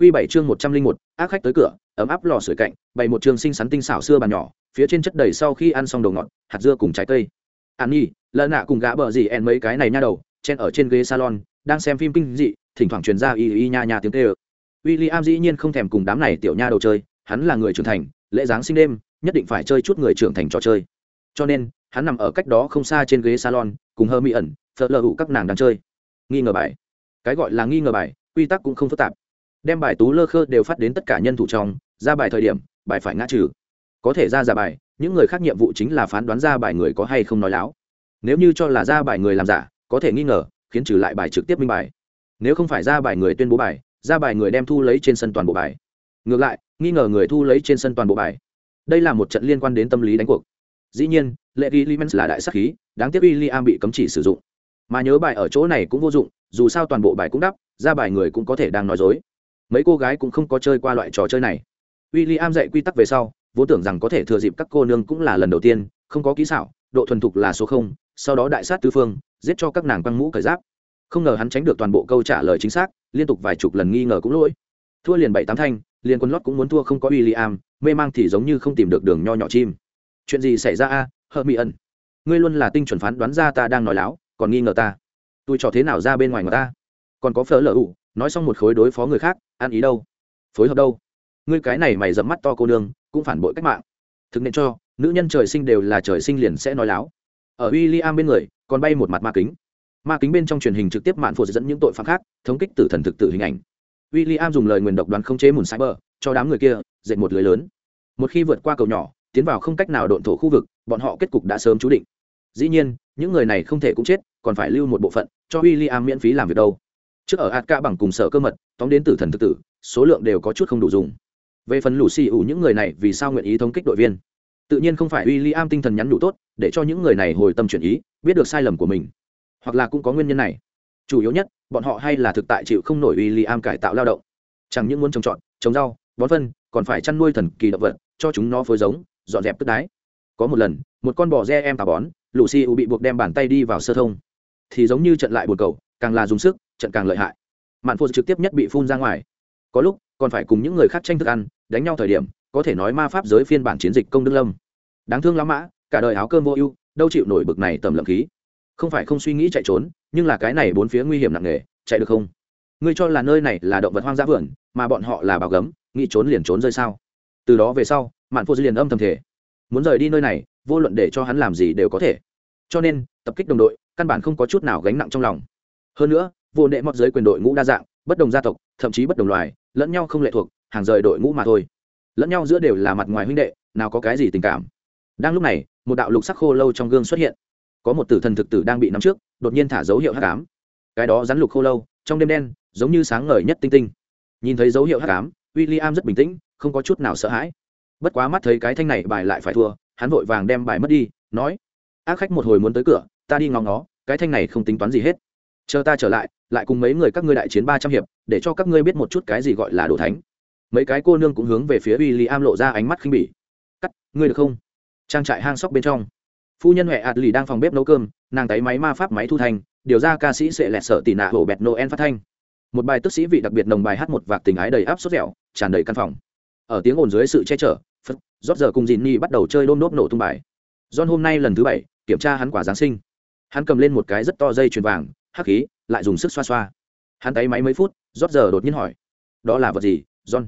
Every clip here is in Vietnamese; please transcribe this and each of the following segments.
Quy bảy chương một trăm linh một, ác khách tới cửa, ấm áp lò sưởi cạnh, bày một trường xinh xắn tinh xảo xưa bàn nhỏ, phía trên chất đầy sau khi ăn xong đồ ngọt, hạt dưa cùng trái cây. An Nhi, lợn nạ cùng gã bờ gì en mấy cái này nha đầu, chen ở trên ghế salon, đang xem phim kinh dị, thỉnh thoảng truyền ra y y nha nha tiếng kêu. William dĩ nhiên không thèm cùng đám này tiểu nha đầu chơi, hắn là người trưởng thành, lễ giáng sinh đêm, nhất định phải chơi chút người trưởng thành trò chơi. Cho nên, hắn nằm ở cách đó không xa trên ghế salon, cùng Hermione, Mỹ ẩn, sợ lờ hụ các nàng đang chơi. Nghi ngờ bài. Cái gọi là nghi ngờ bài, quy tắc cũng không phức tạp đem bài tú lơ khơ đều phát đến tất cả nhân thủ trong, ra bài thời điểm, bài phải ngã trừ. Có thể ra giả bài, những người khác nhiệm vụ chính là phán đoán ra bài người có hay không nói láo. Nếu như cho là ra bài người làm giả, có thể nghi ngờ, khiến trừ lại bài trực tiếp minh bài. Nếu không phải ra bài người tuyên bố bài, ra bài người đem thu lấy trên sân toàn bộ bài. Ngược lại, nghi ngờ người thu lấy trên sân toàn bộ bài. Đây là một trận liên quan đến tâm lý đánh cuộc. Dĩ nhiên, lệ ghi limens là đại sắc khí, đáng tiếc w i l l i am bị cấm chỉ sử dụng. Mà nhớ bài ở chỗ này cũng vô dụng, dù sao toàn bộ bài cũng đắp, ra bài người cũng có thể đang nói dối mấy cô gái cũng không có chơi qua loại trò chơi này. W i l l i am dạy quy tắc về sau, vốn tưởng rằng có thể thừa dịp các cô nương cũng là lần đầu tiên, không có kỹ xảo, độ thuần thục là số không, sau đó đại sát tư phương, giết cho các nàng băng mũ cởi giáp. Không ngờ hắn tránh được toàn bộ câu trả lời chính xác, liên tục vài chục lần nghi ngờ cũng lỗi. Thua liền bảy tám thanh, liền quân lót cũng muốn thua không có w i l l i am mê mang thì giống như không tìm được đường nho nhỏ chim. Chuyện gì xảy ra a, hờ mỹ ẩn? Ngươi luôn là tinh chuẩn phán đoán ra ta đang nói láo, còn nghi ngờ ta. Tôi trò thế nào ra bên ngoài người ta? Còn có phở lở ủ nói xong một khối đối phó người khác, ăn ý đâu? Phối hợp đâu? Ngươi cái này mày dẫm mắt to cô nương, cũng phản bội cách mạng. Thực nên cho, nữ nhân trời sinh đều là trời sinh liền sẽ nói láo. Ở w i l l i am bên người, còn bay một mặt ma kính. Ma kính bên trong truyền hình trực tiếp mạn phụ dẫn những tội phạm khác, thống kích tử thần thực tử hình ảnh. W i l l i am dùng lời nguyền độc đoán không chế mùn cyber, cho đám người kia, dệt một lưới lớn. Một khi vượt qua cầu nhỏ, tiến vào không cách nào độn thổ khu vực, bọn họ kết cục đã sớm chú định. Dĩ nhiên, những người này không thể cũng chết, còn phải lưu một bộ phận, cho w i l l i am miễn phí làm việc đâu trước ở ạt ca bằng cùng sở cơ mật, tóm đến tử thần thực tử, số lượng đều có chút không đủ dùng. Về phần lù xì ủ những người này vì sao nguyện ý thống kích đội viên? Tự nhiên không phải w i l l i am tinh thần nhắn đủ tốt, để cho những người này hồi tâm chuyển ý, biết được sai lầm của mình. Hoặc là cũng có nguyên nhân này. Chủ yếu nhất, bọn họ hay là thực tại chịu không nổi w i l l i am cải tạo lao động. Chẳng những muốn trồng trọt, trồng rau, bón phân, còn phải chăn nuôi thần kỳ động vật, cho chúng nó phối giống, dọn dẹp tức đái. Có một lần, một con bò re em tà bón lù xì ủ bị buộc đem bàn tay đi vào sơ thông. Thì giống như trận lại bồn cầu, càng là dùng sức trận càng lợi hại. Mạn phụ trực tiếp nhất bị phun ra ngoài. Có lúc, còn phải cùng những người khác tranh thức ăn, đánh nhau thời điểm, có thể nói ma pháp giới phiên bản chiến dịch công đức lâm. Đáng thương lắm mã, cả đời áo cơm vô ưu, đâu chịu nổi bực này tầm lậm khí. Không phải không suy nghĩ chạy trốn, nhưng là cái này bốn phía nguy hiểm nặng nề, chạy được không? Ngươi cho là nơi này là động vật hoang dã vườn, mà bọn họ là bào gấm, nghĩ trốn liền trốn rơi sao? Từ đó về sau, mạn phụ liền âm thầm thể muốn rời đi nơi này, vô luận để cho hắn làm gì đều có thể. Cho nên, tập kích đồng đội, căn bản không có chút nào gánh nặng trong lòng. Hơn nữa vô nệ mọt giới quyền đội ngũ đa dạng, bất đồng gia tộc, thậm chí bất đồng loài, lẫn nhau không lệ thuộc, hàng rời đội ngũ mà thôi. Lẫn nhau giữa đều là mặt ngoài huynh đệ, nào có cái gì tình cảm. Đang lúc này, một đạo lục sắc khô lâu trong gương xuất hiện. Có một tử thần thực tử đang bị nắm trước, đột nhiên thả dấu hiệu hắc ám. Cái đó rắn lục khô lâu, trong đêm đen, giống như sáng ngời nhất tinh tinh. Nhìn thấy dấu hiệu hắc ám w i l l i am rất bình tĩnh, không có chút nào sợ hãi. Bất quá mắt thấy cái thanh này bài lại phải thua, hắn vội vàng đem bài mất đi, nói, ác khách một hồi muốn tới cửa, ta đi ngóng nó, cái thanh này không tính toán gì hết chờ ta trở lại lại cùng mấy người các ngươi đại chiến ba trăm hiệp, để cho các ngươi biết một chút cái gì gọi là đồ thánh. Mấy cái cô nương cũng hướng về phía w i l l i am lộ ra ánh mắt khinh bỉ. Cắt, ngươi được không? Trang trại hang sóc bên trong. Phu nhân huệ ạt lì đang phòng bếp nấu cơm, nàng tay máy ma pháp máy thu thành điều ra ca sĩ sẽ lẹt sợ tị nạ hổ bẹt noel phát thanh. Một bài tức sĩ vị đặc biệt nồng bài hát một vạc tình ái đầy áp sốt dẻo, tràn đầy căn phòng. Ở tiếng ồn dưới sự che chở, phật, rót giờ cùng dìn nhi bắt đầu chơi đôm nốt nổ tung bài. John hôm nay lần thứ bảy, kiểm tra hắn quả giáng sinh. Hắn cầm lên một cái rất to dây chuyền vàng hắc khí, lại dùng sức xoa xoa. Hắn tay máy mấy phút, rót giờ đột nhiên hỏi, đó là vật gì, john?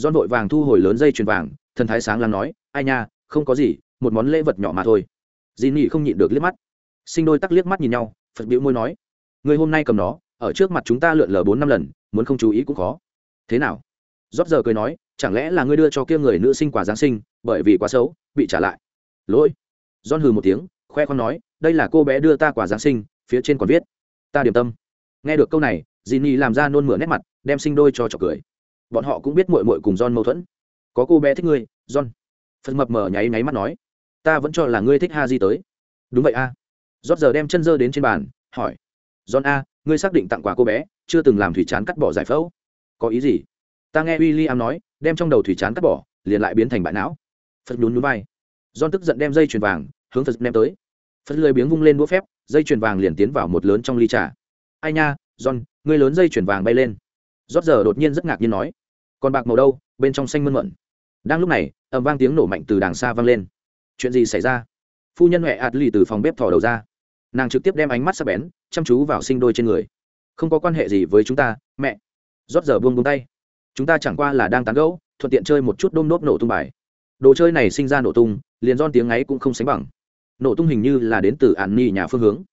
John vội vàng thu hồi lớn dây chuyền vàng, thần thái sáng lắng nói, ai nha, không có gì, một món lễ vật nhỏ mà thôi. Dì nỉ không nhịn được liếc mắt. Sinh đôi tắc liếc mắt nhìn nhau, phật biểu môi nói, người hôm nay cầm nó, ở trước mặt chúng ta lượn lờ bốn năm lần, muốn không chú ý cũng khó. Thế nào? Rót giờ cười nói, chẳng lẽ là ngươi đưa cho kia người nữ sinh quà giáng sinh, bởi vì quá xấu, bị trả lại? Lỗi. John hừ một tiếng, khoe con nói, đây là cô bé đưa ta quà giáng sinh, phía trên còn viết ta điểm tâm. Nghe được câu này dì nhi làm ra nôn mửa nét mặt, đem sinh đôi cho trọc cười. Bọn họ cũng biết mội mội cùng john mâu thuẫn. Có cô bé thích ngươi, john. Phật mập mờ nháy nháy mắt nói, ta vẫn cho là ngươi thích ha di tới. Đúng vậy a. À. rót giờ đem chân dơ đến trên bàn, hỏi, john a, ngươi xác định tặng quà cô bé, chưa từng làm thủy chán cắt bỏ giải phẫu? Có ý gì? Ta nghe w i l l i am nói, đem trong đầu thủy chán cắt bỏ, liền lại biến thành bại não. Phật nhún núi vai. John tức giận đem dây chuyền vàng hướng phật ném tới. Phật lười biếng vung lên đũa phép dây chuyền vàng liền tiến vào một lớn trong ly trà. Ai nha, john ngươi lớn dây chuyền vàng bay lên. Rót giờ đột nhiên rất ngạc nhiên nói, còn bạc màu đâu, bên trong xanh mơn mận. Đang lúc này, ầm vang tiếng nổ mạnh từ đàng xa vang lên. Chuyện gì xảy ra? Phu nhân huệ ạt lì từ phòng bếp thò đầu ra. Nàng trực tiếp đem ánh mắt sắc bén, chăm chú vào sinh đôi trên người. Không có quan hệ gì với chúng ta, mẹ. Rót giờ buông buông tay. Chúng ta chẳng qua là đang tán gẫu, thuận tiện chơi một chút đôm nốt nổ tung bài. Đồ chơi này sinh ra nổ tung, liền don tiếng ấy cũng không sánh bằng nổ tung hình như là đến từ ạn nhi nhà phương hướng.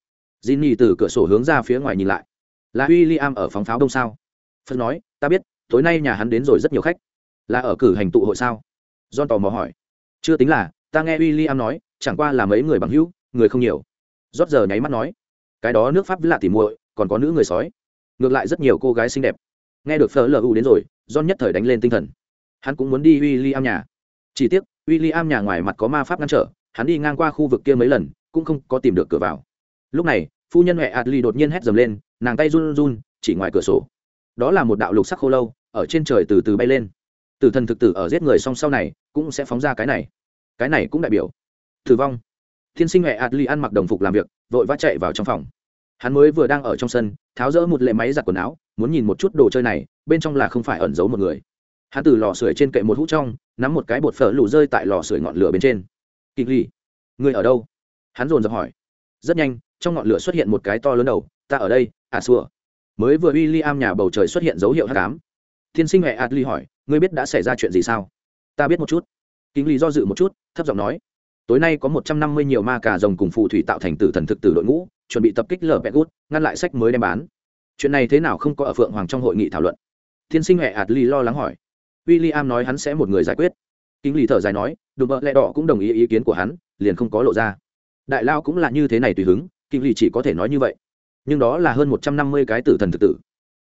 J nhi từ cửa sổ hướng ra phía ngoài nhìn lại. Là w i l l i am ở phóng pháo đông sao? Phật nói, ta biết, tối nay nhà hắn đến rồi rất nhiều khách. Là ở cử hành tụ hội sao? John tò mò hỏi. Chưa tính là, ta nghe w i l l i am nói, chẳng qua là mấy người bằng hữu, người không nhiều. Rót giờ nháy mắt nói, cái đó nước pháp với lạ tỉ muội, còn có nữ người sói. Ngược lại rất nhiều cô gái xinh đẹp. Nghe được phở lu đến rồi, john nhất thời đánh lên tinh thần. Hắn cũng muốn đi w i l l i am nhà. Chỉ tiếc w i l l i am nhà ngoài mặt có ma pháp ngăn trở hắn đi ngang qua khu vực kia mấy lần, cũng không có tìm được cửa vào. Lúc này, phu nhân huệ adli đột nhiên hét dầm lên, nàng tay run run, chỉ ngoài cửa sổ. Đó là một đạo lục sắc khô lâu, ở trên trời từ từ bay lên. Tử thần thực tử ở giết người song sau này, cũng sẽ phóng ra cái này. Cái này cũng đại biểu. Tử vong. Thiên sinh huệ adli ăn mặc đồng phục làm việc, vội vã chạy vào trong phòng. Hắn mới vừa đang ở trong sân, tháo rỡ một lệ máy giặt quần áo, muốn nhìn một chút đồ chơi này, bên trong là không phải ẩn giấu một người. Hắn từ lò sưởi trên kệ một hũ trong, nắm một cái bột phở lù rơi tại lò sưởi ngọn lửa bên trên. Kỳ ly người ở đâu? Hắn dồn dập hỏi. Rất nhanh, trong ngọn lửa xuất hiện một cái to lớn đầu. Ta ở đây à xua mới vừa w i l l i am nhà bầu trời xuất hiện dấu hiệu h tám tiên sinh huệ adli hỏi, ngươi biết đã xảy ra chuyện gì sao? Ta biết một chút. Kinh lý do dự một chút, thấp giọng nói, tối nay có một trăm năm mươi nhiều ma cà rồng cùng phù thủy tạo thành tử thần thực tử đội ngũ, chuẩn bị tập kích lở pet gút, ngăn lại sách mới đem bán. Chuyện này thế nào không có ở phượng hoàng trong hội nghị thảo luận. Tiên sinh huệ adli lo lắng hỏi. W i l l i am nói hắn sẽ một người giải quyết kinh lý thở dài nói, đùm bợ lẹ đỏ cũng đồng ý ý kiến của hắn, liền không có lộ ra. Đại lao cũng là như thế này tùy hứng kinh lý chỉ có thể nói như vậy. Nhưng đó là hơn một trăm năm mươi cái tử thần thực tử.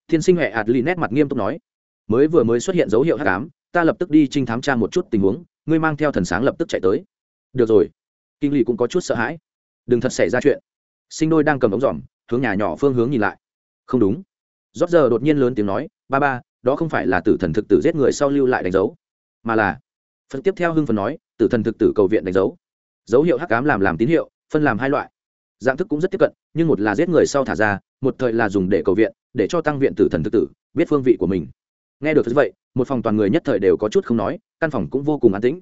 Thiên sinh huệ ạt lì nét mặt nghiêm túc nói, mới vừa mới xuất hiện dấu hiệu hắc ám, ta lập tức đi trinh thám tra một chút tình huống, ngươi mang theo thần sáng lập tức chạy tới. Được rồi. Kinh lý cũng có chút sợ hãi. Đừng thật xảy ra chuyện. Sinh đôi đang cầm ống dòm hướng nhà nhỏ phương hướng nhìn lại. Không đúng. Rót giờ đột nhiên lớn tiếng nói, ba ba, đó không phải là tử thần thực tử giết người sau lưu lại đánh dấu, mà là phần tiếp theo hưng phần nói, tử thần thực tử cầu viện đánh dấu. Dấu hiệu hắc ám làm làm tín hiệu, phân làm hai loại. Dạng thức cũng rất tiếp cận, nhưng một là giết người sau thả ra, một thời là dùng để cầu viện, để cho tăng viện tử thần thực tử, biết phương vị của mình. Nghe được như vậy, một phòng toàn người nhất thời đều có chút không nói, căn phòng cũng vô cùng an tĩnh.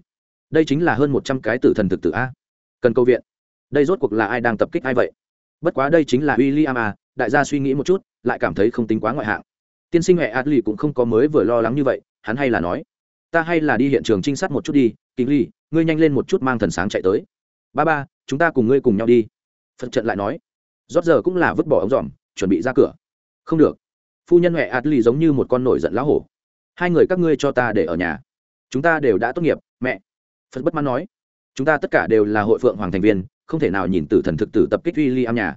Đây chính là hơn một trăm cái tử thần thực tử a. Cần cầu viện. Đây rốt cuộc là ai đang tập kích ai vậy? Bất quá đây chính là w i l l i am a, đại gia suy nghĩ một chút, lại cảm thấy không tính quá ngoại hạng. Tiên sinh huệ adli cũng không có mới vừa lo lắng như vậy, hắn hay là nói ta hay là đi hiện trường trinh sát một chút đi kính ly, ngươi nhanh lên một chút mang thần sáng chạy tới. Ba ba, chúng ta cùng ngươi cùng nhau đi. Phật trận lại nói. Rót giờ cũng là vứt bỏ ống dòm, chuẩn bị ra cửa. Không được. Phu nhân huệ adli giống như một con nổi giận lá hổ. Hai người các ngươi cho ta để ở nhà. Chúng ta đều đã tốt nghiệp, mẹ. Phật bất mãn nói. Chúng ta tất cả đều là hội phượng hoàng thành viên, không thể nào nhìn tử thần thực tử tập kích w i am nhà.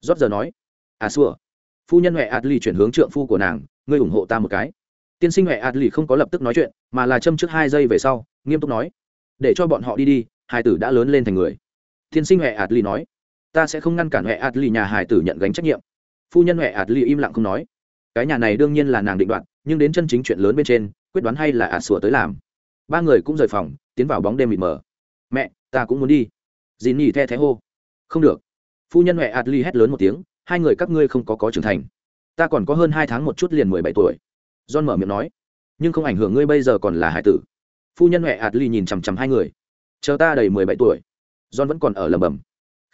Rót giờ nói. À xua. Phu nhân huệ adli chuyển hướng trượng phu của nàng, ngươi ủng hộ ta một cái tiên sinh huệ adli không có lập tức nói chuyện, mà là châm trước hai giây về sau, nghiêm túc nói, để cho bọn họ đi đi Hải tử đã lớn lên thành người. Tiên sinh huệ adli nói, ta sẽ không ngăn cản huệ adli nhà hải tử nhận gánh trách nhiệm. Phu nhân huệ adli im lặng không nói, cái nhà này đương nhiên là nàng định đoạt, nhưng đến chân chính chuyện lớn bên trên, quyết đoán hay là ạt sủa tới làm. Ba người cũng rời phòng, tiến vào bóng đêm mịt mờ. Mẹ, ta cũng muốn đi. Dì nhì the thé hô, không được. Phu nhân huệ adli hét lớn một tiếng, hai người các ngươi không có có trưởng thành. Ta còn có hơn hai tháng một chút liền mười bảy tuổi john mở miệng nói, nhưng không ảnh hưởng ngươi bây giờ còn là hải tử. Phu nhân huệ adli nhìn chằm chằm hai người. Chờ ta đầy mười bảy tuổi. John vẫn còn ở lầm bầm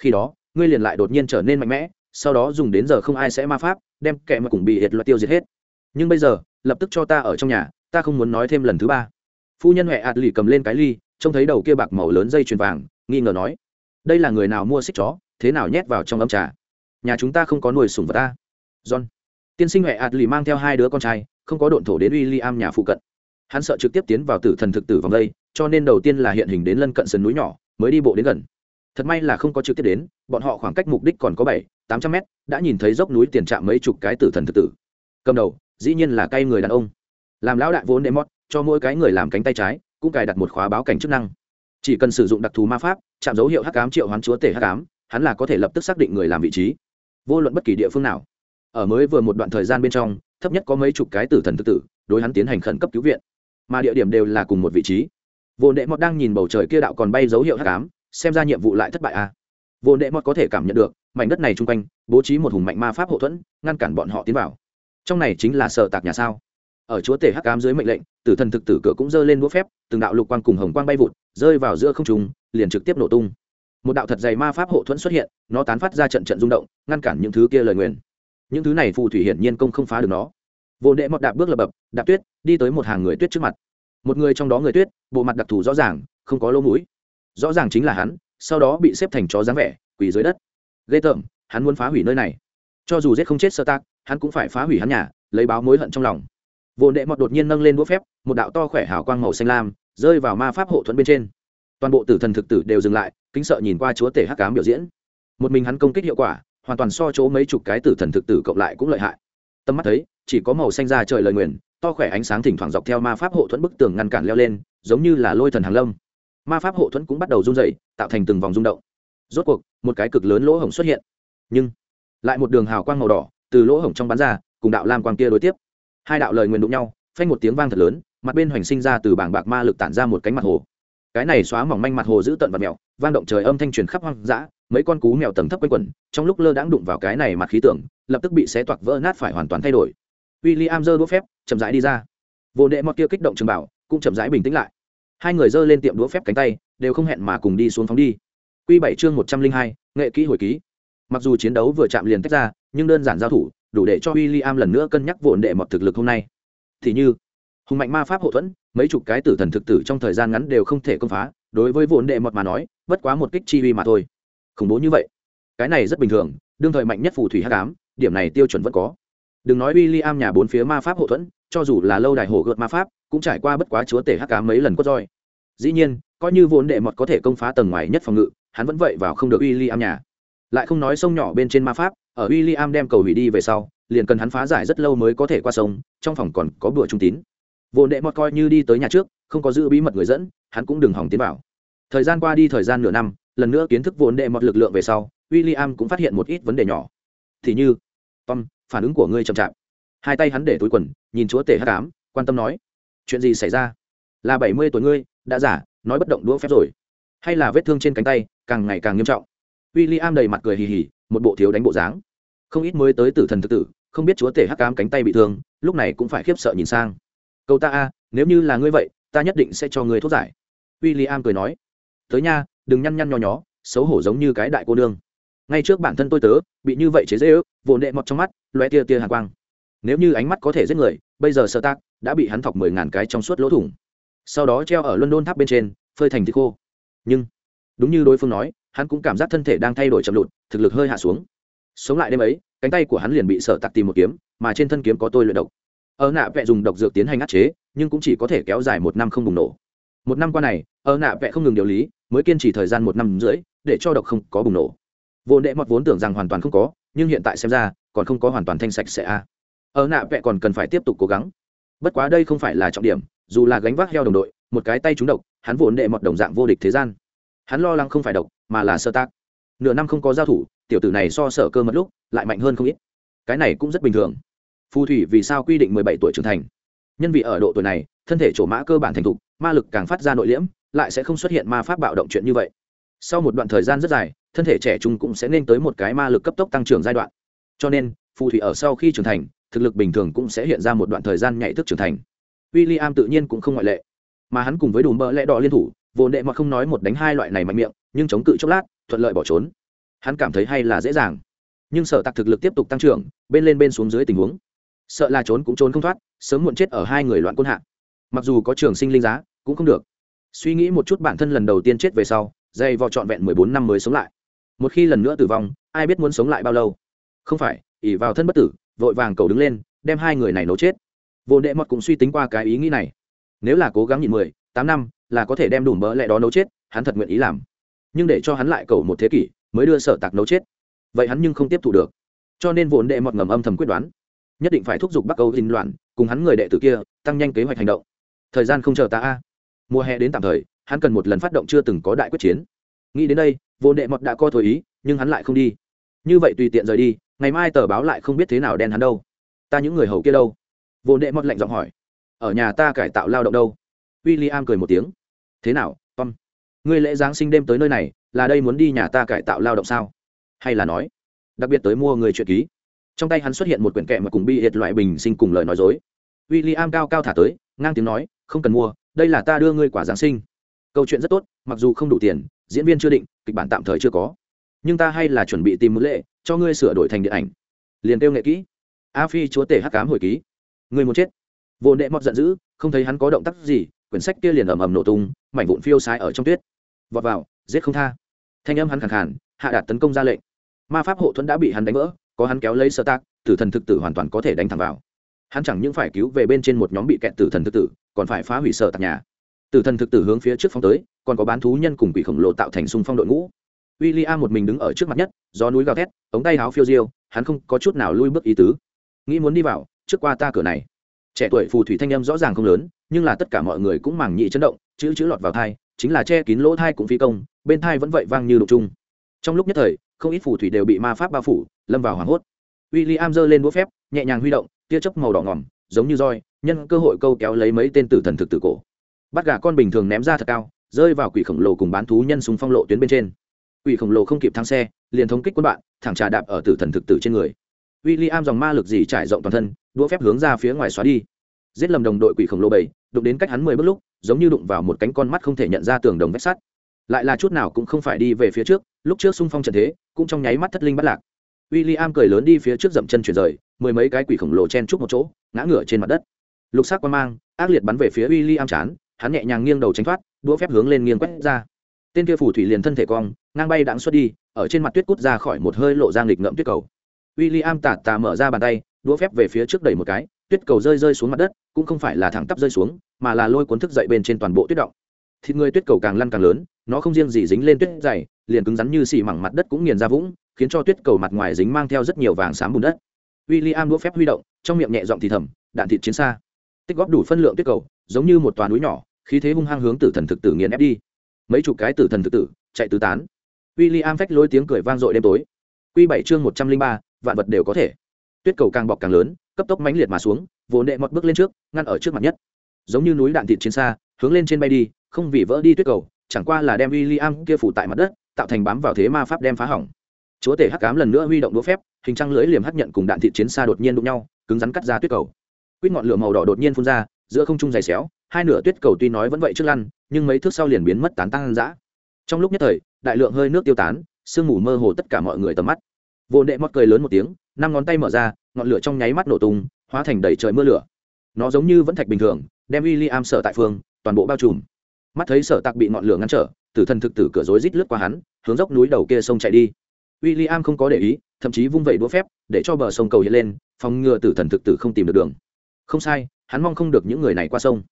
khi đó, ngươi liền lại đột nhiên trở nên mạnh mẽ, sau đó dùng đến giờ không ai sẽ ma pháp, đem kẻ mà cùng bị hiệt loại tiêu diệt hết. Nhưng bây giờ, lập tức cho ta ở trong nhà, ta không muốn nói thêm lần thứ ba. Phu nhân huệ ạt lì cầm lên cái ly, trông thấy đầu kia bạc màu lớn dây chuyền vàng, nghi ngờ nói, đây là người nào mua xích chó, thế nào nhét vào trong ấm trà? Nhà chúng ta không có nuôi sủng vật ta. John. Tiên sinh huệ ạt lì mang theo hai đứa con trai không có độn thổ đến w i l l i am nhà phụ cận. Hắn sợ trực tiếp tiến vào tử thần thực tử vòng đây, cho nên đầu tiên là hiện hình đến lân cận sườn núi nhỏ, mới đi bộ đến gần. Thật may là không có trực tiếp đến, bọn họ khoảng cách mục đích còn có bảy, tám trăm mét, đã nhìn thấy dốc núi tiền trạm mấy chục cái tử thần thực tử. Cầm đầu, dĩ nhiên là cây người đàn ông. Làm lão đại vốn đệm mót cho mỗi cái người làm cánh tay trái, cũng cài đặt một khóa báo cảnh chức năng. Chỉ cần sử dụng đặc thù ma pháp, chạm dấu hiệu hắc cám triệu hoán chúa tể hắc cám hắn là có thể lập tức xác định người làm vị trí. Vô luận bất kỳ địa phương nào. Ở mới vừa một đoạn thời gian bên trong thấp nhất có mấy chục cái tử thần tự tử, đối hắn tiến hành khẩn cấp cứu viện. Mà địa điểm đều là cùng một vị trí. Vô đệ mọt đang nhìn bầu trời kia đạo còn bay dấu hiệu hắc ám, xem ra nhiệm vụ lại thất bại à. Vô đệ mọt có thể cảm nhận được, mảnh đất này chung quanh, bố trí một hùng mạnh ma pháp hậu thuẫn, ngăn cản bọn họ tiến vào. Trong này chính là sở tạc nhà sao. Ở chúa tể hắc cám dưới mệnh lệnh, tử thần thực tử cửa cũng dơ lên đũa phép, từng đạo lục quang cùng hồng quang bay vụt, rơi vào giữa không trùng liền trực tiếp nổ tung. Một đạo thật dày ma pháp hộ thuẫn xuất hiện, nó tán phát ra trận trận rung động, ngăn cản những thứ kia lời nguyền những thứ này phù thủy hiển nhiên công không phá được nó. Vô đệ mọt đạp bước lập bập, đạp tuyết, đi tới một hàng người tuyết trước mặt. Một người trong đó người tuyết, bộ mặt đặc thù rõ ràng, không có lỗ mũi. Rõ ràng chính là hắn, sau đó bị xếp thành chó dáng vẻ, quỳ dưới đất. Ghê tởm, hắn muốn phá hủy nơi này. Cho dù giết không chết sơ tác, hắn cũng phải phá hủy hắn nhà, lấy báo mối hận trong lòng. Vô đệ mọt đột nhiên nâng lên đũa phép, một đạo to khỏe hào quang màu xanh lam, rơi vào ma pháp hộ thuẫn bên trên. Toàn bộ tử thần thực tử đều dừng lại, kính sợ nhìn qua chúa tể hắc cám biểu diễn. Một mình hắn công kích hiệu quả hoàn toàn so chỗ mấy chục cái tử thần thực tử cộng lại cũng lợi hại. Tâm mắt thấy, chỉ có màu xanh ra trời lời nguyền, to khỏe ánh sáng thỉnh thoảng dọc theo ma pháp hộ thuẫn bức tường ngăn cản leo lên, giống như là lôi thần hàng lâm. Ma pháp hộ thuẫn cũng bắt đầu run dày tạo thành từng vòng rung động. Rốt cuộc, một cái cực lớn lỗ hổng xuất hiện. Nhưng, lại một đường hào quang màu đỏ từ lỗ hổng trong bán ra, cùng đạo lam quang kia đối tiếp. Hai đạo lời nguyền đụng nhau, phanh một tiếng vang thật lớn, mặt bên hoành sinh ra từ bảng bạc ma lực tản ra một cánh mặt hồ cái này xóa mỏng manh mặt hồ giữ tận vật mèo, vang động trời âm thanh truyền khắp hoang dã, mấy con cú mèo tầng thấp quanh quẩn, trong lúc lơ đãng đụng vào cái này mặt khí tưởng lập tức bị xé toạc vỡ nát phải hoàn toàn thay đổi. W i l l i am giơ đũa phép, chậm rãi đi ra. Vô đệ mọt kia kích động trường bảo, cũng chậm rãi bình tĩnh lại. Hai người giơ lên tiệm đũa phép cánh tay, đều không hẹn mà cùng đi xuống phóng đi. Q bảy chương một trăm linh hai, nghệ kỹ hồi ký. Mặc dù chiến đấu vừa chạm liền tách ra, nhưng đơn giản giao thủ, đủ để cho w i l l i am lần nữa cân nhắc vồn đệ mọt thực lực hôm nay. Thì như, hùng mạnh ma pháp hậu thuẫn mấy chục cái tử thần thực tử trong thời gian ngắn đều không thể công phá, đối với vốn đệ mọt mà nói, bất quá một kích chi uy mà thôi. Khủng bố như vậy. Cái này rất bình thường, đương thời mạnh nhất phù thủy hắc ám, điểm này tiêu chuẩn vẫn có. Đừng nói w i l l i am nhà bốn phía ma pháp hậu thuẫn, cho dù là lâu đài hồ gợt ma pháp, cũng trải qua bất quá chúa tể hắc ám mấy lần quất roi. Dĩ nhiên, coi như vốn đệ mọt có thể công phá tầng ngoài nhất phòng ngự, hắn vẫn vậy vào không được w i l l i am nhà. Lại không nói sông nhỏ bên trên ma pháp, ở w i l l i am đem cầu hủy đi về sau, liền cần hắn phá giải rất lâu mới có thể qua sông, trong phòng còn có bữa trung tín vồn đệ mọt coi như đi tới nhà trước, không có giữ bí mật người dẫn, hắn cũng đừng hỏng tiến vào. Thời gian qua đi thời gian nửa năm, lần nữa kiến thức vồn đệ mọt lực lượng về sau w i l l i am cũng phát hiện một ít vấn đề nhỏ. Thì như, tom, phản ứng của ngươi chậm chạp. Hai tay hắn để túi quần, nhìn chúa tể h tám quan tâm nói, chuyện gì xảy ra? Là bảy mươi tuổi ngươi, đã giả, nói bất động đũa phép rồi. Hay là vết thương trên cánh tay, càng ngày càng nghiêm trọng? W i l l i am đầy mặt cười hì hì, một bộ thiếu đánh bộ dáng. Không ít mới tới tử thần thực tử, không biết chúa tể hắc cám cánh tay bị thương, lúc này cũng phải khiếp sợ nhìn sang câu ta a, nếu như là ngươi vậy, ta nhất định sẽ cho ngươi thuốc giải. W i l l i am cười nói, tới nha, đừng nhăn nhăn nho nhó, xấu hổ giống như cái đại cô nương. Ngay trước bản thân tôi tớ, bị như vậy chế dễ ước vồn đệ mọt trong mắt loe tia tia hàng quang. Nếu như ánh mắt có thể giết người, bây giờ sơ tác đã bị hắn thọc mười ngàn cái trong suốt lỗ thủng. Sau đó treo ở london tháp bên trên, phơi thành thịt khô. Nhưng, đúng như đối phương nói, hắn cũng cảm giác thân thể đang thay đổi chậm lụt, thực lực hơi hạ xuống. Sống lại đêm ấy, cánh tay của hắn liền bị sợ tặc tìm một kiếm, mà trên thân kiếm có tôi luyện độc ở nạ vẹ dùng độc dược tiến hành áp chế, nhưng cũng chỉ có thể kéo dài một năm không bùng nổ. Một năm qua này, ở nạ vẹ không ngừng điều lý, mới kiên trì thời gian một năm rưỡi, để cho độc không có bùng nổ. Vô đệ mọt vốn tưởng rằng hoàn toàn không có, nhưng hiện tại xem ra, còn không có hoàn toàn thanh sạch sẽ a. Ở nạ vẹ còn cần phải tiếp tục cố gắng. Bất quá đây không phải là trọng điểm, dù là gánh vác heo đồng đội, một cái tay trúng độc, hắn vốn đệ mọt đồng dạng vô địch thế gian. Hắn lo lắng không phải độc, mà là sơ tác. Nửa năm không có giao thủ, tiểu tử này so sở cơ mất lúc, lại mạnh hơn không ít. Cái này cũng rất bình thường phù thủy vì sao quy định mười bảy tuổi trưởng thành. Nhân vì ở độ tuổi này, thân thể trổ mã cơ bản thành thục, ma lực càng phát ra nội liễm, lại sẽ không xuất hiện ma pháp bạo động chuyện như vậy. Sau một đoạn thời gian rất dài, thân thể trẻ trung cũng sẽ nên tới một cái ma lực cấp tốc tăng trưởng giai đoạn. Cho nên, phù thủy ở sau khi trưởng thành, thực lực bình thường cũng sẽ hiện ra một đoạn thời gian nhạy thức trưởng thành. W i l l i am tự nhiên cũng không ngoại lệ. Mà hắn cùng với đùm bỡ lẽ đỏ liên thủ vô đệ mà không nói một đánh hai loại này mạnh miệng, nhưng chống cự chốc lát, thuận lợi bỏ trốn. Hắn cảm thấy hay là dễ dàng. Nhưng sợ tặc thực lực tiếp tục tăng trưởng, bên lên bên xuống dưới tình huống sợ là trốn cũng trốn không thoát, sớm muộn chết ở hai người loạn quân hạ. Mặc dù có trường sinh linh giá, cũng không được. Suy nghĩ một chút bản thân lần đầu tiên chết về sau, dây vò trọn vẹn mười bốn năm mới sống lại. Một khi lần nữa tử vong, ai biết muốn sống lại bao lâu? Không phải ỉ vào thân bất tử, vội vàng cầu đứng lên, đem hai người này nấu chết. Vô đệ mọt cũng suy tính qua cái ý nghĩ này. Nếu là cố gắng nhịn mười, tám năm, là có thể đem đủ mỡ lẽ đó nấu chết, hắn thật nguyện ý làm. Nhưng để cho hắn lại cầu một thế kỷ, mới đưa sở tạc nấu chết. Vậy hắn nhưng không tiếp thu được. Cho nên vốn đệ mọt ngầm âm thầm quyết đoán nhất định phải thúc giục bắc âu dinh loạn, cùng hắn người đệ tử kia, tăng nhanh kế hoạch hành động. Thời gian không chờ ta a. Mùa hè đến tạm thời, hắn cần một lần phát động chưa từng có đại quyết chiến. Nghĩ đến đây, vô đệ mọt đã co thổi ý, nhưng hắn lại không đi. Như vậy tùy tiện rời đi, ngày mai tờ báo lại không biết thế nào đen hắn đâu. Ta những người hầu kia đâu? Vô đệ mọt lạnh giọng hỏi. Ở nhà ta cải tạo lao động đâu? W i l l i am cười một tiếng. Thế nào, tom? Ngươi lễ giáng sinh đêm tới nơi này, là đây muốn đi nhà ta cải tạo lao động sao? Hay là nói, đặc biệt tới mua người chuyện ký? Trong tay hắn xuất hiện một quyển kẹ mà cùng bi hiệt loại bình sinh cùng lời nói dối. W i l l i am cao cao thả tới, ngang tiếng nói, không cần mua, đây là ta đưa ngươi quả giáng sinh. Câu chuyện rất tốt, mặc dù không đủ tiền, diễn viên chưa định, kịch bản tạm thời chưa có. Nhưng ta hay là chuẩn bị tìm một lệ, cho ngươi sửa đổi thành điện ảnh. Liền kêu nghệ kỹ. A phi chúa tể hắc cám hồi ký. Người muốn chết. Vô nệ mọt giận dữ, không thấy hắn có động tác gì, quyển sách kia liền ầm ầm nổ tung, mảnh vụn phiêu sai ở trong tuyết. Vọt vào, giết không tha. Thanh âm hắn khẳng khàn, hạ đạt tấn công ra lệnh. Ma pháp hộ thuẫn đã bị hắn đánh vỡ có hắn kéo lấy sơ tác, tử thần thực tử hoàn toàn có thể đánh thẳng vào. Hắn chẳng những phải cứu về bên trên một nhóm bị kẹt tử thần thực tử, còn phải phá hủy sở tạc nhà. Tử thần thực tử hướng phía trước phong tới, còn có bán thú nhân cùng quỷ khổng lồ tạo thành xung phong đội ngũ. W i l l i am một mình đứng ở trước mặt nhất do núi gào thét, ống tay háo phiêu diêu, hắn không có chút nào lui bước ý tứ. Nghĩ muốn đi vào, trước qua ta cửa này. Trẻ tuổi phù thủy thanh em rõ ràng không lớn, nhưng là tất cả mọi người cũng màng nhị chấn động, chữ chữ lọt vào thai, chính là che kín lỗ thai cũng phi công, bên thai vẫn vậy vang như đục chung. Trong lúc nhất thời không ít phù thủy đều bị ma pháp bao phủ, lâm vào hoảng hốt. W i l l i am giơ lên đũa phép, nhẹ nhàng huy động, tia chớp màu đỏ ngòm, giống như roi, nhân cơ hội câu kéo lấy mấy tên tử thần thực tử cổ. Bắt gà con bình thường ném ra thật cao, rơi vào quỷ khổng lồ cùng bán thú nhân súng phong lộ tuyến bên trên. Quỷ khổng lồ không kịp thang xe, liền thống kích quân bạn, thẳng trà đạp ở tử thần thực tử trên người. W i l l i am dòng ma lực gì trải rộng toàn thân, đũa phép hướng ra phía ngoài xóa đi. Giết lầm đồng đội quỷ khổng lồ bảy, đụng đến cách hắn mười bước lúc, giống như đụng vào một cánh con mắt không thể nhận ra tường đồng vách sắt. Lại là chút nào cũng không phải đi về phía trước lúc trước xung phong trận thế, cũng trong nháy mắt thất linh bắt lạc. W i l l i am cười lớn đi phía trước dậm chân chuyển rời, mười mấy cái quỷ khổng lồ chen chúc một chỗ, ngã ngửa trên mặt đất. Lục sắc quan mang, ác liệt bắn về phía w i l l i am chán, hắn nhẹ nhàng nghiêng đầu tránh thoát, đũa phép hướng lên nghiêng quét ra. Tên kia phủ thủy liền thân thể cong, ngang bay đãng xuất đi, ở trên mặt tuyết cút ra khỏi một hơi lộ ra nghịch ngậm tuyết cầu. W i l l i am tạt tà mở ra bàn tay, đũa phép về phía trước đẩy một cái, tuyết cầu rơi rơi xuống mặt đất, cũng không phải là thẳng tắp rơi xuống, mà là lôi cuốn thức dậy bên trên toàn bộ tuyết động. Thịt người tuyết cầu càng lăn càng lớn, nó không riêng gì dính lên tuyết dày liền cứng rắn như xì mẳng mặt đất cũng nghiền ra vũng, khiến cho tuyết cầu mặt ngoài dính mang theo rất nhiều vàng xám bùn đất. W i l l i am đũa phép huy động, trong miệng nhẹ giọng thì thầm, đạn thịt chiến xa. Tích góp đủ phân lượng tuyết cầu, giống như một toàn núi nhỏ, khí thế hung hăng hướng tử thần thực tử nghiền ép đi. Mấy chục cái tử thần thực tử chạy tứ tán. W i l l i am phách lôi tiếng cười vang dội đêm tối. Q bảy chương một trăm linh ba, vạn vật đều có thể. Tuyết cầu càng bọc càng lớn, cấp tốc mãnh liệt mà xuống vốn đệ mọt bước lên trước, ngăn ở trước mặt nhất. Giống như núi đạn thịt chiến xa, hướng lên trên bay đi, không vì vỡ đi tuyết cầu, chẳng qua là đem w i l l i am kia phủ tại mặt đất tạo thành bám vào thế ma pháp đem phá hỏng. Chúa tể hắc cám lần nữa huy động đũa phép, hình trăng lưỡi liềm hắc nhận cùng đạn thị chiến xa đột nhiên đụng nhau, cứng rắn cắt ra tuyết cầu. Quýt ngọn lửa màu đỏ đột nhiên phun ra, giữa không trung dày xéo, hai nửa tuyết cầu tuy nói vẫn vậy trước lăn, nhưng mấy thước sau liền biến mất tán tăng dã. Trong lúc nhất thời, đại lượng hơi nước tiêu tán, sương mù mơ hồ tất cả mọi người tầm mắt. Vô nệ mót cười lớn một tiếng, năm ngón tay mở ra, ngọn lửa trong nháy mắt nổ tung, hóa thành đầy trời mưa lửa. Nó giống như vẫn thạch bình thường, đem w i l l i am sở tại phương, toàn bộ bao trùm. Mắt thấy sở tạc bị ngọn lửa ngăn trở tử thần thực tử cửa rối rít lướt qua hắn, hướng dốc núi đầu kia sông chạy đi. William không có để ý, thậm chí vung vẩy đũa phép, để cho bờ sông cầu hiện lên, phòng ngừa tử thần thực tử không tìm được đường. Không sai, hắn mong không được những người này qua sông.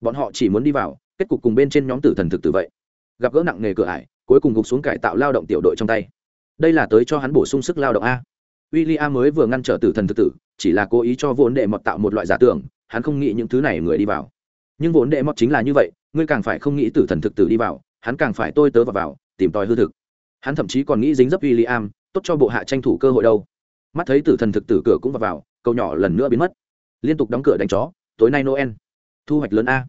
Bọn họ chỉ muốn đi vào, kết cục cùng bên trên nhóm tử thần thực tử vậy. Gặp gỡ nặng nghề cửa ải, cuối cùng gục xuống cải tạo lao động tiểu đội trong tay. Đây là tới cho hắn bổ sung sức lao động a. William mới vừa ngăn trở tử thần thực tử, chỉ là cố ý cho vốn đệ mọt tạo một loại giả tưởng, hắn không nghĩ những thứ này người đi vào. Nhưng vốn đệ mọt chính là như vậy, ngươi càng phải không nghĩ tử thần thực tử đi vào hắn càng phải tôi tớ vào, vào tìm tòi hư thực. Hắn thậm chí còn nghĩ dính dấp w i l l i am tốt cho bộ hạ tranh thủ cơ hội đâu. Mắt thấy tử thần thực tử cửa cũng vào, vào câu nhỏ lần nữa biến mất. Liên tục đóng cửa đánh chó tối nay noel thu hoạch lớn a.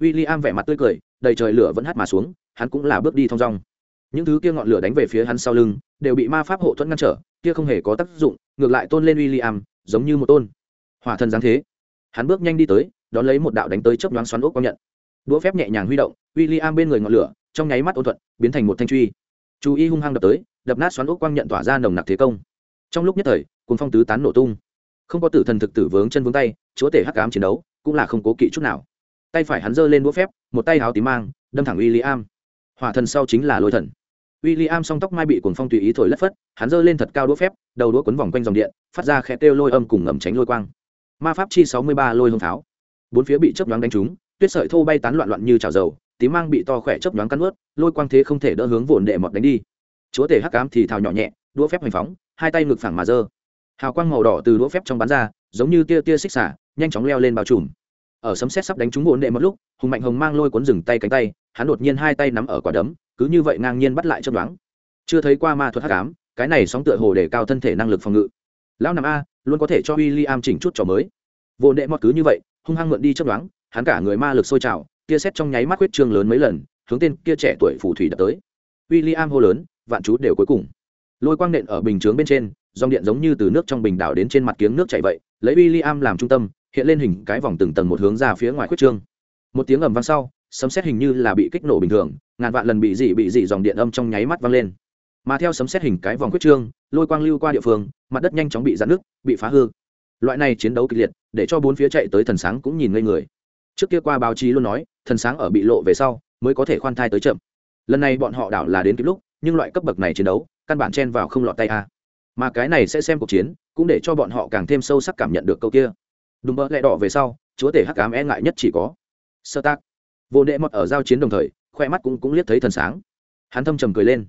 W i l l i am vẻ mặt tươi cười đầy trời lửa vẫn hắt mà xuống hắn cũng là bước đi thong dong. Những thứ kia ngọn lửa đánh về phía hắn sau lưng đều bị ma pháp hộ thuẫn ngăn trở kia không hề có tác dụng ngược lại tôn lên w i l l i am giống như một tôn. Hòa thân giáng thế. Hắn bước nhanh đi tới đón lấy một đạo đánh tới chớp nhoáng xoắn ốc công nhận. Đũa phép nhẹ nhàng huy động w i l l i am bên người ngọn lửa trong nháy mắt ôn thuận, biến thành một thanh truy. Chú ý hung hăng đập tới, đập nát xoắn ốc quang nhận tỏa ra nồng nặc thế công. Trong lúc nhất thời cùng phong tứ tán nổ tung. Không có tử thần thực tử vướng chân vướng tay, chúa tể hắc ám chiến đấu cũng là không cố kỵ chút nào. Tay phải hắn giơ lên đũa phép, một tay háo tím mang, đâm thẳng w i l l i am hỏa thần sau chính là lôi thần. W i l l i am song tóc mai bị cuồng phong tùy ý thổi lất phất, hắn giơ lên thật cao đũa phép, đầu đũa quấn vòng quanh dòng điện, phát ra khe kêu lôi âm cùng ngầm tránh lôi quang. Ma pháp chi sáu mươi ba lôi hương pháo. Bốn phía bị chớp nhoáng đánh trúng, tuyết sợi thô bay tán loạn loạn như trào dầu tím mang bị to khỏe chớp nhoáng cắn ướt lôi quang thế không thể đỡ hướng vồn đệ mọt đánh đi. Chúa tể hắc cám thì thào nhỏ nhẹ, đũa phép hoành phóng, hai tay ngực phẳng mà dơ hào quang màu đỏ từ đũa phép trong bán ra, giống như tia tia xích xả, nhanh chóng leo lên bao trùm. Ở sấm xét sắp đánh trúng vồn đệ một lúc, hùng mạnh hồng mang lôi cuốn rừng tay cánh tay, hắn đột nhiên hai tay nắm ở quả đấm, cứ như vậy ngang nhiên bắt lại chấp nhoáng. Chưa thấy qua ma thuật hắc ám, cái này sóng tựa hồ để cao thân thể năng lực phòng ngự. Lão nằm a, luôn có thể cho w i l l i am chỉnh chút trò mới. Vô đệ mọt cứ như vậy, hung hăng mượn đi chấp đoán hắn cả người ma lực sôi trào tia xét trong nháy mắt huyết trương lớn mấy lần, hướng tên kia trẻ tuổi phù thủy đập tới. W i am hô lớn, vạn chú đều cuối cùng. Lôi quang nện ở bình chướng bên trên, dòng điện giống như từ nước trong bình đảo đến trên mặt kiếng nước chảy vậy, lấy w i l l i am làm trung tâm, hiện lên hình cái vòng từng tầng một hướng ra phía ngoài khuyết trương. Một tiếng ầm vang sau, sấm xét hình như là bị kích nổ bình thường, ngàn vạn lần bị dị bị dị dòng điện âm trong nháy mắt vang lên. Mà theo sấm xét hình cái vòng khuyết trương, lôi quang lưu qua địa phương, mặt đất nhanh chóng bị giãn nước bị phá hư. Loại này chiến đấu kịch liệt, để cho bốn phía chạy tới thần sáng cũng nhìn ngây người. Trước kia qua báo chí luôn nói thần sáng ở bị lộ về sau mới có thể khoan thai tới chậm. Lần này bọn họ đảo là đến kịp lúc, nhưng loại cấp bậc này chiến đấu, căn bản chen vào không lọt tay a. Mà cái này sẽ xem cuộc chiến, cũng để cho bọn họ càng thêm sâu sắc cảm nhận được câu kia. Đùm bỡ lẹ đỏ về sau, chúa tể hắc cám e ngại nhất chỉ có. Sơ tác. Vô đệ mọt ở giao chiến đồng thời, khoe mắt cũng cũng liếc thấy thần sáng. Hắn thâm trầm cười lên.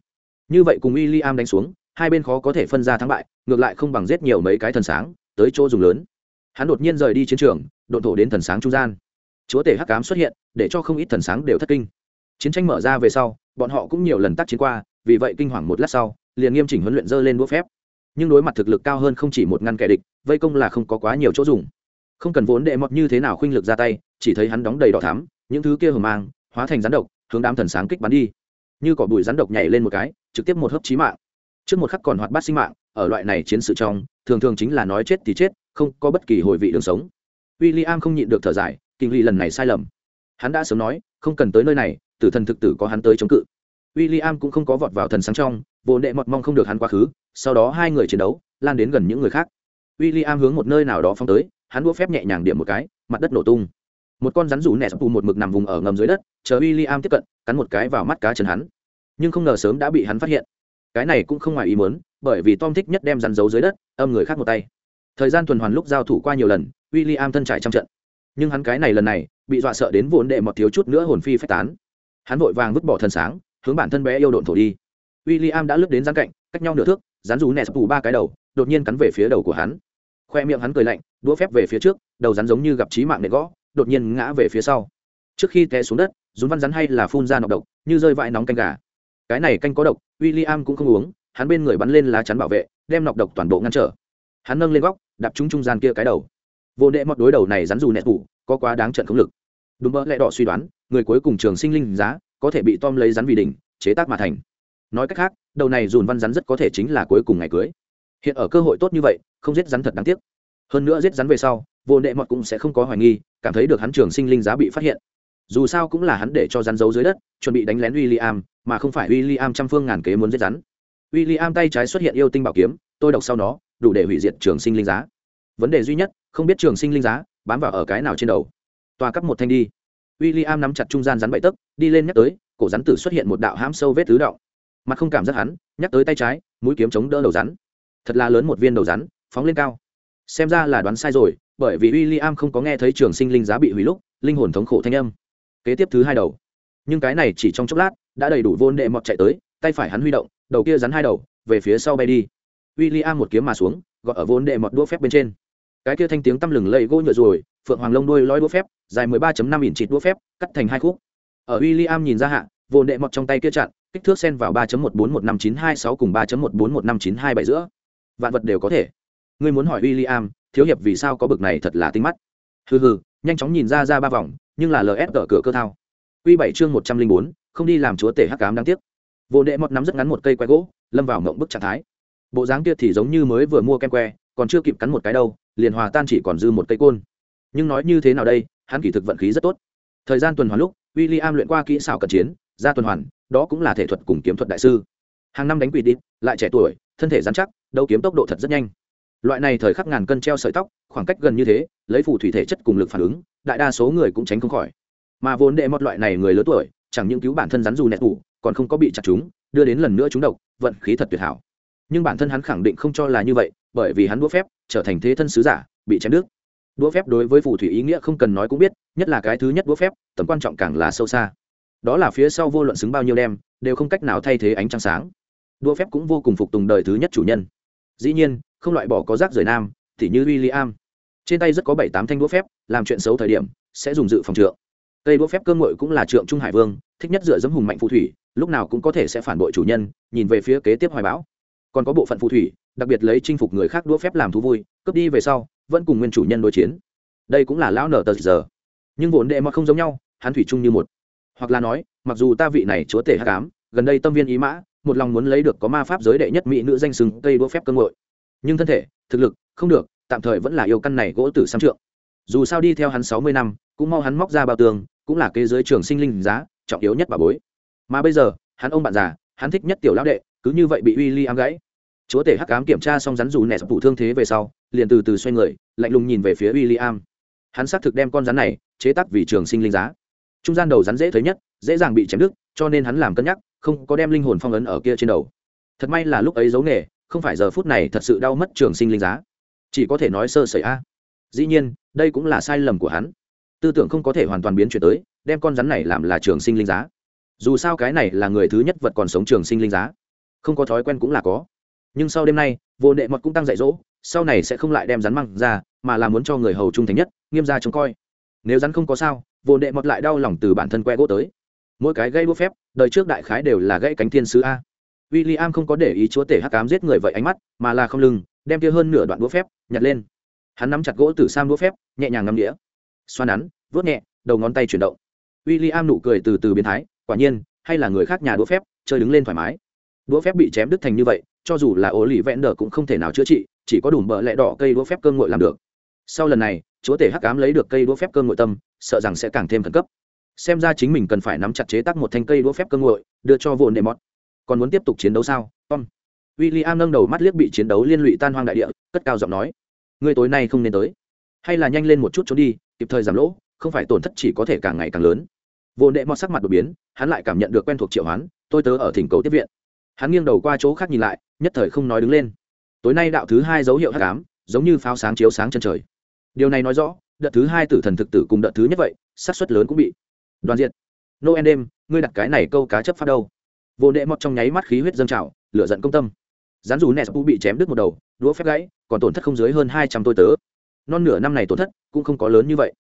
Như vậy cùng w i l l i am đánh xuống, hai bên khó có thể phân ra thắng bại, ngược lại không bằng giết nhiều mấy cái thần sáng, tới chỗ dùng lớn. Hắn đột nhiên rời đi chiến trường, độn thổ đến thần sáng trung gian. Chúa tể hắc cám xuất hiện để cho không ít thần sáng đều thất kinh. Chiến tranh mở ra về sau, bọn họ cũng nhiều lần tác chiến qua, vì vậy kinh hoàng một lát sau, liền nghiêm chỉnh huấn luyện dơ lên đũa phép. Nhưng đối mặt thực lực cao hơn không chỉ một ngăn kẻ địch, vây công là không có quá nhiều chỗ dùng. Không cần vốn đệ mọt như thế nào khuynh lực ra tay, chỉ thấy hắn đóng đầy đỏ thắm, những thứ kia hờ mang, hóa thành rắn độc, hướng đám thần sáng kích bắn đi. Như cỏ bụi rắn độc nhảy lên một cái, trực tiếp một hớp chí mạng. Trước một khắc còn hoạt bát sinh mạng, ở loại này chiến sự trong, thường thường chính là nói chết thì chết, không có bất kỳ hồi vị đường sống. W i l l i am không nhịn được thở dài, kinh ly lần này sai lầm hắn đã sớm nói, không cần tới nơi này, tử thần thực tử có hắn tới chống cự. W i l l i am cũng không có vọt vào thần sáng trong vô đệ mọt mong không được hắn quá khứ, sau đó hai người chiến đấu, lan đến gần những người khác. W i l l i am hướng một nơi nào đó phong tới, hắn đua phép nhẹ nhàng điểm một cái, mặt đất nổ tung. Một con rắn rủ nẹ sập tù một mực nằm vùng ở ngầm dưới đất, chờ w i l l i am tiếp cận, cắn một cái vào mắt cá chân hắn. Nhưng không ngờ sớm đã bị hắn phát hiện. Cái này cũng không ngoài ý muốn, bởi vì tom thích nhất đem rắn giấu dưới đất, âm người khác một tay. Thời gian tuần hoàn lúc giao thủ qua nhiều lần w i l l i am thân trải trăm trận. Nhưng hắn cái này lần này bị dọa sợ đến vốn đệ một thiếu chút nữa hồn phi phách tán. Hắn vội vàng vứt bỏ thần sáng, hướng bản thân bé yêu độn thổ đi. W i l l i am đã lướt đến rắn cạnh, cách nhau nửa thước rắn rú nẹt phủ ba cái đầu, đột nhiên cắn về phía đầu của hắn. Khoe miệng hắn cười lạnh, đũa phép về phía trước, đầu rắn giống như gặp trí mạng nệ gõ, đột nhiên ngã về phía sau. Trước khi té xuống đất, rún văn rắn hay là phun ra nọc độc, như rơi vãi nóng canh gà. Cái này canh có độc w i l l i am cũng không uống, hắn bên người bắn lên lá chắn bảo vệ, đem nọc độc toàn bộ ngăn trở. Hắn nâng lên góc, đạp trúng trung gian kia cái đầu. Vô đệ mọt đối đầu này rắn dù nẹt tủ có quá đáng trận không lực. Đúng mơ lẽ đỏ suy đoán, người cuối cùng trường sinh linh giá, có thể bị tom lấy rắn vì đỉnh, chế tác mà thành. Nói cách khác, đầu này dùn văn rắn rất có thể chính là cuối cùng ngày cưới. Hiện ở cơ hội tốt như vậy, không giết rắn thật đáng tiếc. Hơn nữa giết rắn về sau, vô đệ mọt cũng sẽ không có hoài nghi, cảm thấy được hắn trường sinh linh giá bị phát hiện. Dù sao cũng là hắn để cho rắn giấu dưới đất, chuẩn bị đánh lén w i l l i am mà không phải w i l l i am trăm phương ngàn kế muốn giết rắn. W i l l i am tay trái xuất hiện yêu tinh bảo kiếm, tôi đọc sau nó, đủ để hủy diệt trường sinh linh giá. Vấn đề duy nhất, không biết trường sinh linh giá bám vào ở cái nào trên đầu. Tòa cắp một thanh đi. W i l l i am nắm chặt trung gian rắn bậy tấc, đi lên nhắc tới, cổ rắn tử xuất hiện một đạo hãm sâu vết tứ đạo mặt không cảm giác hắn, nhắc tới tay trái, mũi kiếm chống đỡ đầu rắn. Thật là lớn một viên đầu rắn, phóng lên cao. Xem ra là đoán sai rồi, bởi vì w i l l i am không có nghe thấy trường sinh linh giá bị hủy lúc, linh hồn thống khổ thanh âm. Kế tiếp thứ hai đầu. Nhưng cái này chỉ trong chốc lát, đã đầy đủ vôn đệ mọt chạy tới, tay phải hắn huy động, đầu kia rắn hai đầu, về phía sau bay đi. W i l l i am một kiếm mà xuống gọi ở vốn đệ mọt đũa phép bên trên cái kia thanh tiếng tăm lừng lây gỗ nhựa rồi phượng hoàng lông đuôi lói đũa phép dài mười ba năm chịt đũa phép cắt thành hai khúc. Ở William nhìn ra hạ vô đệ mọt trong tay kia chặn kích thước xen vào ba một bốn một năm chín hai sáu cùng ba một bốn một năm chín hai bảy giữa. Vạn vật đều có thể. Ngươi muốn hỏi William, thiếu hiệp vì sao có bực này thật là tinh mắt. Hừ hừ nhanh chóng nhìn ra ra ba vòng nhưng là ls ở cửa cơ thao. Q bảy chương một trăm linh bốn không đi làm chúa tể hắc cám đáng tiếc. Vô đệ mọt nắm rất ngắn một cây que gỗ lâm vào mộng bức trạng thái. Bộ dáng kia thì giống như mới vừa mua kem que còn chưa kịp cắn một cái đâu liền hòa tan chỉ còn dư một cây côn. Nhưng nói như thế nào đây, hắn kỳ thực vận khí rất tốt. Thời gian tuần hoàn lúc w i l l i am luyện qua kỹ xảo cận chiến, ra tuần hoàn, đó cũng là thể thuật cùng kiếm thuật đại sư. Hàng năm đánh quỷ đi lại trẻ tuổi, thân thể dán chắc, đấu kiếm tốc độ thật rất nhanh. Loại này thời khắc ngàn cân treo sợi tóc, khoảng cách gần như thế, lấy phù thủy thể chất cùng lực phản ứng, đại đa số người cũng tránh không khỏi. Mà vốn đệ một loại này người lớn tuổi, chẳng những cứu bản thân rắn dù nẹt tủ, còn không có bị chặt chúng, đưa đến lần nữa chúng độc, vận khí thật tuyệt hảo. Nhưng bản thân hắn khẳng định không cho là như vậy, bởi vì hắn đũa phép trở thành thế thân sứ giả, bị chém đứt. Đũa phép đối với phù thủy ý nghĩa không cần nói cũng biết, nhất là cái thứ nhất đũa phép, tầm quan trọng càng là sâu xa. Đó là phía sau vô luận xứng bao nhiêu đem, đều không cách nào thay thế ánh trăng sáng. Đũa phép cũng vô cùng phục tùng đời thứ nhất chủ nhân. Dĩ nhiên, không loại bỏ có rác rời nam, thì như w i l l i am trên tay rất có bảy tám thanh đũa phép, làm chuyện xấu thời điểm, sẽ dùng dự phòng trượng. Cây đũa phép cơ ngội cũng là trượng trung hải vương, thích nhất dựa dẫm hùng mạnh phù thủy, lúc nào cũng có thể sẽ phản bội chủ nhân, nhìn về phía kế tiếp hoài bão. Còn có bộ phận phù thủy đặc biệt lấy chinh phục người khác đũa phép làm thú vui, cướp đi về sau, vẫn cùng nguyên chủ nhân đối chiến. Đây cũng là lão nở tờ giờ. Nhưng vốn đệ mà không giống nhau, hắn thủy chung như một. Hoặc là nói, mặc dù ta vị này chúa tể hát cám gần đây tâm viên ý mã, một lòng muốn lấy được có ma pháp giới đệ nhất mỹ nữ danh sừng cây đũa phép cơ ngội. Nhưng thân thể, thực lực, không được, tạm thời vẫn là yêu căn này gỗ tử sam trượng. Dù sao đi theo hắn sáu mươi năm, cũng mau hắn móc ra bao tường, cũng là kế giới trường sinh linh giá, trọng yếu nhất bà bối. Mà bây giờ, hắn ông bạn già, hắn thích nhất tiểu lão đệ, cứ như vậy bị w i am gãy chúa tể hắc cám kiểm tra xong rắn dù nẹ phụ thương thế về sau, liền từ từ xoay người, lạnh lùng nhìn về phía w i l l i am hắn xác thực đem con rắn này chế tác vì trường sinh linh giá. Trung gian đầu rắn dễ thấy nhất, dễ dàng bị chém đứt, cho nên hắn làm cân nhắc, không có đem linh hồn phong ấn ở kia trên đầu. Thật may là lúc ấy giấu nghề, không phải giờ phút này thật sự đau mất trường sinh linh giá. Chỉ có thể nói sơ sẩy a. Dĩ nhiên, đây cũng là sai lầm của hắn. Tư tưởng không có thể hoàn toàn biến chuyển tới, đem con rắn này làm là trường sinh linh giá. Dù sao cái này là người thứ nhất vật còn sống trường sinh linh giá. Không có thói quen cũng là có nhưng sau đêm nay, vô nệ mật cũng tăng dạy dỗ, sau này sẽ không lại đem rắn măng ra, mà là muốn cho người hầu trung thành nhất, nghiêm ra trông coi. Nếu rắn không có sao, vô nệ mật lại đau lòng từ bản thân que gỗ tới. Mỗi cái gây bút phép, đời trước đại khái đều là gãy cánh thiên sứ a. W i l l i am không có để ý chúa tể hắc cám giết người vậy ánh mắt, mà là không lưng, đem kia hơn nửa đoạn đũa phép nhặt lên. Hắn nắm chặt gỗ từ sam đũa phép, nhẹ nhàng ngắm đĩa. Xoa nắn vớt nhẹ, đầu ngón tay chuyển động. W i l l i am nụ cười từ từ biến thái, quả nhiên, hay là người khác nhà đũa phép, chơi đứng lên thoải mái. Đũa phép bị chém đứt thành như vậy cho dù là ố lì vẹn đờ cũng không thể nào chữa trị, chỉ có đủ bợ lẹ đỏ cây đũa phép cơm ngội làm được. Sau lần này, chúa tể hắc ám lấy được cây đũa phép cơm ngội tâm, sợ rằng sẽ càng thêm khẩn cấp. Xem ra chính mình cần phải nắm chặt chế tác một thanh cây đũa phép cơm ngội đưa cho vồn đệ mọt còn muốn tiếp tục chiến đấu sao? Tom. W i l l i am nâng đầu mắt liếc bị chiến đấu liên lụy tan hoang đại địa, cất cao giọng nói. Ngươi tối nay không nên tới. Hay là nhanh lên một chút trốn đi, kịp thời giảm lỗ, không phải tổn thất chỉ có thể càng ngày càng lớn. Vồn đệ mọt sắc mặt đột biến, hắn lại cảm nhận được quen thuộc triệu hoán, tôi tớ ở thỉnh cầu tiếp viện. Hắn nghiêng đầu qua chỗ khác nhìn lại nhất thời không nói đứng lên. Tối nay đạo thứ hai dấu hiệu hát cám giống như pháo sáng chiếu sáng chân trời. Điều này nói rõ, đợt thứ hai tử thần thực tử cùng đợt thứ nhất vậy, xác suất lớn cũng bị đoàn diện noel đêm, ngươi đặt cái này câu cá chấp phát đâu? Vô đệ mọt trong nháy mắt khí huyết dâng trào, lửa giận công tâm. Rán dù nes bị chém đứt một đầu, đũa phép gãy, còn tổn thất không dưới hơn hai trăm tôi tớ. Non nửa năm này tổn thất cũng không có lớn như vậy.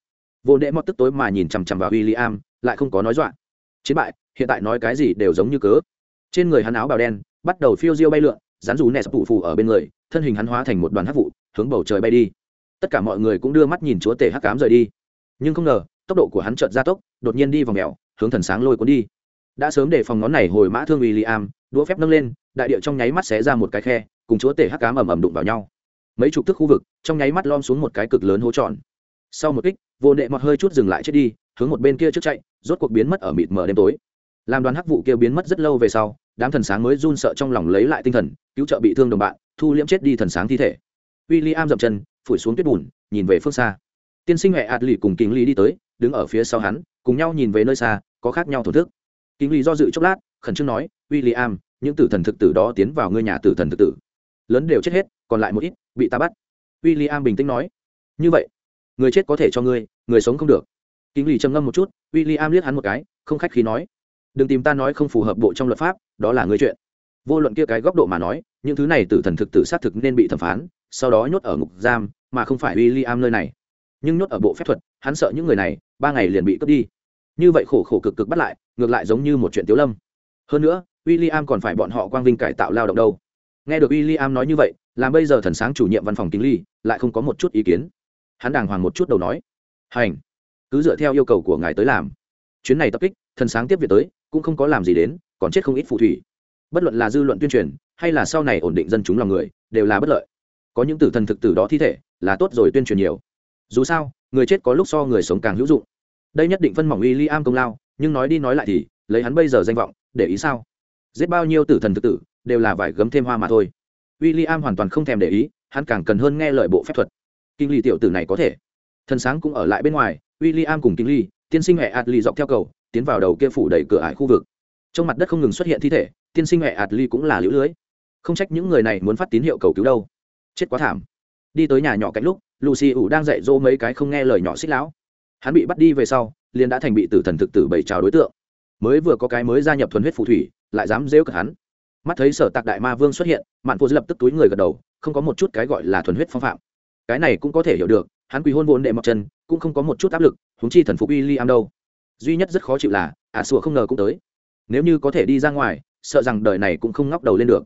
Vô đệ mọt tức tối mà nhìn chằm chằm vào w i l l i am lại không có nói dọa. Chiến bại, hiện tại nói cái gì đều giống như cớ. Trên người hắn áo bào đen, bắt đầu phiêu diêu bay lượn rán dù nes tụ phù ở bên người, thân hình hắn hóa thành một đoàn hắc vụ, hướng bầu trời bay đi. Tất cả mọi người cũng đưa mắt nhìn chúa tể hắc cám rời đi. Nhưng không ngờ, tốc độ của hắn chợt gia tốc, đột nhiên đi vào mèo, hướng thần sáng lôi cuốn đi. Đã sớm để phòng ngón này hồi mã thương uy liam am đũa phép nâng lên, đại địa trong nháy mắt xé ra một cái khe, cùng chúa tể hắc cám ầm ầm đụng vào nhau. Mấy chục thước khu vực, trong nháy mắt lom xuống một cái cực lớn hố tròn. Sau một kích, vô nệ mọt hơi chút dừng lại chết đi, hướng một bên kia trước chạy, rốt cuộc biến mất ở mịt mờ đêm tối. Làm đoàn hắc vụ kia biến mất rất lâu về sau đám thần sáng mới run sợ trong lòng lấy lại tinh thần, cứu trợ bị thương đồng bạn, thu liễm chết đi thần sáng thi thể. W i l l i am dậm chân, phủi xuống tuyết bùn, nhìn về phương xa. Tiên sinh huệ ạt lì cùng kính lý đi tới, đứng ở phía sau hắn, cùng nhau nhìn về nơi xa, có khác nhau thổ thức. Kính lý do dự chốc lát, khẩn trương nói w i l l i am những tử thần thực tử đó tiến vào ngôi nhà tử thần thực tử. Lớn đều chết hết, còn lại một ít, bị ta bắt. W i l l i am bình tĩnh nói, như vậy, người chết có thể cho ngươi, người sống không được. Kính lý trầm ngâm một chút w i l l i am liếc hắn một cái, không khách khí nói, đừng tìm ta nói không phù hợp bộ trong luật pháp đó là người chuyện. Vô luận kia cái góc độ mà nói, những thứ này tử thần thực tử xác thực nên bị thẩm phán, sau đó nhốt ở ngục giam, mà không phải w i l l i am nơi này. Nhưng nhốt ở bộ phép thuật, hắn sợ những người này, ba ngày liền bị cướp đi. Như vậy khổ khổ cực cực bắt lại, ngược lại giống như một chuyện tiếu lâm. Hơn nữa w i l l i am còn phải bọn họ quang vinh cải tạo lao động đâu. Nghe được w i l l i am nói như vậy, làm bây giờ thần sáng chủ nhiệm văn phòng kính ly, lại không có một chút ý kiến. Hắn đàng hoàng một chút đầu nói, hành, cứ dựa theo yêu cầu của ngài tới làm. Chuyến này tập kích, thần sáng tiếp việc tới, cũng không có làm gì đến còn chết không ít phù thủy. Bất luận là dư luận tuyên truyền, hay là sau này ổn định dân chúng lòng người, đều là bất lợi. Có những tử thần thực tử đó thi thể, là tốt rồi tuyên truyền nhiều. Dù sao, người chết có lúc so người sống càng hữu dụng. Đây nhất định phân mỏng uy li am công lao, nhưng nói đi nói lại thì, lấy hắn bây giờ danh vọng, để ý sao? Giết bao nhiêu tử thần thực tử, đều là vải gấm thêm hoa mà thôi. W i l l i am hoàn toàn không thèm để ý, hắn càng cần hơn nghe lời bộ phép thuật. Kinh ly tiểu tử này có thể. Thần sáng cũng ở lại bên ngoài w i l l i am cùng kinh ly, tiên sinh hệ ạt ly dọc theo cầu, tiến vào đầu kia phủ đầy cửa ải khu vực trong mặt đất không ngừng xuất hiện thi thể, tiên sinh hệ ạt ly cũng là lũ lưới. Không trách những người này muốn phát tín hiệu cầu cứu đâu. Chết quá thảm. Đi tới nhà nhỏ cạnh lúc, lucy ủ đang dạy dỗ mấy cái không nghe lời nhỏ xích lão. Hắn bị bắt đi về sau, liền đã thành bị tử thần thực tử bảy trào đối tượng. Mới vừa có cái mới gia nhập thuần huyết phù thủy, lại dám dễu cả hắn. Mắt thấy sở tạc đại ma vương xuất hiện, mạn phụ lập tức túi người gật đầu, không có một chút cái gọi là thuần huyết phong phạm. Cái này cũng có thể hiểu được, hắn quỳ hôn vốn đệ mọc chân, cũng không có một chút áp lực húng chi thần phục y li am đâu. Duy nhất rất khó chịu là, ả à sùa không ngờ cũng tới nếu như có thể đi ra ngoài, sợ rằng đời này cũng không ngóc đầu lên được.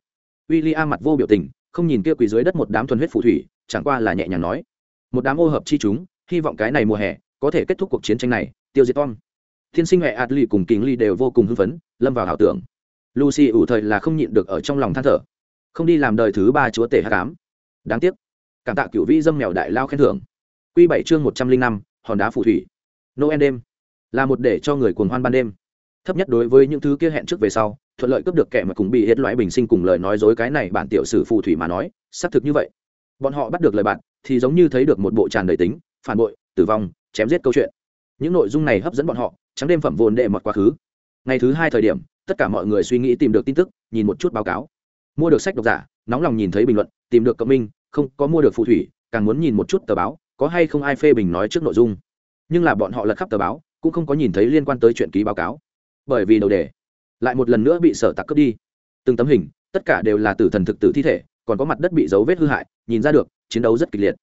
W i l l i am mặt vô biểu tình, không nhìn kia quỳ dưới đất một đám thuần huyết phù thủy, chẳng qua là nhẹ nhàng nói, một đám ô hợp chi chúng, hy vọng cái này mùa hè có thể kết thúc cuộc chiến tranh này, tiêu diệt tom. Thiên sinh huệ adli cùng kính ly đều vô cùng hưng phấn, lâm vào ảo tưởng. Lucy ủ thời là không nhịn được ở trong lòng than thở. Không đi làm đời thứ ba chúa tể hát cám. Đáng tiếc. Cảm tạ cựu vĩ dâm mèo đại lao khen thưởng. Q bảy chương một trăm linh năm, hòn đá phù thủy. Noel đêm. Là một để cho người cuồng hoan ban đêm thấp nhất đối với những thứ kia hẹn trước về sau, thuận lợi cướp được kẻ mà cùng bị hết loại bình sinh cùng lời nói dối cái này bản tiểu sử phù thủy mà nói, xác thực như vậy. Bọn họ bắt được lời bạn, thì giống như thấy được một bộ tràn đầy tính, phản bội, tử vong, chém giết câu chuyện. Những nội dung này hấp dẫn bọn họ, trắng đêm phẩm vồn đệ mọt quá khứ. Ngày thứ hai thời điểm, tất cả mọi người suy nghĩ tìm được tin tức, nhìn một chút báo cáo. Mua được sách độc giả, nóng lòng nhìn thấy bình luận, tìm được cộng minh, không có mua được phù thủy, càng muốn nhìn một chút tờ báo, có hay không ai phê bình nói trước nội dung. Nhưng là bọn họ lật khắp tờ báo, cũng không có nhìn thấy liên quan tới chuyện ký báo cáo bởi vì đầu đề. Lại một lần nữa bị sở tặc cướp đi. Từng tấm hình, tất cả đều là tử thần thực tử thi thể, còn có mặt đất bị dấu vết hư hại, nhìn ra được, chiến đấu rất kịch liệt.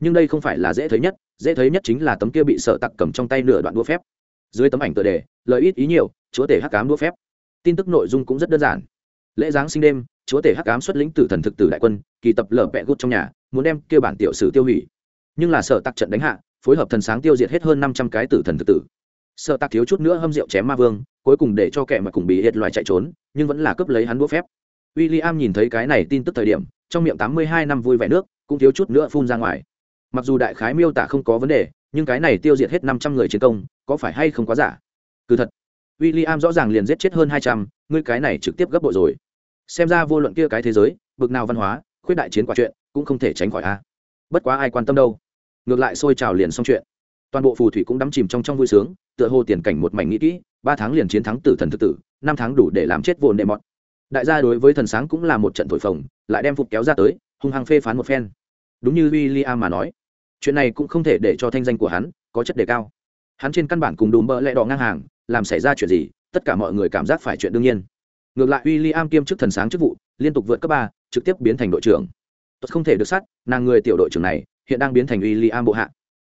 Nhưng đây không phải là dễ thấy nhất, dễ thấy nhất chính là tấm kia bị sở tặc cầm trong tay nửa đoạn đua phép. Dưới tấm ảnh tựa đề lợi ít ý nhiều, chúa tể hắc cám đua phép. Tin tức nội dung cũng rất đơn giản. Lễ giáng sinh đêm, chúa tể hắc cám xuất lĩnh tử thần thực tử đại quân, kỳ tập lở vẹ gút trong nhà, muốn đem kêu bản tiểu sử tiêu hủy. Nhưng là sở tặc trận đánh hạ, phối hợp thần sáng tiêu diệt hết hơn năm trăm cái tử thần thực tử. Sở tặc thiếu chút nữa hâm rượu chém ma vương cuối cùng để cho kẻ mà cùng bị hiệt loài chạy trốn, nhưng vẫn là cướp lấy hắn đũa phép. W i l l i am nhìn thấy cái này tin tức thời điểm, trong miệng tám mươi hai năm vui vẻ nước, cũng thiếu chút nữa phun ra ngoài. Mặc dù đại khái miêu tả không có vấn đề, nhưng cái này tiêu diệt hết năm trăm người chiến công, có phải hay không quá giả? Cứ thật w i l l i am rõ ràng liền giết chết hơn hai trăm, ngươi cái này trực tiếp gấp bội rồi. Xem ra vô luận kia cái thế giới, bực nào văn hóa, khuyết đại chiến quả chuyện, cũng không thể tránh khỏi a. Bất quá ai quan tâm đâu? Ngược lại xôi trào liền xong chuyện. Toàn bộ phù thủy cũng đắm chìm trong trong vui sướng, tựa hồ tiền cảnh một mảnh nghĩ kỹ ba tháng liền chiến thắng tử thần thực tử, năm tháng đủ để làm chết vồn đệ mọt. Đại gia đối với thần sáng cũng là một trận thổi phồng, lại đem phục kéo ra tới, hung hăng phê phán một phen. Đúng như w i l l i am mà nói, chuyện này cũng không thể để cho thanh danh của hắn có chất đề cao. Hắn trên căn bản cùng đùm bỡ lẽ đỏ ngang hàng, làm xảy ra chuyện gì, tất cả mọi người cảm giác phải chuyện đương nhiên. Ngược lại w i l l i am kiêm chức thần sáng chức vụ, liên tục vượt cấp ba, trực tiếp biến thành đội trưởng. Tốt không thể được sát, nàng người tiểu đội trưởng này, hiện đang biến thành w i l l i am bộ hạ.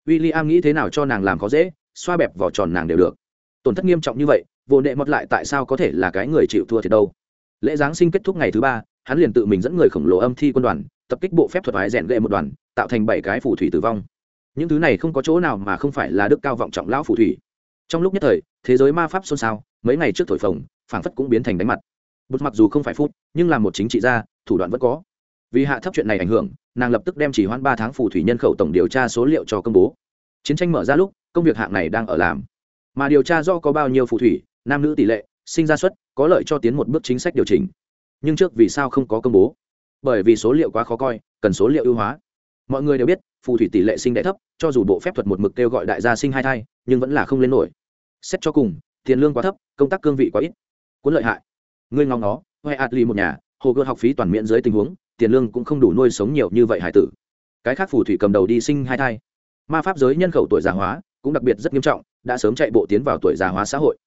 W i l l i am nghĩ thế nào cho nàng làm khó dễ, xoa bẹp vỏ tròn nàng đều được tổn thất nghiêm trọng như vậy, vô nệ mọt lại tại sao có thể là cái người chịu thua thiệt đâu? Lễ giáng sinh kết thúc ngày thứ ba, hắn liền tự mình dẫn người khổng lồ âm thi quân đoàn, tập kích bộ phép thuật vái rèn gậy một đoàn, tạo thành bảy cái phù thủy tử vong. Những thứ này không có chỗ nào mà không phải là đức cao vọng trọng lão phù thủy. Trong lúc nhất thời, thế giới ma pháp xôn xao, mấy ngày trước thổi phồng, phảng phất cũng biến thành đánh mặt. Bút mặc dù không phải phút, nhưng là một chính trị gia, thủ đoạn vẫn có. Vì hạ thấp chuyện này ảnh hưởng, nàng lập tức đem chỉ hoãn ba tháng phù thủy nhân khẩu tổng điều tra số liệu cho công bố. Chiến tranh mở ra lúc, công việc hạng này đang ở làm mà điều tra do có bao nhiêu phù thủy, nam nữ tỷ lệ, sinh ra suất, có lợi cho tiến một bước chính sách điều chỉnh. Nhưng trước vì sao không có công bố? Bởi vì số liệu quá khó coi, cần số liệu ưu hóa. Mọi người đều biết, phù thủy tỷ lệ sinh đẻ thấp, cho dù bộ phép thuật một mực kêu gọi đại gia sinh hai thai, nhưng vẫn là không lên nổi. Xét cho cùng, tiền lương quá thấp, công tác cương vị quá ít. Cuốn lợi hại. Ngươi ngóng nó huệ ạt lì một nhà, hồ gươm học phí toàn miễn dưới tình huống, tiền lương cũng không đủ nuôi sống nhiều như vậy hải tử. Cái khác phù thủy cầm đầu đi sinh hai thai. Ma pháp giới nhân khẩu tuổi già hóa, cũng đặc biệt rất nghiêm trọng đã sớm chạy bộ tiến vào tuổi già hóa xã hội.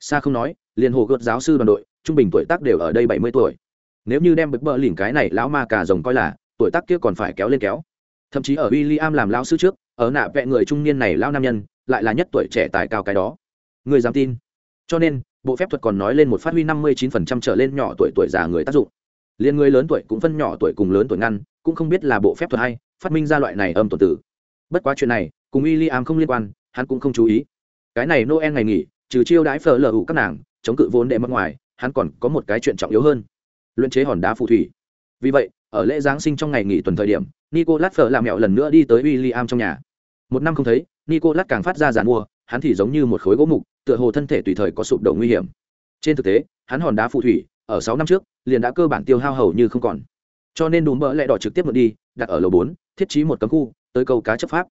Xa không nói, liền hồ gợt giáo sư đoàn đội, trung bình tuổi tác đều ở đây bảy mươi tuổi. Nếu như đem bực bờ lỉnh cái này lão ma cà rồng coi là, tuổi tác kia còn phải kéo lên kéo. Thậm chí ở w i l l i am làm lão sư trước, ở nạ vẹ người trung niên này lão nam nhân, lại là nhất tuổi trẻ tài cao cái đó. Người dám tin. Cho nên, bộ phép thuật còn nói lên một phát huy năm mươi chín phần trăm trở lên nhỏ tuổi tuổi già người tác dụng. Liền người lớn tuổi cũng phân nhỏ tuổi cùng lớn tuổi ngăn, cũng không biết là bộ phép thuật hay, phát minh ra loại này âm tuần tử. Bất quá chuyện này, cùng w i l l i am không liên quan, hắn cũng không chú ý cái này noel ngày nghỉ, trừ chiêu đãi phở lờ hụ các nàng, chống cự vốn đệ mất ngoài, hắn còn có một cái chuyện trọng yếu hơn. Luyện chế hòn đá phù thủy. Vì vậy, ở lễ giáng sinh trong ngày nghỉ tuần thời điểm, nicolas phở làm mẹo lần nữa đi tới w i l l i am trong nhà. Một năm không thấy, nicolas càng phát ra giàn mua, hắn thì giống như một khối gỗ mục, tựa hồ thân thể tùy thời có sụp đổ nguy hiểm. Trên thực tế, hắn hòn đá phù thủy, ở sáu năm trước, liền đã cơ bản tiêu hao hầu như không còn. Cho nên đùm bỡ lẹ đỏ trực tiếp mượn đi, đặt ở lầu bốn, thiết trí một cấm khu, tới câu cá chấp pháp.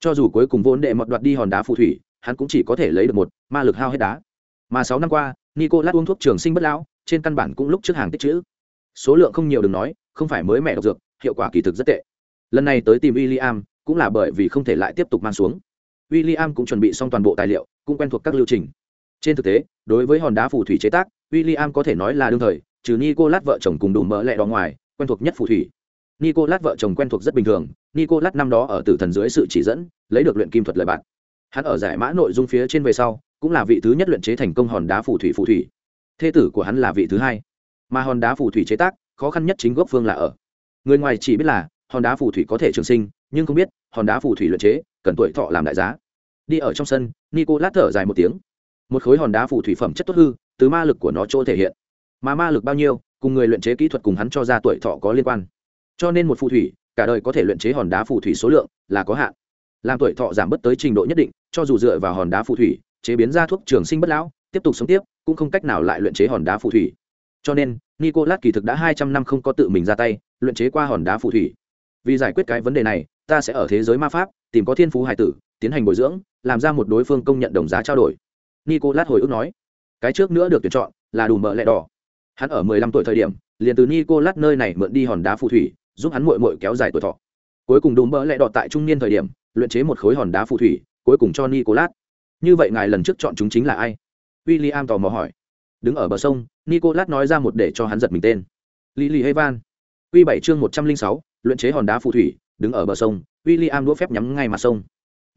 Cho dù cuối cùng vốn đệ mọt đoạt đi hòn đá phù thủy hắn cũng chỉ có thể lấy được một, ma lực hao hết đá. Mà sáu năm qua, nico lát uống thuốc trường sinh bất lão, trên căn bản cũng lúc trước hàng tích chữ. Số lượng không nhiều đừng nói, không phải mới mẹ độc dược, hiệu quả kỳ thực rất tệ. Lần này tới tìm w i l l i am cũng là bởi vì không thể lại tiếp tục mang xuống. W i l l i am cũng chuẩn bị xong toàn bộ tài liệu, cũng quen thuộc các lưu trình. Trên thực tế, đối với hòn đá phù thủy chế tác w i l l i am có thể nói là đương thời, trừ nico lát vợ chồng cùng đủ mỡ lẹ đỏ ngoài, quen thuộc nhất phù thủy. Nicolas vợ chồng quen thuộc rất bình thường, nicolas năm đó ở tử thần dưới sự chỉ dẫn, lấy được luyện kim thuật lời bạn hắn ở giải mã nội dung phía trên về sau, cũng là vị thứ nhất luyện chế thành công hòn đá phù thủy phù thủy. Thê tử của hắn là vị thứ hai. Mà hòn đá phù thủy chế tác, khó khăn nhất chính gốc phương là ở. Người ngoài chỉ biết là, hòn đá phù thủy có thể trường sinh, nhưng không biết, hòn đá phù thủy luyện chế, cần tuổi thọ làm đại giá. Đi ở trong sân, nicolas thở dài một tiếng. Một khối hòn đá phù thủy phẩm chất tốt hư, từ ma lực của nó chỗ thể hiện. Mà ma lực bao nhiêu, cùng người luyện chế kỹ thuật cùng hắn cho ra tuổi thọ có liên quan. Cho nên một phù thủy, cả đời có thể luyện chế hòn đá phù thủy số lượng là có hạn làm tuổi thọ giảm bớt tới trình độ nhất định, cho dù dựa vào hòn đá phù thủy, chế biến ra thuốc trường sinh bất lão, tiếp tục sống tiếp, cũng không cách nào lại luyện chế hòn đá phù thủy. Cho nên, nicolas kỳ thực đã hai trăm năm không có tự mình ra tay, luyện chế qua hòn đá phù thủy. Vì giải quyết cái vấn đề này, ta sẽ ở thế giới ma pháp, tìm có thiên phú hải tử, tiến hành bồi dưỡng, làm ra một đối phương công nhận đồng giá trao đổi. Nicolas hồi ức nói, cái trước nữa được tuyển chọn là đủ mỡ lẹ đỏ. Hắn ở mười lăm tuổi thời điểm, liền từ nicolas nơi này mượn đi hòn đá phù thủy, giúp hắn muội muội kéo dài tuổi thọ. Cuối cùng đủ mỡ lẹ đỏ tại trung niên thời điểm luyện chế một khối hòn đá phù thủy, cuối cùng cho nicolas. Như vậy ngài lần trước chọn chúng chính là ai? William tò mò hỏi. Đứng ở bờ sông, nicolas nói ra một để cho hắn giật mình tên. Lily hevan Quy bảy chương một trăm linh sáu, luyện chế hòn đá phù thủy, đứng ở bờ sông, William đũa phép nhắm ngay mặt sông.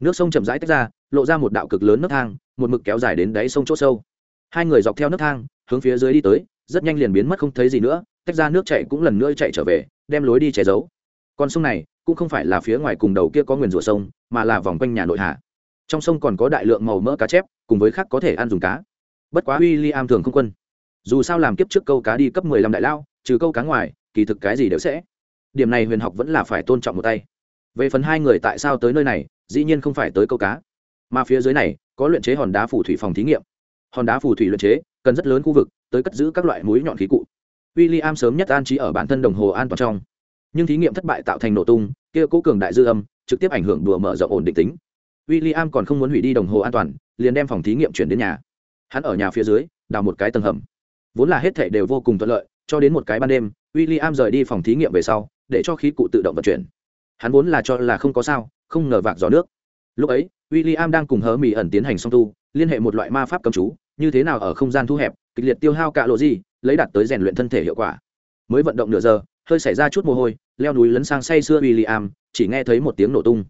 Nước sông chậm rãi tách ra, lộ ra một đạo cực lớn nước thang, một mực kéo dài đến đáy sông chỗ sâu. Hai người dọc theo nước thang, hướng phía dưới đi tới, rất nhanh liền biến mất không thấy gì nữa, tách ra nước chạy cũng lần nữa chạy trở về, đem lối đi che giấu con sông này cũng không phải là phía ngoài cùng đầu kia có nguyền rủa sông, mà là vòng quanh nhà nội hạ trong sông còn có đại lượng màu mỡ cá chép, cùng với khác có thể ăn dùng cá. Bất quá William thường không quân. Dù sao làm kiếp trước câu cá đi cấp mười lăm đại lao, trừ câu cá ngoài, kỳ thực cái gì đều sẽ. Điểm này huyền học vẫn là phải tôn trọng một tay. Về phần hai người tại sao tới nơi này, dĩ nhiên không phải tới câu cá. Mà phía dưới này, có luyện chế hòn đá phù thủy phòng thí nghiệm. Hòn đá phù thủy luyện chế, cần rất lớn khu vực, tới cất giữ các loại mũi nhọn khí cụ. W i l l i am sớm nhất an trí ở bản thân đồng hồ an toàn trong nhưng thí nghiệm thất bại tạo thành nổ tung, kia cố cường đại dư âm trực tiếp ảnh hưởng đùa mở rộng ổn định tính. W i l l i am còn không muốn hủy đi đồng hồ an toàn, liền đem phòng thí nghiệm chuyển đến nhà. Hắn ở nhà phía dưới, đào một cái tầng hầm. Vốn là hết thể đều vô cùng thuận lợi, cho đến một cái ban đêm w i l l i am rời đi phòng thí nghiệm về sau, để cho khí cụ tự động vận chuyển. Hắn vốn là cho là không có sao, không ngờ vạc gió nước. Lúc ấy w i l l i am đang cùng hớ mỹ ẩn tiến hành song tu, liên hệ một loại ma pháp cầm chú, như thế nào ở không gian thu hẹp, kịch liệt tiêu hao cạ lộ gì, lấy đạt tới rèn luyện thân thể hiệu quả. Mới vận động nửa giờ hơi xảy ra chút mồ hôi, leo núi lấn sang say sưa w i l l i am chỉ nghe thấy một tiếng nổ tung.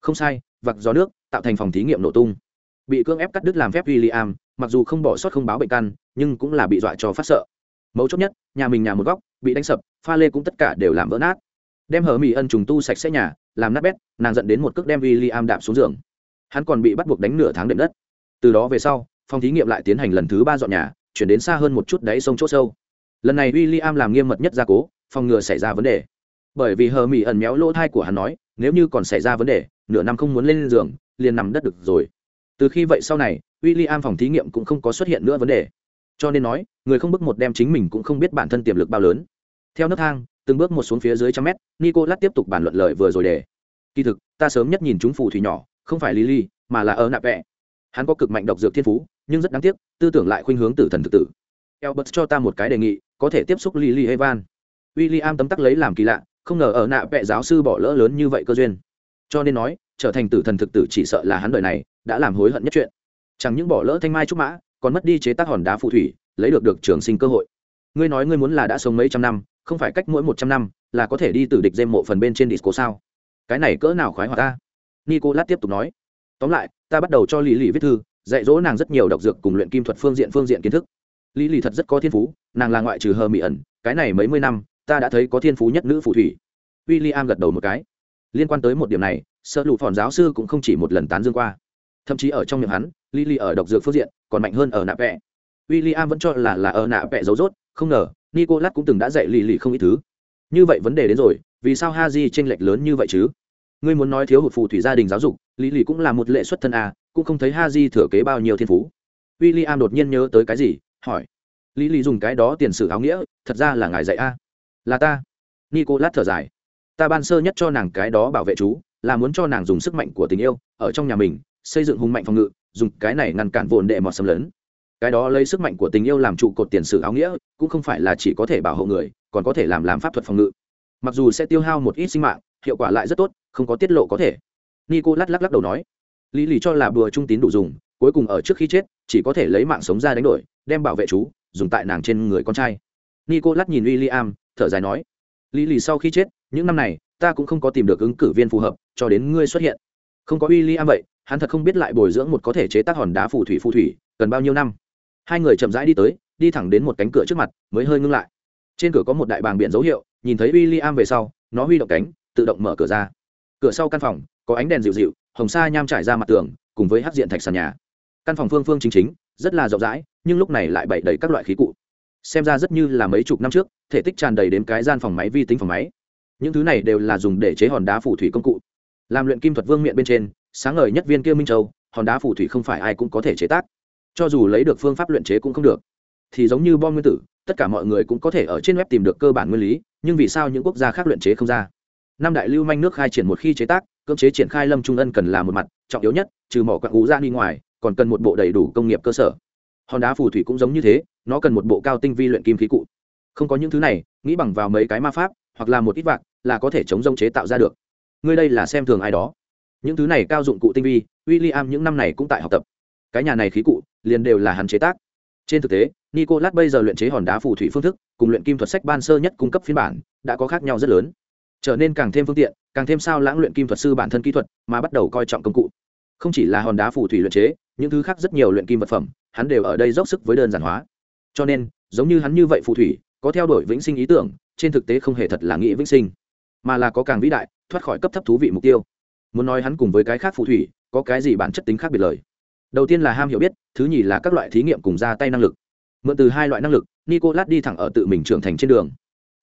Không sai vặc gió nước, tạo thành phòng thí nghiệm nổ tung. Bị cưỡng ép cắt đứt làm phép w i l l i am mặc dù không bỏ sót không báo bệnh căn, nhưng cũng là bị dọa cho phát sợ. Mấu chốt nhất, nhà mình nhà một góc, bị đánh sập, pha lê cũng tất cả đều làm vỡ nát. Đem hở mỹ ân trùng tu sạch sẽ nhà, làm nát bét, nàng dẫn đến một cước đem w i l l i am đạp xuống giường. Hắn còn bị bắt buộc đánh nửa tháng đệm đất. Từ đó về sau, phòng thí nghiệm lại tiến hành lần thứ ba dọn nhà, chuyển đến xa hơn một chút đáy sông c h ỗ sâu. Lần này w i l l i am làm nghiêm mật nhất gia cố phòng ngừa xảy ra vấn đề. Bởi vì hờ mỹ ẩn méo lỗ thai của hắn nói, nếu như còn xảy ra vấn đề, nửa năm không muốn lên giường, liền nằm đất được rồi. Từ khi vậy sau này w i l l i am phòng thí nghiệm cũng không có xuất hiện nữa vấn đề. Cho nên nói, người không bước một đem chính mình cũng không biết bản thân tiềm lực bao lớn. Theo nước thang, từng bước một xuống phía dưới trăm mét nico lát tiếp tục bàn luận lời vừa rồi để. Kỳ thực, ta sớm nhất nhìn chúng phù thủy nhỏ, không phải lily, mà là ở nạp vẹ. Hắn có cực mạnh độc dược thiên phú, nhưng rất đáng tiếc, tư tưởng lại khuynh hướng tử thần thực tử. Elbert cho ta một cái đề nghị, có thể tiếp xúc lily evan William tấm tắc lấy làm kỳ lạ, không ngờ ở nạ vẹ giáo sư bỏ lỡ lớn như vậy cơ duyên. Cho nên nói, trở thành tử thần thực tử chỉ sợ là hắn đời này đã làm hối hận nhất chuyện. Chẳng những bỏ lỡ thanh mai trúc mã, còn mất đi chế tác hòn đá phù thủy, lấy được được trường sinh cơ hội. Ngươi nói ngươi muốn là đã sống mấy trăm năm, không phải cách mỗi một trăm năm là có thể đi từ địch dêm mộ phần bên trên disco sao? Cái này cỡ nào khoái hoạt ta? Nico lát tiếp tục nói. Tóm lại, ta bắt đầu cho lý lì viết thư, dạy dỗ nàng rất nhiều độc dược cùng luyện kim thuật phương diện phương diện kiến thức. Lý lì thật rất có thiên phú, nàng là ngoại trừ hờ mỹ ẩn cái này mấy mươi năm ta đã thấy có thiên phú nhất nữ phù thủy. W i l l i am gật đầu một cái. Liên quan tới một điểm này sợ lụ phòn giáo sư cũng không chỉ một lần tán dương qua. Thậm chí ở trong miệng hắn Lily ở độc dược phương diện còn mạnh hơn ở nạ vẽ w i l l i am vẫn cho là là ở nạ vẽ dấu dốt không ngờ nicolas cũng từng đã dạy Lily không ít thứ. Như vậy vấn đề đến rồi vì sao ha di tranh lệch lớn như vậy chứ? Ngươi muốn nói thiếu hụt phù thủy gia đình giáo dục Lily cũng là một lệ xuất thân à, cũng không thấy ha thừa kế bao nhiêu thiên phú. W i l l i am đột nhiên nhớ tới cái gì hỏi. Lý dùng cái đó tiền sử áo nghĩa thật ra là ngài dạy a. à? Là ta. Nicolas thở dài. Ta ban sơ nhất cho nàng cái đó bảo vệ chú, là muốn cho nàng dùng sức mạnh của tình yêu, ở trong nhà mình, xây dựng hùng mạnh phòng ngự, dùng cái này ngăn cản vồn đệ mọt xâm lấn. Cái đó lấy sức mạnh của tình yêu làm trụ cột tiền sử áo nghĩa, cũng không phải là chỉ có thể bảo hộ người, còn có thể làm làm pháp thuật phòng ngự. Mặc dù sẽ tiêu hao một ít sinh mạng, hiệu quả lại rất tốt, không có tiết lộ có thể. Nico lắc lắc lắc đầu nói. Lý lì cho là bùa trung tín đủ dùng, cuối cùng ở trước khi chết, chỉ có thể lấy mạng sống ra đánh đổi, đem bảo vệ chú, dùng tại nàng trên người con trai nico lắc nhìn w i l l i am thở dài nói, lý lì sau khi chết, những năm này, ta cũng không có tìm được ứng cử viên phù hợp, cho đến ngươi xuất hiện. Không có w i l l i am vậy, hắn thật không biết lại bồi dưỡng một có thể chế tác hòn đá phù thủy phù thủy, cần bao nhiêu năm. Hai người chậm rãi đi tới, đi thẳng đến một cánh cửa trước mặt, mới hơi ngưng lại. Trên cửa có một đại bàng biện dấu hiệu, nhìn thấy w i l l i am về sau, nó huy động cánh, tự động mở cửa ra. Cửa sau căn phòng, có ánh đèn dịu dịu, hồng sa nham trải ra mặt tường, cùng với hát diện thạch sàn nhà. Căn phòng phương phương chính chính, rất là rộng rãi, nhưng lúc này lại bày đầy các loại khí cụ xem ra rất như là mấy chục năm trước, thể tích tràn đầy đến cái gian phòng máy vi tính phòng máy. Những thứ này đều là dùng để chế hòn đá phủ thủy công cụ. Làm luyện kim thuật vương miện bên trên, sáng ngời nhất viên kia minh châu, hòn đá phù thủy không phải ai cũng có thể chế tác. Cho dù lấy được phương pháp luyện chế cũng không được. Thì giống như bom nguyên tử, tất cả mọi người cũng có thể ở trên web tìm được cơ bản nguyên lý, nhưng vì sao những quốc gia khác luyện chế không ra? Năm đại lưu manh nước khai triển một khi chế tác, cưỡng chế triển khai lâm trung ân cần là một mặt, trọng yếu nhất, trừ mỏ quặng ú ra đi ngoài, còn cần một bộ đầy đủ công nghiệp cơ sở. Hòn đá phù thủy cũng giống như thế nó cần một bộ cao tinh vi luyện kim khí cụ. Không có những thứ này, nghĩ bằng vào mấy cái ma pháp, hoặc là một ít vạc, là có thể chống rông chế tạo ra được. Ngươi đây là xem thường ai đó. Những thứ này cao dụng cụ tinh vi w i l l i am những năm này cũng tại học tập. Cái nhà này khí cụ, liền đều là hắn chế tác. Trên thực tế, nicolas bây giờ luyện chế hòn đá phù thủy phương thức, cùng luyện kim thuật sách ban sơ nhất cung cấp phiên bản, đã có khác nhau rất lớn. Trở nên càng thêm phương tiện, càng thêm sao lãng luyện kim thuật sư bản thân kỹ thuật, mà bắt đầu coi trọng công cụ. Không chỉ là hòn đá phù thủy luyện chế, những thứ khác rất nhiều luyện kim vật phẩm, hắn đều ở đây dốc sức với đơn giản hóa cho nên, giống như hắn như vậy phù thủy, có theo đuổi vĩnh sinh ý tưởng, trên thực tế không hề thật là nghĩ vĩnh sinh, mà là có càng vĩ đại, thoát khỏi cấp thấp thú vị mục tiêu. Muốn nói hắn cùng với cái khác phù thủy, có cái gì bản chất tính khác biệt lời? Đầu tiên là ham hiểu biết, thứ nhì là các loại thí nghiệm cùng ra tay năng lực. Mượn từ hai loại năng lực, nicolas đi thẳng ở tự mình trưởng thành trên đường.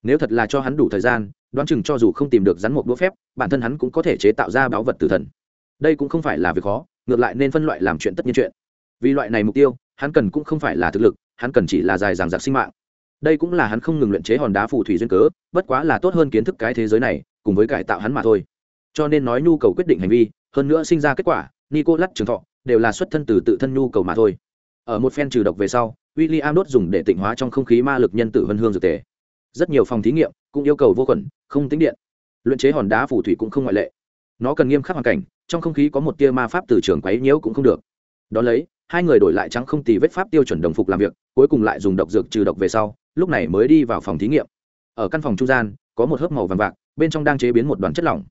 Nếu thật là cho hắn đủ thời gian, đoán chừng cho dù không tìm được rắn một đũa phép, bản thân hắn cũng có thể chế tạo ra báu vật tử thần. Đây cũng không phải là việc khó, ngược lại nên phân loại làm chuyện tất nhiên chuyện. Vì loại này mục tiêu, hắn cần cũng không phải là thực lực hắn cần chỉ là dài dàng dặc sinh mạng. Đây cũng là hắn không ngừng luyện chế hòn đá phù thủy duyên cớ, bất quá là tốt hơn kiến thức cái thế giới này, cùng với cải tạo hắn mà thôi. Cho nên nói nhu cầu quyết định hành vi, hơn nữa sinh ra kết quả, nicolas trường thọ đều là xuất thân từ tự thân nhu cầu mà thôi. Ở một phen trừ độc về sau w i l l i am đốt dùng để tịnh hóa trong không khí ma lực nhân tử vân hương dược tề. Rất nhiều phòng thí nghiệm cũng yêu cầu vô khuẩn, không tính điện. Luyện chế hòn đá phù thủy cũng không ngoại lệ. Nó cần nghiêm khắc hoàn cảnh, trong không khí có một tia ma pháp từ trường quấy nhiễu cũng không được. Đón lấy hai người đổi lại trắng không tì vết pháp tiêu chuẩn đồng phục làm việc, cuối cùng lại dùng độc dược trừ độc về sau, lúc này mới đi vào phòng thí nghiệm. Ở căn phòng trung gian, có một hớp màu vàng vạc bên trong đang chế biến một đoàn chất lỏng.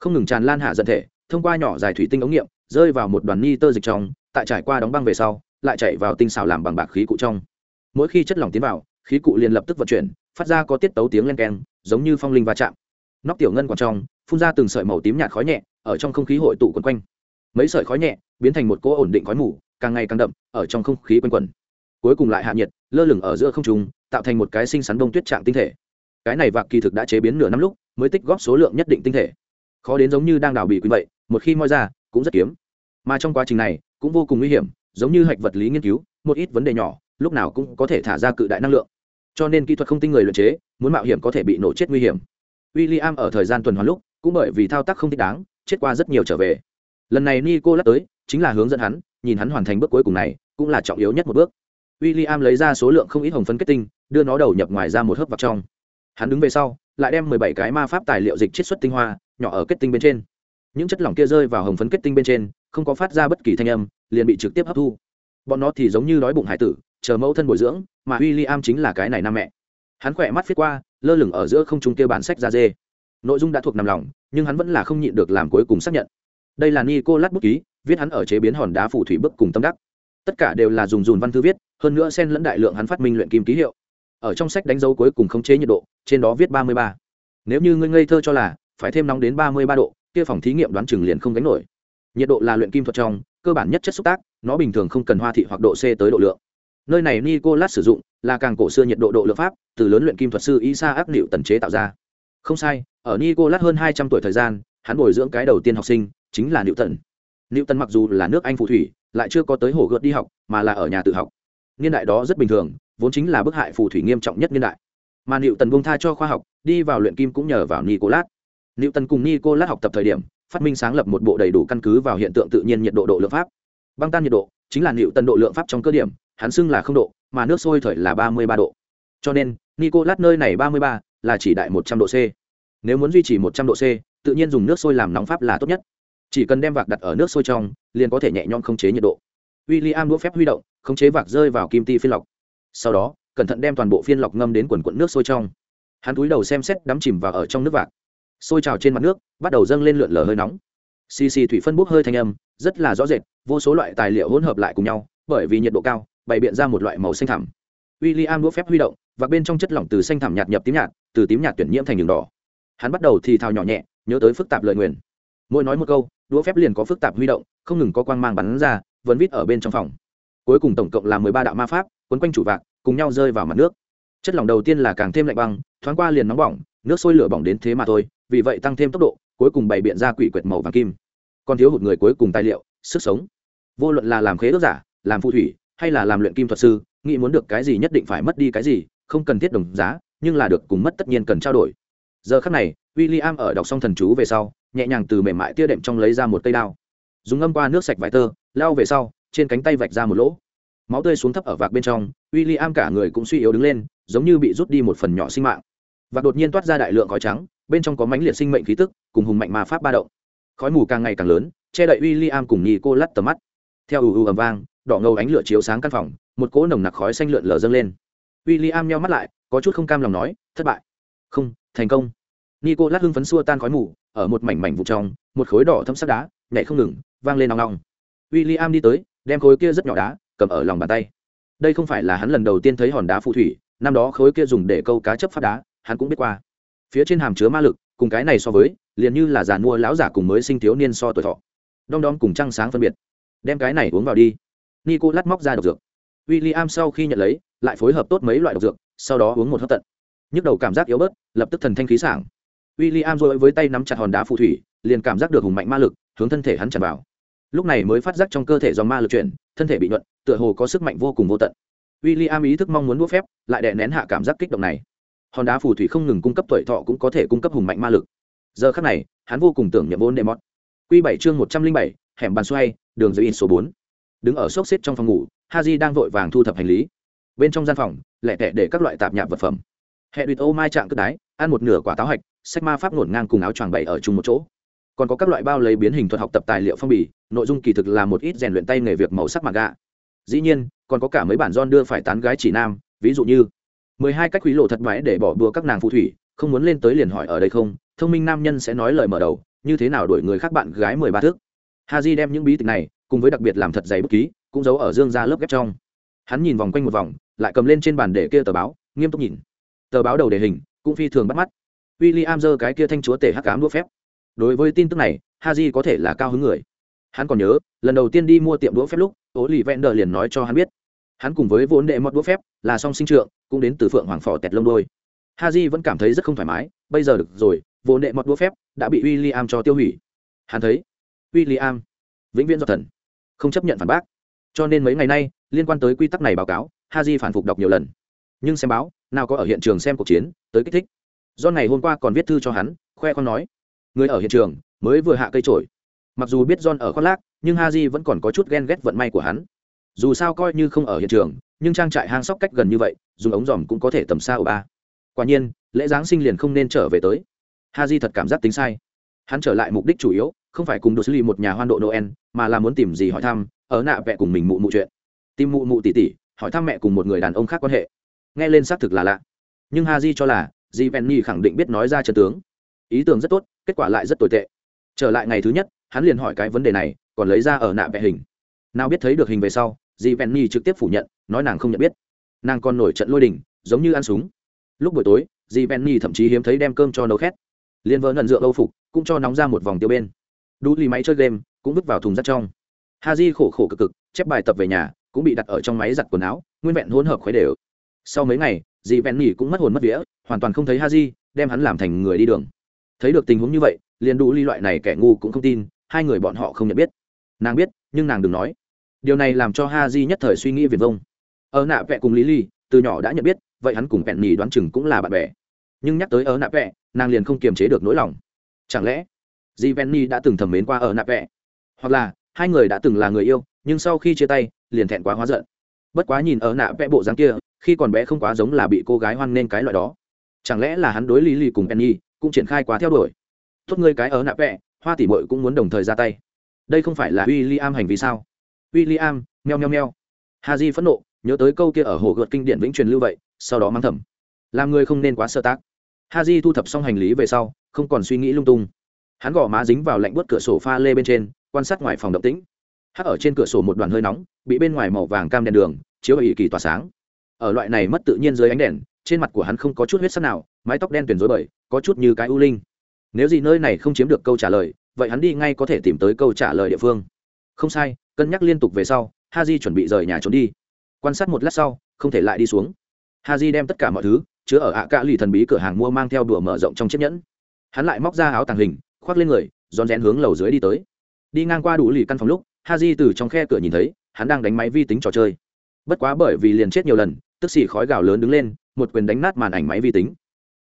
Không ngừng tràn lan hạ dần thể, thông qua nhỏ dài thủy tinh ống nghiệm, rơi vào một đoàn ni tơ dịch trong, tại trải qua đóng băng về sau, lại chạy vào tinh xào làm bằng bạc khí cụ trong. Mỗi khi chất lỏng tiến vào, khí cụ liền lập tức vận chuyển, phát ra có tiết tấu tiếng len keng, giống như phong linh va chạm. Nóc tiểu ngân còn trong, phun ra từng sợi màu tím nhạt khói nhẹ, ở trong không khí hội tụ quấn quanh. Mấy sợi khói nhẹ, biến thành một cỗ ổn định khói mù càng ngày càng đậm, ở trong không khí quanh quẩn. Cuối cùng lại hạ nhiệt, lơ lửng ở giữa không trung, tạo thành một cái sinh sắn đông tuyết trạng tinh thể. Cái này vạc kỳ thực đã chế biến nửa năm lúc, mới tích góp số lượng nhất định tinh thể. Khó đến giống như đang đào bị quý vậy, một khi moi ra, cũng rất kiếm. Mà trong quá trình này, cũng vô cùng nguy hiểm, giống như hạch vật lý nghiên cứu, một ít vấn đề nhỏ, lúc nào cũng có thể thả ra cự đại năng lượng. Cho nên kỹ thuật không tinh người luyện chế, muốn mạo hiểm có thể bị nổ chết nguy hiểm. W i l l i am ở thời gian tuần hoàn lúc, cũng bởi vì thao tác không thích đáng, chết qua rất nhiều trở về. Lần này nico lắc tới, chính là hướng dẫn hắn nhìn hắn hoàn thành bước cuối cùng này, cũng là trọng yếu nhất một bước. W i l l i am lấy ra số lượng không ít hồng phấn kết tinh, đưa nó đầu nhập ngoài ra một hớp vào trong. Hắn đứng về sau, lại đem mười bảy cái ma pháp tài liệu dịch chiết xuất tinh hoa, nhỏ ở kết tinh bên trên. Những chất lỏng kia rơi vào hồng phấn kết tinh bên trên, không có phát ra bất kỳ thanh âm, liền bị trực tiếp hấp thu. Bọn nó thì giống như đói bụng hải tử, chờ mẫu thân bồi dưỡng, mà w i l l i am chính là cái này nam mẹ. Hắn khỏe mắt viết qua, lơ lửng ở giữa không trung kia bản sách ra dê. Nội dung đã thuộc nằm lòng, nhưng hắn vẫn là không nhịn được làm cuối cùng xác nhận. Đây là nico lát bút ký viết hắn ở chế biến hòn đá phù thủy bức cùng tâm đắc. Tất cả đều là dùng dùn văn thư viết, hơn nữa xen lẫn đại lượng hắn phát minh luyện kim ký hiệu. Ở trong sách đánh dấu cuối cùng khống chế nhiệt độ, trên đó viết ba mươi ba. Nếu như ngươi ngây thơ cho là phải thêm nóng đến ba mươi ba độ, kia phòng thí nghiệm đoán chừng liền không gánh nổi. Nhiệt độ là luyện kim thuật trong, cơ bản nhất chất xúc tác, nó bình thường không cần hoa thị hoặc độ c tới độ lượng. Nơi này nicolas sử dụng là càng cổ xưa nhiệt độ độ lượng pháp, từ lớn luyện kim thuật sư isa ác liệu tần chế tạo ra. Không sai, ở nicolas hơn hai trăm tuổi thời gian, hắn bồi dưỡng cái đầu tiên học sinh chính là liệu tần liệu tần mặc dù là nước anh phù thủy, lại chưa có tới hồ gợt đi học, mà là ở nhà tự học. Niên đại đó rất bình thường, vốn chính là bức hại phù thủy nghiêm trọng nhất niên đại. Mà liệu tần buông tha cho khoa học, đi vào luyện kim cũng nhờ vào nicolas. Liệu tần cùng nicolas học tập thời điểm, phát minh sáng lập một bộ đầy đủ căn cứ vào hiện tượng tự nhiên nhiệt độ độ lượng pháp. Băng tan nhiệt độ, chính là liệu tần độ lượng pháp trong cơ điểm, hắn xưng là không độ, mà nước sôi thời là ba mươi ba độ. Cho nên, nicolas nơi này ba mươi ba là chỉ đại một trăm độ c. Nếu muốn duy trì một trăm độ c, tự nhiên dùng nước sôi làm nóng pháp là tốt nhất chỉ cần đem vạc đặt ở nước sôi trong, liền có thể nhẹ nhõm khống chế nhiệt độ. W i l l i am đũa phép huy động, khống chế vạc rơi vào kim ti phiên lọc. Sau đó, cẩn thận đem toàn bộ phiên lọc ngâm đến quần quận nước sôi trong. Hắn túi đầu xem xét đắm chìm vào ở trong nước vạc. Sôi trào trên mặt nước, bắt đầu dâng lên lượn lờ hơi nóng. Xì xì thủy phân bốc hơi thanh âm, rất là rõ rệt, vô số loại tài liệu hỗn hợp lại cùng nhau, bởi vì nhiệt độ cao, bày biện ra một loại màu xanh thẳm. W i l l i am đũa phép huy động và bên trong chất lỏng từ xanh thẳm nhạt nhập tím nhạt, từ tím nhạt tuyển nhiễm thành đường đỏ. Hắn bắt đầu thì thào nhỏ nhẹ, nhớ tới phức tạp lợi nguyền mỗi nói một câu, đũa phép liền có phức tạp huy động, không ngừng có quang mang bắn ra vấn vít ở bên trong phòng. Cuối cùng tổng cộng là mười ba đạo ma pháp, quấn quanh chủ vạc, cùng nhau rơi vào mặt nước. Chất lỏng đầu tiên là càng thêm lạnh băng, thoáng qua liền nóng bỏng, nước sôi lửa bỏng đến thế mà thôi, vì vậy tăng thêm tốc độ, cuối cùng bày biện ra quỷ quyệt màu vàng kim. Còn thiếu hụt người cuối cùng tài liệu, sức sống. Vô luận là làm khế ước giả, làm phù thủy, hay là làm luyện kim thuật sư, nghĩ muốn được cái gì nhất định phải mất đi cái gì, không cần thiết đồng giá, nhưng là được cùng mất tất nhiên cần trao đổi. Giờ khắc này w i l l i am ở đọc xong thần chú về sau nhẹ nhàng từ mềm mại tia đệm trong lấy ra một cây đao. Dùng ngâm qua nước sạch vải tơ, lao về sau, trên cánh tay vạch ra một lỗ. Máu tươi xuống thấp ở vạc bên trong w i l l i am cả người cũng suy yếu đứng lên, giống như bị rút đi một phần nhỏ sinh mạng. Và đột nhiên toát ra đại lượng khói trắng, bên trong có mánh liệt sinh mệnh khí tức, cùng hùng mạnh ma pháp ba động. Khói mù càng ngày càng lớn, che đậy w i l l i am cùng nhì cô lắt tầm mắt. Theo ù ù ầm vang, đỏ ngầu ánh lửa chiếu sáng căn phòng, một cỗ nồng nặc khói xanh lượn lờ dâng lên. W i l l i am nheo mắt lại, có chút không cam lòng nói, thất bại. Không, thành công. Nico lát hưng phấn xua tan khói mù ở một mảnh mảnh vụ trong, một khối đỏ thâm sắc đá nhảy không ngừng, vang lên nòng nòng w i l l i am đi tới, đem khối kia rất nhỏ đá cầm ở lòng bàn tay. Đây không phải là hắn lần đầu tiên thấy hòn đá phù thủy, năm đó khối kia dùng để câu cá chấp phát đá, hắn cũng biết qua. Phía trên hàm chứa ma lực, cùng cái này so với, liền như là giàn mua lão giả cùng mới sinh thiếu niên so tuổi thọ. Đom đom cùng trăng sáng phân biệt. Đem cái này uống vào đi. Nico lát móc ra độc dược. W i l l i am sau khi nhận lấy, lại phối hợp tốt mấy loại độc dược, sau đó uống một hấp tận. Nhức đầu cảm giác yếu bớt, lập tức thần thanh khí sảng w i l l i am rồi với tay nắm chặt hòn đá phù thủy, liền cảm giác được hùng mạnh ma lực, hướng thân thể hắn tràn vào. Lúc này mới phát giác trong cơ thể dòng ma lực chuyển, thân thể bị nhuận, tựa hồ có sức mạnh vô cùng vô tận. W i l l i am ý thức mong muốn đũa phép, lại đè nén hạ cảm giác kích động này. Hòn đá phù thủy không ngừng cung cấp tuổi thọ cũng có thể cung cấp hùng mạnh ma lực. Giờ khắc này, hắn vô cùng tưởng niệm vốn đệ mọt. q bảy chương một trăm linh bảy, hẻm bàn xoay, đường dưới in số bốn. Đứng ở xốc xếp trong phòng ngủ ha đang vội vàng thu thập hành lý. Bên trong gian phòng lẹ tẻ để các loại tạp nhạp vật phẩm. Hệ đuyệt ô mai trạng cất đái, ăn một nửa quả táo hạch sách ma pháp ngổn ngang cùng áo choàng bày ở chung một chỗ. Còn có các loại bao lấy biến hình thuật học tập tài liệu phong bì, nội dung kỳ thực là một ít rèn luyện tay nghề việc màu sắc mặt gạ. Dĩ nhiên, còn có cả mấy bản don đưa phải tán gái chỉ nam, ví dụ như mười hai cách quý lộ thật mãi để bỏ đùa các nàng phù thủy, không muốn lên tới liền hỏi ở đây không, thông minh nam nhân sẽ nói lời mở đầu, như thế nào đuổi người khác bạn gái mười ba thước. Ha di đem những bí tịch này, cùng với đặc biệt làm thật giấy bút ký, cũng giấu ở dương ra lớp ghép trong. Hắn nhìn vòng quanh một vòng, lại cầm lên trên bàn để kia tờ báo, nghiêm túc nhìn. Tờ báo đầu đề hình, cũng phi thường bắt mắt w i l l i am giơ cái kia thanh chúa tể hắc cám đũa phép. Đối với tin tức này ha di có thể là cao hứng người. Hắn còn nhớ, lần đầu tiên đi mua tiệm đũa phép lúc ố lì vẹn đờ liền nói cho hắn biết. Hắn cùng với vốn đệ mọt đũa phép, là song sinh trượng, cũng đến từ phượng hoàng phò tẹt lông đôi. Ha di vẫn cảm thấy rất không thoải mái, bây giờ được rồi, vốn đệ mọt đũa phép đã bị w i l l i am cho tiêu hủy. Hắn thấy w i l l i am vĩnh viễn do thần, không chấp nhận phản bác. Cho nên mấy ngày nay, liên quan tới quy tắc này báo cáo ha di phản phục đọc nhiều lần. Nhưng xem báo, nào có ở hiện trường xem cuộc chiến, tới kích thích do ngày hôm qua còn viết thư cho hắn, khoe con nói, người ở hiện trường mới vừa hạ cây trổi. Mặc dù biết john ở khoác lác, nhưng ha j vẫn còn có chút ghen ghét vận may của hắn. Dù sao coi như không ở hiện trường, nhưng trang trại hang sóc cách gần như vậy, dùng ống dòm cũng có thể tầm xa ở ba. Quả nhiên, lễ giáng sinh liền không nên trở về tới. Ha j thật cảm giác tính sai. Hắn trở lại mục đích chủ yếu, không phải cùng đồ xử lý một nhà hoan độ noel, mà là muốn tìm gì hỏi thăm, ở nạ vẹ cùng mình mụ mụ chuyện. Tìm mụ mụ tỉ tỉ, hỏi thăm mẹ cùng một người đàn ông khác quan hệ. Nghe lên xác thực là lạ. Nhưng ha j cho là di penny khẳng định biết nói ra chân tướng. Ý tưởng rất tốt, kết quả lại rất tồi tệ. Trở lại ngày thứ nhất, hắn liền hỏi cái vấn đề này, còn lấy ra ở nạ vẽ hình. Nào biết thấy được hình về sau, di penny trực tiếp phủ nhận, nói nàng không nhận biết. Nàng còn nổi trận lôi đình, giống như ăn súng. Lúc buổi tối, di penny thậm chí hiếm thấy đem cơm cho nấu khét. Liền vỡ nần rượu âu phục, cũng cho nóng ra một vòng tiêu bên. Đu lì máy chơi game, cũng vứt vào thùng rác trong. Ha di khổ khổ cực cực, chép bài tập về nhà, cũng bị đặt ở trong máy giặt quần áo, nguyên vẹn hỗn hợp khuấy đều. Sau mấy ngày dì bèn nỉ cũng mất hồn mất vía, hoàn toàn không thấy ha di đem hắn làm thành người đi đường. Thấy được tình huống như vậy, liền đủ ly loại này kẻ ngu cũng không tin, hai người bọn họ không nhận biết. Nàng biết, nhưng nàng đừng nói. Điều này làm cho ha di nhất thời suy nghĩ viền vông. Ở nạ vẹ cùng lý ly từ nhỏ đã nhận biết, vậy hắn cùng bèn nỉ đoán chừng cũng là bạn bè. Nhưng nhắc tới ở nạ vẹ, nàng liền không kiềm chế được nỗi lòng. Chẳng lẽ, dì bèn nỉ đã từng thầm mến qua ở nạ vẹ? Hoặc là, hai người đã từng là người yêu, nhưng sau khi chia tay, liền thẹn quá hóa giận bất quá nhìn ở nạ vẽ bộ dáng kia, khi còn bé không quá giống là bị cô gái hoan nên cái loại đó. Chẳng lẽ là hắn đối lý lì cùng penny cũng triển khai quá theo đuổi? Tốt ngươi cái ở nạ vẽ, hoa tỷ bội cũng muốn đồng thời ra tay. Đây không phải là w i l l i am hành vi sao? W i l l i am meo meo meo. Ha di phẫn nộ, nhớ tới câu kia ở hồ gợt kinh điển vĩnh truyền lưu vậy, sau đó mang thầm. Làm người không nên quá sơ tác. Ha di thu thập xong hành lý về sau, không còn suy nghĩ lung tung. Hắn gõ má dính vào lạnh bớt cửa sổ pha lê bên trên, quan sát ngoài phòng động tĩnh hắc ở trên cửa sổ một đoàn hơi nóng, bị bên ngoài màu vàng cam đèn đường, chiếu ở ỵ kỳ tỏa sáng. Ở loại này mất tự nhiên dưới ánh đèn, trên mặt của hắn không có chút huyết sắc nào, mái tóc đen tuyển rối bời, có chút như cái u linh. Nếu gì nơi này không chiếm được câu trả lời, vậy hắn đi ngay có thể tìm tới câu trả lời địa phương. Không sai, cân nhắc liên tục về sau ha di chuẩn bị rời nhà trốn đi. Quan sát một lát sau, không thể lại đi xuống. Ha di đem tất cả mọi thứ, chứa ở ạ cạ lì thần bí cửa hàng mua mang theo đùa mở rộng trong chiếc nhẫn. Hắn lại móc ra áo tàng hình, khoác lên người, rón rén hướng lầu dưới đi tới. Đi ngang qua đủ lì căn phòng lúc ha di từ trong khe cửa nhìn thấy, hắn đang đánh máy vi tính trò chơi. Bất quá bởi vì liền chết nhiều lần, tức xì khói gạo lớn đứng lên, một quyền đánh nát màn ảnh máy vi tính.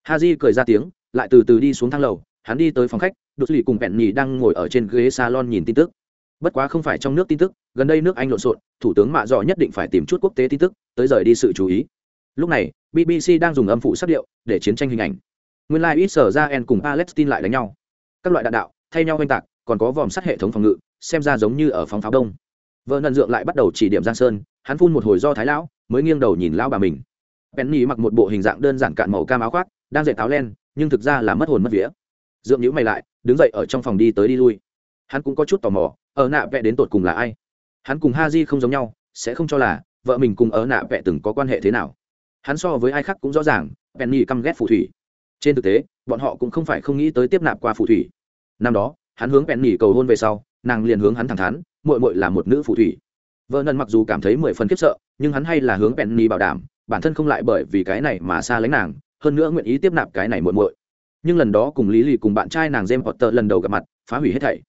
Ha di cười ra tiếng, lại từ từ đi xuống thang lầu, hắn đi tới phòng khách, đột lì cùng bẹn nhì đang ngồi ở trên ghế salon nhìn tin tức. Bất quá không phải trong nước tin tức, gần đây nước anh lộn xộn, thủ tướng mạ dọ nhất định phải tìm chút quốc tế tin tức, tới rời đi sự chú ý. Lúc này bbc đang dùng âm phụ sắc điệu để chiến tranh hình ảnh. Nguyên lai、like、ít sở ra en cùng palestine lại đánh nhau. Các loại đạn đạo, thay nhau oanh tạc, còn có vòm sắt hệ thống phòng ngự xem ra giống như ở phòng pháo đông. Vợ nần dượng lại bắt đầu chỉ điểm giang sơn, hắn phun một hồi do thái lão, mới nghiêng đầu nhìn lão bà mình. Penny mặc một bộ hình dạng đơn giản cạn màu cam áo khoác, đang dạy táo len, nhưng thực ra là mất hồn mất vía. Dượng nhữ mày lại, đứng dậy ở trong phòng đi tới đi lui. Hắn cũng có chút tò mò, ở nạ vẽ đến tột cùng là ai? Hắn cùng ha di không giống nhau, sẽ không cho là vợ mình cùng ở nạ vẽ từng có quan hệ thế nào. Hắn so với ai khác cũng rõ ràng, penny căm ghét phù thủy. Trên thực tế, bọn họ cũng không phải không nghĩ tới tiếp nạp qua phù thủy. Năm đó, hắn hướng penny cầu hôn về sau nàng liền hướng hắn thẳng thắn, muội muội là một nữ phù thủy. Vợ nần mặc dù cảm thấy mười phần khiếp sợ, nhưng hắn hay là hướng penny bảo đảm, bản thân không lại bởi vì cái này mà xa lánh nàng, hơn nữa nguyện ý tiếp nạp cái này muội muội. Nhưng lần đó cùng lý lì cùng bạn trai nàng jem potter lần đầu gặp mặt, phá hủy hết thảy.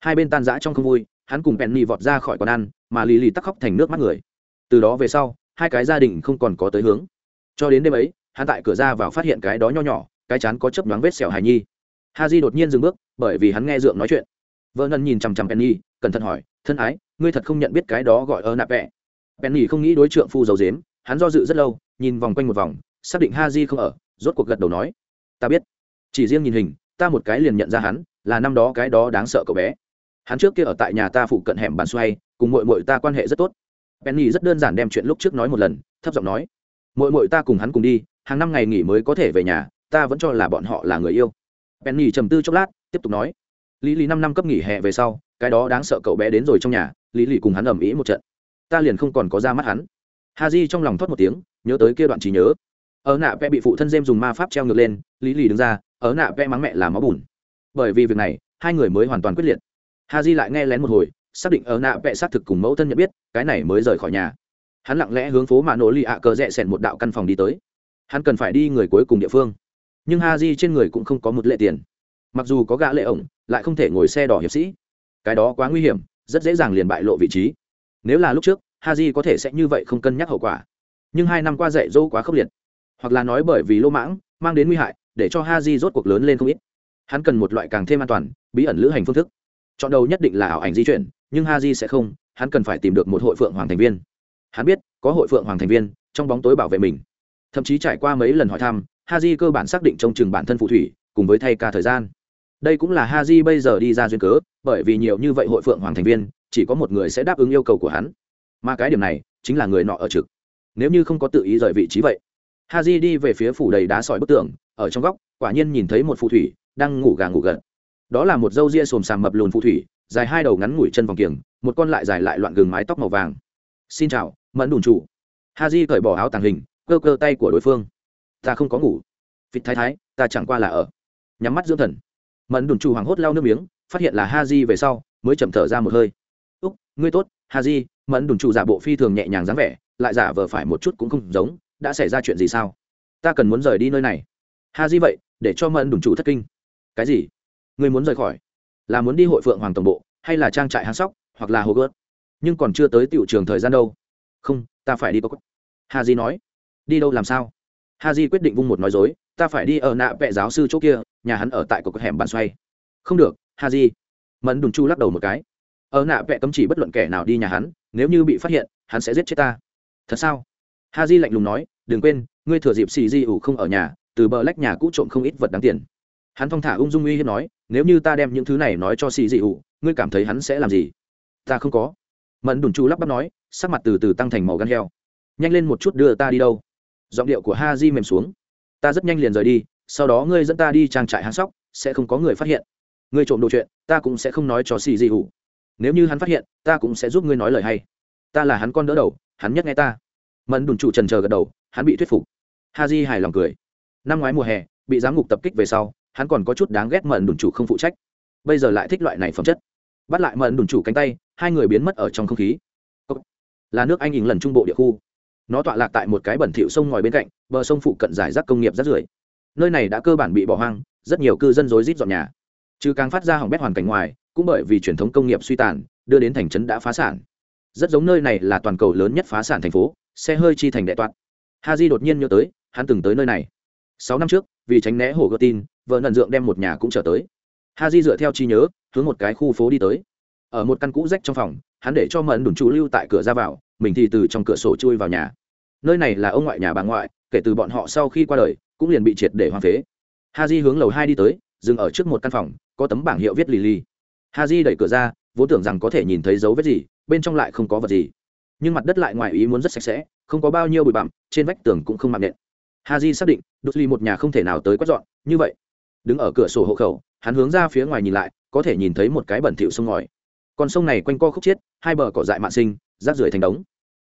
Hai bên tan rã trong không vui, hắn cùng penny vọt ra khỏi quán ăn, mà lý lì tắc khóc thành nước mắt người. Từ đó về sau, hai cái gia đình không còn có tới hướng. Cho đến đêm ấy, hắn tại cửa ra vào phát hiện cái đó nho nhỏ, cái chán có chấp nhoáng vết sẹo hài nhi. Ha di đột nhiên dừng bước, bởi vì hắn nghe dượng nói chuyện vợ nần nhìn chằm chằm penny, cẩn thận hỏi, thân ái, ngươi thật không nhận biết cái đó gọi ơ nạp vẹ? Penny không nghĩ đối trượng phu giàu dếm hắn do dự rất lâu, nhìn vòng quanh một vòng, xác định ha di không ở, rốt cuộc gật đầu nói, ta biết. Chỉ riêng nhìn hình, ta một cái liền nhận ra hắn, là năm đó cái đó đáng sợ cậu bé. Hắn trước kia ở tại nhà ta phụ cận hẻm bàn xoay, cùng mội mội ta quan hệ rất tốt. Penny rất đơn giản đem chuyện lúc trước nói một lần, thấp giọng nói mội mội ta cùng hắn cùng đi, hàng năm ngày nghỉ mới có thể về nhà, ta vẫn cho là bọn họ là người yêu. Penny trầm tư chốc lát, tiếp tục nói lý lý năm năm cấp nghỉ hè về sau, cái đó đáng sợ cậu bé đến rồi trong nhà, lý lý cùng hắn ầm ĩ một trận. Ta liền không còn có ra mắt hắn. Ha di trong lòng thoát một tiếng, nhớ tới kia đoạn trí nhớ. Ở nạ vẽ bị phụ thân dêm dùng ma pháp treo ngược lên, lý lý đứng ra, ở nạ vẽ mắng mẹ là máu bùn. Bởi vì việc này, hai người mới hoàn toàn quyết liệt. Ha di lại nghe lén một hồi, xác định ở nạ vẽ xác thực cùng mẫu thân nhận biết, cái này mới rời khỏi nhà. Hắn lặng lẽ hướng phố mạ nổ lì ạ cờ rẽ xẻn một đạo căn phòng đi tới. Hắn cần phải đi người cuối cùng địa phương. Nhưng ha di trên người cũng không có một lệ tiền mặc dù có gã lệ ổng, lại không thể ngồi xe đỏ hiệp sĩ. Cái đó quá nguy hiểm, rất dễ dàng liền bại lộ vị trí. Nếu là lúc trước ha có thể sẽ như vậy không cân nhắc hậu quả. Nhưng hai năm qua dạy dỗ quá khốc liệt. Hoặc là nói bởi vì lô mãng, mang đến nguy hại, để cho ha rốt cuộc lớn lên không ít. Hắn cần một loại càng thêm an toàn, bí ẩn lữ hành phương thức. Chọn đầu nhất định là ảo ảnh di chuyển, nhưng ha sẽ không, hắn cần phải tìm được một hội phượng hoàng thành viên. Hắn biết, có hội phượng hoàng thành viên, trong bóng tối bảo vệ mình. Thậm chí trải qua mấy lần hỏi thăm ha cơ bản xác định trông chừng bản thân phù thủy, cùng với thay ca thời gian đây cũng là ha di bây giờ đi ra duyên cớ, bởi vì nhiều như vậy hội phượng hoàng thành viên, chỉ có một người sẽ đáp ứng yêu cầu của hắn. Mà cái điểm này, chính là người nọ ở trực. Nếu như không có tự ý rời vị trí vậy. Ha di đi về phía phủ đầy đá sỏi bức tường, ở trong góc, quả nhiên nhìn thấy một phù thủy, đang ngủ gà ngủ gật. Đó là một dâu ria xồm sàm mập lùn phù thủy, dài hai đầu ngắn ngủi chân vòng kiềng, một con lại dài lại loạn gừng mái tóc màu vàng. Xin chào, mẫn đùn chủ. Ha di cởi bỏ áo tàng hình, cơ cơ tay của đối phương. Ta không có ngủ. Vịt thái thái, ta chẳng qua là ở. Nhắm mắt dưỡng thần mẫn đùn chủ hoảng hốt lau nước miếng, phát hiện là ha di về sau, mới chậm thở ra một hơi. Úc, ngươi tốt ha di mẫn đùn chủ giả bộ phi thường nhẹ nhàng dáng vẻ, lại giả vờ phải một chút cũng không giống, đã xảy ra chuyện gì sao? Ta cần muốn rời đi nơi này. Ha di vậy, để cho mẫn đùn chủ thất kinh. Cái gì? Ngươi muốn rời khỏi? Là muốn đi hội phượng hoàng tổng bộ, hay là trang trại hang sóc, hoặc là hồ gớt? Nhưng còn chưa tới tiểu trường thời gian đâu. Không, ta phải đi có ha di nói. Đi đâu làm sao? Ha di quyết định vung một nói dối. Ta phải đi ở nạ vệ giáo sư chỗ kia nhà hắn ở tại cột hẻm bàn xoay. Không được ha di mẫn đùn chu lắc đầu một cái. Ở nạ vẽ cấm chỉ bất luận kẻ nào đi nhà hắn, nếu như bị phát hiện, hắn sẽ giết chết ta. Thật sao? Ha di lạnh lùng nói, đừng quên, ngươi thừa dịp xì di ủ không ở nhà, từ bờ lách nhà cũ trộm không ít vật đáng tiền. Hắn thong thả ung dung uy hiếp nói, nếu như ta đem những thứ này nói cho xì di ủ, ngươi cảm thấy hắn sẽ làm gì? Ta không có. Mẫn đùn chu lắp bắp nói, sắc mặt từ từ tăng thành màu gan heo. Nhanh lên một chút đưa ta đi đâu. Giọng điệu của ha di mềm xuống. Ta rất nhanh liền rời đi sau đó ngươi dẫn ta đi trang trại hang sóc, sẽ không có người phát hiện. Ngươi trộm đồ chuyện, ta cũng sẽ không nói cho xì gì ủ nếu như hắn phát hiện, ta cũng sẽ giúp ngươi nói lời hay. Ta là hắn con đỡ đầu, hắn nhất nghe ta. Mẫn đùn chủ trần chờ gật đầu, hắn bị thuyết phục. Ha di hài lòng cười. Năm ngoái mùa hè, bị giám ngục tập kích về sau, hắn còn có chút đáng ghét mẫn đùn chủ không phụ trách. Bây giờ lại thích loại này phẩm chất. Bắt lại mẫn đùn chủ cánh tay, hai người biến mất ở trong không khí. Là nước anh ỉng lần trung bộ địa khu. Nó tọa lạc tại một cái bẩn thịu sông ngòi bên cạnh, bờ sông phụ cận giải rác công nghiệp rác rưởi nơi này đã cơ bản bị bỏ hoang, rất nhiều cư dân rối rít dọn nhà. Trừ càng phát ra hỏng bét hoàn cảnh ngoài, cũng bởi vì truyền thống công nghiệp suy tàn, đưa đến thành trấn đã phá sản. Rất giống nơi này là toàn cầu lớn nhất phá sản thành phố, xe hơi chi thành đại toạn. Ha di đột nhiên nhớ tới, hắn từng tới nơi này. Sáu năm trước, vì tránh né hồ gơ tin, vợ nần dượng đem một nhà cũng trở tới. Ha di dựa theo chi nhớ, hướng một cái khu phố đi tới. Ở một căn cũ rách trong phòng, hắn để cho mẫn đùn trụ lưu tại cửa ra vào, mình thì từ trong cửa sổ chui vào nhà. Nơi này là ông ngoại nhà bà ngoại, kể từ bọn họ sau khi qua đời cũng liền bị triệt để hoang phế. Ha di hướng lầu hai đi tới, dừng ở trước một căn phòng, có tấm bảng hiệu viết lì lì ha di đẩy cửa ra, vốn tưởng rằng có thể nhìn thấy dấu vết gì, bên trong lại không có vật gì. Nhưng mặt đất lại ngoài ý muốn rất sạch sẽ, không có bao nhiêu bụi bặm, trên vách tường cũng không mạng nện. Ha di xác định đột ly một nhà không thể nào tới quét dọn, như vậy. Đứng ở cửa sổ hộ khẩu, hắn hướng ra phía ngoài nhìn lại, có thể nhìn thấy một cái bẩn thỉu sông ngòi. Con sông này quanh co khúc chiết, hai bờ cỏ dại mạn sinh, rác rưởi thành đống.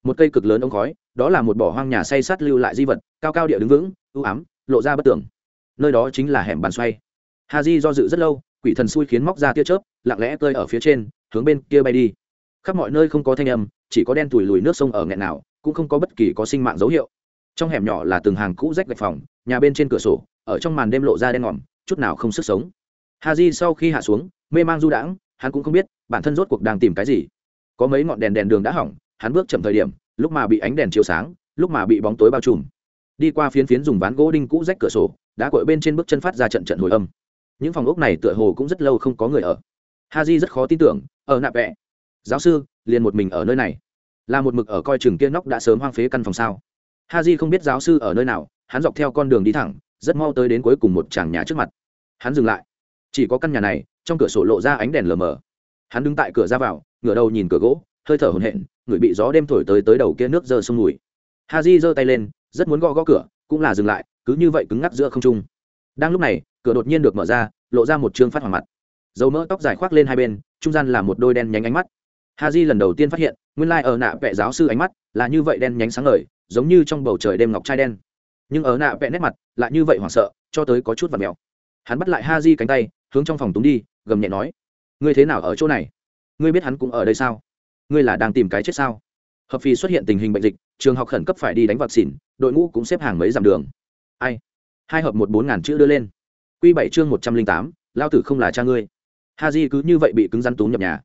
Một cây cực lớn ống khói, đó là một bỏ hoang nhà say sát lưu lại di vật, cao cao địa đứng vững ưu ám lộ ra bất tưởng nơi đó chính là hẻm bàn xoay. Ha di do dự rất lâu, quỷ thần xui khiến móc ra tia chớp, lặng lẽ cơi ở phía trên, hướng bên kia bay đi. Khắp mọi nơi không có thanh âm, chỉ có đen tủi lùi nước sông ở nghẹn nào, cũng không có bất kỳ có sinh mạng dấu hiệu. Trong hẻm nhỏ là từng hàng cũ rách gạch phòng, nhà bên trên cửa sổ, ở trong màn đêm lộ ra đen ngòm, chút nào không sức sống. Ha di sau khi hạ xuống, mê mang du đãng, hắn cũng không biết bản thân rốt cuộc đang tìm cái gì. Có mấy ngọn đèn đèn đường đã hỏng, hắn bước chậm thời điểm, lúc mà bị ánh đèn chiếu sáng, lúc mà bị bóng tối bao trùm đi qua phiến phiến dùng ván gỗ đinh cũ rách cửa sổ đã cội bên trên bước chân phát ra trận trận hồi âm. Những phòng ốc này tựa hồ cũng rất lâu không có người ở. Ha j rất khó tin tưởng, ở nạ vẹ giáo sư, liền một mình ở nơi này. Là một mực ở coi chừng kia nóc đã sớm hoang phế căn phòng sao. Ha j không biết giáo sư ở nơi nào, hắn dọc theo con đường đi thẳng, rất mau tới đến cuối cùng một tràng nhà trước mặt. Hắn dừng lại. Chỉ có căn nhà này, trong cửa sổ lộ ra ánh đèn lờ mờ. Hắn đứng tại cửa ra vào, ngửa đầu nhìn cửa gỗ, hơi thở hồn hện người bị gió đêm thổi tới tới đầu kia nước dơ sông mùi ha di giơ tay lên, rất muốn gõ gõ cửa, cũng là dừng lại, cứ như vậy cứng ngắc giữa không trung. Đang lúc này, cửa đột nhiên được mở ra, lộ ra một chương phát hoàng mặt. Dầu mỡ tóc dài khoác lên hai bên, trung gian là một đôi đen nhánh ánh mắt. Ha di lần đầu tiên phát hiện, nguyên lai ở nạ vẽ giáo sư ánh mắt là như vậy đen nhánh sáng ngời, giống như trong bầu trời đêm ngọc trai đen. Nhưng ở nạ vẽ nét mặt lại như vậy hoảng sợ, cho tới có chút và mèo. Hắn bắt lại ha di cánh tay, hướng trong phòng túng đi, gầm nhẹ nói, ngươi thế nào ở chỗ này? Ngươi biết hắn cũng ở đây sao? Ngươi là đang tìm cái chết sao? Hợp phi xuất hiện tình hình bệnh dịch, trường học khẩn cấp phải đi đánh vật xỉn, đội ngũ cũng xếp hàng mấy dặm đường. Ai? Hai hợp một bốn ngàn chữ đưa lên. Q bảy chương một trăm linh tám, lao tử không là cha ngươi. Ha di cứ như vậy bị cứng rắn túm nhập nhà.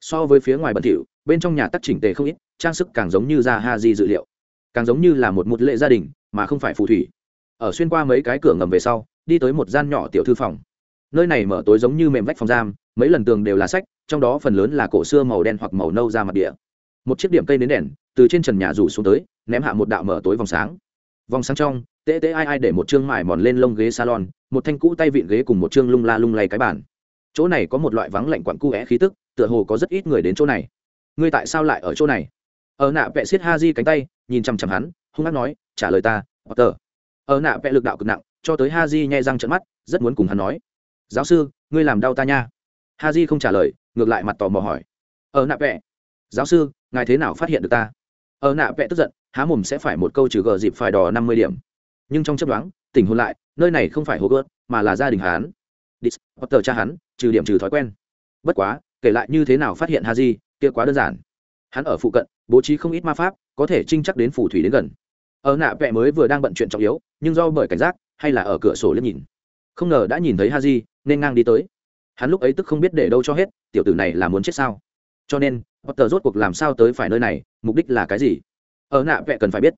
So với phía ngoài bẩn thỉu, bên trong nhà tắc chỉnh tề không ít, trang sức càng giống như ra ha di dự liệu. Càng giống như là một một lệ gia đình, mà không phải phù thủy. Ở xuyên qua mấy cái cửa ngầm về sau, đi tới một gian nhỏ tiểu thư phòng. Nơi này mở tối giống như mềm vách phòng giam, mấy lần tường đều là sách, trong đó phần lớn là cổ xưa màu đen hoặc màu nâu ra mặt địa một chiếc điểm cây nến đèn, từ trên trần nhà rủ xuống tới, ném hạ một đạo mở tối vòng sáng. Vòng sáng trong, tê tê ai ai để một chương mải mòn lên lông ghế salon, một thanh cũ tay vịn ghế cùng một chương lung la lung lay cái bàn. Chỗ này có một loại vắng lạnh quặn cu é khí tức, tựa hồ có rất ít người đến chỗ này. Ngươi tại sao lại ở chỗ này? Ở nạ vẽ xiết ha di cánh tay, nhìn chằm chằm hắn, hung hát nói, trả lời ta tờ ở nạ vẽ lực đạo cực nặng, cho tới ha di nhai răng trận mắt, rất muốn cùng hắn nói, giáo sư, ngươi làm đau ta nha. Ha di không trả lời, ngược lại mặt tò mò hỏi, ở nạ vẽ giáo sư ngài thế nào phát hiện được ta? Ở nạ vẽ tức giận, há mồm sẽ phải một câu trừ gờ dịp phải đỏ năm mươi điểm. Nhưng trong chấp đoán tỉnh hôn lại, nơi này không phải hồ gớt mà là gia đình hán dis tờ cha hắn, trừ điểm trừ thói quen. Bất quá, kể lại như thế nào phát hiện ha di kia quá đơn giản. Hắn ở phụ cận, bố trí không ít ma pháp, có thể trinh chắc đến phù thủy đến gần. Ở nạ vẽ mới vừa đang bận chuyện trọng yếu, nhưng do bởi cảnh giác, hay là ở cửa sổ liếc nhìn. Không ngờ đã nhìn thấy ha di nên ngang đi tới. Hắn lúc ấy tức không biết để đâu cho hết, tiểu tử này là muốn chết sao? Cho nên potter rốt cuộc làm sao tới phải nơi này, mục đích là cái gì? Ở nạ vẽ cần phải biết.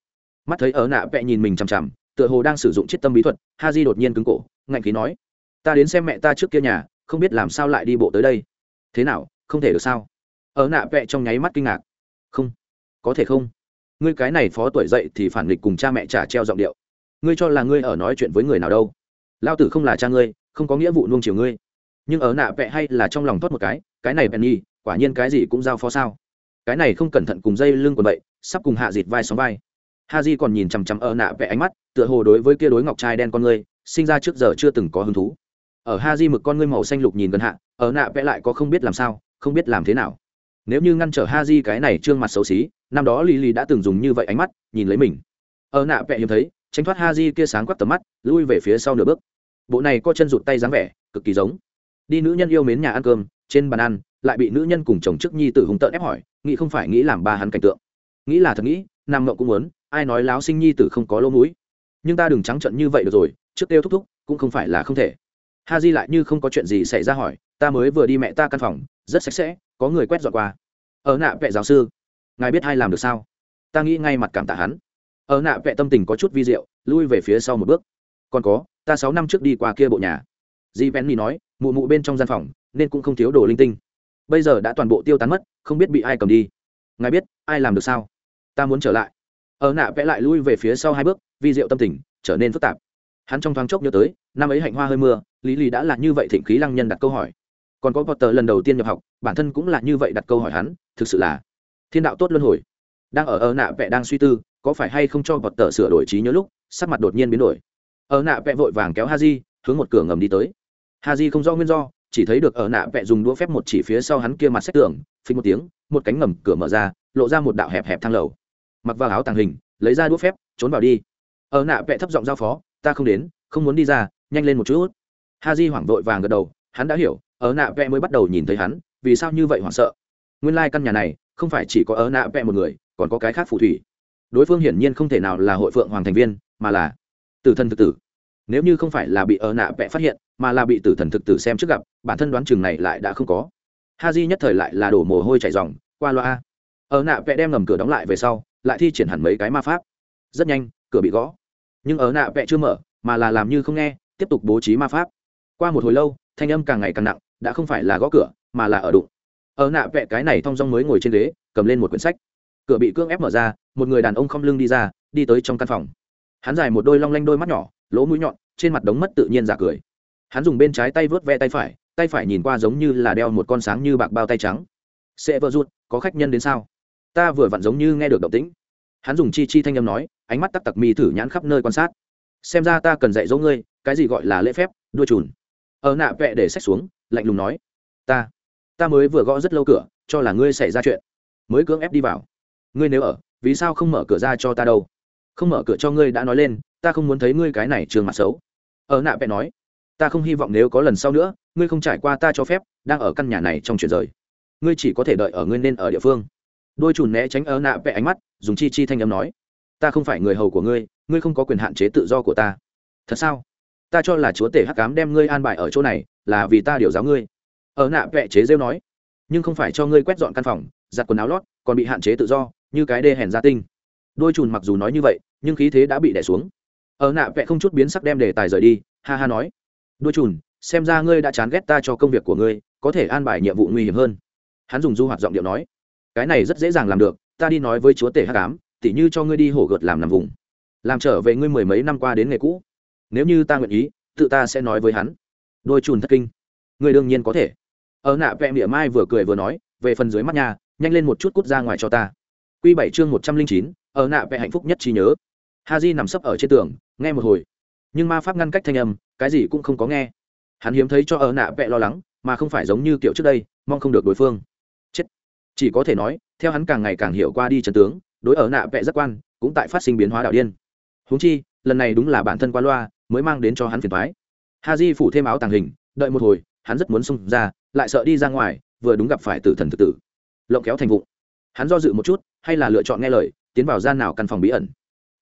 Mắt thấy ở nạ vẽ nhìn mình chằm chằm, tựa hồ đang sử dụng chiết tâm bí thuật ha di đột nhiên cứng cổ, ngạnh khí nói, ta đến xem mẹ ta trước kia nhà, không biết làm sao lại đi bộ tới đây. Thế nào, không thể được sao? Ở nạ vẽ trong nháy mắt kinh ngạc. Không, có thể không. Ngươi cái này phó tuổi dậy thì phản nghịch cùng cha mẹ trả treo giọng điệu. Ngươi cho là ngươi ở nói chuyện với người nào đâu? Lao tử không là cha ngươi, không có nghĩa vụ nuông chiều ngươi. Nhưng ở nạ vẽ hay là trong lòng thoát một cái cái này penny quả nhiên cái gì cũng giao phó sao? Cái này không cẩn thận cùng dây lưng quần bậy, sắp cùng hạ dịt vai sóng vai. Ha di còn nhìn chằm chằm ở nạ vẽ ánh mắt, tựa hồ đối với kia đối ngọc trai đen con ngươi, sinh ra trước giờ chưa từng có hứng thú. Ở ha di mực con ngươi màu xanh lục nhìn gần hạ, ở nạ vẽ lại có không biết làm sao, không biết làm thế nào. Nếu như ngăn trở ha di cái này trương mặt xấu xí, năm đó lì lì đã từng dùng như vậy ánh mắt, nhìn lấy mình. Ở nạ vẽ hiếm thấy, tránh thoát ha di kia sáng quắc tầm mắt, lui về phía sau nửa bước. Bộ này có chân rụt tay dáng vẻ, cực kỳ giống. Đi nữ nhân yêu mến nhà ăn cơm, trên bàn ăn lại bị nữ nhân cùng chồng trước nhi tử hùng tợn ép hỏi, nghĩ không phải nghĩ làm ba hắn cảnh tượng. Nghĩ là thật nghĩ, nam mộng cũng muốn, ai nói láo sinh nhi tử không có lỗ mũi. Nhưng ta đừng trắng trận như vậy được rồi, trước tiêu thúc thúc cũng không phải là không thể. Ha di lại như không có chuyện gì xảy ra hỏi, ta mới vừa đi mẹ ta căn phòng, rất sạch sẽ, có người quét dọn qua. Ở nạ vệ giáo sư, ngài biết ai làm được sao? Ta nghĩ ngay mặt cảm tạ hắn. Ở nạ vệ tâm tình có chút vi diệu, lui về phía sau một bước. Còn có, ta sáu năm trước đi qua kia bộ nhà. Di penny nói, mụ mụ bên trong gian phòng, nên cũng không thiếu đồ linh tinh bây giờ đã toàn bộ tiêu tán mất, không biết bị ai cầm đi. Ngài biết, ai làm được sao? Ta muốn trở lại. Ở nạ vẽ lại lui về phía sau hai bước, vi diệu tâm tình trở nên phức tạp. Hắn trong thoáng chốc nhớ tới, năm ấy hạnh hoa hơi mưa, lý lý đã là như vậy thịnh khí lăng nhân đặt câu hỏi. Còn có potter lần đầu tiên nhập học, bản thân cũng là như vậy đặt câu hỏi hắn, thực sự là thiên đạo tốt luân hồi. Đang ở ở nạ vẽ đang suy tư, có phải hay không cho potter sửa đổi trí nhớ lúc, sắc mặt đột nhiên biến đổi. Ở nạ vẽ vội vàng kéo ha di hướng một cửa ngầm đi tới. Ha di không do nguyên do chỉ thấy được ở nạ vẽ dùng đũa phép một chỉ phía sau hắn kia mặt sách tường, phình một tiếng, một cánh ngầm cửa mở ra, lộ ra một đạo hẹp hẹp thang lầu. Mặc vào áo tàng hình, lấy ra đũa phép, trốn vào đi. Ở nạ vẽ thấp giọng giao phó, ta không đến, không muốn đi ra, nhanh lên một chút. Ha di hoảng vội vàng gật đầu, hắn đã hiểu, ở nạ vẽ mới bắt đầu nhìn thấy hắn, vì sao như vậy hoảng sợ. Nguyên lai、like、căn nhà này, không phải chỉ có ở nạ vẽ một người, còn có cái khác phù thủy. Đối phương hiển nhiên không thể nào là hội phượng hoàng thành viên, mà là tử thần thực tử. Nếu như không phải là bị ở nạ vẽ phát hiện mà là bị tử thần thực tử xem trước gặp, bản thân đoán chừng này lại đã không có. Ha di nhất thời lại là đổ mồ hôi chảy dòng qua loa. Ở nạ vẽ đem ngầm cửa đóng lại về sau, lại thi triển hẳn mấy cái ma pháp. Rất nhanh, cửa bị gõ. Nhưng ở nạ vẽ chưa mở, mà là làm như không nghe, tiếp tục bố trí ma pháp. Qua một hồi lâu, thanh âm càng ngày càng nặng, đã không phải là gõ cửa, mà là ở đụng. Ở nạ vẽ cái này thong dong mới ngồi trên ghế, cầm lên một quyển sách. Cửa bị cưỡng ép mở ra, một người đàn ông không lưng đi ra, đi tới trong căn phòng. Hắn dài một đôi long lanh đôi mắt nhỏ, lỗ mũi nhọn, trên mặt đống mất tự nhiên giả cười hắn dùng bên trái tay vớt ve tay phải tay phải nhìn qua giống như là đeo một con sáng như bạc bao tay trắng. Sẽ vỡ rút có khách nhân đến sao? Ta vừa vặn giống như nghe được động tĩnh. Hắn dùng chi chi thanh âm nói, ánh mắt tắc tặc mi thử nhãn khắp nơi quan sát. Xem ra ta cần dạy dỗ ngươi, cái gì gọi là lễ phép đuôi trùn ở nạ vẹ để sách xuống, lạnh lùng nói, ta ta mới vừa gõ rất lâu cửa, cho là ngươi xảy ra chuyện. Mới cưỡng ép đi vào. Ngươi nếu ở, vì sao không mở cửa ra cho ta đâu? Không mở cửa cho ngươi đã nói lên, ta không muốn thấy ngươi cái này trường mặt xấu. Ở nạ vẹ nói ta không hy vọng nếu có lần sau nữa, ngươi không trải qua ta cho phép, đang ở căn nhà này trong chuyển rời. Ngươi chỉ có thể đợi ở ngươi nên ở địa phương. Đôi chùn né tránh ở nạ vẽ ánh mắt, dùng chi chi thanh âm nói, ta không phải người hầu của ngươi ngươi không có quyền hạn chế tự do của ta. Thật sao? Ta cho là chúa tể hắc cám đem ngươi an bài ở chỗ này, là vì ta điều giáo ngươi. Ở nạ vẽ chế rêu nói, nhưng không phải cho ngươi quét dọn căn phòng, giặt quần áo lót, còn bị hạn chế tự do, như cái đê hèn gia tinh. Đôi chùn mặc dù nói như vậy, nhưng khí thế đã bị đẻ xuống. Ở nạ vẽ không chút biến sắc đem đề tài rời đi, ha ha nói đôi chùn, xem ra ngươi đã chán ghét ta cho công việc của ngươi, có thể an bài nhiệm vụ nguy hiểm hơn. Hắn dùng du hoạt giọng điệu nói, cái này rất dễ dàng làm được, ta đi nói với chúa tể hắc ám, tỉ như cho ngươi đi hổ gợt làm nằm vùng, làm trở về ngươi mười mấy năm qua đến nghề cũ. Nếu như ta nguyện ý, tự ta sẽ nói với hắn. Đôi chùn thất kinh. Ngươi đương nhiên có thể. Ở nạ vẹ mỉa mai vừa cười vừa nói, về phần dưới mắt nhà, nhanh lên một chút cút ra ngoài cho ta. Q bảy chương một trăm linh chín, ở nạ vẹ hạnh phúc nhất trí nhớ. Ha di nằm sấp ở trên tường, nghe một hồi. Nhưng ma pháp ngăn cách thanh âm cái gì cũng không có nghe. Hắn hiếm thấy cho ở nạ vẹ lo lắng mà không phải giống như kiểu trước đây mong không được đối phương. Chết. Chỉ có thể nói theo hắn càng ngày càng hiểu qua đi trần tướng đối ở nạ vẹ giác quan cũng tại phát sinh biến hóa đạo điên. Húng chi lần này đúng là bản thân qua loa mới mang đến cho hắn phiền thoái ha di phủ thêm áo tàng hình đợi một hồi hắn rất muốn xông ra lại sợ đi ra ngoài vừa đúng gặp phải tử thần thực tử. Lộng kéo thành vụ, hắn do dự một chút hay là lựa chọn nghe lời tiến vào gian nào căn phòng bí ẩn.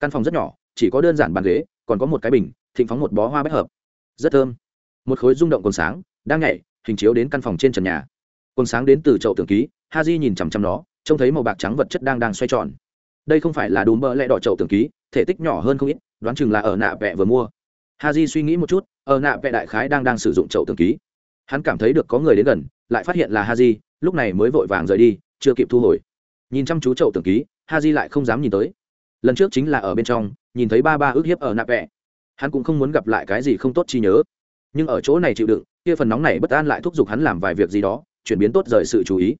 Căn phòng rất nhỏ chỉ có đơn giản bàn ghế còn có một cái bình thịnh phóng một bó hoa bách hợp rất thơm. Một khối rung động còn sáng đang nhảy, hình chiếu đến căn phòng trên trần nhà. Còn sáng đến từ chậu tường ký ha di nhìn chằm chằm nó, trông thấy màu bạc trắng vật chất đang đang xoay tròn. Đây không phải là đùm bơ lẽ đỏ chậu tường ký, thể tích nhỏ hơn không ít, đoán chừng là ở nạ vẹ vừa mua. Ha di suy nghĩ một chút, ở nạ vẹ đại khái đang đang sử dụng chậu tường ký. Hắn cảm thấy được có người đến gần, lại phát hiện là ha di lúc này mới vội vàng rời đi, chưa kịp thu hồi. Nhìn chăm chú chậu tường ký ha di lại không dám nhìn tới. Lần trước chính là ở bên trong, nhìn thấy ba ba ước hiếp ở nạ vẹ hắn cũng không muốn gặp lại cái gì không tốt chi nhớ. Nhưng ở chỗ này chịu đựng, kia phần nóng này bất an lại thúc giục hắn làm vài việc gì đó, chuyển biến tốt rời sự chú ý.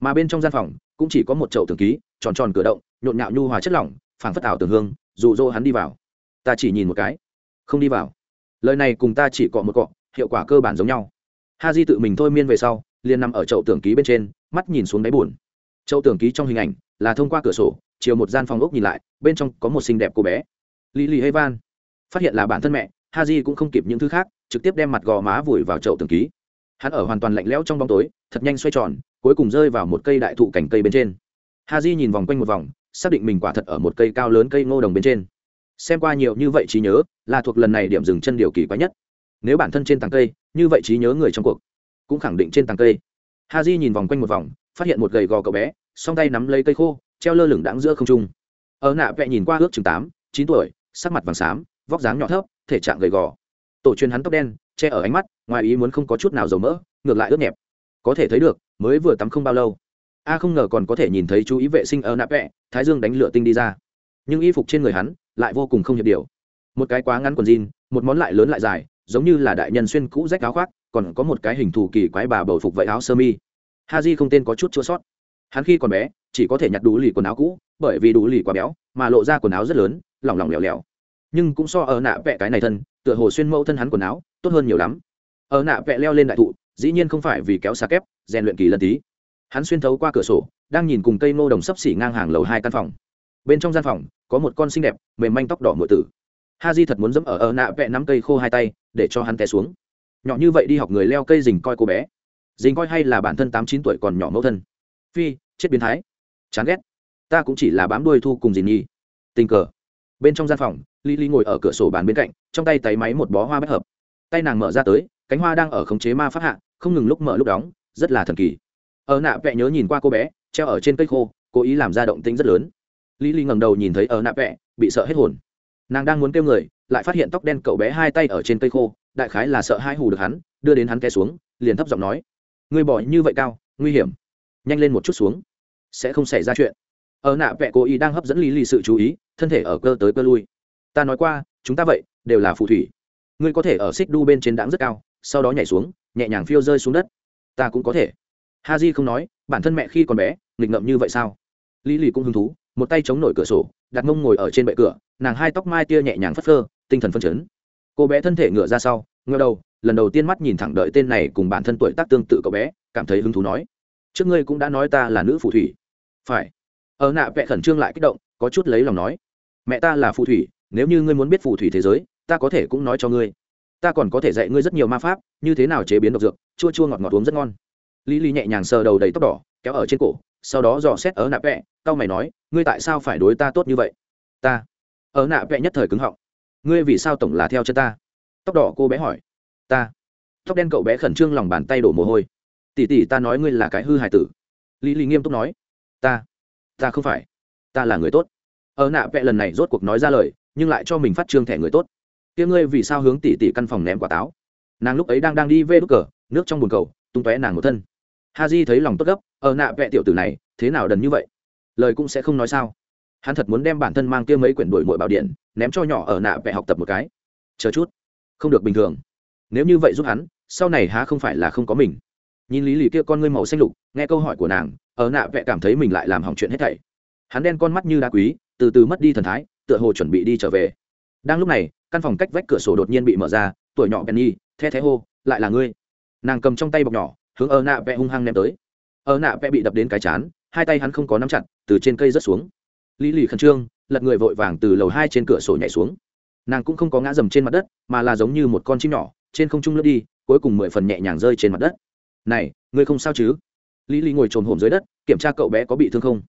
Mà bên trong gian phòng, cũng chỉ có một chậu tường ký, tròn tròn cửa động, nhộn nhạo nhu hòa chất lỏng, phảng phất ảo tường hương, dụ dỗ hắn đi vào. Ta chỉ nhìn một cái, không đi vào. Lời này cùng ta chỉ cọ một cọ, hiệu quả cơ bản giống nhau. Ha di tự mình thôi miên về sau, liền nằm ở chậu tường ký bên trên, mắt nhìn xuống đáy buồn. Chậu tường ký trong hình ảnh là thông qua cửa sổ, chiều một gian phòng ốc nhìn lại, bên trong có một xinh đẹp cô bé. Lì lì hay van phát hiện là bản thân mẹ ha di cũng không kịp những thứ khác, trực tiếp đem mặt gò má vùi vào chậu tường ký. Hắn ở hoàn toàn lạnh lẽo trong bóng tối, thật nhanh xoay tròn, cuối cùng rơi vào một cây đại thụ cành cây bên trên. Ha di nhìn vòng quanh một vòng, xác định mình quả thật ở một cây cao lớn cây ngô đồng bên trên. Xem qua nhiều như vậy trí nhớ, là thuộc lần này điểm dừng chân điều kỳ quái nhất. Nếu bản thân trên tàng cây, như vậy trí nhớ người trong cuộc cũng khẳng định trên tàng cây. Ha di nhìn vòng quanh một vòng, phát hiện một gầy gò cậu bé, song tay nắm lấy cây khô, treo lơ lửng đáng giữa không trung. Ở nạ vẹ nhìn qua ước chừng tám, chín tuổi, sắc mặt vàng xám vóc dáng nhỏ thấp, thể trạng gầy gò. Tổ truyền hắn tóc đen, che ở ánh mắt, ngoài ý muốn không có chút nào dầu mỡ, ngược lại ướt nhẹp. Có thể thấy được, mới vừa tắm không bao lâu. A không ngờ còn có thể nhìn thấy chú ý vệ sinh ở nạp vẹ, thái dương đánh lửa tinh đi ra. Nhưng y phục trên người hắn lại vô cùng không hiệp điều. Một cái quá ngắn quần jean, một món lại lớn lại dài, giống như là đại nhân xuyên cũ rách áo khoác, còn có một cái hình thù kỳ quái bà bầu phục vậy áo sơ mi. Ha di không tên có chút chua sót. Hắn khi còn bé, chỉ có thể nhặt đủ lì quần áo cũ, bởi vì đủ lì quá béo, mà lộ ra quần áo rất lớn, lỏng lỏng lẻo lẻo nhưng cũng so ở nạ vẽ cái này thân, tựa hồ xuyên mẫu thân hắn quần áo, tốt hơn nhiều lắm. Ở nạ vẽ leo lên đại thụ, dĩ nhiên không phải vì kéo xà kép, rèn luyện kỳ lần tí. Hắn xuyên thấu qua cửa sổ, đang nhìn cùng cây ngô đồng sấp xỉ ngang hàng lầu hai căn phòng. Bên trong gian phòng, có một con xinh đẹp, mềm manh tóc đỏ mượn tử. Ha di thật muốn dẫm ở ở nạ vẽ nắm cây khô hai tay, để cho hắn té xuống. Nhỏ như vậy đi học người leo cây dình coi cô bé. Dình coi hay là bản thân tám chín tuổi còn nhỏ mẫu thân. Phi, chết biến thái. Chán ghét. Ta cũng chỉ là bám đuôi thu cùng dình nhi. Tình cờ. Bên trong gian phòng Lý Lý ngồi ở cửa sổ bàn bên cạnh trong tay tay máy một bó hoa bách hợp. Tay nàng mở ra tới cánh hoa đang ở khống chế ma phát hạ không ngừng lúc mở lúc đóng rất là thần kỳ. Ở nạ vẽ nhớ nhìn qua cô bé treo ở trên cây khô cố ý làm ra động tĩnh rất lớn. Lý lý ngẩng đầu nhìn thấy ở nạ vẽ, bị sợ hết hồn. Nàng đang muốn kêu người lại phát hiện tóc đen cậu bé hai tay ở trên cây khô đại khái là sợ hai hù được hắn đưa đến hắn té xuống liền thấp giọng nói ngươi bỏ như vậy cao nguy hiểm. Nhanh lên một chút xuống sẽ không xảy ra chuyện. Ở nạ vẽ cố ý đang hấp dẫn lý lý sự chú ý thân thể ở cơ tới cơ lui ta nói qua, chúng ta vậy, đều là phù thủy. Ngươi có thể ở xích đu bên trên đáng rất cao, sau đó nhảy xuống, nhẹ nhàng phiêu rơi xuống đất. Ta cũng có thể. Ha j không nói, bản thân mẹ khi còn bé, nghịch ngợm như vậy sao? Lý lì cũng hứng thú, một tay chống nổi cửa sổ, đặt mông ngồi ở trên bệ cửa, nàng hai tóc mai tia nhẹ nhàng phất phơ, tinh thần phân chấn. Cô bé thân thể ngựa ra sau ngựa đầu, lần đầu tiên mắt nhìn thẳng đợi tên này cùng bản thân tuổi tác tương tự cậu bé, cảm thấy hứng thú nói, trước ngươi cũng đã nói ta là nữ phù thủy. Phải. Ở nạ vẹ khẩn trương lại kích động, có chút lấy lòng nói, mẹ ta là phù thủy nếu như ngươi muốn biết phù thủy thế giới, ta có thể cũng nói cho ngươi. Ta còn có thể dạy ngươi rất nhiều ma pháp, như thế nào chế biến độc dược, chua chua ngọt ngọt uống rất ngon. Lý lý nhẹ nhàng sờ đầu đầy tóc đỏ, kéo ở trên cổ, sau đó dò xét ở nạ vẹ tao mày nói, ngươi tại sao phải đối ta tốt như vậy? Ta. Ở nạ vẹ nhất thời cứng họng. Ngươi vì sao tổng là theo chân ta? Tóc đỏ cô bé hỏi. Ta. Tóc đen cậu bé khẩn trương lòng bàn tay đổ mồ hôi. Tỉ tỉ ta nói ngươi là cái hư hài tử. Lý lý nghiêm túc nói. Ta. Ta không phải. Ta là người tốt. Ở nạ vẹ lần này rốt cuộc nói ra lời nhưng lại cho mình phát trương thẻ người tốt. Kia ngươi vì sao hướng tỉ tỉ căn phòng ném quả táo? Nàng lúc ấy đang đang đi vê đốt cờ, nước trong bồn cầu, tung tóe nàng một thân. Ha di thấy lòng tốt gấp ở nạ, vẹ tiểu tử này, thế nào đần như vậy? Lời cũng sẽ không nói sao. Hắn thật muốn đem bản thân mang kia mấy quyển đuổi mội bảo điện, ném cho nhỏ ở nạ vẹ học tập một cái. Chờ chút, không được bình thường. Nếu như vậy giúp hắn, sau này há không phải là không có mình. Nhìn lý lì kia con ngươi màu xanh lục, nghe câu hỏi của nàng, ở nạ vẹ cảm thấy mình lại làm hỏng chuyện hết thảy. Hắn đen con mắt như đá quý, từ từ mất đi thần thái tựa hồ chuẩn bị đi trở về. Đang lúc này, căn phòng cách vách cửa sổ đột nhiên bị mở ra, tuổi nhỏ penny, the thé hô, lại là ngươi. Nàng cầm trong tay bọc nhỏ, hướng ơ nạ vẽ hung hăng ném tới. Ơ nạ vẽ bị đập đến cái chán, hai tay hắn không có nắm chặt, từ trên cây rớt xuống. Lý lì khẩn trương, lật người vội vàng từ lầu hai trên cửa sổ nhảy xuống. Nàng cũng không có ngã dầm trên mặt đất, mà là giống như một con chim nhỏ, trên không trung lướt đi, cuối cùng mười phần nhẹ nhàng rơi trên mặt đất. Này, ngươi không sao chứ? Lý lý ngồi trồm hổm dưới đất, kiểm tra cậu bé có bị thương không.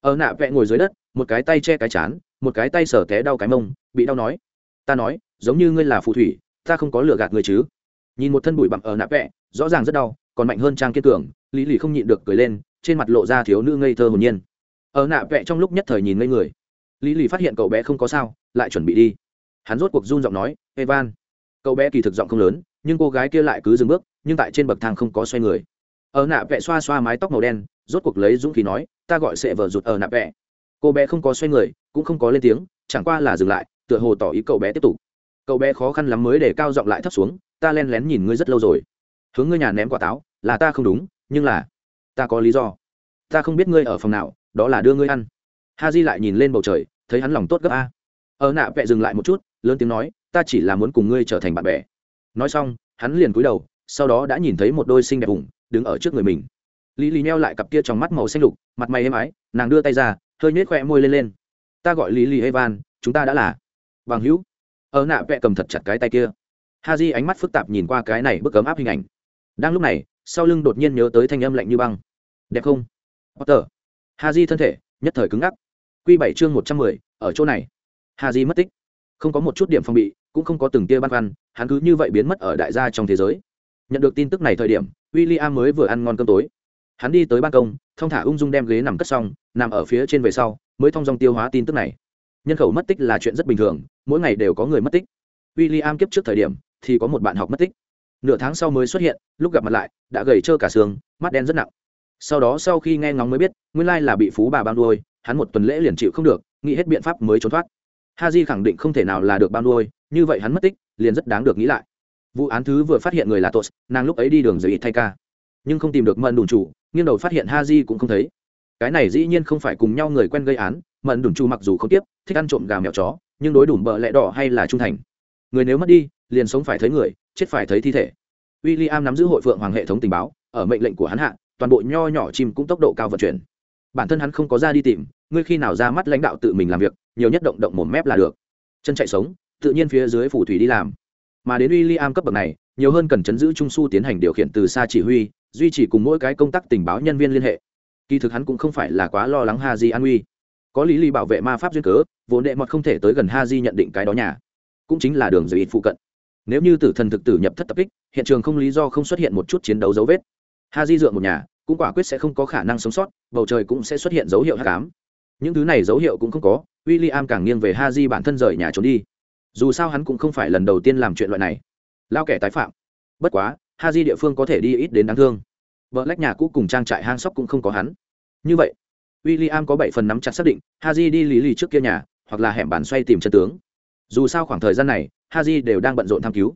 Ở nạ vẽ ngồi dưới đất, một cái tay che cái chán một cái tay sở té đau cái mông, bị đau nói, ta nói, giống như ngươi là phù thủy, ta không có lừa gạt người chứ. Nhìn một thân bụi bặm ở nạ vẹ, rõ ràng rất đau, còn mạnh hơn trang kiên cường, lý lì không nhịn được cười lên, trên mặt lộ ra thiếu nữ ngây thơ hồn nhiên. Ở nạ vẹ trong lúc nhất thời nhìn ngây người, lý lì phát hiện cậu bé không có sao, lại chuẩn bị đi. Hắn rốt cuộc run giọng nói, evan. Cậu bé kỳ thực giọng không lớn, nhưng cô gái kia lại cứ dừng bước, nhưng tại trên bậc thang không có xoay người. Ở nạ vẹ xoa xoa mái tóc màu đen, rốt cuộc lấy dũng khí nói, ta gọi sệ vợ rụt ở nạ vẹ cô bé không có xoay người, cũng không có lên tiếng, chẳng qua là dừng lại, tựa hồ tỏ ý cậu bé tiếp tục. Cậu bé khó khăn lắm mới để cao giọng lại thấp xuống, ta len lén nhìn ngươi rất lâu rồi. Hướng ngươi nhà ném quả táo, là ta không đúng, nhưng là ta có lý do. Ta không biết ngươi ở phòng nào, đó là đưa ngươi ăn. Ha di lại nhìn lên bầu trời, thấy hắn lòng tốt gấp a. Ở nạ vẹ dừng lại một chút, lớn tiếng nói, ta chỉ là muốn cùng ngươi trở thành bạn bè. Nói xong, hắn liền cúi đầu, sau đó đã nhìn thấy một đôi xinh đẹp vùng đứng ở trước người mình. Lý lý neo lại cặp kia trong mắt màu xanh lục, mặt mày êm ái, nàng đưa tay ra hơi nhếch khoe môi lên lên. Ta gọi lý lý evan chúng ta đã là bằng hữu. Ở nạ vẽ cầm thật chặt cái tay kia. Ha di ánh mắt phức tạp nhìn qua cái này bức cấm áp hình ảnh. Đang lúc này, sau lưng đột nhiên nhớ tới thanh âm lạnh như băng. Đẹp không? Potter. Ha di thân thể, nhất thời cứng ngắc. Q bảy chương một trăm mười, ở chỗ này. Ha di mất tích. Không có một chút điểm phòng bị, cũng không có từng tia băn khoăn, hắn cứ như vậy biến mất ở đại gia trong thế giới. Nhận được tin tức này thời điểm w i l l i am mới vừa ăn ngon cơm tối hắn đi tới ban công, thong thả ung dung đem ghế nằm cất xong, nằm ở phía trên về sau, mới thong dong tiêu hóa tin tức này. Nhân khẩu mất tích là chuyện rất bình thường, mỗi ngày đều có người mất tích. W i l l i am kiếp trước thời điểm, thì có một bạn học mất tích. Nửa tháng sau mới xuất hiện, lúc gặp mặt lại, đã gầy trơ cả xương, mắt đen rất nặng. Sau đó sau khi nghe ngóng mới biết, nguyên lai là bị phú bà bao nuôi, hắn một tuần lễ liền chịu không được, nghĩ hết biện pháp mới trốn thoát. Ha di khẳng định không thể nào là được bao nuôi, như vậy hắn mất tích, liền rất đáng được nghĩ lại. Vụ án thứ vừa phát hiện người là tos nàng lúc ấy đi đường dưới ít thay ca nhưng không tìm được mận đùn chủ, nghiêng đầu phát hiện ha di cũng không thấy. Cái này dĩ nhiên không phải cùng nhau người quen gây án, mận đùn chủ mặc dù không tiếp, thích ăn trộm gà mèo chó, nhưng đối đủ bợ lẽ đỏ hay là trung thành. Người nếu mất đi, liền sống phải thấy người, chết phải thấy thi thể. W i l l i am nắm giữ hội phượng hoàng hệ thống tình báo, ở mệnh lệnh của hắn hạ, toàn bộ nho nhỏ chim cũng tốc độ cao vận chuyển. Bản thân hắn không có ra đi tìm, ngươi khi nào ra mắt lãnh đạo tự mình làm việc, nhiều nhất động động một mép là được. Chân chạy sống, tự nhiên phía dưới phủ thủy đi làm. Mà đến w i l l i am cấp bậc này, nhiều hơn cần chấn giữ trung su tiến hành điều khiển từ xa chỉ huy duy trì cùng mỗi cái công tác tình báo nhân viên liên hệ. Kỳ thực hắn cũng không phải là quá lo lắng ha di an nguy. có lý lý bảo vệ ma pháp duyên cớ, vốn đệ mọt không thể tới gần ha di nhận định cái đó nhà. Cũng chính là đường dưới ít phụ cận. Nếu như tử thần thực tử nhập thất tập kích, hiện trường không lý do không xuất hiện một chút chiến đấu dấu vết. Ha di dựa một nhà, cũng quả quyết sẽ không có khả năng sống sót, bầu trời cũng sẽ xuất hiện dấu hiệu hát cám những thứ này dấu hiệu cũng không có w i l l i am càng nghiêng về ha di bản thân rời nhà trốn đi. Dù sao hắn cũng không phải lần đầu tiên làm chuyện loại này. Lao kẻ tái phạm. Bất quá ha di địa phương có thể đi ít đến đáng thương. Vợ lách nhà cũ cùng trang trại hang sóc cũng không có hắn. Như vậy w i l l i am có bảy phần nắm chặt xác định, ha di đi lý lì trước kia nhà, hoặc là hẻm bàn xoay tìm chân tướng. Dù sao khoảng thời gian này, ha di đều đang bận rộn tham cứu.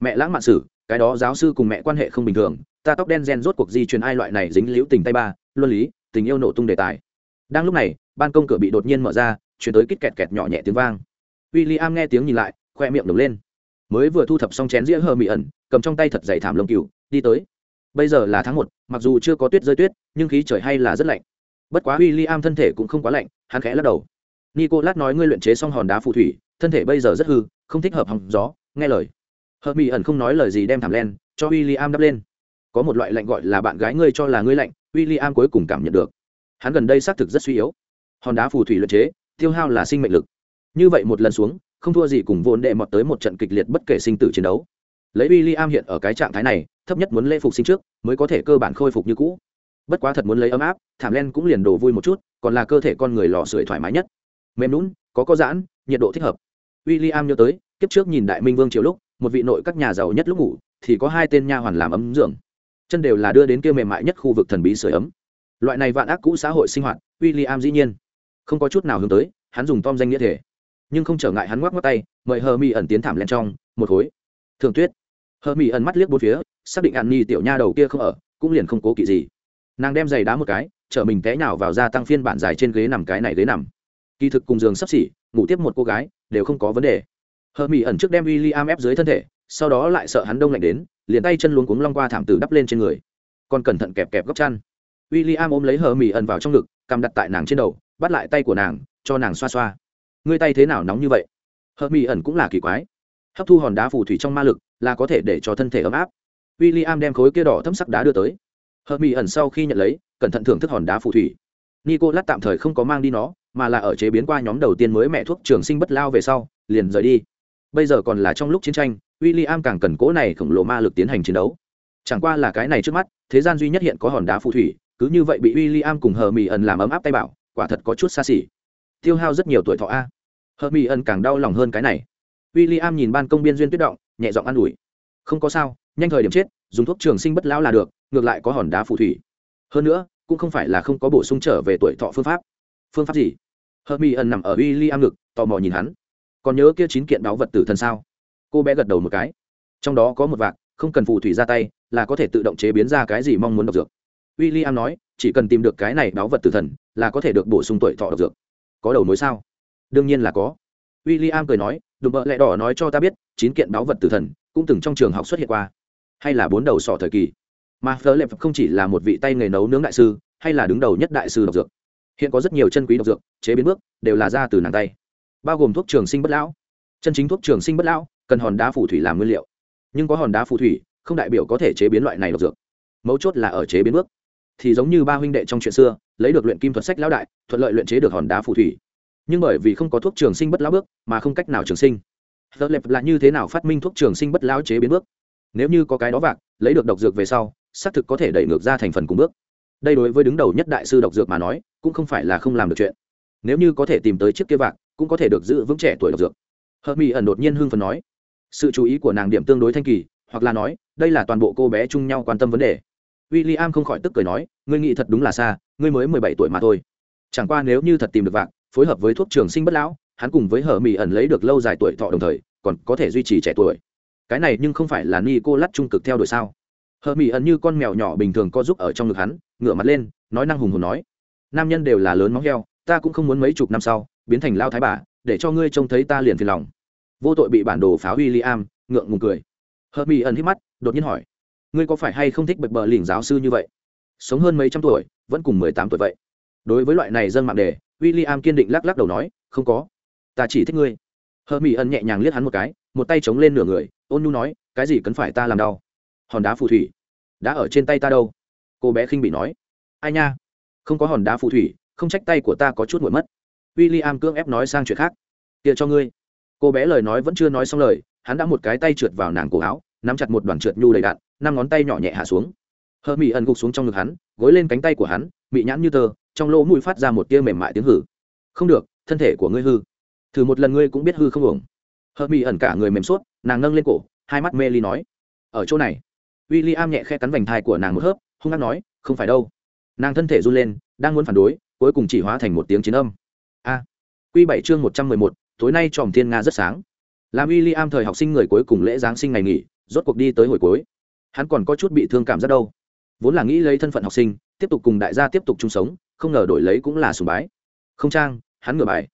Mẹ lãng mạn sử, cái đó giáo sư cùng mẹ quan hệ không bình thường, ta tóc đen gen rốt cuộc di truyền ai loại này dính liễu tình tay ba, luân lý, tình yêu nổ tung đề tài. Đang lúc này, ban công cửa bị đột nhiên mở ra, chuyển tới kít kẹt kẹt nhỏ nhẹ tiếng vang. W i l l i am nghe tiếng nhìn lại, khoe miệng đứng lên mới vừa thu thập xong chén dĩa hờ mị ẩn cầm trong tay thật dày thảm lông cừu, đi tới. Bây giờ là tháng một, mặc dù chưa có tuyết rơi tuyết, nhưng khí trời hay là rất lạnh. Bất quá w i l l i am thân thể cũng không quá lạnh, hắn khẽ lắc đầu. Nico lát nói ngươi luyện chế xong hòn đá phù thủy, thân thể bây giờ rất hư, không thích hợp hòng gió, nghe lời. Hờ mị ẩn không nói lời gì đem thảm len, cho w i l l i am đắp lên. Có một loại lạnh gọi là bạn gái ngươi cho là ngươi lạnh w i l l i am cuối cùng cảm nhận được. Hắn gần đây xác thực rất suy yếu. Hòn đá phù thủy luyện chế, tiêu hao là sinh mệnh lực. Như vậy một lần xuống không thua gì cùng vốn đệ mọt tới một trận kịch liệt bất kể sinh tử chiến đấu. Lấy w i l l i am hiện ở cái trạng thái này, thấp nhất muốn lễ phục sinh trước, mới có thể cơ bản khôi phục như cũ. Bất quá thật muốn lấy ấm áp, thảm len cũng liền đổ vui một chút, còn là cơ thể con người lò sưởi thoải mái nhất. Mềm lún có có giãn, nhiệt độ thích hợp. W i l l i am nhớ tới, kiếp trước nhìn đại minh vương chiều lúc, một vị nội các nhà giàu nhất lúc ngủ, thì có hai tên nha hoàn làm ấm dưỡng chân đều là đưa đến kia mềm mại nhất khu vực thần bí sửa ấm. Loại này vạn ác cũ xã hội sinh hoạt w i l l i am dĩ nhiên không có chút nào hướng tới, hắn dùng tom danh nghĩa thể nhưng không trở ngại hắn ngoắc ngoắc tay, mời hờ mi ẩn tiến thảm lên trong, một khối thường tuyết. Hờ mi ẩn mắt liếc bốn phía, xác định an nhi tiểu nha đầu kia không ở, cũng liền không cố kỵ gì. Nàng đem giày đá một cái, chở mình té nào vào gia tăng phiên bản dài trên ghế nằm cái này ghế nằm. Kỳ thực cùng giường sắp xỉ, ngủ tiếp một cô gái, đều không có vấn đề. Hờ mỹ ẩn trước đem w i l l i am ép dưới thân thể, sau đó lại sợ hắn đông lạnh đến, liền tay chân luống cuống long qua thảm tử đắp lên trên người. Còn cẩn thận kẹp kẹp góc chăn. W i l l i am ôm lấy hờ mỹ ẩn vào trong ngực, cằm đặt tại nàng trên đầu, bắt lại tay của nàng, cho nàng xoa xoa ngươi tay thế nào nóng như vậy? Hờ mỹ ẩn cũng là kỳ quái. Hấp thu hòn đá phù thủy trong ma lực là có thể để cho thân thể ấm áp. W i l l i am đem khối kia đỏ thấm sắc đá đưa tới. Hờ mỹ ẩn sau khi nhận lấy, cẩn thận thưởng thức hòn đá phù thủy. Nico lát tạm thời không có mang đi nó, mà là ở chế biến qua nhóm đầu tiên mới mẹ thuốc trường sinh bất lao về sau, liền rời đi. Bây giờ còn là trong lúc chiến tranh w i l l i am càng cần cố này khổng lồ ma lực tiến hành chiến đấu. Chẳng qua là cái này trước mắt, thế gian duy nhất hiện có hòn đá phù thủy, cứ như vậy bị w i l l i am cùng hờ mỹ ẩn làm ấm áp tay bảo, quả thật có chút xa xỉ. Tiêu hao rất nhiều tuổi thọ a hờ mỹ ẩn càng đau lòng hơn cái này. W i l l i am nhìn ban công biên duyên tuyết động, nhẹ giọng an ủi. Không có sao, nhanh thời điểm chết, dùng thuốc trường sinh bất lão là được, ngược lại có hòn đá phù thủy. Hơn nữa, cũng không phải là không có bổ sung trở về tuổi thọ phương pháp. Phương pháp gì? Hờ mỹ ẩn nằm ở w i l l i am ngực, tò mò nhìn hắn. Còn nhớ kia chín kiện đáo vật tử thần sao? Cô bé gật đầu một cái. Trong đó có một vạc, không cần phù thủy ra tay, là có thể tự động chế biến ra cái gì mong muốn độc dược. W i l l i am nói, chỉ cần tìm được cái này đáo vật tử thần, là có thể được bổ sung tuổi thọ độc dược. Có đầu mối sao? Đương nhiên là có. W i l l i am cười nói, đùm bợ lẹ đỏ nói cho ta biết, chín kiện báu vật tử thần cũng từng trong trường học xuất hiện qua. Hay là bốn đầu sỏ thời kỳ. Mà phở lệp không chỉ là một vị tay nghề nấu nướng đại sư, hay là đứng đầu nhất đại sư độc dược. Hiện có rất nhiều chân quý độc dược, chế biến bước, đều là ra từ nàng tay. Bao gồm thuốc trường sinh bất lão. Chân chính thuốc trường sinh bất lão, cần hòn đá phù thủy làm nguyên liệu. Nhưng có hòn đá phù thủy, không đại biểu có thể chế biến loại này độc dược. Mấu chốt là ở chế biến bước. Thì giống như ba huynh đệ trong chuyện xưa, lấy được luyện kim thuật sách lão đại, thuận lợi luyện chế được hòn đá phù thủy nhưng bởi vì không có thuốc trường sinh bất lão bước, mà không cách nào trường sinh. Giờ lệp là như thế nào phát minh thuốc trường sinh bất lão chế biến bước? Nếu như có cái đó vạc, lấy được độc dược về sau, xác thực có thể đẩy ngược ra thành phần cùng bước. Đây đối với đứng đầu nhất đại sư độc dược mà nói, cũng không phải là không làm được chuyện. Nếu như có thể tìm tới chiếc kia vạc, cũng có thể được giữ vững trẻ tuổi độc dược. Hợp mỹ ẩn đột nhiên hưng phần nói. Sự chú ý của nàng điểm tương đối thanh kỳ, hoặc là nói, đây là toàn bộ cô bé chung nhau quan tâm vấn đề. W i l l i am không khỏi tức cười nói, ngươi nghĩ thật đúng là xa, ngươi mới mười bảy tuổi mà thôi. Chẳng qua nếu như thật tìm được vạc phối hợp với thuốc trường sinh bất lão, hắn cùng với hở mỹ ẩn lấy được lâu dài tuổi thọ đồng thời, còn có thể duy trì trẻ tuổi. Cái này nhưng không phải là ni cô lắt trung cực theo đuổi sao? Hờ mỹ ẩn như con mèo nhỏ bình thường co giúp ở trong ngực hắn, ngửa mặt lên, nói năng hùng hồn nói, nam nhân đều là lớn móng heo, ta cũng không muốn mấy chục năm sau, biến thành lao thái bà, để cho ngươi trông thấy ta liền phiền lòng. Vô tội bị bản đồ phá w i am ngượng ngùng cười. Hờ mỹ ẩn hít mắt, đột nhiên hỏi, ngươi có phải hay không thích bật bờ lỉnh giáo sư như vậy? Sống hơn mấy trăm tuổi, vẫn cùng mười tám tuổi vậy. Đối với loại này dân mạng đề w i l l i am kiên định lắc lắc đầu nói, không có, ta chỉ thích ngươi. Hờ mỹ ẩn nhẹ nhàng liếc hắn một cái, một tay chống lên nửa người, ôn nhu nói, cái gì cần phải ta làm đau? Hòn đá phù thủy đã ở trên tay ta đâu? Cô bé khinh bị nói, ai nha, không có hòn đá phù thủy, không trách tay của ta có chút muộn mất. W i l l i am cưỡng ép nói sang chuyện khác, kia cho ngươi. Cô bé lời nói vẫn chưa nói xong lời, hắn đã một cái tay trượt vào nàng cổ áo, nắm chặt một đoàn trượt nhu đầy đạn, năm ngón tay nhỏ nhẹ hạ xuống. Hờ mỹ ẩn gục xuống trong ngực hắn, gối lên cánh tay của hắn, mị nhãn như tơ trong lỗ mũi phát ra một tia mềm mại tiếng hử. Không được thân thể của ngươi hư. Thử một lần ngươi cũng biết hư không ổng hợp mỹ ẩn cả người mềm suốt nàng nâng lên cổ hai mắt mê ly nói. Ở chỗ này. W i l l i am nhẹ khe cắn vành thai của nàng một hớp hung hát nói không phải đâu. Nàng thân thể run lên đang muốn phản đối cuối cùng chỉ hóa thành một tiếng chiến âm. A. À, q bảy chương một trăm mười một tối nay tròm thiên nga rất sáng. Làm w i l l i am thời học sinh người cuối cùng lễ giáng sinh ngày nghỉ rốt cuộc đi tới hồi cuối. Hắn còn có chút bị thương cảm rất đâu vốn là nghĩ lấy thân phận học sinh tiếp tục cùng đại gia tiếp tục chung sống không ngờ đổi lấy cũng là sùng bái. Không trang, hắn ngửa bài.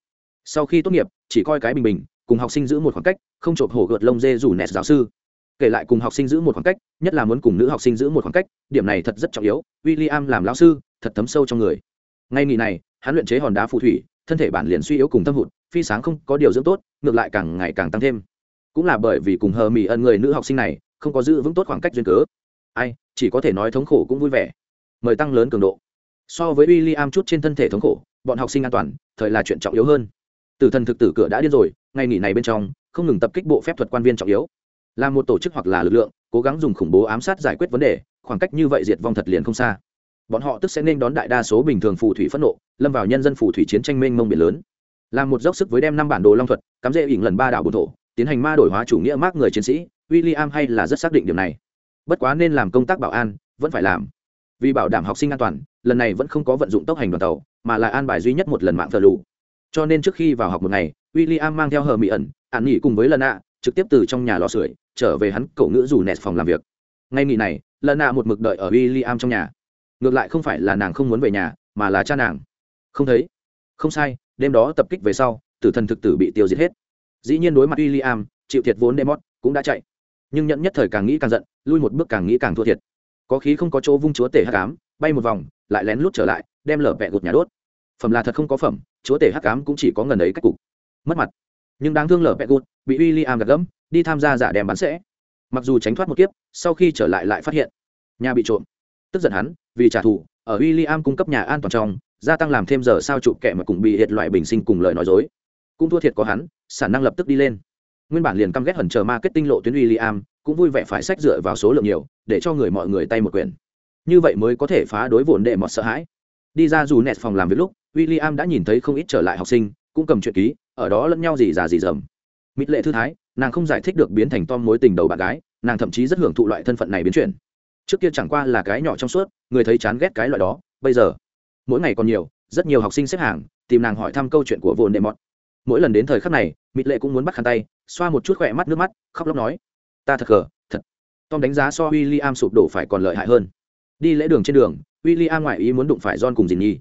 Sau khi tốt nghiệp, chỉ coi cái bình bình, cùng học sinh giữ một khoảng cách, không chộp hổ gợt lông dê rủ nẹt giáo sư. Kể lại cùng học sinh giữ một khoảng cách, nhất là muốn cùng nữ học sinh giữ một khoảng cách, điểm này thật rất trọng yếu w i l l i am làm lão sư, thật thấm sâu trong người. Ngay nghỉ này, hắn luyện chế hòn đá phù thủy, thân thể bản liền suy yếu cùng tâm hụt, phi sáng không có điều dưỡng tốt, ngược lại càng ngày càng tăng thêm. Cũng là bởi vì cùng hờ mỹ ân người nữ học sinh này, không có giữ vững tốt khoảng cách duyên cớ. Ai, chỉ có thể nói thống khổ cũng vui vẻ. Mời tăng lớn cường độ so với w i l l i am chút trên thân thể thống khổ, bọn học sinh an toàn, thời là chuyện trọng yếu hơn. Tử thần thực tử cửa đã điên rồi, ngày nghỉ này bên trong, không ngừng tập kích bộ phép thuật quan viên trọng yếu. Là một tổ chức hoặc là lực lượng, cố gắng dùng khủng bố ám sát giải quyết vấn đề, khoảng cách như vậy diệt vong thật liền không xa. Bọn họ tức sẽ nên đón đại đa số bình thường phù thủy phẫn nộ, lâm vào nhân dân phù thủy chiến tranh mênh mông biển lớn. Làm một dốc sức với đem năm bản đồ long thuật, cắm rễ ỉn lần ba đảo bồn thổ, tiến hành ma đổi hóa chủ nghĩa mác người chiến sĩ w i l l i am hay là rất xác định điều này. Bất quá nên làm công tác bảo an, vẫn phải làm. Vì bảo đảm học sinh an toàn lần này vẫn không có vận dụng tốc hành đoàn tàu, mà là an bài duy nhất một lần mạng thờ lù. Cho nên trước khi vào học một ngày w i l l i am mang theo hờ mỹ ẩn ạn nghỉ cùng với lần ạ trực tiếp từ trong nhà lò sưởi, trở về hắn cậu ngữ dù nẹt phòng làm việc. Ngay nghỉ này lần ạ một mực đợi ở w i l l i am trong nhà. Ngược lại không phải là nàng không muốn về nhà, mà là cha nàng. Không thấy. Không sai, đêm đó tập kích về sau, tử thần thực tử bị tiêu diệt hết. Dĩ nhiên đối mặt w i l l i am chịu thiệt vốn demot cũng đã chạy. Nhưng nhận nhất thời càng nghĩ càng giận, lui một bước càng nghĩ càng thua thiệt. Có khí không có chỗ vung chúa tể hắc cám bay một vòng, lại lén lút trở lại, đem lở vẹ gột nhà đốt. Phẩm là thật không có phẩm, chúa tể hắc cám cũng chỉ có ngần ấy cách cục. Mất mặt. Nhưng đáng thương lở vẹ gột, bị w i l l i am gạt gẫm, đi tham gia giả đem bán sẽ. Mặc dù tránh thoát một kiếp, sau khi trở lại lại phát hiện, nhà bị trộm. Tức giận hắn, vì trả thù, ở w i l l i am cung cấp nhà an toàn trong, gia tăng làm thêm giờ sao chụp kẻ mà cùng bị hiệt loại bình sinh cùng lời nói dối. Cũng thua thiệt có hắn, sản năng lập tức đi lên. Nguyên bản liền căm ghét hẩn chờ marketing lộ tuyến w i l l i am cũng vui vẻ phải sách dựa vào số lượng nhiều, để cho người mọi người tay một quyền như vậy mới có thể phá đối vốn đệ mọt sợ hãi. Đi ra dù nẹt phòng làm việc lúc w i l l i am đã nhìn thấy không ít trở lại học sinh cũng cầm chuyện ký ở đó lẫn nhau gì già gì dầm. Mịt lệ thư thái nàng không giải thích được biến thành tom mối tình đầu bạn gái nàng thậm chí rất hưởng thụ loại thân phận này biến chuyển. Trước kia chẳng qua là cái nhỏ trong suốt người thấy chán ghét cái loại đó bây giờ mỗi ngày còn nhiều rất nhiều học sinh xếp hàng tìm nàng hỏi thăm câu chuyện của vồn đệ mọt. Mỗi lần đến thời khắc này mịt lệ cũng muốn bắt khăn tay xoa một chút khỏe mắt nước mắt khóc lóc nói ta thật gờ, thật. Tom đánh giá so w i l l i am sụp đổ phải còn lợi hại hơn đi lễ đường trên đường w i l l i am ngoại ý muốn đụng phải john cùng dì nhi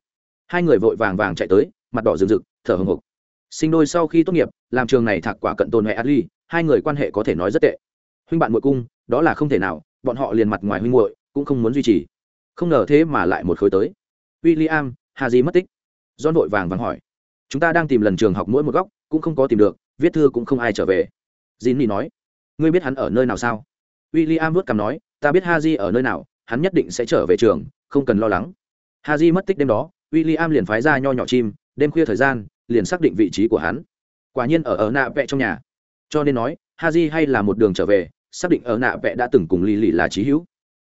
hai người vội vàng vàng chạy tới, mặt đỏ rừng rực, thở hồng hộc. Sinh đôi sau khi tốt nghiệp, làm trường này thạc quả cận tôn hệ adli hai người quan hệ có thể nói rất tệ. Huynh bạn muội cung, đó là không thể nào, bọn họ liền mặt ngoài huynh muội, cũng không muốn duy trì. Không ngờ thế mà lại một khối tới. W i l l i am hà di mất tích? John vội vàng vàng hỏi. Chúng ta đang tìm lần trường học mỗi một góc, cũng không có tìm được, viết thư cũng không ai trở về. J i nói. Ngươi biết hắn ở nơi nào sao? W i l l i am vớt cằm nói. Ta biết ha di ở nơi nào hắn nhất định sẽ trở về trường, không cần lo lắng. Haji mất tích đêm đó w i l l i am liền phái ra nho nhỏ chim, đêm khuya thời gian, liền xác định vị trí của hắn. Quả nhiên ở ở nạ vẹ trong nhà. Cho nên nói, Haji hay là một đường trở về, xác định ở nạ vẹ đã từng cùng lì lì là trí hữu.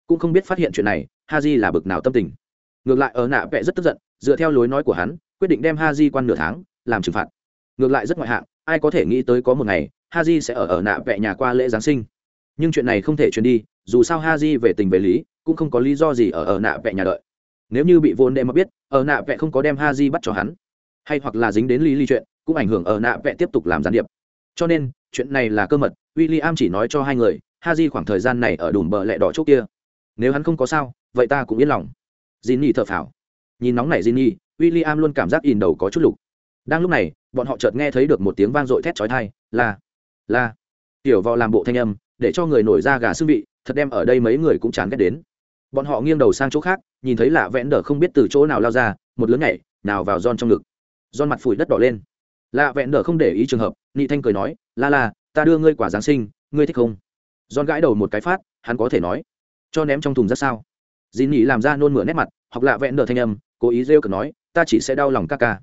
Cũng không biết phát hiện chuyện này, Haji là bực nào tâm tình. Ngược lại ở nạ vẽ rất tức giận, dựa theo lối nói của hắn, quyết định đem Haji quan nửa tháng, làm trừng phạt. Ngược lại rất ngoại hạng, ai có thể nghĩ tới có một ngày, Haji sẽ ở ở nạ vẽ nhà qua lễ giáng sinh. Nhưng chuyện này không thể truyền đi, dù sao Haji về tình về lý cũng không có lý do gì ở ở nạ vẽ nhà đợi. Nếu như bị vốn đệ mà biết, ở nạ vẽ không có đem ha di bắt cho hắn. Hay hoặc là dính đến lý ly chuyện, cũng ảnh hưởng ở nạ vẽ tiếp tục làm gián điệp. Cho nên, chuyện này là cơ mật w i l l i am chỉ nói cho hai người ha di khoảng thời gian này ở đùm bờ lẹ đỏ chỗ kia. Nếu hắn không có sao, vậy ta cũng yên lòng. J i thở phào. Nhìn nóng này j i w i l l i am luôn cảm giác in đầu có chút lục. Đang lúc này, bọn họ chợt nghe thấy được một tiếng vang dội thét trói thai là là. Tiểu vò làm bộ thanh âm, để cho người nổi ra gà xương vị, thật đem ở đây mấy người cũng chán ghét đến bọn họ nghiêng đầu sang chỗ khác, nhìn thấy lạ vẽn đờ không biết từ chỗ nào lao ra, một lớn nhảy, nào vào giòn trong ngực. Giòn mặt phủi đất đỏ lên. Lạ vẽn đờ không để ý trường hợp, nị thanh cười nói, la la, ta đưa ngươi quả giáng sinh, ngươi thích không? Giòn gãi đầu một cái phát, hắn có thể nói, cho ném trong thùng rất sao? Dì nị làm ra nôn mửa nét mặt hoặc lạ vẽn đờ thanh âm, cố ý rêu cực nói, ta chỉ sẽ đau lòng ca ca.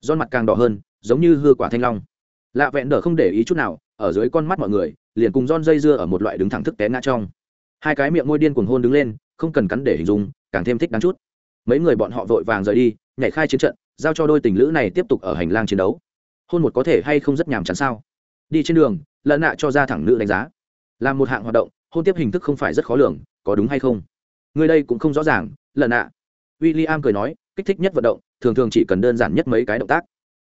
Giòn mặt càng đỏ hơn, giống như hư quả thanh long. Lạ vẹn đờ không để ý chút nào, ở dưới con mắt mọi người, liền cùng giòn dây dưa ở một loại đứng thẳng thức té ngã trong. Hai cái miệng môi điên cuồng hôn đứng lên không cần cắn để hình dung, càng thêm thích đáng chút. Mấy người bọn họ vội vàng rời đi, nhảy khai chiến trận, giao cho đôi tình lữ này tiếp tục ở hành lang chiến đấu. Hôn một có thể hay không rất nhàm chán sao? Đi trên đường lợn nạ cho ra thẳng nữ đánh giá. Làm một hạng hoạt động, hôn tiếp hình thức không phải rất khó lường, có đúng hay không? Người đây cũng không rõ ràng lợn nạ. W i l l i am cười nói, kích thích nhất vận động, thường thường chỉ cần đơn giản nhất mấy cái động tác.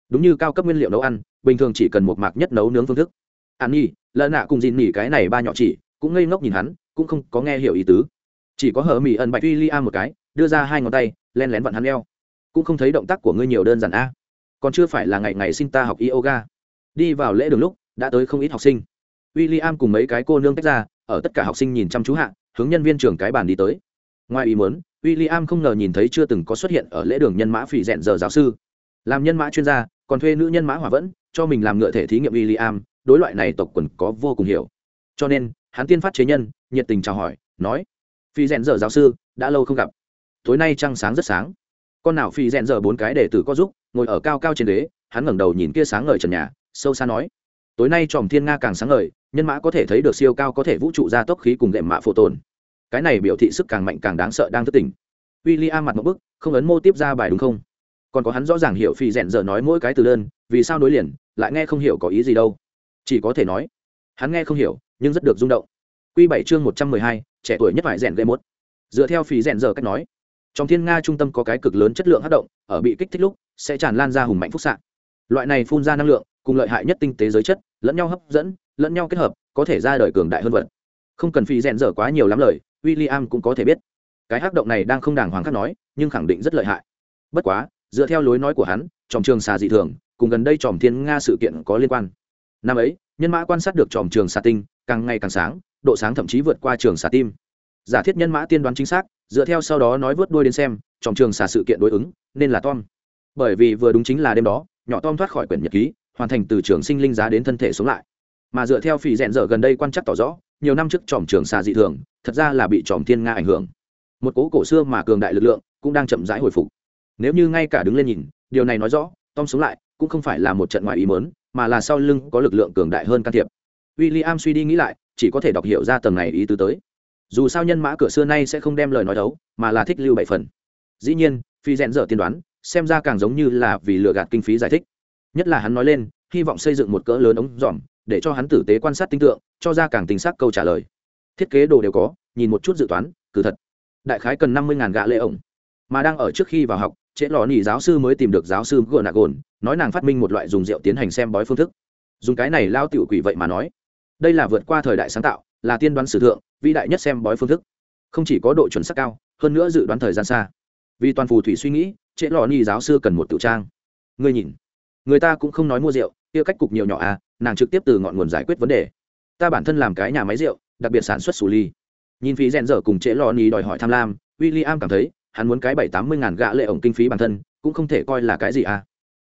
Đúng như cao cấp nguyên liệu nấu ăn, bình thường chỉ cần một mạc nhất nấu nướng phương thức. An nhi lợn nạ cùng dìn nỉ cái này ba nhỏ chỉ, cũng ngây ngốc nhìn hắn, cũng không có nghe hiểu ý tứ chỉ có hở mỹ ẩn bạch w i l l i am một cái, đưa ra hai ngón tay, len lén vặn hắn leo cũng không thấy động tác của ngươi nhiều đơn giản a. Còn chưa phải là ngày ngày xin ta học yoga. Đi vào lễ đường lúc, đã tới không ít học sinh. W i l l i am cùng mấy cái cô nương tách ra, ở tất cả học sinh nhìn chăm chú hạ, hướng nhân viên trường cái bàn đi tới. Ngoài ý muốn w i l l i am không ngờ nhìn thấy chưa từng có xuất hiện ở lễ đường nhân mã phỉ rẽn giờ giáo sư. Làm nhân mã chuyên gia, còn thuê nữ nhân mã hòa vẫn, cho mình làm ngựa thể thí nghiệm w i l l i am đối loại này tộc quần có vô cùng hiểu. Cho nên, hắn tiên phát chế nhân, nhiệt tình chào hỏi, nói phi rèn giờ giáo sư, đã lâu không gặp. Tối nay trăng sáng rất sáng. Con nào phi rèn giờ bốn cái để tử có giúp, ngồi ở cao cao trên ghế, hắn ngẩng đầu nhìn kia sáng ngời trần nhà, sâu xa nói, tối nay tròm thiên nga càng sáng ngời, nhân mã có thể thấy được siêu cao có thể vũ trụ ra tốc khí cùng đệm mạ phổ tồn. Cái này biểu thị sức càng mạnh càng đáng sợ đang thất tình w i l l i am mặt một bức, không ấn mô tiếp ra bài đúng không? Còn có hắn rõ ràng hiểu phi rèn giờ nói mỗi cái từ đơn, vì sao nối liền, lại nghe không hiểu có ý gì đâu. Chỉ có thể nói, hắn nghe không hiểu, nhưng rất được rung động. Q bảy chương một trăm mười hai trẻ tuổi nhất phải rèn gây mốt dựa theo phí rèn giờ cách nói, trong thiên nga trung tâm có cái cực lớn chất lượng hát động, ở bị kích thích lúc, sẽ tràn lan ra hùng mạnh phúc xạ. Loại này phun ra năng lượng, cùng lợi hại nhất tinh tế giới chất, lẫn nhau hấp dẫn, lẫn nhau kết hợp, có thể ra đời cường đại hơn vật. Không cần phí rèn giờ quá nhiều lắm lời w i l l i am cũng có thể biết. Cái hát động này đang không đàng hoàng khắc nói, nhưng khẳng định rất lợi hại. Bất quá, dựa theo lối nói của hắn, tròm trường xà dị thường, cùng gần đây tròm thiên nga sự kiện có liên quan. Năm ấy, nhân mã quan sát được tròm trường xà tinh, càng ngày càng sáng độ sáng thậm chí vượt qua trường xà tim. Giả thiết nhân mã tiên đoán chính xác, dựa theo sau đó nói vớt đuôi đến xem, trong trường xà sự kiện đối ứng, nên là tom. Bởi vì vừa đúng chính là đêm đó, nhỏ tom thoát khỏi quyển nhật ký, hoàn thành từ trường sinh linh giá đến thân thể sống lại. Mà dựa theo phỉ rèn dở gần đây quan chắc tỏ rõ, nhiều năm trước tròm trường xà dị thường, thật ra là bị tròm thiên nga ảnh hưởng. Một cố cổ xưa mà cường đại lực lượng cũng đang chậm rãi hồi phục. Nếu như ngay cả đứng lên nhìn, điều này nói rõ, tom sống lại cũng không phải là một trận ngoại ý mớn mà là sau lưng có lực lượng cường đại hơn can thiệp. W i l l i am suy đi nghĩ lại chỉ có thể đọc hiểu ra tầng này ý tứ tới. Dù sao nhân mã cửa xưa nay sẽ không đem lời nói đấu, mà là thích lưu bảy phần. Dĩ nhiên, phi rèn dở tiên đoán, xem ra càng giống như là vì lừa gạt kinh phí giải thích. Nhất là hắn nói lên, hy vọng xây dựng một cỡ lớn ống dòm, để cho hắn tử tế quan sát tinh tượng, cho ra càng tính xác câu trả lời. Thiết kế đồ đều có, nhìn một chút dự toán cứ thật. Đại khái cần năm mươi gạ lệ ổng. Mà đang ở trước khi vào học, trễ lò nỉ giáo sư mới tìm được giáo sư gờ nạc gồn, nói nàng phát minh một loại dùng rượu tiến hành xem bói phương thức. Dùng cái này lao tiểu quỷ vậy mà nói đây là vượt qua thời đại sáng tạo, là tiên đoán sử thượng, vĩ đại nhất xem bói phương thức. Không chỉ có độ chuẩn xác cao, hơn nữa dự đoán thời gian xa. Vì toàn phù thủy suy nghĩ, trễ lò ni giáo sư cần một tự trang. Ngươi nhìn, người ta cũng không nói mua rượu, kia cách cục nhiều nhỏ à nàng trực tiếp từ ngọn nguồn giải quyết vấn đề. Ta bản thân làm cái nhà máy rượu, đặc biệt sản xuất xù ly. nhìn phí rèn dở cùng trễ lò ni đòi hỏi tham lam w i l l i am cảm thấy, hắn muốn cái bảy tám mươi ngàn gạ lệ ổng kinh phí bản thân, cũng không thể coi là cái gì à.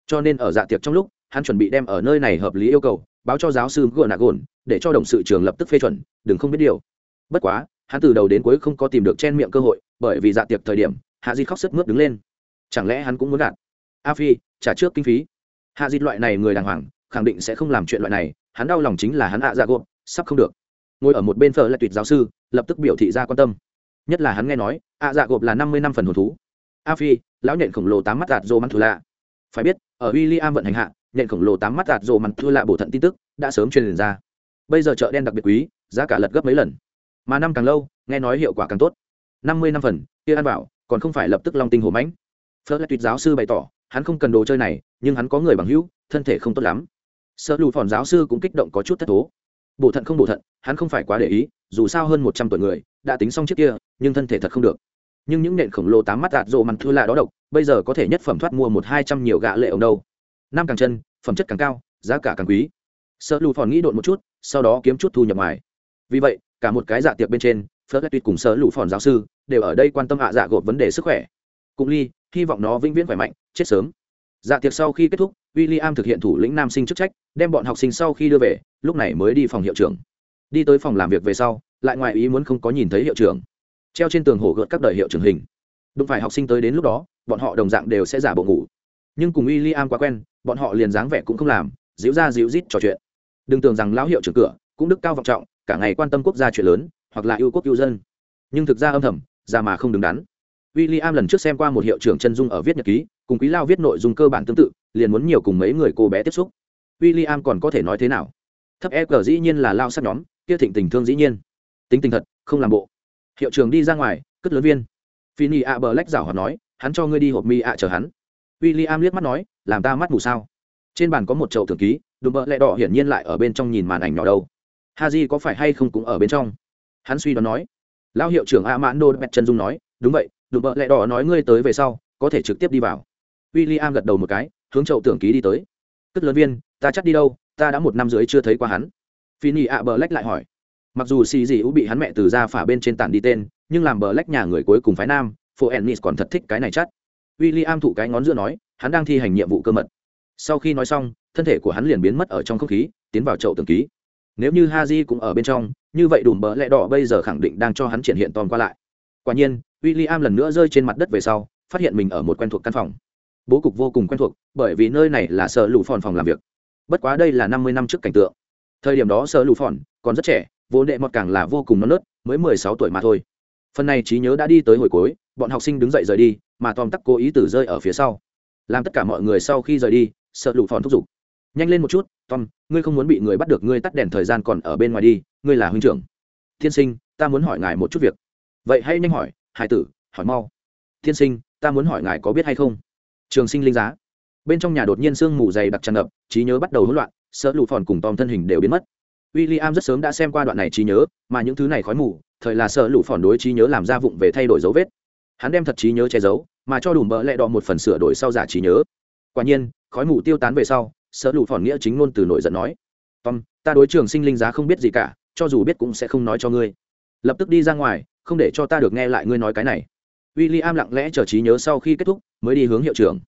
Cho nên ở dạ tiệc trong lúc, hắn chuẩn bị đem ở nơi này hợp lý yêu cầu báo cho giáo sư gờ nạ gồn để cho đồng sự trường lập tức phê chuẩn, đừng không biết điều. Bất quá, hắn từ đầu đến cuối không có tìm được chen miệng cơ hội, bởi vì dạ tiệc thời điểm, hạ di khóc sức mướt đứng lên. Chẳng lẽ hắn cũng muốn gạt? A phi, trả trước kinh phí. Hạ di loại này người đàng hoàng, khẳng định sẽ không làm chuyện loại này, hắn đau lòng chính là hắn ạ dạ gộp, sắp không được. Ngồi ở một bên phở là tuyệt giáo sư, lập tức biểu thị ra quan tâm. Nhất là hắn nghe nói, ạ dạ gộp là năm mươi năm phần hồn thú. A phi, lão nhện khổng lồ tám mắt đạt dô mắt thù lạ. Phải biết, ở w i l l i am vận hành hạ nhện khổng lồ tám mắt đạt rồ mặn thua lạ bổ thận tin tức đã sớm truyền ra. Bây giờ chợ đen đặc biệt quý, giá cả lật gấp mấy lần. Mà năm càng lâu, nghe nói hiệu quả càng tốt. Năm mươi năm phần, kia ăn vào còn không phải lập tức long tinh hổ mãnh. Phớt lại tuyệt giáo sư bày tỏ, hắn không cần đồ chơi này, nhưng hắn có người bằng hữu, thân thể không tốt lắm. Sợ lù phòn giáo sư cũng kích động có chút thất thố. Bổ thận không bổ thận, hắn không phải quá để ý, dù sao hơn một trăm tuổi người, đã tính xong trước kia, nhưng thân thể thật không được. Nhưng những nện khổng lồ tám mắt đạt rộ mặn thư lạ đó độc, bây giờ có thể nhất phẩm thoát mua một hai trăm nhiều gạ lệ ông đâu năm càng chân, phẩm chất càng cao, giá cả càng quý. Sợ lù phòn nghĩ độn một chút, sau đó kiếm chút thu nhập ngoài. Vì vậy, cả một cái dạ tiệc bên trên, phớt tuyệt cùng sợ lũ phòn giáo sư đều ở đây quan tâm hạ dạ gộp vấn đề sức khỏe. Cũng ly, hy vọng nó vĩnh viễn khỏe mạnh, chết sớm. Dạ tiệc sau khi kết thúc w i l l i am thực hiện thủ lĩnh nam sinh chức trách, đem bọn học sinh sau khi đưa về, lúc này mới đi phòng hiệu trưởng. Đi tới phòng làm việc về sau, lại ngoài ý muốn không có nhìn thấy hiệu trưởng. Treo trên tường hổ gợt các đời hiệu trưởng hình. Đụng phải học sinh tới đến lúc đó, bọn họ đồng dạng đều sẽ giả bộ ngủ. Nhưng cùng w i l l i am quá quen bọn họ liền dáng vẻ cũng không làm, díu ra díu rít trò chuyện. Đừng tưởng rằng lão hiệu trưởng cửa cũng đức cao vọng trọng, cả ngày quan tâm quốc gia chuyện lớn, hoặc là yêu quốc yêu dân. Nhưng thực ra âm thầm ra mà không đứng đắn. W i l l i am lần trước xem qua một hiệu trưởng chân dung ở viết nhật ký, cùng quý lao viết nội dung cơ bản tương tự, liền muốn nhiều cùng mấy người cô bé tiếp xúc. W i l l i am còn có thể nói thế nào? Thấp e cờ dĩ nhiên là lao sắc nhóm, kia thịnh tình thương dĩ nhiên. Tính tình thật, không làm bộ. Hiệu trưởng đi ra ngoài, cất lớn viên. Phi ni a bờ lách rảo hoạt nói, hắn cho ngươi đi hộp mi ạ chờ hắn. W i l l i am liếc mắt nói làm ta mắt mù sao? Trên bàn có một chậu thường ký, đùm bợ lẹ đỏ hiển nhiên lại ở bên trong nhìn màn ảnh nhỏ đâu. Ha j có phải hay không cũng ở bên trong? Hắn suy đoán nói. Lao hiệu trưởng a mãn đô bẹt chân dung nói, đúng vậy, đùm bợ lẹ đỏ nói ngươi tới về sau, có thể trực tiếp đi vào. W i l l i am gật đầu một cái, hướng chậu tưởng ký đi tới. Cất lớn viên, ta chắc đi đâu, ta đã một năm dưới chưa thấy qua hắn. Phi nhị ạ bờ lách lại hỏi. Mặc dù xì dị ú bị hắn mẹ từ ra phả bên trên tản đi tên, nhưng làm bờ lách nhà người cuối cùng phái nam phố ennis còn thật thích cái này chắc. W i l l i am thụ cái ngón giữa nói hắn đang thi hành nhiệm vụ cơ mật. Sau khi nói xong, thân thể của hắn liền biến mất ở trong không khí, tiến vào chậu tường ký. Nếu như ha j cũng ở bên trong, như vậy đùm bỡ lẽ đỏ bây giờ khẳng định đang cho hắn triển hiện toàn qua lại. Quả nhiên w i l l i am lần nữa rơi trên mặt đất về sau, phát hiện mình ở một quen thuộc căn phòng. Bố cục vô cùng quen thuộc, bởi vì nơi này là sợ lụ phòn phòng làm việc. Bất quá đây là năm mươi năm trước cảnh tượng. Thời điểm đó sợ lụ phòn còn rất trẻ, vốn đệ mọt càng là vô cùng non nớt, mới mười sáu tuổi mà thôi. Phần này trí nhớ đã đi tới hồi cuối, bọn học sinh đứng dậy rời đi, mà tom tắc cố ý từ rơi ở phía sau làm tất cả mọi người sau khi rời đi, sợ lụ phòn thúc giục. Nhanh lên một chút, tom, ngươi không muốn bị người bắt được, ngươi tắt đèn thời gian còn ở bên ngoài đi, ngươi là huynh trưởng. Tiên sinh, ta muốn hỏi ngài một chút việc. Vậy hãy nhanh hỏi, hải tử, hỏi mau. Tiên sinh, ta muốn hỏi ngài có biết hay không? Trường sinh linh giá. Bên trong nhà đột nhiên sương mù dày đặc tràn ngập, trí nhớ bắt đầu hỗn loạn, sợ lụ phòn cùng tom thân hình đều biến mất. W i l l i am rất sớm đã xem qua đoạn này trí nhớ, mà những thứ này khói mù, thời là sợ lụ phòn đối trí nhớ làm ra vụng về thay đổi dấu vết. Hắn đem thật trí nhớ che giấu mà cho đủ mỡ lẹ đỏ một phần sửa đổi sau giả trí nhớ. Quả nhiên, khói mù tiêu tán về sau, sợ lụ phỏn nghĩa chính ngôn từ nổi giận nói, tom, ta đối trường sinh linh giá không biết gì cả, cho dù biết cũng sẽ không nói cho ngươi. Lập tức đi ra ngoài, không để cho ta được nghe lại ngươi nói cái này. W i l l i am lặng lẽ chờ trí nhớ sau khi kết thúc, mới đi hướng hiệu trưởng.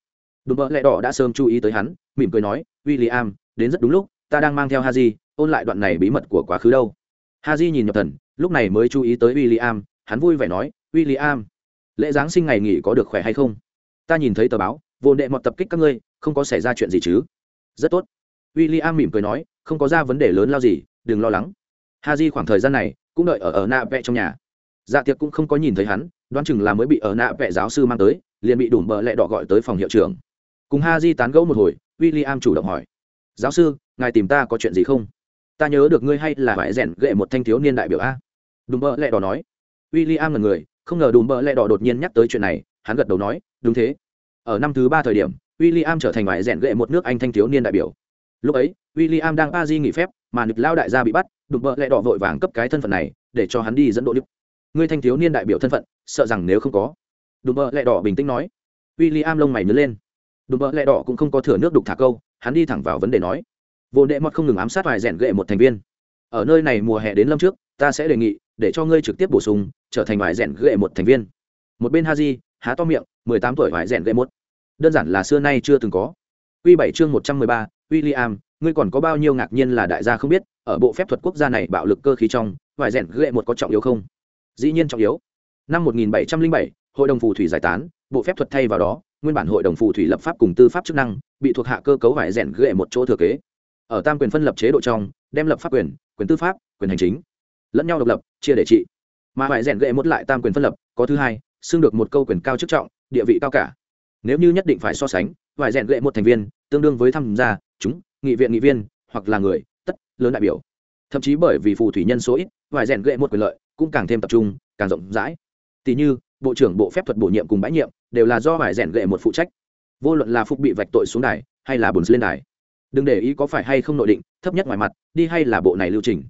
Đùm bợ lẹ đỏ đã sớm chú ý tới hắn, mỉm cười nói w i l l i am đến rất đúng lúc, ta đang mang theo ha j ôn lại đoạn này bí mật của quá khứ đâu. Ha j nhìn nhập thần, lúc này mới chú ý tới w i l l i am hắn vui vẻ nói w i l l i am lễ giáng sinh ngày nghỉ có được khỏe hay không? Ta nhìn thấy tờ báo, vô đệ mọt tập kích các ngươi, không có xảy ra chuyện gì chứ? Rất tốt. W i l l i am mỉm cười nói, không có ra vấn đề lớn lao gì, đừng lo lắng. Ha j khoảng thời gian này cũng đợi ở ở nạ vẹ trong nhà. Dạ tiệc cũng không có nhìn thấy hắn, đoán chừng là mới bị ở nạ vẹ giáo sư mang tới, liền bị đủ bờ lẹ đỏ gọi tới phòng hiệu trưởng. Cùng ha di tán gẫu một hồi w i l l i am chủ động hỏi. Giáo sư, ngài tìm ta có chuyện gì không? Ta nhớ được ngươi hay là phải rèn gệ một thanh thiếu niên đại biểu a? Đùm bờ lẹ đỏ nói. W i l l i am là người không ngờ đùm bợ lẹ đỏ đột nhiên nhắc tới chuyện này, hắn gật đầu nói, đúng thế. Ở năm thứ ba thời điểm w i l l i am trở thành ngoại rèn gệ một nước anh thanh thiếu niên đại biểu. Lúc ấy w i l l i am đang pa di nghỉ phép, mà nực lao đại gia bị bắt, đùm bợ lẹ đỏ vội vàng cấp cái thân phận này để cho hắn đi dẫn độ đức ngươi thanh thiếu niên đại biểu thân phận, sợ rằng nếu không có. Đùm bợ lẹ đỏ bình tĩnh nói. W i l l i am lông mày nhớ lên. Đùm bợ lẹ đỏ cũng không có thừa nước đục thả câu, hắn đi thẳng vào vấn đề nói. Vô đệ mọt không ngừng ám sát vài rèn gệ một thành viên. Ở nơi này mùa hè đến lâm trước, ta sẽ đề nghị để cho ngươi trực tiếp bổ sung trở thành ngoại rèn ghệ một thành viên. Một bên haji há to miệng mười tám tuổi ngoại rèn ghệ một. Đơn giản là xưa nay chưa từng có. Quy bảy chương một trăm mười ba William, ngươi còn có bao nhiêu ngạc nhiên là đại gia không biết, ở bộ phép thuật quốc gia này bạo lực cơ khí trong, ngoại rèn ghệ một có trọng yếu không? Dĩ nhiên trọng yếu. Năm một nghìn bảy trăm linh bảy, hội đồng phù thủy giải tán, bộ phép thuật thay vào đó, nguyên bản hội đồng phù thủy lập pháp cùng tư pháp chức năng bị thuộc hạ cơ cấu vải rèn ghệ một chỗ thừa kế. Ở tam quyền phân lập chế độ trong đem lập pháp quyền quyền tư pháp quyền hành chính. Lẫn nhau độc lập chia để trị mà phải rèn gậy một lại tam quyền phân lập, có thứ hai, xưng được một câu quyền cao chức trọng, địa vị cao cả. Nếu như nhất định phải so sánh vài rèn gậy một thành viên, tương đương với tham gia, chúng, nghị viện nghị viên, hoặc là người, tất, lớn đại biểu. Thậm chí bởi vì phù thủy nhân số ít vài rèn gậy một quyền lợi, cũng càng thêm tập trung, càng rộng rãi. Tỷ như, bộ trưởng bộ phép thuật bổ nhiệm cùng bãi nhiệm đều là do vài rèn gậy một phụ trách. Vô luận là phục bị vạch tội xuống đài, hay là bùn lên đài. Đừng để ý có phải hay không nội định, thấp nhất ngoài mặt, đi hay là bộ này lưu trình.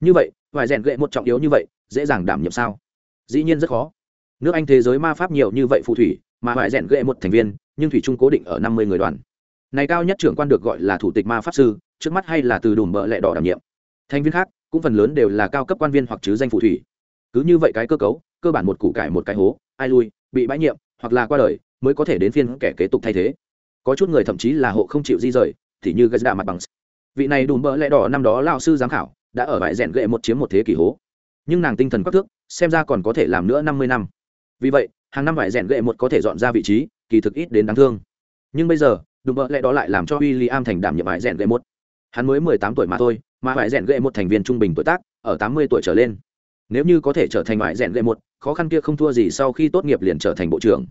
Như vậy vài rèn gậy một trọng yếu như vậy dễ dàng đảm nhiệm sao? Dĩ nhiên rất khó. Nước anh thế giới ma pháp nhiều như vậy phù thủy, mà vài rèn ghệ một thành viên, nhưng thủy trung cố định ở năm mươi người đoàn. Này cao nhất trưởng quan được gọi là thủ tịch ma pháp sư, trước mắt hay là từ đùm bợ lẹ đỏ đảm nhiệm. Thành viên khác, cũng phần lớn đều là cao cấp quan viên hoặc chứ danh phù thủy. Cứ như vậy cái cơ cấu, cơ bản một củ cải một cái hố, ai lui, bị bãi nhiệm, hoặc là qua đời, mới có thể đến phiên kẻ kế tục thay thế. Có chút người thậm chí là hộ không chịu di rời, thì như gây ra mặt bằng. Vị này đùm bỡ lẽ đỏ năm đó lao sư giám khảo, đã ở bãi rèn gậy một chiếm một thế kỷ hố nhưng nàng tinh thần quắc thước, xem ra còn có thể làm nữa năm mươi năm. Vì vậy, hàng năm bãi rèn gệ một có thể dọn ra vị trí, kỳ thực ít đến đáng thương. Nhưng bây giờ, đùm bỡ lẽ đó lại làm cho w i l l i am thành đảm nhiệm bãi rèn gệ một. Hắn mới mười tám tuổi mà thôi, mà bãi rèn gệ một thành viên trung bình tuổi tác, ở tám mươi tuổi trở lên. Nếu như có thể trở thành bãi rèn gệ một, khó khăn kia không thua gì sau khi tốt nghiệp liền trở thành bộ trưởng.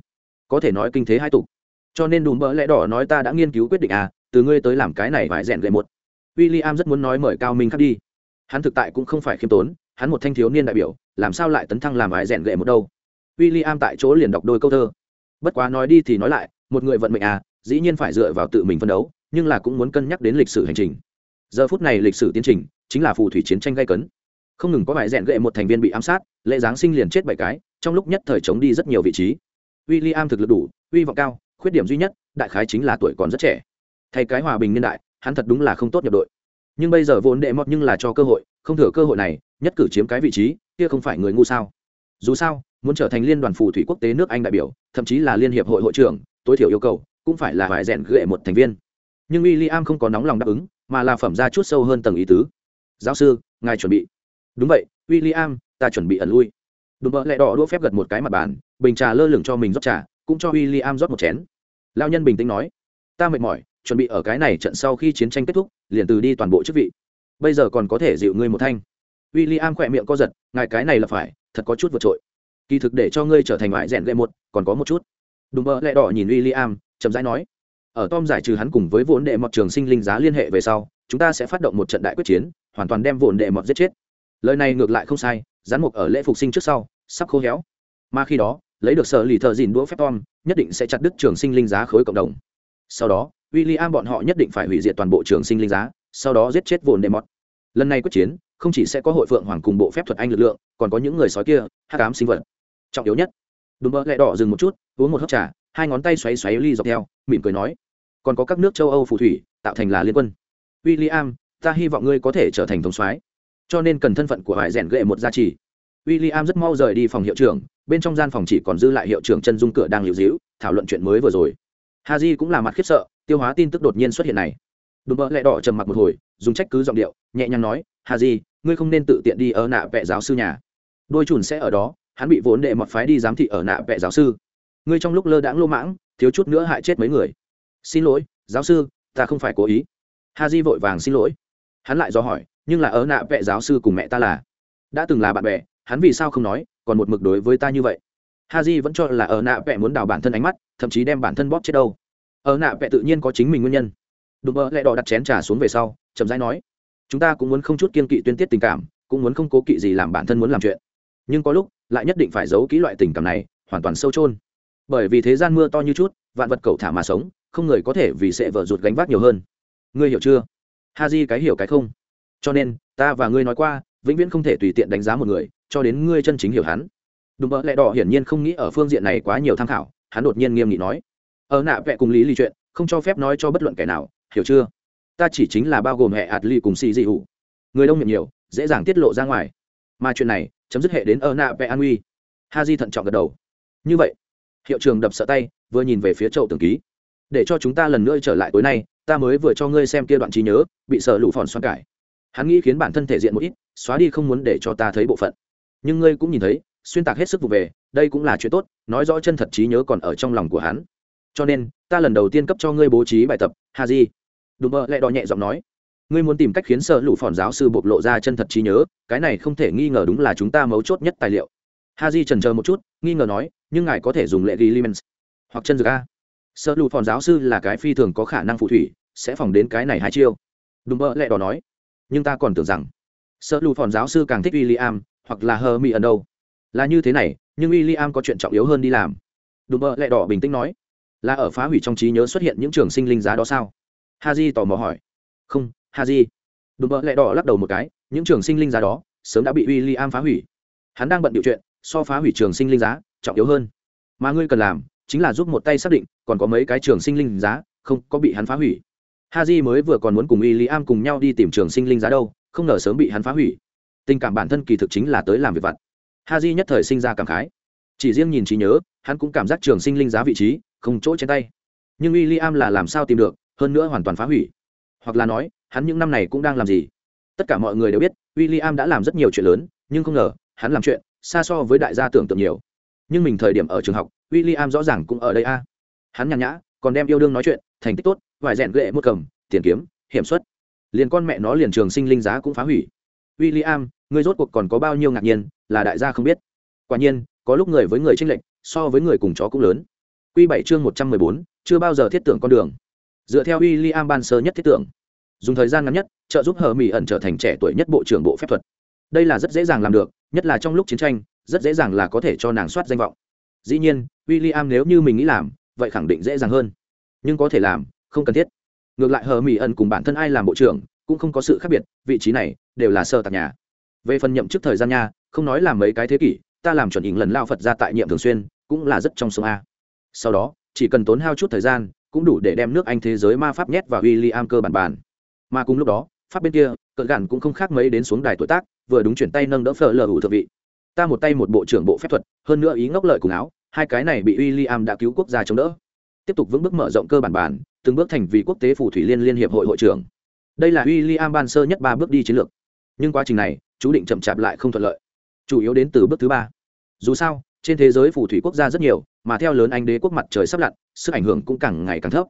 Có thể nói kinh thế hai tục. Cho nên đùm bỡ lẽ đỏ nói ta đã nghiên cứu quyết định à từ ngươi tới làm cái này vải rèn gậy một. W i l l i am rất muốn nói mời cao minh khắc đi. Hắn thực tại cũng không phải khiêm tốn hắn một thanh thiếu niên đại biểu, làm sao lại tấn thăng làm ái rèn gậy một đâu? W i l l i am tại chỗ liền đọc đôi câu thơ. Bất quá nói đi thì nói lại, một người vận mệnh à dĩ nhiên phải dựa vào tự mình phân đấu, nhưng là cũng muốn cân nhắc đến lịch sử hành trình. Giờ phút này lịch sử tiến trình, chính là phù thủy chiến tranh gây cấn. Không ngừng có vài rèn gậy một thành viên bị ám sát, lễ giáng sinh liền chết bảy cái, trong lúc nhất thời chống đi rất nhiều vị trí. W i l l i am thực lực đủ uy vọng cao, khuyết điểm duy nhất, đại khái chính là tuổi còn rất trẻ. Thay cái hòa bình niên đại, hắn thật đúng là không tốt nhập đội. Nhưng bây giờ vốn đệ mọt nhưng là cho cơ hội không thừa cơ hội này, nhất cử chiếm cái vị trí, kia không phải người ngu sao? Dù sao, muốn trở thành liên đoàn phù thủy quốc tế nước anh đại biểu, thậm chí là liên hiệp hội hội trưởng, tối thiểu yêu cầu, cũng phải là phải rèn gệ một thành viên. Nhưng w i l l i am không có nóng lòng đáp ứng, mà là phẩm ra chút sâu hơn tầng ý tứ. Giáo sư, ngài chuẩn bị. Đúng vậy w i l l i am ta chuẩn bị ẩn lui. Đùm bợ lẹ đỏ đũa phép gật một cái mặt bàn, bình trà lơ lửng cho mình rót trà, cũng cho w i l l i am rót một chén. Lao nhân bình tĩnh nói, ta mệt mỏi, chuẩn bị ở cái này trận sau khi chiến tranh kết thúc, liền từ đi toàn bộ chức vị bây giờ còn có thể dịu ngươi một thanh. W i l l i am khỏe miệng co giật, ngài cái này là phải, thật có chút vượt trội. Kỳ thực để cho ngươi trở thành ngoại rèn gậy một, còn có một chút. Đùm bơ lẹ đỏ nhìn w i l l i am chậm rãi nói. Ở tom giải trừ hắn cùng với vốn đệ mọt trường sinh linh giá liên hệ về sau, chúng ta sẽ phát động một trận đại quyết chiến, hoàn toàn đem vốn đệ mọt giết chết. Lời này ngược lại không sai gián mục ở lễ phục sinh trước sau, sắp khô héo. Mà khi đó, lấy được sở lì thợ dìn đũa phép tom, nhất định sẽ chặt đứt trường sinh linh giá khối cộng đồng. Sau đó w i l l i am bọn họ nhất định phải hủy diệt toàn bộ trường sinh linh giá sau đó giết chết vồn đệ mọt. Lần này quyết chiến, không chỉ sẽ có hội phượng hoàng cùng bộ phép thuật anh lực lượng, còn có những người sói kia hát cám sinh vật. Trọng yếu nhất, đùm bơ lẹ đỏ dừng một chút, uống một hớp trà, hai ngón tay xoáy xoáy ly dọc theo, mỉm cười nói, còn có các nước châu âu phù thủy, tạo thành là liên quân. W i l l i am ta hy vọng ngươi có thể trở thành thống soái, cho nên cần thân phận của hải rèn gệ một gia trì. W i l l i am rất mau rời đi phòng hiệu trưởng, bên trong gian phòng chỉ còn dư lại hiệu trưởng chân dung cửa đang lưu giữ, thảo luận chuyện mới vừa rồi. Ha cũng là mặt khiếp sợ, tiêu hóa tin tức đột nhiên xuất hiện này đùm bợ lẹ đỏ trầm mặc một hồi, dùng trách cứ giọng điệu, nhẹ nhàng nói, Hà di, ngươi không nên tự tiện đi ở nạ vệ giáo sư nhà. Đôi chùn sẽ ở đó, hắn bị vốn đệ mọt phái đi giám thị ở nạ vệ giáo sư. Ngươi trong lúc lơ đãng lô mãng, thiếu chút nữa hại chết mấy người. Xin lỗi, giáo sư, ta không phải cố ý. Ha di vội vàng xin lỗi. Hắn lại do hỏi, nhưng là ở nạ vệ giáo sư cùng mẹ ta là? Đã từng là bạn bè, hắn vì sao không nói, còn một mực đối với ta như vậy? Ha Di vẫn cho là ở nạ vệ muốn đào bản thân ánh mắt, thậm chí đem bản thân bóp chết đâu. Ở nạ vệ tự nhiên có chính mình nguyên nhân đùm bơ lại đỏ đặt chén trà xuống về sau, chậm rãi nói, chúng ta cũng muốn không chút kiên kỵ tuyên tiết tình cảm, cũng muốn không cố kỵ gì làm bản thân muốn làm chuyện. Nhưng có lúc, lại nhất định phải giấu kỹ loại tình cảm này, hoàn toàn sâu trôn bởi vì thế gian mưa to như chút, vạn vật cầu thả mà sống, không người có thể vì sẽ vợ ruột gánh vác nhiều hơn. Ngươi hiểu chưa? Ha di cái hiểu cái không. Cho nên, ta và ngươi nói qua, vĩnh viễn không thể tùy tiện đánh giá một người, cho đến ngươi chân chính hiểu hắn. Đùm bợ lẹ đỏ hiển nhiên không nghĩ ở phương diện này quá nhiều tham khảo, hắn đột nhiên nghiêm nghị nói, ở nạ vẽ cùng lý lý chuyện, không cho phép nói cho bất luận kẻ nào hiểu chưa? Ta chỉ chính là bao gồm hệ hạt ly cùng xì dị hụ người đông miệng nhiều, dễ dàng tiết lộ ra ngoài. Mà chuyện này, chấm dứt hệ đến ở nạ vẽ an uy. Ha di thận trọng gật đầu. Như vậy, hiệu trường đập sợ tay, vừa nhìn về phía chậu tường ký. Để cho chúng ta lần nữa trở lại tối nay, ta mới vừa cho ngươi xem kia đoạn trí nhớ, bị sợ lũ phòn xoan cải. Hắn nghĩ khiến bản thân thể diện một ít, xóa đi không muốn để cho ta thấy bộ phận. Nhưng ngươi cũng nhìn thấy, xuyên tạc hết sức vụ về, đây cũng là chuyện tốt, nói rõ chân thật trí nhớ còn ở trong lòng của hắn. Cho nên, ta lần đầu tiên cấp cho ngươi bố trí bài tập ha di đùm bơ lại đỏ nhẹ giọng nói, ngươi muốn tìm cách khiến sợ lũ phòn giáo sư bộc lộ ra chân thật trí nhớ, cái này không thể nghi ngờ đúng là chúng ta mấu chốt nhất tài liệu. Ha di trần chờ một chút, nghi ngờ nói, nhưng ngài có thể dùng lệ ghi limens hoặc chân dược a? Sợ lụ phòn giáo sư là cái phi thường có khả năng phù thủy, sẽ phòng đến cái này hai chiêu. Đùm mơ lẹ đỏ nói, nhưng ta còn tưởng rằng sợ lụ phòn giáo sư càng thích w i l l i am hoặc là hờ mỹ ẩn đâu. Là như thế này, nhưng w i l l i am có chuyện trọng yếu hơn đi làm. Đùm mơ lẹ đỏ bình tĩnh nói, là ở phá hủy trong trí nhớ xuất hiện những trường sinh linh giá đó sao? Ha di tò mò hỏi. Không, ha di đúng mơ lẹ đỏ lắc đầu một cái, những trường sinh linh giá đó, sớm đã bị w i l l i am phá hủy. Hắn đang bận điều chuyện, so phá hủy trường sinh linh giá, trọng yếu hơn. Mà ngươi cần làm, chính là giúp một tay xác định, còn có mấy cái trường sinh linh giá, không, có bị hắn phá hủy. Ha j mới vừa còn muốn cùng y lý am cùng nhau đi tìm trường sinh linh giá đâu, không ngờ sớm bị hắn phá hủy. Tình cảm bản thân kỳ thực chính là tới làm việc vặt. Ha j nhất thời sinh ra cảm khái. Chỉ riêng nhìn trí nhớ, hắn cũng cảm giác trường sinh linh giá vị trí, không chỗ trên tay. Nhưng William am là làm sao tìm được hơn nữa hoàn toàn phá hủy. Hoặc là nói, hắn những năm này cũng đang làm gì? Tất cả mọi người đều biết w i l l i am đã làm rất nhiều chuyện lớn, nhưng không ngờ, hắn làm chuyện xa so với đại gia tưởng tượng nhiều. Nhưng mình thời điểm ở trường học w i l l i am rõ ràng cũng ở đây a. Hắn nhàn nhã, còn đem yêu đương nói chuyện, thành tích tốt, vài rèn ghệ một cầm, tiền kiếm, hiểm xuất. Liền con mẹ nó liền trường sinh linh giá cũng phá hủy. W i l l i am người rốt cuộc còn có bao nhiêu ngạc nhiên, là đại gia không biết. Quả nhiên, có lúc người với người tranh lệch, so với người cùng chó cũng lớn. Q bảy chương một trăm mười bốn, chưa bao giờ thiết tưởng con đường dựa theo w i l l i am ban sơ nhất thiết tưởng. Dùng thời gian ngắn nhất, trợ giúp hờ mỹ ẩn trở thành trẻ tuổi nhất bộ trưởng bộ phép thuật. Đây là rất dễ dàng làm được, nhất là trong lúc chiến tranh, rất dễ dàng là có thể cho nàng soát danh vọng. Dĩ nhiên w i l l i am nếu như mình nghĩ làm, vậy khẳng định dễ dàng hơn. Nhưng có thể làm, không cần thiết. Ngược lại hờ mỹ ẩn cùng bản thân ai làm bộ trưởng, cũng không có sự khác biệt, vị trí này đều là sơ tạc nhà. Về phần nhậm chức thời gian nha, không nói làm mấy cái thế kỷ, ta làm chuẩn ỉnh lần lao phật ra tại nhiệm thường xuyên, cũng là rất trong sông a. Sau đó, chỉ cần tốn hao chút thời gian cũng đủ để đem nước anh thế giới ma pháp nhét vào w i l l i am cơ bản bản mà cùng lúc đó, pháp bên kia, cỡ gạn cũng không khác mấy đến xuống đài tuổi tác, vừa đúng chuyển tay nâng đỡ phở lờ hủ thượng vị. Ta một tay một bộ trưởng bộ phép thuật, hơn nữa ý ngốc lợi cùng áo, hai cái này bị w i l l i am đã cứu quốc gia chống đỡ. Tiếp tục vững bước mở rộng cơ bản bản từng bước thành vì quốc tế phù thủy liên liên hiệp hội hội trưởng. Đây là w i l l i am ban sơ nhất ba bước đi chiến lược. Nhưng quá trình này, chú định chậm chạp lại không thuận lợi. Chủ yếu đến từ bước thứ ba. Dù sao, trên thế giới phù thủy quốc gia rất nhiều mà theo lớn anh đế quốc mặt trời sắp lặn, sức ảnh hưởng cũng càng ngày càng thấp.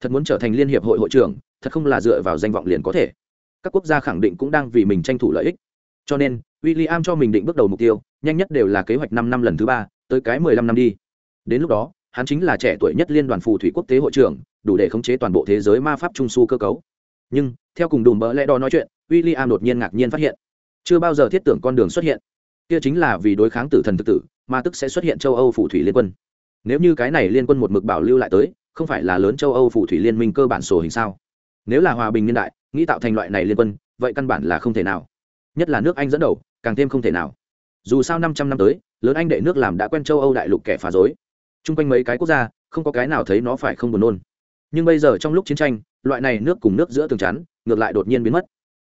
Thật muốn trở thành liên hiệp hội hội trưởng, thật không là dựa vào danh vọng liền có thể. Các quốc gia khẳng định cũng đang vì mình tranh thủ lợi ích. Cho nên w i l l i am cho mình định bước đầu mục tiêu, nhanh nhất đều là kế hoạch năm năm lần thứ ba, tới cái mười lăm năm đi. Đến lúc đó, hắn chính là trẻ tuổi nhất liên đoàn phù thủy quốc tế hội trưởng, đủ để khống chế toàn bộ thế giới ma pháp trung su cơ cấu. Nhưng, theo cùng đùm bỡ lẽ đó nói chuyện w i l l i am đột nhiên ngạc nhiên phát hiện, chưa bao giờ thiết tưởng con đường xuất hiện. Kia chính là vì đối kháng tử thần tự tử mà tức sẽ xuất hiện châu âu phù thủy liên quân nếu như cái này liên quân một mực bảo lưu lại tới, không phải là lớn châu âu phù thủy liên minh cơ bản sổ hình sao? Nếu là hòa bình niên đại, nghĩ tạo thành loại này liên quân, vậy căn bản là không thể nào. Nhất là nước anh dẫn đầu, càng thêm không thể nào. Dù sao năm trăm năm tới, lớn anh đệ nước làm đã quen châu âu đại lục kẻ phá dối t r u n g quanh mấy cái quốc gia, không có cái nào thấy nó phải không buồn nôn. Nhưng bây giờ trong lúc chiến tranh, loại này nước cùng nước giữa tường chắn, ngược lại đột nhiên biến mất.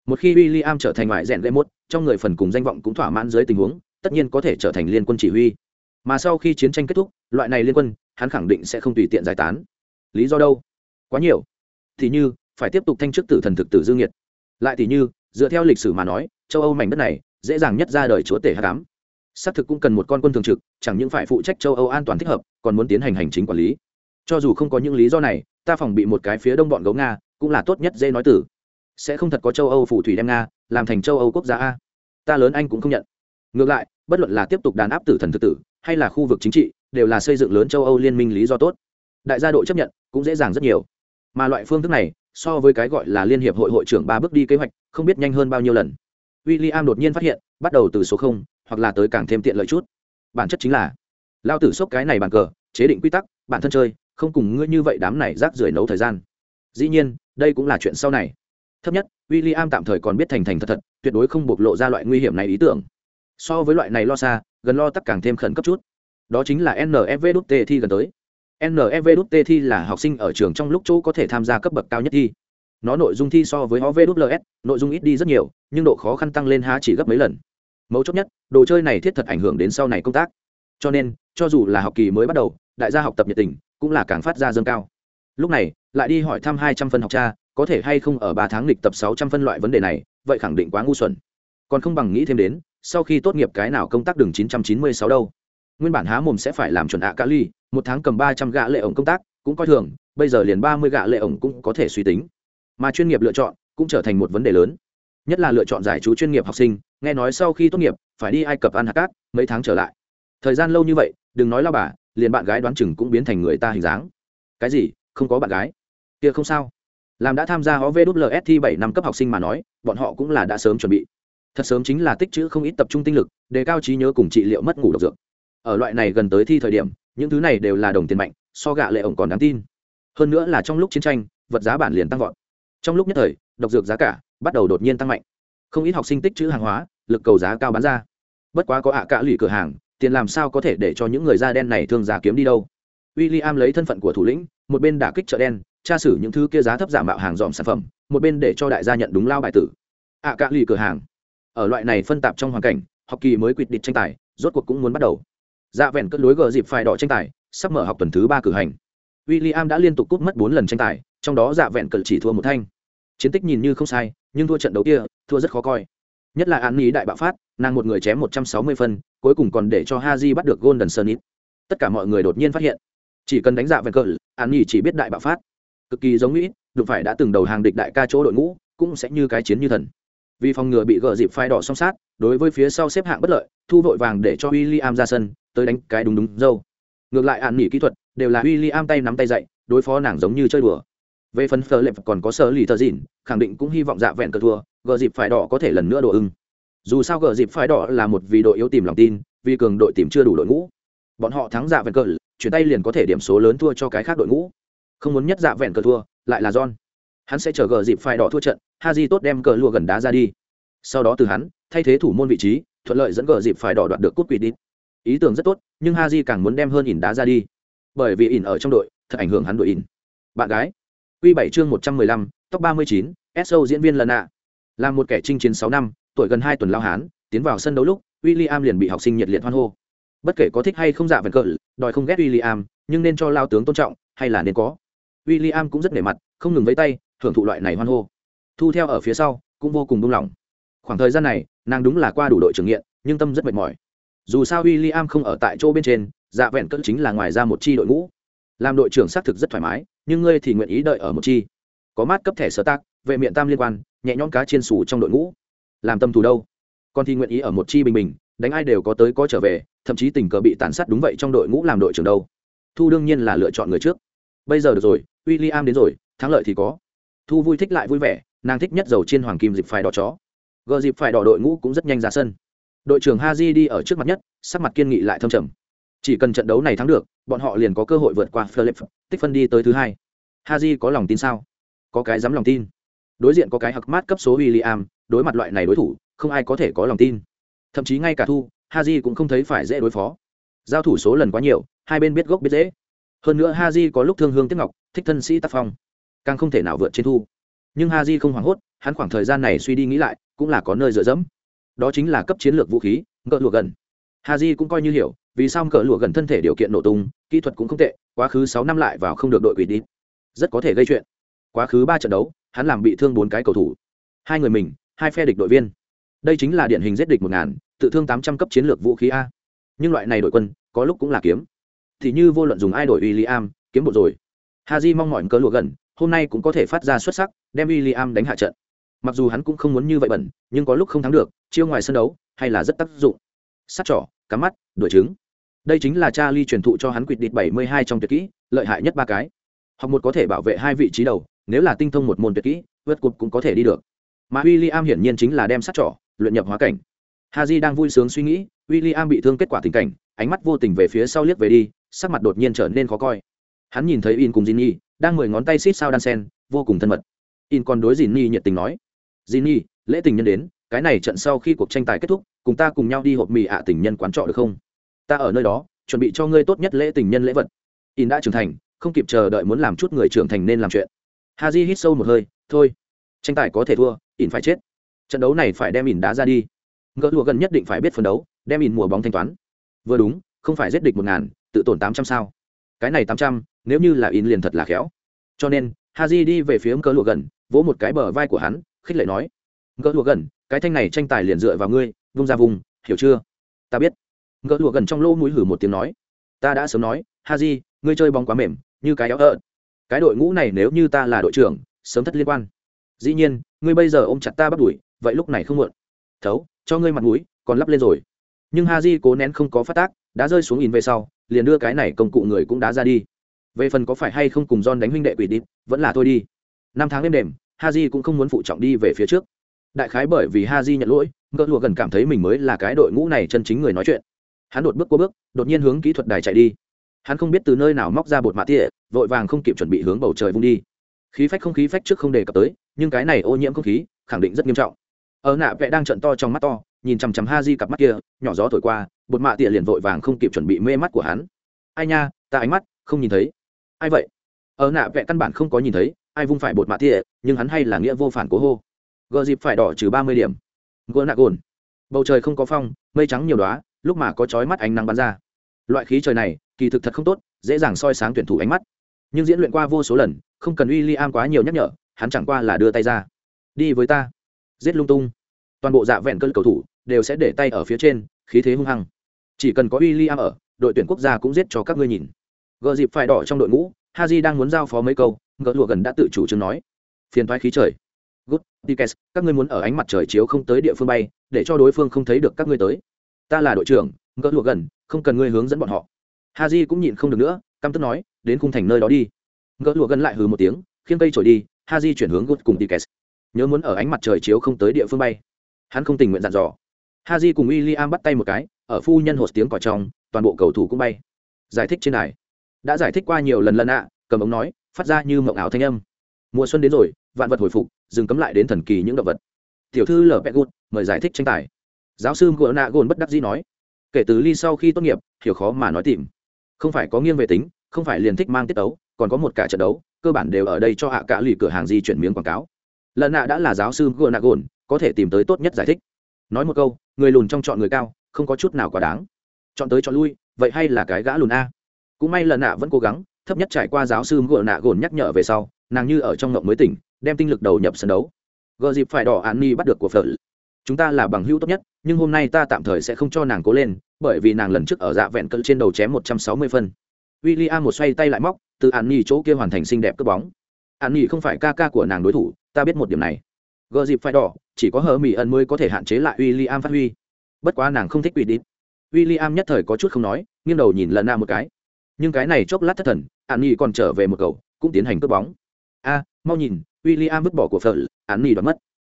Một khi w i l l i am trở thành ngoại rèn lê mốt trong người phần cùng danh vọng cũng thỏa mãn dưới tình huống, tất nhiên có thể trở thành liên quân chỉ huy. Mà sau khi chiến tranh kết thúc loại này liên quân, hắn khẳng định sẽ không tùy tiện giải tán. Lý do đâu? Quá nhiều. Thì như, phải tiếp tục thanh chức tử thần thực tử dương nhiệt. Lại thì như, dựa theo lịch sử mà nói, châu âu mảnh đất này, dễ dàng nhất ra đời chúa tể hạ cám. Xác thực cũng cần một con quân thường trực, chẳng những phải phụ trách châu âu an toàn thích hợp, còn muốn tiến hành hành chính quản lý. Cho dù không có những lý do này, ta phòng bị một cái phía đông bọn gấu nga, cũng là tốt nhất dễ nói tử. Sẽ không thật có châu âu phù thủy đem nga, làm thành châu âu quốc gia a. Ta lớn anh cũng không nhận. Ngược lại, bất luận là tiếp tục đàn áp tử thần thực tử, hay là khu vực chính trị đều là xây dựng lớn châu âu liên minh lý do tốt. Đại gia độ chấp nhận cũng dễ dàng rất nhiều. Mà loại phương thức này, so với cái gọi là liên hiệp hội hội trưởng ba bước đi kế hoạch, không biết nhanh hơn bao nhiêu lần. William đột nhiên phát hiện, bắt đầu từ số không, hoặc là tới càng thêm tiện lợi chút. Bản chất chính là, lao tử sốc cái này bàn cờ, chế định quy tắc, bản thân chơi, không cùng ngươi như vậy đám này rác rưởi nấu thời gian. Dĩ nhiên, đây cũng là chuyện sau này. Thấp nhất, William tạm thời còn biết thành thành thật thật, tuyệt đối không bộc lộ ra loại nguy hiểm này ý tưởng. So với loại này lo xa, gần lo tắc càng thêm khẩn cấp chút đó chính là nevdt thi gần tới. Nevdt thi là học sinh ở trường trong lúc chỗ có thể tham gia cấp bậc cao nhất thi. Nó nội dung thi so với ovws nội dung ít đi rất nhiều, nhưng độ khó khăn tăng lên há chỉ gấp mấy lần. Mấu chốt nhất, đồ chơi này thiết thật ảnh hưởng đến sau này công tác. Cho nên, cho dù là học kỳ mới bắt đầu, đại gia học tập nhiệt tình cũng là càng phát ra dâng cao. Lúc này, lại đi hỏi thăm hai trăm phân học cha, có thể hay không ở ba tháng lịch tập sáu trăm phân loại vấn đề này, vậy khẳng định quá ngu xuẩn. Còn không bằng nghĩ thêm đến, sau khi tốt nghiệp cái nào công tác đường chín trăm chín mươi sáu đâu nguyên bản há mồm sẽ phải làm chuẩn ạ cả ly, một tháng cầm ba trăm gạ lệ ổng công tác, cũng coi thường, bây giờ liền ba mươi gạ lệ ổng cũng có thể suy tính. Mà chuyên nghiệp lựa chọn cũng trở thành một vấn đề lớn. Nhất là lựa chọn giải chú chuyên nghiệp học sinh, nghe nói sau khi tốt nghiệp, phải đi ai cập ăn hạt cát, mấy tháng trở lại. Thời gian lâu như vậy, đừng nói lao bà, liền bạn gái đoán chừng cũng biến thành người ta hình dáng. Cái gì? Không có bạn gái. Kia không sao. Làm đã tham gia ovls thi bảy năm cấp học sinh mà nói, bọn họ cũng là đã sớm chuẩn bị. Thật sớm chính là tích chữ không ít tập trung tinh lực, đề cao trí nhớ cùng trị liệu mất ngủ độc dược ở loại này gần tới thi thời điểm, những thứ này đều là đồng tiền mạnh, so gạ lệ ổng còn đáng tin. Hơn nữa là trong lúc chiến tranh, vật giá bản liền tăng vọt. Trong lúc nhất thời, độc dược giá cả bắt đầu đột nhiên tăng mạnh. Không ít học sinh tích chữ hàng hóa, lực cầu giá cao bán ra. Bất quá có ạ cả lụy cửa hàng, tiền làm sao có thể để cho những người da đen này thương giả kiếm đi đâu? William lấy thân phận của thủ lĩnh, một bên đả kích chợ đen, tra xử những thứ kia giá thấp giả mạo hàng dòm sản phẩm, một bên để cho đại gia nhận đúng lao bài tử. Ạ cả lụy cửa hàng. Ở loại này phân tạp trong hoàn cảnh, học kỳ mới quyết định tranh tài, rốt cuộc cũng muốn bắt đầu dạ vẹn cất lối gờ dịp phải đỏ tranh tài, sắp mở học tuần thứ ba cử hành. William đã liên tục cúp mất bốn lần tranh tài, trong đó dạ vẹn cất chỉ thua một thanh. Chiến tích nhìn như không sai, nhưng thua trận đấu kia, thua rất khó coi. Nhất là an ý đại bạo phát, nàng một người chém một trăm sáu mươi phân, cuối cùng còn để cho haji bắt được golden sunnit tất cả mọi người đột nhiên phát hiện, chỉ cần đánh dạ vẹn cờ an ý chỉ biết đại bạo phát. Cực kỳ giống mỹ đụng phải đã từng đầu hàng địch đại ca chỗ đội ngũ, cũng sẽ như cái chiến như thần. Vì phòng ngừa bị gỡ dịp phai đỏ song sát, đối với phía sau xếp hạng bất lợi, thu vội vàng để cho w i l l i am ra sân tới đánh cái đúng đúng dâu. Ngược lại ạn nỉ kỹ thuật đều là w i l l i am tay nắm tay dậy đối phó nàng giống như chơi đùa. Về phần phờ lệp còn có sở lì thợ dìn, khẳng định cũng hy vọng dạ vẹn cờ thua, gờ dịp phải đỏ có thể lần nữa đổ ưng. Dù sao gờ dịp phải đỏ là một vì đội yếu tìm lòng tin, vì cường đội tìm chưa đủ đội ngũ. Bọn họ thắng dạ vẹn cờ, chuyển tay liền có thể điểm số lớn thua cho cái khác đội ngũ. Không muốn nhất dạ vẹn cờ thua, lại là john. Hắn sẽ chờ gờ dịp phải đỏ thua trận ha di tốt đem cờ lùa gần đá ra đi. Sau đó từ hắn, thay thế thủ môn vị trí, thuận lợi dẫn gờ dịp phải đỏ đoạt được cúp quỷ đi ý tưởng rất tốt nhưng haji càng muốn đem hơn ỉn đá ra đi bởi vì ỉn ở trong đội thật ảnh hưởng hắn đội ỉn bạn gái Quy bảy chương 115, tóc 39, SO diễn viên lần ạ. Là một kẻ chinh chiến sáu năm, tuổi gần hai tuần lao hán, tiến vào sân đấu lúc, William liền bị học sinh nhiệt liệt hoan hô. Bất kể có thích hay không dạ vần cỡ, đòi không ghét William, nhưng nên cho lao tướng tôn trọng, hay là nên có. William cũng rất nể mặt, không ngừng vẫy tay, hưởng thụ loại này hoan hô. Thu theo ở phía sau, cũng vô cùng buông lòng. Khoảng thời gian này, nàng đúng là qua đủ đội trưởng nghiện, nhưng tâm rất mệt mỏi. Dù sao William không ở tại chỗ bên trên, dạ vẹn cỡ chính là ngoài ra một chi đội ngũ. Làm đội trưởng xác thực rất thoải mái, nhưng ngươi thì nguyện ý đợi ở một chi. Có mát cấp thẻ sở tác vệ miệng tam liên quan nhẹ nhõm cá chiên xù trong đội ngũ. Làm tâm thù đâu? Còn thì nguyện ý ở một chi bình bình đánh ai đều có tới có trở về thậm chí tình cờ bị tàn sát đúng vậy trong đội ngũ làm đội trưởng đâu? Thu đương nhiên là lựa chọn người trước. Bây giờ được rồi w i l l i am đến rồi thắng lợi thì có. Thu vui thích lại vui vẻ nàng thích nhất dầu trên hoàng kim dịp phải đỏ chó. Gờ dịp phải đỏ đội ngũ cũng rất nhanh ra sân đội trưởng haji đi ở trước mặt nhất sắc mặt kiên nghị lại thâm trầm. Chỉ cần trận đấu này thắng được bọn họ liền có cơ hội vượt qua philip tích phân đi tới thứ hai. Haji có lòng tin sao? Có cái dám lòng tin. Đối diện có cái hặc mát cấp số William, đối mặt loại này đối thủ không ai có thể có lòng tin. Thậm chí ngay cả thu haji cũng không thấy phải dễ đối phó. Giao thủ số lần quá nhiều hai bên biết gốc biết dễ. Hơn nữa haji có lúc thương hương tiếc ngọc thích thân sĩ tác phong. Càng không thể nào vượt trên thu. Nhưng haji không hoảng hốt hắn khoảng thời gian này suy đi nghĩ lại cũng là có nơi dựa dẫm đó chính là cấp chiến lược vũ khí ngợ lụa gần. Haji cũng coi như hiểu, vì sao cỡ lụa gần thân thể điều kiện nổ tung, kỹ thuật cũng không tệ, quá khứ sáu năm lại vào không được đội quỷ đi. Rất có thể gây chuyện. Quá khứ ba trận đấu, hắn làm bị thương bốn cái cầu thủ. Hai người mình, hai phe địch đội viên. Đây chính là điển hình giết địch một ngàn, tự thương tám trăm cấp chiến lược vũ khí a. Nhưng loại này đội quân, có lúc cũng là kiếm. Thì như vô luận dùng ai đổi William, kiếm bộ rồi. Haji mong mỏi cỡ lụa gần, hôm nay cũng có thể phát ra xuất sắc, đem William đánh hạ trận mặc dù hắn cũng không muốn như vậy bẩn, nhưng có lúc không thắng được, chiêu ngoài sân đấu, hay là rất tác dụng. Sắt trỏ, cắm mắt, đuổi trứng. Đây chính là cha ly truyền thụ cho hắn quỵt đít bảy mươi hai trong tuyệt kỹ, lợi hại nhất ba cái. Học một có thể bảo vệ hai vị trí đầu, nếu là tinh thông một môn tuyệt kỹ, vượt cụt cũng có thể đi được. Mà w i l l i am hiển nhiên chính là đem sắt trỏ, luyện nhập hóa cảnh. Haji đang vui sướng suy nghĩ w i l l i am bị thương kết quả tình cảnh, ánh mắt vô tình về phía sau liếc về đi, sắc mặt đột nhiên trở nên khó coi. Hắn nhìn thấy in cùng Jinny, đang mười ngón tay xít sao đan sen, vô cùng thân mật. In còn đối Jinny nhiệt tình nói Jinny lễ tình nhân đến, cái này trận sau khi cuộc tranh tài kết thúc, cùng ta cùng nhau đi hộp mì ạ tình nhân quán trọ được không? Ta ở nơi đó, chuẩn bị cho ngươi tốt nhất lễ tình nhân lễ vật. In đã trưởng thành, không kịp chờ đợi muốn làm chút người trưởng thành nên làm chuyện. Haji hít sâu một hơi, thôi. Tranh tài có thể thua, in phải chết. Trận đấu này phải đem in đá ra đi. Ngỡ lùa gần nhất định phải biết phấn đấu, đem in mùa bóng thanh toán. Vừa đúng, không phải giết địch một ngàn, tự tổn tám trăm sao. Cái này tám trăm, nếu như là in liền thật là khéo. Cho nên, haji đi về phía cỡ lụa gần, vỗ một cái bờ vai của hắn khích lệ nói gỡ lụa gần, cái thanh này tranh tài liền dựa vào ngươi, vung ra vùng, hiểu chưa? Ta biết. Gỡ lụa gần trong lỗ mũi hử một tiếng nói, ta đã sớm nói, ha di, ngươi chơi bóng quá mềm, như cái éo ợ cái đội ngũ này nếu như ta là đội trưởng, sớm thất liên quan. Dĩ nhiên, ngươi bây giờ ôm chặt ta bắt đuổi, vậy lúc này không muộn. Thấu, cho ngươi mặt mũi, còn lắp lên rồi. Nhưng ha di cố nén không có phát tác, đã rơi xuống in về sau, liền đưa cái này công cụ người cũng đã ra đi. Về phần có phải hay không cùng John đánh huynh đệ quỷ đi, vẫn là thôi đi. Năm tháng êm đềm haji cũng không muốn phụ trọng đi về phía trước. Đại khái bởi vì haji nhận lỗi ngỡ lụa gần cảm thấy mình mới là cái đội ngũ này chân chính người nói chuyện. Hắn đột bước qua bước đột nhiên hướng kỹ thuật đài chạy đi. Hắn không biết từ nơi nào móc ra bột mạ tia, vội vàng không kịp chuẩn bị hướng bầu trời vung đi. Khí phách không khí phách trước không đề cập tới nhưng cái này ô nhiễm không khí khẳng định rất nghiêm trọng. Ở nạ vẽ đang trận to trong mắt to nhìn chằm chằm ha cặp mắt kia nhỏ gió thổi qua bột mạ tia liền vội vàng không kịp chuẩn bị mê mắt của hắn. Ai nha ta ánh mắt không nhìn thấy. Ai vậy? Ở nạ vẽ căn bản không có nhìn thấy ai vung phải bột mạ tỉa nhưng hắn hay là nghĩa vô phản cố hô. Gờ dịp phải đỏ trừ ba mươi điểm. Gỡ nạ gồn. Bầu trời không có phong, mây trắng nhiều đoá lúc mà có chói mắt ánh nắng bắn ra. Loại khí trời này, kỳ thực thật không tốt, dễ dàng soi sáng tuyển thủ ánh mắt. Nhưng diễn luyện qua vô số lần, không cần uy li am quá nhiều nhắc nhở, hắn chẳng qua là đưa tay ra. Đi với ta. Giết lung tung. Toàn bộ dạ vẹn cơn cầu thủ, đều sẽ để tay ở phía trên, khí thế hung hăng. Chỉ cần có uy li am ở, đội tuyển quốc gia cũng giết cho các ngươi nhìn. Gờ dịp phải đỏ trong đội ngũ, haji đang muốn giao phó mấy câu ngỡ lụa gần đã tự chủ chứng nói. Phiền thoái khí trời. Good tikes các ngươi muốn ở ánh mặt trời chiếu không tới địa phương bay, để cho đối phương không thấy được các ngươi tới. Ta là đội trưởng ngỡ lụa gần, không cần ngươi hướng dẫn bọn họ. Haji cũng nhịn không được nữa, căm tức nói, đến khung thành nơi đó đi. Ngỡ lụa gần lại hừ một tiếng, khiêng cây trổi đi, haji chuyển hướng good cùng tikes nhớ muốn ở ánh mặt trời chiếu không tới địa phương bay. Hắn không tình nguyện dặn dò. Haji cùng William bắt tay một cái, ở phu nhân hột tiếng còi trong, toàn bộ cầu thủ cũng bay. Giải thích trên này đã giải thích qua nhiều lần lần ạ, cầm ống nói phát ra như mộng ảo thanh âm. Mùa xuân đến rồi, vạn vật hồi phục, dừng cấm lại đến thần kỳ những động vật. Tiểu thư lở pet mời giải thích tranh tài. Giáo sư gỗ nạ gồn bất đắc dĩ nói. Kể từ ly sau khi tốt nghiệp, hiểu khó mà nói tìm. Không phải có nghiêng về tính, không phải liền thích mang tiết tấu, còn có một cả trận đấu, cơ bản đều ở đây cho hạ cả lì cửa hàng di chuyển miếng quảng cáo. Lần nạ đã là giáo sư gỗ nạ gồn có thể tìm tới tốt nhất giải thích. Nói một câu, người lùn trong chọn người cao, không có chút nào quá đáng. Chọn tới chọn lui, vậy hay là cái gã lùn a? Cũng may lần nạ vẫn cố gắng thấp nhất trải qua giáo sư ngựa nạ gồn nhắc nhở về sau, nàng như ở trong ngộng mới tỉnh, đem tinh lực đầu nhập sân đấu. Gờ dịp phải đỏ an ni bắt được của phở. Chúng ta là bằng hữu tốt nhất, nhưng hôm nay ta tạm thời sẽ không cho nàng cố lên, bởi vì nàng lần trước ở dạ vẹn cỡ trên đầu chém một trăm sáu mươi phân. W i l l i am một xoay tay lại móc, từ an ni chỗ kia hoàn thành xinh đẹp cướp bóng. An ni không phải ca ca của nàng đối thủ, ta biết một điểm này. Gờ dịp phải đỏ, chỉ có hờ mỹ ẩn mới có thể hạn chế lại w i l l i am phát huy. Bất quá nàng không thích uy đít. W i l l i am nhất thời có chút không nói, nghiêng đầu nhìn lần na một cái nhưng cái này chốc lát thất thần an ni còn trở về một cầu, cũng tiến hành cướp bóng. A, mau nhìn w i l l i am vứt bỏ của phở an ni đoạt mất.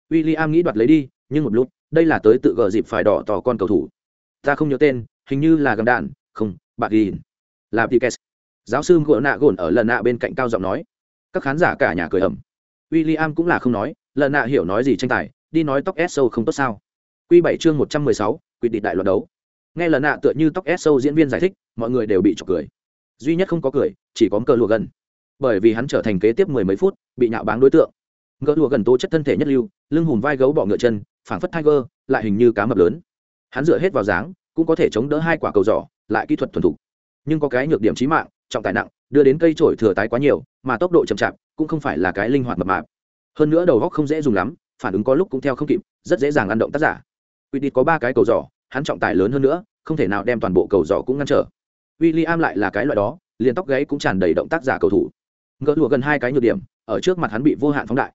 W i l l i am nghĩ đoạt lấy đi, nhưng một lúc, đây là tới tự gờ dịp phải đỏ tỏ con cầu thủ. Ta không nhớ tên, hình như là gầm đạn, không, bạc ghi là tikes giáo sư gỗ nạ gồn ở lần nạ bên cạnh cao giọng nói. Các khán giả cả nhà cười ẩm w i l l i am cũng là không nói, lần nạ hiểu nói gì tranh tài, đi nói tóc s sâu không tốt sao. Q bảy chương một trăm mười sáu, quyết định đại loạt đấu. Nghe lần nạ tựa như tóc s sâu diễn viên giải thích, mọi người đều bị trọc cười duy nhất không có cười, chỉ có cờ lùa gần. Bởi vì hắn trở thành kế tiếp mười mấy phút, bị nhạo báng đối tượng. Gỡ lùa gần tố chất thân thể nhất lưu, lưng hùm vai gấu bọ ngựa chân, phảng phất tiger, lại hình như cá mập lớn. Hắn dựa hết vào dáng, cũng có thể chống đỡ hai quả cầu giỏ, lại kỹ thuật thuần thục. Nhưng có cái nhược điểm trí mạng, trọng tài nặng, đưa đến cây trổi thừa tái quá nhiều, mà tốc độ chậm chạp, cũng không phải là cái linh hoạt mập mạp. Hơn nữa đầu góc không dễ dùng lắm, phản ứng có lúc cũng theo không kịp, rất dễ dàng ăn động tác giả. Quy định có ba cái cầu giỏ, hắn trọng tài lớn hơn nữa, không thể nào đem toàn bộ cầu giỏ cũng ngăn trở w i l l i am lại là cái loại đó, liền tóc gáy cũng tràn đầy động tác giả cầu thủ. Gỡ lùa gần hai cái nhược điểm, ở trước mặt hắn bị vô hạn phóng đại.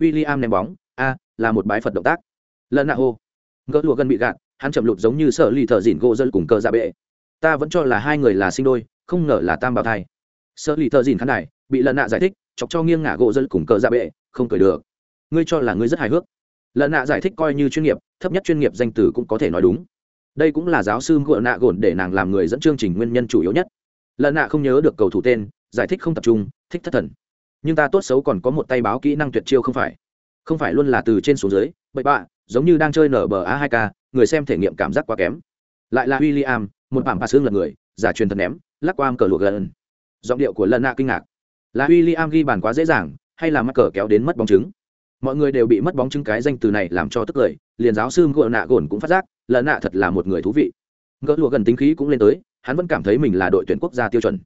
W i l l i am ném bóng, a, là một bái phật động tác. Lần nạ hô. Gỡ lùa gần bị gạt, hắn chậm lụt giống như sợ lì thợ dỉn gỗ dân cùng cờ dạ bệ. Ta vẫn cho là hai người là sinh đôi, không ngờ là tam bào thai. Sợ lì thợ dỉn khán đài, bị lần nạ giải thích, chọc cho nghiêng ngả gỗ dân cùng cờ dạ bệ, không cười được. Ngươi cho là ngươi rất hài hước. Lần nạ giải thích coi như chuyên nghiệp, thấp nhất chuyên nghiệp danh từ cũng có thể nói đúng đây cũng là giáo sư ngựa nạ gồn để nàng làm người dẫn chương trình nguyên nhân chủ yếu nhất. Lần nạ không nhớ được cầu thủ tên, giải thích không tập trung, thích thất thần. Nhưng ta tốt xấu còn có một tay báo kỹ năng tuyệt chiêu không phải. Không phải luôn là từ trên xuống dưới, bậy bạ, giống như đang chơi nở bờ a hai k, người xem thể nghiệm cảm giác quá kém. Lại là w i l l i am một bảng bà xương là người, giả truyền thần ném, lắc qua cờ luộc gần. Giọng điệu của lần nạ kinh ngạc. Là w i l l i am ghi bàn quá dễ dàng, hay là mắc cờ kéo đến mất bóng trứng? Mọi người đều bị mất bóng trứng cái danh từ này làm cho tức cười liền giáo sư ngựa nạ gồn cũng phát giác. Lợn nạ thật là một người thú vị. Ngỡ lụa gần tính khí cũng lên tới, hắn vẫn cảm thấy mình là đội tuyển quốc gia tiêu chuẩn.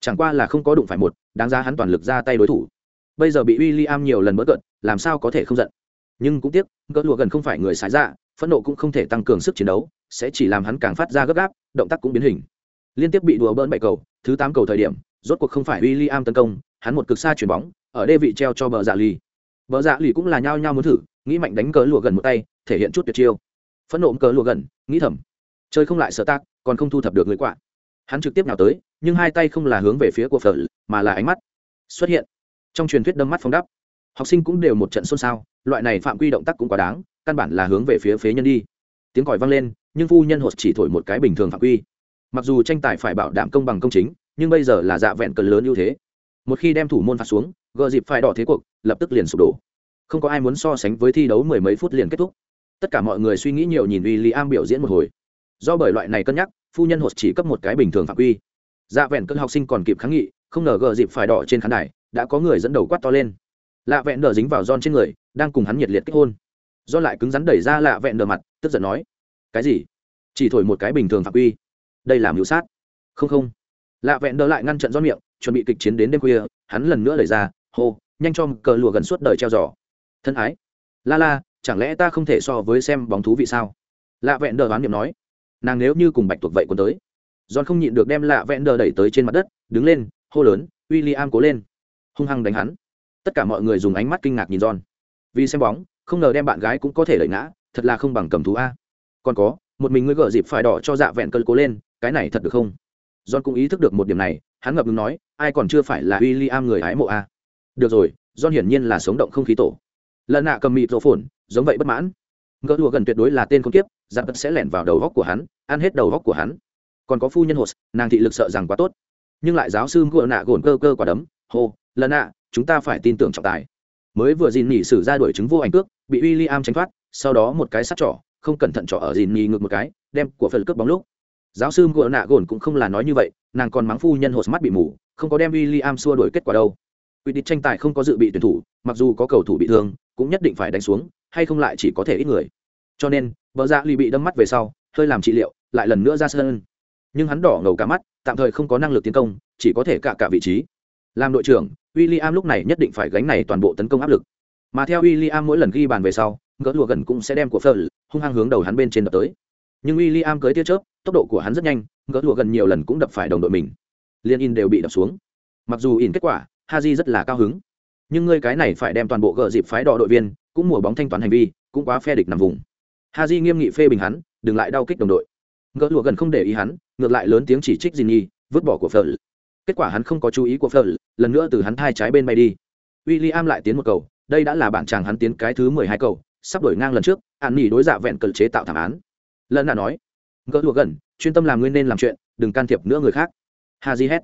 Chẳng qua là không có đụng phải một, đáng ra hắn toàn lực ra tay đối thủ. Bây giờ bị w i l l i am nhiều lần bỡ cận, làm sao có thể không giận? Nhưng cũng tiếc, ngỡ lụa gần không phải người xài ra phẫn nộ cũng không thể tăng cường sức chiến đấu, sẽ chỉ làm hắn càng phát ra gấp gáp, động tác cũng biến hình. Liên tiếp bị đùa bỡn bảy cầu, thứ tám cầu thời điểm, rốt cuộc không phải w i l l i am tấn công, hắn một cực xa chuyền bóng, ở đê vị treo cho bờ dạ lì. bờ dạ lì cũng là nhao nhao muốn thử, nghĩ mạnh đánh cờ lụa gần một tay, thể hiện chút tuyệt chiêu phẫn nộ cờ lùa gần, nghĩ thầm, chơi không lại sợ tác còn không thu thập được người quạ. Hắn trực tiếp nào tới, nhưng hai tay không là hướng về phía của phở, mà là ánh mắt xuất hiện. Trong truyền thuyết đâm mắt phóng đắp học sinh cũng đều một trận xôn xao, loại này phạm quy động tác cũng quá đáng, căn bản là hướng về phía phế nhân đi. Tiếng còi vang lên, nhưng phu nhân hột chỉ thổi một cái bình thường phạm quy. Mặc dù tranh tài phải bảo đảm công bằng công chính, nhưng bây giờ là dạ vẹn cần lớn ưu thế. Một khi đem thủ môn phạt xuống gợ dịp phải đỏ thế cuộc, lập tức liền sụp đổ. Không có ai muốn so sánh với thi đấu mười mấy phút liền kết thúc tất cả mọi người suy nghĩ nhiều nhìn w i l l i am biểu diễn một hồi. Do bởi loại này cân nhắc, phu nhân hột chỉ cấp một cái bình thường phạm quy. Dạ vẹn cơn học sinh còn kịp kháng nghị, không ngờ gờ dịp phải đỏ trên khán đài, đã có người dẫn đầu quát to lên. Lạ vẹn đờ dính vào giòn trên người, đang cùng hắn nhiệt liệt kết hôn. Do lại cứng rắn đẩy ra lạ vẹn đờ mặt, tức giận nói, cái gì? Chỉ thổi một cái bình thường phạm quy? Đây là mưu sát. Không không. Lạ vẹn đờ lại ngăn trận do miệng, chuẩn bị kịch chiến đến đêm khuya, hắn lần nữa đẩy ra, hô, nhanh cho cờ lùa gần suốt đời treo giỏ thân ái. La la chẳng lẽ ta không thể so với xem bóng thú vị sao? Lạ vẹn đờ đoán niệm nói. Nàng nếu như cùng bạch tuộc vậy còn tới. John không nhịn được đem lạ vẹn đờ đẩy tới trên mặt đất, đứng lên, hô lớn w i l l i am cố lên. Hung hăng đánh hắn. Tất cả mọi người dùng ánh mắt kinh ngạc nhìn john vì xem bóng, không ngờ đem bạn gái cũng có thể đẩy ngã, thật là không bằng cầm thú a. Còn có, một mình ngươi gỡ dịp phải đỏ cho dạ vẹn cơn cố lên, cái này thật được không? John cũng ý thức được một điểm này, hắn ngập ngừng nói, ai còn chưa phải là w i l l i am người hái mộ a. Được rồi john hiển nhiên là sống động không khí tổ. Lần nạ cầm mịt rổ phồn giống vậy bất mãn. Ngỡ đùa gần tuyệt đối là tên con kiếp giặc tật sẽ lẻn vào đầu góc của hắn, ăn hết đầu góc của hắn. Còn có phu nhân hồ nàng thị lực sợ rằng quá tốt. Nhưng lại giáo sư ngựa nạ gồn cơ cơ quả đấm hô lần nạ, chúng ta phải tin tưởng trọng tài. Mới vừa dìn nhỉ xử ra đuổi chứng vô ảnh cước, bị w i l l i am tránh thoát, sau đó một cái sắt trỏ, không cẩn thận trỏ ở dìn nhỉ ngược một cái, đem của phần cướp bóng lúc. Giáo sư ngựa nạ gồn cũng không là nói như vậy, nàng còn mắng phu nhân hồ mắt bị mù, không có đem w i l l i am xua đuổi kết quả đâu. Quy định tranh tài không có dự bị tuyển thủ, mặc dù có cầu thủ bị thương, cũng nhất định phải đánh xuống hay không lại chỉ có thể ít người. Cho nên vợ dạ lì bị đâm mắt về sau, hơi làm trị liệu, lại lần nữa ra sân. Nhưng hắn đỏ ngầu cả mắt, tạm thời không có năng lực tiến công, chỉ có thể cả cả vị trí. Làm đội trưởng w i l l i am lúc này nhất định phải gánh này toàn bộ tấn công áp lực. Mà theo w i l l i am mỗi lần ghi bàn về sau, gỡ lụa gần cũng sẽ đem của phở hung hăng hướng đầu hắn bên trên đập tới. Nhưng w i l l i am cưới tia chớp, tốc độ của hắn rất nhanh, gỡ lụa gần nhiều lần cũng đập phải đồng đội mình. Liên in đều bị đập xuống. Mặc dù in kết quả, haji rất là cao hứng. Nhưng ngươi cái này phải đem toàn bộ gỡ dịp phái đỏ đội viên cũng mùa bóng thanh toán hành vi cũng quá phe địch nằm vùng haji nghiêm nghị phê bình hắn đừng lại đau kích đồng đội gỡ lụa gần không để ý hắn ngược lại lớn tiếng chỉ trích Jinny, vứt bỏ của Phở. Kết quả hắn không có chú ý của Phở, lần nữa từ hắn hai trái bên bay đi. William lại tiến một cầu, đây đã là bản chàng hắn tiến cái thứ mười hai cầu, sắp đổi ngang lần trước, An nhỉ đối dạ vẹn cờ chế tạo thảm án. Lần nào nói, gỡ lụa gần, chuyên tâm làm ngươi nên làm chuyện, đừng can thiệp nữa người khác. Haji hét,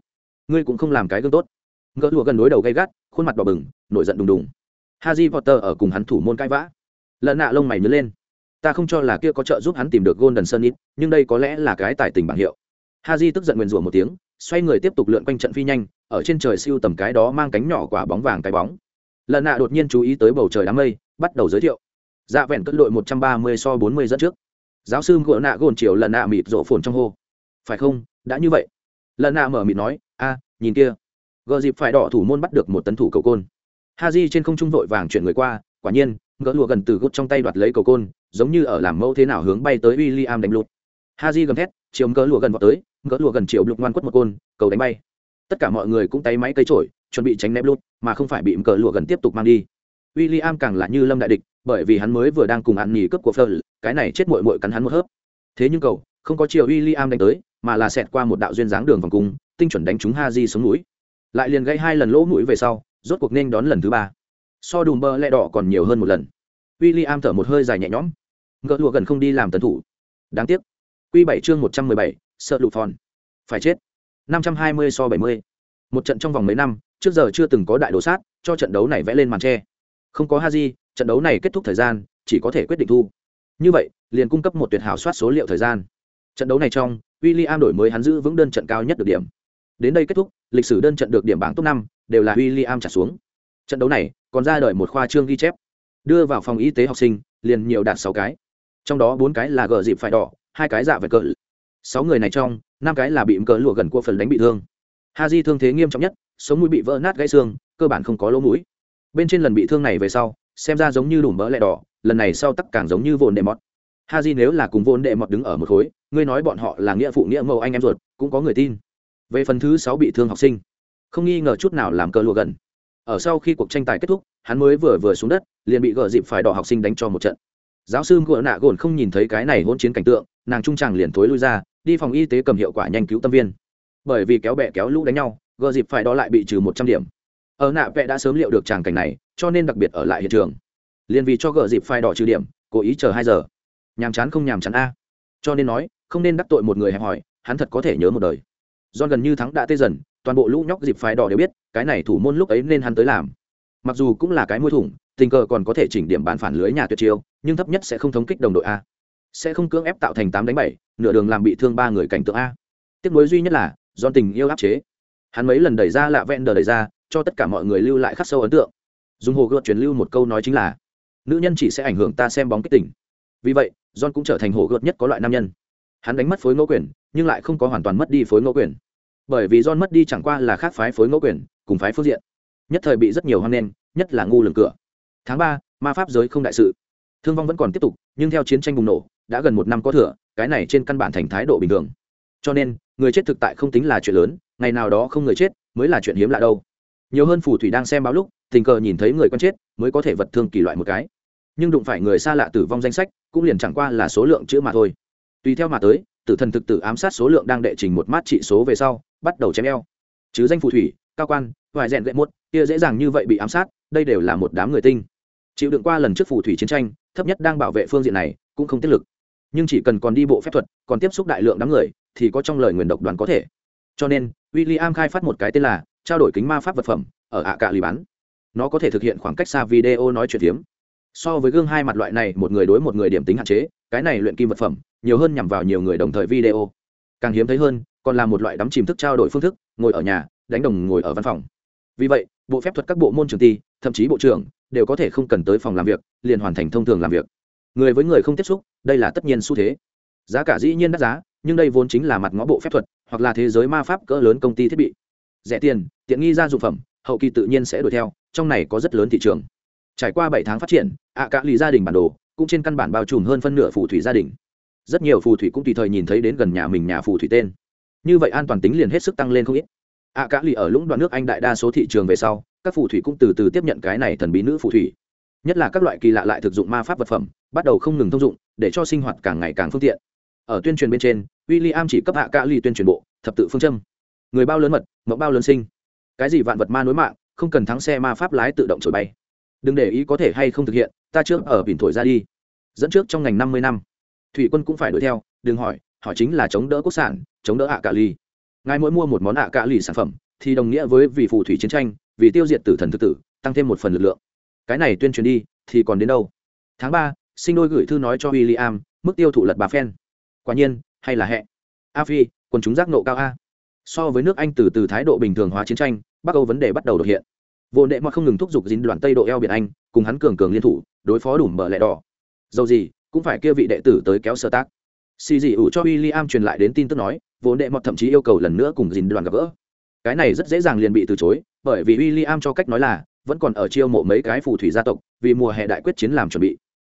ngươi cũng không làm cái gương tốt. Gỡ lụa gần đối đầu gay gắt, khuôn mặt đỏ bừng, nổi giận đùng đùng. Harry Potter ở cùng hắn thủ môn cãi vã. Lận nạ lông mày nhướng lên. Ta không cho là kia có trợ giúp hắn tìm được golden sun ít nhưng đây có lẽ là cái tài tình bảng hiệu. Haji tức giận nguyền rủa một tiếng, xoay người tiếp tục lượn quanh trận phi nhanh, ở trên trời siêu tầm cái đó mang cánh nhỏ quả bóng vàng cái bóng. Lận nạ đột nhiên chú ý tới bầu trời đám mây, bắt đầu giới thiệu. Dạ vẹn cất đội một trăm ba mươi so bốn mươi dẫn trước. Giáo sư gỗ nạ gồn chiều lần nạ mịt rộ phồn trong hô. Phải không? Đã như vậy. Lần nạ mở mịt nói, a, nhìn kia. Gờ dịp phải đỏ thủ môn bắt được một tấn thủ cầu côn. Haji trên không trung vội vàng chuyển người qua quả nhiên gỡ lụa gần từ gút trong tay đoạt lấy cầu côn giống như ở làm mẫu thế nào hướng bay tới William đánh lụt. Haji gầm thét, chiều gỡ lụa gần vào tới, gỡ lụa gần chiều lục ngoan quất một côn, cầu đánh bay. Tất cả mọi người cũng tay máy cây trổi, chuẩn bị tránh ném lụt, mà không phải bị cờ lụa gần tiếp tục mang đi. William càng là như lâm đại địch, bởi vì hắn mới vừa đang cùng ăn nhì cướp của Fleur, cái này chết muội muội cắn hắn một hớp. Thế nhưng cầu, không có chiều William đánh tới, mà là xẹt qua một đạo duyên dáng đường vòng cung, tinh chuẩn đánh trúng Haji xuống mũi. Lại liền gây hai lần lỗ mũi về sau, rốt cuộc nên đón lần thứ ba. So đùm bơ lẹ đỏ còn nhiều hơn một lần. William thở một hơi dài nhẹ nhõm, gỡ lụa gần không đi làm tấn thủ. Đáng tiếc. Q bảy chương một trăm mười bảy sợ lụ phòn. Phải chết. Năm trăm hai mươi so bảy mươi. Một trận trong vòng mấy năm trước giờ chưa từng có đại đồ sát cho trận đấu này vẽ lên màn tre. Không có haji trận đấu này kết thúc thời gian chỉ có thể quyết định thu. Như vậy liền cung cấp một tuyệt hảo soát số liệu thời gian. Trận đấu này trong William đổi mới hắn giữ vững đơn trận cao nhất được điểm. Đến đây kết thúc lịch sử đơn trận được điểm bảng top năm, đều là William trả xuống. Trận đấu này còn ra đời một khoa trương ghi chép. Đưa vào phòng y tế học sinh, liền nhiều đạt sáu cái. Trong đó bốn cái là gờ dịp phải đỏ, hai cái dạ vật cỡ sáu người này trong, năm cái là bị cỡ lụa gần của phần đánh bị thương. Ha di thương thế nghiêm trọng nhất sống mũi bị vỡ nát gãy xương, cơ bản không có lỗ mũi. Bên trên lần bị thương này về sau, xem ra giống như đủ mỡ lẹ đỏ, lần này sau tắc càng giống như vồn đệ mọt. Ha di nếu là cùng vồn đệ mọt đứng ở một khối, ngươi nói bọn họ là nghĩa phụ nghĩa mẫu anh em ruột, cũng có người tin về phần thứ sáu bị thương học sinh, không nghi ngờ chút nào làm cờ lụa gần. Ở sau khi cuộc tranh tài kết thúc, hắn mới vừa vừa xuống đất, liền bị gờ dịp phải đỏ học sinh đánh cho một trận. Giáo sư gỡ nạ gồn không nhìn thấy cái này hôn chiến cảnh tượng, nàng trung tràng liền thối lui ra, đi phòng y tế cầm hiệu quả nhanh cứu tâm viên. Bởi vì kéo bẹ kéo lũ đánh nhau, gờ dịp phải đó lại bị trừ một trăm điểm. Ở nạ vẽ đã sớm liệu được tràng cảnh này, cho nên đặc biệt ở lại hiện trường. Liền vì cho gờ dịp phải đỏ trừ điểm, cố ý chờ hai giờ. Nhàm chán không nhàm chán a. Cho nên nói, không nên đắc tội một người hẹp hỏi hắn thật có thể nhớ một đời. John gần như thắng đã tê dần, toàn bộ lũ nhóc dịp phái đỏ đều biết, cái này thủ môn lúc ấy nên hắn tới làm. Mặc dù cũng là cái môi thủng, tình cờ còn có thể chỉnh điểm bán phản lưới nhà tuyệt chiêu, nhưng thấp nhất sẽ không thống kích đồng đội a. Sẽ không cưỡng ép tạo thành tám đánh bảy, nửa đường làm bị thương ba người cảnh tượng a. Tiếc nối duy nhất là, John tình yêu áp chế. Hắn mấy lần đẩy ra lạ vẹn đờ đẩy ra, cho tất cả mọi người lưu lại khắc sâu ấn tượng. Dùng hồ gợt truyền lưu một câu nói chính là, nữ nhân chỉ sẽ ảnh hưởng ta xem bóng kích tỉnh vì vậy, john cũng trở thành hồ gợt nhất có loại nam nhân. Hắn đánh mất phối ngẫu quyền, nhưng lại không có hoàn toàn mất đi phối ngẫu quyền bởi vì john mất đi chẳng qua là khác phái phối ngẫu quyền, cùng phái phương diện. Nhất thời bị rất nhiều hoang nghênh, nhất là ngu lường cửa. Tháng ba, ma pháp giới không đại sự. Thương vong vẫn còn tiếp tục, nhưng theo chiến tranh bùng nổ, đã gần một năm có thừa, cái này trên căn bản thành thái độ bình thường. Cho nên, người chết thực tại không tính là chuyện lớn, ngày nào đó không người chết, mới là chuyện hiếm lạ đâu. Nhiều hơn phù thủy đang xem báo lúc, tình cờ nhìn thấy người con chết, mới có thể vật thương kỳ loại một cái. Nhưng đụng phải người xa lạ tử vong danh sách, cũng liền chẳng qua là số lượng chữ mà thôi. Tùy theo mà tới, tử thần thực tử ám sát số lượng đang đệ trình một mát trị số về sau bắt đầu chém eo. Chứ danh phù thủy, cao quan, hoài rèn gậy muốt kia dễ dàng như vậy bị ám sát, đây đều là một đám người tinh. Chịu đựng qua lần trước phù thủy chiến tranh, thấp nhất đang bảo vệ phương diện này, cũng không tiết lực. Nhưng chỉ cần còn đi bộ phép thuật, còn tiếp xúc đại lượng đám người, thì có trong lời nguyền độc đoàn có thể. Cho nên w i l l i am khai phát một cái tên là trao đổi kính ma pháp vật phẩm, ở ạ cạ lì bán. Nó có thể thực hiện khoảng cách xa video nói chuyện tiếm so với gương hai mặt loại này, một người đối một người điểm tính hạn chế, cái này luyện kim vật phẩm, nhiều hơn nhằm vào nhiều người đồng thời video. Càng hiếm thấy hơn còn là một loại đắm chìm thức trao đổi phương thức, ngồi ở nhà, đánh đồng ngồi ở văn phòng. Vì vậy, bộ phép thuật các bộ môn trường ty thậm chí bộ trưởng, đều có thể không cần tới phòng làm việc, liền hoàn thành thông thường làm việc. Người với người không tiếp xúc, đây là tất nhiên xu thế. Giá cả dĩ nhiên đắt giá, nhưng đây vốn chính là mặt ngõ bộ phép thuật, hoặc là thế giới ma pháp cỡ lớn công ty thiết bị. Rẻ tiền, tiện nghi gia dụng phẩm, hậu kỳ tự nhiên sẽ đuổi theo, trong này có rất lớn thị trường. Trải qua bảy tháng phát triển, ạ cả lì gia đình bản đồ, cũng trên căn bản bao trùm hơn phân nửa phù thủy gia đình. Rất nhiều phù thủy cũng tùy thời nhìn thấy đến gần nhà mình nhà phù thủy tên như vậy an toàn tính liền hết sức tăng lên không ít. Ạ cả lì ở lũng đoạn nước anh đại đa số thị trường về sau, các phù thủy cũng từ từ tiếp nhận cái này thần bí nữ phù thủy. Nhất là các loại kỳ lạ lại thực dụng ma pháp vật phẩm, bắt đầu không ngừng thông dụng, để cho sinh hoạt càng ngày càng phương tiện. Ở tuyên truyền bên trên w i l l i am chỉ cấp hạ cả ly tuyên truyền bộ, thập tự phương châm. Người bao lớn mật mẫu bao lớn sinh. Cái gì vạn vật ma nối mạng, không cần thắng xe ma pháp lái tự động trổi bay. Đừng để ý có thể hay không thực hiện, ta trước ở biển thổi ra đi. Dẫn trước trong ngành năm mươi năm. Thủy quân cũng phải đuổi theo, đừng hỏi hỏi chính là chống đỡ quốc sản chống đỡ hạ cạ ly. Ngài mỗi mua một món hạ cạ ly sản phẩm, thì đồng nghĩa với vì phù thủy chiến tranh, vì tiêu diệt tử thần thực tử, tăng thêm một phần lực lượng. Cái này tuyên truyền đi, thì còn đến đâu? Tháng ba, sinh đôi gửi thư nói cho w i l l i am mức tiêu thụ lật bà phen. Quả nhiên, hay là hẹ. A phi, quần chúng giác nộ cao a. So với nước anh từ từ thái độ bình thường hóa chiến tranh, bắc âu vấn đề bắt đầu đột hiện. Vô nệ mà không ngừng thúc giục dính đoàn tây độ eo biển anh, cùng hắn cường cường liên thủ, đối phó đủ mở lẹ đỏ. Dầu gì, cũng phải kia vị đệ tử tới kéo sơ tác xì dị ủ cho w i l l i am truyền lại đến tin tức nói vô đệ mọt thậm chí yêu cầu lần nữa cùng dính đoàn gặp gỡ. Cái này rất dễ dàng liền bị từ chối, bởi vì w i l l i am cho cách nói là, vẫn còn ở chiêu mộ mấy cái phù thủy gia tộc, vì mùa hè đại quyết chiến làm chuẩn bị.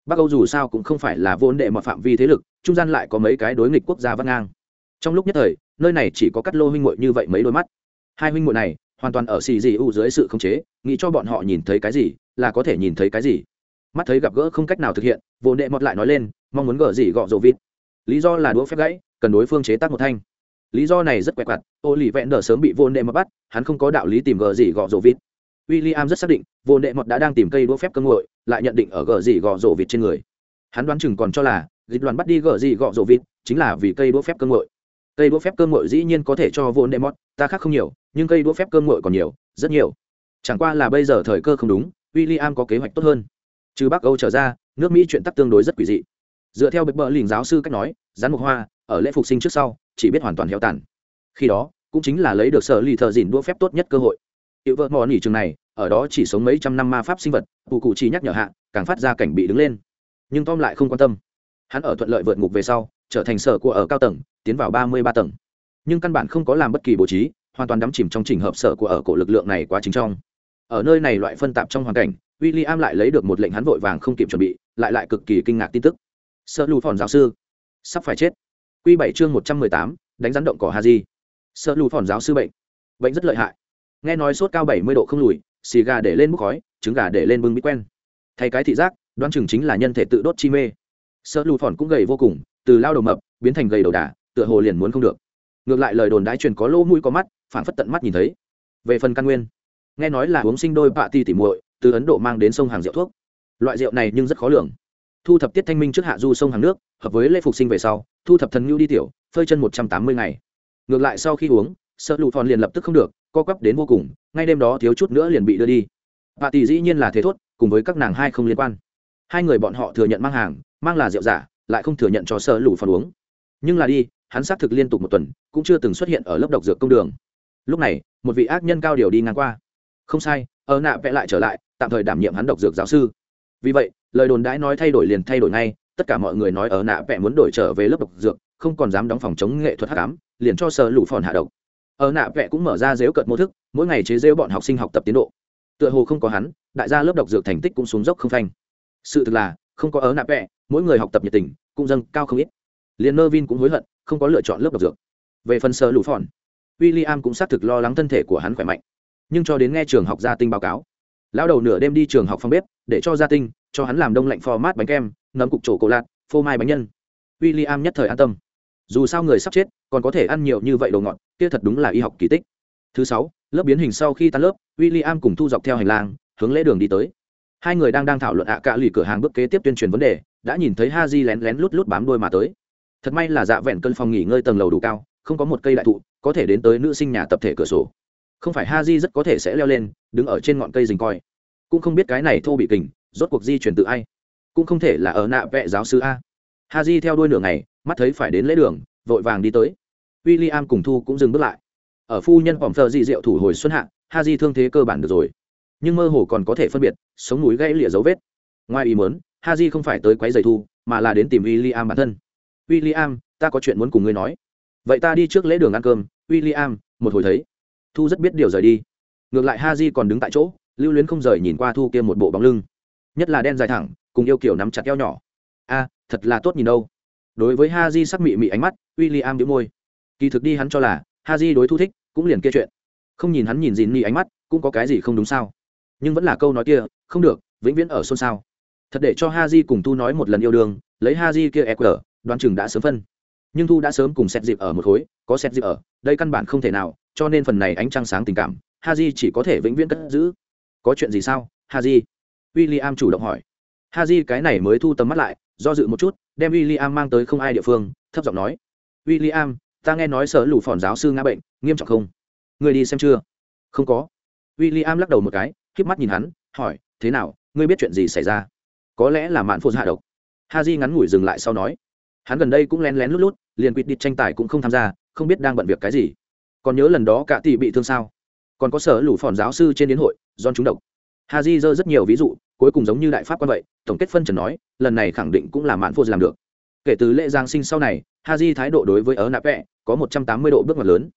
Bắc âu dù sao cũng không phải là vô đệ mọt phạm vi thế lực, trung gian lại có mấy cái đối nghịch quốc gia văn ngang. Trong lúc nhất thời, nơi này chỉ có cắt lô huynh muội như vậy mấy đôi mắt. Hai huynh muội này, hoàn toàn ở xì dị ủ dưới sự khống chế, nghĩ cho bọn họ nhìn thấy cái gì, là có thể nhìn thấy cái gì. Mắt thấy gặp gỡ không cách nào thực hiện vô đệ mọt lại nói lên, mong muốn gỡ gì gọ rộ vịt lý do là đũa phép gãy cần đối phương chế tác một thanh lý do này rất quẹt quặt ô lì vẹn đờ sớm bị vô đệ mật bắt hắn không có đạo lý tìm gờ gì gọ rổ vịt William rất xác định, vô nệ mật đã đang tìm cây đũa phép cơ ngội, lại nhận định ở gở gì gọ rổ vịt trên người. Hắn đoán chừng còn cho là, dịch đoàn bắt đi gở gì gọ rổ vịt, chính là vì cây đũa phép cơ ngội. Cây đũa phép cơ ngội dĩ nhiên có thể cho vô nệ mật ta khác không nhiều, nhưng cây đũa phép cơ ngội còn nhiều, rất nhiều. Chẳng qua là bây giờ thời cơ không đúng, William có kế hoạch tốt hơn. Trừ Bắc Âu trở ra, nước Mỹ chuyện tắc tương đối rất quỷ dị. Dựa theo bệ bờ lỉnh giáo sư cách nói, rắn mộc hoa, ở lễ phục sinh trước sau, chỉ biết hoàn toàn héo tàn. Khi đó, cũng chính là lấy được sở lì thợ dỉn đua phép tốt nhất cơ hội. Hiệu vợ mò nỉ trường này ở đó chỉ sống mấy trăm năm ma pháp sinh vật cụ cụ chỉ nhắc nhở hạ càng phát ra cảnh bị đứng lên. Nhưng tom lại không quan tâm. Hắn ở thuận lợi vượt ngục về sau trở thành sở của ở cao tầng tiến vào ba mươi ba tầng. Nhưng căn bản không có làm bất kỳ bố trí hoàn toàn đắm chìm trong trình hợp sở của ở cổ lực lượng này quá chính trong. Ở nơi này loại phân tạp trong hoàn cảnh w i l l i am lại lấy được một lệnh hắn vội vàng không kịp chuẩn bị lại lại cực kỳ kinh ngạc tin tức sợ lù phòn giáo sư. Sắp phải chết. Q bảy chương một trăm mười tám, đánh rắn động cỏ ha di sợ lù phòn giáo sư bệnh. Bệnh rất lợi hại. Nghe nói sốt cao bảy mươi độ không lùi, xì gà để lên bốc khói, trứng gà để lên bưng bí quen. Thay cái thị giác, đoan chừng chính là nhân thể tự đốt chi mê. Sợ lù phòn cũng gầy vô cùng, từ lao đầu mập, biến thành gầy đầu đà, tựa hồ liền muốn không được. Ngược lại lời đồn đái truyền có lỗ mũi có mắt phản phất tận mắt nhìn thấy. Về phần căn nguyên, nghe nói là uống sinh đôi bạ ti tỉ muội, từ ấn độ mang đến sông hàng rượu thuốc. Loại rượu này nhưng rất khó lường thu thập tiết thanh minh trước hạ du sông hàng nước, hợp với lễ phục sinh về sau, thu thập thần nhu đi tiểu, phơi chân một trăm tám mươi ngày. Ngược lại sau khi uống, sợ lụ phòn liền lập tức không được, co quắp đến vô cùng, ngay đêm đó thiếu chút nữa liền bị đưa đi. Bà tỷ dĩ nhiên là thế thốt, cùng với các nàng hai không liên quan. Hai người bọn họ thừa nhận mang hàng, mang là rượu giả, lại không thừa nhận cho sợ lụ phòn uống. Nhưng là đi, hắn xác thực liên tục một tuần, cũng chưa từng xuất hiện ở lớp độc dược công đường. Lúc này, một vị ác nhân cao điều đi ngang qua. Không sai, ở nạ vẽ lại trở lại, tạm thời đảm nhiệm hắn độc dược giáo sư vì vậy, lời đồn đãi nói thay đổi liền thay đổi ngay, tất cả mọi người nói ở nạ vẽ muốn đổi trở về lớp độc dược, không còn dám đóng phòng chống nghệ thuật hát cám liền cho sợ lũ phòn hạ độc. Ở nạ vẽ cũng mở ra dếu cợt mô thức, mỗi ngày chế rêu bọn học sinh học tập tiến độ. Tựa hồ không có hắn, đại gia lớp độc dược thành tích cũng xuống dốc không phanh. Sự thực là, không có ở nạ vẽ mỗi người học tập nhiệt tình, cũng dâng cao không ít. Liền nơ vin cũng hối hận, không có lựa chọn lớp độc dược. Về phần sơ lũ phòn w i l l i am cũng xác thực lo lắng thân thể của hắn khỏe mạnh. Nhưng cho đến nghe trường học gia tinh báo cáo lão đầu nửa đêm đi trường học phòng bếp, để cho gia tinh, cho hắn làm đông lạnh pho mát bánh kem nấm cục trổ cổ lạt phô mai bánh nhân. W i l l i am nhất thời an tâm. Dù sao người sắp chết, còn có thể ăn nhiều như vậy đồ ngọt, kia thật đúng là y học kỳ tích. Thứ sáu, lớp biến hình sau khi tan lớp w i l l i am cùng thu dọc theo hành lang, hướng lễ đường đi tới. Hai người đang đang thảo luận ạ à cả lì cửa hàng bước kế tiếp tuyên truyền vấn đề, đã nhìn thấy ha di lén lén lút lút bám đôi mà tới. Thật may là dạ vẹn cân phòng nghỉ ngơi tầng lầu đủ cao, không có một cây đại thụ, có thể đến tới nữ sinh nhà tập thể cửa sổ không phải ha di rất có thể sẽ leo lên, đứng ở trên ngọn cây rình coi. Cũng không biết cái này thô bị kình, rốt cuộc di chuyển từ ai. Cũng không thể là ở nạ vẽ giáo sư a. Ha di theo đuôi nửa ngày, mắt thấy phải đến lễ đường, vội vàng đi tới. W i l l i am cùng thu cũng dừng bước lại. Ở phu nhân phòng thờ di diệu thủ hồi xuân hạ, ha di thương thế cơ bản được rồi. Nhưng mơ hồ còn có thể phân biệt, sống núi gãy lịa dấu vết. Ngoài ý mớn ha di không phải tới quấy giày thu, mà là đến tìm w i l l i am bản thân. W i l l i am ta có chuyện muốn cùng ngươi nói. Vậy ta đi trước lễ đường ăn cơm. W i l l i am một hồi thấy thu rất biết điều rời đi. Ngược lại ha di còn đứng tại chỗ, lưu luyến không rời nhìn qua thu kia một bộ bóng lưng. Nhất là đen dài thẳng, cùng yêu kiểu nắm chặt eo nhỏ. A, thật là tốt nhìn đâu. Đối với ha di sắc mị mị ánh mắt w i l l i am đĩu môi. Kỳ thực đi hắn cho là ha di đối thu thích, cũng liền kia chuyện. Không nhìn hắn nhìn dìn mị ánh mắt, cũng có cái gì không đúng sao? Nhưng vẫn là câu nói kia, không được, vĩnh viễn ở xôn xao. Thật để cho ha di cùng thu nói một lần yêu đương, lấy ha di kia e đoán chừng đã sớm phân. Nhưng thu đã sớm cùng xét dịp ở một khối, có xét dịp ở, đây căn bản không thể nào cho nên phần này ánh trăng sáng tình cảm ha di chỉ có thể vĩnh viễn cất giữ. Có chuyện gì sao ha di w i l l i am chủ động hỏi. Ha di cái này mới thu tầm mắt lại, do dự một chút, đem w i l l i am mang tới không ai địa phương, thấp giọng nói. W i l l i am ta nghe nói sở lũ phòn giáo sư ngã bệnh, nghiêm trọng không? Người đi xem chưa? Không có. W i l l i am lắc đầu một cái k híp mắt nhìn hắn, hỏi, thế nào, ngươi biết chuyện gì xảy ra? Có lẽ là mạn phô hạ dạ độc. Ha di ngắn ngủi dừng lại sau nói. Hắn gần đây cũng lén lén lút lút, liền quýt đi tranh tài cũng không tham gia, không biết đang bận việc cái gì còn nhớ lần đó cả tỷ bị thương sao? Còn có sở lũ phòn giáo sư trên đến hội don chúng độc. Hà di dơ rất nhiều ví dụ, cuối cùng giống như đại pháp quan vậy, tổng kết phân trần nói, lần này khẳng định cũng là mạn phô làm được. Kể từ lễ giáng sinh sau này, ha di thái độ đối với ớ nạ vẹ có một trăm tám mươi độ bước ngoặt lớn.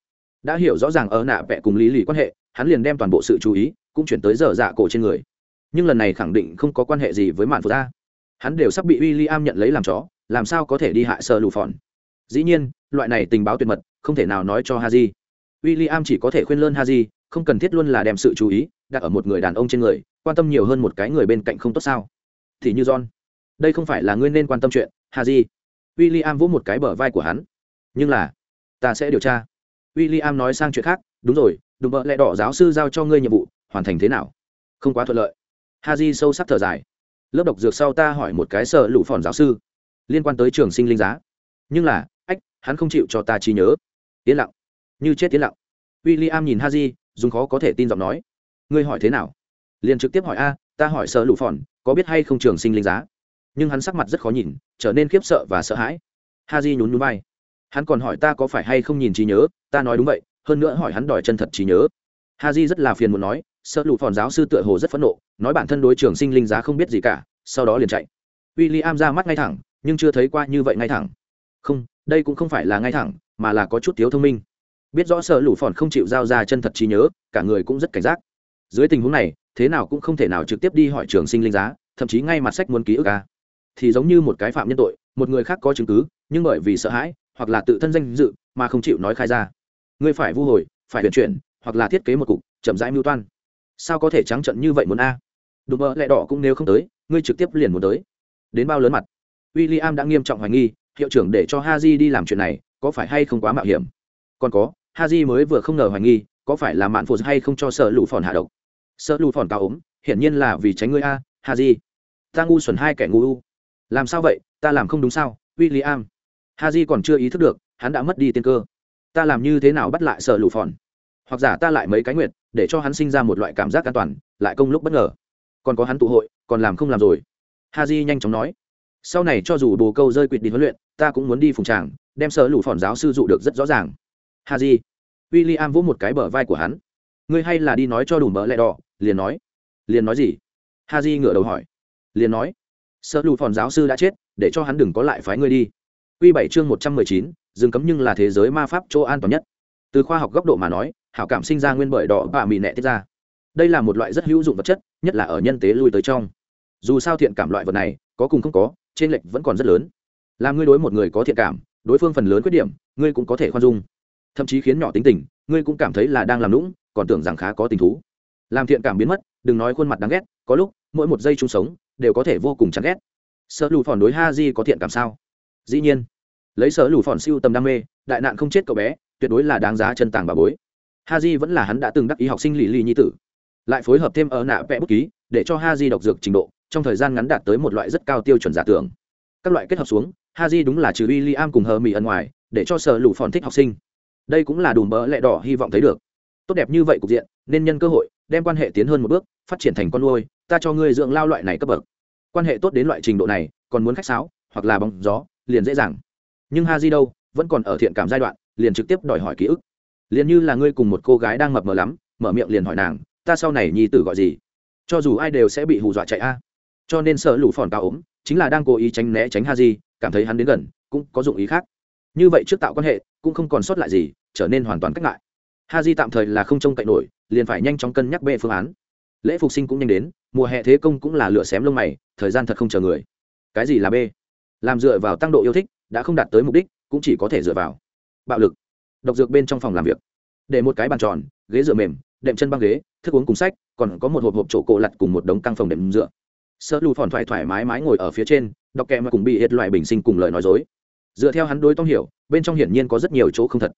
Đã hiểu rõ ràng ớ nạ vẹ cùng lý lì quan hệ, hắn liền đem toàn bộ sự chú ý cũng chuyển tới giờ dạ cổ trên người. Nhưng lần này khẳng định không có quan hệ gì với mạn phô ta hắn đều sắp bị w i l l i am nhận lấy làm chó, làm sao có thể đi hại sơ lù phòn dĩ nhiên, loại này tình báo tuyệt mật, không thể nào nói cho haji di i l l i am chỉ có thể khuyên lơn haji, không cần thiết luôn là đem sự chú ý đặt ở một người đàn ông trên người, quan tâm nhiều hơn một cái người bên cạnh không tốt sao? Thì như john, đây không phải là ngươi nên quan tâm chuyện, haji. W i l l i am vỗ một cái bờ vai của hắn. Nhưng là, ta sẽ điều tra. W i l l i am nói sang chuyện khác, đúng rồi đúng bợ lẽ đỏ giáo sư giao cho ngươi nhiệm vụ, hoàn thành thế nào? Không quá thuận lợi. Haji sâu sắc thở dài. Lớp độc dược sau ta hỏi một cái sợ lũ phòn giáo sư, liên quan tới trường sinh linh giá. Nhưng là, ách, hắn không chịu cho ta trí nhớ. Yên lặng như chết tiến lặng. W i l l i am nhìn haji, dùng khó có thể tin giọng nói. Ngươi hỏi thế nào? Liền trực tiếp hỏi a, ta hỏi sợ lụ phòn, có biết hay không trường sinh linh giá? Nhưng hắn sắc mặt rất khó nhìn, trở nên khiếp sợ và sợ hãi. Haji nhún nhún vai. Hắn còn hỏi ta có phải hay không nhìn trí nhớ, ta nói đúng vậy, hơn nữa hỏi hắn đòi chân thật trí nhớ. Haji rất là phiền muốn nói, sợ lụ phòn giáo sư tựa hồ rất phẫn nộ, nói bản thân đối trường sinh linh giá không biết gì cả, sau đó liền chạy. W i l l i am ra mắt ngay thẳng, nhưng chưa thấy qua như vậy ngay thẳng. Không, đây cũng không phải là ngay thẳng, mà là có chút thiếu thông minh biết rõ sở lũ phòn không chịu giao ra chân thật trí nhớ, cả người cũng rất cảnh giác. Dưới tình huống này, thế nào cũng không thể nào trực tiếp đi hỏi trường sinh linh giá, thậm chí ngay mặt sách muốn ký ức ca thì giống như một cái phạm nhân tội, một người khác có chứng cứ, nhưng bởi vì sợ hãi, hoặc là tự thân danh dự, mà không chịu nói khai ra. Ngươi phải vu hồi, phải chuyển chuyển, hoặc là thiết kế một cục, chậm rãi mưu toan. Sao có thể trắng trận như vậy muốn a? À? đùm mơ lẹ đỏ cũng nếu không tới, ngươi trực tiếp liền muốn tới. Đến bao lớn mặt? W i l l i am đã nghiêm trọng hoài nghi, hiệu trưởng để cho ha di đi làm chuyện này, có phải hay không quá mạo hiểm? Còn có Haji mới vừa không ngờ hoài nghi có phải là mạn phụ hay không cho sợ lũ phòn hạ độc? Sợ lũ phòn cao ốm hiển nhiên là vì tránh ngươi a Haji, ta ngu xuẩn hai kẻ ngu u. Làm sao vậy? Ta làm không đúng sao? William, Haji còn chưa ý thức được hắn đã mất đi tiên cơ. Ta làm như thế nào bắt lại sợ lũ phòn? Hoặc giả ta lại mấy cái nguyện để cho hắn sinh ra một loại cảm giác an toàn lại công lúc bất ngờ. Còn có hắn tụ hội còn làm không làm rồi. Haji nhanh chóng nói. Sau này cho dù bồ câu rơi quỵt đi huấn luyện ta cũng muốn đi phùng tràng đem sợ lũ phòn giáo sư dụ được rất rõ ràng ha di w i l l i am vỗ một cái bờ vai của hắn. Ngươi hay là đi nói cho đủ mỡ lẹ đỏ, liền nói. Liền nói gì? Ha di ngửa đầu hỏi. Liền nói. Sợ lụ phòn giáo sư đã chết, để cho hắn đừng có lại phái ngươi đi. Q bảy chương một trăm mười chín, rừng cấm nhưng là thế giới ma pháp chỗ an toàn nhất. Từ khoa học góc độ mà nói, hảo cảm sinh ra nguyên bởi đỏ và mì nẹ tiết ra. Đây là một loại rất hữu dụng vật chất, nhất là ở nhân tế lui tới trong. Dù sao thiện cảm loại vật này, có cùng không có, trên lệch vẫn còn rất lớn. Làm ngươi đối một người có thiện cảm, đối phương phần lớn khuyết điểm, ngươi cũng có thể khoan dung thậm chí khiến nhỏ tính tình, ngươi cũng cảm thấy là đang làm lũng còn tưởng rằng khá có tình thú. Làm thiện cảm biến mất, đừng nói khuôn mặt đáng ghét, có lúc, mỗi một giây chung sống, đều có thể vô cùng chán ghét. Sợ lù phòn đối ha di có thiện cảm sao? Dĩ nhiên. Lấy sợ lù phòn siêu tầm đam mê, đại nạn không chết cậu bé, tuyệt đối là đáng giá chân tàng bà bối. Ha di vẫn là hắn đã từng đắc ý học sinh lì lì nhi tử. Lại phối hợp thêm ở nạ vẽ bút ký, để cho ha di đọc dược trình độ, trong thời gian ngắn đạt tới một loại rất cao tiêu chuẩn giả tưởng. Các loại kết hợp xuống ha di đúng là trừ w i am cùng hờ mỹ ẩn ngoài, để cho sợ lù phòn thích học sinh đây cũng là đùm bỡ lẹ đỏ hy vọng thấy được. Tốt đẹp như vậy cục diện, nên nhân cơ hội, đem quan hệ tiến hơn một bước, phát triển thành con nuôi, ta cho ngươi dưỡng lao loại này cấp bậc. Quan hệ tốt đến loại trình độ này, còn muốn khách sáo, hoặc là bóng gió, liền dễ dàng. Nhưng ha di đâu, vẫn còn ở thiện cảm giai đoạn, liền trực tiếp đòi hỏi ký ức. Liền như là ngươi cùng một cô gái đang mập mờ lắm, mở miệng liền hỏi nàng, ta sau này nhi tử gọi gì? Cho dù ai đều sẽ bị hù dọa chạy a. Cho nên sợ lũ phòn cao ốm, chính là đang cố ý tránh né tránh ha di cảm thấy hắn đến gần, cũng có dụng ý khác. Như vậy trước tạo quan hệ, cũng không còn sót lại gì trở nên hoàn toàn cách ngại ha di tạm thời là không trông cậy nổi, liền phải nhanh chóng cân nhắc bê phương án. Lễ phục sinh cũng nhanh đến, mùa hè thế công cũng là lửa xém lông mày, thời gian thật không chờ người. Cái gì là b? Làm dựa vào tăng độ yêu thích, đã không đạt tới mục đích, cũng chỉ có thể dựa vào. Bạo lực. Độc dược bên trong phòng làm việc. Để một cái bàn tròn, ghế dựa mềm, đệm chân băng ghế, thức uống cùng sách, còn có một hộp hộp chỗ cổ lặt cùng một đống căng phòng đệm dựa. Sợ lù phòn thoải thoải mái mái ngồi ở phía trên, đọc kèm mà cùng bị hết loại bình sinh cùng lời nói dối. Dựa theo hắn đôi tông hiểu, bên trong hiển nhiên có rất nhiều chỗ không thật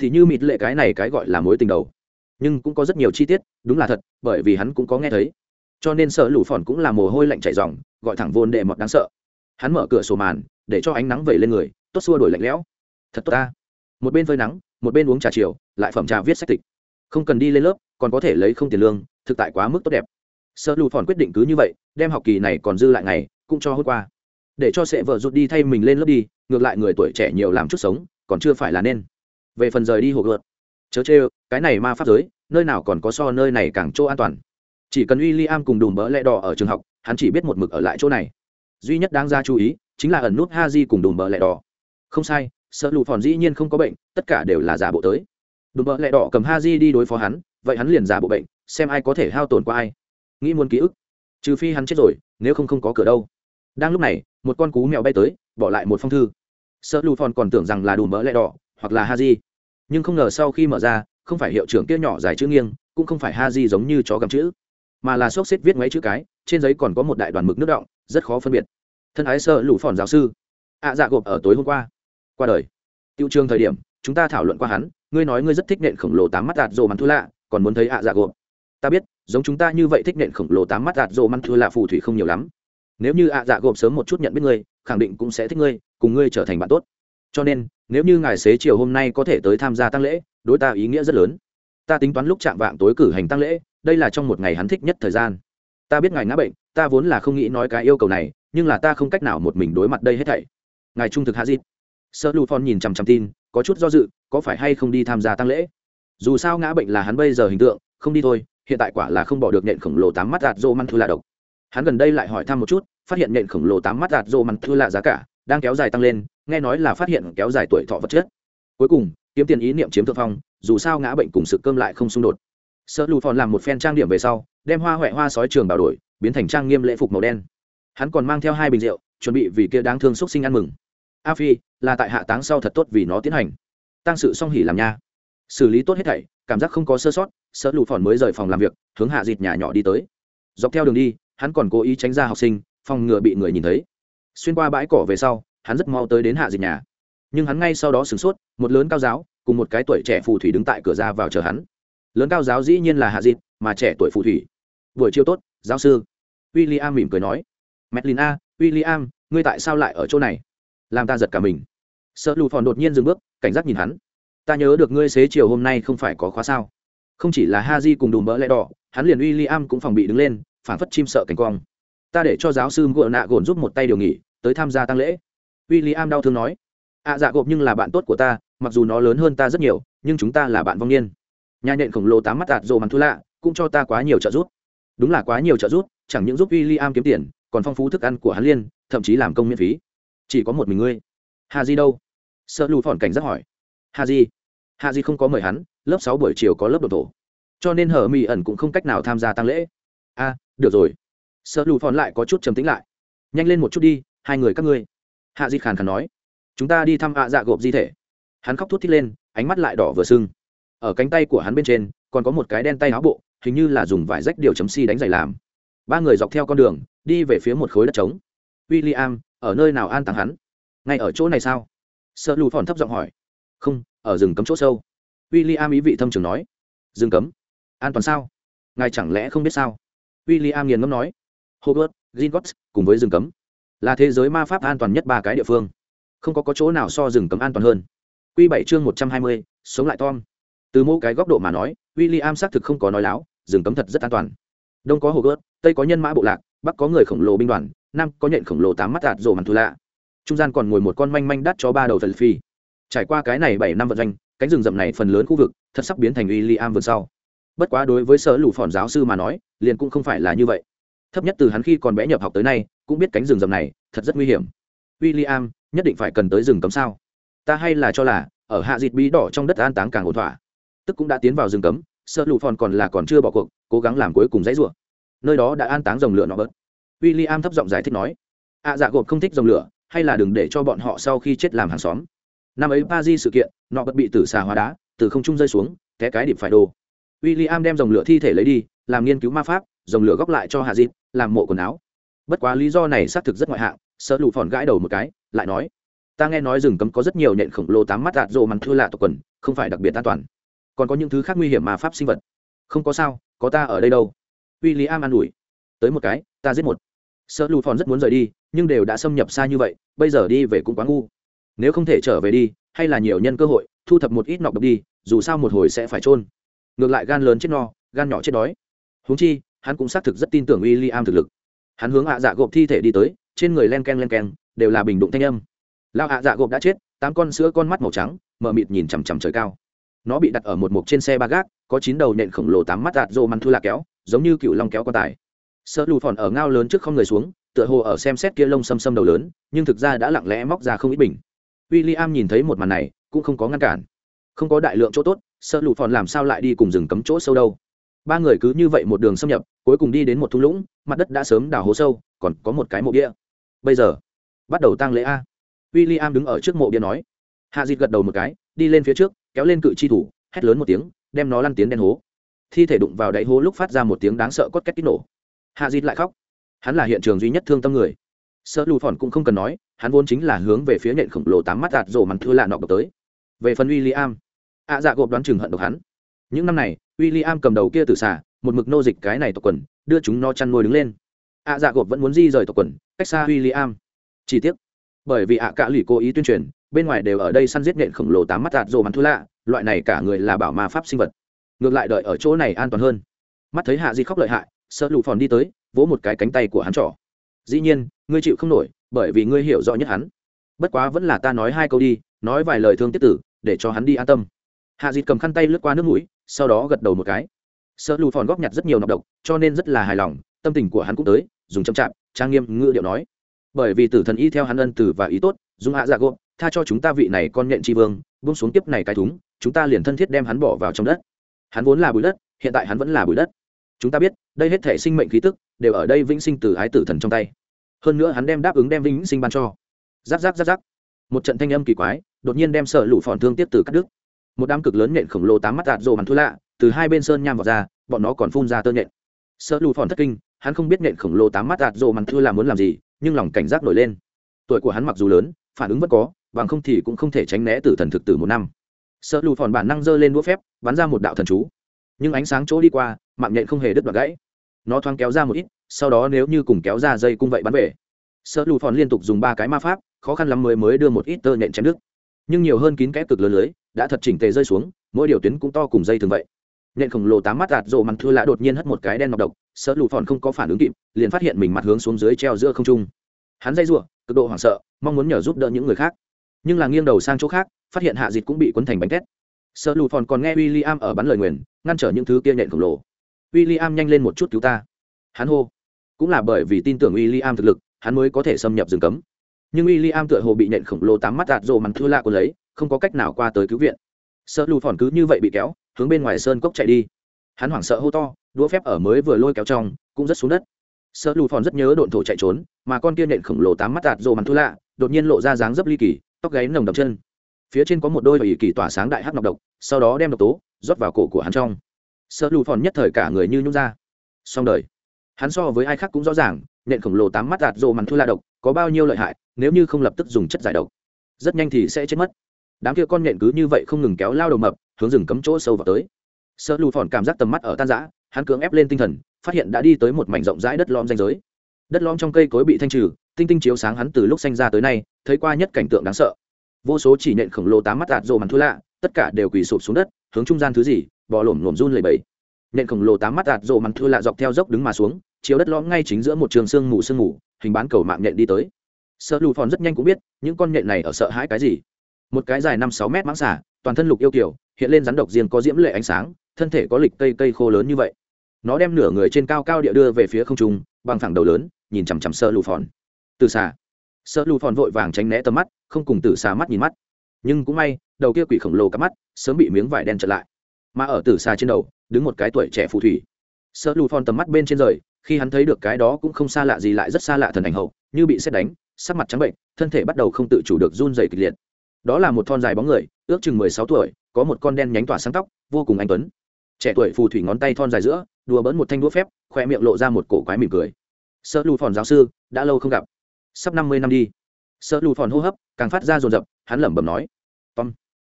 thì như mịt lệ cái này cái gọi là mối tình đầu. Nhưng cũng có rất nhiều chi tiết, đúng là thật, bởi vì hắn cũng có nghe thấy. Cho nên sợ lũ phòn cũng là mồ hôi lạnh chảy dòng gọi thẳng vôn đệ mọt đáng sợ. Hắn mở cửa sổ màn, để cho ánh nắng vẩy lên người, tốt xua đổi lạnh lẽo. Thật tốt ta. Một bên phơi nắng, một bên uống trà chiều, lại phẩm trà viết sách tịch. Không cần đi lên lớp, còn có thể lấy không tiền lương, thực tại quá mức tốt đẹp. Sợ lũ phòn quyết định cứ như vậy, đem học kỳ này còn dư lại ngày, cũng cho hôm qua. Để cho sệ vợ rút đi thay mình lên lớp đi, ngược lại người tuổi trẻ nhiều làm chút sống, còn chưa phải là nên về phần rời đi hộp gợt. Chớ chê cái này ma pháp giới, nơi nào còn có so nơi này càng chỗ an toàn. Chỉ cần w i l l i am cùng đùm bỡ lẹ đỏ ở trường học, hắn chỉ biết một mực ở lại chỗ này. Duy nhất đáng ra chú ý, chính là ẩn nút ha di cùng đùm bỡ lẹ đỏ. Không sai, sợ lụ phòn dĩ nhiên không có bệnh, tất cả đều là giả bộ tới. Đùm bỡ lẹ đỏ cầm ha di đi đối phó hắn, vậy hắn liền giả bộ bệnh, xem ai có thể hao tổn qua ai. Nghĩ muốn ký ức. Trừ phi hắn chết rồi, nếu không không có cửa đâu. Đang lúc này, một con cú mèo bay tới, bỏ lại một phong thư. Sợ lụ phòn còn tưởng rằng là đùm bỡ lẹ đỏ, hoặc là ha di nhưng không ngờ sau khi mở ra, không phải hiệu trưởng kia nhỏ dài chữ nghiêng, cũng không phải ha di giống như chó gầm chữ, mà là xốc xếp viết mấy chữ cái, trên giấy còn có một đại đoàn mực nước động rất khó phân biệt. Thân ái sợ lũ phòn giáo sư. Ạ dạ gộp ở tối hôm qua. Qua đời. Tiêu trường thời điểm, chúng ta thảo luận qua hắn, ngươi nói ngươi rất thích nện khổng lồ tám mắt đạt rồ mắn thu lạ, còn muốn thấy ạ dạ gộp. Ta biết, giống chúng ta như vậy thích nện khổng lồ tám mắt đạt rồ mắn thu lạ phù thủy không nhiều lắm. Nếu như ạ dạ gộp sớm một chút nhận biết ngươi, khẳng định cũng sẽ thích ngươi, cùng ngươi trở thành bạn tốt cho nên, nếu như ngài xế chiều hôm nay có thể tới tham gia tăng lễ, đối ta ý nghĩa rất lớn. Ta tính toán lúc chạm vạng tối cử hành tăng lễ, đây là trong một ngày hắn thích nhất thời gian. Ta biết ngài ngã bệnh, ta vốn là không nghĩ nói cái yêu cầu này, nhưng là ta không cách nào một mình đối mặt đây hết thảy. Ngài trung thực hạ dịp. Sơ lu phon nhìn chằm chằm tin, có chút do dự, có phải hay không đi tham gia tăng lễ? Dù sao ngã bệnh là hắn bây giờ hình tượng, không đi thôi, hiện tại quả là không bỏ được nhện khổng lồ tám mắt đạt dô măn thư là độc. Hắn gần đây lại hỏi thăm một chút, phát hiện nhện khổng lồ tám mắt đạt dô măn thư là giá cả đang kéo dài tăng lên, nghe nói là phát hiện kéo dài tuổi thọ vật chất. Cuối cùng, kiếm tiền ý niệm chiếm thượng phong, dù sao ngã bệnh cùng sự cơm lại không xung đột. Sợ lù phòn làm một phen trang điểm về sau, đem hoa huệ hoa sói trường bảo đổi, biến thành trang nghiêm lễ phục màu đen. Hắn còn mang theo hai bình rượu, chuẩn bị vì kia đáng thương xúc sinh ăn mừng. A phi, là tại hạ táng sau thật tốt vì nó tiến hành. Tăng sự song hỉ làm nha. Xử lý tốt hết thảy, cảm giác không có sơ sót sợ lù phòn mới rời phòng làm việc, hướng hạ dịt nhà nhỏ đi tới. Dọc theo đường đi, hắn còn cố ý tránh ra học sinh, phòng ngừa bị người nhìn thấy xuyên qua bãi cỏ về sau, hắn rất mau tới đến hạ dịch nhà. Nhưng hắn ngay sau đó sửng sốt, một lớn cao giáo, cùng một cái tuổi trẻ phù thủy đứng tại cửa ra vào chờ hắn. Lớn cao giáo dĩ nhiên là hạ dịt mà trẻ tuổi phù thủy. Buổi chiều tốt, giáo sư. W i l l i am mỉm cười nói. Medlin a w i l l i am ngươi tại sao lại ở chỗ này? Làm ta giật cả mình. Sợ lù phòn đột nhiên dừng bước, cảnh giác nhìn hắn. Ta nhớ được ngươi xế chiều hôm nay không phải có khóa sao? Không chỉ là ha di cùng đùm bỡ lẽ đỏ, hắn liền w i l l i am cũng phòng bị đứng lên phản phất chim sợ cảnh quang ta để cho giáo sư ngựa nạ gồn giúp một tay điều nghỉ tới tham gia tăng lễ. W i l l i am đau thương nói. Ạ à, dạ gộp nhưng là bạn tốt của ta mặc dù nó lớn hơn ta rất nhiều nhưng chúng ta là bạn vong niên. Nhà nhện khổng lồ tám mắt tạt rồ mắn thu lạ cũng cho ta quá nhiều trợ giúp. Đúng là quá nhiều trợ giúp chẳng những giúp w i l l i am kiếm tiền còn phong phú thức ăn của hắn liên thậm chí làm công miễn phí. Chỉ có một mình ngươi. Hà di đâu? Sợ lù phòn cảnh giác hỏi. Hà di. Hà di không có mời hắn lớp sáu buổi chiều có lớp đồ thổ. Cho nên hở mỹ ẩn cũng không cách nào tham gia tăng lễ. A được rồi sợ lù phòn lại có chút trầm tính lại. Nhanh lên một chút đi, hai người các ngươi. Hạ di khàn khàn nói. Chúng ta đi thăm ạ dạ gộp di thể. Hắn khóc thút thít lên, ánh mắt lại đỏ vừa sưng. Ở cánh tay của hắn bên trên, còn có một cái đen tay áo bộ, hình như là dùng vải rách điều chấm si đánh giày làm. Ba người dọc theo con đường, đi về phía một khối đất trống. W i l l i am ở nơi nào an tàng hắn? Ngay ở chỗ này sao? Sợ lù phòn thấp giọng hỏi. Không, ở rừng cấm chỗ sâu. W i l l i am ý vị thâm trường nói. Rừng cấm? An toàn sao? Ngài chẳng lẽ không biết sao? W i l l i am nghiền ngẫm nói hogwarts gringotts cùng với rừng cấm. Là thế giới ma pháp an toàn nhất ba cái địa phương. Không có, có chỗ nào so rừng cấm an toàn hơn. Quy bảy chương một trăm hai mươi sống lại tom. Từ mỗi cái góc độ mà nói William xác thực không có nói láo rừng cấm thật rất an toàn. Đông có hồ gớt tây có nhân mã bộ lạc bắc có người khổng lồ binh đoàn nam có nhện khổng lồ tám mắt đạt rồ màn thù lạ. Trung gian còn ngồi một con manh manh đắt cho ba đầu thần phi. Trải qua cái này bảy năm vận doanh cánh rừng rậm này phần lớn khu vực thật sắp biến thành William vườn sau. Bất quá đối với sở lũ phòn giáo sư mà nói liền cũng không phải là như vậy thấp nhất từ hắn khi còn bé nhập học tới nay, cũng biết cánh rừng rậm này thật rất nguy hiểm. W i l l i am nhất định phải cần tới rừng cấm sao? Ta hay là cho là, ở hạ dịt bí đỏ trong đất an táng càng ổn thỏa. Tức cũng đã tiến vào rừng cấm, sợ lụ phòn còn là còn chưa bỏ cuộc, cố gắng làm cuối cùng dãy rủa. Nơi đó đã an táng dòng lửa nọ bớt. W i l l i am thấp giọng giải thích nói ạ dạ gộp không thích dòng lửa, hay là đừng để cho bọn họ sau khi chết làm hàng xóm. Năm ấy pa di sự kiện, nọ bật bị tử xà hóa đá, từ không trung rơi xuống, té cái điệp phải đồ w i l l i am đem dòng lửa thi thể lấy đi, làm nghiên cứu ma pháp dòng lửa góc lại cho hạ dịp, làm mộ quần áo. Bất quá lý do này xác thực rất ngoại hạng, sợ lụ phòn gãi đầu một cái, lại nói, ta nghe nói rừng cấm có rất nhiều nhện khổng lồ tám mắt đạt rộ mặn thua lạ tộc quần, không phải đặc biệt an toàn. Còn có những thứ khác nguy hiểm mà pháp sinh vật. Không có sao, có ta ở đây đâu. W i l l i am an ủi, tới một cái, ta giết một. Sợ lụ phòn rất muốn rời đi, nhưng đều đã xâm nhập xa như vậy, bây giờ đi về cũng quá ngu. Nếu không thể trở về đi, hay là nhiều nhân cơ hội, thu thập một ít nọc độc đi, dù sao một hồi sẽ phải trôn ngược lại gan lớn chết no, gan nhỏ chết đói. Huống chi hắn cũng xác thực rất tin tưởng w i l l i am thực lực. Hắn hướng ạ dạ gộp thi thể đi tới, trên người len k e n len k e n đều là bình đụng thanh âm. Lao ạ dạ gộp đã chết, tám con sữa con mắt màu trắng mờ mịt nhìn chằm chằm trời cao. Nó bị đặt ở một mục trên xe ba gác, có chín đầu nện khổng lồ tám mắt đạt rô dạ măn thu lạc kéo, giống như cựu long kéo quan tài. Sợ lù phòn ở ngao lớn trước không người xuống, tựa hồ ở xem xét kia lông xăm xăm đầu lớn, nhưng thực ra đã lặng lẽ móc ra không ít bình. W i l l i am nhìn thấy một màn này, cũng không có ngăn cản. Không có đại lượng chỗ tốt, sợ lù phòn làm sao lại đi cùng rừng cấm chỗ sâu đâu? Ba người cứ như vậy một đường xâm nhập, cuối cùng đi đến một thung lũng, mặt đất đã sớm đào hố sâu, còn có một cái mộ bia. Bây giờ, bắt đầu tang lễ a. W i l l i am đứng ở trước mộ bia nói. Hạ dịt gật đầu một cái, đi lên phía trước, kéo lên cự chi thủ, hét lớn một tiếng, đem nó lăn tiến đen hố. Thi thể đụng vào đáy hố lúc phát ra một tiếng đáng sợ cốt két kích nổ. Hạ dịt lại khóc. Hắn là hiện trường duy nhất thương tâm người. Sợ lù phòn cũng không cần nói, hắn vốn chính là hướng về phía nện khổng lồ tám mắt đạt rổ mặn thưa lạ nọ tới. Về phần w i l l i am ạ dạ gộp đoán chừng hận độc hắn những năm này w i l l i am cầm đầu kia từ xả một mực nô dịch cái này tộc quần, đưa chúng nó chăn nuôi đứng lên. Ạ dạ gộp vẫn muốn di rời tộc quần, cách xa w i l l i am chi tiết bởi vì ạ cả lì cố ý tuyên truyền, bên ngoài đều ở đây săn giết nện khổng lồ tám mắt đạt rồ mắn thu lạ, loại này cả người là bảo ma pháp sinh vật. Ngược lại đợi ở chỗ này an toàn hơn. Mắt thấy hạ di khóc lợi hại sợ lụ phòn đi tới, vỗ một cái cánh tay của hắn trỏ. Dĩ nhiên, ngươi chịu không nổi, bởi vì ngươi hiểu rõ nhất hắn. Bất quá vẫn là ta nói hai câu đi, nói vài lời thương tiếp tử, để cho hắn đi an tâm. Hạ dịt cầm khăn tay lướt qua nước mũi sau đó gật đầu một cái. Sợ lù phòn góp nhặt rất nhiều nọc độc, cho nên rất là hài lòng, tâm tình của hắn cũng tới, dùng chậm chạp, trang nghiêm ngữ điệu nói. Bởi vì tử thần y theo hắn ân tử và ý tốt, dùng hạ dạ gộp, tha cho chúng ta vị này con nhện tri vương, buông xuống tiếp này cái thúng, chúng ta liền thân thiết đem hắn bỏ vào trong đất. Hắn vốn là bụi đất, hiện tại hắn vẫn là bụi đất. Chúng ta biết, đây hết thể sinh mệnh khí tức, đều ở đây vĩnh sinh từ ái tử thần trong tay. Hơn nữa hắn đem đáp ứng đem vĩnh sinh ban cho. Giáp giáp giáp giáp một trận thanh âm kỳ quái, đột nhiên đem sợ lũ phòn thương tiếp từ cắt đứt một đám cực lớn nện khổng lồ tám mắt tạt rồ màn thu lạ, từ hai bên sơn nham vào ra, bọn nó còn phun ra tơ nện. sợ lù phòn thất kinh, hắn không biết nện khổng lồ tám mắt tạt rồ màn thu là muốn làm gì, nhưng lòng cảnh giác nổi lên. Tuổi của hắn mặc dù lớn, phản ứng vẫn có, bằng không thì cũng không thể tránh né tử thần thực tử một năm. Sợ lù phòn bản năng giơ lên đũa phép, bắn ra một đạo thần chú. Nhưng ánh sáng chỗ đi qua, mạng nhện không hề đứt đoạn gãy. Nó thoáng kéo ra một ít, sau đó nếu như cùng kéo ra dây cung vậy bắn về. Sợ lù phòn liên tục dùng ba cái ma pháp, khó khăn lắm mới mới đưa một ít tơ nhện chém đứt. Nhưng nhiều hơn kín kẽ cực lớn lưới đã thật chỉnh tề rơi xuống, mỗi điều tuyến cũng to cùng dây thường vậy. Nện khổng lồ tám mắt đạt rộ mặn thua lạ đột nhiên hất một cái đen nọc độc, sợ lù phòn không có phản ứng kịp, liền phát hiện mình mặt hướng xuống dưới treo giữa không trung. Hắn dây ruộng cực độ hoảng sợ, mong muốn nhờ giúp đỡ những người khác. Nhưng là nghiêng đầu sang chỗ khác, phát hiện hạ dịch cũng bị quấn thành bánh tét sợ lù phòn còn nghe w i l l i am ở bắn lời nguyền, ngăn trở những thứ kia nện khổng lồ. W i l l i am nhanh lên một chút cứu ta. Hắn hô. Cũng là bởi vì tin tưởng w i l l i am thực lực, hắn mới có thể xâm nhập rừng cấm nhưng w i l l i am tựa hồ bị nện khổng lồ tám mắt đạt rộ mắn thư lạ của lấy, không có cách nào qua tới cứu viện. Sợ lù phòn cứ như vậy bị kéo, hướng bên ngoài sơn cốc chạy đi. Hắn hoảng sợ hô to, đũa phép ở mới vừa lôi kéo trong, cũng rất xuống đất. Sợ lù phòn rất nhớ độn thổ chạy trốn, mà con kia nện khổng lồ tám mắt đạt rộ mắn thư lạ, đột nhiên lộ ra dáng dấp ly kỳ, tóc gáy nồng đập chân. Phía trên có một đôi ỷ kỳ tỏa sáng đại hắc ngọc độc, sau đó đem độc tố rót vào cổ của hắn trong. Sợ lù phòn nhất thời cả người như nhung ra. Xong đời. Hắn so với ai khác cũng rõ ràng, nện khổng lồ tám mắt đạt rộ mắn thư lạ độc có bao nhiêu lợi hại nếu như không lập tức dùng chất giải độc, rất nhanh thì sẽ chết mất. Đám kia con nện cứ như vậy không ngừng kéo lao đầu mập, hướng rừng cấm chỗ sâu vào tới. Sợ lù phòn cảm giác tầm mắt ở tan giã hắn cưỡng ép lên tinh thần, phát hiện đã đi tới một mảnh rộng rãi đất lom danh giới. Đất lom trong cây cối bị thanh trừ, tinh tinh chiếu sáng hắn từ lúc sinh ra tới nay, thấy qua nhất cảnh tượng đáng sợ. Vô số chỉ nện khổng lồ tám mắt đạt rộ mặn thu lạ, tất cả đều quỳ sụp xuống đất, hướng trung gian thứ gì, bò lổm lổm run lầy bầy nện khổng lồ tám mắt đạt rộ mặn thu lạ dọc theo dốc đứng mà xuống, chiếu đất lõm ngay chính giữa một trường sương mù sương mù, hình bán cầu mạng nhện đi tới sợ lù phòn rất nhanh cũng biết những con nhện này ở sợ hãi cái gì. Một cái dài năm sáu mét mãng xả toàn thân lục yêu kiểu hiện lên rắn độc riêng có diễm lệ ánh sáng, thân thể có lịch cây cây khô lớn như vậy. Nó đem nửa người trên cao cao địa đưa về phía không trung, bằng thẳng đầu lớn, nhìn chằm chằm sợ lù phòn. Từ xà. Sợ lù phòn vội vàng tránh né tầm mắt, không cùng từ xà mắt nhìn mắt. Nhưng cũng may, đầu kia quỷ khổng lồ cắp mắt, sớm bị miếng vải đen trở lại. Mà ở từ xà trên đầu, đứng một cái tuổi trẻ phù thủy. Sợ lù phòn tầm mắt bên trên rời, khi hắn thấy được cái đó cũng không xa lạ gì lại rất xa lạ thần ảnh hậu, như bị xét đánh sắc mặt trắng bệnh, thân thể bắt đầu không tự chủ được run dày kịch liệt. Đó là một thon dài bóng người, ước chừng mười sáu tuổi, có một con đen nhánh tỏa sáng tóc, vô cùng anh tuấn. Trẻ tuổi phù thủy ngón tay thon dài giữa, đùa bỡn một thanh đũa phép, khoe miệng lộ ra một cổ quái mỉm cười. Sợ lù phòn giáo sư, đã lâu không gặp. Sắp năm mươi năm đi. Sợ lù phòn hô hấp, càng phát ra rồn rập hắn lẩm bẩm nói. Tom.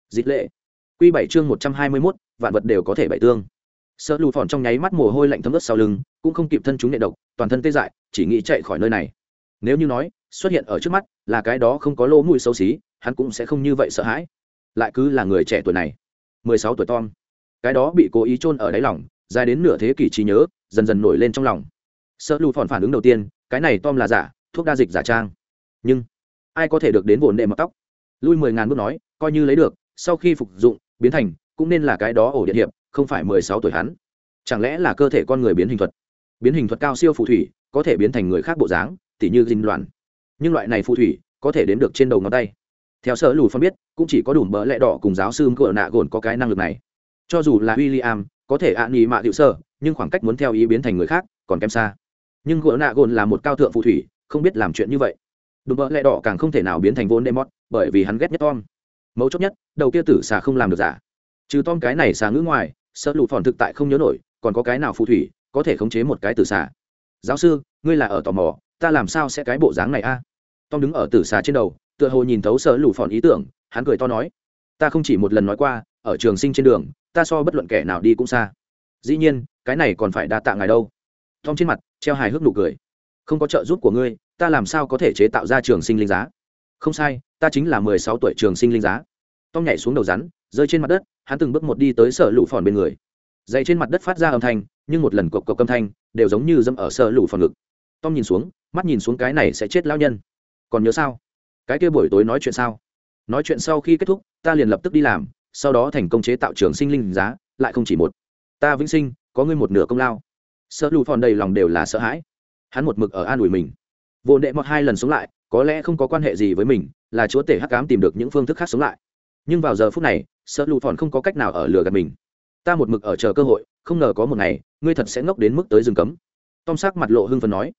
Dịch lệ. Q bảy chương một trăm hai mươi mốt, vạn vật đều có thể bậy tương. Sợ lù phòn trong nháy mắt mồ hôi lạnh thấm ướt sau lưng, cũng không kịp thân chúng nhẹ độc, toàn thân tê dại, chỉ nghĩ chạy khỏi nơi này nếu như nói, xuất hiện ở trước mắt, là cái đó không có lỗ mùi xấu xí, hắn cũng sẽ không như vậy sợ hãi. Lại cứ là người trẻ tuổi này. Mười sáu tuổi tom. Cái đó bị cố ý chôn ở đáy lòng, dài đến nửa thế kỷ trí nhớ, dần dần nổi lên trong lòng. Sợ lụt phòn phản ứng đầu tiên, cái này tom là giả, thuốc đa dịch giả trang. Nhưng, ai có thể được đến vồn đệ mặc tóc? Lui mười ngàn bước nói, coi như lấy được, sau khi phục dụng, biến thành, cũng nên là cái đó ổ điện hiệp, không phải mười sáu tuổi hắn. Chẳng lẽ là cơ thể con người biến hình thuật? Biến hình thuật cao siêu phù thủy, có thể biến thành người khác bộ dáng? Tỉ như dinh loạn nhưng loại này phù thủy có thể đến được trên đầu ngón tay. Theo sở lù phân biết, cũng chỉ có đủ mỡ lẽ đỏ cùng giáo sư cỡ nạ gồn có cái năng lực này. Cho dù là w i l l i am có thể ạ nghỉ mạ hiệu sở, nhưng khoảng cách muốn theo ý biến thành người khác còn kém xa. Nhưng gỡ nạ gồn là một cao thượng phù thủy, không biết làm chuyện như vậy. Đùm bỡ lẽ đỏ càng không thể nào biến thành vốn đê mót bởi vì hắn ghét nhất tom. Mấu chốt nhất, đầu kia tử xà không làm được giả. Trừ tom cái này xà ngữ ngoài sợ lụ phòn thực tại không nhớ nổi, còn có cái nào phù thủy có thể khống chế một cái tử xà? Giáo sư, ngươi là ở tò mò ta làm sao sẽ cái bộ dáng này a? Tom đứng ở tử xà trên đầu, tựa hồ nhìn thấu sở lụ phòn ý tưởng, hắn cười to nói, ta không chỉ một lần nói qua, ở trường sinh trên đường, ta so bất luận kẻ nào đi cũng xa. Dĩ nhiên, cái này còn phải đa tạ ngài đâu. Tom trên mặt, treo hài hước nụ cười. Không có trợ giúp của ngươi, ta làm sao có thể chế tạo ra trường sinh linh giá? Không sai, ta chính là mười sáu tuổi trường sinh linh giá. Tom nhảy xuống đầu rắn, rơi trên mặt đất, hắn từng bước một đi tới sở lũ phòn bên người. Dậy trên mặt đất phát ra âm thanh, nhưng một lần cộc cộc âm thanh, đều giống như dâm ở sở lũ phòn ngực. Tom nhìn xuống mắt nhìn xuống cái này sẽ chết lao nhân. Còn nhớ sao? Cái kia buổi tối nói chuyện sao? Nói chuyện sau khi kết thúc, ta liền lập tức đi làm, sau đó thành công chế tạo trường sinh linh giá, lại không chỉ một. Ta vĩnh sinh, có ngươi một nửa công lao. Sợ lù phòn đầy lòng đều là sợ hãi. Hắn một mực ở an ủi mình. Vô đệ mọt hai lần sống lại, có lẽ không có quan hệ gì với mình, là chúa tể hắc cám tìm được những phương thức khác sống lại. Nhưng vào giờ phút này, sợ lụ phòn không có cách nào ở lừa gạt mình. Ta một mực ở chờ cơ hội, không ngờ có một ngày, ngươi thật sẽ ngốc đến mức tới rừng cấm. Tom sắc mặt lộ hưng phần nói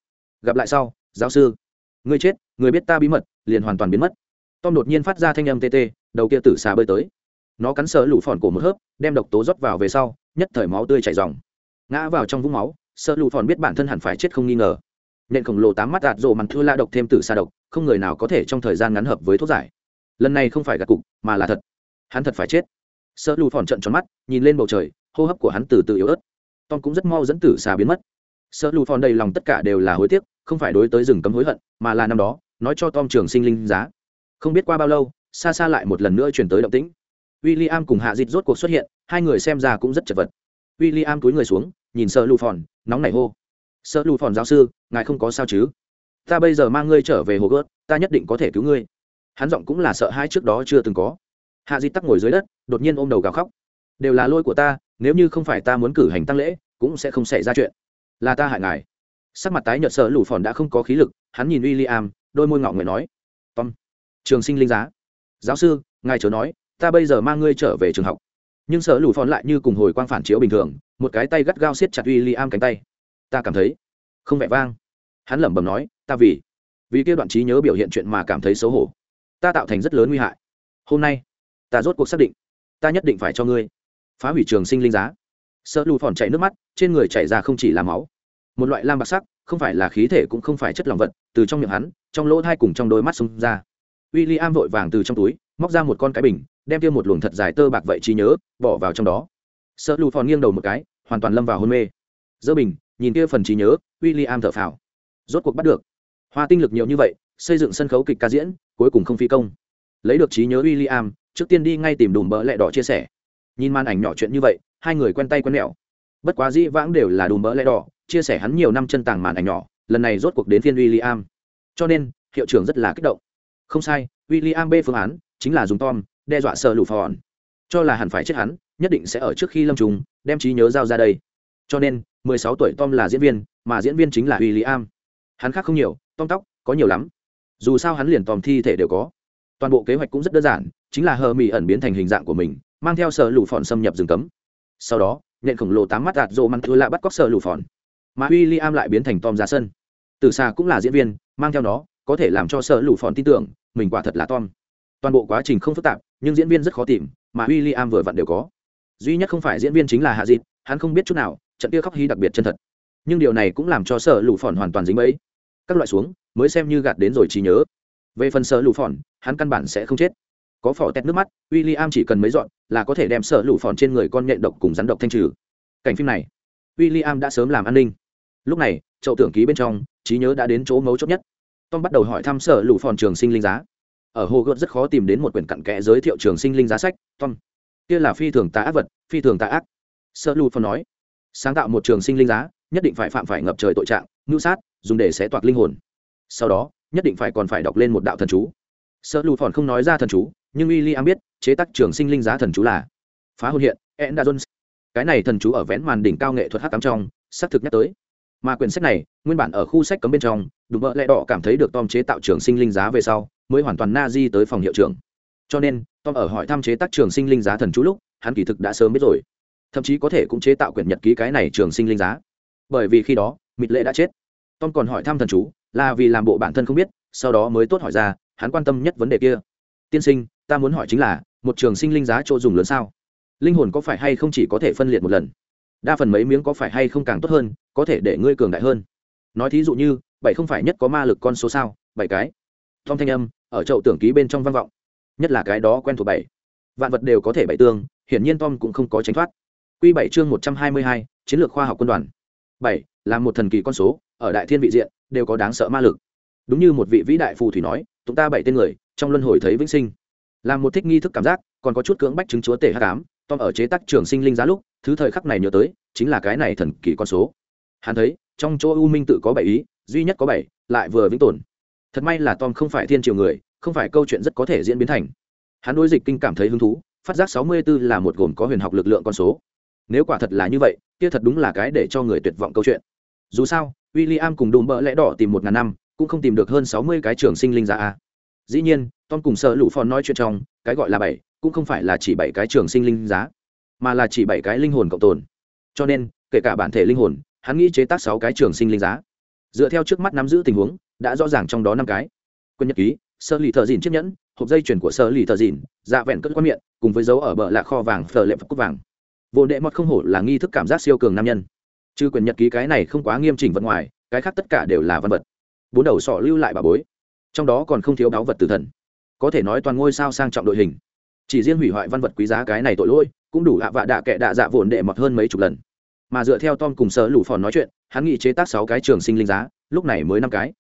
gặp lại sau, giáo sư. Ngươi chết người biết ta bí mật, liền hoàn toàn biến mất. Tom đột nhiên phát ra thanh âm tê tê, đầu kia tử xà bơi tới. Nó cắn sợ lũ phòn cổ một hớp, đem độc tố rót vào về sau, nhất thời máu tươi chảy dòng ngã vào trong vũng máu sợ lụ phòn biết bản thân hẳn phải chết không nghi ngờ. Nện khổng lồ tám mắt đạt rộ mặn thua la độc thêm tử xa độc, không người nào có thể trong thời gian ngắn hợp với thuốc giải. Lần này không phải gạt cục, mà là thật. Hắn thật phải chết. Sợ lũ phòn trận tròn mắt, nhìn lên bầu trời, hô hấp của hắn từ từ yếu ớt. Tom cũng rất mau dẫn tử xà biến mất sợ lù phòn đầy lòng tất cả đều là hối tiếc, không phải đối tới rừng cấm hối hận, mà là năm đó, nói cho tom trường sinh linh giá. Không biết qua bao lâu, xa xa lại một lần nữa chuyển tới động tĩnh. W i l l i am cùng hạ dịt rốt cuộc xuất hiện, hai người xem ra cũng rất chật vật. W i l l i am túi người xuống, nhìn sợ lù phòn, nóng nảy hô. Sợ lù phòn giáo sư, ngài không có sao chứ? Ta bây giờ mang ngươi trở về hồ gớt, ta nhất định có thể cứu ngươi. Hắn giọng cũng là sợ hai trước đó chưa từng có. Hạ di tắc ngồi dưới đất, đột nhiên ôm đầu gào khóc. Đều là lôi của ta, nếu như không phải ta muốn cử hành tăng lễ, cũng sẽ không xảy ra chuyện là ta hại ngài. Sắc mặt tái nhợt sợ lù phòn đã không có khí lực, hắn nhìn w i l l i am đôi môi ngọ người nói, tom, trường sinh linh giá. Giáo sư, ngài chớ nói, ta bây giờ mang ngươi trở về trường học. Nhưng sợ lù phòn lại như cùng hồi quang phản chiếu bình thường, một cái tay gắt gao siết chặt w i l l i am cánh tay. Ta cảm thấy không vẻ vang. Hắn lẩm bẩm nói, ta vì vì kia đoạn trí nhớ biểu hiện chuyện mà cảm thấy xấu hổ. Ta tạo thành rất lớn nguy hại. Hôm nay, ta rốt cuộc xác định, ta nhất định phải cho ngươi phá hủy trường sinh linh giá sợ lù phòn chảy nước mắt, trên người chảy ra không chỉ là máu. Một loại lam bạc sắc, không phải là khí thể cũng không phải chất lòng vật, từ trong miệng hắn, trong lỗ thai cùng trong đôi mắt xông ra. W i l l i am vội vàng từ trong túi, móc ra một con cái bình, đem kia một luồng thật dài tơ bạc vậy trí nhớ, bỏ vào trong đó. Sợ lù phòn nghiêng đầu một cái, hoàn toàn lâm vào hôn mê. Dơ bình, nhìn kia phần trí nhớ w i l l i am thở phào. Rốt cuộc bắt được. Hoa tinh lực nhiều như vậy, xây dựng sân khấu kịch ca diễn, cuối cùng không phi công. Lấy được trí nhớ w i l l i am trước tiên đi ngay tìm đùm bỡ lẹ đỏ chia sẻ nhìn màn ảnh nhỏ chuyện như vậy, hai người quen tay quen mẹo. Bất quá dĩ vãng đều là đùm bỡ lẽ đỏ, chia sẻ hắn nhiều năm chân tàng màn ảnh nhỏ, lần này rốt cuộc đến phiên w i l l i am cho nên, hiệu trưởng rất là kích động. Không sai w i l l i am b. phương án chính là dùng tom, đe dọa sợ lụ phòn. Cho là hẳn phải chết hắn, nhất định sẽ ở trước khi lâm trùng, đem trí nhớ giao ra đây. Cho nên, mười sáu tuổi tom là diễn viên, mà diễn viên chính là w i l l i am hắn khác không nhiều, tom tóc có nhiều lắm. Dù sao hắn liền tòm thi thể đều có. Toàn bộ kế hoạch cũng rất đơn giản, chính là hờ mỹ ẩn biến thành hình dạng của mình mang theo sở lù phòn xâm nhập rừng cấm. Sau đó nện khổng lồ tám mắt đạt rộ măng thua lạ bắt cóc sở lù phòn. Mà w i l l i am lại biến thành tom ra sân. Từ xa cũng là diễn viên, mang theo nó, có thể làm cho sở lù phòn tin tưởng, mình quả thật là tom. Toàn bộ quá trình không phức tạp, nhưng diễn viên rất khó tìm, mà w i l l i am vừa vặn đều có. Duy nhất không phải diễn viên chính là hạ dịt, hắn không biết chút nào, trận kia khóc hy đặc biệt chân thật. Nhưng điều này cũng làm cho sở lù phòn hoàn toàn dính bẫy. Các loại xuống, mới xem như gạt đến rồi trí nhớ. Về phần sở lù phòn, hắn căn bản sẽ không chết. Có phỏ tét nước mắt w i l l i am chỉ cần mấy dọn là có thể đem sợ lũ phòn trên người con nhện độc cùng rắn độc thanh trừ. Cảnh phim này w i l l i am đã sớm làm an ninh. Lúc này, chậu tưởng ký bên trong, trí nhớ đã đến chỗ mấu chốt nhất. Tom bắt đầu hỏi thăm sở lũ phòn trường sinh linh giá. Ở hồ gợt rất khó tìm đến một quyển cặn kẽ giới thiệu trường sinh linh giá sách, tom. Kia là phi thường tà ác vật, phi thường tà ác. Sở lũ phòn nói, sáng tạo một trường sinh linh giá, nhất định phải phạm phải ngập trời tội trạng, ngưu sát, dùng để xé toạc linh hồn. Sau đó, nhất định phải còn phải đọc lên một đạo thần chú. Sợ lù phòn không nói ra thần chú nhưng w i l l i am biết, chế tác trường sinh linh giá thần chú là phá hồn hiện enda jones. Cái này thần chú ở vén màn đỉnh cao nghệ thuật hát tám trong, xác thực nhắc tới. Mà quyển sách này, nguyên bản ở khu sách cấm bên trong, đùm bợ lẹ đỏ cảm thấy được tom chế tạo trường sinh linh giá về sau, mới hoàn toàn na di tới phòng hiệu trưởng. Cho nên, tom ở hỏi thăm chế tác trường sinh linh giá thần chú lúc, hắn kỳ thực đã sớm biết rồi. Thậm chí có thể cũng chế tạo quyển nhật ký cái này trường sinh linh giá. Bởi vì khi đó, mịt lệ đã chết. Tom còn hỏi thăm thần chú, là vì làm bộ bản thân không biết, sau đó mới tốt hỏi ra, hắn quan tâm nhất vấn đề kia. Tiên sinh ta muốn hỏi chính là, một trường sinh linh giá chỗ dùng lớn sao? Linh hồn có phải hay không chỉ có thể phân liệt một lần? Đa phần mấy miếng có phải hay không càng tốt hơn, có thể để ngươi cường đại hơn? Nói thí dụ như, bảy không phải nhất có ma lực con số sao? Bảy cái. Tom thanh âm, ở chậu tưởng ký bên trong văn vọng. Nhất là cái đó quen thuộc bảy. Vạn vật đều có thể bảy tương, hiển nhiên tom cũng không có tránh thoát. Q bảy chương một trăm hai mươi hai, chiến lược khoa học quân đoàn. Bảy, là một thần kỳ con số, ở đại thiên vị diện, đều có đáng sợ ma lực. Đúng như một vị vĩ đại phù thủy nói, chúng ta bảy tên người, trong luân hồi thấy vĩnh sinh là một thích nghi thức cảm giác, còn có chút cưỡng bách chứng chúa tể h tám tom ở chế tác trường sinh linh giá lúc, thứ thời khắc này nhớ tới, chính là cái này thần kỳ con số. Hắn thấy, trong chỗ u minh tự có bảy ý, duy nhất có bảy, lại vừa vĩnh tồn. Thật may là tom không phải thiên triều người, không phải câu chuyện rất có thể diễn biến thành. Hắn đối dịch kinh cảm thấy hứng thú, phát giác sáu mươi 64 là một gồm có huyền học lực lượng con số. Nếu quả thật là như vậy, kia thật đúng là cái để cho người tuyệt vọng câu chuyện. Dù sao w i l l i am cùng đùm bỡ lẽ đỏ tìm một ngàn năm, cũng không tìm được hơn sáu mươi cái trường sinh linh giả a. Dĩ nhiên tom cùng sợ lũ phòn nói chuyện trong, cái gọi là bảy, cũng không phải là chỉ bảy cái trường sinh linh giá, mà là chỉ bảy cái linh hồn cộng tồn. Cho nên, kể cả bản thể linh hồn, hắn nghĩ chế tác sáu cái trường sinh linh giá. Dựa theo trước mắt nắm giữ tình huống, đã rõ ràng trong đó năm cái. Quân nhật ký sơ lì thợ dìn chiếc nhẫn, hộp dây chuyển của sơ lì thợ dìn dạ vẹn cất quan miệng, cùng với dấu ở bờ lạ kho vàng phở lệ phật cúc vàng. Vô đệ mọt không hổ là nghi thức cảm giác siêu cường nam nhân. Chứ quyền nhật ký cái này không quá nghiêm chỉnh vật ngoài, cái khác tất cả đều là văn vật. Bốn đầu sọ lưu lại bà bối. Trong đó còn không thiếu báu vật tử thần có thể nói toàn ngôi sao sang trọng đội hình. Chỉ riêng hủy hoại văn vật quý giá cái này tội lỗi, cũng đủ ạ vạ đạ kệ đạ dạ vồn đệ mọt hơn mấy chục lần. Mà dựa theo tom cùng sở lũ phòn nói chuyện, hắn nghĩ chế tác sáu cái trường sinh linh giá, lúc này mới năm cái.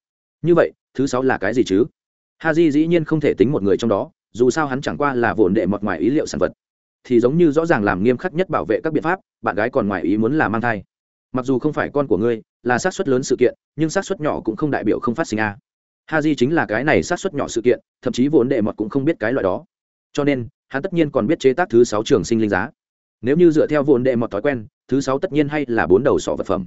Như vậy, thứ sáu là cái gì chứ? Ha di dĩ nhiên không thể tính một người trong đó, dù sao hắn chẳng qua là vồn đệ mọt ngoài ý liệu sản vật. Thì giống như rõ ràng làm nghiêm khắc nhất bảo vệ các biện pháp, bạn gái còn ngoài ý muốn là mang thai. Mặc dù không phải con của ngươi, là xác suất lớn sự kiện, nhưng xác suất nhỏ cũng không đại biểu không phát sinh a ha di chính là cái này sát xuất nhỏ sự kiện thậm chí vốn đệ mọt cũng không biết cái loại đó. Cho nên hắn tất nhiên còn biết chế tác thứ sáu trường sinh linh giá. Nếu như dựa theo vốn đệ mọt thói quen thứ sáu tất nhiên hay là bốn đầu sỏ vật phẩm.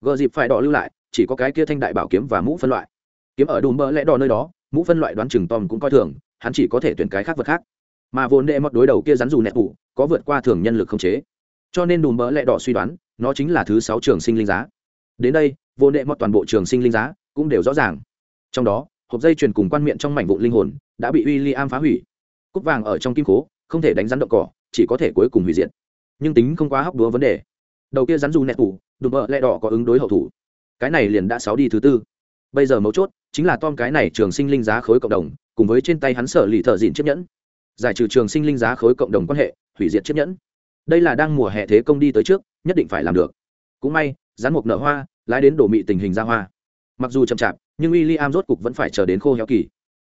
Gợ dịp phải đỏ lưu lại chỉ có cái kia thanh đại bảo kiếm và mũ phân loại. Kiếm ở đùm bỡ lẽ đỏ nơi đó mũ phân loại đoán chừng tom cũng coi thường hắn chỉ có thể tuyển cái khác vật khác. Mà vốn đệ mọt đối đầu kia rắn dù nẹt ủ, có vượt qua thường nhân lực không chế. Cho nên đùm bỡ lẽ đỏ suy đoán nó chính là thứ sáu trường sinh linh giá. Đến đây vô đệ mọt toàn bộ trường sinh linh giá cũng đều rõ ràng trong đó, hộp dây chuyền cùng quan miệng trong mảnh vụn linh hồn đã bị w i l l i am phá hủy. Cúc vàng ở trong kim cố không thể đánh rắn động cỏ, chỉ có thể cuối cùng hủy diệt. Nhưng tính không quá hóc đúa vấn đề. Đầu kia rắn dù nẹt tủ, đùm bợ lẹ đỏ có ứng đối hậu thủ. Cái này liền đã sáu đi thứ tư. Bây giờ mấu chốt chính là tom cái này trường sinh linh giá khối cộng đồng, cùng với trên tay hắn sở lì thợ dịn chiếc nhẫn. Giải trừ trường sinh linh giá khối cộng đồng quan hệ, hủy diệt chiếc nhẫn. Đây là đang mùa hè thế công đi tới trước, nhất định phải làm được. Cũng may, rắn mục nở hoa, lái đến đổ mị tình hình ra hoa. Mặc dù chậm chạp nhưng w i l l i am rốt cục vẫn phải chờ đến khô héo kỳ.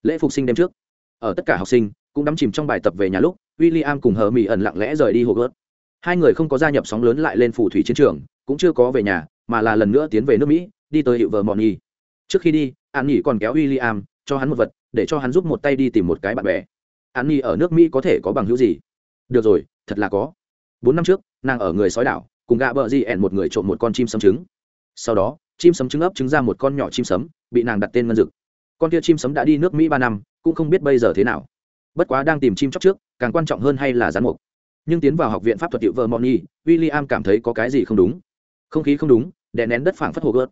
Lễ phục sinh đêm trước, ở tất cả học sinh cũng đắm chìm trong bài tập về nhà lúc w i l l i am cùng hờ mỹ ẩn lặng lẽ rời đi hồ gớt hai người không có gia nhập sóng lớn lại lên phù thủy chiến trường, cũng chưa có về nhà, mà là lần nữa tiến về nước mỹ, đi tới hiệu vợ mòn nhi trước khi đi, an nhi còn kéo w i l l i am cho hắn một vật, để cho hắn giúp một tay đi tìm một cái bạn bè. An nhi ở nước mỹ có thể có bằng hữu gì? Được rồi, thật là có. Bốn năm trước, nàng ở người sói đảo, cùng gạ bờ di ẻn một người trộm một con chim sấm trứng. Sau đó, chim sấm trứng ấp trứng ra một con nhỏ chim sấm bị nàng đặt tên ngân dực. Con kia chim sấm đã đi nước mỹ ba năm, cũng không biết bây giờ thế nào. Bất quá đang tìm chim chóc trước, càng quan trọng hơn hay là gián mục. Nhưng tiến vào học viện pháp thuật hiệu vợ moni w i l l i am cảm thấy có cái gì không đúng. Không khí không đúng, đè nén đất phảng phất hồ gớt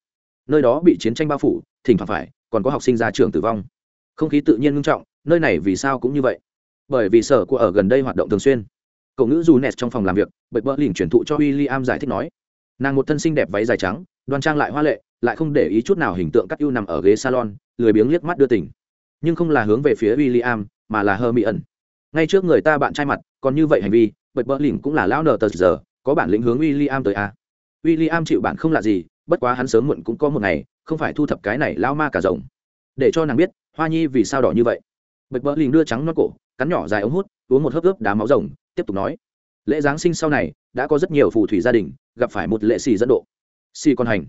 nơi đó bị chiến tranh bao phủ, thỉnh thoảng phải, còn có học sinh ra trường tử vong. Không khí tự nhiên ngưng trọng, nơi này vì sao cũng như vậy? Bởi vì sở của ở gần đây hoạt động thường xuyên. Cậu ngữ dù nẹt trong phòng làm việc, bậy bỡ lỉnh chuyển thụ cho w i l l i am giải thích nói. Nàng một thân xinh đẹp váy dài trắng, đoan trang lại hoa lệ lại không để ý chút nào hình tượng cắt ưu nằm ở ghế salon, lười biếng liếc mắt đưa tỉnh nhưng không là hướng về phía w i l l i am mà là hơ mỹ ẩn ngay trước người ta bạn trai mặt, còn như vậy hành vi Bật bỡ lỉnh cũng là lão nờ tờ giờ, có bản lĩnh hướng w i l l i am tới à. a w i l l i am chịu bạn không là gì, bất quá hắn sớm muộn cũng có một ngày, không phải thu thập cái này lao ma cả rồng. Để cho nàng biết, hoa nhi vì sao đỏ như vậy. Bật bỡ lỉnh đưa trắng nó cổ, cắn nhỏ dài ống hút, uống một hớp ướp đá máu rồng, tiếp tục nói. Lễ giáng sinh sau này, đã có rất nhiều phù thủy gia đình, gặp phải một lệ xì dẫn độ. Xì con hành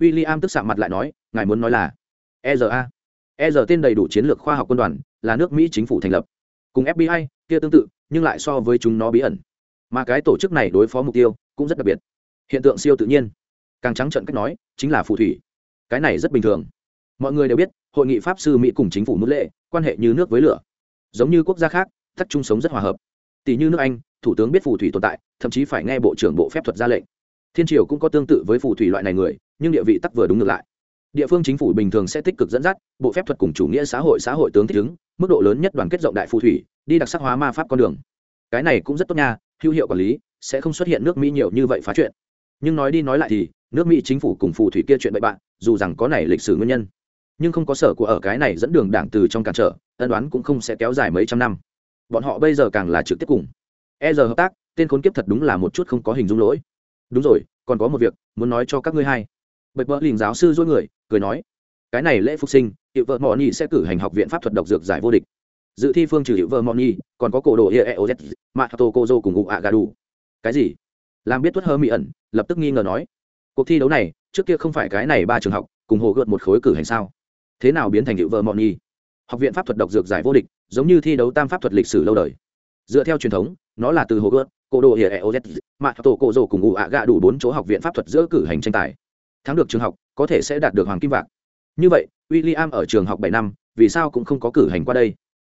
w i l l i am tức sạm mặt lại nói, ngài muốn nói là eza eza tên đầy đủ chiến lược khoa học quân đoàn, là nước mỹ chính phủ thành lập. Cùng fbi kia tương tự, nhưng lại so với chúng nó bí ẩn. Mà cái tổ chức này đối phó mục tiêu cũng rất đặc biệt. Hiện tượng siêu tự nhiên. Càng trắng trận cách nói, chính là phù thủy. Cái này rất bình thường. Mọi người đều biết, hội nghị pháp sư mỹ cùng chính phủ mức lệ, quan hệ như nước với lửa. Giống như quốc gia khác thắt chung sống rất hòa hợp. Tỷ như nước anh, thủ tướng biết phù thủy tồn tại, thậm chí phải nghe bộ trưởng bộ phép thuật ra lệnh thiên triều cũng có tương tự với phù thủy loại này người, nhưng địa vị tắc vừa đúng ngược lại. Địa phương chính phủ bình thường sẽ tích cực dẫn dắt, bộ phép thuật cùng chủ nghĩa xã hội xã hội tướng thích ứng, mức độ lớn nhất đoàn kết rộng đại phù thủy, đi đặc sắc hóa ma pháp con đường. Cái này cũng rất tốt nha, hữu hiệu quản lý, sẽ không xuất hiện nước mỹ nhiều như vậy phá chuyện. Nhưng nói đi nói lại thì, nước mỹ chính phủ cùng phù thủy kia chuyện bậy bạn, dù rằng có này lịch sử nguyên nhân, nhưng không có sở của ở cái này dẫn đường đảng từ trong cản trở, ân đoán cũng không sẽ kéo dài mấy trăm năm. Bọn họ bây giờ càng là trực tiếp cùng. E giờ hợp tác, tên khốn kiếp thật đúng là một chút không có hình dung lỗi đúng rồi, còn có một việc, muốn nói cho các ngươi hay bật vợ lìn giáo sư dối người, cười nói, cái này lễ phục sinh hiệu vợ mò nhi sẽ cử hành học viện pháp thuật độc dược giải vô địch. Dự thi phương trừ hiệu vợ mò nhi, còn có cổ đồ hiệu eoz mạ tô cô dô cùng ngụ ạ gà đủ cái gì? Làm biết tuất hơ mỹ ẩn, lập tức nghi ngờ nói, cuộc thi đấu này, trước kia không phải cái này ba trường học, cùng hồ gợt một khối cử hành sao? Thế nào biến thành hiệu vợ mò nhi? Học viện pháp thuật độc dược giải vô địch, giống như thi đấu tam pháp thuật lịch sử lâu đời dựa theo truyền thống, nó là từ hồ gợt, cổ đồ hiệ eoz mạ tổ cổ rồ cùng ủ ạ gạ đủ bốn chỗ học viện pháp thuật giữa cử hành tranh tài. Thắng được trường học, có thể sẽ đạt được hoàng kim vạc. Như vậy w i l l i am ở trường học bảy năm, vì sao cũng không có cử hành qua đây?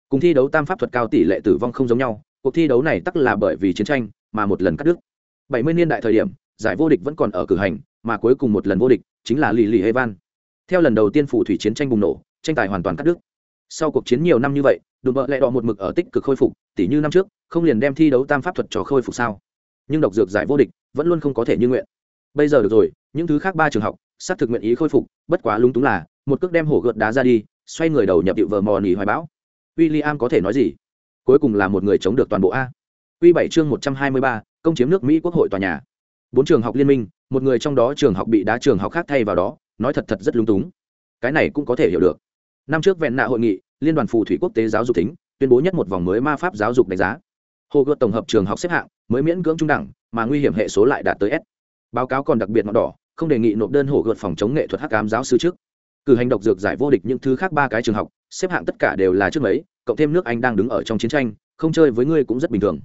Cùng thi đấu tam pháp thuật cao tỷ lệ tử vong không giống nhau, cuộc thi đấu này tắc là bởi vì chiến tranh, mà một lần cắt đứt. Bảy mươi niên đại thời điểm, giải vô địch vẫn còn ở cử hành, mà cuối cùng một lần vô địch chính là lì lì evan. Theo lần đầu tiên phủ thủy chiến tranh bùng nổ, tranh tài hoàn toàn cắt đứt sau cuộc chiến nhiều năm như vậy đùm bợ lại đọ một mực ở tích cực khôi phục tỷ như năm trước không liền đem thi đấu tam pháp thuật cho khôi phục sao nhưng độc dược giải vô địch vẫn luôn không có thể như nguyện bây giờ được rồi những thứ khác ba trường học xác thực nguyện ý khôi phục bất quá lúng túng là một cước đem hổ gợt đá ra đi xoay người đầu nhập điệu vờ mò nỉ hoài bão William có thể nói gì cuối cùng là một người chống được toàn bộ a Quy bảy chương một trăm hai mươi ba, công chiếm nước Mỹ quốc hội tòa nhà. Bốn trường học liên minh, một người trong đó trường học bị đá trường học khác thay vào đó, nói thật thật rất lúng túng. Cái này cũng có thể hiểu được. Năm trước vẹn nạ hội nghị, liên đoàn phù thủy quốc tế giáo dục tính, tuyên bố nhất một vòng mới ma pháp giáo dục đánh giá. Hồ gợt tổng hợp trường học xếp hạng, mới miễn cưỡng trung đẳng, mà nguy hiểm hệ số lại đạt tới S. Báo cáo còn đặc biệt ngọn đỏ, không đề nghị nộp đơn hồ gợt phòng chống nghệ thuật hắc cám giáo sư trước. Cử hành độc dược giải vô địch những thứ khác ba cái trường học, xếp hạng tất cả đều là trước mấy, cộng thêm nước Anh đang đứng ở trong chiến tranh, không chơi với ngươi cũng rất bình thường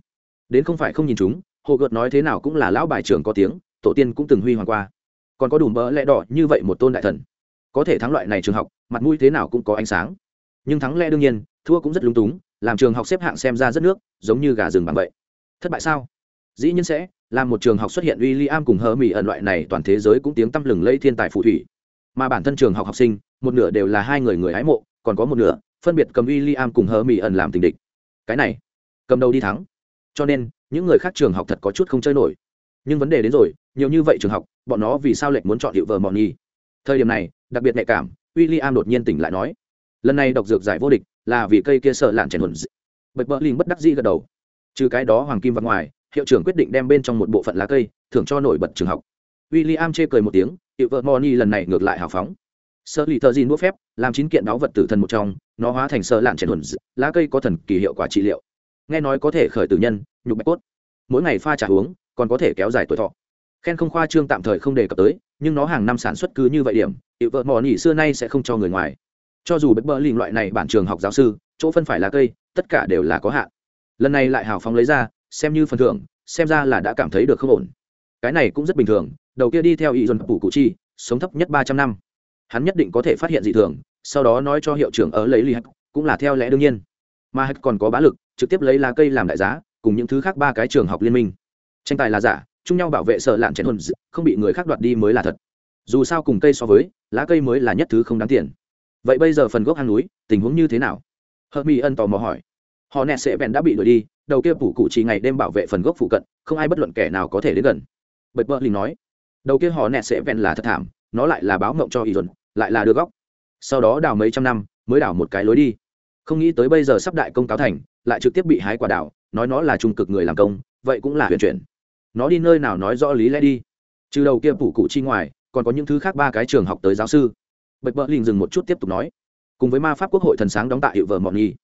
đến không phải không nhìn chúng hồ gợt nói thế nào cũng là lão bài trưởng có tiếng tổ tiên cũng từng huy hoàng qua còn có đủ mỡ lẽ đỏ như vậy một tôn đại thần có thể thắng loại này trường học mặt mũi thế nào cũng có ánh sáng. Nhưng thắng lẽ đương nhiên, thua cũng rất lúng túng, làm trường học xếp hạng xem ra rất nước, giống như gà rừng bằng vậy. Thất bại sao? Dĩ nhiên sẽ, làm một trường học xuất hiện w i l l i am cùng hơ mỹ ẩn loại này toàn thế giới cũng tiếng tăm lừng lây thiên tài phù thủy. Mà bản thân trường học học sinh, một nửa đều là hai người người hái mộ, còn có một nửa, phân biệt cầm w i l l i am cùng hơ mỹ ẩn làm tình địch. Cái này, cầm đầu đi thắng. Cho nên, những người khác trường học thật có chút không chơi nổi. Nhưng vấn đề đến rồi, nhiều như vậy trường học, bọn nó vì sao lệnh muốn chọn hiệu vờ mọn nhi? Thời điểm này, đặc biệt nhạy cảm w i l l i am đột nhiên tỉnh lại nói, lần này độc dược giải vô địch là vì cây kia sợ lạn chèn hồn bạch bờ linh bất đắc dĩ gật đầu. Trừ cái đó hoàng kim văn ngoài, hiệu trưởng quyết định đem bên trong một bộ phận lá cây thưởng cho nổi bật trường học. W i l l i am chê cười một tiếng hiệu vợ Moni lần này ngược lại hào phóng. Sợ lì thợ dìn đũa phép, làm chín kiện đáo vật tử thần một trong, nó hóa thành sợ lạn chèn hồn lá cây có thần kỳ hiệu quả trị liệu. Nghe nói có thể khởi tử nhân, nhục bạch cốt. Mỗi ngày pha trà uống, còn có thể kéo dài tuổi thọ khen không khoa trương tạm thời không đề cập tới, nhưng nó hàng năm sản xuất cứ như vậy điểm hiệu vợ mò nỉ xưa nay sẽ không cho người ngoài. Cho dù bếp bơ lìn loại này bản trường học giáo sư, chỗ phân phải là cây, tất cả đều là có hạn. Lần này lại hào phóng lấy ra, xem như phần thưởng, xem ra là đã cảm thấy được không ổn. Cái này cũng rất bình thường, đầu kia đi theo ý dồn phủ cụ chi, sống thấp nhất ba trăm năm. Hắn nhất định có thể phát hiện dị thường, sau đó nói cho hiệu trưởng ở lấy ly hạch, cũng là theo lẽ đương nhiên. Mà hạch còn có bá lực, trực tiếp lấy lá cây làm đại giá, cùng những thứ khác ba cái trường học liên minh. Tranh tài là giả chung nhau bảo vệ sợ lạn chèn hồn không bị người khác đoạt đi mới là thật. Dù sao cùng cây so với lá cây mới là nhất thứ không đáng tiền. Vậy bây giờ phần gốc hang núi tình huống như thế nào? Hợp mỹ ân tò mò hỏi. Họ nẹt sẽ bèn đã bị đuổi đi đầu kia phủ cụ chỉ ngày đêm bảo vệ phần gốc phụ cận không ai bất luận kẻ nào có thể đến gần. Bật vợ linh nói. Đầu kia họ nẹt sẽ vẹn là thật thảm nó lại là báo mộng cho y dồn lại là đưa góc. Sau đó đào mấy trăm năm mới đào một cái lối đi. Không nghĩ tới bây giờ sắp đại công cáo thành lại trực tiếp bị hái quả đào, nói nó là trung cực người làm công vậy cũng là huyền chuyển nó đi nơi nào nói rõ lý lẽ đi. Trừ đầu kia phủ cụ chi ngoài, còn có những thứ khác ba cái trường học tới giáo sư. Bạch bỡ lình dừng một chút tiếp tục nói, cùng với ma pháp quốc hội thần sáng đóng tại hiệu vợ mọn nhi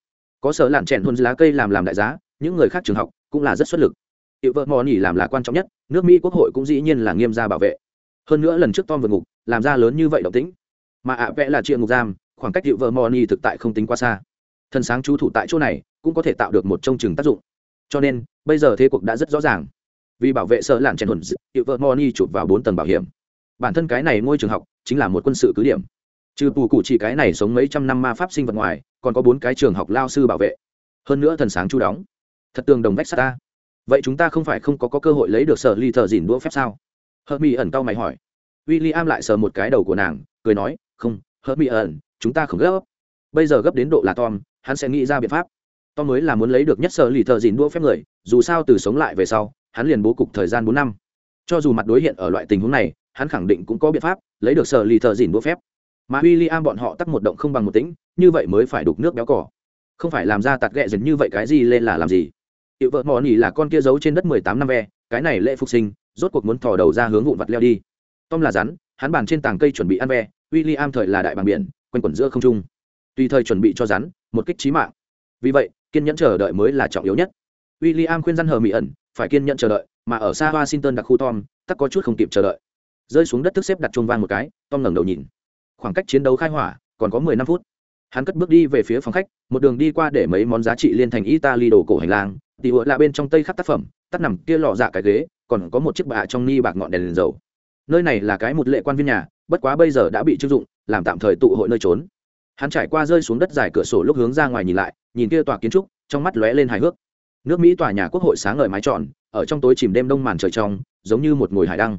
có sở lạn chèn hôn lá cây làm làm đại giá, những người khác trường học cũng là rất xuất lực. Hiệu vợ mọn nhi làm là quan trọng nhất, nước mỹ quốc hội cũng dĩ nhiên là nghiêm gia bảo vệ. Hơn nữa lần trước tom vượt ngục, làm ra lớn như vậy động tĩnh. Mà ạ vẽ là chuyện ngục giam, khoảng cách hiệu vợ mọn nhi thực tại không tính quá xa. Thần sáng chú thủ tại chỗ này, cũng có thể tạo được một trông chừng tác dụng. Cho nên, bây giờ thế cuộc đã rất rõ ràng vì bảo vệ sợ lạn chèn hồn hiệu vợ moni chụp vào bốn tầng bảo hiểm. Bản thân cái này ngôi trường học chính là một quân sự cứ điểm. Trừ tù cụ chỉ cái này sống mấy trăm năm ma pháp sinh vật ngoài còn có bốn cái trường học lao sư bảo vệ. Hơn nữa thần sáng chú đóng. Thật tường đồng vách xa ta. Vậy chúng ta không phải không có, có cơ hội lấy được sở ly thợ dìn đũa phép sao? Hớt mi ẩn tao mày hỏi. W i l l i am lại sờ một cái đầu của nàng cười nói không hớt mi ẩn chúng ta không gấp. Bây giờ gấp đến độ là tom hắn sẽ nghĩ ra biện pháp. Tom mới là muốn lấy được nhất sở lì thợ dìn đua phép người dù sao từ sống lại về sau hắn liền bố cục thời gian bốn năm. Cho dù mặt đối hiện ở loại tình huống này, hắn khẳng định cũng có biện pháp lấy được sở lì thợ dìn đua phép. Mà w i l l i am bọn họ tắt một động không bằng một tĩnh, như vậy mới phải đục nước béo cỏ. Không phải làm ra tạt ghẹ dần như vậy cái gì lên là làm gì? Hiệu vợ mò nỉ là con kia giấu trên đất mười tám năm ve, cái này lễ phục sinh, rốt cuộc muốn thò đầu ra hướng vụn vặt leo đi. Tom là rắn, hắn bàn trên tàng cây chuẩn bị ăn ve w i l l i am thời là đại bằng biển, quanh quẩn giữa không trung. Tùy thời chuẩn bị cho rắn, một kích trí mạng. Vì vậy, kiên nhẫn chờ đợi mới là trọng yếu nhất. W i l l i am khuyên răn hờ mỹ ẩn phải kiên nhẫn chờ đợi mà ở xa washington đặc khu tom tắc có chút không kịp chờ đợi. Rơi xuống đất thức xếp đặt chuông vang một cái tom ngẩng đầu nhìn. Khoảng cách chiến đấu khai hỏa còn có mười năm phút. Hắn cất bước đi về phía phòng khách một đường đi qua để mấy món giá trị liên thành italy đồ cổ hành lang. Tỉ hội là bên trong tây khắc tác phẩm tắt nằm kia lọ dạ cái ghế còn có một chiếc bạ trong ni bạc ngọn đèn, đèn dầu. Nơi này là cái một lệ quan viên nhà bất quá bây giờ đã bị chưng dụng làm tạm thời tụ hội nơi trốn. Hắn trải qua rơi xuống đất dài cửa sổ lúc hướng ra ngoài nhìn lại nhìn kia tòa kiến trúc trong mắt lóe lên hài hước nước mỹ tòa nhà quốc hội sáng ngời mái tròn, ở trong tối chìm đêm đông màn trời trong, giống như một ngồi hải đăng.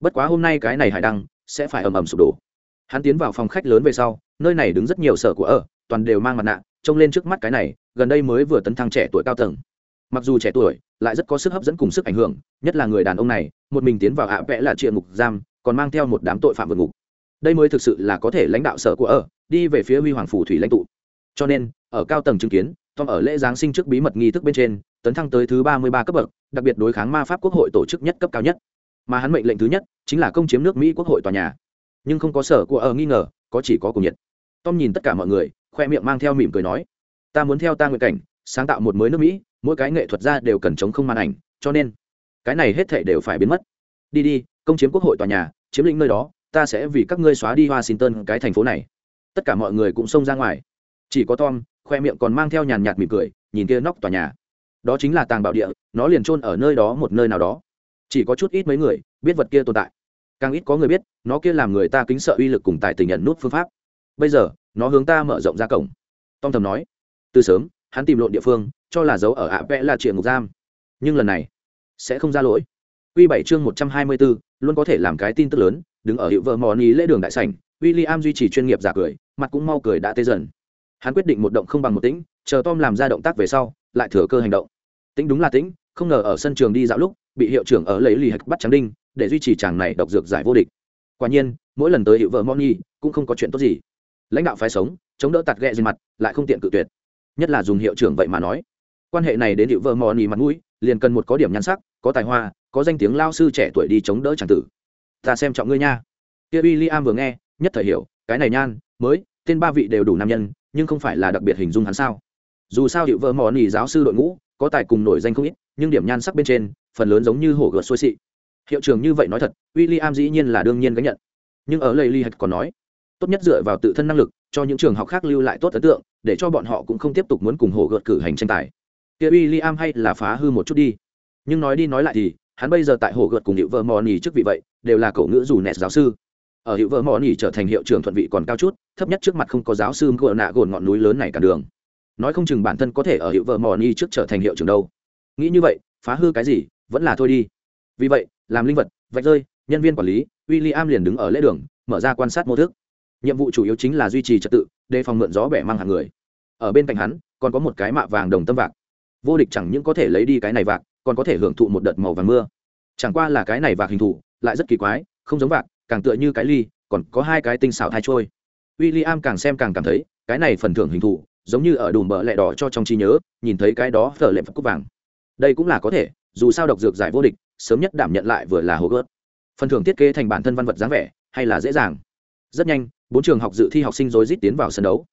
Bất quá hôm nay cái này hải đăng sẽ phải ầm ầm sụp đổ. Hắn tiến vào phòng khách lớn về sau, nơi này đứng rất nhiều sở của ở, toàn đều mang mặt nạ, trông lên trước mắt cái này, gần đây mới vừa tấn thăng trẻ tuổi cao tầng. Mặc dù trẻ tuổi, lại rất có sức hấp dẫn cùng sức ảnh hưởng, nhất là người đàn ông này, một mình tiến vào ạ vẽ là triện ngục giam, còn mang theo một đám tội phạm vượt ngục. Đây mới thực sự là có thể lãnh đạo sở của ở, đi về phía huy hoàng phủ thủy lãnh tụ. Cho nên, ở cao tầng chứng kiến tom ở lễ giáng sinh trước bí mật nghi thức bên trên, tấn thăng tới thứ ba mươi ba cấp bậc, đặc biệt đối kháng ma pháp quốc hội tổ chức nhất cấp cao nhất. Mà hắn mệnh lệnh thứ nhất chính là công chiếm nước mỹ quốc hội tòa nhà. Nhưng không có sở của ở nghi ngờ, có chỉ có cùng nhiệt. Tom nhìn tất cả mọi người, khoe miệng mang theo mỉm cười nói, ta muốn theo ta nguyện cảnh, sáng tạo một mới nước mỹ, mỗi cái nghệ thuật ra đều cần chống không màn ảnh, cho nên cái này hết thảy đều phải biến mất. Đi đi, công chiếm quốc hội tòa nhà, chiếm lĩnh nơi đó, ta sẽ vì các ngươi xóa đi washington cái thành phố này. Tất cả mọi người cũng xông ra ngoài. Chỉ có tom khoe miệng còn mang theo nhàn nhạt mỉm cười, nhìn kia nóc tòa nhà. Đó chính là tàng bảo địa, nó liền trôn ở nơi đó một nơi nào đó. Chỉ có chút ít mấy người biết vật kia tồn tại. Càng ít có người biết, nó kia làm người ta kính sợ uy lực cùng tài tình nhận nút phương pháp. Bây giờ, nó hướng ta mở rộng ra cổng. Tom thầm nói. Từ sớm, hắn tìm lộn địa phương, cho là dấu ở ạ vẽ là chuyện ngục giam. Nhưng lần này, sẽ không ra lỗi. Quy bảy chương một trăm hai mươi bốn, luôn có thể làm cái tin tức lớn, đứng ở hiệu vợ mò ní lễ đường đại sảnh, William duy trì chuyên nghiệp giả cười, mặt cũng mau cười đã tê dần hắn quyết định một động không bằng một tĩnh, chờ tom làm ra động tác về sau, lại thừa cơ hành động. Tĩnh đúng là tĩnh, không ngờ ở sân trường đi dạo lúc, bị hiệu trưởng ở lấy lì hạch bắt trắng đinh, để duy trì chàng này độc dược giải vô địch. Quả nhiên, mỗi lần tới hiệu vợ moni cũng không có chuyện tốt gì. Lãnh đạo phái sống, chống đỡ tạt ghẹ gì mặt, lại không tiện cự tuyệt. Nhất là dùng hiệu trưởng vậy mà nói. Quan hệ này đến hiệu vợ moni mặt mũi, liền cần một có điểm nhan sắc, có tài hoa, có danh tiếng lao sư trẻ tuổi đi chống đỡ tràng tử. Ta xem trọng ngươi nha. Kia William vừa nghe, nhất thời hiểu, cái này nhan, mới, tên ba vị đều đủ nam nhân nhưng không phải là đặc biệt hình dung hắn sao? Dù sao hiệu vợ mò nỉ giáo sư đội ngũ có tài cùng nổi danh không ít, nhưng điểm nhan sắc bên trên, phần lớn giống như hổ gợt xuôi xị. Hiệu trường như vậy nói thật w i l l i am dĩ nhiên là đương nhiên gánh nhận. Nhưng ở lầy li hạch còn nói, tốt nhất dựa vào tự thân năng lực, cho những trường học khác lưu lại tốt ấn tượng, để cho bọn họ cũng không tiếp tục muốn cùng hổ gợt cử hành tranh tài. Kia w i l l i am hay là phá hư một chút đi. Nhưng nói đi nói lại thì, hắn bây giờ tại hổ gợt cùng hiệu vợ mò nỉ trước vị vậy, đều là cậu ngữ dù nẹt giáo sư ở hiệu vợ mò nỉ trở thành hiệu trưởng thuận vị còn cao chút, thấp nhất trước mặt không có giáo sư ngựa nạ gồn ngọn núi lớn này cả đường. Nói không chừng bản thân có thể ở hiệu vợ mò nỉ trước trở thành hiệu trưởng đâu. Nghĩ như vậy, phá hư cái gì, vẫn là thôi đi. Vì vậy, làm linh vật, vạch rơi, nhân viên quản lý w i l l i am liền đứng ở lễ đường, mở ra quan sát mô thức. Nhiệm vụ chủ yếu chính là duy trì trật tự, đề phòng mượn gió bẻ mang hàng người. Ở bên cạnh hắn, còn có một cái mạ vàng đồng tâm vạc. Vô địch chẳng những có thể lấy đi cái này vạc, còn có thể hưởng thụ một đợt màu vàng mưa. Chẳng qua là cái này vạc hình thù, lại rất kỳ quái, không giống vạc càng tựa như cái ly, còn có hai cái tinh xảo thai trôi. W i l l i am càng xem càng cảm thấy, cái này phần thưởng hình thù, giống như ở đùm bợ lẹ đỏ cho trong trí nhớ, nhìn thấy cái đó phở lệm phật cúc vàng. Đây cũng là có thể, dù sao độc dược giải vô địch, sớm nhất đảm nhận lại vừa là hồ gớt. Phần thưởng thiết kế thành bản thân văn vật dáng vẻ, hay là dễ dàng. Rất nhanh, bốn trường học dự thi học sinh rối rít tiến vào sân đấu.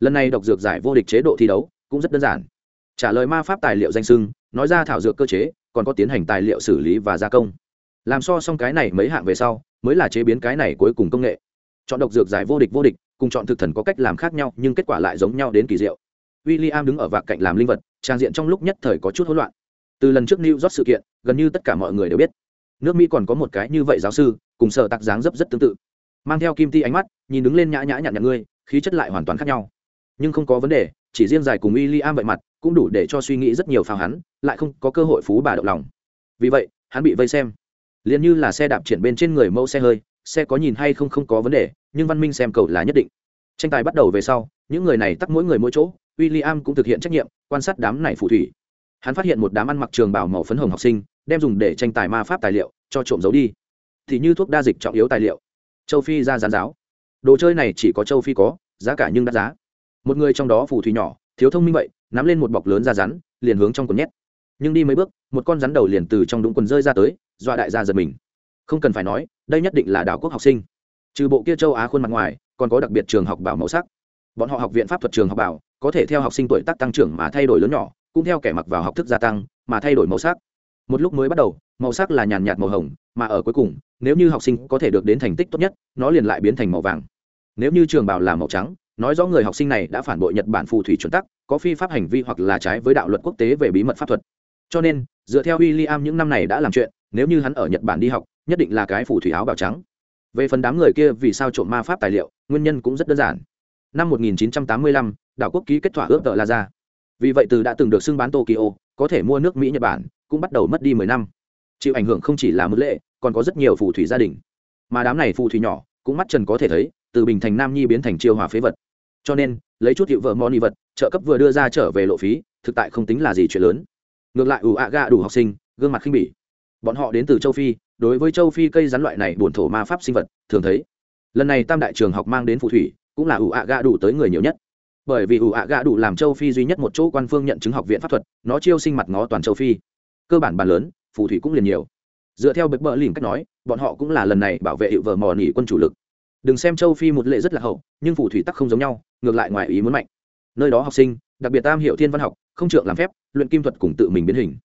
Lần này độc dược giải vô địch chế độ thi đấu cũng rất đơn giản. Trả lời ma pháp tài liệu danh sưng, nói ra thảo dược cơ chế, còn có tiến hành tài liệu xử lý và gia công làm so xong cái này mấy hạng về sau, mới là chế biến cái này cuối cùng công nghệ. Chọn độc dược giải vô địch vô địch, cùng chọn thực thần có cách làm khác nhau, nhưng kết quả lại giống nhau đến kỳ diệu. W i l l i am đứng ở vạc cạnh làm linh vật, trang diện trong lúc nhất thời có chút hỗn loạn. Từ lần trước new york sự kiện, gần như tất cả mọi người đều biết. Nước mỹ còn có một cái như vậy giáo sư, cùng sợ tặc dáng dấp rất tương tự. Mang theo kim ti ánh mắt, nhìn đứng lên nhã nhã nhặn nhặn ngươi, khí chất lại hoàn toàn khác nhau. Nhưng không có vấn đề, chỉ riêng dài cùng w i l l i am vậy mặt, cũng đủ để cho suy nghĩ rất nhiều phao hắn, lại không có cơ hội phú bà động lòng. Vì vậy, hắn bị vây xem liền như là xe đạp triển bên trên người mẫu xe hơi, xe có nhìn hay không không có vấn đề, nhưng văn minh xem cầu là nhất định. Tranh tài bắt đầu về sau, những người này tắt mỗi người mỗi chỗ w i l l i am cũng thực hiện trách nhiệm, quan sát đám này phù thủy. Hắn phát hiện một đám ăn mặc trường bảo màu phấn hồng học sinh, đem dùng để tranh tài ma pháp tài liệu, cho trộm giấu đi. Thì như thuốc đa dịch trọng yếu tài liệu. Châu phi ra gián giáo. Đồ chơi này chỉ có châu phi có, giá cả nhưng đắt giá. Một người trong đó phù thủy nhỏ, thiếu thông minh vậy, nắm lên một bọc lớn ra rắn, liền hướng trong quần nhét nhưng đi mấy bước, một con rắn đầu liền từ trong đúng quần rơi ra tới, dọa đại gia giật mình. Không cần phải nói, đây nhất định là đảo quốc học sinh. Trừ bộ kia châu á khuôn mặt ngoài, còn có đặc biệt trường học bảo màu sắc. Bọn họ học viện pháp thuật trường học bảo, có thể theo học sinh tuổi tác tăng trưởng mà thay đổi lớn nhỏ, cũng theo kẻ mặc vào học thức gia tăng, mà thay đổi màu sắc. Một lúc mới bắt đầu, màu sắc là nhàn nhạt màu hồng, mà ở cuối cùng, nếu như học sinh có thể được đến thành tích tốt nhất, nó liền lại biến thành màu vàng. Nếu như trường bảo là màu trắng, nói rõ người học sinh này đã phản bội nhật bản phù thủy chuẩn tắc, có phi pháp hành vi hoặc là trái với đạo luật quốc tế về bí mật pháp thuật cho nên dựa theo w i l l i am những năm này đã làm chuyện nếu như hắn ở nhật bản đi học nhất định là cái phủ thủy áo bào trắng. Về phần đám người kia vì sao trộm ma pháp tài liệu nguyên nhân cũng rất đơn giản. Năm 1985, đảo quốc ký kết thỏa ước tờ la ra vì vậy từ đã từng được xưng bán tokyo có thể mua nước mỹ nhật bản cũng bắt đầu mất đi mười năm. Chịu ảnh hưởng không chỉ là mức lệ còn có rất nhiều phù thủy gia đình. Mà đám này phù thủy nhỏ cũng mắt trần có thể thấy từ bình thành nam nhi biến thành chiêu hòa phế vật. Cho nên lấy chút hiệu vợ moni vật trợ cấp vừa đưa ra trở về lộ phí thực tại không tính là gì chuyện lớn ngược lại, ủ ạ gà đủ học sinh, gương mặt khinh bỉ. Bọn họ đến từ châu phi, đối với châu phi cây rắn loại này bổn thổ ma pháp sinh vật, thường thấy. Lần này tam đại trường học mang đến phù thủy, cũng là ủ ạ gà đủ tới người nhiều nhất. Bởi vì ủ ạ gạ đủ làm châu phi duy nhất một chỗ quan phương nhận chứng học viện pháp thuật, nó chiêu sinh mặt ngó toàn châu phi. Cơ bản bàn lớn, phù thủy cũng liền nhiều. Dựa theo bực bờ lìm cách nói, bọn họ cũng là lần này bảo vệ hiệu vợ mò nỉ quân chủ lực. Đừng xem châu phi một lệ rất là hậu, nhưng phù thủy tắc không giống nhau, ngược lại ngoài ý muốn mạnh. Nơi đó học sinh, đặc biệt tam hiệu thiên văn học không trượng làm phép luyện kim thuật cùng tự mình biến hình.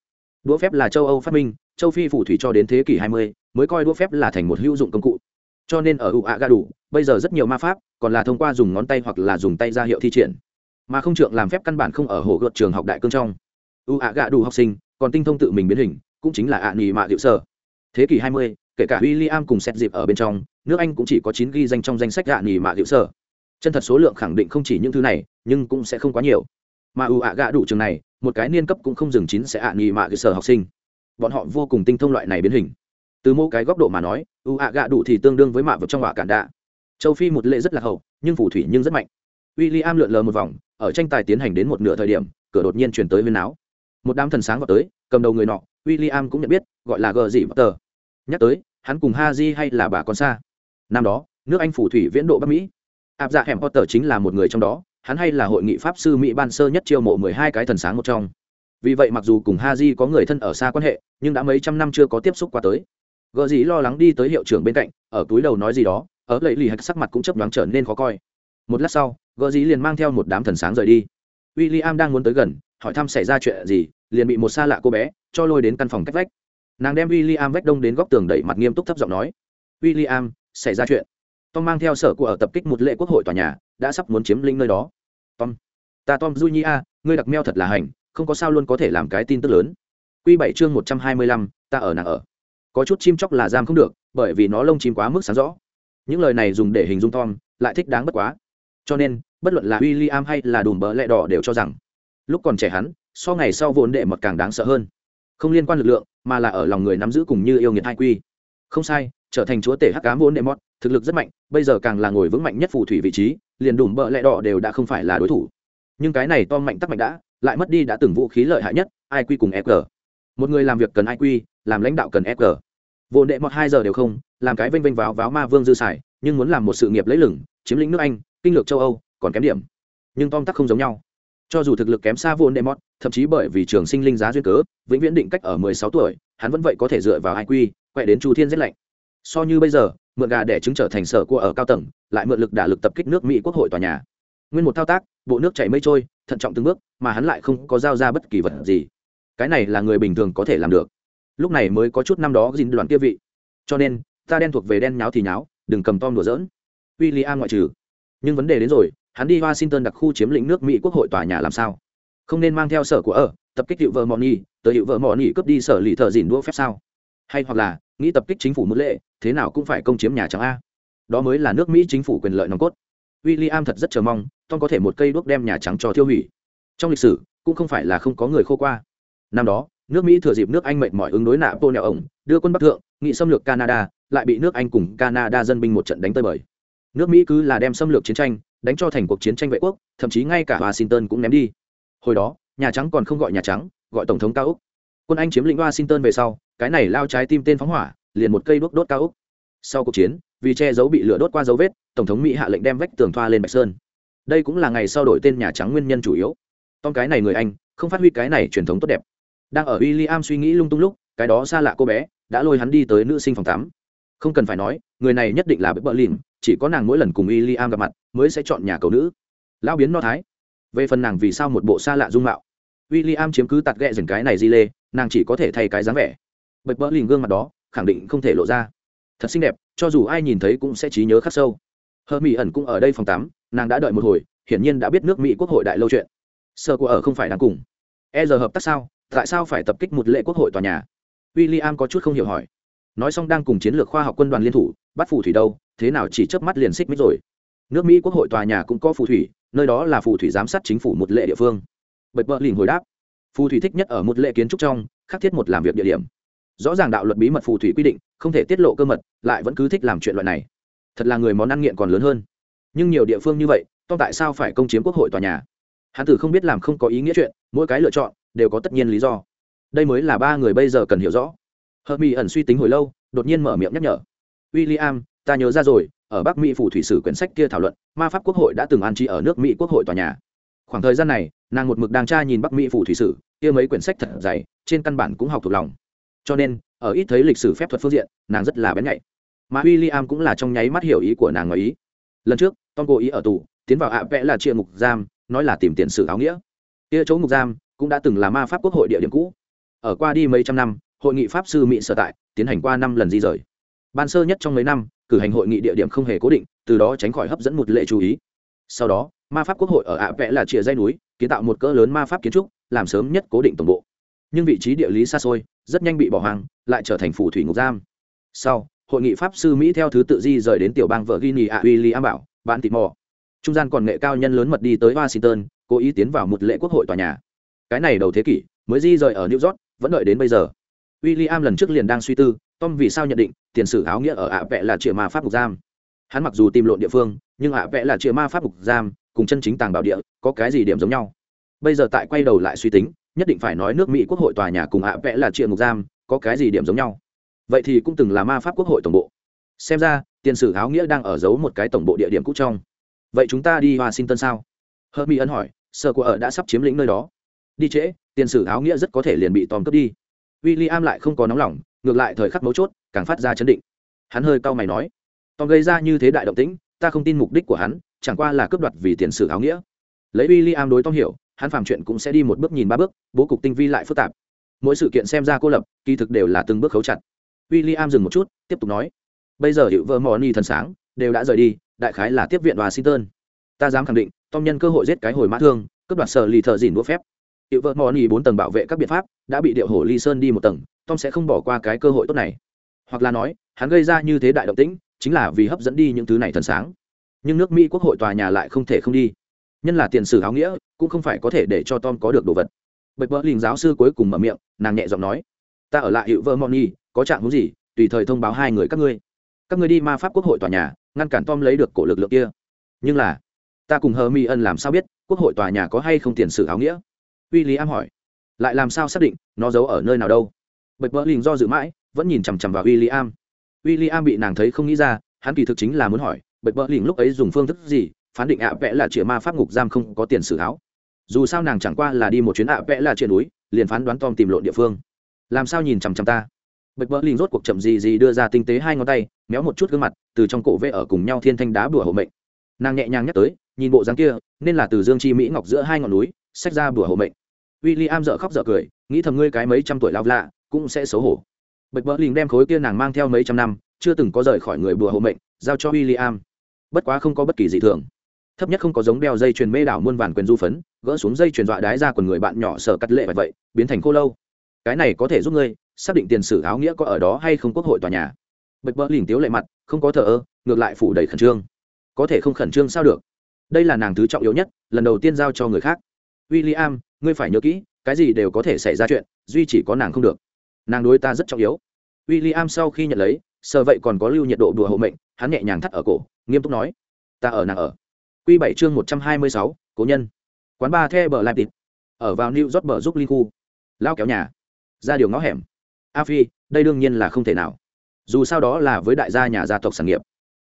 Đũa phép là châu âu phát minh châu phi phù thủy cho đến thế kỷ 20 mới coi đũa phép là thành một hữu dụng công cụ. Cho nên ở ủ ạ gà đủ bây giờ rất nhiều ma pháp còn là thông qua dùng ngón tay hoặc là dùng tay ra hiệu thi triển. Mà không trượng làm phép căn bản không ở hồ gợt trường học đại cương trong. Ủ ạ gà đủ học sinh còn tinh thông tự mình biến hình cũng chính là ạ à mạ liệu sở. Thế kỷ 20, kể cả William cùng xét dịp ở bên trong nước anh cũng chỉ có chín ghi danh trong danh sách ạ à mạ liệu sở. Chân thật số lượng khẳng định không chỉ những thứ này nhưng cũng sẽ không quá nhiều mà ưu ạ gạ đủ trường này, một cái niên cấp cũng không dừng chín sẽ ạ à mạ cơ sở học sinh. Bọn họ vô cùng tinh thông loại này biến hình. Từ mỗi cái góc độ mà nói, ưu ạ gạ đủ thì tương đương với mạ vật trong họa cản đạ. Châu phi một lệ rất là hậu, nhưng phù thủy nhưng rất mạnh. W i l l i am lượn lờ một vòng, ở tranh tài tiến hành đến một nửa thời điểm, cửa đột nhiên chuyển tới huyên áo một đám thần sáng vào tới, cầm đầu người nọ w i l l i am cũng nhận biết, gọi là gờ dị tờ nhắc tới, hắn cùng ha di hay là bà con xa. Năm đó, nước anh phù thủy viễn độ bắc mỹ. Áp dạ hẻm potter chính là một người trong đó hắn hay là hội nghị pháp sư mỹ ban sơ nhất chiêu mộ mười hai cái thần sáng một trong. Vì vậy mặc dù cùng ha di có người thân ở xa quan hệ, nhưng đã mấy trăm năm chưa có tiếp xúc qua tới. Gợ dĩ lo lắng đi tới hiệu trưởng bên cạnh, ở túi đầu nói gì đó, ở lẫy lì hạch sắc mặt cũng chấp đoán trở nên khó coi. Một lát sau gợ dĩ liền mang theo một đám thần sáng rời đi. W i l l i am đang muốn tới gần, hỏi thăm xảy ra chuyện gì, liền bị một xa lạ cô bé cho lôi đến căn phòng cách vách. Nàng đem w i l l i am vách đông đến góc tường đẩy mặt nghiêm túc thấp giọng nói w i l l i am xảy ra chuyện. Tom mang theo sở của ở tập kích một lệ quốc hội tòa nhà, đã sắp muốn chiếm lĩnh nơi đó tom. Ta tom du nhi a ngươi đặc meo thật là hành, không có sao luôn có thể làm cái tin tức lớn. Q bảy chương một trăm hai mươi lăm, ta ở nàng ở. Có chút chim chóc là giam không được, bởi vì nó lông chim quá mức sáng rõ. Những lời này dùng để hình dung tom, lại thích đáng bất quá. Cho nên, bất luận là w i l l i am hay là đùm bỡ lẹ đỏ đều cho rằng, lúc còn trẻ hắn, so ngày sau vốn đệ mật càng đáng sợ hơn. Không liên quan lực lượng, mà là ở lòng người nắm giữ cùng như yêu nghiệt hai quy. Không sai, trở thành chúa tể hắc cám vốn đệ mọt, thực lực rất mạnh, bây giờ càng là ngồi vững mạnh nhất phù thủy vị trí liền đùm bợ lẹ đỏ đều đã không phải là đối thủ. Nhưng cái này tom mạnh tắc mạnh đã, lại mất đi đã từng vũ khí lợi hại nhất ai quy cùng fg một người làm việc cần ai quy làm lãnh đạo cần fg vô đệ mọt hai giờ đều không, làm cái vênh vênh váo váo ma vương dư xài, nhưng muốn làm một sự nghiệp lấy lửng, chiếm lĩnh nước anh, kinh lược châu âu, còn kém điểm. Nhưng tom tắc không giống nhau. Cho dù thực lực kém xa vô đệ mọt, thậm chí bởi vì trường sinh linh giá duyên cớ, vĩnh viễn định cách ở mười sáu tuổi, hắn vẫn vậy có thể dựa vào ai quy quay đến chu thiên rét lạnh. So như bây giờ mượn gà để chứng trở thành sở của ở cao tầng, lại mượn lực đả lực tập kích nước mỹ quốc hội tòa nhà. Nguyên một thao tác, bộ nước chảy mây trôi, thận trọng từng bước, mà hắn lại không có giao ra bất kỳ vật gì. Cái này là người bình thường có thể làm được. Lúc này mới có chút năm đó dính đoàn kia vị. Cho nên, ta đen thuộc về đen nháo thì nháo, đừng cầm tom đùa dỡn w i l l i am ngoại trừ. Nhưng vấn đề đến rồi, hắn đi washington đặc khu chiếm lĩnh nước mỹ quốc hội tòa nhà làm sao? Không nên mang theo sở của ở, tập kích hiệu vợ mòn nhi, tới hiệu vợ mòn nhi cướp đi sở lì thợ dìn đua phép sao? Hay hoặc là, nghĩ tập kích chính phủ mức lệ thế nào cũng phải công chiếm nhà trắng a. Đó mới là nước mỹ chính phủ quyền lợi nòng cốt. W i l l i am thật rất chờ mong, tom có thể một cây đuốc đem nhà trắng cho tiêu hủy. Trong lịch sử, cũng không phải là không có người khô qua. Năm đó, nước mỹ thừa dịp nước anh mệt mỏi ứng đối nạ pô nẹo ổng, đưa quân bắc thượng, nghị xâm lược canada, lại bị nước anh cùng canada dân binh một trận đánh tơi bời. Nước mỹ cứ là đem xâm lược chiến tranh, đánh cho thành cuộc chiến tranh vệ quốc, thậm chí ngay cả washington cũng ném đi. Hồi đó, nhà trắng còn không gọi nhà trắng, gọi tổng thống cao úc. Quân anh chiếm lĩnh washington về sau, cái này lao trái tim tên phóng hỏa liền một cây đuốc đốt cao úc. Sau cuộc chiến, vì che giấu bị lửa đốt qua dấu vết, tổng thống mỹ hạ lệnh đem vách tường thoa lên bạch sơn. Đây cũng là ngày sau đổi tên nhà trắng nguyên nhân chủ yếu. Tom cái này người anh, không phát huy cái này truyền thống tốt đẹp. Đang ở w i l l i am suy nghĩ lung tung lúc, cái đó xa lạ cô bé, đã lôi hắn đi tới nữ sinh phòng tắm. Không cần phải nói, người này nhất định là bếp bờ lìn chỉ có nàng mỗi lần cùng w i l l i am gặp mặt, mới sẽ chọn nhà cầu nữ. Lão biến no thái. Về phần nàng vì sao một bộ xa lạ dung mạo? W i l l i am chiếm cứ tạt ghẹ dần cái này di lê, nàng chỉ có thể thay cái dáng vẻ. Bếp bờ lìn gương mặt đó khẳng định không thể lộ ra. Thật xinh đẹp, cho dù ai nhìn thấy cũng sẽ trí nhớ khắc sâu. Hơ mỹ ẩn cũng ở đây phòng tắm, nàng đã đợi một hồi, hiển nhiên đã biết nước mỹ quốc hội đại lâu chuyện. Sơ của ở không phải đáng cùng. E giờ hợp tác sao? Tại sao phải tập kích một lệ quốc hội tòa nhà? W i l l i am có chút không hiểu hỏi. Nói xong đang cùng chiến lược khoa học quân đoàn liên thủ, bắt phù thủy đâu, thế nào chỉ chớp mắt liền xích mít rồi. Nước mỹ quốc hội tòa nhà cũng có phù thủy, nơi đó là phù thủy giám sát chính phủ một lệ địa phương. Bật bờ lìn hồi đáp. Phù thủy thích nhất ở một lệ kiến trúc trong, khắc thiết một làm việc địa điểm rõ ràng đạo luật bí mật phù thủy quy định, không thể tiết lộ cơ mật, lại vẫn cứ thích làm chuyện loại này. Thật là người món ăn nghiện còn lớn hơn. Nhưng nhiều địa phương như vậy tom tại sao phải công chiếm quốc hội tòa nhà? Hắn tử không biết làm không có ý nghĩa chuyện, mỗi cái lựa chọn đều có tất nhiên lý do. Đây mới là ba người bây giờ cần hiểu rõ. Hợp mỹ ẩn suy tính hồi lâu, đột nhiên mở miệng nhắc nhở. W i l l i am ta nhớ ra rồi, ở bắc mỹ phủ thủy sử quyển sách kia thảo luận, ma pháp quốc hội đã từng an trí ở nước mỹ quốc hội tòa nhà. Khoảng thời gian này, nàng một mực đang tra nhìn bắc mỹ phủ thủy sử, kia mấy quyển sách thật dày, trên căn bản cũng học thuộc lòng cho nên, ở ít thấy lịch sử phép thuật phương diện, nàng rất là bén nhạy. Mà w i l l i am cũng là trong nháy mắt hiểu ý của nàng ngoài ý. Lần trước, tom cố ý ở tù, tiến vào ạ vẽ là chia ngục giam, nói là tìm tiền sử áo nghĩa. Kia chỗ ngục giam cũng đã từng là ma pháp quốc hội địa điểm cũ. Ở qua đi mấy trăm năm, hội nghị pháp sư mỹ sở tại, tiến hành qua năm lần di rời. Ban sơ nhất trong mấy năm, cử hành hội nghị địa điểm không hề cố định, từ đó tránh khỏi hấp dẫn một lệ chú ý. Sau đó, ma pháp quốc hội ở ạ vẽ là chia dây núi, kiến tạo một cỡ lớn ma pháp kiến trúc, làm sớm nhất cố định tổng bộ nhưng vị trí địa lý xa xôi, rất nhanh bị bỏ hoang, lại trở thành phủ thủy ngục giam. Sau, hội nghị pháp sư mỹ theo thứ tự di rời đến tiểu bang vợ gini ạ uy lý am bảo bạn tịt mò. Trung gian còn nghệ cao nhân lớn mật đi tới washington, cố ý tiến vào một lễ quốc hội tòa nhà. Cái này đầu thế kỷ, mới di rời ở new york, vẫn đợi đến bây giờ. W i l l i am lần trước liền đang suy tư, tom vì sao nhận định, tiền sử áo nghĩa ở ạ vẽ là chìa ma pháp ngục giam. Hắn mặc dù tìm lộn địa phương, nhưng ạ vẽ là chìa ma pháp ngục giam, cùng chân chính tàng bảo địa, có cái gì điểm giống nhau? Bây giờ tại quay đầu lại suy tính nhất định phải nói nước mỹ quốc hội tòa nhà cùng ạ vẽ là triệu ngục giam, có cái gì điểm giống nhau? Vậy thì cũng từng là ma pháp quốc hội tổng bộ. Xem ra, tiền sử áo nghĩa đang ở giấu một cái tổng bộ địa điểm cũ trong. Vậy chúng ta đi washington sao? Hớt mỹ ân hỏi sợ của ở đã sắp chiếm lĩnh nơi đó. Đi trễ, tiền sử áo nghĩa rất có thể liền bị tóm cướp đi. W i l l i am lại không có nóng lòng, ngược lại thời khắc mấu chốt, càng phát ra chấn định. Hắn hơi cau mày nói, tóm gây ra như thế đại động tĩnh, ta không tin mục đích của hắn, chẳng qua là cướp đoạt vì tiền sử áo nghĩa. Lấy w i l l i am đối tom hiểu hắn phàm chuyện cũng sẽ đi một bước nhìn ba bước, bố cục tinh vi lại phức tạp. Mỗi sự kiện xem ra cô lập, kỳ thực đều là từng bước khấu chặt. W i l l i am dừng một chút, tiếp tục nói, bây giờ hiệu vợ mò ni thần sáng, đều đã rời đi, đại khái là tiếp viện washington. Ta dám khẳng định tom nhân cơ hội giết cái hồi mã thương, cướp đoạt sở lì thợ dìn đũa phép. Hiệu vợ mò ni bốn tầng bảo vệ các biện pháp, đã bị điệu hổ ly sơn đi một tầng tom sẽ không bỏ qua cái cơ hội tốt này. Hoặc là nói, hắn gây ra như thế đại động tĩnh, chính là vì hấp dẫn đi những thứ này thần sáng. Nhưng nước mỹ quốc hội tòa nhà lại không thể không đi. Nhân là tiền sử áo nghĩa cũng không phải có thể để cho tom có được đồ vật. Bạch bỡ lình giáo sư cuối cùng mở miệng, nàng nhẹ giọng nói, ta ở lại hiệu vợ có trạng muốn gì, tùy thời thông báo hai người các ngươi. Các ngươi đi ma pháp quốc hội tòa nhà, ngăn cản tom lấy được cổ lực lượng kia. Nhưng là, ta cùng hờ mi ân làm sao biết, quốc hội tòa nhà có hay không tiền sử áo nghĩa? William am hỏi. Lại làm sao xác định, nó giấu ở nơi nào đâu? Bạch vỡ lình do dự mãi, vẫn nhìn chằm chằm vào w i l l i am w i l l i am bị nàng thấy không nghĩ ra, hắn kỳ thực chính là muốn hỏi, bạch vỡ lình lúc ấy dùng phương thức gì, phán định ạ vẽ là chĩa ma pháp ngục giam không có tiền sử áo dù sao nàng chẳng qua là đi một chuyến ạ vẽ là trên núi, liền phán đoán tom tìm lộn địa phương. Làm sao nhìn chằm chằm ta? Bạch bỡ linh rốt cuộc chậm gì gì đưa ra tinh tế hai ngón tay, méo một chút gương mặt, từ trong cổ vẽ ở cùng nhau thiên thanh đá bửa hộ mệnh. Nàng nhẹ nhàng nhắc tới, nhìn bộ dáng kia, nên là từ dương chi mỹ ngọc giữa hai ngọn núi, xách ra bửa hộ mệnh. W i l l i am dợ khóc dợ cười, nghĩ thầm ngươi cái mấy trăm tuổi lao lạ, cũng sẽ xấu hổ. Bạch bỡ linh đem khối kia nàng mang theo mấy trăm năm, chưa từng có rời khỏi người bùa hộ mệnh, giao cho w i l l i am bất quá không có bất kỳ gì thường thấp nhất không có giống đeo dây chuyền mê đảo muôn vàn quyền du phấn, gỡ xuống dây chuyền dọa đái ra quần người bạn nhỏ sợ cắt lệ vậy vậy, biến thành cô lâu. Cái này có thể giúp ngươi xác định tiền sử áo nghĩa có ở đó hay không quốc hội tòa nhà. Bạch vỡ lỉnh tiếu lệ mặt, không có thờ ơ, ngược lại phủ đầy khẩn trương. Có thể không khẩn trương sao được? Đây là nàng thứ trọng yếu nhất, lần đầu tiên giao cho người khác. W i l l i am ngươi phải nhớ kỹ, cái gì đều có thể xảy ra chuyện, duy chỉ có nàng không được. Nàng đối ta rất trọng yếu. W i l l i am sau khi nhận lấy sợ vậy còn có lưu nhiệt độ đùa hộ mệnh, hắn nhẹ nhàng thắt ở cổ, nghiêm túc nói, ta ở nàng ở. Quy bảy chương một trăm hai mươi sáu, cố nhân. Quán ba the bờ lai tịt ở vào new york bờ giúp linh khu. Lao kéo nhà. Ra điều ngõ hẻm. A phi, đây đương nhiên là không thể nào. Dù sao đó là với đại gia nhà gia tộc sản nghiệp.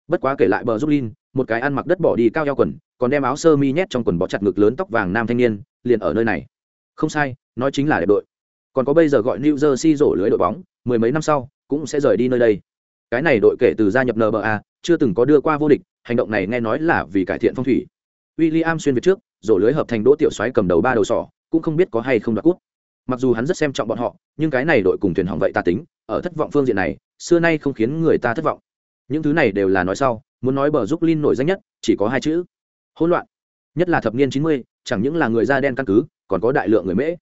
Bất quá kể lại bờ giúp linh, một cái ăn mặc đất bỏ đi cao eo quần, còn đem áo sơ mi nhét trong quần bó chặt ngực lớn tóc vàng nam thanh niên, liền ở nơi này. Không sai, nói chính là đẹp đội. Còn có bây giờ gọi new jersey rổ lưới đội bóng, mười mấy năm sau, cũng sẽ rời đi nơi đây. Cái này đội kể từ gia nhập nba chưa từng có đưa qua vô địch, hành động này nghe nói là vì cải thiện phong thủy. William xuyên việt trước, rổ lưới hợp thành đỗ tiểu xoáy cầm đầu ba đầu sỏ, cũng không biết có hay không đoạt cút mặc dù hắn rất xem trọng bọn họ, nhưng cái này đội cùng thuyền hỏng vậy ta tính, ở thất vọng phương diện này, xưa nay không khiến người ta thất vọng. Những thứ này đều là nói sau, muốn nói bờ giúp linh nổi danh nhất, chỉ có hai chữ, hỗn loạn. Nhất là thập niên chín mươi, chẳng những là người da đen căn cứ, còn có đại lượng người mễ.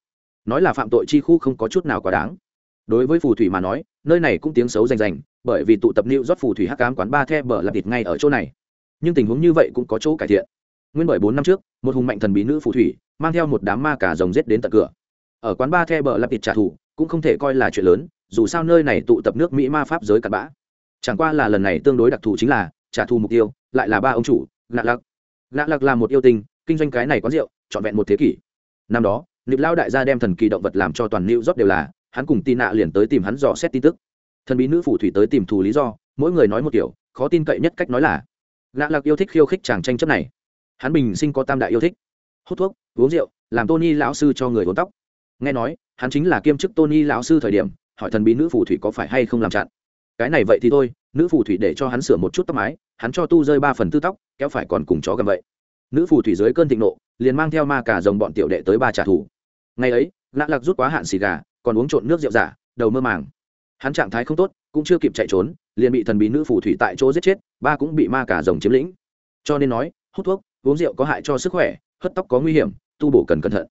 Nói là phạm tội chi khu không có chút nào quá đáng đối với phù thủy mà nói, nơi này cũng tiếng xấu rành rành, bởi vì tụ tập lưu rót phù thủy hắc cám quán ba the bờ lạp thịt ngay ở chỗ này. Nhưng tình huống như vậy cũng có chỗ cải thiện. Nguyên bởi bốn năm trước, một hùng mạnh thần bí nữ phù thủy, mang theo một đám ma cả rồng rết đến tận cửa. Ở quán ba the bờ lạp thịt trả thù, cũng không thể coi là chuyện lớn, dù sao nơi này tụ tập nước mỹ ma pháp giới cặn bã. Chẳng qua là lần này tương đối đặc thù chính là, trả thù mục tiêu, lại là ba ông chủ, lạ lặc. Lạ lặc là một yêu tinh, kinh doanh cái này có rượu, trọn vẹn một thế kỷ. Năm đó nịp lao đại gia đem thần kỳ động vật làm cho toàn new rót đều là hắn cùng tì nạ liền tới tìm hắn dò xét tin tức. Thần bí nữ phủ thủy tới tìm thù lý do, mỗi người nói một kiểu, khó tin cậy nhất cách nói là lạ lạc yêu thích khiêu khích chàng tranh chấp này. Hắn bình sinh có tam đại yêu thích. Hút thuốc, uống rượu, làm tony lão sư cho người uốn tóc. Nghe nói, hắn chính là kiêm chức tony lão sư thời điểm, hỏi thần bí nữ phù thủy có phải hay không làm chặn. Cái này vậy thì thôi, nữ phù thủy để cho hắn sửa một chút tóc mái, hắn cho tu rơi ba phần tư tóc, kéo phải còn cùng chó gần vậy. Nữ phù thủy dưới cơn thịnh nộ, liền mang theo ma cả dòng bọn tiểu đệ tới ba trả thù. Ngày ấy, lạc lạc rút quá hạn xì gà còn uống trộn nước rượu giả, đầu mơ màng. Hắn trạng thái không tốt, cũng chưa kịp chạy trốn, liền bị thần bí nữ phù thủy tại chỗ giết chết, ba cũng bị ma cả rồng chiếm lĩnh. Cho nên nói, hút thuốc, uống rượu có hại cho sức khỏe hất tóc có nguy hiểm, tu bổ cần cẩn thận.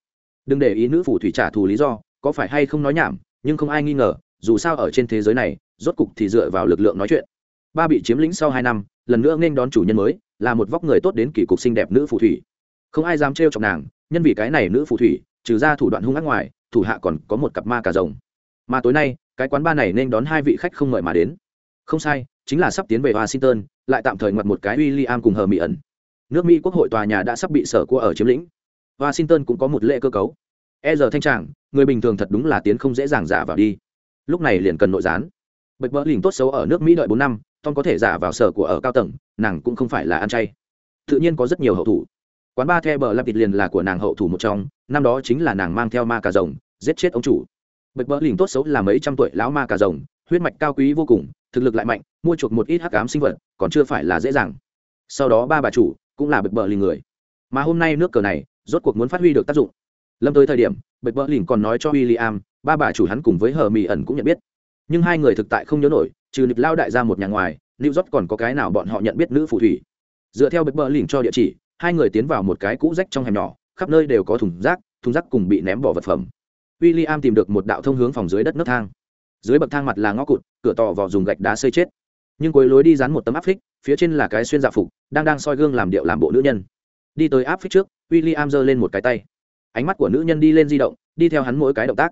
Đừng để ý nữ phù thủy trả thù lý do, có phải hay không nói nhảm, nhưng không ai nghi ngờ, dù sao ở trên thế giới này, rốt cục thì dựa vào lực lượng nói chuyện. Ba bị chiếm lĩnh sau hai năm, lần nữa nên đón chủ nhân mới, là một vóc người tốt đến kỳ cục xinh đẹp nữ phù thủy. Không ai dám trêu chọc nàng, nhân vì cái này nữ phù thủy, trừ ra thủ đoạn hung ác ngoài thủ hạ còn có một cặp ma cà rồng. Mà tối nay, cái quán ba này nên đón hai vị khách không mời mà đến. Không sai, chính là sắp tiến về washington, lại tạm thời ngoặt một cái w i l l i am cùng hờ mỹ ẩn. Nước mỹ quốc hội tòa nhà đã sắp bị sở cua ở chiếm lĩnh. Washington cũng có một lệ cơ cấu. E giờ thanh tràng, người bình thường thật đúng là tiến không dễ dàng giả vào đi. Lúc này liền cần nội gián. Bệnh bỡ lình tốt xấu ở nước mỹ đợi bốn năm, tom có thể giả vào sở của ở cao tầng, nàng cũng không phải là ăn chay. Tự nhiên có rất nhiều hậu thủ. Quán ba the bờ lạp thịt liền là của nàng hậu thủ một trong năm đó chính là nàng mang theo ma cà rồng, giết chết ông chủ. Bạch bỡ lình tốt xấu là mấy trăm tuổi lão ma cà rồng, huyết mạch cao quý vô cùng, thực lực lại mạnh, mua chuộc một ít hắc ám sinh vật, còn chưa phải là dễ dàng. Sau đó ba bà chủ cũng là bạch bỡ lình người. Mà hôm nay nước cờ này, rốt cuộc muốn phát huy được tác dụng. Lâm tới thời điểm, bạch bỡ lình còn nói cho w i l l i am ba bà chủ hắn cùng với hờ mỹ ẩn cũng nhận biết. Nhưng hai người thực tại không nhớ nổi, trừ nịp lao đại ra một nhà ngoài, new york còn có cái nào bọn họ nhận biết nữ phù thủy. Dựa theo bạch bỡ lình cho địa chỉ, hai người tiến vào một cái cũ rách trong hẻm nhỏ khắp nơi đều có thùng rác thùng rác cùng bị ném bỏ vật phẩm. W i l l i am tìm được một đạo thông hướng phòng dưới đất nấc thang. Dưới bậc thang mặt là ngõ cụt, cửa tỏ vào dùng gạch đá xây chết. Nhưng cuối lối đi dán một tấm áp phích, phía trên là cái xuyên dạ phục, đang đang soi gương làm điệu làm bộ nữ nhân. Đi tới áp phích trước w i l l i am giơ lên một cái tay. Ánh mắt của nữ nhân đi lên di động, đi theo hắn mỗi cái động tác.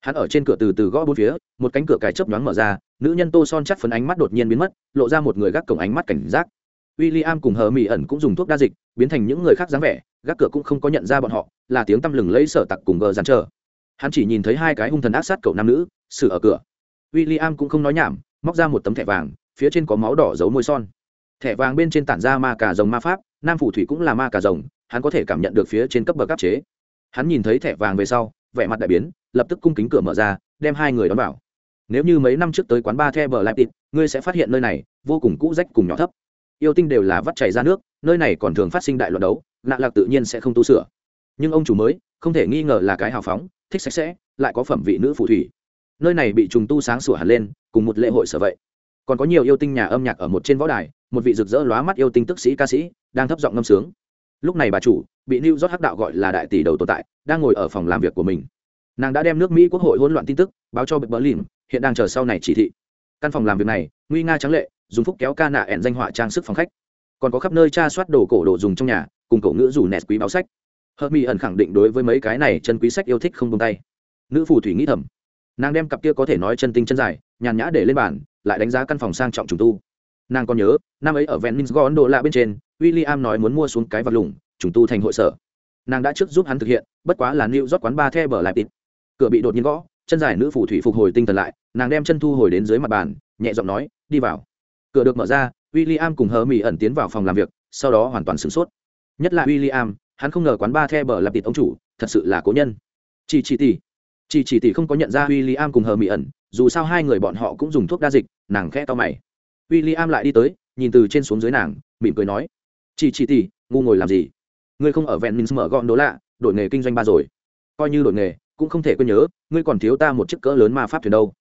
Hắn ở trên cửa từ từ gõ bốn phía, một cánh cửa cài chớp nhoáng mở ra, nữ nhân tô son chắc phấn ánh mắt đột nhiên biến mất, lộ ra một người gác cổng ánh mắt cảnh giác. W i l l i am cùng hờ mỹ ẩn cũng dùng thuốc đa dịch, biến thành những người khác dáng vẻ gác cửa cũng không có nhận ra bọn họ, là tiếng tăm lừng lấy sở tặc cùng gờ dàn chờ. Hắn chỉ nhìn thấy hai cái hung thần ác sát cậu nam nữ, xử ở cửa. W i l l i am cũng không nói nhảm, móc ra một tấm thẻ vàng, phía trên có máu đỏ giấu môi son. Thẻ vàng bên trên tản ra ma cà rồng ma pháp, nam phủ thủy cũng là ma cà rồng, hắn có thể cảm nhận được phía trên cấp bậc áp chế. Hắn nhìn thấy thẻ vàng về sau, vẻ mặt đại biến, lập tức cung kính cửa mở ra, đem hai người đón vào. Nếu như mấy năm trước tới quán ba the bờ lại tịt ngươi sẽ phát hiện nơi này vô cùng cũ rách cùng nhỏ thấp yêu tinh đều là vắt chảy ra nước, nơi này còn thường phát sinh đại loạn đấu, nạ lạc tự nhiên sẽ không tu sửa. Nhưng ông chủ mới, không thể nghi ngờ là cái hào phóng, thích sạch sẽ, lại có phẩm vị nữ phù thủy. Nơi này bị trùng tu sáng sủa hẳn lên, cùng một lễ hội sở vậy. Còn có nhiều yêu tinh nhà âm nhạc ở một trên võ đài, một vị rực rỡ lóa mắt yêu tinh tức sĩ ca sĩ, đang thấp giọng ngâm sướng. Lúc này bà chủ, bị new york hắc đạo gọi là đại tỷ đầu tồn tại, đang ngồi ở phòng làm việc của mình. Nàng đã đem nước mỹ quốc hội hỗn loạn tin tức báo cho bệ berlin, hiện đang chờ sau này chỉ thị. Căn phòng làm việc này, nguy nga trắng lệ dùng phúc kéo ca nạ ẹn danh họa trang sức phòng khách. Còn có khắp nơi tra soát đồ cổ đồ dùng trong nhà, cùng cổ ngữ rủ nẹt quý báo sách. Hợp mỹ ẩn khẳng định đối với mấy cái này chân quý sách yêu thích không tung tay. Nữ phù thủy nghĩ thầm, nàng đem cặp kia có thể nói chân tinh chân dài, nhàn nhã để lên bàn, lại đánh giá căn phòng sang trọng trùng tu. Nàng còn nhớ, năm ấy ở venice ấn độ lạ bên trên w i l l i am nói muốn mua xuống cái vật lủng trùng tu thành hội sở. Nàng đã trước giúp hắn thực hiện, bất quá là new rót quán ba the bờ lại tịt. Cửa bị đột nhiên gõ, chân dài nữ phù thủy phục hồi tinh thần lại, nàng đem chân thu hồi đến dưới mặt bàn, nhẹ giọng nói, đi vào cửa được mở ra w i l l i am cùng hờ mỹ ẩn tiến vào phòng làm việc, sau đó hoàn toàn sửng sốt. Nhất là w i l l i am hắn không ngờ quán ba the bờ lạp tịt ông chủ, thật sự là cố nhân. Chỉ chỉ tỷ. Chỉ chỉ tỷ không có nhận ra w i l l i am cùng hờ mỹ ẩn, dù sao hai người bọn họ cũng dùng thuốc đa dịch, nàng khẽ to mày. W i l l i am lại đi tới, nhìn từ trên xuống dưới nàng, mỉm cười nói, chỉ chỉ tỷ, ngu ngồi làm gì? Ngươi không ở vẹn mình mở gọn đố lạ, đổi nghề kinh doanh ba rồi. Coi như đổi nghề, cũng không thể quên nhớ, ngươi còn thiếu ta một chiếc cỡ lớn ma pháp thuyền đâu.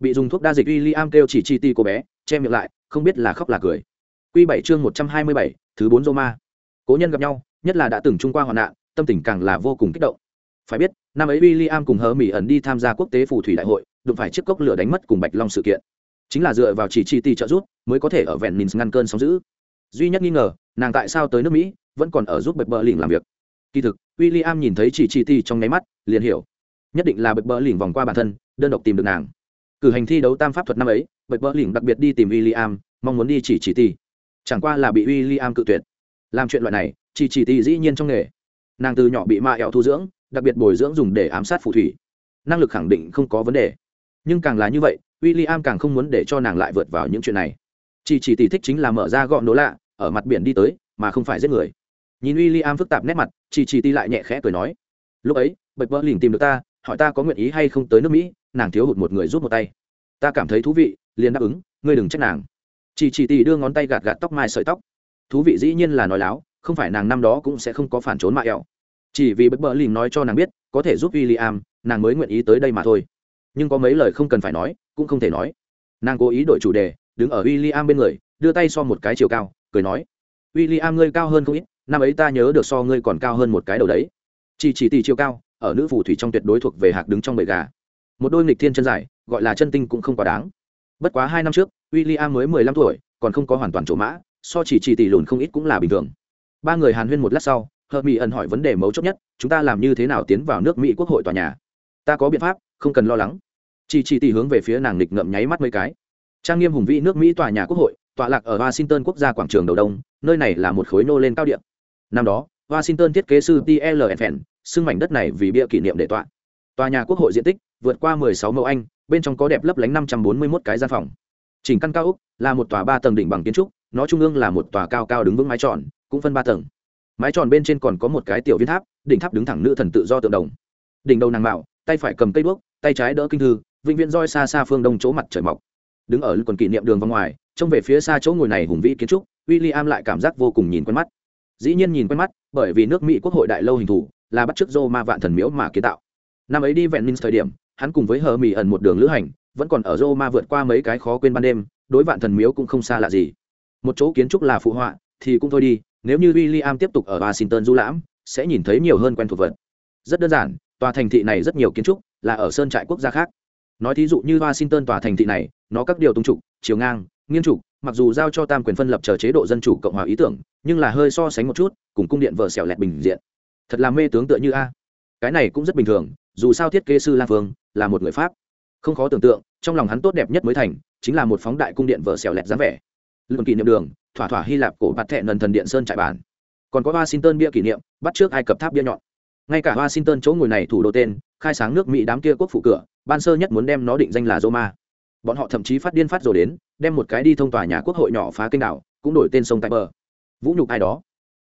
Bị dùng thuốc đa dịch w i l l i am kêu chỉ chi ti cô bé, che miệng lại không biết là khóc là cười. Q bảy chương một trăm hai mươi bảy, thứ bốn Roma. cố nhân gặp nhau, nhất là đã từng chung qua hoạn nạn, tâm tình càng là vô cùng kích động. Phải biết, năm ấy w i l l i am cùng hờ mỹ ẩn đi tham gia quốc tế phù thủy đại hội, đụng phải chiếc cốc lửa đánh mất cùng bạch long sự kiện. Chính là dựa vào chỉ chi ti trợ giúp, mới có thể ở vẹn Minns ngăn cơn sóng giữ duy nhất nghi ngờ, nàng tại sao tới nước mỹ, vẫn còn ở giúp bạch bờ lỉnh làm việc. Kỳ thực w i l l i am nhìn thấy chỉ chi ti trong nháy mắt, liền hiểu. Nhất định là bạch bờ lỉnh vòng qua bản thân, đơn độc tìm được nàng cử hành thi đấu tam pháp thuật năm ấy, bạch bờ lỉnh đặc biệt đi tìm w i l l i am mong muốn đi chỉ chỉ ti. Chẳng qua là bị w i l l i am cự tuyệt. Làm chuyện loại này, chỉ chỉ ti dĩ nhiên trong nghề. Nàng từ nhỏ bị ma ẹo thu dưỡng, đặc biệt bồi dưỡng dùng để ám sát phù thủy. Năng lực khẳng định không có vấn đề. Nhưng càng là như vậy w i l l i am càng không muốn để cho nàng lại vượt vào những chuyện này. Chỉ chỉ tỷ thích chính là mở ra gọn nỗ lạ, ở mặt biển đi tới, mà không phải giết người. Nhìn w i l l i am phức tạp nét mặt, chỉ chỉ ti lại nhẹ khẽ cười nói, lúc ấy bật bơ lỉnh tìm được ta, hỏi ta có nguyện ý hay không tới nước mỹ nàng thiếu hụt một người giúp một tay. Ta cảm thấy thú vị, liền đáp ứng, ngươi đừng trách nàng. Chỉ chỉ tỷ đưa ngón tay gạt gạt tóc mai sợi tóc. Thú vị dĩ nhiên là nói láo, không phải nàng năm đó cũng sẽ không có phản trốn mạ ẹo chỉ vì bất bờ lìm nói cho nàng biết, có thể giúp w i l l i am nàng mới nguyện ý tới đây mà thôi. Nhưng có mấy lời không cần phải nói, cũng không thể nói. Nàng cố ý đổi chủ đề, đứng ở w i l l i am bên người, đưa tay so một cái chiều cao, cười nói w i l l i am ngươi cao hơn không ít, năm ấy ta nhớ được so ngươi còn cao hơn một cái đầu đấy. Chỉ chỉ tỷ chiều cao, ở nữ phù thủy trong tuyệt đối thuộc về hạc đứng trong bầy gà một đôi nghịch thiên chân dài, gọi là chân tinh cũng không quá đáng. Bất quá hai năm trước w i l l i am mới mười lăm tuổi, còn không có hoàn toàn chỗ mã, so chỉ chỉ tỷ lùn không ít cũng là bình thường. Ba người hàn huyên một lát sau, hợp mỹ ẩn hỏi vấn đề mấu chốt nhất, chúng ta làm như thế nào tiến vào nước mỹ quốc hội tòa nhà? Ta có biện pháp, không cần lo lắng. Chỉ chỉ tỷ hướng về phía nàng nghịch ngậm nháy mắt mấy cái. Trang nghiêm hùng vĩ nước mỹ tòa nhà quốc hội, tọa lạc ở washington quốc gia quảng trường đầu đông, nơi này là một khối nô lên cao điện năm đó, washington thiết kế sư tlfn xưng mảnh đất này vì bia kỷ niệm để tọa. Tòa nhà quốc hội diện tích vượt qua 16 mẫu anh, bên trong có đẹp lấp lánh 541 cái gian phòng. Chỉnh căn cao ốc là một tòa ba tầng đỉnh bằng kiến trúc, nó trung ương là một tòa cao cao đứng vững mái tròn, cũng phân ba tầng. Mái tròn bên trên còn có một cái tiểu viên tháp, đỉnh tháp đứng thẳng nữ thần tự do tượng đồng. Đỉnh đầu nàng mạo, tay phải cầm cây đuốc, tay trái đỡ kinh thư, vĩnh viễn roi xa xa phương đông chỗ mặt trời mọc. Đứng ở quần kỷ niệm đường vòng ngoài, trông về phía xa chỗ ngồi này hùng vĩ kiến trúc, William lại cảm giác vô cùng nhìn quen mắt. Dĩ nhiên nhìn quen mắt, bởi vì nước mỹ quốc hội đại lâu hình thủ là bắt chước Roma ma vạn thần miếu mà kiến tạo. Năm ấy đi vẹn minh thời điểm hắn cùng với hờ mỹ ẩn một đường lữ hành, vẫn còn ở Roma ma vượt qua mấy cái khó quên ban đêm, đối vạn thần miếu cũng không xa lạ gì. Một chỗ kiến trúc là phụ họa, thì cũng thôi đi, nếu như w i l l i am tiếp tục ở washington du lãm, sẽ nhìn thấy nhiều hơn quen thuộc vật. Rất đơn giản, tòa thành thị này rất nhiều kiến trúc, là ở sơn trại quốc gia khác. Nói thí dụ như washington tòa thành thị này, nó các điều tung trục chiều ngang, nghiêng trục mặc dù giao cho tam quyền phân lập chờ chế độ dân chủ cộng hòa ý tưởng, nhưng là hơi so sánh một chút, cùng cung điện vợ xẻo lẹt bình diện. Thật là mê tướng tựa như a. Cái này cũng rất bình thường dù sao thiết kế sư la phương là một người pháp. Không khó tưởng tượng, trong lòng hắn tốt đẹp nhất mới thành, chính là một phóng đại cung điện vở xẻo lẹt dáng vẻ. Lượng kỷ niệm đường, thỏa thỏa hy lạp cổ bạt thẹn lần thần điện sơn trại bàn còn có washington bia kỷ niệm, bắt trước ai cập tháp bia nhọn. Ngay cả washington chỗ ngồi này thủ đô tên, khai sáng nước mỹ đám kia quốc phụ cửa, ban sơ nhất muốn đem nó định danh là roma. Bọn họ thậm chí phát điên phát rồi đến, đem một cái đi thông tòa nhà quốc hội nhỏ phá kênh đảo, cũng đổi tên sông tại bờ. Vũ nhục ai đó.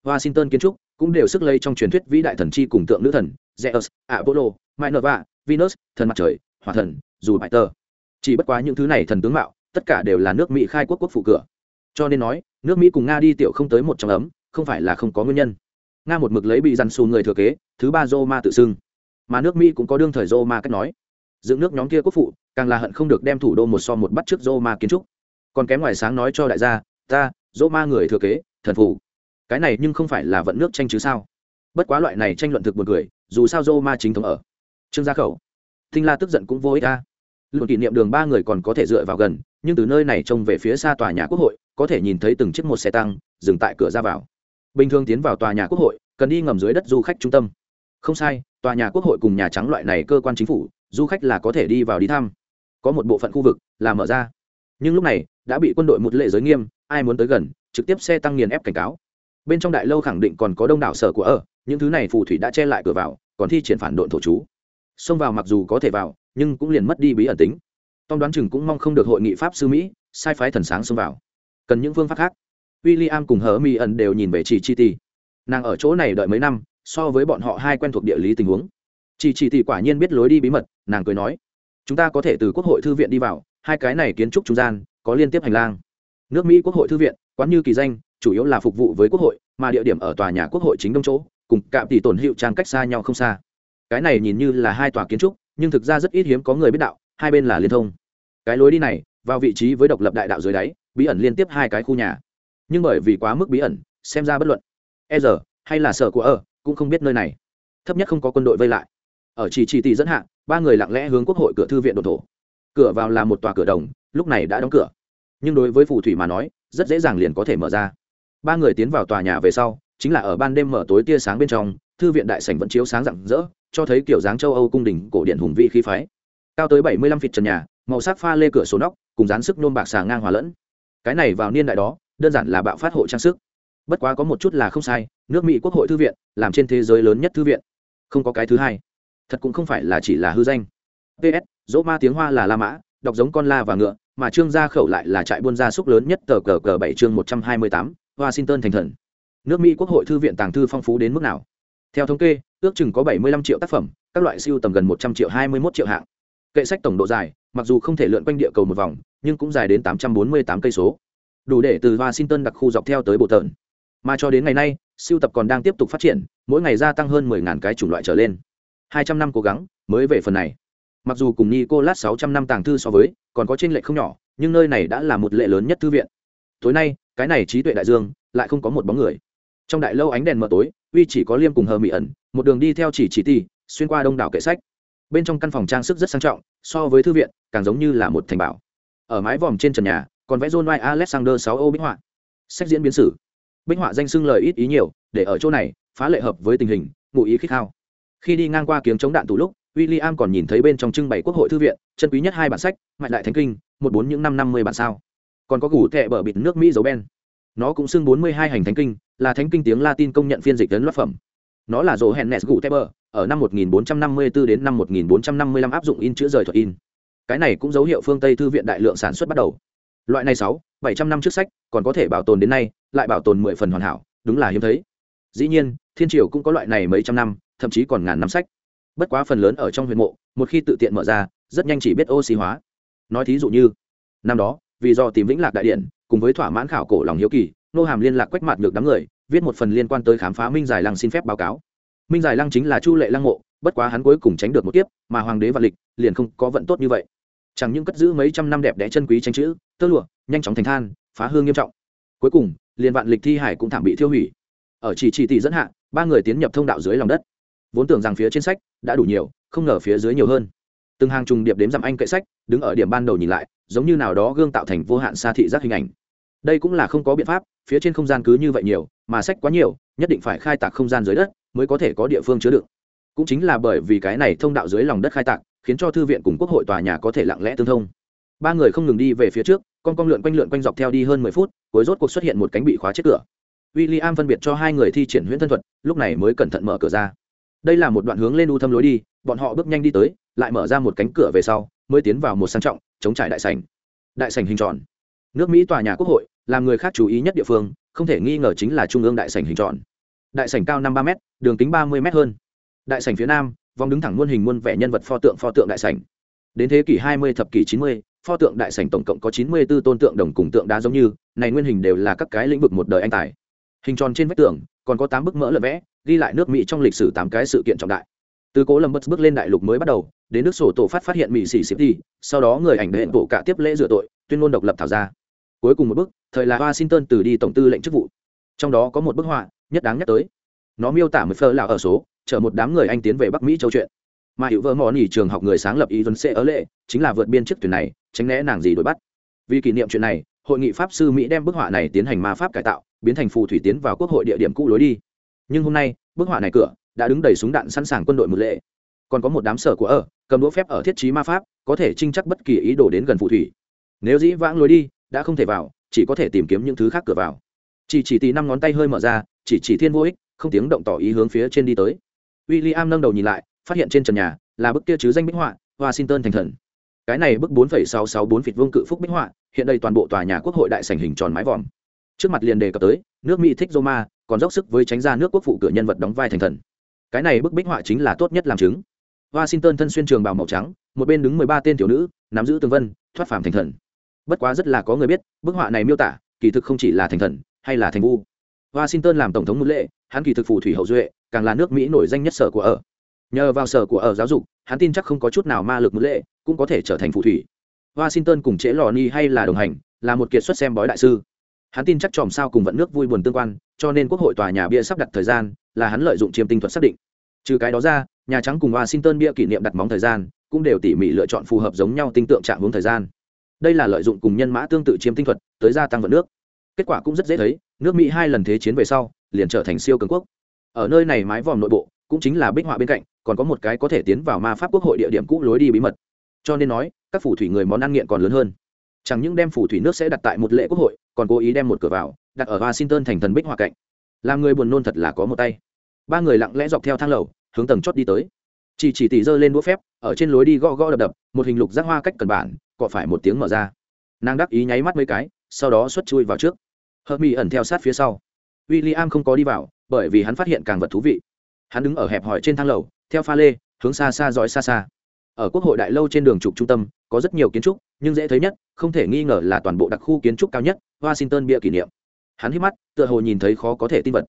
Washington kiến trúc cũng đều sức lây trong truyền thuyết vĩ đại thần chi cùng tượng nữ thần, zeus, apollo minerva venus, thần mặt trời, hỏa thần, dù bại tơ chỉ bất quá những thứ này thần tướng mạo, tất cả đều là nước mỹ khai quốc quốc phụ cửa. Cho nên nói, nước mỹ cùng nga đi tiểu không tới một trong ấm, không phải là không có nguyên nhân. Nga một mực lấy bị dằn xù người thừa kế, thứ ba roma tự xưng. Mà nước mỹ cũng có đương thời roma cách nói. Dựng nước nhóm kia quốc phụ, càng là hận không được đem thủ đô một so một bắt trước roma kiến trúc. Còn kém ngoài sáng nói cho đại gia, ta roma người thừa kế, thần phủ cái này nhưng không phải là vận nước tranh chứ sao? Bất quá loại này tranh luận thực một người dù sao roma chính thống ở trương gia khẩu thinh la tức giận cũng vô ích ta lượng kỷ niệm đường ba người còn có thể dựa vào gần, nhưng từ nơi này trông về phía xa tòa nhà quốc hội, có thể nhìn thấy từng chiếc một xe tăng, dừng tại cửa ra vào. Bình thường tiến vào tòa nhà quốc hội, cần đi ngầm dưới đất du khách trung tâm. Không sai, tòa nhà quốc hội cùng nhà trắng loại này cơ quan chính phủ, du khách là có thể đi vào đi thăm. Có một bộ phận khu vực là mở ra. Nhưng lúc này, đã bị quân đội một lệ giới nghiêm, ai muốn tới gần, trực tiếp xe tăng nghiền ép cảnh cáo. Bên trong đại lâu khẳng định còn có đông đảo sở của ở, những thứ này phù thủy đã che lại cửa vào, còn thi triển phản độn thổ chú xông vào mặc dù có thể vào, nhưng cũng liền mất đi bí ẩn tính. Tom đoán chừng cũng mong không được hội nghị pháp sư mỹ, sai phái thần sáng xông vào. Cần những phương pháp khác. W i l l i am cùng hờ mi ẩn đều nhìn về chỉ chi ti. Nàng ở chỗ này đợi mấy năm, so với bọn họ hai quen thuộc địa lý tình huống. Chị chỉ tỷ quả nhiên biết lối đi bí mật, nàng cười nói. Chúng ta có thể từ quốc hội thư viện đi vào, hai cái này kiến trúc trung gian, có liên tiếp hành lang. Nước mỹ quốc hội thư viện, quán như kỳ danh, chủ yếu là phục vụ với quốc hội, mà địa điểm ở tòa nhà quốc hội chính đông chỗ, cùng cạm tỷ tổn hiệu trang cách xa nhau không xa cái này nhìn như là hai tòa kiến trúc, nhưng thực ra rất ít hiếm có người biết đạo, hai bên là liên thông. Cái lối đi này, vào vị trí với độc lập đại đạo dưới đáy, bí ẩn liên tiếp hai cái khu nhà. Nhưng bởi vì quá mức bí ẩn, xem ra bất luận e giờ hay là sở của ở cũng không biết nơi này. Thấp nhất không có quân đội vây lại. Ở chỉ chỉ tỷ dẫn hạ, ba người lặng lẽ hướng quốc hội cửa thư viện đồn thổ. Cửa vào là một tòa cửa đồng, lúc này đã đóng cửa. Nhưng đối với phù thủy mà nói, rất dễ dàng liền có thể mở ra. Ba người tiến vào tòa nhà về sau, chính là ở ban đêm mở tối tia sáng bên trong thư viện đại sảnh vẫn chiếu sáng rạng rỡ, cho thấy kiểu dáng châu âu cung đình cổ điện hùng vị khí phái. Cao tới bảy mươi lăm feet trần nhà, màu sắc pha lê cửa sổ nóc, cùng dán sức nôm bạc xà ngang hòa lẫn. Cái này vào niên đại đó, đơn giản là bạo phát hộ trang sức. Bất quá có một chút là không sai, nước mỹ quốc hội thư viện, làm trên thế giới lớn nhất thư viện. Không có cái thứ hai. Thật cũng không phải là chỉ là hư danh. Ps dỗ ma tiếng hoa là la mã, đọc giống con la và ngựa, mà trương gia khẩu lại là trại buôn gia súc lớn nhất tờ cờ cờ bảy chương một trăm hai mươi tám, washington thành thần. Nước mỹ quốc hội thư viện tàng thư phong phú đến mức nào? Theo thống kê, ước chừng có 75 triệu tác phẩm, các loại siêu tầm gần 100 triệu 21 triệu hạng. Kệ sách tổng độ dài, mặc dù không thể lượn quanh địa cầu một vòng, nhưng cũng dài đến 848 cây số. Đủ để từ washington đặc khu dọc theo tới bộ tợn mà cho đến ngày nay, siêu tập còn đang tiếp tục phát triển, mỗi ngày gia tăng hơn 10.000 cái chủng loại trở lên. 200 năm cố gắng, mới về phần này. Mặc dù cùng nicolas 600 năm tàng thư so với, còn có trên lệ không nhỏ, nhưng nơi này đã là một lệ lớn nhất thư viện. Tối nay, cái này trí tuệ đại dương, lại không có một bóng người. Trong đại lâu ánh đèn mờ tối uy chỉ có liêm cùng hờ mỹ ẩn, một đường đi theo chỉ chỉ ti, xuyên qua đông đảo kệ sách. Bên trong căn phòng trang sức rất sang trọng, so với thư viện, càng giống như là một thành bảo. Ở mái vòm trên trần nhà, còn vẽ john white alexander sáu ô bích họa. Sách diễn biến sử. Bích họa danh xưng lời ít ý nhiều, để ở chỗ này, phá lệ hợp với tình hình, ngụ ý khích thao. khi đi ngang qua kiếng chống đạn tủ lúc, William còn nhìn thấy bên trong trưng bày quốc hội thư viện, chân quý nhất hai bản sách mạnh lại thánh kinh, một bốn những năm năm mươi bản sao. Còn có gủ tệ bờ bịt nước mỹ dấu ben. Nó cũng xưng bốn mươi hai hành thánh kinh là thánh kinh tiếng latin công nhận phiên dịch đến luật phẩm. Nó là Johannes hẹn ở năm 1454 đến năm 1455 áp dụng in chữ rời thuật in. Cái này cũng dấu hiệu phương tây thư viện đại lượng sản xuất bắt đầu. Loại này sáu, bảy trăm năm trước sách, còn có thể bảo tồn đến nay, lại bảo tồn mười phần hoàn hảo, đúng là hiếm thấy. Dĩ nhiên, thiên triều cũng có loại này mấy trăm năm, thậm chí còn ngàn năm sách. Bất quá phần lớn ở trong huyền mộ, một khi tự tiện mở ra, rất nhanh chỉ biết oxy hóa. Nói thí dụ như, năm đó, vì do tìm vĩnh lạc đại điện, cùng với thỏa mãn khảo cổ lòng hiếu kỳ nô hàm liên lạc quách mặt được đám người, viết một phần liên quan tới khám phá minh giải lăng xin phép báo cáo. Minh giải lăng chính là chu lệ lăng mộ, bất quá hắn cuối cùng tránh được một kiếp, mà hoàng đế vạn lịch, liền không có vận tốt như vậy. Chẳng những cất giữ mấy trăm năm đẹp đẽ chân quý tranh chữ, tơ lụa, nhanh chóng thành than, phá hương nghiêm trọng. Cuối cùng, liền vạn lịch thi hải cũng thảm bị thiêu hủy. Ở chỉ chỉ tỷ dẫn hạ, ba người tiến nhập thông đạo dưới lòng đất. Vốn tưởng rằng phía trên sách đã đủ nhiều, không ngờ phía dưới nhiều hơn. Từng hàng trùng điệp đếm dặm anh kệ sách, đứng ở điểm ban đầu nhìn lại, giống như nào đó gương tạo thành vô hạn xa thị giác hình ảnh đây cũng là không có biện pháp, phía trên không gian cứ như vậy nhiều, mà sách quá nhiều, nhất định phải khai tạc không gian dưới đất mới có thể có địa phương chứa đựng. Cũng chính là bởi vì cái này thông đạo dưới lòng đất khai tạc, khiến cho thư viện cùng quốc hội tòa nhà có thể lặng lẽ tương thông. Ba người không ngừng đi về phía trước, con con lượn quanh lượn quanh dọc theo đi hơn mười phút, cuối rốt cuộc xuất hiện một cánh bị khóa chết cửa. W i l l i am phân biệt cho hai người thi triển huyễn thân thuật, lúc này mới cẩn thận mở cửa ra. Đây là một đoạn hướng lên u thâm lối đi, bọn họ bước nhanh đi tới, lại mở ra một cánh cửa về sau, mới tiến vào một sang trọng, chống trải đại sành đại sành hình tròn. Nước mỹ tòa nhà quốc hội làm người khác chú ý nhất địa phương, không thể nghi ngờ chính là trung ương đại sảnh hình tròn. Đại sảnh cao năm ba m đường kính ba mươi m hơn. Đại sảnh phía nam, vòng đứng thẳng muôn hình muôn vẻ nhân vật pho tượng pho tượng đại sảnh. đến thế kỷ hai mươi thập kỷ chín mươi, pho tượng đại sảnh tổng cộng có chín mươi 94 tôn tượng đồng cùng tượng đá giống như, này nguyên hình đều là các cái lĩnh vực một đời anh tài. Hình tròn trên vách tường, còn có tám bức mỡ lợn vẽ, ghi lại nước mỹ trong lịch sử tám cái sự kiện trọng đại. Từ cố lâm bất bước lên đại lục mới bắt đầu, đến nước sổ tổ phát phát hiện mỹ xỉ xịp đi sau đó người ảnh đệ bộ cả tiếp lễ rửa tội, tuyên ngôn độc lập thảo ra cuối cùng một bức thời là washington từ đi tổng tư lệnh chức vụ. Trong đó có một bức họa nhất đáng nhắc tới. Nó miêu tả một phơ là ở số, chở một đám người anh tiến về bắc mỹ châu chuyện. Mà hiệu vợ mò nỉ trường học người sáng lập y dân sẽ ở lệ, chính là vượt biên chiếc thuyền này, tránh né nàng gì đuổi bắt. Vì kỷ niệm chuyện này, hội nghị pháp sư mỹ đem bức họa này tiến hành ma pháp cải tạo, biến thành phù thủy tiến vào quốc hội địa điểm cũ lối đi. Nhưng hôm nay, bức họa này cửa đã đứng đầy súng đạn sẵn sàng quân đội một lệ. Còn có một đám sở của ở, cầm đũa phép ở thiết trí ma pháp, có thể trinh chắc bất kỳ ý đồ đến gần phù thủy. Nếu dĩ vãng lối đi đã không thể vào chỉ có thể tìm kiếm những thứ khác cửa vào. Chỉ chỉ tì năm ngón tay hơi mở ra chỉ chỉ thiên vô ích không tiếng động tỏ ý hướng phía trên đi tới. W i l l i am nâng đầu nhìn lại phát hiện trên trần nhà là bức kia chứ danh bích họa washington thành thần. Cái này bức 4,664 phịt vương cự phúc bích họa hiện đây toàn bộ tòa nhà quốc hội đại sảnh hình tròn mái vòm. Trước mặt liền đề cập tới nước mỹ thích roma còn dốc sức với tránh ra nước quốc phụ cửa nhân vật đóng vai thành thần. Cái này bức bích họa chính là tốt nhất làm chứng. Washington thân xuyên trường bào màu trắng một bên đứng mười ba tên tiểu nữ nắm giữ tương vân thoát phàm thành thần bất quá rất là có người biết, bức họa này miêu tả, kỳ thực không chỉ là thành thần, hay là thành vu washington làm tổng thống một lệ hắn kỳ thực phù thủy hậu duệ, càng là nước mỹ nổi danh nhất sở của ở. Nhờ vào sở của ở giáo dục, hắn tin chắc không có chút nào ma lực một lệ cũng có thể trở thành phù thủy. Washington cùng trễ lò ni hay là đồng hành, là một kiệt xuất xem bói đại sư. Hắn tin chắc chòm sao cùng vận nước vui buồn tương quan, cho nên quốc hội tòa nhà bia sắp đặt thời gian, là hắn lợi dụng chiêm tinh thuật xác định. Trừ cái đó ra, nhà trắng cùng washington bia kỷ niệm đặt móng thời gian, cũng đều tỉ mỉ lựa chọn phù hợp giống nhau tinh tượng trạng hướng thời gian đây là lợi dụng cùng nhân mã tương tự chiêm tinh thuật, tới gia tăng vận nước. Kết quả cũng rất dễ thấy, nước mỹ hai lần thế chiến về sau, liền trở thành siêu cường quốc. Ở nơi này mái vòm nội bộ, cũng chính là bích họa bên cạnh, còn có một cái có thể tiến vào ma pháp quốc hội địa điểm cũ lối đi bí mật. Cho nên nói, các phủ thủy người món ăn nghiện còn lớn hơn. Chẳng những đem phủ thủy nước sẽ đặt tại một lễ quốc hội, còn cố ý đem một cửa vào, đặt ở washington thành thần bích họa cạnh. Làm người buồn nôn thật là có một tay. Ba người lặng lẽ dọc theo thang lầu, hướng tầng chót đi tới. Chỉ chỉ tỉ dơ lên đũa phép, ở trên lối đi gõ gõ đập đập, một hình lục giác hoa cách cần bản cọ phải một tiếng mở ra. Nàng đắc ý nháy mắt mấy cái, sau đó xuất chui vào trước. Hợp mỹ ẩn theo sát phía sau. W i l l i am không có đi vào, bởi vì hắn phát hiện càng vật thú vị. Hắn đứng ở hẹp hòi trên thang lầu, theo pha lê, hướng xa xa dõi xa xa. Ở quốc hội đại lâu trên đường trục trung tâm, có rất nhiều kiến trúc, nhưng dễ thấy nhất, không thể nghi ngờ là toàn bộ đặc khu kiến trúc cao nhất, washington bia kỷ niệm. Hắn hít mắt, tựa hồ nhìn thấy khó có thể tin vật.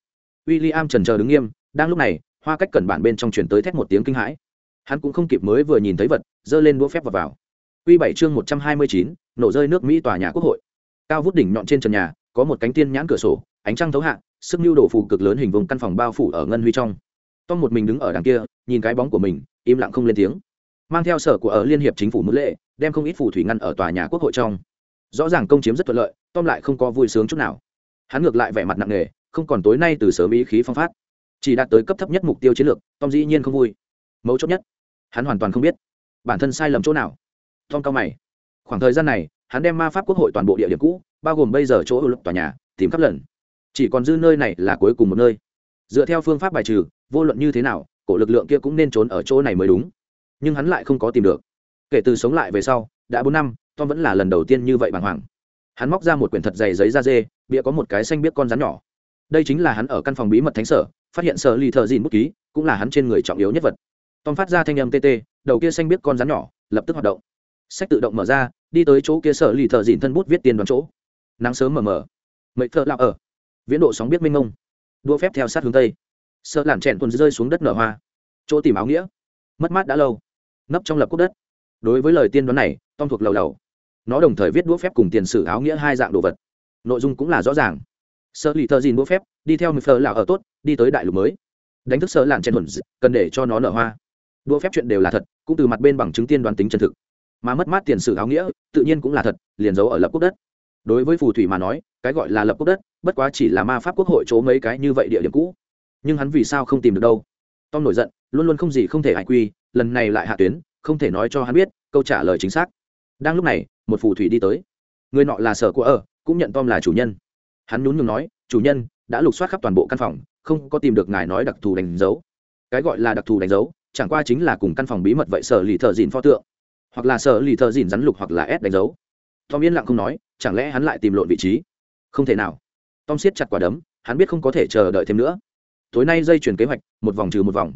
W i l l i am trần chờ đứng nghiêm, đang lúc này, hoa cách cẩn bản bên trong chuyển tới thét một tiếng kinh hãi. Hắn cũng không kịp mới vừa nhìn thấy vật, giơ lên đũa phép vào vào. Quy bảy chương một trăm hai mươi chín, nổ rơi nước mỹ tòa nhà quốc hội. Cao vút đỉnh nhọn trên trần nhà, có một cánh tiên nhãn cửa sổ, ánh trăng thấu hạ, sức nhu đổ phù cực lớn hình vùng căn phòng bao phủ ở ngân huy trong. Tom một mình đứng ở đằng kia, nhìn cái bóng của mình, im lặng không lên tiếng. Mang theo sở của ở liên hiệp chính phủ mức lệ, đem không ít phù thủy ngăn ở tòa nhà quốc hội trong. Rõ ràng công chiếm rất thuận lợi, tom lại không có vui sướng chút nào. Hắn ngược lại vẻ mặt nặng nề, không còn tối nay từ sớm ý khí phong phát. Chỉ đạt tới cấp thấp nhất mục tiêu chiến lược, tom dĩ nhiên không vui. Mấu chốt nhất, hắn hoàn toàn không biết, bản thân sai lầm chỗ nào tom cao mày. Khoảng thời gian này, hắn đem ma pháp quốc hội toàn bộ địa điểm cũ, bao gồm bây giờ chỗ ưu lực tòa nhà, tìm khắp lần. Chỉ còn dư nơi này là cuối cùng một nơi. Dựa theo phương pháp bài trừ, vô luận như thế nào, cổ lực lượng kia cũng nên trốn ở chỗ này mới đúng. Nhưng hắn lại không có tìm được. Kể từ sống lại về sau, đã bốn năm, tom vẫn là lần đầu tiên như vậy bàng hoàng. Hắn móc ra một quyển thật dày giấy da dê, bịa có một cái xanh biết con rắn nhỏ. Đây chính là hắn ở căn phòng bí mật thánh sở, phát hiện sở lì thợ dìn bút ký, cũng là hắn trên người trọng yếu nhất vật. Tom phát ra thanh âm tt đầu kia xanh biết con rắn nhỏ, lập tức hoạt động sách tự động mở ra, đi tới chỗ kia sở lì thợ dìn thân bút viết tiền đoán chỗ. Nắng sớm mờ mờ. Mấy thợ lạc ở. Viễn độ sóng biết minh ngông đua phép theo sát hướng tây. Sợ làn trẻn tuần rơi xuống đất nở hoa. Chỗ tìm áo nghĩa. Mất mát đã lâu. Nấp trong lập cốt đất. Đối với lời tiên đoán này, tom thuộc lầu lầu. Nó đồng thời viết đũa phép cùng tiền sử áo nghĩa hai dạng đồ vật. Nội dung cũng là rõ ràng. Sợ lì thợ dìn đũa phép, đi theo mười phờ là ở tốt, đi tới đại lục mới. Đánh thức sợ làn trẻn tuần, cần để cho nó nở hoa. Đũa phép chuyện đều là thật, cũng từ mặt bên bằng chứng tiên đoán tính chân thực mà mất mát tiền sử áo nghĩa, tự nhiên cũng là thật, liền giấu ở lập quốc đất. Đối với phù thủy mà nói, cái gọi là lập quốc đất, bất quá chỉ là ma pháp quốc hội chỗ mấy cái như vậy địa điểm cũ. Nhưng hắn vì sao không tìm được đâu? Tom nổi giận, luôn luôn không gì không thể hại quy, lần này lại hạ tuyến, không thể nói cho hắn biết, câu trả lời chính xác. Đang lúc này, một phù thủy đi tới. Người nọ là sở của ở, cũng nhận tom là chủ nhân. Hắn nhún nhường nói, chủ nhân, đã lục soát khắp toàn bộ căn phòng, không có tìm được ngài nói đặc thù đánh dấu. Cái gọi là đặc thù đánh dấu, chẳng qua chính là cùng căn phòng bí mật vậy sở lì thợ dìn pho tượng hoặc là sở lì thợ dìn rắn lục hoặc là s đánh dấu. Tom yên lặng không nói, chẳng lẽ hắn lại tìm lộn vị trí? Không thể nào. Tom siết chặt quả đấm, hắn biết không có thể chờ đợi thêm nữa. Tối nay dây chuyển kế hoạch, một vòng trừ một vòng.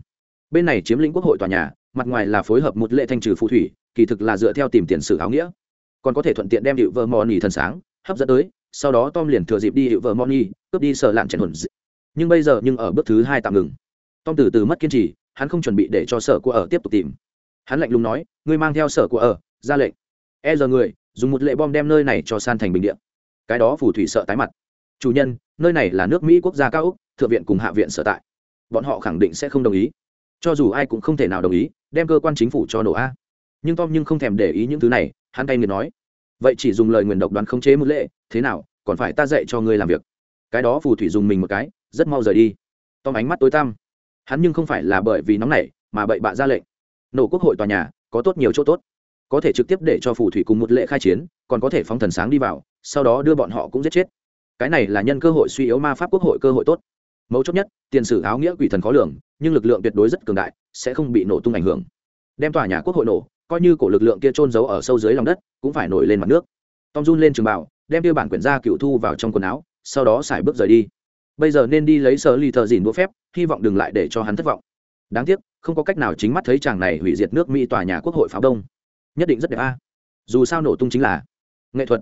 Bên này chiếm lĩnh quốc hội tòa nhà, mặt ngoài là phối hợp một lệ thanh trừ phù thủy, kỳ thực là dựa theo tìm tiền sử áo nghĩa. Còn có thể thuận tiện đem hiệu vợ mò nỉ thần sáng, hấp dẫn tới, sau đó tom liền thừa dịp đi hiệu vợ mò nỉ cướp đi sợ lạn chèn hồn. nhưng bây giờ, nhưng ở bước thứ hai tạm ngừng. Tom từ từ mất kiên trì, hắn không chuẩn bị để cho sở của ở tiếp tục tìm. Hắn lạnh lùng nói ngươi mang theo sở của ở, ra lệnh. E giờ người, dùng một lệ bom đem nơi này cho san thành bình điện cái đó phù thủy sợ tái mặt. Chủ nhân, nơi này là nước mỹ quốc gia cao úc thượng viện cùng hạ viện sở tại. Bọn họ khẳng định sẽ không đồng ý. Cho dù ai cũng không thể nào đồng ý, đem cơ quan chính phủ cho nổ a. Nhưng tom nhưng không thèm để ý những thứ này, hắn tay nghiệt nói. Vậy chỉ dùng lời nguyền độc đoán khống chế một lệ, thế nào, còn phải ta dạy cho ngươi làm việc. Cái đó phù thủy dùng mình một cái, rất mau rời đi. Tom ánh mắt tối tăm. Hắn nhưng không phải là bởi vì nóng nảy, mà bậy bạ ra lệnh. Nổ quốc hội tòa nhà có tốt nhiều chỗ tốt. Có thể trực tiếp để cho phù thủy cùng một lệ khai chiến, còn có thể phóng thần sáng đi vào, sau đó đưa bọn họ cũng giết chết. Cái này là nhân cơ hội suy yếu ma pháp quốc hội cơ hội tốt. Mấu chốt nhất, tiền sử áo nghĩa quỷ thần khó lường, nhưng lực lượng tuyệt đối rất cường đại, sẽ không bị nổ tung ảnh hưởng. Đem tòa nhà quốc hội nổ, coi như cổ lực lượng kia trôn giấu ở sâu dưới lòng đất, cũng phải nổi lên mặt nước. Tom run lên trường bảo, đem tiêu bản quyển ra cựu thu vào trong quần áo, sau đó xài bước rời đi. Bây giờ nên đi lấy sơ ly thợ dìn đũa phép, hy vọng đừng lại để cho hắn thất vọng đáng tiếc, không có cách nào chính mắt thấy chàng này hủy diệt nước mỹ tòa nhà quốc hội pháo đông. Nhất định rất đẹp a. Dù sao nổ tung chính là nghệ thuật.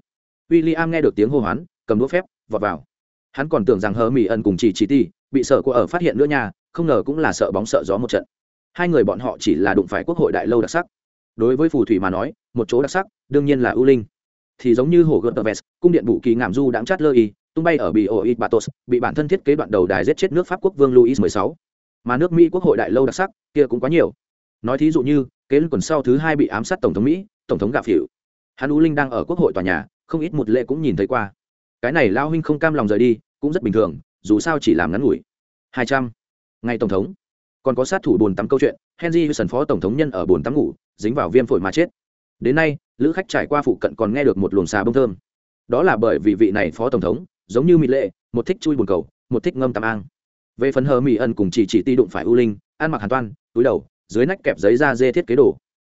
W i l l i am nghe được tiếng hô hoán, cầm đũa phép, vọt vào. Hắn còn tưởng rằng hờ mỹ ẩn cùng chỉ chỉ ti bị sợ của ở phát hiện nữa nha, không ngờ cũng là sợ bóng sợ gió một trận. Hai người bọn họ chỉ là đụng phải quốc hội đại lâu đặc sắc. Đối với phù thủy mà nói, một chỗ đặc sắc, đương nhiên là ưu linh. Thì giống như hồ gợt vest, cung điện bù kỳ ngảm du đáng chát lơ y, tung bay ở bị ô ít batos bị bản thân thiết kế đoạn đầu đài giết chết nước pháp quốc vương louis XVI mà nước mỹ quốc hội đại lâu đặc sắc, kia cũng quá nhiều. Nói thí dụ như, kế lần quần sau thứ hai bị ám sát tổng thống mỹ, tổng thống gạp phỉu. Hắn U linh đang ở quốc hội tòa nhà, không ít một lệ cũng nhìn thấy qua. Cái này lao huynh không cam lòng rời đi, cũng rất bình thường, dù sao chỉ làm ngắn ngủi. Hai trăm. Ngày tổng thống. Còn có sát thủ bồn tắm câu chuyện, henry wilson phó tổng thống nhân ở bồn tắm ngủ, dính vào viêm phổi mà chết. Đến nay, lữ khách trải qua phụ cận còn nghe được một luồng xà bông thơm. Đó là bởi vì vị này phó tổng thống, giống như mỹ lệ, một thích chui bồn cầu, một thích ngâm tạm an về phần hờ mỹ ân cùng chỉ chỉ ti đụng phải u linh, ăn mặc hàn toan, túi đầu, dưới nách kẹp giấy da dê thiết kế đồ.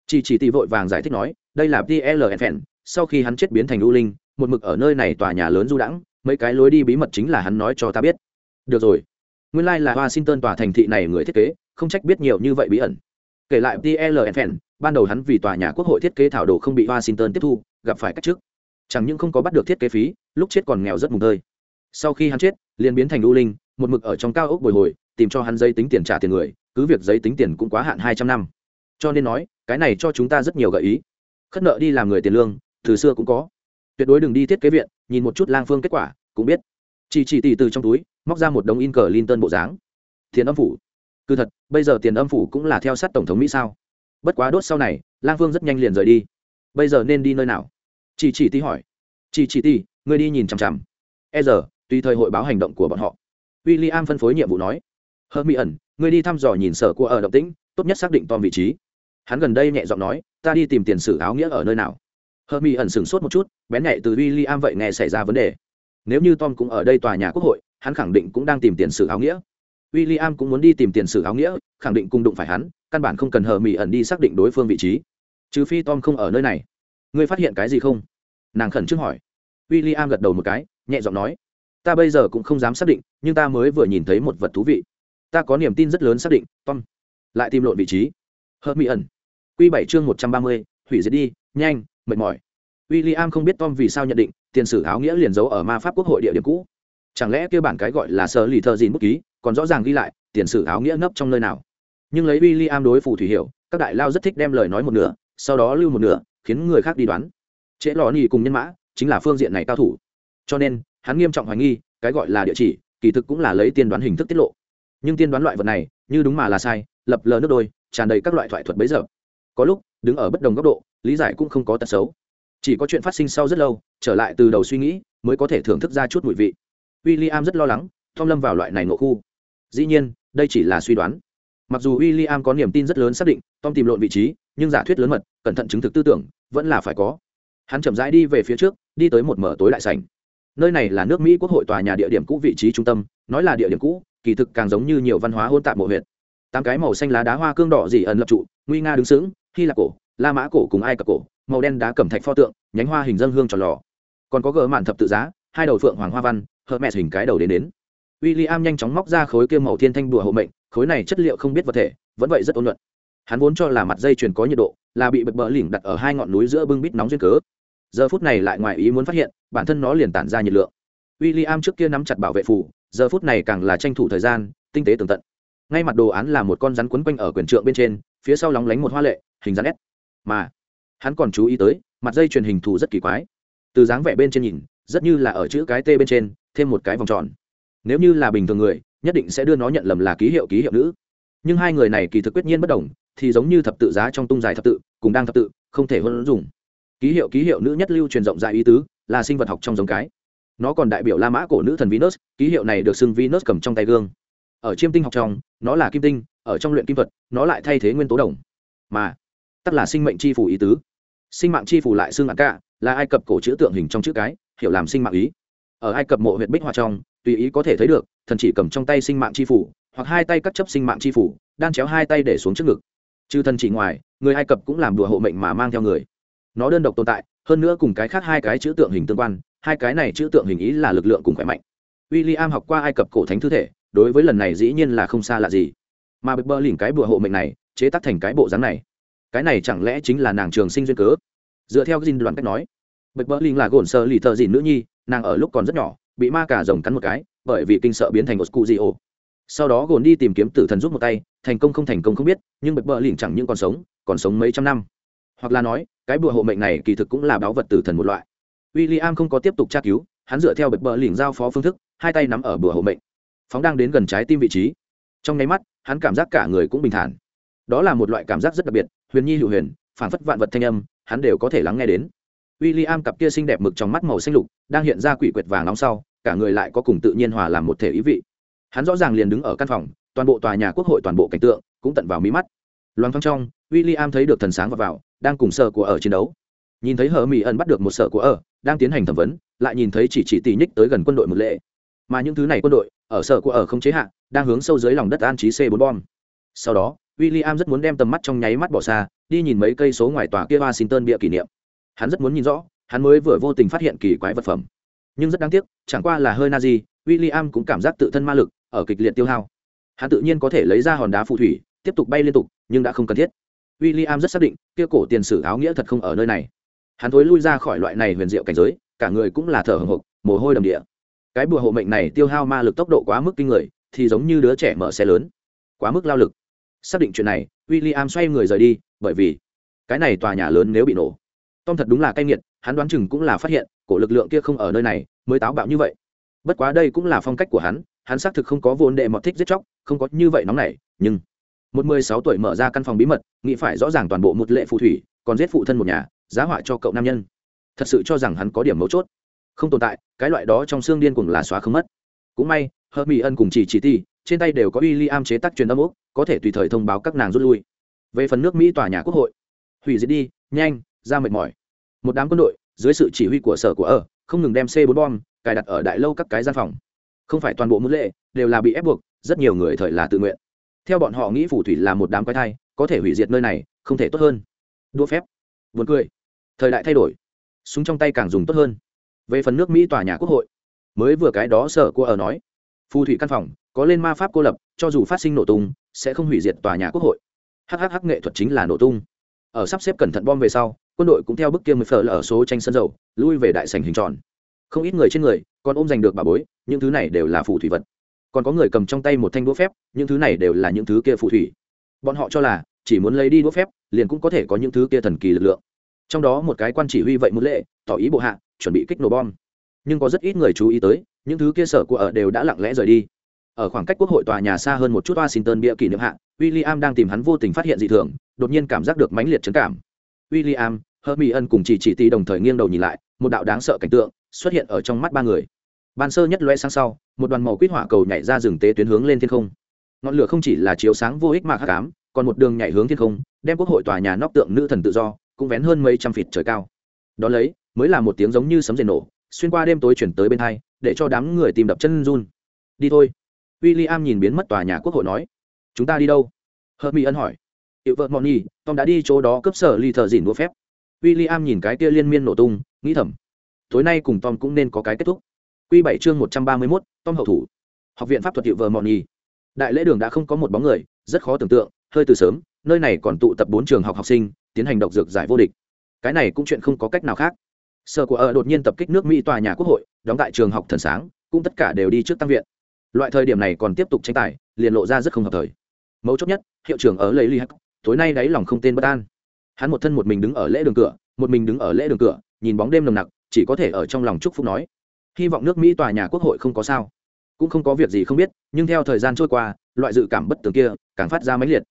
Chỉ chỉ ti vội vàng giải thích nói, đây là plfn sau khi hắn chết biến thành u linh, một mực ở nơi này tòa nhà lớn du đãng, mấy cái lối đi bí mật chính là hắn nói cho ta biết. Được rồi. Nguyên lai、like、là washington tòa thành thị này người thiết kế, không trách biết nhiều như vậy bí ẩn. Kể lại pln ban đầu hắn vì tòa nhà quốc hội thiết kế thảo đồ không bị washington tiếp thu, gặp phải cách chức. chẳng những không có bắt được thiết kế phí, lúc chết còn nghèo rất mùng tơi. Sau khi hắn chết, liền biến thành u linh một mực ở trong cao ốc bồi hồi, tìm cho hắn giấy tính tiền trả tiền người, cứ việc giấy tính tiền cũng quá hạn hai trăm năm. Cho nên nói, cái này cho chúng ta rất nhiều gợi ý. Khất nợ đi làm người tiền lương, từ xưa cũng có. Tuyệt đối đừng đi thiết kế viện, nhìn một chút lang phương kết quả, cũng biết. Chỉ chỉ tỉ từ trong túi, móc ra một đống in cờ linton bộ dáng. Tiền âm phủ. Cứ thật, bây giờ tiền âm phủ cũng là theo sát tổng thống mỹ sao? Bất quá đốt sau này, lang phương rất nhanh liền rời đi. Bây giờ nên đi nơi nào? Chỉ chỉ tí hỏi. Chỉ chỉ tí người đi nhìn chằm chằm. E giờ, tùy thời hội báo hành động của bọn họ w i l l i am phân phối nhiệm vụ nói hơ mỹ ẩn người đi thăm dò nhìn sở của ở động tĩnh, tốt nhất xác định tom vị trí. Hắn gần đây nhẹ giọng nói, ta đi tìm tiền sử áo nghĩa ở nơi nào? Hơ mỹ ẩn sửng sốt một chút, bén nhẹ từ w i l l i am vậy nghe xảy ra vấn đề. Nếu như tom cũng ở đây tòa nhà quốc hội, hắn khẳng định cũng đang tìm tiền sử áo nghĩa. W i l l i am cũng muốn đi tìm tiền sử áo nghĩa, khẳng định cùng đụng phải hắn, căn bản không cần hờ mỹ ẩn đi xác định đối phương vị trí. Trừ phi tom không ở nơi này. Ngươi phát hiện cái gì không? Nàng khẩn trương hỏi. W i l l i am gật đầu một cái, nhẹ giọng nói ta bây giờ cũng không dám xác định, nhưng ta mới vừa nhìn thấy một vật thú vị. Ta có niềm tin rất lớn xác định, tom. Lại tìm lộn vị trí. Hớt mỹ ẩn q bảy chương một trăm ba mươi, hủy diệt đi, nhanh, mệt mỏi. W i l l i am không biết tom vì sao nhận định, tiền sử áo nghĩa liền giấu ở ma pháp quốc hội địa điểm cũ. Chẳng lẽ kêu bản cái gọi là sơ lì thơ dìn bút ký, còn rõ ràng ghi lại, tiền sử áo nghĩa nấp trong nơi nào? Nhưng lấy w i l l i am đối phù thủy hiểu, các đại lao rất thích đem lời nói một nửa, sau đó lưu một nửa, khiến người khác đi đoán. Trễ lò nhì cùng nhân mã, chính là phương diện này cao thủ. Cho nên hắn nghiêm trọng hoài nghi, cái gọi là địa chỉ, kỳ thực cũng là lấy tiên đoán hình thức tiết lộ. Nhưng tiên đoán loại vật này, như đúng mà là sai, lập lờ nước đôi, tràn đầy các loại thoại thuật bấy giờ. Có lúc, đứng ở bất đồng góc độ, lý giải cũng không có tật xấu. Chỉ có chuyện phát sinh sau rất lâu, trở lại từ đầu suy nghĩ, mới có thể thưởng thức ra chút mùi vị. W i l l i am rất lo lắng, tom lâm vào loại này ngộ khu. Dĩ nhiên, đây chỉ là suy đoán. Mặc dù w i l l i am có niềm tin rất lớn xác định, tom tìm lộn vị trí, nhưng giả thuyết lớn mật, cẩn thận chứng thực tư tưởng, vẫn là phải có. Hắn chậm rãi đi về phía trước, đi tới một mở tối đại sảnh nơi này là nước mỹ quốc hội tòa nhà địa điểm cũ vị trí trung tâm, nói là địa điểm cũ, kỳ thực càng giống như nhiều văn hóa hôn tạp mộ huyện tám cái màu xanh lá đá hoa cương đỏ dỉ ẩn lập trụ, nguy nga đứng sững, hy lạp cổ, la mã cổ cùng ai cập cổ, màu đen đá cẩm thạch pho tượng, nhánh hoa hình dân hương tròn lò. Còn có gỡ mạn thập tự giá, hai đầu phượng hoàng hoa văn, hợp mẹ hình cái đầu đến đến. W i l l i am nhanh chóng móc ra khối kia màu thiên thanh đùa hộ mệnh, khối này chất liệu không biết vật thể, vẫn vậy rất ôn luận hắn vốn cho là mặt dây chuyền có nhiệt độ, là bị bật bờ lỉnh đặt ở hai ngọn núi giữa bưng bít nóng duyên cớ giờ phút này lại ngoài ý muốn phát hiện, bản thân nó liền tản ra nhiệt lượng. W i l l i am trước kia nắm chặt bảo vệ phủ, giờ phút này càng là tranh thủ thời gian, tinh tế tường tận. Ngay mặt đồ án là một con rắn quấn quanh ở quyền trượng bên trên, phía sau lóng lánh một hoa lệ, hình rắn ép mà, hắn còn chú ý tới, mặt dây truyền hình thù rất kỳ quái. Từ dáng vẻ bên trên nhìn, rất như là ở chữ cái t bên trên, thêm một cái vòng tròn. Nếu như là bình thường người, nhất định sẽ đưa nó nhận lầm là ký hiệu ký hiệu nữ. Nhưng hai người này kỳ thực quyết nhiên bất đồng, thì giống như thập tự giá trong tung dài thập tự, cùng đang thập tự, không thể hơn dùng ký hiệu ký hiệu nữ nhất lưu truyền rộng rãi ý tứ, là sinh vật học trong giống cái. Nó còn đại biểu la mã cổ nữ thần venus, ký hiệu này được xưng venus cầm trong tay gương. Ở chiêm tinh học trong, nó là kim tinh, ở trong luyện kim vật nó lại thay thế nguyên tố đồng. Mà tất là sinh mệnh chi phủ ý tứ. Sinh mạng chi phủ lại xưng ạn cả, là ai cập cổ chữ tượng hình trong chữ cái, hiểu làm sinh mạng ý. Ở ai cập mộ huyện bích hoa trong, tùy ý có thể thấy được, thần chỉ cầm trong tay sinh mạng chi phủ hoặc hai tay cắt chấp sinh mạng chi phủ đan chéo hai tay để xuống trước ngực. Trừ thần chỉ ngoài, người ai cập cũng làm đùa hộ mệnh mà mang theo người nó đơn độc tồn tại, hơn nữa cùng cái khác hai cái chữ tượng hình tương quan, hai cái này chữ tượng hình ý là lực lượng cùng khỏe mạnh. W i l l i am học qua ai cập cổ thánh thư thể, đối với lần này dĩ nhiên là không xa lạ gì. Mà bực bơ lỉnh cái bùa hộ mệnh này, chế tác thành cái bộ dáng này. Cái này chẳng lẽ chính là nàng trường sinh duyên cớ? Dựa theo cái dinh đoàn cách nói, bực bơ lỉnh là gồn sơ lì thợ dìn nữ nhi, nàng ở lúc còn rất nhỏ, bị ma cả rồng cắn một cái, bởi vì kinh sợ biến thành một cụ di sau đó gồn đi tìm kiếm tử thần giúp một tay, thành công không thành công không biết, nhưng bực bơ lỉnh chẳng những còn sống còn sống mấy trăm năm hoặc là nói, cái bùa hộ mệnh này kỳ thực cũng là báo vật tử thần một loại. W i l l i am không có tiếp tục tra cứu, hắn dựa theo bực bờ lỉnh giao phó phương thức, hai tay nắm ở bùa hộ mệnh. Phóng đang đến gần trái tim vị trí. Trong nháy mắt, hắn cảm giác cả người cũng bình thản. Đó là một loại cảm giác rất đặc biệt, huyền nhi hữu huyền phản phất vạn vật thanh âm, hắn đều có thể lắng nghe đến. W i l l i am cặp kia xinh đẹp mực trong mắt màu xanh lục, đang hiện ra quỷ quyệt vàng nóng sau, cả người lại có cùng tự nhiên hòa làm một thể ý vị. Hắn rõ ràng liền đứng ở căn phòng, toàn bộ tòa nhà quốc hội toàn bộ cảnh tượng, cũng tận vào mí mắt. Loáng thoáng trong w i l l i am thấy được thần sáng và vào đang cùng sở của ở chiến đấu. Nhìn thấy hờ mỹ ẩn bắt được một sở của ở, đang tiến hành thẩm vấn, lại nhìn thấy chỉ chỉ tì nhích tới gần quân đội một lệ. Mà những thứ này quân đội, ở sở của ở không chế hạn đang hướng sâu dưới lòng đất an trí c 4 bom. Sau đó, William rất muốn đem tầm mắt trong nháy mắt bỏ xa, đi nhìn mấy cây số ngoài tòa kia washington bịa kỷ niệm. Hắn rất muốn nhìn rõ, hắn mới vừa vô tình phát hiện kỳ quái vật phẩm. Nhưng rất đáng tiếc, chẳng qua là hơi na gì William cũng cảm giác tự thân ma lực, ở kịch liệt tiêu hao. Hắn tự nhiên có thể lấy ra hòn đá phù thủy, tiếp tục bay liên tục, nhưng đã không cần thiết w i l l i am rất xác định, kia cổ tiền sử áo nghĩa thật không ở nơi này. Hắn thối lui ra khỏi loại này huyền diệu cảnh giới, cả người cũng là thở hồng hộc, mồ hôi đầm địa. Cái bùa hộ mệnh này tiêu hao ma lực tốc độ quá mức kinh người, thì giống như đứa trẻ mở xe lớn. Quá mức lao lực. Xác định chuyện này w i l l i am xoay người rời đi, bởi vì cái này tòa nhà lớn nếu bị nổ. Tom thật đúng là cay nghiệt, hắn đoán chừng cũng là phát hiện, cổ lực lượng kia không ở nơi này, mới táo bạo như vậy. Bất quá đây cũng là phong cách của hắn hắn xác thực không có vốn đệ mọt thích giết chóc, không có như vậy nóng nảy, nhưng một mười sáu tuổi mở ra căn phòng bí mật, nghĩ phải rõ ràng toàn bộ một lệ phù thủy, còn giết phụ thân một nhà, giá họa cho cậu nam nhân. Thật sự cho rằng hắn có điểm mấu chốt. Không tồn tại, cái loại đó trong xương điên cùng là xóa không mất. Cũng may hơ mỹ ân cùng chỉ chỉ ti, trên tay đều có w i l l i am chế tác truyền âm úc có thể tùy thời thông báo các nàng rút lui. Về phần nước mỹ tòa nhà quốc hội, hủy diệt đi, nhanh, ra mệt mỏi. Một đám quân đội, dưới sự chỉ huy của sở của ở, không ngừng đem c bốn bom, cài đặt ở đại lâu các cái gian phòng. Không phải toàn bộ mức lệ, đều là bị ép buộc, rất nhiều người thời là tự nguyện theo bọn họ nghĩ phù thủy là một đám quái thai, có thể hủy diệt nơi này, không thể tốt hơn. Đua phép. Buồn cười. Thời đại thay đổi. Súng trong tay càng dùng tốt hơn. Về phần nước mỹ tòa nhà quốc hội. Mới vừa cái đó sở cô ở nói, phù thủy căn phòng, có lên ma pháp cô lập, cho dù phát sinh nổ tung, sẽ không hủy diệt tòa nhà quốc hội. Hhh nghệ thuật chính là nổ tung. Ở sắp xếp cẩn thận bom về sau, quân đội cũng theo bức kia mười phở là ở số tranh sân dầu, lui về đại sành hình tròn. Không ít người trên người, còn ôm giành được bà bối, những thứ này đều là phù thủy vật còn có người cầm trong tay một thanh đũa phép những thứ này đều là những thứ kia phù thủy. Bọn họ cho là chỉ muốn lấy đi đũa phép liền cũng có thể có những thứ kia thần kỳ lực lượng. Trong đó một cái quan chỉ huy vậy muốn lệ tỏ ý bộ hạ chuẩn bị kích nổ bom. Nhưng có rất ít người chú ý tới những thứ kia sở của ở đều đã lặng lẽ rời đi. Ở khoảng cách quốc hội tòa nhà xa hơn một chút washington bịa kỷ niệm hạ William đang tìm hắn vô tình phát hiện dị thường đột nhiên cảm giác được mãnh liệt trấn cảm. William, Hermione cùng chỉ chỉ tì đồng thời nghiêng đầu nhìn lại một đạo đáng sợ cảnh tượng xuất hiện ở trong mắt ba người ban sơ nhất loe sang sau, một đoàn màu quýt hỏa cầu nhảy ra rừng tế tuyến hướng lên thiên không. Ngọn lửa không chỉ là chiếu sáng vô ích mà hắc ám, còn một đường nhảy hướng thiên không, đem quốc hội tòa nhà nóc tượng nữ thần tự do, cũng vén hơn mấy trăm feet trời cao. Đó lấy, mới là một tiếng giống như sấm rền nổ, xuyên qua đêm tối chuyển tới bên hai, để cho đám người tìm đập chân run. Đi thôi. W i l l i am nhìn biến mất tòa nhà quốc hội nói. Chúng ta đi đâu? Hợp mỹ ân hỏi. Hiệu vợt moni, tom đã đi chỗ đó cướp sở ly thợ dìn đũa phép. W i l l i am nhìn cái kia liên miên nổ tung, nghĩ thầm. Tối nay cùng tom cũng nên có cái kết thúc. Quy bảy chương một trăm ba mươi mốt tom hậu thủ. Học viện pháp thuật hiệu vợ nhì, đại lễ đường đã không có một bóng người rất khó tưởng tượng hơi từ sớm nơi này còn tụ tập bốn trường học học sinh tiến hành độc dược giải vô địch. Cái này cũng chuyện không có cách nào khác. Sở của ở đột nhiên tập kích nước mỹ tòa nhà quốc hội đóng tại trường học thần sáng cũng tất cả đều đi trước tăng viện. Loại thời điểm này còn tiếp tục tranh tài liền lộ ra rất không hợp thời. Mấu chốt nhất hiệu trưởng ở lấy ly hắc tối nay đáy lòng không tên bất an. Hắn một thân một mình đứng ở lễ đường cửa một mình đứng ở lễ đường cửa nhìn bóng đêm nồng nặc chỉ có thể ở trong lòng chúc phúc nói hy vọng nước mỹ tòa nhà quốc hội không có sao. Cũng không có việc gì không biết, nhưng theo thời gian trôi qua, loại dự cảm bất tường kia càng phát ra mãnh liệt.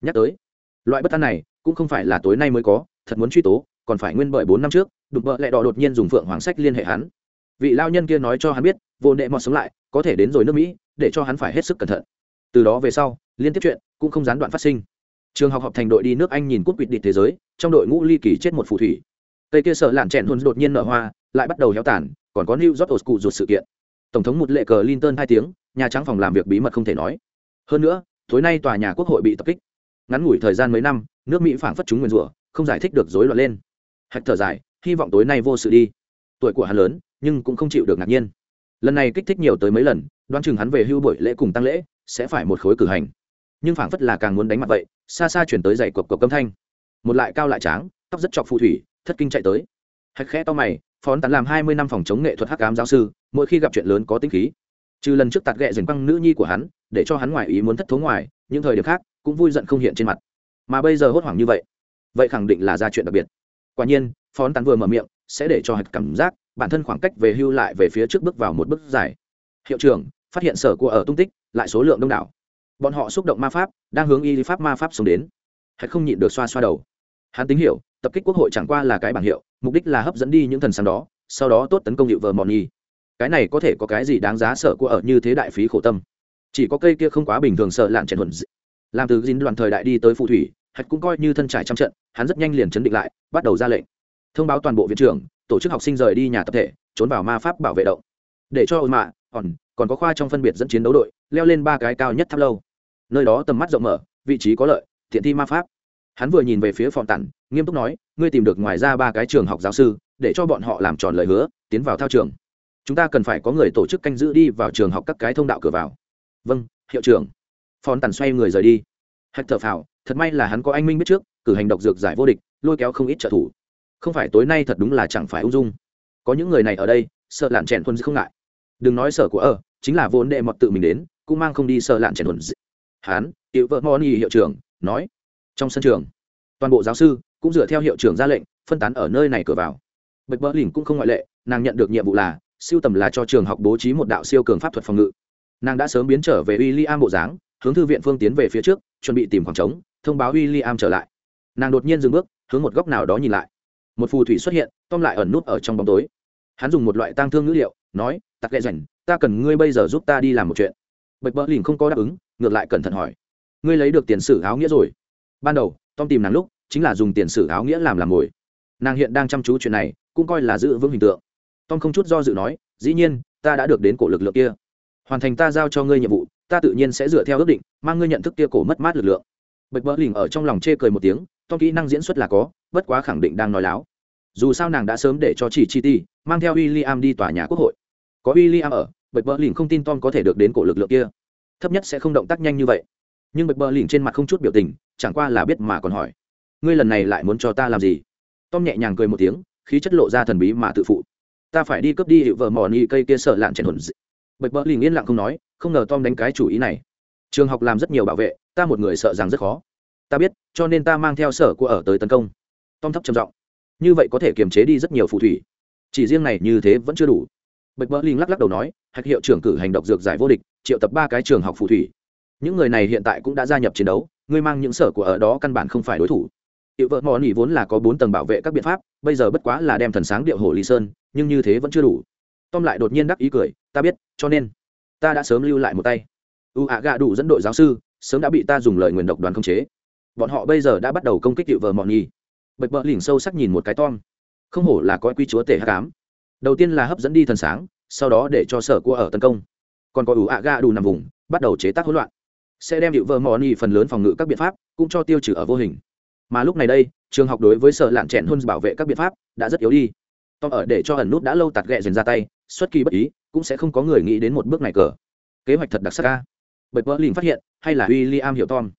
Nhắc tới, loại bất an này cũng không phải là tối nay mới có, thật muốn truy tố, còn phải nguyên bởi bốn năm trước, đục vợ lẹ đỏ đột nhiên dùng phượng hoàng sách liên hệ hắn. Vị lao nhân kia nói cho hắn biết, vô nệ mọt sống lại, có thể đến rồi nước mỹ, để cho hắn phải hết sức cẩn thận. Từ đó về sau, liên tiếp chuyện cũng không gián đoạn phát sinh. Trường học họp thành đội đi nước anh nhìn quốc quỵt địch thế giới, trong đội ngũ ly kỳ chết một phù thủy. Cây kia sợ lạn chèn hôn đột nhiên nở hoa, lại bắt đầu héo tàn còn có new york cụ ruột sự kiện. Tổng thống một lệ cờ Clinton hai tiếng, nhà trắng phòng làm việc bí mật không thể nói. Hơn nữa, tối nay tòa nhà quốc hội bị tập kích. Ngắn ngủi thời gian mấy năm, nước mỹ phản phất chúng nguyên rủa, không giải thích được rối loạn lên. Hạch thở dài, hy vọng tối nay vô sự đi. Tuổi của hắn lớn, nhưng cũng không chịu được ngạc nhiên. Lần này kích thích nhiều tới mấy lần, đoán chừng hắn về hưu buổi lễ cùng tăng lễ, sẽ phải một khối cử hành. Nhưng phảng phất là càng muốn đánh mặt vậy, xa xa chuyển tới dậy cộc cộc âm thanh. Một lại cao lại tráng, tóc rất chọc phù thủy, thất kinh chạy tới. Hạch khẽ to mày phón tán làm hai mươi năm phòng chống nghệ thuật hắc ám giáo sư, mỗi khi gặp chuyện lớn có tính khí. Trừ lần trước tạt ghẹ dành băng nữ nhi của hắn, để cho hắn ngoài ý muốn thất thố ngoài, những thời điểm khác, cũng vui giận không hiện trên mặt. Mà bây giờ hốt hoảng như vậy vậy khẳng định là ra chuyện đặc biệt. Quả nhiên, phón tán vừa mở miệng, sẽ để cho hạch cảm giác, bản thân khoảng cách về hưu lại về phía trước bước vào một bước dài. Hiệu trưởng, phát hiện sở của ở tung tích, lại số lượng đông đảo. Bọn họ xúc động ma pháp, đang hướng y pháp ma pháp xuống đến. Hạch không nhịn được xoa xoa đầu. Hắn tính hiểu tập kích quốc hội chẳng qua là cái bảng hiệu, mục đích là hấp dẫn đi những thần sáng đó, sau đó tốt tấn công hiệu vờ mòn nhi cái này có thể có cái gì đáng giá sợ của ở như thế đại phí khổ tâm? Chỉ có cây kia không quá bình thường sợ lạn trần thuận làm từ dính đoàn thời đại đi tới phù thủy, hạch cũng coi như thân trải trăm trận, hắn rất nhanh liền chấn định lại, bắt đầu ra lệnh. Thông báo toàn bộ viện trưởng, tổ chức học sinh rời đi nhà tập thể, trốn vào ma pháp bảo vệ động. Để cho ôn mạ còn còn có khoa trong phân biệt dẫn chiến đấu đội, leo lên ba cái cao nhất tháp lâu. Nơi đó tầm mắt rộng mở, vị trí có lợi thiện thi ma pháp hắn vừa nhìn về phía phòng tản, nghiêm túc nói, ngươi tìm được ngoài ra ba cái trường học giáo sư, để cho bọn họ làm tròn lời hứa, tiến vào thao trường. Chúng ta cần phải có người tổ chức canh giữ đi vào trường học các cái thông đạo cửa vào. Vâng hiệu trưởng. Phòn tàn xoay người rời đi. Hạch thở phào, thật may là hắn có anh minh biết trước, cử hành độc dược giải vô địch, lôi kéo không ít trợ thủ. Không phải tối nay thật đúng là chẳng phải ung dung. Có những người này ở đây, sợ lạn chèn thuần không ngại. Đừng nói sở của ở, chính là vốn đệ mọt tự mình đến, cũng mang không đi sợ lạn chèn thuần hắn hiệu vợ moni hiệu trưởng, nói trong sân trường, toàn bộ giáo sư cũng dựa theo hiệu trưởng ra lệnh, phân tán ở nơi này cửa vào. Bạch bỡ lỉnh cũng không ngoại lệ, nàng nhận được nhiệm vụ là, siêu tầm là cho trường học bố trí một đạo siêu cường pháp thuật phòng ngự. Nàng đã sớm biến trở về w i l l i am bộ dáng, hướng thư viện phương tiến về phía trước, chuẩn bị tìm khoảng trống, thông báo w i l l i am trở lại. Nàng đột nhiên dừng bước, hướng một góc nào đó nhìn lại. Một phù thủy xuất hiện tom lại ẩn nút ở trong bóng tối. Hắn dùng một loại tang thương ngữ liệu, nói, tặc lệ rảnh, ta cần ngươi bây giờ giúp ta đi làm một chuyện. Bạch bỡ lìn không có đáp ứng, ngược lại cẩn thận hỏi, ngươi lấy được tiền sử áo nghĩa rồi? Ban đầu, tom tìm nàng lúc, chính là dùng tiền sử áo nghĩa làm làm mồi. Nàng hiện đang chăm chú chuyện này, cũng coi là giữ vững hình tượng. Tom không chút do dự nói, dĩ nhiên, ta đã được đến cổ lực lượng kia. Hoàn thành ta giao cho ngươi nhiệm vụ, ta tự nhiên sẽ dựa theo ước định, mang ngươi nhận thức kia cổ mất mát lực lượng. Bạch bỡ lỉnh ở trong lòng chê cười một tiếng, tom kỹ năng diễn xuất là có, bất quá khẳng định đang nói láo. Dù sao nàng đã sớm để cho chỉ chi ti, mang theo w i l l i am đi tòa nhà quốc hội. Có w i l l i am ở, bạch bỡ lỉnh không tin tom có thể được đến cổ lực lượng kia. Thấp nhất sẽ không động tác nhanh như vậy. Nhưng bạch bỡ lỉnh trên mặt không chút biểu tình chẳng qua là biết mà còn hỏi. Ngươi lần này lại muốn cho ta làm gì? Tom nhẹ nhàng cười một tiếng, khí chất lộ ra thần bí mà tự phụ. Ta phải đi cướp đi hiệu vợ mò ni cây kia sợ lạn chèn thuần bạch bỡ lì yên lặng không nói, không ngờ tom đánh cái chủ ý này. Trường học làm rất nhiều bảo vệ, ta một người sợ rằng rất khó. Ta biết, cho nên ta mang theo sở của ở tới tấn công. Tom thấp trầm giọng. Như vậy có thể kiềm chế đi rất nhiều phù thủy. Chỉ riêng này như thế vẫn chưa đủ. Bạch bỡ linh lắc lắc đầu nói, hạch hiệu trưởng cử hành độc dược giải vô địch, triệu tập ba cái trường học phù thủy. Những người này hiện tại cũng đã gia nhập chiến đấu ngươi mang những sở của ở đó căn bản không phải đối thủ. Hiệu vợ mò nỉ vốn là có bốn tầng bảo vệ các biện pháp, bây giờ bất quá là đem thần sáng điệu hồ lý sơn, nhưng như thế vẫn chưa đủ. Tom lại đột nhiên đắc ý cười, ta biết, cho nên ta đã sớm lưu lại một tay. U ạ gạ đủ dẫn đội giáo sư, sớm đã bị ta dùng lời nguyền độc đoàn khống chế. Bọn họ bây giờ đã bắt đầu công kích hiệu vợ mò nỉ. Bật bỡ lỉnh sâu sắc nhìn một cái tom. Không hổ là coi quy chúa tể hát cám đầu tiên là hấp dẫn đi thần sáng, sau đó để cho sở của ở tấn công. Còn có ủ ạ gạ đủ nằm vùng, bắt đầu chế tác hỗn loạn sẽ đem hiệu vợ mò ni phần lớn phòng ngự các biện pháp cũng cho tiêu trừ ở vô hình. Mà lúc này đây, trường học đối với sở lạn chẹn hôn bảo vệ các biện pháp đã rất yếu đi. Tom ở để cho ẩn nút đã lâu tạt ghẹ dần ra tay, xuất kỳ bất ý, cũng sẽ không có người nghĩ đến một bước này cờ. Kế hoạch thật đặc sắc ca bởi vỡ lìn phát hiện, hay là w i l l i am hiểu tom.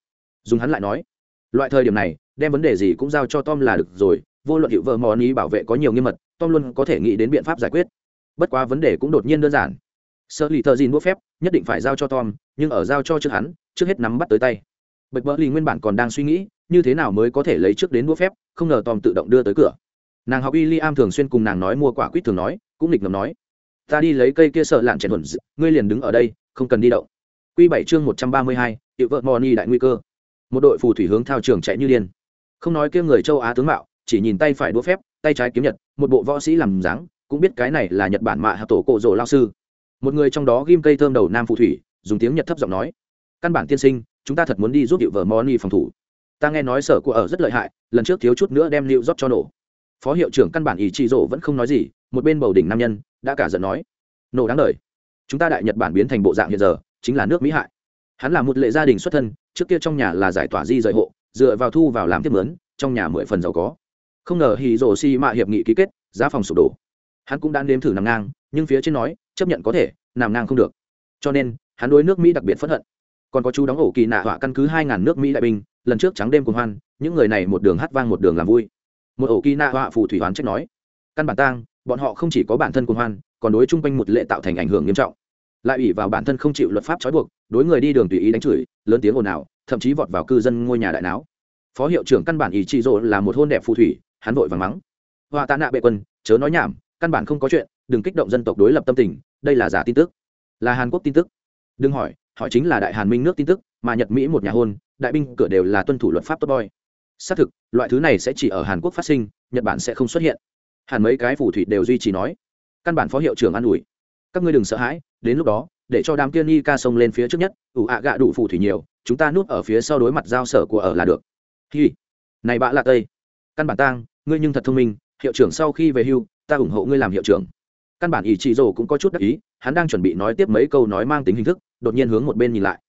Dùng hắn lại nói, loại thời điểm này, đem vấn đề gì cũng giao cho tom là được rồi, vô luận hiệu vợ mò ni bảo vệ có nhiều nghiêm mật, tom luôn có thể nghĩ đến biện pháp giải quyết. Bất quá vấn đề cũng đột nhiên đơn giản. Sợ lì thợ dìn bút phép, nhất định phải giao cho tom, nhưng ở giao cho trước hắn, trước hết nắm bắt tới tay. Bạch bỡ lì nguyên bản còn đang suy nghĩ, như thế nào mới có thể lấy trước đến bút phép, không ngờ tom tự động đưa tới cửa. Nàng học y li am thường xuyên cùng nàng nói mua quả quýt thường nói, cũng nghịch ngầm nói, ta đi lấy cây kia sợ lạn chèn thuần ngươi liền đứng ở đây, không cần đi đậu q bảy chương một trăm ba mươi hai hiệu vợ mò ni đại nguy cơ. Một đội phù thủy hướng thao trường chạy như điên. Không nói kia người châu á tướng mạo, chỉ nhìn tay phải đũa phép, tay trái kiếm nhật, một bộ võ sĩ làm dáng, cũng biết cái này là nhật bản mạ hạ tổ cổ rồ lao sư một người trong đó ghim cây thơm đầu nam phù thủy, dùng tiếng nhật thấp giọng nói, căn bản tiên sinh, chúng ta thật muốn đi giúp hiệu vợ moni phòng thủ. Ta nghe nói sở của ở rất lợi hại, lần trước thiếu chút nữa đem liệu rót cho nổ. Phó hiệu trưởng căn bản ý chị rộ vẫn không nói gì, một bên bầu đỉnh nam nhân đã cả giận nói, nổ đáng đời. Chúng ta đại nhật bản biến thành bộ dạng hiện giờ, chính là nước mỹ hại. Hắn là một lệ gia đình xuất thân, trước kia trong nhà là giải tỏa di rời hộ, dựa vào thu vào làm tiếp mướn, trong nhà mười phần giàu có. Không ngờ hì rồ xi mạ hiệp nghị ký kết, giá phòng sụp đổ. Hắn cũng đã nếm thử nằm ngang, nhưng phía trên nói chấp nhận có thể, nằm ngang không được. Cho nên, hắn đối nước mỹ đặc biệt phẫn hận. Còn có chú đóng ổ kỳ nạ họa căn cứ hai ngàn nước mỹ đại binh, lần trước trắng đêm cùng hoan, những người này một đường hát vang một đường làm vui. Một ổ kỳ nạ họa phù thủy hoán trách nói, căn bản tang, bọn họ không chỉ có bản thân cùng hoan, còn đối chung quanh một lệ tạo thành ảnh hưởng nghiêm trọng. Lại ủy vào bản thân không chịu luật pháp trói buộc, đối người đi đường tùy ý đánh chửi, lớn tiếng ồn ào, thậm chí vọt vào cư dân ngôi nhà đại não phó hiệu trưởng căn bản ý chị rộ là một hôn đẹp phù thủy, hắn vội vàng mắng, họa tạ nạ bệ quân, chớ nói nhảm, căn bản không có chuyện đừng kích động dân tộc đối lập tâm tình, đây là giả tin tức. Là hàn quốc tin tức. Đừng hỏi, họ chính là đại hàn minh nước tin tức, mà nhật mỹ một nhà hôn, đại binh cửa đều là tuân thủ luật pháp tốt boy. Xác thực, loại thứ này sẽ chỉ ở hàn quốc phát sinh, nhật bản sẽ không xuất hiện. Hàn mấy cái phù thủy đều duy trì nói. Căn bản phó hiệu trưởng an ủi. Các ngươi đừng sợ hãi, đến lúc đó, để cho đám tiên ni ca sông lên phía trước nhất, ủ ạ gạ đủ phù thủy nhiều, chúng ta núp ở phía sau đối mặt giao sở của ở là được. Hi. Này bạ là tây. Căn bản tang, ngươi nhưng thật thông minh, hiệu trưởng sau khi về hưu, ta ủng hộ ngươi làm hiệu trưởng căn bản ý chị rồ cũng có chút đắc ý, hắn đang chuẩn bị nói tiếp mấy câu nói mang tính hình thức, đột nhiên hướng một bên nhìn lại.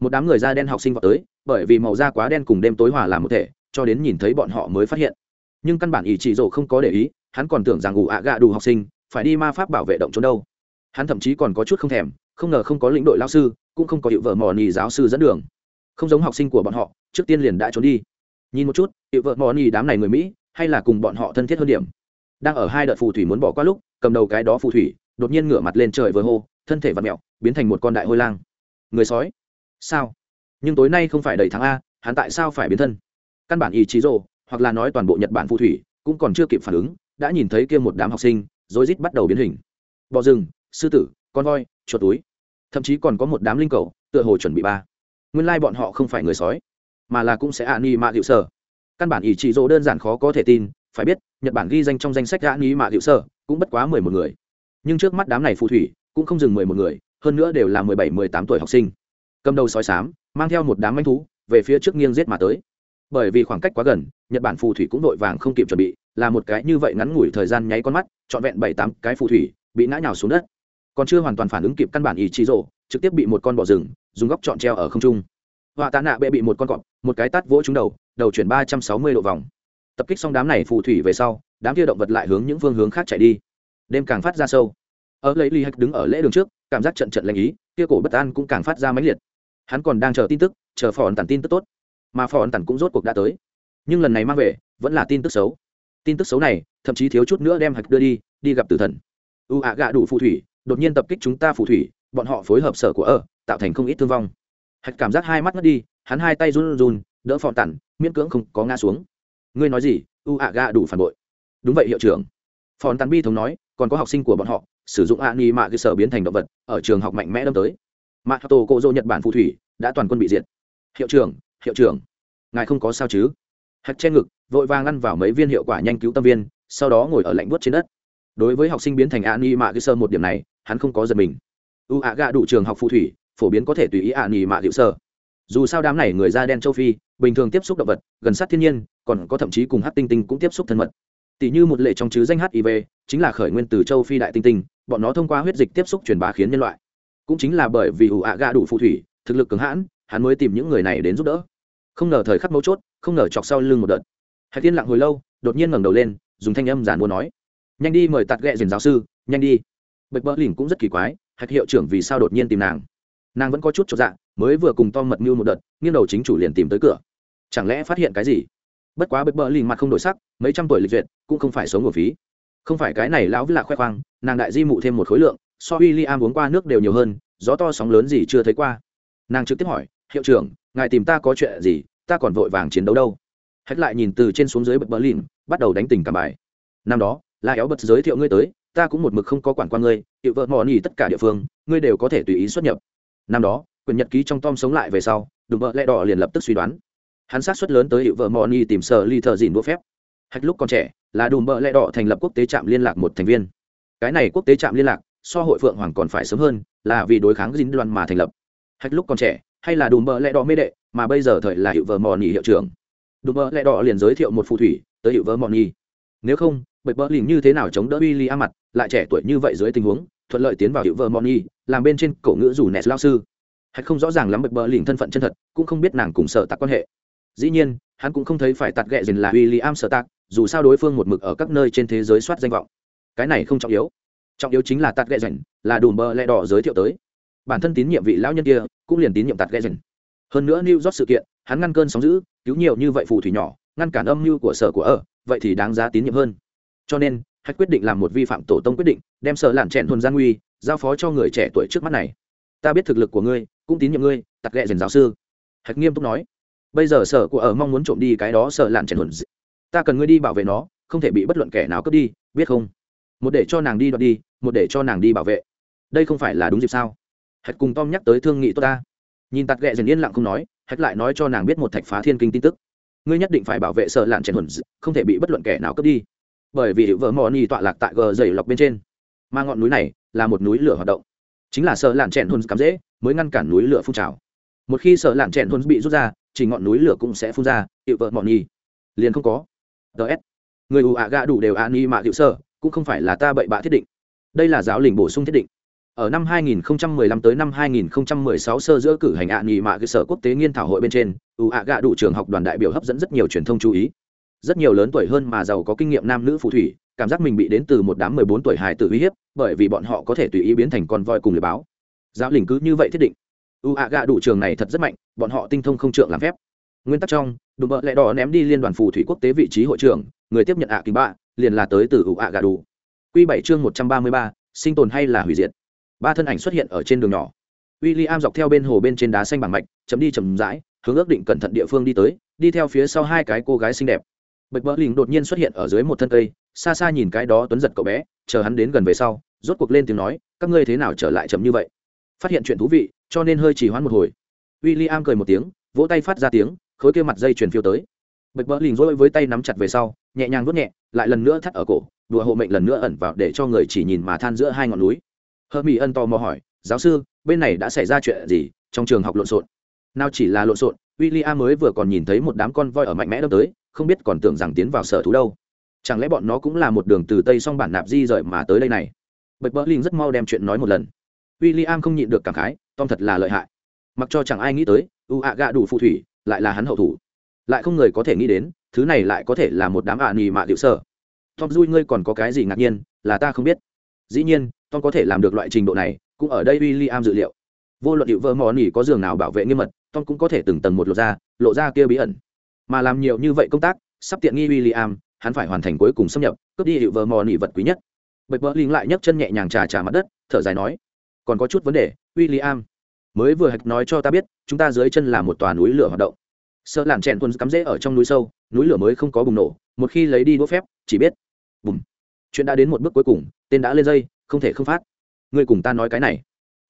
Một đám người da đen học sinh vào tới, bởi vì màu da quá đen cùng đêm tối hòa làm một thể, cho đến nhìn thấy bọn họ mới phát hiện. Nhưng căn bản ý chị rồ không có để ý, hắn còn tưởng rằng ủ ạ gạ đủ học sinh, phải đi ma pháp bảo vệ động trốn đâu. Hắn thậm chí còn có chút không thèm, không ngờ không có lĩnh đội lao sư, cũng không có hiệu vợ mò nhì giáo sư dẫn đường. Không giống học sinh của bọn họ, trước tiên liền đã trốn đi. Nhìn một chút, hiệu vợ mò nhì đám này người mỹ, hay là cùng bọn họ thân thiết hơn điểm. Đang ở hai đợt phù thủy muốn bỏ qua lúc cầm đầu cái đó phù thủy, đột nhiên ngửa mặt lên trời với hô, thân thể và mẹo biến thành một con đại hôi lang. Người sói? Sao? Nhưng tối nay không phải đầy tháng a, hắn tại sao phải biến thân? Căn bản ý chí rồ hoặc là nói toàn bộ nhật bản phù thủy, cũng còn chưa kịp phản ứng, đã nhìn thấy kia một đám học sinh rối rít bắt đầu biến hình. Bò rừng, sư tử, con voi, chuột túi. Thậm chí còn có một đám linh cầu, tựa hồ chuẩn bị ba. Nguyên lai bọn họ không phải người sói, mà là cũng sẽ ạ ni mạ hiệu sở căn bản ý chí rồ đơn giản khó có thể tin, phải biết, nhật bản ghi danh trong danh sách ạ ni mạ hiệu sở cũng bất quá mười một người. Nhưng trước mắt đám này phù thủy cũng không dừng mười một người, hơn nữa đều là mười bảy, mười tám tuổi học sinh. Cầm đầu sói sám mang theo một đám manh thú, về phía trước nghiêng giết mà tới. Bởi vì khoảng cách quá gần, nhật bản phù thủy cũng vội vàng không kịp chuẩn bị, là một cái như vậy ngắn ngủi thời gian nháy con mắt, trọn vẹn bảy, tám cái phù thủy bị ngã nhào xuống đất. Còn chưa hoàn toàn phản ứng kịp căn bản ý chí rộ trực tiếp bị một con bò rừng, dùng góc trọn treo ở không trung. Họa tạ nạ bệ bị một con cọp, một cái tát vỗ trúng đầu đầu chuyển ba trăm sáu mươi độ vòng. Tập kích xong đám này phù thủy về sau đám kia động vật lại hướng những phương hướng khác chạy đi. Đêm càng phát ra sâu. Ở lấy ly hạch đứng ở lễ đường trước, cảm giác trận trận lạnh ý, kia cổ bất an cũng càng phát ra mãnh liệt. Hắn còn đang chờ tin tức, chờ phòn tản tin tức tốt. Mà phòn tản cũng rốt cuộc đã tới. Nhưng lần này mang về, vẫn là tin tức xấu. Tin tức xấu này, thậm chí thiếu chút nữa đem hạch đưa đi đi gặp tử thần. U ạ gạ đủ phù thủy, đột nhiên tập kích chúng ta phù thủy, bọn họ phối hợp sở của ở, tạo thành không ít thương vong. Hạch cảm giác hai mắt mất đi, hắn hai tay run run, đỡ phò tản, miễn cưỡng không có ngã xuống. Ngươi nói gì? U ạ gạ đủ phản bội đúng vậy, hiệu trưởng. Phòn tàn bi thống nói, còn có học sinh của bọn họ, sử dụng a ni mạ cơ sở biến thành động vật, ở trường học mạnh mẽ đâm tới. Mạ tổ cô dô nhật bản phù thủy, đã toàn quân bị diệt. Hiệu trưởng hiệu trưởng. Ngài không có sao chứ? Hạch che ngực, vội vàng ăn vào mấy viên hiệu quả nhanh cứu tâm viên, sau đó ngồi ở lạnh buốt trên đất. Đối với học sinh biến thành a ni mạ cơ sở một điểm này, hắn không có giật mình. U ạ gạ đủ trường học phù thủy, phổ biến có thể tùy ý a ni mạ hiệu sơ dù sao đám này người da đen châu phi, bình thường tiếp xúc động vật, gần sát thiên nhiên, còn có thậm chí cùng hát tinh tinh cũng tiếp xúc thân mật tỷ như một lệ trong chứ danh hiv chính là khởi nguyên từ châu phi đại tinh tinh, bọn nó thông qua huyết dịch tiếp xúc truyền bá khiến nhân loại. Cũng chính là bởi vì ủ ạ gạ đủ phù thủy, thực lực cường hãn, hắn mới tìm những người này đến giúp đỡ. Không ngờ thời khắc mấu chốt, không ngờ chọc sau lưng một đợt. Hãy tiên lặng hồi lâu, đột nhiên ngẩng đầu lên, dùng thanh âm giản mua nói. Nhanh đi mời tạt ghẹ diền giáo sư, nhanh đi. Bạch bỡ lỉnh cũng rất kỳ quái, hạch hiệu trưởng vì sao đột nhiên tìm nàng? Nàng vẫn có chút cho dạ mới vừa cùng to mật mưu một đợt, nghiêng đầu chính chủ liền tìm tới cửa. Chẳng lẽ phát hiện cái gì? Bất quá bực bỡ lì mặt không đổi sắc, mấy trăm tuổi lịch duyệt, cũng không phải sống của phí. Không phải cái này lão vĩ lạ khoe khoang, nàng đại di mụ thêm một khối lượng, so w i l l i am uống qua nước đều nhiều hơn, gió to sóng lớn gì chưa thấy qua. Nàng trực tiếp hỏi, hiệu trưởng, ngài tìm ta có chuyện gì, ta còn vội vàng chiến đấu đâu? Hãy lại nhìn từ trên xuống dưới bật bờ lìn, bắt đầu đánh tình cả bài. Năm đó là éo bật giới thiệu ngươi tới, ta cũng một mực không có quản qua ngươi hiệu vợ mò nỉ tất cả địa phương, ngươi đều có thể tùy ý xuất nhập. Năm đó quyền nhật ký trong tom sống lại về sau, đùm vợ lẽ đỏ liền lập tức suy đoán hắn sát xuất lớn tới hiệu vợ mò tìm sở ly thợ dìn đũa phép. Hạch lúc còn trẻ, là đùm bợ lẹ đỏ thành lập quốc tế trạm liên lạc một thành viên. Cái này quốc tế trạm liên lạc, so hội phượng hoàng còn phải sớm hơn, là vì đối kháng dính đoàn mà thành lập. Hạch lúc còn trẻ, hay là đùm bợ lẹ đỏ mê đệ, mà bây giờ thời là hiệu vợ mò hiệu trưởng. Đùm bợ lẹ đỏ liền giới thiệu một phù thủy tới hiệu vợ mò nếu không bậy bợ lìn như thế nào chống đỡ w i a mặt, lại trẻ tuổi như vậy dưới tình huống, thuận lợi tiến vào hiệu vợ mò làm bên trên cổ ngữ rủ nẹt lao sư. Hạch không rõ ràng lắm bậy bợ lìn thân phận chân thật, cũng không biết nàng cùng sở tạc quan hệ dĩ nhiên, hắn cũng không thấy phải tạt ghẹ dình là w i l l i am sở tạc dù sao đối phương một mực ở các nơi trên thế giới soát danh vọng. Cái này không trọng yếu. Trọng yếu chính là tạt ghẹ dình là đùm bơ lẹ đỏ giới thiệu tới. Bản thân tín nhiệm vị lão nhân kia, cũng liền tín nhiệm tạt ghẹ dình hơn nữa new rót sự kiện, hắn ngăn cơn sóng giữ cứu nhiều như vậy phù thủy nhỏ, ngăn cản âm mưu của sở của ở, vậy thì đáng giá tín nhiệm hơn. Cho nên, hãy quyết định làm một vi phạm tổ tông quyết định, đem sở làn trẹn thuần gian nguy, giao phó cho người trẻ tuổi trước mắt này. Ta biết thực lực của ngươi, cũng tín nhiệm ngươi tặc ghẹ dền giáo sư. Hạch nghiêm túc nói bây giờ sở của ở mong muốn trộm đi cái đó sở lạn trần thuần ta cần ngươi đi bảo vệ nó, không thể bị bất luận kẻ nào cướp đi, biết không? Một để cho nàng đi đoạt đi, một để cho nàng đi bảo vệ. Đây không phải là đúng dịp sao? Hạch cùng tom nhắc tới thương nghị tốt ta. Nhìn tạt ghẹ dần yên lặng không nói, hạch lại nói cho nàng biết một thạch phá thiên kinh tin tức. Ngươi nhất định phải bảo vệ sợ lạn trần thuần không thể bị bất luận kẻ nào cướp đi. Bởi vì vợ mò ni tọa lạc tại gờ dày lọc bên trên. Mà ngọn núi này là một núi lửa hoạt động. Chính là sợ lạn chèn hồn cắm dễ, mới ngăn cản núi lửa phun trào. Một khi sợ lạn chèn hồn bị rút ra chỉ ngọn núi lửa cũng sẽ phun ra hiệu vợ mọn nhi liền không có. Ts người ù ạ gạ đủ đều ạ ni mạ hiệu sơ, cũng không phải là ta bậy bạ thiết định. Đây là giáo lình bổ sung thiết định. Ở năm 2015 tới năm 2016 sơ giữa cử hành ạ nghỉ mạ cơ sở quốc tế nghiên thảo hội bên trên, ù ạ gạ đủ trường học đoàn đại biểu hấp dẫn rất nhiều truyền thông chú ý. Rất nhiều lớn tuổi hơn mà giàu có kinh nghiệm nam nữ phù thủy, cảm giác mình bị đến từ một đám 14 tuổi hài tử uy hiếp, bởi vì bọn họ có thể tùy ý biến thành con voi cùng người báo. Giáo lình cứ như vậy thiết định u ạ gạ đủ trường này thật rất mạnh, bọn họ tinh thông không trượng làm phép. Nguyên tắc trong, đùm bợ lẹ đỏ ném đi liên đoàn phù thủy quốc tế vị trí hội trưởng, người tiếp nhận ạ kỳ bạ, liền là tới từ u ạ gạ đủ. Q bảy chương một trăm ba mươi ba, sinh tồn hay là hủy diệt? Ba thân ảnh xuất hiện ở trên đường nhỏ. W i l l i am dọc theo bên hồ bên trên đá xanh bằng mạch, chấm đi chầm rãi, hướng ước định cẩn thận địa phương đi tới, đi theo phía sau hai cái cô gái xinh đẹp. Bạch bỡ lình đột nhiên xuất hiện ở dưới một thân cây, xa xa nhìn cái đó tuấn giật cậu bé, chờ hắn đến gần về sau, rốt cuộc lên tiếng nói, các ngươi thế nào trở lại chậm như vậy? Phát hiện chuyện thú vị cho nên hơi chỉ hoãn một hồi. W i l l i am cười một tiếng, vỗ tay phát ra tiếng, khối kia mặt dây chuyển phiêu tới. Bạch bỡ lình rỗi với tay nắm chặt về sau, nhẹ nhàng vớt nhẹ, lại lần nữa thắt ở cổ, đùa hộ mệnh lần nữa ẩn vào để cho người chỉ nhìn mà than giữa hai ngọn núi. Hơ mỹ ân to mò hỏi, giáo sư, bên này đã xảy ra chuyện gì? Trong trường học lộn xộn. Nào chỉ là lộn xộn w i l l i am mới vừa còn nhìn thấy một đám con voi ở mạnh mẽ đâm tới, không biết còn tưởng rằng tiến vào sở thú đâu. Chẳng lẽ bọn nó cũng là một đường từ tây song bản nạp di rời mà tới đây này? Bạch bỡ linh rất mau đem chuyện nói một lần. W i l l i am không nhịn được cảm khái tom thật là lợi hại. Mặc cho chẳng ai nghĩ tới, u ạ gạ đủ phù thủy, lại là hắn hậu thủ. Lại không người có thể nghĩ đến, thứ này lại có thể là một đám ạ à nì mạ liệu sở. Tom dui, ngươi còn có cái gì ngạc nhiên, là ta không biết. Dĩ nhiên, tom có thể làm được loại trình độ này, cũng ở đây w i l l i am dự liệu. Vô luận hiệu vơ mò nỉ có giường nào bảo vệ nghiêm mật, tom cũng có thể từng tầng một lộ ra lộ ra kia bí ẩn. Mà làm nhiều như vậy công tác, sắp tiện nghi w i l l i am hắn phải hoàn thành cuối cùng xâm nhập, cướp đi hiệu vơ mò nỉ vật quý nhất. Bạch bỡ linh lại nhấc chân nhẹ nhàng trà trà mặt đất, thở dài nói, còn có chút vấn đề w i l l i am mới vừa hạch nói cho ta biết, chúng ta dưới chân là một tòa núi lửa hoạt động. Sợ làm chèn tuần cắm rễ ở trong núi sâu, núi lửa mới không có bùng nổ, một khi lấy đi đũa phép, chỉ biết bùm chuyện đã đến một bước cuối cùng, tên đã lên dây, không thể không phát. Ngươi cùng ta nói cái này.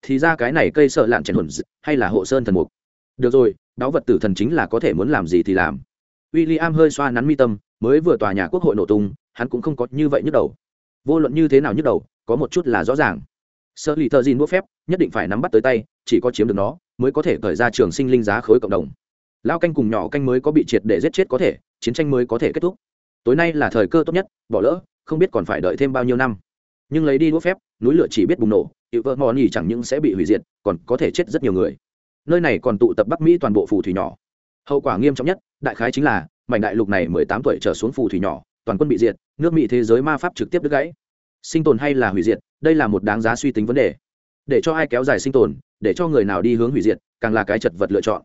Thì ra cái này cây sợ lạn chèn hồn hay là hộ sơn thần mục? Được rồi đáo vật tử thần chính là có thể muốn làm gì thì làm. W i l l i am hơi xoa nắn mi tâm, mới vừa tòa nhà quốc hội nổ tung, hắn cũng không có như vậy nhức đầu. Vô luận như thế nào nhức đầu, có một chút là rõ ràng sơ lì thợ dìn bút phép, nhất định phải nắm bắt tới tay, chỉ có chiếm được nó, mới có thể khởi ra trường sinh linh giá khối cộng đồng. Lao canh cùng nhỏ canh mới có bị triệt để giết chết có thể, chiến tranh mới có thể kết thúc. Tối nay là thời cơ tốt nhất, bỏ lỡ, không biết còn phải đợi thêm bao nhiêu năm. Nhưng lấy đi đũa phép, núi lửa chỉ biết bùng nổ, hiệu vợ mò nhì chẳng những sẽ bị hủy diệt, còn có thể chết rất nhiều người. Nơi này còn tụ tập bắc mỹ toàn bộ phù thủy nhỏ. Hậu quả nghiêm trọng nhất, đại khái chính là, mảnh đại lục này mười tám tuổi trở xuống phù thủy nhỏ, toàn quân bị diệt, nước mỹ thế giới ma pháp trực tiếp đứt gãy sinh tồn hay là hủy diệt, đây là một đáng giá suy tính vấn đề. Để cho ai kéo dài sinh tồn, để cho người nào đi hướng hủy diệt, càng là cái chật vật lựa chọn.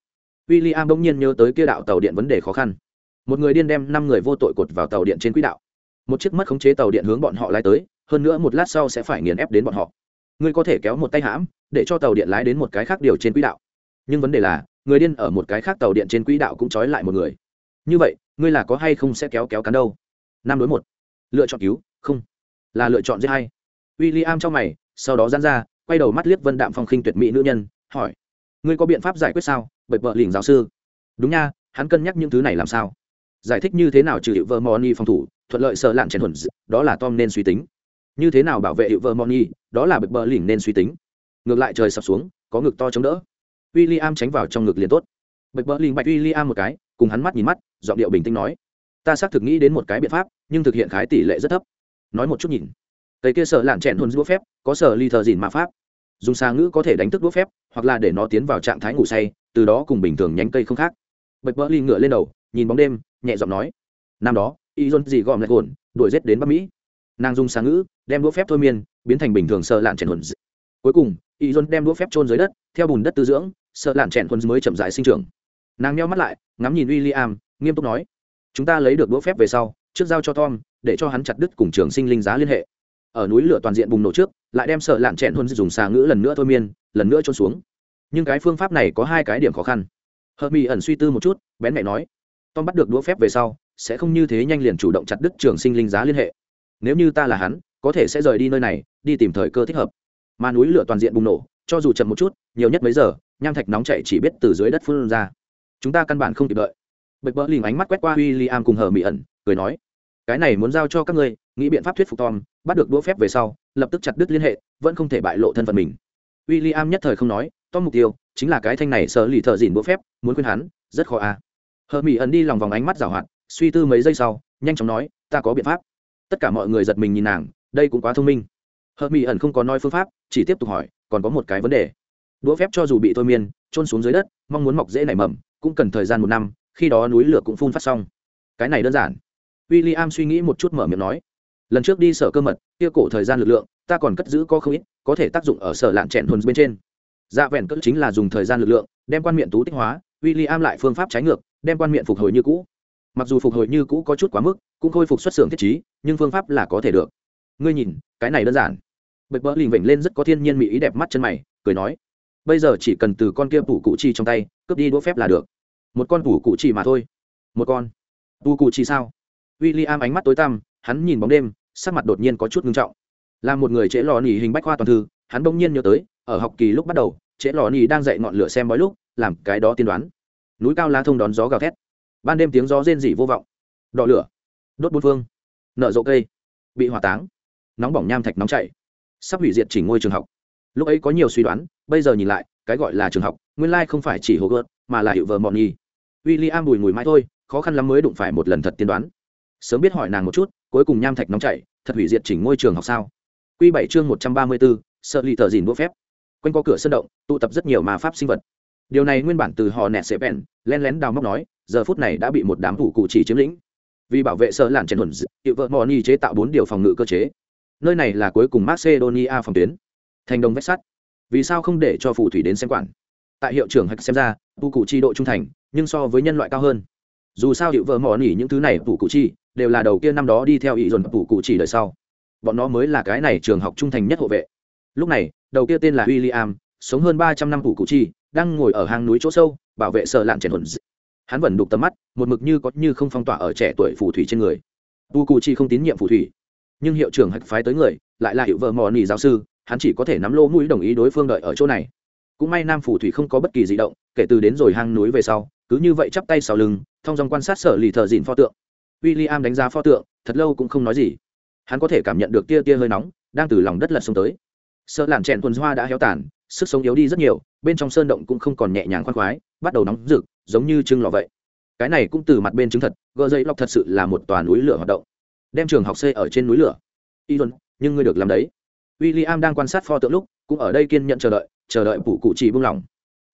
W i l l i am bỗng nhiên nhớ tới kia đạo tàu điện vấn đề khó khăn. Một người điên đem năm người vô tội cột vào tàu điện trên quỹ đạo. Một chiếc mất khống chế tàu điện hướng bọn họ lái tới, hơn nữa một lát sau sẽ phải nghiền ép đến bọn họ. Ngươi có thể kéo một tay hãm, để cho tàu điện lái đến một cái khác điều trên quỹ đạo. Nhưng vấn đề là, người điên ở một cái khác tàu điện trên quỹ đạo cũng trói lại một người. Như vậy, ngươi là có hay không sẽ kéo kéo cắn đâu? Năm đối một. Lựa chọn cứu, không là lựa chọn giết hay. W i l l i am trong mày, sau đó dán ra, quay đầu mắt liếc vân đạm phong khinh tuyệt mỹ nữ nhân, hỏi, ngươi có biện pháp giải quyết sao, bởi vợ lỉnh giáo sư? Đúng nha, hắn cân nhắc những thứ này làm sao? Giải thích như thế nào trừ hiệu vợ moni phòng thủ, thuận lợi sợ lạn chèn thuần đó là tom nên suy tính. Như thế nào bảo vệ hiệu vợ moni, đó là bực bờ lỉnh nên suy tính. Ngược lại trời sập xuống, có ngực to chống đỡ. W i l l i am tránh vào trong ngực liền tốt. Bực bờ lỉnh bạch w i l l i am một cái, cùng hắn mắt nhìn mắt, giọng điệu bình tĩnh nói, ta xác thực nghĩ đến một cái biện pháp, nhưng thực hiện khái tỷ lệ rất thấp nói một chút nhìn. Cây kia sợ lạn chẹn hôn đũa phép, có sở ly thờ dìn ma pháp. Dùng xa ngữ có thể đánh thức đũa phép, hoặc là để nó tiến vào trạng thái ngủ say, từ đó cùng bình thường nhánh cây không khác. Bạch bỡ ly ngựa lên đầu, nhìn bóng đêm, nhẹ giọng nói, năm đó, y dôn gì gom lại gồn, đuổi rết đến bắc mỹ. Nàng dùng xa ngữ, đem đũa phép thôi miên, biến thành bình thường sợ lạn chẹn hồn cuối cùng, y dôn đem đũa phép trôn dưới đất, theo bùn đất tư dưỡng, sợ lạn chẹn hồn mới chậm dài sinh trưởng. Nàng nheo mắt lại, ngắm nhìn w i l l i am nghiêm túc nói, chúng ta lấy được đũa phép về sau trước giao cho tom, để cho hắn chặt đứt cùng trường sinh linh giá liên hệ. Ở núi lửa toàn diện bùng nổ trước, lại đem sợ lạn chẹn hơn dùng xà ngữ lần nữa thôi miên, lần nữa trôn xuống. Nhưng cái phương pháp này có hai cái điểm khó khăn. Hợp mỹ ẩn suy tư một chút, bén mẹ nói, tom bắt được đũa phép về sau, sẽ không như thế nhanh liền chủ động chặt đứt trường sinh linh giá liên hệ. Nếu như ta là hắn, có thể sẽ rời đi nơi này, đi tìm thời cơ thích hợp. Mà núi lửa toàn diện bùng nổ, cho dù chậm một chút, nhiều nhất mấy giờ, nham thạch nóng chạy chỉ biết từ dưới đất phun ra. Chúng ta căn bản không kịp đợi. Bạch bỡ lình ánh mắt quét qua w i l l i am cùng hờ mỹ ẩn cười nói, cái này muốn giao cho các ngươi, nghĩ biện pháp thuyết phục tom, bắt được đũa phép về sau, lập tức chặt đứt liên hệ, vẫn không thể bại lộ thân phận mình. W i l l i am nhất thời không nói, tom mục tiêu chính là cái thanh này sợ lì thợ dìn đũa phép, muốn khuyên hắn, rất khó à. hờ mỹ ẩn đi lòng vòng ánh mắt rào hoạt, suy tư mấy giây sau, nhanh chóng nói, ta có biện pháp. Tất cả mọi người giật mình nhìn nàng, đây cũng quá thông minh. Hờ mỹ ẩn không có nói phương pháp, chỉ tiếp tục hỏi, còn có một cái vấn đề. Đũa phép cho dù bị thôi miên trôn xuống dưới đất, mong muốn mọc dễ nảy mầm, cũng cần thời gian một năm, khi đó núi lửa cũng phun phát xong. Cái này đơn giản w i l l i am suy nghĩ một chút mở miệng nói, lần trước đi sở cơ mật, kia cổ thời gian lực lượng, ta còn cất giữ có không ít, có thể tác dụng ở sở lạn trẹn hồn bên trên. Dạ vẹn cỡ chính là dùng thời gian lực lượng, đem quan miệng tú tích hóa w i l l i am lại phương pháp trái ngược, đem quan miệng phục hồi như cũ. Mặc dù phục hồi như cũ có chút quá mức, cũng khôi phục xuất xưởng thiết chí nhưng phương pháp là có thể được. Ngươi nhìn, cái này đơn giản. Bật bỡ lình vểnh lên rất có thiên nhiên mỹ ý đẹp mắt chân mày, cười nói, bây giờ chỉ cần từ con kia phủ cụ chi trong tay, cướp đi đũa phép là được. Một con phủ cụ chi mà thôi. Một con. Tu cụ chi sao? W i l l i am ánh mắt tối tăm, hắn nhìn bóng đêm, sắc mặt đột nhiên có chút ngưng trọng. Là một người trễ lò nỉ hình bách khoa toàn thư, hắn bỗng nhiên nhớ tới, ở học kỳ lúc bắt đầu, trễ lò nỉ đang dạy ngọn lửa xem bói lúc, làm cái đó tiên đoán. Núi cao lá thông đón gió gào thét. Ban đêm tiếng gió rên rỉ vô vọng. Đỏ lửa. Đốt bốn phương. Nợ rộ cây. Bị hỏa táng. Nóng bỏng nham thạch nóng chảy. Sắp hủy diệt chỉnh ngôi trường học. Lúc ấy có nhiều suy đoán, bây giờ nhìn lại, cái gọi là trường học, nguyên lai không phải chỉ hồ gợt, mà là hiệu vợ mọn nhi w i l l i am bùi mùi mãi thôi, khó khăn lắm mới đụng phải một lần thật tiên đoán sớm biết hỏi nàng một chút, cuối cùng nham thạch nóng chảy, thật hủy diệt chỉnh ngôi trường học sao? Q bảy chương một trăm ba mươi bốn, sợ lì tờ dìn đũa phép. Quanh co cửa sân động, tụ tập rất nhiều ma pháp sinh vật. Điều này nguyên bản từ họ nẹt xếp bèn len lén đào móc nói, giờ phút này đã bị một đám thủ cụ chỉ chiếm lĩnh. Vì bảo vệ sợ làn trần thuần hiệu vợ mò ni chế tạo bốn điều phòng ngự cơ chế. Nơi này là cuối cùng macedonia phòng tuyến. Thành đồng vách sắt. Vì sao không để cho phù thủy đến xem quản? Tại hiệu trưởng hạch xem ra tu cụ chi độ trung thành, nhưng so với nhân loại cao hơn. Dù sao hiệu vợ mò nỉ những thứ này thủ cụ chi đều là đầu kia năm đó đi theo ý dồn tủ cụ chỉ đời sau. Bọn nó mới là cái này trường học trung thành nhất hộ vệ. Lúc này, đầu kia tên là w i l l i am sống hơn ba trăm năm tủ cụ chi đang ngồi ở hang núi chỗ sâu, bảo vệ sợ lạn trẻ hồn hắn vẫn đục tầm mắt, một mực như có như không phong tỏa ở trẻ tuổi phù thủy trên người. Tu cụ chi không tín nhiệm phù thủy, nhưng hiệu trưởng hạch phái tới người, lại là hiệu vợ mò nỉ giáo sư, hắn chỉ có thể nắm lô mũi đồng ý đối phương đợi ở chỗ này. Cũng may nam phù thủy không có bất kỳ di động, kể từ đến rồi hang núi về sau, cứ như vậy chắp tay sau lưng thong dòng quan sát sở lì thợ dìn pho tượng w i l l i am đánh giá pho tượng, thật lâu cũng không nói gì. Hắn có thể cảm nhận được tia tia hơi nóng đang từ lòng đất lật xuống tới. Sợ làn chèn tuần hoa đã héo tàn, sức sống yếu đi rất nhiều, bên trong sơn động cũng không còn nhẹ nhàng khoan khoái, bắt đầu nóng rực, giống như trưng lò vậy. Cái này cũng từ mặt bên chứng thật, gờ dây lọc thật sự là một tòa núi lửa hoạt động. Đem trường học xây ở trên núi lửa. Y tuần nhưng ngươi được làm đấy. W i l l i am đang quan sát pho tượng lúc, cũng ở đây kiên nhận chờ đợi chờ đợi phủ cụ chi buông lỏng.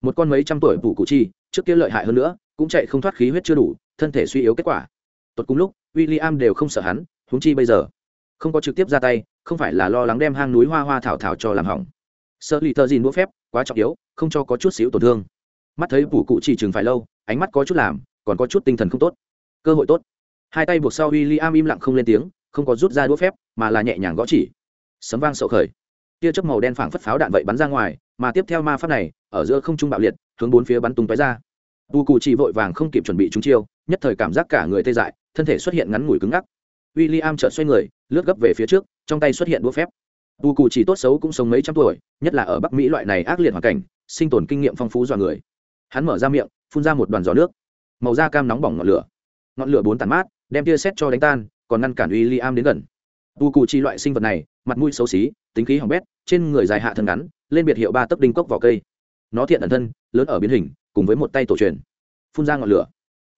Một con mấy trăm tuổi phủ cụ chi, trước kia lợi hại hơn nữa, cũng chạy không thoát khí huyết chưa đủ, thân thể suy yếu kết quả tốt cùng lúc w i l l i am đều không sợ hắn húng chi bây giờ. Không có trực tiếp ra tay, không phải là lo lắng đem hang núi hoa hoa thảo thảo cho làm hỏng. Sợ lì thợ dìn đũa phép, quá trọng yếu, không cho có chút xíu tổn thương. Mắt thấy phủ cụ chỉ chừng phải lâu, ánh mắt có chút làm, còn có chút tinh thần không tốt. Cơ hội tốt. Hai tay buộc sau w i l l i am im lặng không lên tiếng, không có rút ra đũa phép, mà là nhẹ nhàng gõ chỉ. Sấm vang sậu khởi. Tia chớp màu đen phảng phất pháo đạn vậy bắn ra ngoài, mà tiếp theo ma pháp này, ở giữa không trung bạo liệt, hướng bốn phía bắn tung tói ra tu cụ chỉ vội vàng không kịp chuẩn bị chúng chiêu, nhất thời cảm giác cả người tê dại, thân thể xuất hiện ngắn ngủi cứng ngắc. W i l l i am chợt xoay người, lướt gấp về phía trước, trong tay xuất hiện đũa phép. Tu cụ chỉ tốt xấu cũng sống mấy trăm tuổi, nhất là ở bắc mỹ loại này ác liệt hoàn cảnh, sinh tồn kinh nghiệm phong phú dọa người. Hắn mở ra miệng, phun ra một đoàn gió nước. Màu da cam nóng bỏng ngọn lửa. Ngọn lửa bốn tàn mát, đem tia xét cho đánh tan, còn ngăn cản w i l l i am đến gần. Tu cụ chỉ loại sinh vật này, mặt mũi xấu xí, tính khí hỏng bét, trên người dài hạ thân ngắn, lên biệt hiệu ba tấc đinh cốc vỏ cây. Nó thiện ẩn thân, lớn ở biến hình cùng với một tay tổ truyền, phun ra ngọn lửa.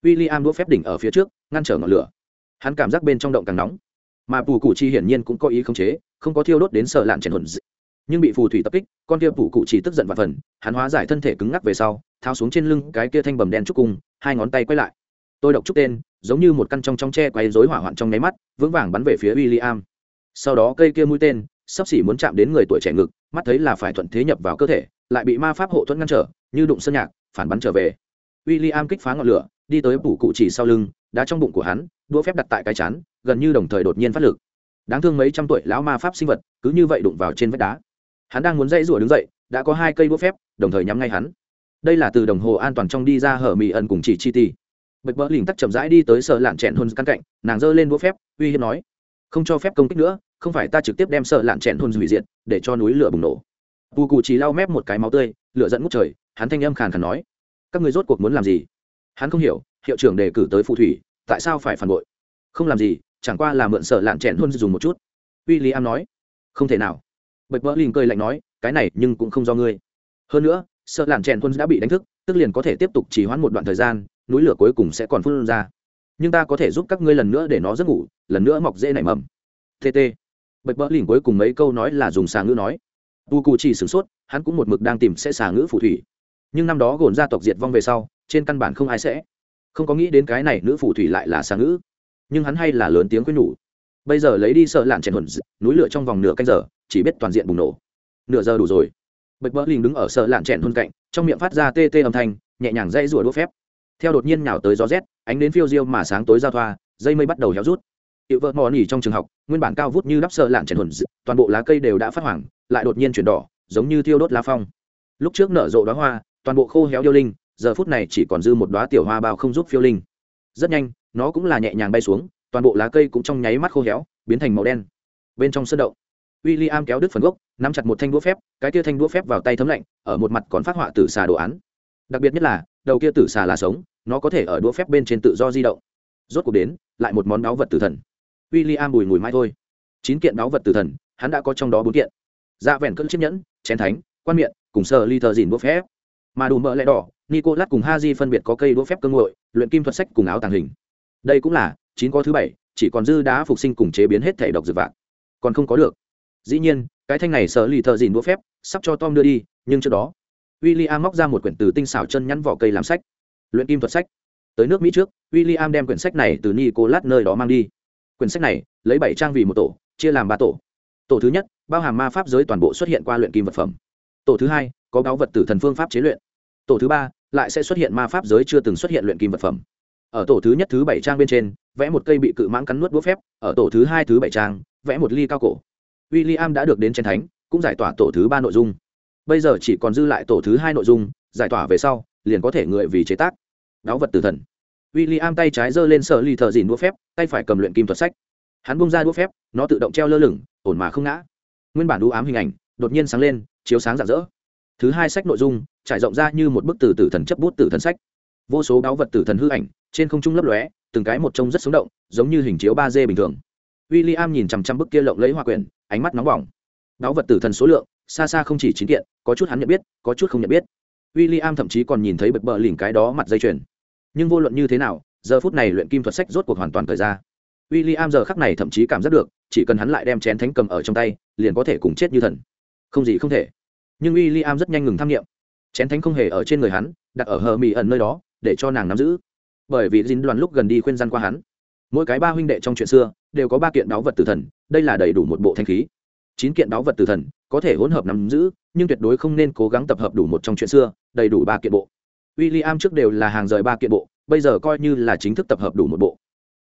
W i l l i am đũa phép đỉnh ở phía trước, ngăn trở ngọn lửa. Hắn cảm giác bên trong động càng nóng. Mà phù cụ chi hiển nhiên cũng có ý khống chế, không có thiêu đốt đến sợ lạn chèn hồn nhưng bị phù thủy tập kích, con kia phù cụ chỉ tức giận và phần, hắn hóa giải thân thể cứng ngắc về sau, tháo xuống trên lưng cái kia thanh bầm đen trúc cung, hai ngón tay quay lại. Tôi độc trúc tên, giống như một căn trong trong tre quay rối hỏa hoạn trong nháy mắt, vững vàng bắn về phía w i l l i am sau đó cây kia mũi tên, sắp xỉ muốn chạm đến người tuổi trẻ ngực, mắt thấy là phải thuận thế nhập vào cơ thể, lại bị ma pháp hộ thuẫn ngăn trở, như đụng sơn nhạc phản bắn trở về. W i l l i am kích phá ngọn lửa, đi tới phủ cụ chỉ sau lưng, đá trong bụng của hắn, đũa phép đặt tại cái chán, gần như đồng thời đột nhiên phát lực. Đáng thương mấy trăm tuổi lão ma pháp sinh vật, cứ như vậy đụng vào trên vách đá. Hắn đang muốn dãy rủa đứng dậy, đã có hai cây đũa phép, đồng thời nhắm ngay hắn. Đây là từ đồng hồ an toàn trong đi ra hở mị ẩn cùng chỉ chi ti. Bạch bỡ lỉnh tắc chậm rãi đi tới sợ lạn chẹn hôn căn cạnh, nàng giơ lên đũa phép, uy hiếp nói, không cho phép công kích nữa, không phải ta trực tiếp đem sợ lạn chẹn hôn hủy diệt, để cho núi lửa bùng nổ. Bù cụ chỉ lau mép một cái máu tươi lửa dẫn ngút trời, hắn thanh âm khàn khàn nói, các người rốt cuộc muốn làm gì? Hắn không hiểu, hiệu trưởng đề cử tới phù thủy, tại sao phải phản bội? Không làm gì, chẳng qua là mượn sợ lạn chẹn hôn dùng một chút. W i l l i am nói, không thể nào. Bạch vỡ lìn cười lạnh nói, cái này nhưng cũng không do ngươi. Hơn nữa, sợ lạn chèn huân đã bị đánh thức, tức liền có thể tiếp tục trì hoãn một đoạn thời gian, núi lửa cuối cùng sẽ còn phun ra. Nhưng ta có thể giúp các ngươi lần nữa để nó giấc ngủ, lần nữa mọc dễ nảy mầm. Tt bạch vỡ lìn cuối cùng mấy câu nói là dùng xà ngữ nói tu cù chỉ sửng sốt, hắn cũng một mực đang tìm sẽ xà ngữ phù thủy. Nhưng năm đó gồn gia tộc diệt vong về sau, trên căn bản không ai sẽ. Không có nghĩ đến cái này nữ phù thủy lại là xà ngữ. Nhưng hắn hay là lớn tiếng quyết nhủ. Bây giờ lấy đi sợ lạn chèn hồn núi lửa trong vòng nửa canh giờ, chỉ biết toàn diện bùng nổ. Nửa giờ đủ rồi. Bạch bỡ lình đứng ở sợ lạn chèn hồn cạnh, trong miệng phát ra tê tê âm thanh, nhẹ nhàng dây rủa đũa phép. Theo đột nhiên nhào tới gió rét, ánh đến phiêu diêu mà sáng tối giao thoa, dây mây bắt đầu héo rút. Hiệu vợ mò nỉ trong trường học, nguyên bản cao vút như đắp sợ lạn chèn hồn toàn bộ lá cây đều đã phát hoảng lại đột nhiên chuyển đỏ, giống như thiêu đốt lá phong. Lúc trước nở rộ đóa hoa, toàn bộ khô héo điêu linh, giờ phút này chỉ còn dư một đóa tiểu hoa bao không giúp phiêu linh. Rất nhanh, nó cũng là nhẹ nhàng bay xuống, toàn bộ lá cây cũng trong nháy mắt khô héo, biến thành màu đen. Bên trong sân đậu w i l l i am kéo đứt phần gốc, nắm chặt một thanh đũa phép, cái kia thanh đũa phép vào tay thấm lạnh, ở một mặt còn phát họa tử xà đồ án. Đặc biệt nhất là, đầu kia tử xà là sống, nó có thể ở đũa phép bên trên tự do di động. Rốt cuộc đến, lại một món đáo vật tử thần. W i l l i am bùi ngùi mai thôi. Chín kiện đáo vật tử thần, hắn đã có trong đó bốn kiện dạ vẹn cỡ chiếc nhẫn, chén thánh, quan miệng, cùng sơ ly thờ dìn đũa phép. Mà đủ mỡ lẽ đỏ, nicolas cùng ha di phân biệt có cây đũa phép cơ ngội, luyện kim thuật sách cùng áo tàng hình. Đây cũng là chín có thứ bảy, chỉ còn dư đá phục sinh cùng chế biến hết thể độc dược vạn. Còn không có được. Dĩ nhiên, cái thanh này sợ lì thợ dìn đũa phép, sắp cho tom đưa đi, nhưng trước đó w i l l i am móc ra một quyển từ tinh xảo chân nhắn vỏ cây làm sách. Luyện kim thuật sách. Tới nước mỹ trước w i l l i am đem quyển sách này từ nicolas nơi đó mang đi. Quyển sách này, lấy bảy trang vì một tổ, chia làm ba tổ tổ thứ nhất, bao hàm ma pháp giới toàn bộ xuất hiện qua luyện kim vật phẩm. Tổ thứ hai, có báo vật tử thần phương pháp chế luyện. Tổ thứ ba, lại sẽ xuất hiện ma pháp giới chưa từng xuất hiện luyện kim vật phẩm. Ở tổ thứ nhất thứ bảy trang bên trên, vẽ một cây bị cự mãng cắn nuốt đũa phép. Ở tổ thứ hai thứ bảy trang, vẽ một ly cao cổ. W i l l i am đã được đến chiến thánh, cũng giải tỏa tổ thứ ba nội dung. Bây giờ chỉ còn dư lại tổ thứ hai nội dung, giải tỏa về sau, liền có thể người vì chế tác. Đáo vật tử thần. W i l l i am tay trái giơ lên sợ ly thợ dìn đũa phép, tay phải cầm luyện kim thuật sách. Hắn bung ra đũa phép, nó tự động treo lơ lửng ổn mà không ngã. Nguyên bản đũ ám hình ảnh đột nhiên sáng lên, chiếu sáng rạng rỡ. Thứ hai sách nội dung trải rộng ra như một bức tử tử thần chấp bút tử thần sách. Vô số báu vật tử thần hư ảnh trên không trung lấp lóe, từng cái một trông rất sống động, giống như hình chiếu ba d bình thường. W i l l i am nhìn chằm chằm bức kia lộng lấy hoa quyển, ánh mắt nóng bỏng. Báu vật tử thần số lượng, xa xa không chỉ chín kiện, có chút hắn nhận biết, có chút không nhận biết. W i l l i am thậm chí còn nhìn thấy bực bờ lỉnh cái đó mặt dây chuyền. Nhưng vô luận như thế nào, giờ phút này luyện kim thuật sách rốt cuộc hoàn toàn thời ra w i l l i am giờ khắc này thậm chí cảm giác được, chỉ cần hắn lại đem chén thánh cầm ở trong tay, liền có thể cùng chết như thần. Không gì không thể. Nhưng w i l l i am rất nhanh ngừng tham nghiệm chén thánh không hề ở trên người hắn, đặt ở hờ mỹ ẩn nơi đó, để cho nàng nắm giữ. Bởi vì dính đoàn lúc gần đi khuyên gian qua hắn. Mỗi cái ba huynh đệ trong chuyện xưa, đều có ba kiện báu vật tử thần, đây là đầy đủ một bộ thanh khí. Chín kiện báu vật tử thần, có thể hỗn hợp nắm giữ, nhưng tuyệt đối không nên cố gắng tập hợp đủ một trong chuyện xưa, đầy đủ ba kiện bộ. W i l l i am trước đều là hàng rời ba kiện bộ, bây giờ coi như là chính thức tập hợp đủ một bộ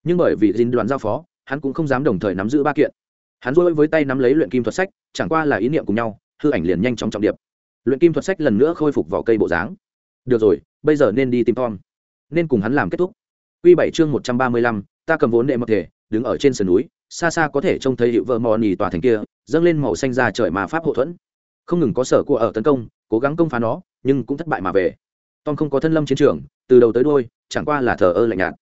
nhưng bởi vì dính đoàn giao phó, hắn cũng không dám đồng thời nắm giữ ba kiện. Hắn dối với tay nắm lấy luyện kim thuật sách, chẳng qua là ý niệm cùng nhau, hư ảnh liền nhanh chóng trọng điệp. Luyện kim thuật sách lần nữa khôi phục vỏ cây bộ dáng. Được rồi, bây giờ nên đi tìm tom. Nên cùng hắn làm kết thúc. Quy bảy chương một trăm ba mươi lăm, ta cầm vốn đệ mật thể, đứng ở trên sườn núi, xa xa có thể trông thấy hiệu vợ mò nỉ tòa thành kia, dâng lên màu xanh ra trời mà pháp hậu thuẫn. Không ngừng có sở của ở tấn công, cố gắng công phá nó, nhưng cũng thất bại mà về. Tom không có thân lâm chiến trường, từ đầu tới đôi chẳng qua là thờ ơ lạnh nhạt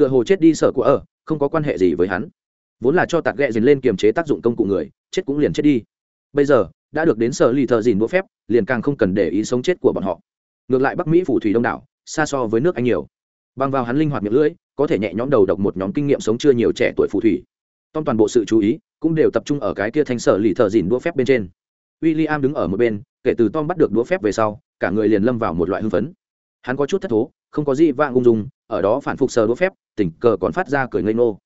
tựa hồ chết đi sở của ở, không có quan hệ gì với hắn. Vốn là cho tạt ghẹ dình lên kiềm chế tác dụng công cụ người, chết cũng liền chết đi. Bây giờ, đã được đến sở lì thợ dìn đũa phép, liền càng không cần để ý sống chết của bọn họ. Ngược lại bắc mỹ phủ thủy đông đảo, xa so với nước anh nhiều. Bằng vào hắn linh hoạt miệng lưỡi, có thể nhẹ nhõm đầu độc một nhóm kinh nghiệm sống chưa nhiều trẻ tuổi phù thủy. Tom toàn bộ sự chú ý, cũng đều tập trung ở cái kia thanh sở lì thợ dìn đũa phép bên trên. W i l l i am đứng ở một bên, kể từ tom bắt được đũa phép về sau, cả người liền lâm vào một loại hưng phấn hắn có chút thất thố, không có gì vang ung dung, ở đó phản phục sờ đũa phép, tình cờ còn phát ra cười ngây ngô.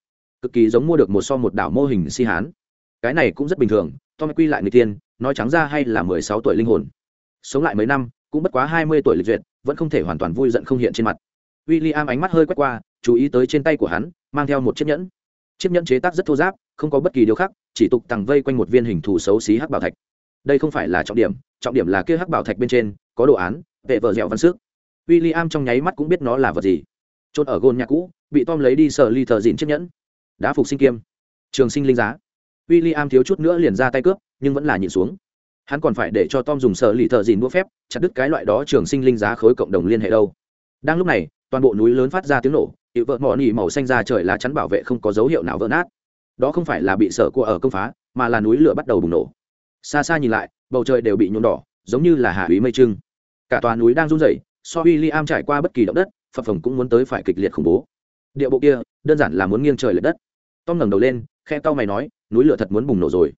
Cực kỳ giống mua được một so một đảo mô hình si hán. Cái này cũng rất bình thường, tom quy lại người tiên, nói trắng ra hay là mười sáu tuổi linh hồn. Sống lại mấy năm, cũng bất quá hai mươi tuổi lịch duyệt, vẫn không thể hoàn toàn vui giận không hiện trên mặt. W i l l i am ánh mắt hơi quét qua, chú ý tới trên tay của hắn, mang theo một chiếc nhẫn. Chiếc nhẫn chế tác rất thô giáp, không có bất kỳ điều khác, chỉ tục tằng vây quanh một viên hình thù xấu xí hắc bảo thạch. Đây không phải là trọng điểm trọng điểm là kia hắc bảo thạch bên trên, có đồ án, vệ vợ dẻo văn sức w i l l i am trong nháy mắt cũng biết nó là vật gì. Trôn ở gôn nhà cũ, bị tom lấy đi sợ ly thờ dịn chiếc nhẫn. Đã phục sinh kiêm. Trường sinh linh giá. W i l l i am thiếu chút nữa liền ra tay cướp, nhưng vẫn là nhìn xuống. Hắn còn phải để cho tom dùng sợ lì thợ dìn đũa phép, chặt đứt cái loại đó trường sinh linh giá khối cộng đồng liên hệ đâu. Đang lúc này, toàn bộ núi lớn phát ra tiếng nổ, hiệu vợ mỏ nỉ màu xanh ra trời lá chắn bảo vệ không có dấu hiệu nào vỡ nát. Đó không phải là bị sợ của ở công phá, mà là núi lửa bắt đầu bùng nổ. Xa xa nhìn lại, bầu trời đều bị nhuộm đỏ, giống như là hạ úy mây trưng. Cả tòa núi đang run rẩy so w i l l i am trải qua bất kỳ động đất phật phồng cũng muốn tới phải kịch liệt khủng bố. Địa bộ kia, đơn giản là muốn nghiêng trời l ệ đất. Tom ngẩng đầu lên, khe cau mày nói, núi lửa thật muốn bùng nổ rồi.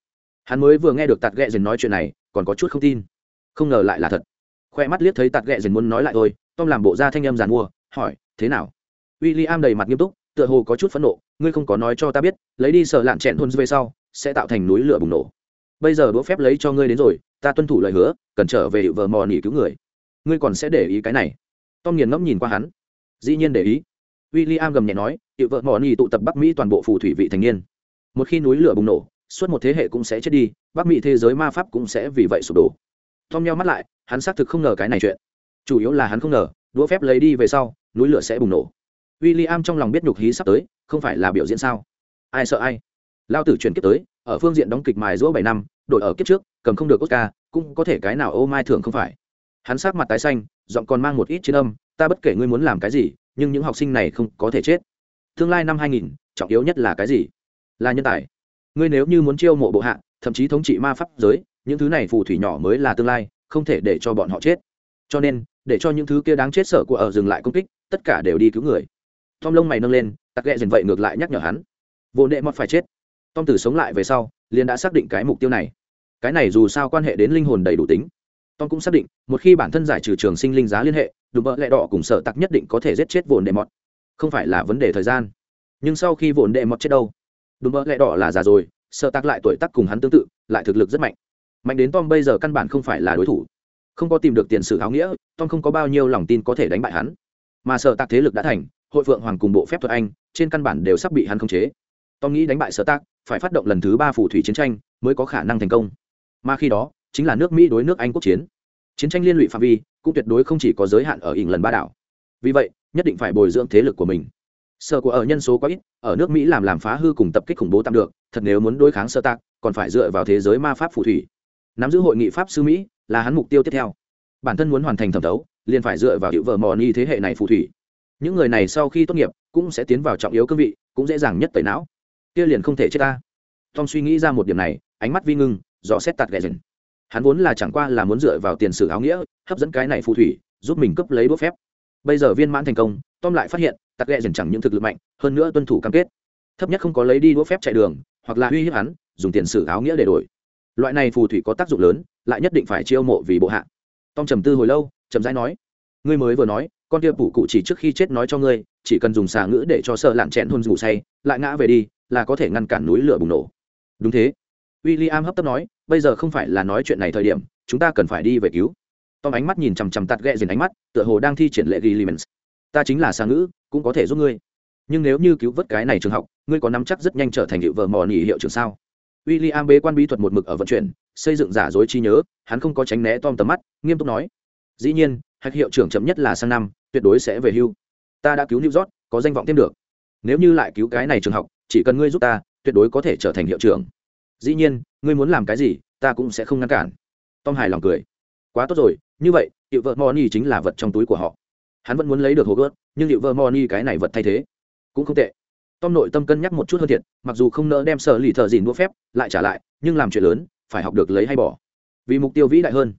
Hắn mới vừa nghe được tạt ghẹ Dền nói chuyện này, còn có chút không tin. Không ngờ lại là thật. Khoe mắt liếc thấy tạt ghẹ Dền muốn nói lại thôi, tom làm bộ ra thanh âm giàn mua, hỏi, thế nào? W i l l i am đầy mặt nghiêm túc, tựa hồ có chút phẫn nộ, ngươi không có nói cho ta biết, lấy đi sợ lạn chẹn thôn về sau, sẽ tạo thành núi lửa bùng nổ. Bây giờ đũa phép lấy cho ngươi đến rồi, ta tuân thủ lời hứa, cần trở về hiệu vợ mò nỉ cứu người ngươi còn sẽ để ý cái này. Tom nghiền ngẫm nhìn qua hắn. Dĩ nhiên để ý. W i l l i am gầm nhẹ nói hiệu vợ mò nhì tụ tập bắc mỹ toàn bộ phù thủy vị thành niên. Một khi núi lửa bùng nổ, suốt một thế hệ cũng sẽ chết đi, bắc mỹ thế giới ma pháp cũng sẽ vì vậy sụp đổ. Tom nhau mắt lại, hắn xác thực không ngờ cái này chuyện. Chủ yếu là hắn không ngờ, đũa phép lấy đi về sau, núi lửa sẽ bùng nổ. W i l l i am trong lòng biết nhục hí sắp tới, không phải là biểu diễn sao? Ai sợ ai? Lao tử chuyển kiếp tới, ở phương diện đóng kịch mài giũa bảy năm đội ở kiếp trước, cầm không được oscar, cũng có thể cái nào ô mai thường không phải hắn sát mặt tái xanh giọng còn mang một ít chiến âm ta bất kể ngươi muốn làm cái gì nhưng những học sinh này không có thể chết. Tương lai năm 2000, trọng yếu nhất là cái gì? Là nhân tài. Ngươi nếu như muốn chiêu mộ bộ hạ thậm chí thống trị ma pháp giới những thứ này phù thủy nhỏ mới là tương lai không thể để cho bọn họ chết. Cho nên để cho những thứ kia đáng chết sợ của ở dừng lại công kích tất cả đều đi cứu người. Tom lông mày nâng lên tặc ghẹ dần vậy ngược lại nhắc nhở hắn. Vô đệ mọt phải chết. Tom tử sống lại về sau liền đã xác định cái mục tiêu này. Cái này dù sao quan hệ đến linh hồn đầy đủ tính tom cũng xác định, một khi bản thân giải trừ trường sinh linh giá liên hệ, đùm bợ lẹ đỏ cùng sở tặc nhất định có thể giết chết vồn đệ mọt. Không phải là vấn đề thời gian. Nhưng sau khi vồn đệ mọt chết đâu? Đùm bợ lẹ đỏ là già rồi, sở tặc lại tuổi tác cùng hắn tương tự, lại thực lực rất mạnh. Mạnh đến tom bây giờ căn bản không phải là đối thủ. Không có tìm được tiền sử áo nghĩa, tom không có bao nhiêu lòng tin có thể đánh bại hắn. Mà sở tạc thế lực đã thành, hội phượng hoàng cùng bộ phép thuật anh, trên căn bản đều sắp bị hắn khống chế. Tom nghĩ đánh bại sở tạc phải phát động lần thứ ba phù thủy chiến tranh mới có khả năng thành công. Mà khi đó chính là nước mỹ đối nước anh quốc chiến. Chiến tranh liên lụy phạm vi, cũng tuyệt đối không chỉ có giới hạn ở ỉng lần ba đảo. Vì vậy, nhất định phải bồi dưỡng thế lực của mình. Sở của ở nhân số quá ít, ở nước mỹ làm làm phá hư cùng tập kích khủng bố tạm được, thật nếu muốn đối kháng sơ tạc, còn phải dựa vào thế giới ma pháp phù thủy. Nắm giữ hội nghị pháp sư mỹ, là hắn mục tiêu tiếp theo. Bản thân muốn hoàn thành thẩm thấu, liền phải dựa vào hiệu vợ mò ni thế hệ này phù thủy. Những người này sau khi tốt nghiệp, cũng sẽ tiến vào trọng yếu cương vị, cũng dễ dàng nhất tẩy não. Kia liền không thể chết ta. Tom suy nghĩ ra một điểm này, ánh mắt vi ngưng, dò xét tạt ghẹ dần hắn vốn là chẳng qua là muốn dựa vào tiền sử áo nghĩa, hấp dẫn cái này phù thủy, giúp mình cấp lấy bút phép. Bây giờ viên mãn thành công, tom lại phát hiện, tặc ghẹ dần chẳng những thực lực mạnh, hơn nữa tuân thủ cam kết. Thấp nhất không có lấy đi đũa phép chạy đường, hoặc là uy hiếp hắn, dùng tiền sử áo nghĩa để đổi. Loại này phù thủy có tác dụng lớn, lại nhất định phải chiêu mộ vì bộ hạ. Tom trầm tư hồi lâu, chậm rãi nói, ngươi mới vừa nói, con kia phủ cụ chỉ trước khi chết nói cho ngươi, chỉ cần dùng xà ngữ để cho sợ lạn chẹn hôn ngủ say, lại ngã về đi, là có thể ngăn cản núi lửa bùng nổ. Đúng thế w i l l i am hấp tấp nói, bây giờ không phải là nói chuyện này thời điểm, chúng ta cần phải đi về cứu. Tom ánh mắt nhìn chằm chằm tạt ghẹ dền ánh mắt, tựa hồ đang thi triển lệ ghi limens. Ta chính là xa ngữ, cũng có thể giúp ngươi. Nhưng nếu như cứu vớt cái này trường học, ngươi có nắm chắc rất nhanh trở thành hiệu vợ mò nỉ hiệu trường sao? W i l l i am bế quan bí thuật một mực ở vận chuyển, xây dựng giả dối chi nhớ, hắn không có tránh né tom tầm mắt, nghiêm túc nói, dĩ nhiên, hạch hiệu trưởng chậm nhất là sang năm, tuyệt đối sẽ về hưu. Ta đã cứu new york, có danh vọng thêm được. Nếu như lại cứu cái này trường học, chỉ cần ngươi giúp ta, tuyệt đối có thể trở thành hiệu trưởng dĩ nhiên, ngươi muốn làm cái gì, ta cũng sẽ không ngăn cản. Tom hài lòng cười. Quá tốt rồi, như vậy hiệu vợ moni chính là vật trong túi của họ. Hắn vẫn muốn lấy được hồ gớt nhưng hiệu vợ moni cái này vật thay thế cũng không tệ. Tom nội tâm cân nhắc một chút hơn thiệt, mặc dù không nỡ đem sở lì thợ dìn đũa phép lại trả lại, nhưng làm chuyện lớn, phải học được lấy hay bỏ. Vì mục tiêu vĩ đại hơn.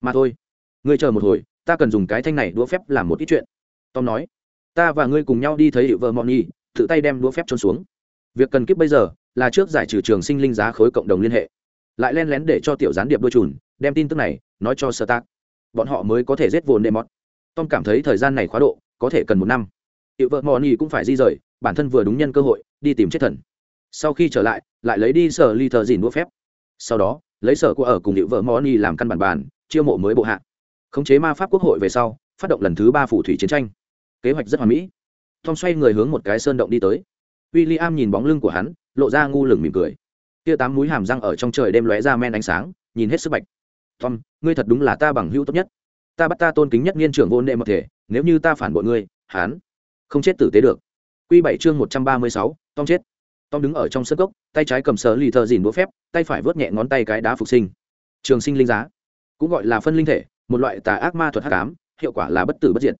Mà thôi, ngươi chờ một hồi, ta cần dùng cái thanh này đũa phép làm một ít chuyện. Tom nói, ta và ngươi cùng nhau đi thấy hiệu vợ moni, tự tay đem đũa phép trôn xuống. Việc cần kiếp bây giờ là trước giải trừ trường sinh linh giá khối cộng đồng liên hệ. Lại len lén để cho tiểu gián điệp đôi trùn đem tin tức này nói cho sơ tác bọn họ mới có thể giết vồn đệ mọt. Tom cảm thấy thời gian này khóa độ, có thể cần một năm. Hiệu vợ mò nhi cũng phải di rời, bản thân vừa đúng nhân cơ hội, đi tìm chết thần. Sau khi trở lại lại lấy đi sở ly thờ dìn đũa phép. Sau đó, lấy sở của ở cùng hiệu vợ mò nhi làm căn bản bàn, chiêu mộ mới bộ hạ. Khống chế ma pháp quốc hội về sau, phát động lần thứ ba phủ thủy chiến tranh. Kế hoạch rất hoàn mỹ. Tom xoay người hướng một cái sơn động đi tới. W i l l i am nhìn bóng lưng của hắn lộ ra ngu lửng mỉm cười. Tia tám múi hàm răng ở trong trời đêm lóe ra men ánh sáng, nhìn hết sức bạch. Tom, ngươi thật đúng là ta bằng hữu tốt nhất. Ta bắt ta tôn kính nhất niên trưởng vô nệ một thể, nếu như ta phản bội ngươi hán không chết tử tế được. Q bảy chương một trăm ba mươi sáu, tom chết. Tom đứng ở trong sân gốc tay trái cầm sờ lì thợ dìn búa phép, tay phải vớt nhẹ ngón tay cái đá phục sinh. Trường sinh linh giá, cũng gọi là phân linh thể, một loại tà ác ma thuật hắc ám, hiệu quả là bất tử bất diệt.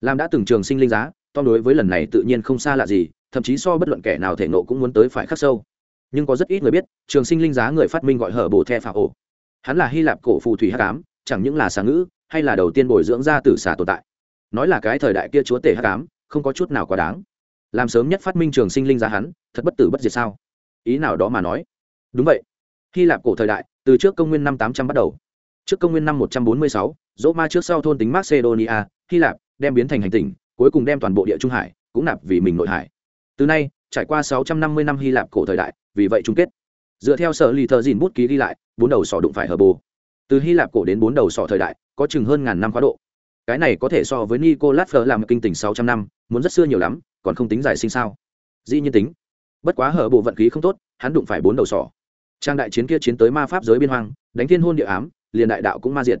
Làm đã từng trường sinh linh giá, tom đối với lần này tự nhiên không xa lạ gì thậm chí so bất luận kẻ nào thể nộ cũng muốn tới phải khắc sâu. Nhưng có rất ít người biết trường sinh linh giá người phát minh gọi hở bổ the phà ổ. Hắn là hy lạp cổ phù thủy hắc ám chẳng những là sáng ngữ hay là đầu tiên bồi dưỡng ra từ xà tồn tại. Nói là cái thời đại kia chúa tể hắc ám không có chút nào quá đáng. Làm sớm nhất phát minh trường sinh linh giá hắn thật bất tử bất diệt sao? Ý nào đó mà nói. Đúng vậy. Hy lạp cổ thời đại từ trước công nguyên năm tám trăm bắt đầu. Trước công nguyên năm 146, dỗ ma trước sau thôn tính macedonia hy lạp đem biến thành hành tinh cuối cùng đem toàn bộ địa trung hải cũng nạp vì mình nội hải từ nay, trải qua 650 năm hy lạp cổ thời đại, vì vậy chung kết. Dựa theo sở lì thợ dìn bút ký đi lại, bốn đầu sỏ đụng phải hờ bồ. Từ hy lạp cổ đến bốn đầu sọ thời đại, có chừng hơn ngàn năm quá độ. Cái này có thể so với nicolas phở làm kinh tỉnh sáu trăm năm, muốn rất xưa nhiều lắm, còn không tính giải sinh sao. Dĩ nhiên tính. Bất quá hở bộ vận khí không tốt, hắn đụng phải bốn đầu sỏ. Trang đại chiến kia chiến tới ma pháp giới biên hoang, đánh thiên hôn địa ám, liền đại đạo cũng ma diệt.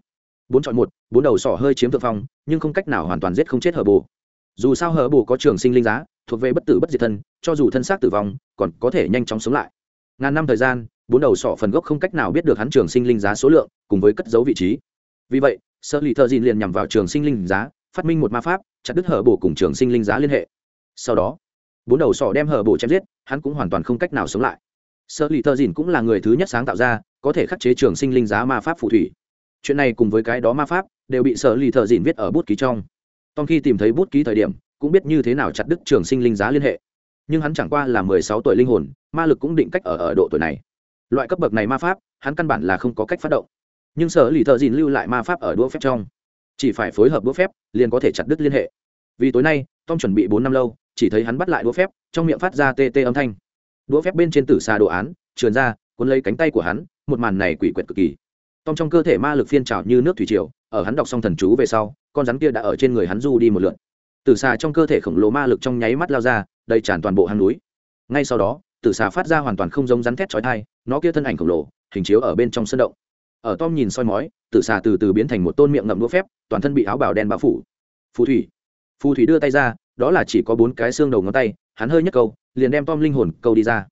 Bốn chọn một, bốn đầu sỏ hơi chiếm thượng phong, nhưng không cách nào hoàn toàn giết không chết hở bồ. Dù sao hở bồ có trường sinh linh giá thuộc về bất tử bất diệt thân, cho dù thân xác tử vong, còn có thể nhanh chóng sống lại. Ngàn năm thời gian, bốn đầu sọ phần gốc không cách nào biết được hắn trường sinh linh giá số lượng, cùng với cất dấu vị trí. Vì vậy sơ lì thợ dìn liền nhằm vào trường sinh linh giá, phát minh một ma pháp, chặt đứt hở bổ cùng trường sinh linh giá liên hệ. Sau đó, bốn đầu sọ đem hở bổ chém giết, hắn cũng hoàn toàn không cách nào sống lại. Sơ lì thợ dìn cũng là người thứ nhất sáng tạo ra, có thể khắc chế trường sinh linh giá ma pháp phù thủy. Chuyện này cùng với cái đó ma pháp, đều bị sở lì thợ dìn viết ở bút ký trong. Trong khi tìm thấy bút ký thời điểm cũng biết như thế nào chặt đứt trường sinh linh giá liên hệ. Nhưng hắn chẳng qua là mười sáu tuổi linh hồn, ma lực cũng định cách ở ở độ tuổi này. Loại cấp bậc này ma pháp, hắn căn bản là không có cách phát động. Nhưng sở lì thợ dìn lưu lại ma pháp ở đũa phép trong. Chỉ phải phối hợp đũa phép, liền có thể chặt đứt liên hệ. Vì tối nay, tom chuẩn bị bốn năm lâu, chỉ thấy hắn bắt lại đũa phép, trong miệng phát ra tê tê âm thanh. Đũa phép bên trên tử xa đồ án, trườn ra, cuốn lấy cánh tay của hắn, một màn này quỷ quyệt cực kỳ. Tom trong cơ thể ma lực phiên trào như nước thủy triều, ở hắn đọc xong thần chú về sau, con rắn kia đã ở trên người hắn du đi một lượn tử xà trong cơ thể khổng lồ ma lực trong nháy mắt lao ra, đầy tràn toàn bộ hang núi. Ngay sau đó, tử xà phát ra hoàn toàn không giống rắn thét chói thai nó kia thân ảnh khổng lồ, hình chiếu ở bên trong sân động. Ở tom nhìn soi mói, tử xà từ từ biến thành một tôn miệng ngậm đũa phép, toàn thân bị áo bào đen bao phủ. Phù thủy. Phù thủy đưa tay ra, đó là chỉ có bốn cái xương đầu ngón tay, hắn hơi nhấc câu, liền đem tom linh hồn câu đi ra.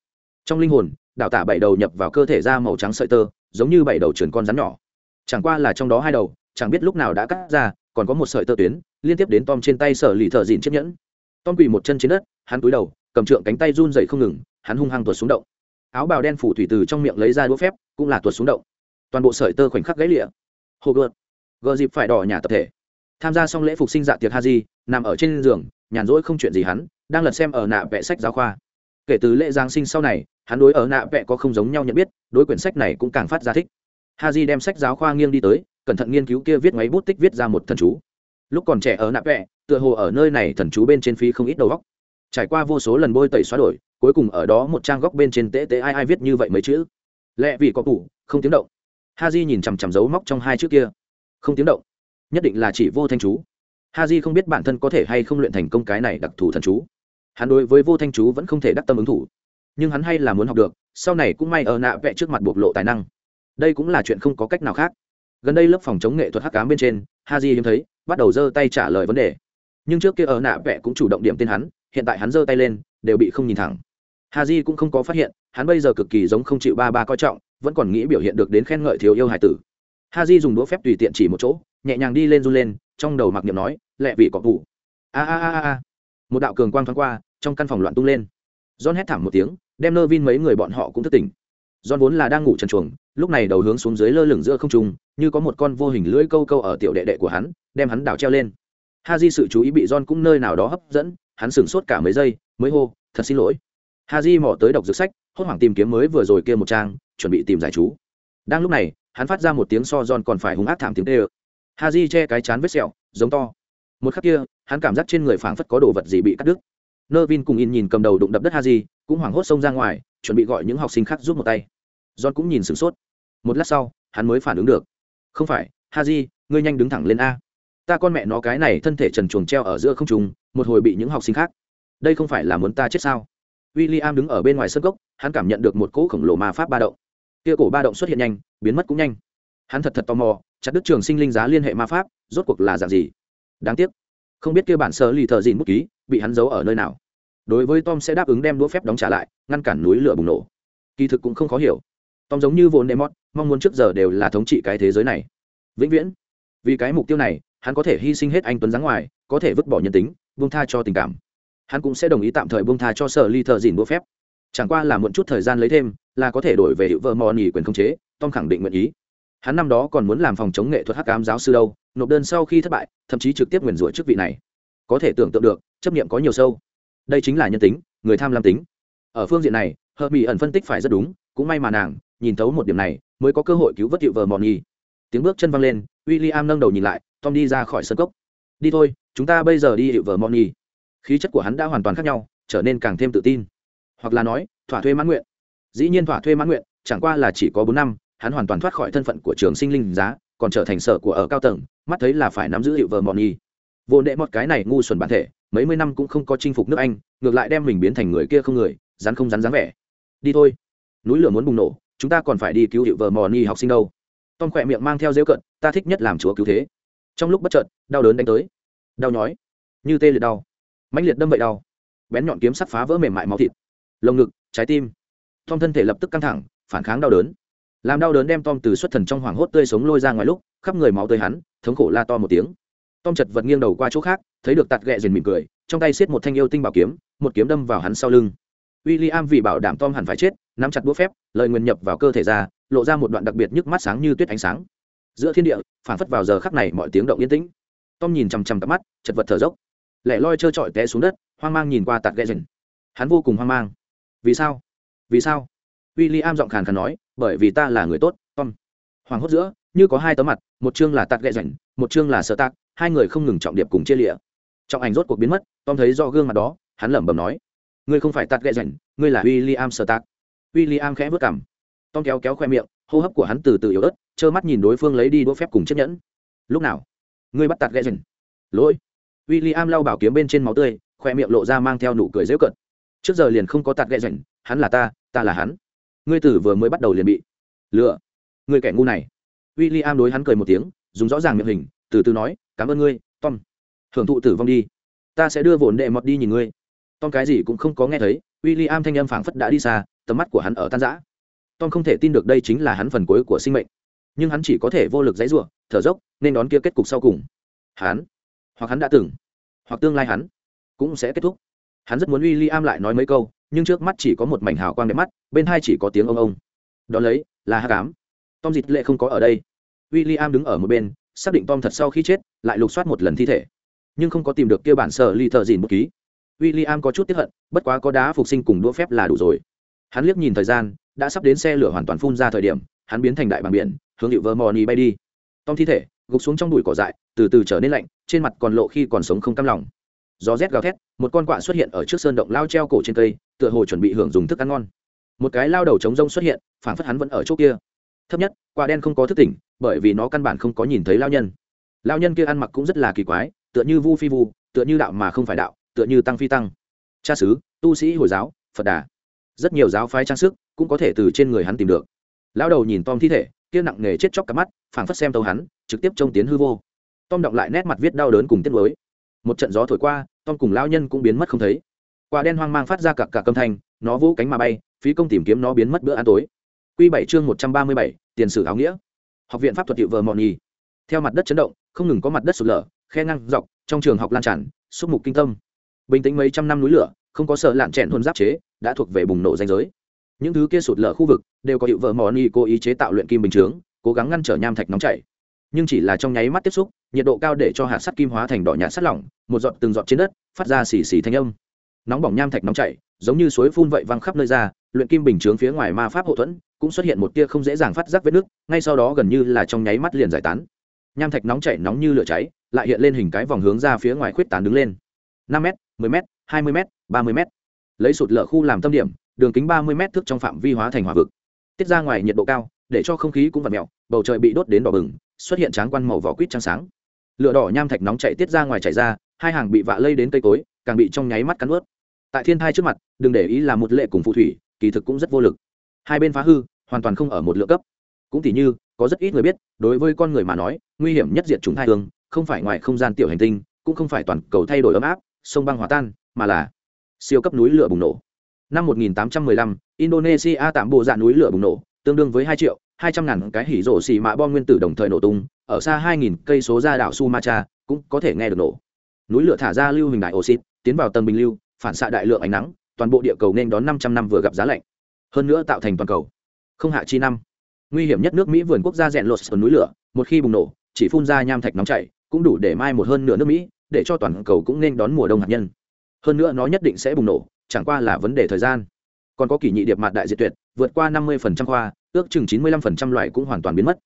Trong linh hồn, đào tả bảy đầu nhập vào cơ thể da màu trắng sợi tơ, giống như bảy đầu trườn con rắn nhỏ. Chẳng qua là trong đó hai đầu, chẳng biết lúc nào đã cắt ra còn có một sợi tơ tuyến, liên tiếp đến tom trên tay sở lì thợ dịn chiếc nhẫn. Tom quỳ một chân trên đất, hắn túi đầu, cầm trượng cánh tay run dậy không ngừng, hắn hung hăng tuột xuống động. Áo bào đen phủ thủy từ trong miệng lấy ra đũa phép, cũng là tuột xuống động. Toàn bộ sợi tơ khoảnh khắc gãy lịa. Hồ gợt gờ dịp phải đỏ nhà tập thể. Tham gia xong lễ phục sinh dạ tiệc ha di nằm ở trên giường, nhàn rỗi không chuyện gì hắn, đang lật xem ở nạ vẽ sách giáo khoa. Kể từ lễ giáng sinh sau này, hắn đối ở nạ vẽ có không giống nhau nhận biết, đối quyển sách này cũng càng phát ra thích. Ha di đem sách giáo khoa nghiêng đi tới cẩn thận nghiên cứu kia viết máy bút tích viết ra một thần chú. Lúc còn trẻ ở nạ vẽ tựa hồ ở nơi này thần chú bên trên phí không ít đầu góc trải qua vô số lần bôi tẩy xóa đổi, cuối cùng ở đó một trang góc bên trên tễ tễ ai ai viết như vậy mấy chữ. Lẽ vì có tủ, không tiếng động. Ha j nhìn chằm chằm dấu móc trong hai chữ kia. Không tiếng động. Nhất định là chỉ vô thanh chú. Ha j không biết bản thân có thể hay không luyện thành công cái này đặc thù thần chú. Hắn đối với vô thanh chú vẫn không thể đắc tâm ứng thủ. Nhưng hắn hay là muốn học được, sau này cũng may ở nạ vẽ trước mặt bộc lộ tài năng. Đây cũng là chuyện không có cách nào khác gần đây lớp phòng chống nghệ thuật hắc cám bên trên ha j hiếm thấy, bắt đầu giơ tay trả lời vấn đề. Nhưng trước kia ở nạ vẽ cũng chủ động điểm tên hắn, hiện tại hắn giơ tay lên, đều bị không nhìn thẳng. Ha j cũng không có phát hiện, hắn bây giờ cực kỳ giống không chịu ba ba coi trọng, vẫn còn nghĩ biểu hiện được đến khen ngợi thiếu yêu hải tử. Ha j dùng đũa phép tùy tiện chỉ một chỗ, nhẹ nhàng đi lên run lên, trong đầu mặc niệm nói, lẹ vị cọc vụ. A a a a một đạo cường quang thoáng qua, trong căn phòng loạn tung lên. John hét thảm một tiếng, đem nơ vin mấy người bọn họ cũng thất tỉnh john vốn là đang ngủ trần chuồng, lúc này đầu hướng xuống dưới lơ lửng giữa không trung, như có một con vô hình lưỡi câu câu ở tiểu đệ đệ của hắn, đem hắn đảo treo lên. Ha sự chú ý bị john cũng nơi nào đó hấp dẫn, hắn sửng sốt cả mấy giây, mới hô, thật xin lỗi. Ha mò tới đọc dược sách, hốt hoảng tìm kiếm mới vừa rồi kia một trang, chuẩn bị tìm giải chú. Đang lúc này, hắn phát ra một tiếng so john còn phải hung ác thảm tiếng tê Haji ha che cái chán vết sẹo, giống to. Một khắc kia, hắn cảm giác trên người phảng phất có đồ vật gì bị cắt đứt. Nervin cùng in nhìn cầm đầu đụng đập đất ha cũng hoảng hốt xông ra ngoài chuẩn bị gọi những học sinh khác giúp một tay. John cũng nhìn sửng sốt. Một lát sau, hắn mới phản ứng được. Không phải ha di ngươi nhanh đứng thẳng lên a. Ta con mẹ nó cái này thân thể trần chuồng treo ở giữa không trùng một hồi bị những học sinh khác. Đây không phải là muốn ta chết sao? W i l l i am đứng ở bên ngoài sân gốc, hắn cảm nhận được một cỗ khổng lồ ma pháp ba động. Kia cổ ba động xuất hiện nhanh, biến mất cũng nhanh. Hắn thật thật tò mò, chặt đứt trường sinh linh giá liên hệ ma pháp, rốt cuộc là dạng gì? Đáng tiếc, không biết kia bản sơ lì thợ dịn bút ký, bị hắn giấu ở nơi nào đối với tom sẽ đáp ứng đem đũa phép đóng trả lại, ngăn cản núi lửa bùng nổ. Kỳ thực cũng không khó hiểu. Tom giống như vốn demot mong muốn trước giờ đều là thống trị cái thế giới này. Vĩnh viễn. Vì cái mục tiêu này, hắn có thể hy sinh hết anh tuấn dáng ngoài, có thể vứt bỏ nhân tính, buông tha cho tình cảm. Hắn cũng sẽ đồng ý tạm thời buông tha cho sở ly thợ dìn đũa phép. Chẳng qua là một chút thời gian lấy thêm, là có thể đổi về hiệu vợ mò nỉ quyền khống chế, tom khẳng định nguyện ý. Hắn năm đó còn muốn làm phòng chống nghệ thuật hắc ám giáo sư đâu, nộp đơn sau khi thất bại, thậm chí trực tiếp nguyền rủa chức vị này. Có thể tưởng tượng được, chấp nghiệm có nhiều sâu đây chính là nhân tính, người tham lam tính. Ở phương diện này hờ mỹ ẩn phân tích phải rất đúng, cũng may mà nàng nhìn thấu một điểm này, mới có cơ hội cứu vớt hiệu vợ mòn nhi. Tiếng bước chân văng lên w i l l i am nâng đầu nhìn lại, tom đi ra khỏi sân cốc. Đi thôi, chúng ta bây giờ đi hiệu vợ mòn nhi. Khí chất của hắn đã hoàn toàn khác nhau, trở nên càng thêm tự tin. Hoặc là nói, thỏa thuê mãn nguyện. Dĩ nhiên thỏa thuê mãn nguyện, chẳng qua là chỉ có bốn năm, hắn hoàn toàn thoát khỏi thân phận của trường sinh linh giá, còn trở thành sở của ở cao tầng, mắt thấy là phải nắm giữ hiệu vợ mọn nhi. Vô đệ một cái này ngu xuẩn bản thể mấy mươi năm cũng không có chinh phục nước anh, ngược lại đem mình biến thành người kia không người, rắn không rắn dáng vẻ. Đi thôi. Núi lửa muốn bùng nổ, chúng ta còn phải đi cứu hiệu vợ mò ni học sinh đâu. Tom khỏe miệng mang theo dễu cận ta thích nhất làm chúa cứu thế. Trong lúc bất chợt, đau đớn đánh tới. Đau nhói. Như tê liệt đau. Mãnh liệt đâm bậy đau. Bén nhọn kiếm sắt phá vỡ mềm mại máu thịt. Lồng ngực, trái tim. Tom thân thể lập tức căng thẳng, phản kháng đau đớn. Làm đau đớn đem tom từ xuất thần trong hoảng hốt tươi sống lôi ra ngoài lúc, khắp người máu tươi hắn, thống khổ la to một tiếng tom chật vật nghiêng đầu qua chỗ khác, thấy được tạt ghẹ dền mỉm cười, trong tay xiết một thanh yêu tinh bảo kiếm, một kiếm đâm vào hắn sau lưng. W i l l i am vì bảo đảm tom hẳn phải chết, nắm chặt đũa phép, lời nguyền nhập vào cơ thể ra, lộ ra một đoạn đặc biệt nhức mắt sáng như tuyết ánh sáng. Giữa thiên địa phản phất vào giờ khắc này mọi tiếng động yên tĩnh. Tom nhìn chằm chằm cặp mắt, chật vật thở dốc. Lẻ loi trơ trọi té xuống đất, hoang mang nhìn qua tạt ghẹ dền hắn vô cùng hoang mang. Vì sao? Vì sao? W i l l i am giọng khàn khàn nói, bởi vì ta là người tốt, tom. Hoàng hốt giữa, như có hai tấm mặt, một chương là tạt ghẹ dành một chương là sợ tạc hai người không ngừng trọng điệp cùng chia lịa. Trọng ảnh rốt cuộc biến mất, tom thấy do gương mặt đó, hắn lẩm bẩm nói, ngươi không phải tạt ghẹ rảnh, ngươi là w i l l i am sơ tạc w i l l i am khẽ vớt cảm tom kéo kéo khoe miệng, hô hấp của hắn từ từ yếu ớt, trơ mắt nhìn đối phương lấy đi đũa phép cùng chiếc nhẫn. Lúc nào? Ngươi bắt tạt ghẹ rảnh? Lỗi. W i l l i am lau bảo kiếm bên trên máu tươi, khoe miệng lộ ra mang theo nụ cười dễu cận trước giờ liền không có tạt ghẹ rảnh, hắn là ta ta là hắn. Ngươi tử vừa mới bắt đầu liền bị lựa ngươi kẻ ngu này. W i l l i am đối hắn cười một tiếng, dùng rõ ràng miệng hình từ từ nói, cảm ơn ngươi, tom. Hưởng thụ tử vong đi. Ta sẽ đưa vồn đệ mọt đi nhìn ngươi. Tom cái gì cũng không có nghe thấy w i l l i am thanh âm phảng phất đã đi xa, tầm mắt của hắn ở tan giã tom không thể tin được đây chính là hắn phần cuối của sinh mệnh. Nhưng hắn chỉ có thể vô lực dãy r u ộ thở dốc, nên đón kia kết cục sau cùng. Hắn, hoặc hắn đã từng, hoặc tương lai hắn, cũng sẽ kết thúc. Hắn rất muốn w i l l i am lại nói mấy câu, nhưng trước mắt chỉ có một mảnh hào quang đẹp mắt, bên hai chỉ có tiếng ông ông. Đón lấy, là hát cám tom dịt lệ không có ở đây. W i l l i am đứng ở một bên xác định tom thật sau khi chết, lại lục soát một lần thi thể. Nhưng không có tìm được kia bản sở ly thợ dìn một ký. W i l l i am có chút tiếp hận, bất quá có đá phục sinh cùng đũa phép là đủ rồi. Hắn liếc nhìn thời gian, đã sắp đến xe lửa hoàn toàn phun ra thời điểm, hắn biến thành đại bằng biển, hướng hiệu vơ mò ni bay đi. Tom thi thể, gục xuống trong đùi cỏ dại, từ từ trở nên lạnh, trên mặt còn lộ khi còn sống không cam lòng. Gió rét gào thét, một con quạ xuất hiện ở trước sơn động lao treo cổ trên cây, tựa hồ chuẩn bị hưởng dùng thức ăn ngon. Một cái lao đầu trống rông xuất hiện phản phất hắn vẫn ở chỗ kia thấp nhất quả đen không có thức tỉnh bởi vì nó căn bản không có nhìn thấy lao nhân. Lao nhân kia ăn mặc cũng rất là kỳ quái tựa như vu phi vu tựa như đạo mà không phải đạo tựa như tăng phi tăng. Cha sứ, tu sĩ hồi giáo phật đà. Rất nhiều giáo phái trang sức cũng có thể từ trên người hắn tìm được. Lao đầu nhìn tom thi thể kia nặng nề chết chóc cả mắt phảng phất xem tàu hắn trực tiếp trông tiến hư vô. Tom đọc lại nét mặt viết đau đớn cùng tiết lối một trận gió thổi qua tom cùng lao nhân cũng biến mất không thấy. Quả đen hoang mang phát ra cả cả âm thanh nó vũ cánh mà bay phí công tìm kiếm nó biến mất bữa ăn tối. Quy bảy chương một trăm ba mươi bảy, tiền sử áo nghĩa. Học viện pháp thuật hiệu vờ mọn nhì. Theo mặt đất chấn động, không ngừng có mặt đất sụt lở, khe ngăn dọc, trong trường học lan tràn xúc mục kinh tâm. Bình tĩnh mấy trăm năm núi lửa, không có sợ lạn chẹn thuần giáp chế, đã thuộc về bùng nổ danh giới. Những thứ kia sụt lở khu vực đều có hiệu vợ mọn nhì cố ý chế tạo luyện kim bình chướng, cố gắng ngăn trở nham thạch nóng chảy. Nhưng chỉ là trong nháy mắt tiếp xúc, nhiệt độ cao để cho hạt sắt kim hóa thành đỏ nhạt sắt lỏng, một giọt từng giọt trên đất, phát ra xì xì thanh âm. Nóng bỏng nham thạch nóng chảy, giống như suối phun vậy văng khắp nơi ra, luyện kim bình chướng phía ngoài ma pháp hộ thuẫn cũng xuất hiện một tia không dễ dàng phát giác vết nước, ngay sau đó gần như là trong nháy mắt liền giải tán. Nham thạch nóng chảy nóng như lửa cháy, lại hiện lên hình cái vòng hướng ra phía ngoài khuyết tán đứng lên. năm m mười m hai mươi m ba mươi m lấy sụt lở khu làm tâm điểm, đường kính ba mươi m thước trong phạm vi hóa thành hỏa vực. Tiết ra ngoài nhiệt độ cao, để cho không khí cũng vặn mẹo bầu trời bị đốt đến đỏ bừng, xuất hiện tráng quan màu vỏ quýt trắng sáng. Lửa đỏ nham thạch nóng chạy tiết ra ngoài chảy ra, hai hàng bị vạ lây đến cây cối, càng bị trong nháy mắt cắn ướt. Tại thiên thai trước mặt, đừng để ý là một lệ cùng phù thủy, kỳ thực cũng rất vô lực hai bên phá hư hoàn toàn không ở một lượng cấp. Cũng tỉ như có rất ít người biết đối với con người mà nói nguy hiểm nhất diệt chúng thai hương không phải ngoài không gian tiểu hành tinh cũng không phải toàn cầu thay đổi ấm áp sông băng hòa tan mà là siêu cấp núi lửa bùng nổ. Năm 1815, indonesia tạm bộ dạng núi lửa bùng nổ tương đương với hai triệu hai trăm ngàn cái hỉ rổ xì mạ bom nguyên tử đồng thời nổ tung ở xa hai nghìn cây số ra đảo sumatra cũng có thể nghe được nổ. Núi lửa thả ra lưu hình đại oxy tiến vào tầng bình lưu phản xạ đại lượng ánh nắng toàn bộ địa cầu nên đón năm trăm năm vừa gặp giá lạnh hơn nữa tạo thành toàn cầu. Không hạ chi năm. Nguy hiểm nhất nước mỹ vườn quốc gia rèn lột ở núi lửa, một khi bùng nổ, chỉ phun ra nham thạch nóng chảy, cũng đủ để mai một hơn nửa nước mỹ, để cho toàn cầu cũng nên đón mùa đông hạt nhân. Hơn nữa nó nhất định sẽ bùng nổ, chẳng qua là vấn đề thời gian. Còn có kỷ nhị điệp mặt đại diệt tuyệt, vượt qua năm mươi khoa, ước chừng chín mươi lăm loại cũng hoàn toàn biến mất.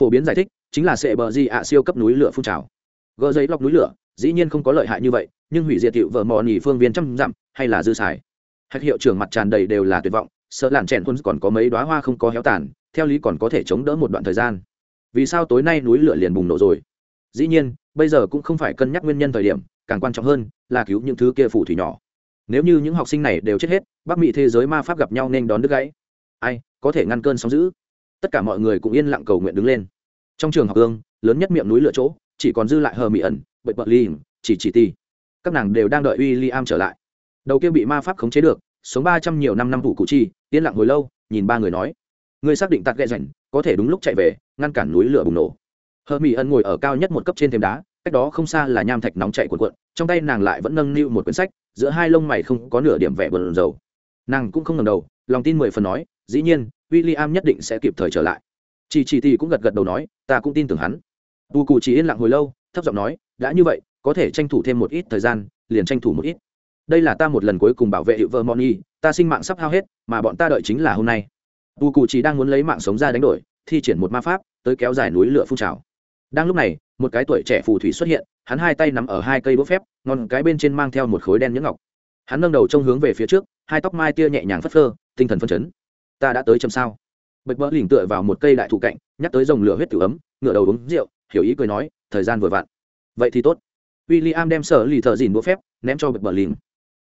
Phổ biến giải thích, chính là sệ bờ di ạ siêu cấp núi lửa phun trào. Gỡ giấy lọc núi lửa, dĩ nhiên không có lợi hại như vậy, nhưng hủy diệt hiệu vợ mò nỉ phương viên trăm dặm, hay là dư xài. Hạch hiệu trưởng mặt tràn đầy đều là tuyệt vọng sợ làn chèn quân còn có mấy đoá hoa không có héo tàn, theo lý còn có thể chống đỡ một đoạn thời gian. Vì sao tối nay núi lửa liền bùng nổ rồi? Dĩ nhiên, bây giờ cũng không phải cân nhắc nguyên nhân thời điểm, càng quan trọng hơn là cứu những thứ kia phủ thủy nhỏ. Nếu như những học sinh này đều chết hết, bắc mỹ thế giới ma pháp gặp nhau nên đón đứt gãy. Ai, có thể ngăn cơn sóng giữ tất cả mọi người cũng yên lặng cầu nguyện đứng lên. Trong trường học ương lớn nhất miệng núi lửa chỗ, chỉ còn dư lại hờ mỹ ẩn bậy bợ ly chỉ chỉ ti các nàng đều đang đợi w i l l i am trở lại. Đầu kia bị ma pháp khống chế được sống ba trăm nhiều năm năm thủ cụ chi, yên lặng hồi lâu, nhìn ba người nói. Ngươi xác định tạt ghẹ rảnh, có thể đúng lúc chạy về, ngăn cản núi lửa bùng nổ. Hờ mỹ ân ngồi ở cao nhất một cấp trên thềm đá, cách đó không xa là nham thạch nóng chạy cuộn cuộn, trong tay nàng lại vẫn nâng niu một quyển sách, giữa hai lông mày không có nửa điểm vẻ bờn dầu. Nàng cũng không ngẩng đầu, lòng tin mười phần nói, dĩ nhiên w i l l i am nhất định sẽ kịp thời trở lại. Chị chị thì cũng gật gật đầu nói, ta cũng tin tưởng hắn. Tu cụ chỉ yên lặng hồi lâu, thấp giọng nói, đã như vậy, có thể tranh thủ thêm một ít thời gian, liền tranh thủ một ít đây là ta một lần cuối cùng bảo vệ hiệu vợ y, ta sinh mạng sắp hao hết, mà bọn ta đợi chính là hôm nay. Tu cụ chỉ đang muốn lấy mạng sống ra đánh đổi, thi triển một ma pháp, tới kéo dài núi lửa phun trào. Đang lúc này, một cái tuổi trẻ phù thủy xuất hiện, hắn hai tay nắm ở hai cây đũa phép ngọn cái bên trên mang theo một khối đen nhẫn ngọc. Hắn nâng đầu trông hướng về phía trước, hai tóc mai tia nhẹ nhàng phất phơ, tinh thần phân chấn. Ta đã tới châm sao? Bạch bỡ lỉnh tựa vào một cây đại thụ cạnh, nhắc tới dòng lửa huyết tử ấm ngựa đầu uống rượu, hiểu ý cười nói, thời gian vừa vặn. Vậy thì tốt. W i l l i am đem sở lì thợ dìn đũa phép ném cho bạch bỡ lỉnh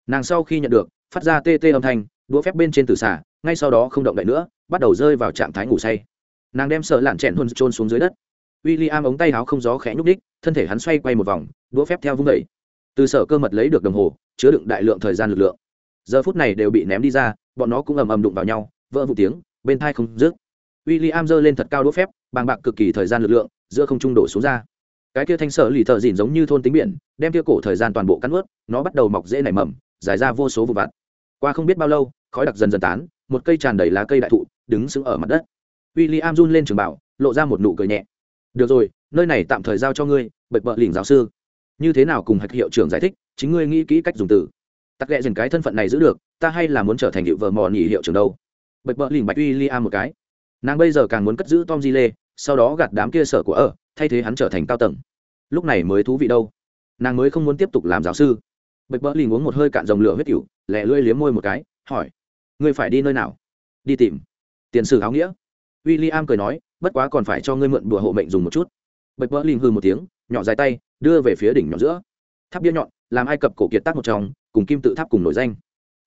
nàng sau khi nhận được, phát ra tê tê âm thanh, đũa phép bên trên từ xả ngay sau đó không động đậy nữa, bắt đầu rơi vào trạng thái ngủ say. Nàng đem sợ lạn chẹn hôn trôn xuống dưới đất. W i l l i am ống tay áo không gió khẽ nhúc đích thân thể hắn xoay quay một vòng, đũa phép theo vung đẩy từ sở cơ mật lấy được đồng hồ, chứa đựng đại lượng thời gian lực lượng. Giờ phút này đều bị ném đi ra, bọn nó cũng ầm ầm đụng vào nhau, vỡ vụ tiếng, bên thai không rước w i l l i am giơ lên thật cao đũa phép, bàng bạc cực kỳ thời gian lực lượng, giữa không trung đổ xuống ra. Cái kia thanh sở lì thợ dìn giống như thôn tính biển, đem kia cổ thời gian toàn bộ cắn ướt nó bắt đầu mọc dễ nảy mầm dài ra vô số vụ vặt. Qua không biết bao lâu, khói đặc dần dần tán, một cây tràn đầy lá cây đại thụ đứng sững ở mặt đất. W i l l i am run lên trường bảo, lộ ra một nụ cười nhẹ. Được rồi, nơi này tạm thời giao cho ngươi bậy bợ lỉnh giáo sư. Như thế nào cùng hạch hiệu trưởng giải thích, chính ngươi nghĩ kỹ cách dùng từ. Tắc ghẹ dần cái thân phận này giữ được, ta hay là muốn trở thành hiệu vợ mò nhỉ hiệu trưởng đâu? Bậy bợ lỉnh bạch uy i am một cái. Nàng bây giờ càng muốn cất giữ tom di lê sau đó gạt đám kia sở của ở, thay thế hắn trở thành cao tầng. Lúc này mới thú vị đâu. Nàng mới không muốn tiếp tục làm giáo sư bạch bỡ lì uống một hơi cạn dòng lửa huyết cựu lẹ lưỡi liếm môi một cái, hỏi, ngươi phải đi nơi nào? Đi tìm. Tiền sử áo nghĩa. W i l l i am cười nói, bất quá còn phải cho ngươi mượn đùa hộ mệnh dùng một chút. Bạch bỡ lì hư một tiếng, nhỏ dài tay, đưa về phía đỉnh nhọn giữa. Tháp bia nhọn, làm ai cập cổ kiệt tác một trong, cùng kim tự tháp cùng nổi danh.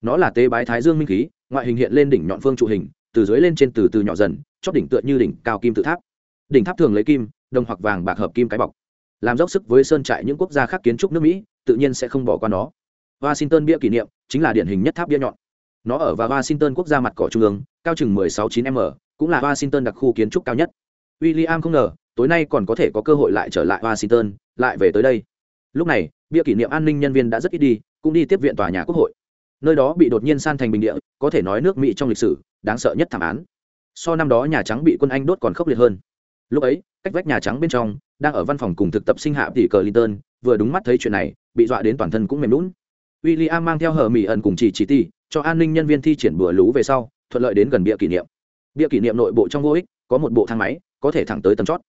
Nó là tế bái thái dương minh khí, ngoại hình hiện lên đỉnh nhọn phương trụ hình, từ dưới lên trên từ từ nhỏ dần chót đỉnh tựa như đỉnh cao kim tự tháp. Đỉnh tháp thường lấy kim, đồng hoặc vàng bạc hợp kim cái bọc. Làm dốc sức với sơn trại những quốc gia khác kiến trúc nước mỹ tự nhiên sẽ không bỏ qua nó. Washington bia kỷ niệm chính là điển hình nhất tháp bia nhọn. Nó ở và washington quốc gia mặt cỏ trung ương cao chừng 16,9m, cũng là washington đặc khu kiến trúc cao nhất. William không ngờ tối nay còn có thể có cơ hội lại trở lại washington lại về tới đây. Lúc này bia kỷ niệm an ninh nhân viên đã rất ít đi cũng đi tiếp viện tòa nhà quốc hội. Nơi đó bị đột nhiên san thành bình địa có thể nói nước mỹ trong lịch sử đáng sợ nhất thảm án. So năm đó nhà trắng bị quân anh đốt còn khốc liệt hơn. Lúc ấy cách vách nhà trắng bên trong đang ở văn phòng cùng thực tập sinh hạ tỷ cờ linton vừa đúng mắt thấy chuyện này bị dọa đến toàn thân cũng mềm lún. W i l l i am mang theo hờ mỹ ẩn cùng chỉ chỉ ti cho an ninh nhân viên thi triển bừa lú về sau, thuận lợi đến gần bia kỷ niệm. Bia kỷ niệm nội bộ trong vô ích, có một bộ thang máy, có thể thẳng tới tầng chót.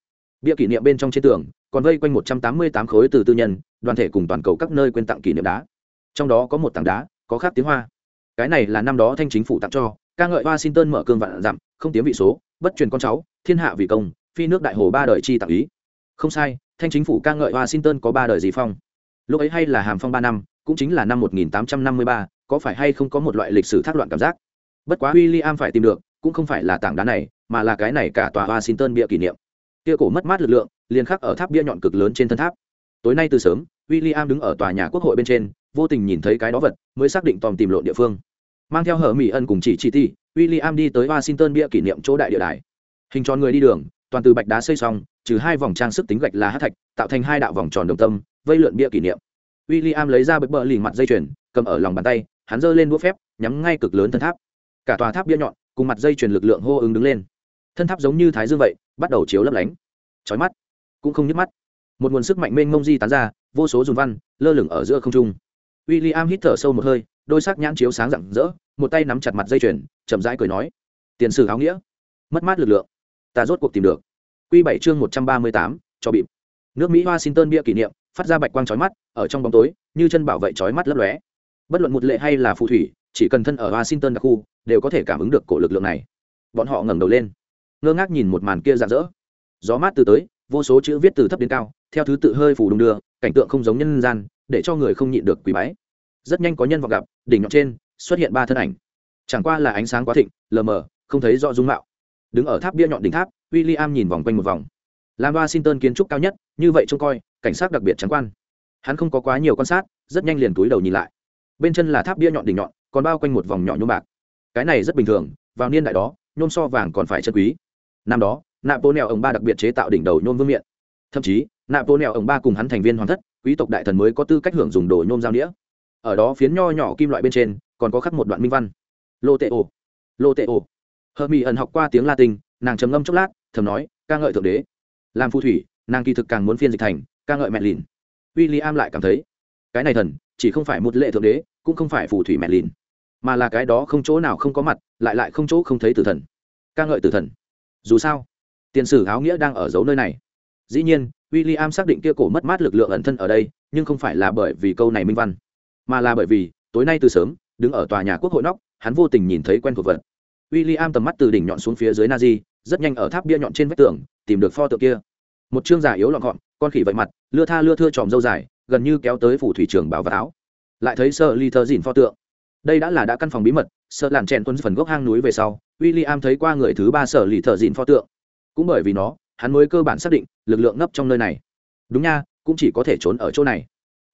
Bia kỷ niệm bên trong trên tường, còn vây quanh một trăm tám mươi tám khối từ tư nhân, đoàn thể cùng toàn cầu các nơi quên tặng kỷ niệm đá. Trong đó có một tảng đá, có khắc tiếng hoa. Cái này là năm đó thanh chính phủ tặng cho, ca ngợi washington mở cương vạn dặm, không tiếng vị số, bất truyền con cháu, thiên hạ vì công, phi nước đại hồ ba đời chi tặng ý. Không sai, thanh chính phủ ca ngợi washington có ba đời gì phong lúc ấy hay là hàm phong ba năm cũng chính là năm 1853, có phải hay không có một loại lịch sử thác loạn cảm giác? Bất quá William phải tìm được cũng không phải là tảng đá này mà là cái này cả tòa washington bia kỷ niệm. Kia cổ mất mát lực lượng liền khắc ở tháp bia nhọn cực lớn trên thân tháp. Tối nay từ sớm William đứng ở tòa nhà quốc hội bên trên vô tình nhìn thấy cái đó vật mới xác định tòm tìm lộn địa phương. Mang theo hở mỹ ân cùng chỉ chỉ ti William đi tới washington bia kỷ niệm chỗ đại địa đài. Hình tròn người đi đường toàn từ bạch đá xây xong trừ hai vòng trang sức tính gạch là hát thạch tạo thành hai đạo vòng tròn đồng tâm vây lượn bia kỷ niệm. W i l l i am lấy ra bật bờ lì mặt dây chuyền, cầm ở lòng bàn tay, hắn giơ lên đũa phép, nhắm ngay cực lớn thân tháp. Cả tòa tháp bia nhọn, cùng mặt dây chuyền lực lượng hô ứng đứng lên. Thân tháp giống như thái dương vậy, bắt đầu chiếu lấp lánh. Trói mắt, cũng không nhức mắt. Một nguồn sức mạnh mênh mông di tán ra, vô số dùng văn, lơ lửng ở giữa không trung. W i l l i am hít thở sâu một hơi, đôi sắc nhãn chiếu sáng rạng rỡ, một tay nắm chặt mặt dây chuyền, chậm rãi cười nói, tiền sử áo nghĩa, mất mát lực lượng, ta rốt cuộc tìm được. Q bảy chương một trăm ba mươi tám, cho bịp. Nước mỹ washington bia kỷ niệm phát ra bạch quang chói mắt, ở trong bóng tối, như chân bảo vệ chói mắt lấp lóe. Bất luận một lệ hay là phù thủy, chỉ cần thân ở washington đặc khu, đều có thể cảm ứng được cổ lực lượng này. Bọn họ ngẩng đầu lên, ngơ ngác nhìn một màn kia rạng rỡ. Gió mát từ tới, vô số chữ viết từ thấp đến cao, theo thứ tự hơi phủ đùng đưa, cảnh tượng không giống nhân gian, để cho người không nhịn được quý bái. Rất nhanh có nhân vọng gặp, đỉnh nhọn trên, xuất hiện ba thân ảnh. Chẳng qua là ánh sáng quá thịnh, lờ mờ, không thấy rõ dung mạo. Đứng ở tháp bia nhọn đỉnh tháp w i l l i am nhìn vòng quanh một vòng làm washington kiến trúc cao nhất, như vậy trông coi, cảnh sát đặc biệt trắng quan. Hắn không có quá nhiều quan sát, rất nhanh liền túi đầu nhìn lại. Bên chân là tháp bia nhọn đỉnh nhọn, còn bao quanh một vòng nhỏ nhôm bạc. Cái này rất bình thường, vào niên đại đó, nhôm so vàng còn phải chân quý. Năm đó nạp bố nèo ông ba đặc biệt chế tạo đỉnh đầu nhôm vương miện. Thậm chí nạp bố nèo ông ba cùng hắn thành viên hoàn thất, quý tộc đại thần mới có tư cách hưởng dùng đồ nhôm giao đĩa. Ở đó phiến nho nhỏ kim loại bên trên, còn có khắc một đoạn minh văn. Lô tệ ồ lô tệ hờ mỹ ẩn học qua tiếng latin, nàng trầm ngâm chốc lát, thầm nói, ca ngợi thượng đế làm phù thủy, nàng kỳ thực càng muốn phiên dịch thành, ca ngợi mẹ lìn. W i l l i am lại cảm thấy, cái này thần, chỉ không phải một lệ thượng đế, cũng không phải phù thủy mẹ lìn, mà là cái đó không chỗ nào không có mặt, lại lại không chỗ không thấy tử thần. Ca ngợi tử thần. Dù sao, tiền sử áo nghĩa đang ở dấu nơi này. Dĩ nhiên w i l l i am xác định kia cổ mất mát lực lượng ẩn thân ở đây, nhưng không phải là bởi vì câu này minh văn, mà là bởi vì, tối nay từ sớm, đứng ở tòa nhà quốc hội nóc, hắn vô tình nhìn thấy quen thuộc vật. W i l l i am tầm mắt từ đỉnh nhọn xuống phía dưới na di rất nhanh ở tháp bia nhọn trên vách tường, tìm được pho tượng kia. Một chương giả yếu lọn gọn, con khỉ vậy mặt, lưa tha lưa thưa tròm dâu dài, gần như kéo tới phủ thủy trường bảo vật áo. Lại thấy sợ ly thơ dìn pho tượng. Đây đã là đã căn phòng bí mật sợ làn chèn tuấn phần gốc hang núi về sau w i l l i am thấy qua người thứ ba sở lì thợ dìn pho tượng. Cũng bởi vì nó, hắn mới cơ bản xác định, lực lượng ngấp trong nơi này. Đúng nha, cũng chỉ có thể trốn ở chỗ này.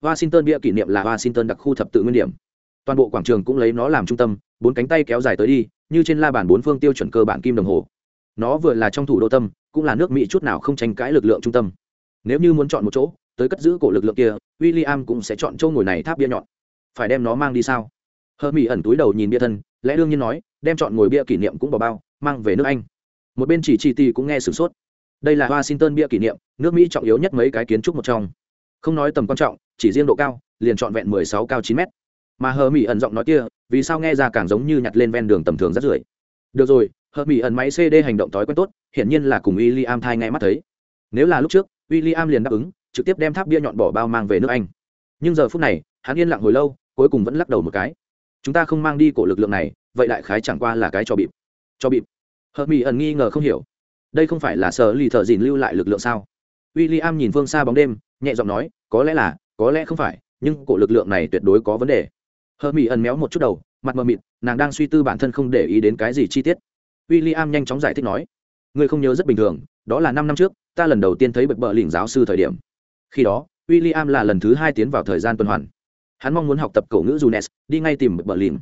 Washington bia kỷ niệm là washington đặc khu thập tự nguyên điểm. Toàn bộ quảng trường cũng lấy nó làm trung tâm, bốn cánh tay kéo dài tới đi, như trên la bàn bốn phương tiêu chuẩn cơ bản kim đồng hồ nó vừa là trong thủ đô tâm, cũng là nước mỹ chút nào không tranh cãi lực lượng trung tâm. Nếu như muốn chọn một chỗ, tới cất giữ cổ lực lượng kia w i l l i am cũng sẽ chọn chỗ ngồi này tháp bia nhọn. Phải đem nó mang đi sao? Hơ mỹ ẩn túi đầu nhìn bia thân, lẽ đương nhiên nói, đem chọn ngồi bia kỷ niệm cũng bỏ bao, mang về nước anh. Một bên chỉ chi ti cũng nghe sửng sốt. Đây là washington bia kỷ niệm, nước mỹ trọng yếu nhất mấy cái kiến trúc một trong. Không nói tầm quan trọng, chỉ riêng độ cao, liền trọn vẹn mười sáu cao chín mét. Mà hờ mỹ ẩn giọng nói kia, vì sao nghe ra càng giống như nhặt lên ven đường tầm thường rất rưởi. Được rồi hợp mỹ ẩn máy cd hành động thói quen tốt, hiển nhiên là cùng w i l l i am thai ngay mắt thấy. Nếu là lúc trước w i l l i am liền đáp ứng, trực tiếp đem tháp bia nhọn bỏ bao mang về nước anh. Nhưng giờ phút này, hắn yên lặng hồi lâu, cuối cùng vẫn lắc đầu một cái. Chúng ta không mang đi cổ lực lượng này, vậy đại khái chẳng qua là cái cho bịp. Cho bịp. Hợp mỹ ẩn nghi ngờ không hiểu. Đây không phải là sở lì thợ dìn lưu lại lực lượng sao? W i l l i am nhìn phương xa bóng đêm, nhẹ giọng nói, có lẽ là, có lẽ không phải, nhưng cổ lực lượng này tuyệt đối có vấn đề. Hờ mỹ ẩn méo một chút đầu, mặt mờ mịt, nàng đang suy tư bản thân không để ý đến cái gì chi tiết w i l l i am nhanh chóng giải thích nói, ngươi không nhớ rất bình thường, đó là năm năm trước, ta lần đầu tiên thấy bậc bờ lỉnh giáo sư thời điểm. Khi đó w i l l i am là lần thứ hai tiến vào thời gian tuần hoàn. Hắn mong muốn học tập cổ ngữ junes, đi ngay tìm bậc bờ lỉnh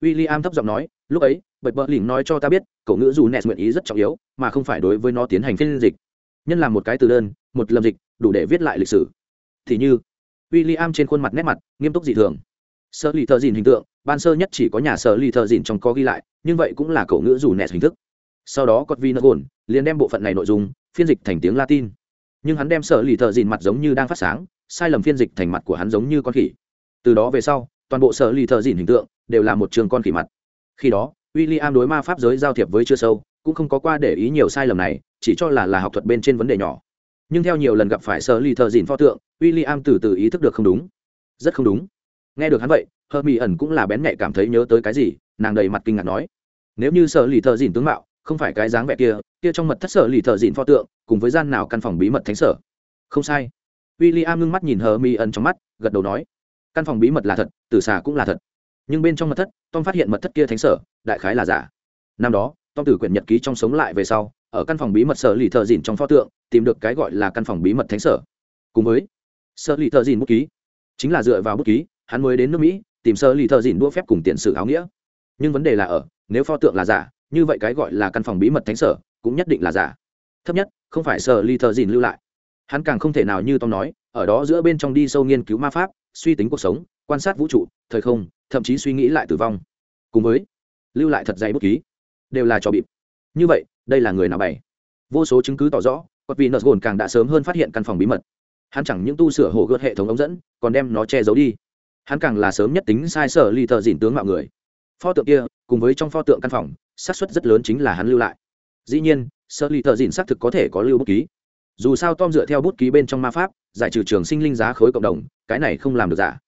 w i l l i am thấp giọng nói, lúc ấy, bậc bờ lỉnh nói cho ta biết, cổ ngữ junes nguyện ý rất trọng yếu, mà không phải đối với nó tiến hành phiên dịch. Nhân là một cái từ đơn, một lâm dịch, đủ để viết lại lịch sử. Thì như w i l l i am trên khuôn mặt nét mặt, nghiêm túc dị thường. Sợ lì thợ dìn hình tượng ban sơ nhất chỉ có nhà sở lì thợ dìn trong có ghi lại, nhưng vậy cũng là cậu ngữ dù nẹt hình thức. Sau đó cọt vi nơ gồn liền đem bộ phận này nội dung phiên dịch thành tiếng latin. Nhưng hắn đem sở lì thợ dìn mặt giống như đang phát sáng, sai lầm phiên dịch thành mặt của hắn giống như con khỉ. Từ đó về sau, toàn bộ sở lì thợ dìn hình tượng đều là một trường con khỉ mặt. Khi đó w i l l i am đối ma pháp giới giao thiệp với chưa sâu, cũng không có qua để ý nhiều sai lầm này, chỉ cho là là học thuật bên trên vấn đề nhỏ. Nhưng theo nhiều lần gặp phải sở lì thợ dìn pho tượng w i l l i am từ từ ý thức được không đúng. Rất không đúng nghe được hắn vậy hờ mỹ ẩn cũng là bén nhạy cảm thấy nhớ tới cái gì, nàng đầy mặt kinh ngạc nói, nếu như sở lì thợ dìn tướng mạo không phải cái dáng vẻ kia kia trong mật thất sở lì thợ dìn pho tượng, cùng với gian nào căn phòng bí mật thánh sở? Không sai. W i l l i am ngưng mắt nhìn hờ mỹ ẩn trong mắt, gật đầu nói, căn phòng bí mật là thật, tử xà cũng là thật. Nhưng bên trong mật thất, tom phát hiện mật thất kia thánh sở, đại khái là giả. Năm đó, tom tử quyển nhật ký trong sống lại về sau, ở căn phòng bí mật sở lì thợ dìn trong pho tượng, tìm được cái gọi là căn phòng bí mật thánh sở. Cùng với sở lì thợ dìn bút ký, chính là dựa vào bút ký hắn mới đến nước mỹ, tìm sơ lì thợ dìn đua phép cùng tiền sử áo nghĩa. Nhưng vấn đề là ở, nếu pho tượng là giả, như vậy cái gọi là căn phòng bí mật thánh sở, cũng nhất định là giả. Thấp nhất, không phải sơ lì thợ dìn lưu lại. Hắn càng không thể nào như tom nói, ở đó giữa bên trong đi sâu nghiên cứu ma pháp, suy tính cuộc sống, quan sát vũ trụ, thời không, thậm chí suy nghĩ lại tử vong. Cùng với, lưu lại thật dày bút ký, đều là trò bịp. Như vậy, đây là người nào bày? Vô số chứng cứ tỏ rõ có vì nợ gồn càng đã sớm hơn phát hiện căn phòng bí mật. Hắn chẳng những tu sửa hồ gợt hệ thống ống dẫn, còn đem nó che giấu đi hắn càng là sớm nhất tính sai sở ly thợ dìn tướng mạo người. Pho tượng kia, cùng với trong pho tượng căn phòng, xác suất rất lớn chính là hắn lưu lại. Dĩ nhiên, sở ly thợ dìn xác thực có thể có lưu bút ký. Dù sao tom dựa theo bút ký bên trong ma pháp, giải trừ trường sinh linh giá khối cộng đồng, cái này không làm được giả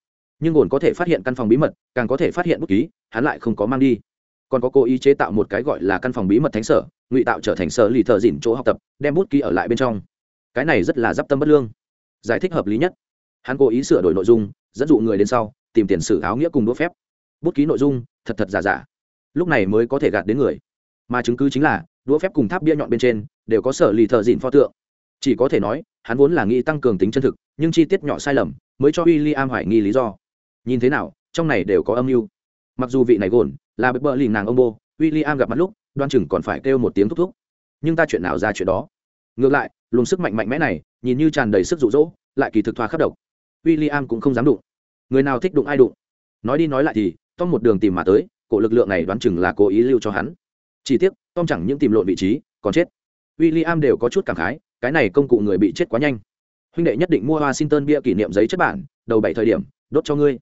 nhưng ổn có thể phát hiện căn phòng bí mật, càng có thể phát hiện bút ký, hắn lại không có mang đi. Còn có cố ý chế tạo một cái gọi là căn phòng bí mật thánh sở, ngụy tạo trở thành sở lì thợ dỉn chỗ học tập, đem bút ký ở lại bên trong. Cái này rất là d i p tâm bất lương. Giải thích hợp lý nhất. Hắn cố ý sửa đổi nội dung dẫn dụ người đến sau, tìm tiền sử áo nghĩa cùng đũa phép. Bút ký nội dung, thật thật giả giả. Lúc này mới có thể gạt đến người. Mà chứng cứ chính là, đũa phép cùng tháp bia nhọn bên trên, đều có sở lì thợ dìn pho tượng. Chỉ có thể nói, hắn vốn là nghĩ tăng cường tính chân thực, nhưng chi tiết nhỏ sai lầm, mới cho w i l l i am hoài nghi lý do. Nhìn thế nào, trong này đều có âm mưu. Mặc dù vị này gồn, là bệ bỡ lì nàng ông bô w i l l i am gặp mặt lúc, đoan chừng còn phải kêu một tiếng thúc thúc. Nhưng ta chuyện nào ra chuyện đó? Ngược lại, luồng sức mạnh mạnh mẽ này, nhìn như tràn đầy sức rụ rỗ lại kỳ thực thoa khắc độc w i l l i am cũng không dám đụng. Người nào thích đụng ai đụng. Nói đi nói lại thì, tom một đường tìm mà tới, cổ lực lượng này đoán chừng là cố ý lưu cho hắn. Chỉ tiếc, tom chẳng những tìm lộn vị trí, còn chết. W i l l i am đều có chút cảm khái, cái này công cụ người bị chết quá nhanh. Huynh đệ nhất định mua washington bia kỷ niệm giấy chất bản, đầu bảy thời điểm, đốt cho ngươi.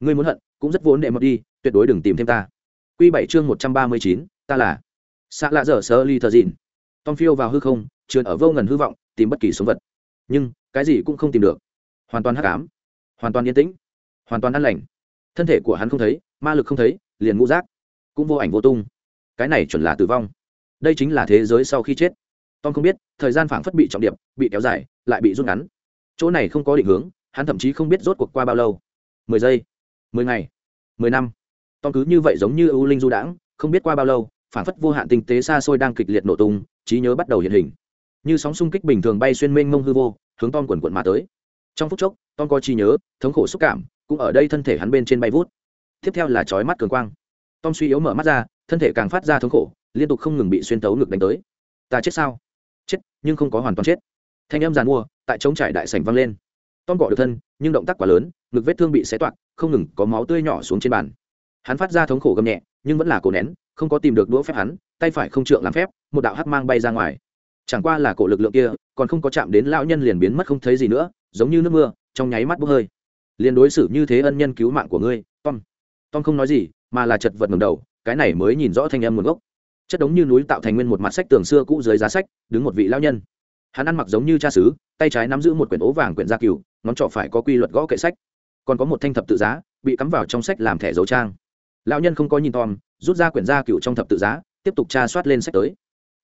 Ngươi muốn hận, cũng rất vốn đệ mất đi, tuyệt đối đừng tìm thêm ta. Q bảy chương một trăm ba mươi chín, ta là xạ lạ dở sơ ly thờ dìn tom phiêu vào hư không, trườn ở vô ngần hư vọng, tìm bất kỳ sống vật. Nhưng, cái gì cũng không tìm được hoàn toàn hắc ám, hoàn toàn yên tĩnh, hoàn toàn an lành. Thân thể của hắn không thấy, ma lực không thấy, liền ngũ rác cũng vô ảnh vô tung. Cái này chuẩn là tử vong. Đây chính là thế giới sau khi chết. Tom không biết, thời gian phảng phất bị trọng điệp, bị kéo dài, lại bị rút ngắn. Chỗ này không có định hướng, hắn thậm chí không biết rốt cuộc qua bao lâu. Mười giây, mười ngày, mười năm. Tom cứ như vậy giống như ưu linh du đãng, không biết qua bao lâu, phảng phất vô hạn tinh tế xa xôi đang kịch liệt nổ tung, trí nhớ bắt đầu hiện hình. Như sóng xung kích bình thường bay xuyên mênh mông hư vô, hướng tom quần quận mà tới trong phút chốc, tom có trí nhớ, thống khổ xúc cảm, cũng ở đây thân thể hắn bên trên bay vút. Tiếp theo là chói mắt cường quang. Tom suy yếu mở mắt ra, thân thể càng phát ra thống khổ, liên tục không ngừng bị xuyên tấu ngực đánh tới. Ta chết sao? Chết, nhưng không có hoàn toàn chết. Thanh âm giàn mua, tại trống trải đại sảnh vang lên. Tom gọi được thân, nhưng động tác quá lớn, ngực vết thương bị xé toạc, không ngừng có máu tươi nhỏ xuống trên bàn. Hắn phát ra thống khổ gầm nhẹ, nhưng vẫn là cổ nén, không có tìm được đũa phép hắn, tay phải không trượng làm phép, một đạo hắc mang bay ra ngoài. Chẳng qua là cổ lực lượng kia, còn không có chạm đến lão nhân liền biến mất không thấy gì nữa giống như nước mưa, trong nháy mắt bốc hơi. Liền đối xử như thế ân nhân cứu mạng của ngươi, tom. Tom không nói gì, mà là chật vật ngầm đầu, cái này mới nhìn rõ thanh âm nguồn gốc. Chất đống như núi tạo thành nguyên một mặt sách tường xưa cũ dưới giá sách, đứng một vị lão nhân. Hắn ăn mặc giống như cha xứ, tay trái nắm giữ một quyển ố vàng quyển gia cừu ngón trỏ phải có quy luật gõ kệ sách. Còn có một thanh thập tự giá, bị cắm vào trong sách làm thẻ dấu trang. Lão nhân không có nhìn tom, rút ra quyển gia cựu trong thập tự giá, tiếp tục tra soát lên sách tới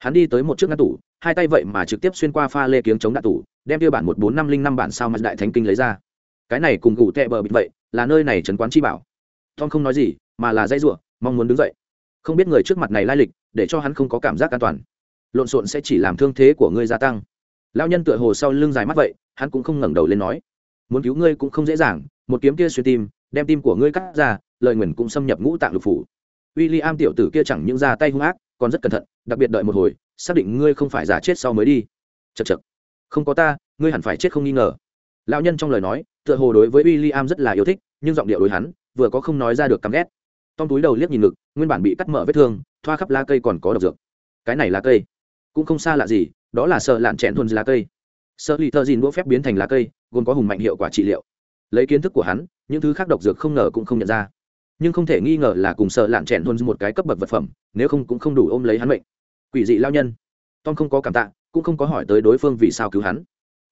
hắn đi tới một chiếc ngăn tủ, hai tay vậy mà trực tiếp xuyên qua pha lê kiếng chống đạn tủ, đem tiêu bản một bốn năm linh năm bản sao mặt đại thánh kinh lấy ra. Cái này cùng gủ tệ bờ bịt vậy, là nơi này trấn quán chi bảo. Tom không nói gì, mà là dây ruộng mong muốn đứng dậy. Không biết người trước mặt này lai lịch, để cho hắn không có cảm giác an toàn. Lộn xộn sẽ chỉ làm thương thế của ngươi gia tăng. Lao nhân tựa hồ sau lưng dài mắt vậy, hắn cũng không ngẩng đầu lên nói. Muốn cứu ngươi cũng không dễ dàng, một kiếm kia xuyên tim, đem tim của ngươi cắt ra, lời nguyền cũng xâm nhập ngũ tạng lục phủ. W i l l i am tiểu tử kia chẳng những ra tay hung ác còn rất cẩn thận, đặc biệt đợi một hồi, xác định ngươi không phải giả chết sau mới đi. Chật chật không có ta, ngươi hẳn phải chết không nghi ngờ. Lão nhân trong lời nói, tựa hồ đối với w i l l i am rất là yêu thích, nhưng giọng điệu đối hắn, vừa có không nói ra được căm ghét. Tom túi đầu liếc nhìn ngực, nguyên bản bị cắt mở vết thương, thoa khắp lá cây còn có độc dược. Cái này là cây, cũng không xa lạ gì, đó là sợ lạn chẹn thuần lá cây. Sợ lì thơ dìn đũa phép biến thành lá cây, gồm có hùng mạnh hiệu quả trị liệu. Lấy kiến thức của hắn, những thứ khác độc dược không ngờ cũng không nhận ra nhưng không thể nghi ngờ là cùng sợ lạn chèn hôn một cái cấp bậc vật phẩm, nếu không cũng không đủ ôm lấy hắn mệnh. Quỷ dị lao nhân. Tom không có cảm tạ, cũng không có hỏi tới đối phương vì sao cứu hắn.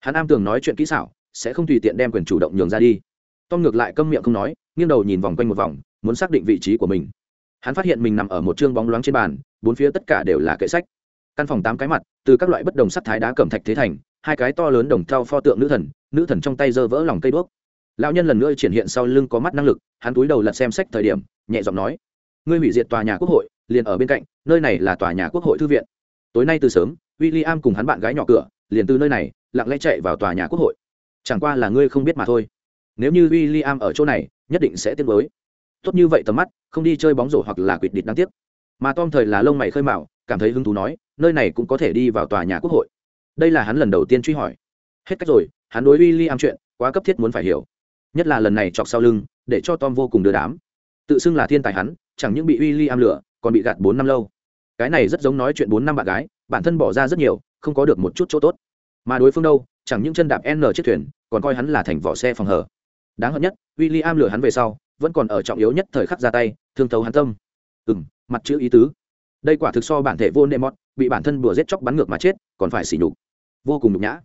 Hắn am tường nói chuyện kỹ xảo, sẽ không tùy tiện đem quyền chủ động nhường ra đi. Tom ngược lại câm miệng không nói, nghiêng đầu nhìn vòng quanh một vòng, muốn xác định vị trí của mình. Hắn phát hiện mình nằm ở một chương bóng loáng trên bàn, bốn phía tất cả đều là kệ sách. Căn phòng tám cái mặt, từ các loại bất đồng sắc thái đá cẩm thạch thế thành, hai cái to lớn đồng thau pho tượng nữ thần nữ thần trong tay giơ vỡ lòng cây đuốc lão nhân lần nữa triển hiện sau lưng có mắt năng lực, hắn túi đầu lật xem sách thời điểm, nhẹ giọng nói, ngươi hủy diệt tòa nhà quốc hội, liền ở bên cạnh, nơi này là tòa nhà quốc hội thư viện. Tối nay từ sớm w i l l i am cùng hắn bạn gái nhỏ cửa, liền từ nơi này, lặng lẽ chạy vào tòa nhà quốc hội. Chẳng qua là ngươi không biết mà thôi. Nếu như w i l l i am ở chỗ này, nhất định sẽ tiếc với tốt như vậy tầm mắt, không đi chơi bóng rổ hoặc là quỵt địch đáng tiếc. Mà tom thời là lông mày khơi mạo, cảm thấy hứng thú nói, nơi này cũng có thể đi vào tòa nhà quốc hội. Đây là hắn lần đầu tiên truy hỏi. Hết cách rồi, hắn đối w i l l i am chuyện, quá cấp thiết muốn phải hiểu nhất là lần này chọc sau lưng, để cho tom vô cùng đưa đám. Tự xưng là thiên tài hắn, chẳng những bị w i l l i am lửa còn bị gạt bốn năm lâu. Cái này rất giống nói chuyện bốn năm bạn gái, bản thân bỏ ra rất nhiều, không có được một chút chỗ tốt. Mà đối phương đâu, chẳng những chân đạp n chiếc thuyền, còn coi hắn là thành vỏ xe phòng hở. Đáng hận nhất w i l l i am lửa hắn về sau, vẫn còn ở trọng yếu nhất thời khắc ra tay, thương thấu hắn tâm. Ừ m mặt chữ ý tứ. Đây quả thực so bản thể vô nệ mót bị bản thân bừa giết chóc bắn ngược mà chết, còn phải xỉ nhục. Vô cùng nhục nhã.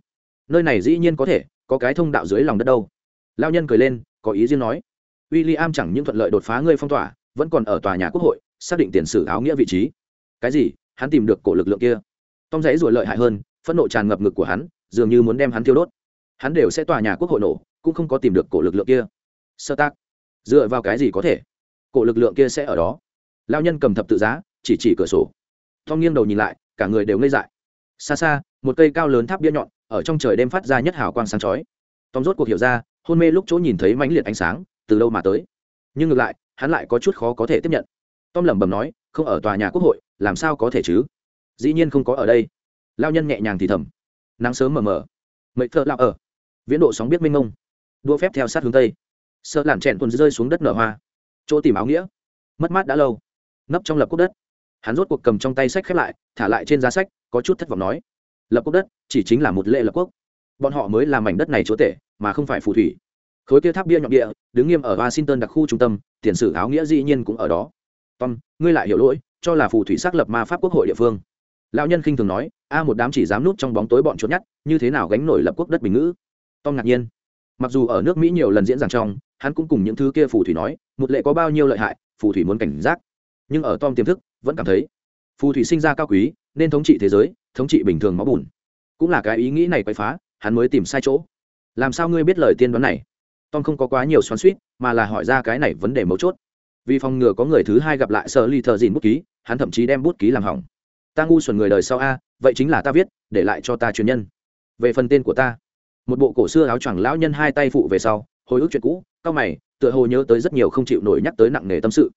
Nơi này dĩ nhiên có thể, có cái thông đạo dưới lòng đất đâu lao nhân cười lên, có ý riêng nói. W i l l i am chẳng những thuận lợi đột phá ngươi phong tỏa, vẫn còn ở tòa nhà quốc hội, xác định tiền sử áo nghĩa vị trí. Cái gì? Hắn tìm được cổ lực lượng kia. Tom dãy rồi lợi hại hơn, phẫn nộ tràn ngập ngực của hắn, dường như muốn đem hắn thiêu đốt. Hắn đều sẽ tòa nhà quốc hội nổ, cũng không có tìm được cổ lực lượng kia. Sơ tác. Dựa vào cái gì có thể? Cổ lực lượng kia sẽ ở đó. Lao nhân cầm thập tự giá, chỉ chỉ cửa sổ. Tom nghiêng đầu nhìn lại, cả người đều ngây dại. Xa xa, một cây cao lớn tháp bia nhọn, ở trong trời đêm phát ra nhất hào quang sáng chói. Tom rốt cuộc hiểu ra hôn mê lúc chỗ nhìn thấy mãnh liệt ánh sáng, từ đâu mà tới? Nhưng ngược lại, hắn lại có chút khó có thể tiếp nhận. Tom lẩm bẩm nói, không ở tòa nhà quốc hội, làm sao có thể chứ? Dĩ nhiên không có ở đây. Lao nhân nhẹ nhàng thì thầm. Nắng sớm mờ mờ. Mệnh thợ lao ở. Viễn độ sóng biết minh mông. Đua phép theo sát hướng tây. Sợ làn chèn tuần rơi xuống đất nở hoa. Chỗ tìm áo nghĩa. Mất mát đã lâu. Nấp trong lập quốc đất. Hắn rốt cuộc cầm trong tay sách khép lại, thả lại trên giá sách, có chút thất vọng nói. Lập quốc đất chỉ chính là một lệ lập quốc bọn họ mới là mảnh đất này chúa tể, mà không phải phù thủy. Khối kia tháp bia nhọn địa, đứng nghiêm ở washington đặc khu trung tâm, tiền sử áo nghĩa dĩ nhiên cũng ở đó. Tom, ngươi lại hiểu lỗi, cho là phù thủy xác lập ma pháp quốc hội địa phương. Lão nhân khinh thường nói, a, một đám chỉ dám núp trong bóng tối bọn chốt nhát như thế nào gánh nổi lập quốc đất bình ngữ? Tom ngạc nhiên. Mặc dù ở nước mỹ nhiều lần diễn giảng trong, hắn cũng cùng những thứ kia phù thủy nói, một lệ có bao nhiêu lợi hại, phù thủy muốn cảnh giác. Nhưng ở tom tiềm thức, vẫn cảm thấy, phù thủy sinh ra cao quý, nên thống trị thế giới, thống trị bình thường máu bùn. Cũng là cái ý nghĩ này quay phá hắn mới tìm sai chỗ. Làm sao ngươi biết lời tiên đoán này? Tom không có quá nhiều xoắn suýt mà là hỏi ra cái này vấn đề mấu chốt. Vì phòng ngừa có người thứ hai gặp lại sợ ly thợ dìn bút ký, hắn thậm chí đem bút ký làm hỏng. Ta ngu xuẩn người đời sau a, vậy chính là ta viết, để lại cho ta truyền nhân. Về phần tên của ta, một bộ cổ xưa áo choàng lão nhân hai tay phụ về sau, hồi ức chuyện cũ, cao mày, tựa hồ nhớ tới rất nhiều không chịu nổi nhắc tới nặng nề tâm sự.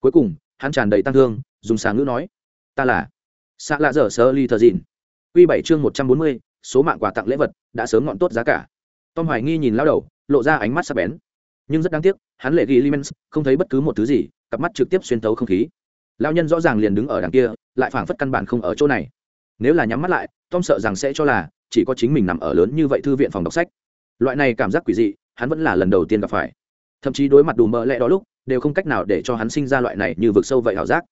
Cuối cùng, hắn tràn đầy tăng thương, dùng sáng ngữ nói, ta là xạ lạ dở sơ ly thờ dìn. Q bảy chương một trăm bốn mươi số mạng quà tặng lễ vật đã sớm ngọn tốt giá cả. Tom hoài nghi nhìn lao đầu, lộ ra ánh mắt sắc bén. Nhưng rất đáng tiếc, hắn lệ ghi limens, không thấy bất cứ một thứ gì, cặp mắt trực tiếp xuyên tấu không khí. Lao nhân rõ ràng liền đứng ở đằng kia, lại phảng phất căn bản không ở chỗ này. Nếu là nhắm mắt lại, tom sợ rằng sẽ cho là chỉ có chính mình nằm ở lớn như vậy thư viện phòng đọc sách. Loại này cảm giác quỷ dị, hắn vẫn là lần đầu tiên gặp phải. Thậm chí đối mặt đủ mỡ lẽ đó lúc, đều không cách nào để cho hắn sinh ra loại này như vực sâu vậy ảo giác.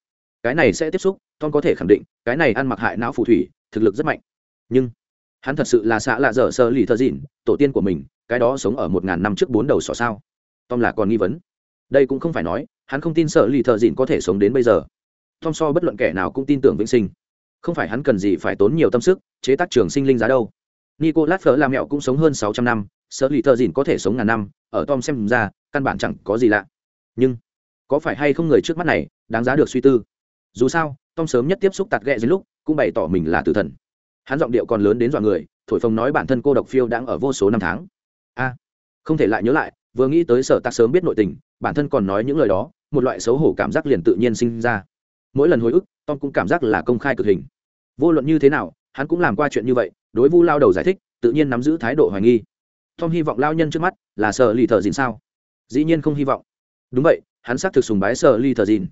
Cái này sẽ tiếp xúc, tom có thể khẳng định, cái này ăn mặc hại não phù thủy, thực lực rất mạnh. Nhưng hắn thật sự là xạ lạ dở sơ lì thơ dịn tổ tiên của mình, cái đó sống ở một ngàn năm trước bốn đầu sọ sao. Tom là còn nghi vấn. Đây cũng không phải nói, hắn không tin sợ lì thợ dịn có thể sống đến bây giờ. Tom so bất luận kẻ nào cũng tin tưởng vĩnh sinh. Không phải hắn cần gì phải tốn nhiều tâm sức, chế tác trường sinh linh giá đâu. Nicolas phở làm mẹo cũng sống hơn sáu trăm năm sợ lì thợ dịn có thể sống ngàn năm, ở tom xem ra, căn bản chẳng có gì lạ. Nhưng, có phải hay không người trước mắt này, đáng giá được suy tư? Dù sao, tom sớm nhất tiếp xúc tạt ghẹ dưới lúc, cũng bày tỏ mình là tử thần hắn giọng điệu còn lớn đến dọa người, thổi phồng nói bản thân cô độc phiêu đang ở vô số năm tháng. A, không thể lại nhớ lại, vừa nghĩ tới sở tạc sớm biết nội tình, bản thân còn nói những lời đó, một loại xấu hổ cảm giác liền tự nhiên sinh ra. Mỗi lần hồi ức, tom cũng cảm giác là công khai cực hình. Vô luận như thế nào, hắn cũng làm qua chuyện như vậy, đối vu lao đầu giải thích, tự nhiên nắm giữ thái độ hoài nghi. Tom hy vọng lao nhân trước mắt là sợ lì thợ dìn sao? Dĩ nhiên không hy vọng. Đúng vậy, hắn xác thực sùng bái sợ lì thợ dìn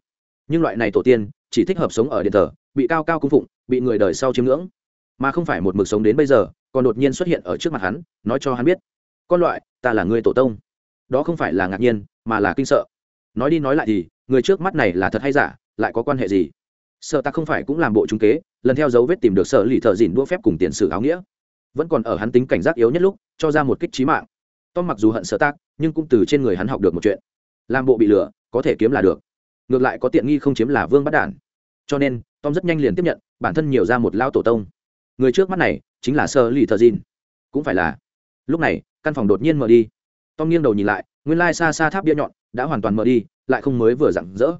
nhưng loại này tổ tiên, chỉ thích hợp sống ở điện thờ, bị cao cao cung phụng, bị người đời sau chiếm ngưỡng mà không phải một mực sống đến bây giờ, còn đột nhiên xuất hiện ở trước mặt hắn, nói cho hắn biết, con loại, ta là người tổ tông. Đó không phải là ngạc nhiên, mà là kinh sợ. Nói đi nói lại thì, người trước mắt này là thật hay giả, lại có quan hệ gì? Sợ ta không phải cũng làm bộ trung kế, lần theo dấu vết tìm được sợ lì thợ dìn đua phép cùng tiền sử áo nghĩa. Vẫn còn ở hắn tính cảnh giác yếu nhất lúc, cho ra một kích trí mạng. Tom mặc dù hận sợ tác nhưng cũng từ trên người hắn học được một chuyện. Làm bộ bị lừa, có thể kiếm là được. Ngược lại có tiện nghi không chiếm là vương bắt đản. Cho nên, tom rất nhanh liền tiếp nhận, bản thân nhiều ra một lao tổ tông người trước mắt này chính là sơ lì thợ dìn. Cũng phải là. Lúc này, căn phòng đột nhiên mở đi. Tom nghiêng đầu nhìn lại, nguyên lai xa xa tháp bia nhọn đã hoàn toàn mở đi, lại không mới vừa rặng rỡ.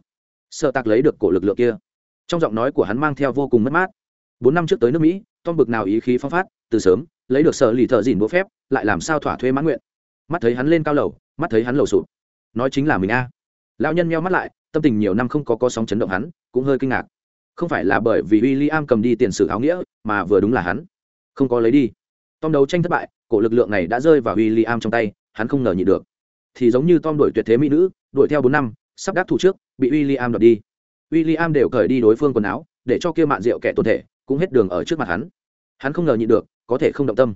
Sợ tạc lấy được cổ lực lượng kia. Trong giọng nói của hắn mang theo vô cùng mất mát. Bốn năm trước tới nước mỹ, tom bực nào ý khí phong phát, từ sớm, lấy được sợ lì thợ dìn bố phép, lại làm sao thỏa thuê mãn nguyện. Mắt thấy hắn lên cao lầu, mắt thấy hắn lầu sụp. Nói chính là mình a. Lão nhân meo mắt lại, tâm tình nhiều năm không có có sóng chấn động hắn, cũng hơi kinh ngạc không phải là bởi vì w i l l i am cầm đi tiền sử áo nghĩa, mà vừa đúng là hắn. Không có lấy đi. Tom đấu tranh thất bại, cổ lực lượng này đã rơi vào w i l l i am trong tay, hắn không ngờ nhị được. Thì giống như tom đổi tuyệt thế mỹ nữ, đuổi theo bốn năm, sắp đáp thủ trước, bị w i l l i am đoạt đi. W i l l i am đều cởi đi đối phương quần áo, để cho kia mạn rượu kẻ tồn thể, cũng hết đường ở trước mặt hắn. Hắn không ngờ nhịn được, có thể không động tâm.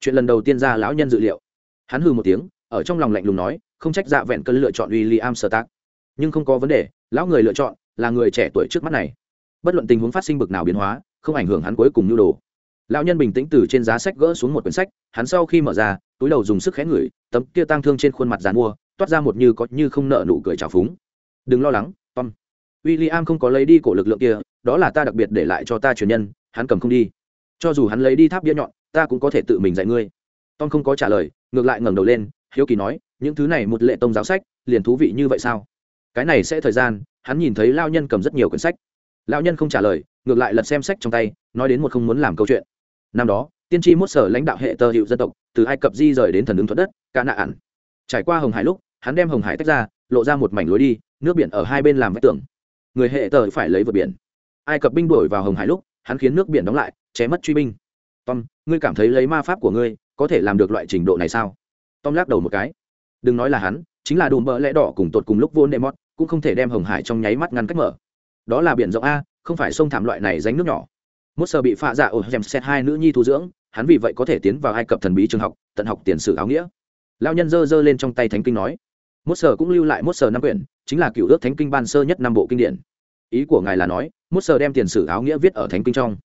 Chuyện lần đầu tiên ra lão nhân dự liệu. Hắn hừ một tiếng, ở trong lòng lạnh lùng nói, không trách dạ vẹn cân lựa chọn w i l l i am sơ tác nhưng không có vấn đề, lão người lựa chọn là người trẻ tuổi trước mắt này bất luận tình huống phát sinh bực nào biến hóa, không ảnh hưởng hắn cuối cùng nhu đồ. Lão nhân bình tĩnh từ trên giá sách gỡ xuống một quyển sách, hắn sau khi mở ra, túi đầu dùng sức khẽ ngửi, tấm kia tang thương trên khuôn mặt dàn mua, toát ra một như có như không nợ nụ cười trào phúng. Đừng lo lắng, tom. W i l l i am không có lấy đi cổ lực lượng kia, đó là ta đặc biệt để lại cho ta truyền nhân, hắn cầm không đi. Cho dù hắn lấy đi tháp bia nhọn, ta cũng có thể tự mình dạy ngươi. Tom không có trả lời, ngược lại ngẩng đầu lên, hiếu kỳ nói, những thứ này một lệ tông giáo sách, liền thú vị như vậy sao? Cái này sẽ thời gian, hắn nhìn thấy lao nhân cầm rất nhiều quyển sách lão nhân không trả lời, ngược lại lật xem sách trong tay, nói đến một không muốn làm câu chuyện. Năm đó, tiên tri mốt sở lãnh đạo hệ tờ hiệu dân tộc, từ ai cập di rời đến thần ứng thuận đất, ca nạ ản. Trải qua hồng hải lúc, hắn đem hồng hải tách ra, lộ ra một mảnh lối đi, nước biển ở hai bên làm vách tường. Người hệ tờ phải lấy vượt biển. Ai cập binh đuổi vào hồng hải lúc, hắn khiến nước biển đóng lại ché mất truy binh. Tom, ngươi cảm thấy lấy ma pháp của ngươi, có thể làm được loại trình độ này sao? Tom lắc đầu một cái. Đừng nói là hắn, chính là đùm bỡ lẽ đỏ cùng tột cùng lúc vô nệm mót cũng không thể đem hồng hải trong nháy mắt ngăn cách mở đó là biển rộng a, không phải sông thảm loại này ránh nước nhỏ. Mốt sơ bị pha dạ ổ xem xét hai nữ nhi thu dưỡng, hắn vì vậy có thể tiến vào ai cập thần bí trường học, tận học tiền sử áo nghĩa. Lao nhân dơ dơ lên trong tay thánh kinh nói. Mốt sơ cũng lưu lại mốt sơ năm quyển, chính là cựu ước thánh kinh ban sơ nhất năm bộ kinh điển. Ý của ngài là nói, mốt sơ đem tiền sử áo nghĩa viết ở thánh kinh trong.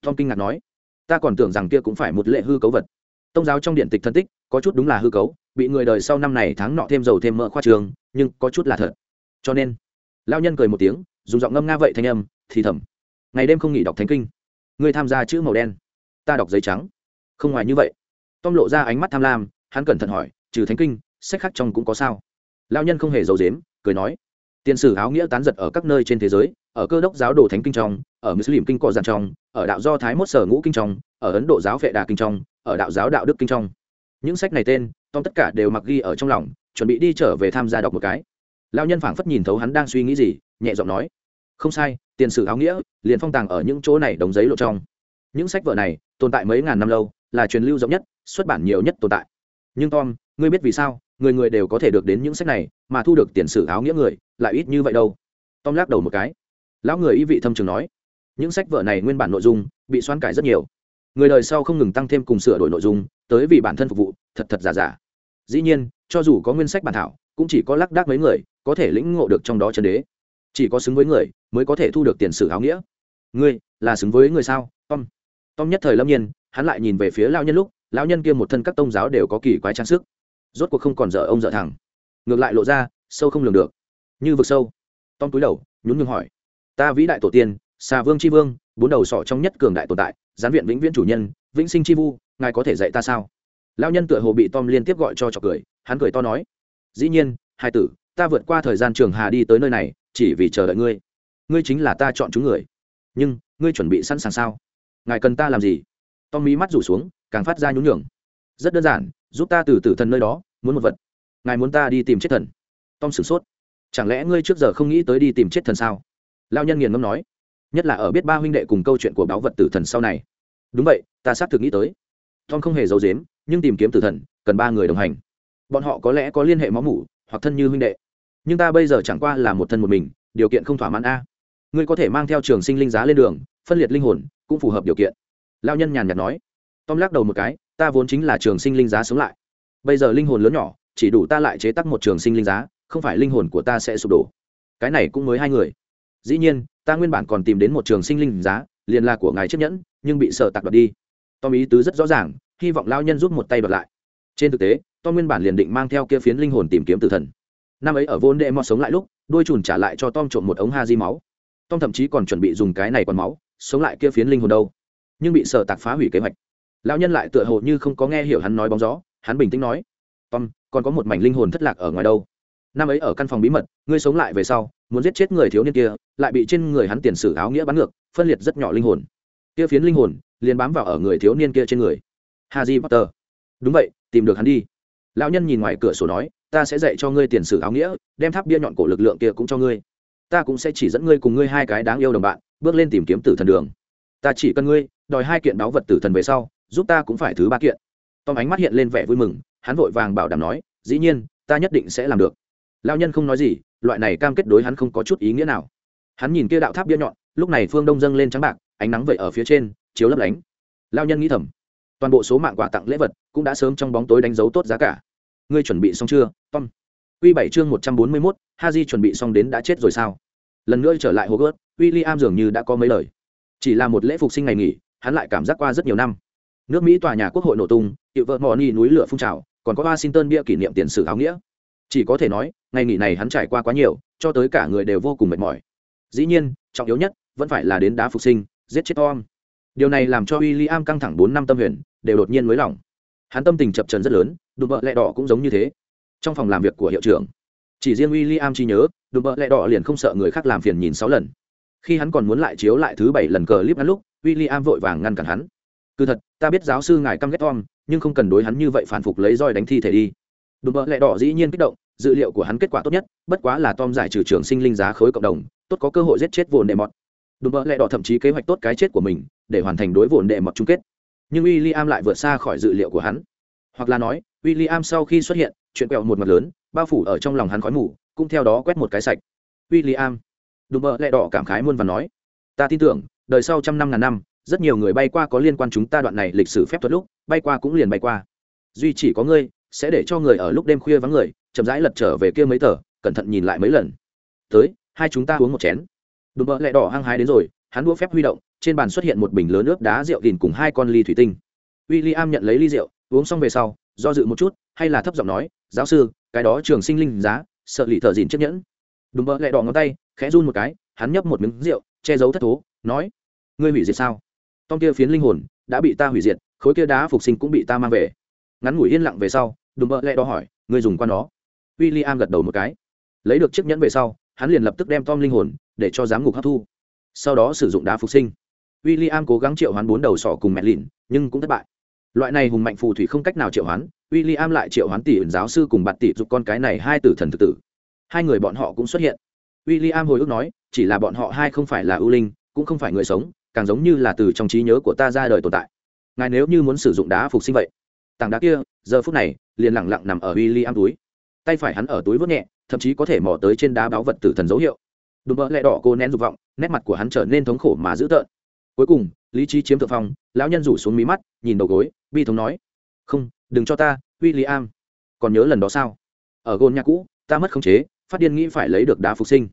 Tom kinh ngạc nói, ta còn tưởng rằng kia cũng phải một lệ hư cấu vật. Tông giáo trong điện tịch thân tích, có chút đúng là hư cấu, bị người đời sau năm này tháng nọ thêm dầu thêm mỡ khoa trường, nhưng có chút là thật. Cho nên lao nhân cười một tiếng dùng giọng ngâm nga vậy thanh âm, thì thầm, ngày đêm không nghỉ đọc thánh kinh. Ngươi tham gia chữ màu đen. Ta đọc giấy trắng. Không ngoài như vậy, tom lộ ra ánh mắt tham lam, hắn cẩn thận hỏi, trừ thánh kinh, sách khác trong cũng có sao? Lao nhân không hề giấu dếm cười nói tiền sử áo nghĩa tán giật ở các nơi trên thế giới, ở cơ đốc giáo đồ thánh kinh trong, ở muslim kinh cọ giàn trong, ở đạo do thái mốt sở ngũ kinh trong, ở ấn độ giáo vệ đà kinh trong, ở đạo giáo đạo đức kinh trong. Những sách này tên, tom tất cả đều mặc ghi ở trong lòng, chuẩn bị đi trở về tham gia đọc một cái. Lao nhân phảng phất nhìn thấu hắn đang suy nghĩ gì nhẹ giọng nói, không sai, tiền sử áo nghĩa, liền phong tàng ở những chỗ này đóng giấy lộ trong. Những sách vở này, tồn tại mấy ngàn năm lâu, là truyền lưu rộng nhất, xuất bản nhiều nhất tồn tại. Nhưng tom, ngươi biết vì sao, người người đều có thể được đến những sách này, mà thu được tiền sử áo nghĩa người, lại ít như vậy đâu? Tom lắc đầu một cái. Lão người y vị thâm trường nói, những sách vở này nguyên bản nội dung, bị xoan cải rất nhiều. Người đời sau không ngừng tăng thêm cùng sửa đổi nội dung, tới vì bản thân phục vụ, thật thật giả giả. Dĩ nhiên, cho dù có nguyên sách bản thảo, cũng chỉ có lác đác mấy người, có thể lĩnh ngộ được trong đó chân đế chỉ có xứng với người mới có thể thu được tiền sử áo nghĩa. Ngươi là xứng với người sao? Tom. Tom nhất thời lâm nhiên, hắn lại nhìn về phía lao nhân lúc, lão nhân kia một thân các tôn giáo đều có kỳ quái trang sức. Rốt cuộc không còn dở ông dở thẳng ngược lại lộ ra, sâu không lường được. Như vực sâu. Tom túi đầu, nhún nhường hỏi. Ta vĩ đại tổ tiên, xà vương c vương, bốn đầu sỏ trong nhất cường đại tồn tại, gián viện vĩnh viễn chủ nhân, vĩnh sinh chi vu, ngài có thể dạy ta sao? Lao nhân tựa hồ bị tom liên tiếp gọi cho trọc cười, hắn cười to nói. Dĩ nhiên, hai tử, ta vượt qua thời gian trường hà đi tới nơi này chỉ vì chờ đợi ngươi. Ngươi chính là ta chọn chúng người. Nhưng, ngươi chuẩn bị sẵn sàng sao? Ngài cần ta làm gì? Tom mí mắt rủ xuống, càng phát ra nhún nhường. Rất đơn giản, giúp ta từ tử thần nơi đó, muốn một vật. Ngài muốn ta đi tìm chết thần. Tom sửng sốt. Chẳng lẽ ngươi trước giờ không nghĩ tới đi tìm chết thần sao? Lao nhân nghiền ngâm nói. Nhất là ở biết ba huynh đệ cùng câu chuyện của báo vật tử thần sau này. Đúng vậy, ta xác thực nghĩ tới. Tom không hề giấu dếm nhưng tìm kiếm tử thần, cần ba người đồng hành. Bọn họ có lẽ có liên hệ máu mủ, hoặc thân như huynh đệ nhưng ta bây giờ chẳng qua là một thân một mình, điều kiện không thỏa mãn a. Ngươi có thể mang theo trường sinh linh giá lên đường, phân liệt linh hồn, cũng phù hợp điều kiện. Lao nhân nhàn nhạt nói. Tom lắc đầu một cái, ta vốn chính là trường sinh linh giá sống lại. Bây giờ linh hồn lớn nhỏ, chỉ đủ ta lại chế tắc một trường sinh linh giá, không phải linh hồn của ta sẽ sụp đổ. Cái này cũng mới hai người. Dĩ nhiên, ta nguyên bản còn tìm đến một trường sinh linh giá, liền là của ngài chiếc nhẫn, nhưng bị sợ tặc đoạt đi. Tom ý tứ rất rõ ràng, hy vọng lao nhân giúp một tay đoạt lại. Trên thực tế, tom nguyên bản liền định mang theo kia phiến linh hồn tìm kiếm tử thần năm ấy ở vốn đệ mọt sống lại lúc, đôi chùn trả lại cho tom trộm một ống ha di máu. Tom thậm chí còn chuẩn bị dùng cái này còn máu, sống lại kia phiến linh hồn đâu. Nhưng bị sợ tạc phá hủy kế hoạch. Lão nhân lại tựa hồ như không có nghe hiểu hắn nói bóng gió, hắn bình tĩnh nói, tom, còn có một mảnh linh hồn thất lạc ở ngoài đâu. Năm ấy ở căn phòng bí mật, ngươi sống lại về sau, muốn giết chết người thiếu niên kia, lại bị trên người hắn tiền sử áo nghĩa bắn ngược, phân liệt rất nhỏ linh hồn. Kia phiến linh hồn, liền bám vào ở người thiếu niên kia trên người. Haji potter. Đúng vậy, tìm được hắn đi. Lão nhân nhìn ngoài cửa sổ nói ta sẽ dạy cho ngươi tiền sử áo nghĩa, đem tháp bia nhọn cổ lực lượng kia cũng cho ngươi. Ta cũng sẽ chỉ dẫn ngươi cùng ngươi hai cái đáng yêu đồng bạn, bước lên tìm kiếm tử thần đường. Ta chỉ cần ngươi, đòi hai kiện đáo vật tử thần về sau, giúp ta cũng phải thứ ba kiện. Tom ánh mắt hiện lên vẻ vui mừng, hắn vội vàng bảo đảm nói, dĩ nhiên, ta nhất định sẽ làm được. Lao nhân không nói gì, loại này cam kết đối hắn không có chút ý nghĩa nào. Hắn nhìn kia đạo tháp bia nhọn, lúc này phương đông dâng lên trắng bạc, ánh nắng vậy ở phía trên, chiếu lấp lánh. Lao nhân nghĩ thầm, toàn bộ số mạng quà tặng lễ vật cũng đã sớm trong bóng tối đánh dấu tốt giá cả ngươi chuẩn bị xong chưa tom Quy bảy chương một trăm bốn mươi 141, Haji chuẩn bị xong đến đã chết rồi sao? Lần nữa trở lại Hogwarts, William dường như đã có mấy lời. Chỉ là một lễ phục sinh ngày nghỉ, hắn lại cảm giác qua rất nhiều năm. Nước Mỹ tòa nhà quốc hội nổ tung, hiệu vợ Moni núi lửa phun trào, còn có Washington bia kỷ niệm tiền sử áo nghĩa. Chỉ có thể nói, ngày nghỉ này hắn trải qua quá nhiều, cho tới cả người đều vô cùng mệt mỏi. dĩ nhiên trọng yếu nhất vẫn phải là đến đá phục sinh giết chết tom điều này làm cho w i l l i am căng thẳng bốn năm tâm huyền đều đột nhiên mới lỏng hắn tâm tình chập trần rất lớn, đùm bợ lẹ đỏ cũng giống như thế. Trong phòng làm việc của hiệu trưởng, chỉ riêng w i l l i am chi nhớ, đùm bợ lẹ đỏ liền không sợ người khác làm phiền nhìn sáu lần. Khi hắn còn muốn lại chiếu lại thứ bảy lần cờ clip ngắn lúc w i l l i am vội vàng ngăn cản hắn. Cứ thật, ta biết giáo sư ngài căm ghét tom, nhưng không cần đối hắn như vậy phản phục lấy roi đánh thi thể đi. Đùm bợ lẹ đỏ dĩ nhiên kích động dữ liệu của hắn kết quả tốt nhất, bất quá là tom giải trừ trường sinh linh giá khối cộng đồng, tốt có cơ hội giết chết vồn đệ mọt. Đùm bợ lẹ đỏ thậm chí kế hoạch tốt cái chết của mình, để hoàn thành đối vồn đệ mọt chung kết nhưng w i l l i am lại vượt xa khỏi dự liệu của hắn. Hoặc là nói w i l l i am sau khi xuất hiện, chuyện quẹo một mặt lớn, bao phủ ở trong lòng hắn khói mù, cũng theo đó quét một cái sạch. W i l l i am đùm bợ lẹ đỏ cảm khái muôn và nói, ta tin tưởng, đời sau trăm năm ngàn năm, rất nhiều người bay qua có liên quan chúng ta đoạn này lịch sử phép thuật lúc, bay qua cũng liền bay qua. Duy chỉ có ngươi, sẽ để cho người ở lúc đêm khuya vắng người, chậm rãi lật trở về kia mấy tờ, cẩn thận nhìn lại mấy lần. Tới, hai chúng ta uống một chén. Đùm bợ lẹ đỏ hăng hái đến rồi, hắn đua phép huy động trên bàn xuất hiện một bình lớn nước đá rượu đìn cùng hai con ly thủy tinh. W i l l i am nhận lấy ly rượu, uống xong về sau, do dự một chút, hay là thấp giọng nói, giáo sư, cái đó trường sinh linh giá, sợ lì thợ dìn chiếc nhẫn. Đùm bợ lẹ đỏ ngón tay, khẽ run một cái, hắn nhấp một miếng rượu, che giấu thất thố, nói, ngươi hủy diệt sao? Tom kia phiến linh hồn đã bị ta hủy diệt, khối kia đá phục sinh cũng bị ta mang về. Ngắn ngủi yên lặng về sau đùm bợ lẹ đỏ hỏi, ngươi dùng qua nó? W i l l i am gật đầu một cái. Lấy được chiếc nhẫn về sau, hắn liền lập tức đem tom linh hồn để cho giám ngục hấp thu, sau đó sử dụng đá phục sinh w i l l i am cố gắng triệu hoán bốn đầu sỏ cùng mẹ lìn nhưng cũng thất bại. Loại này hùng mạnh phù thủy không cách nào triệu hoán w i l l i am lại triệu hoán tỷ ẩn giáo sư cùng bạt tỷ giúp con cái này hai tử thần thực tử. Hai người bọn họ cũng xuất hiện. W i l l i am hồi ức nói, chỉ là bọn họ hai không phải là ưu linh, cũng không phải người sống, càng giống như là từ trong trí nhớ của ta ra đời tồn tại. Ngài nếu như muốn sử dụng đá phục sinh vậy, tảng đá kia, giờ phút này, liền lẳng lặng nằm ở w i l l i am túi. Tay phải hắn ở túi vớt nhẹ, thậm chí có thể mò tới trên đá báo vật tử thần dấu hiệu. Đùm bỡ lẹ đỏ cô nén dục vọng, nét mặt của hắn trở nên thống khổ mà dữ tợn cuối cùng, lý trí chiếm thượng phong, lão nhân rủ xuống mí mắt, nhìn đầu gối, bi thống nói, không, đừng cho ta w i l l i am còn nhớ lần đó sao? Ở gôn nhà cũ, ta mất khống chế, phát điên nghĩ phải lấy được đá phục sinh.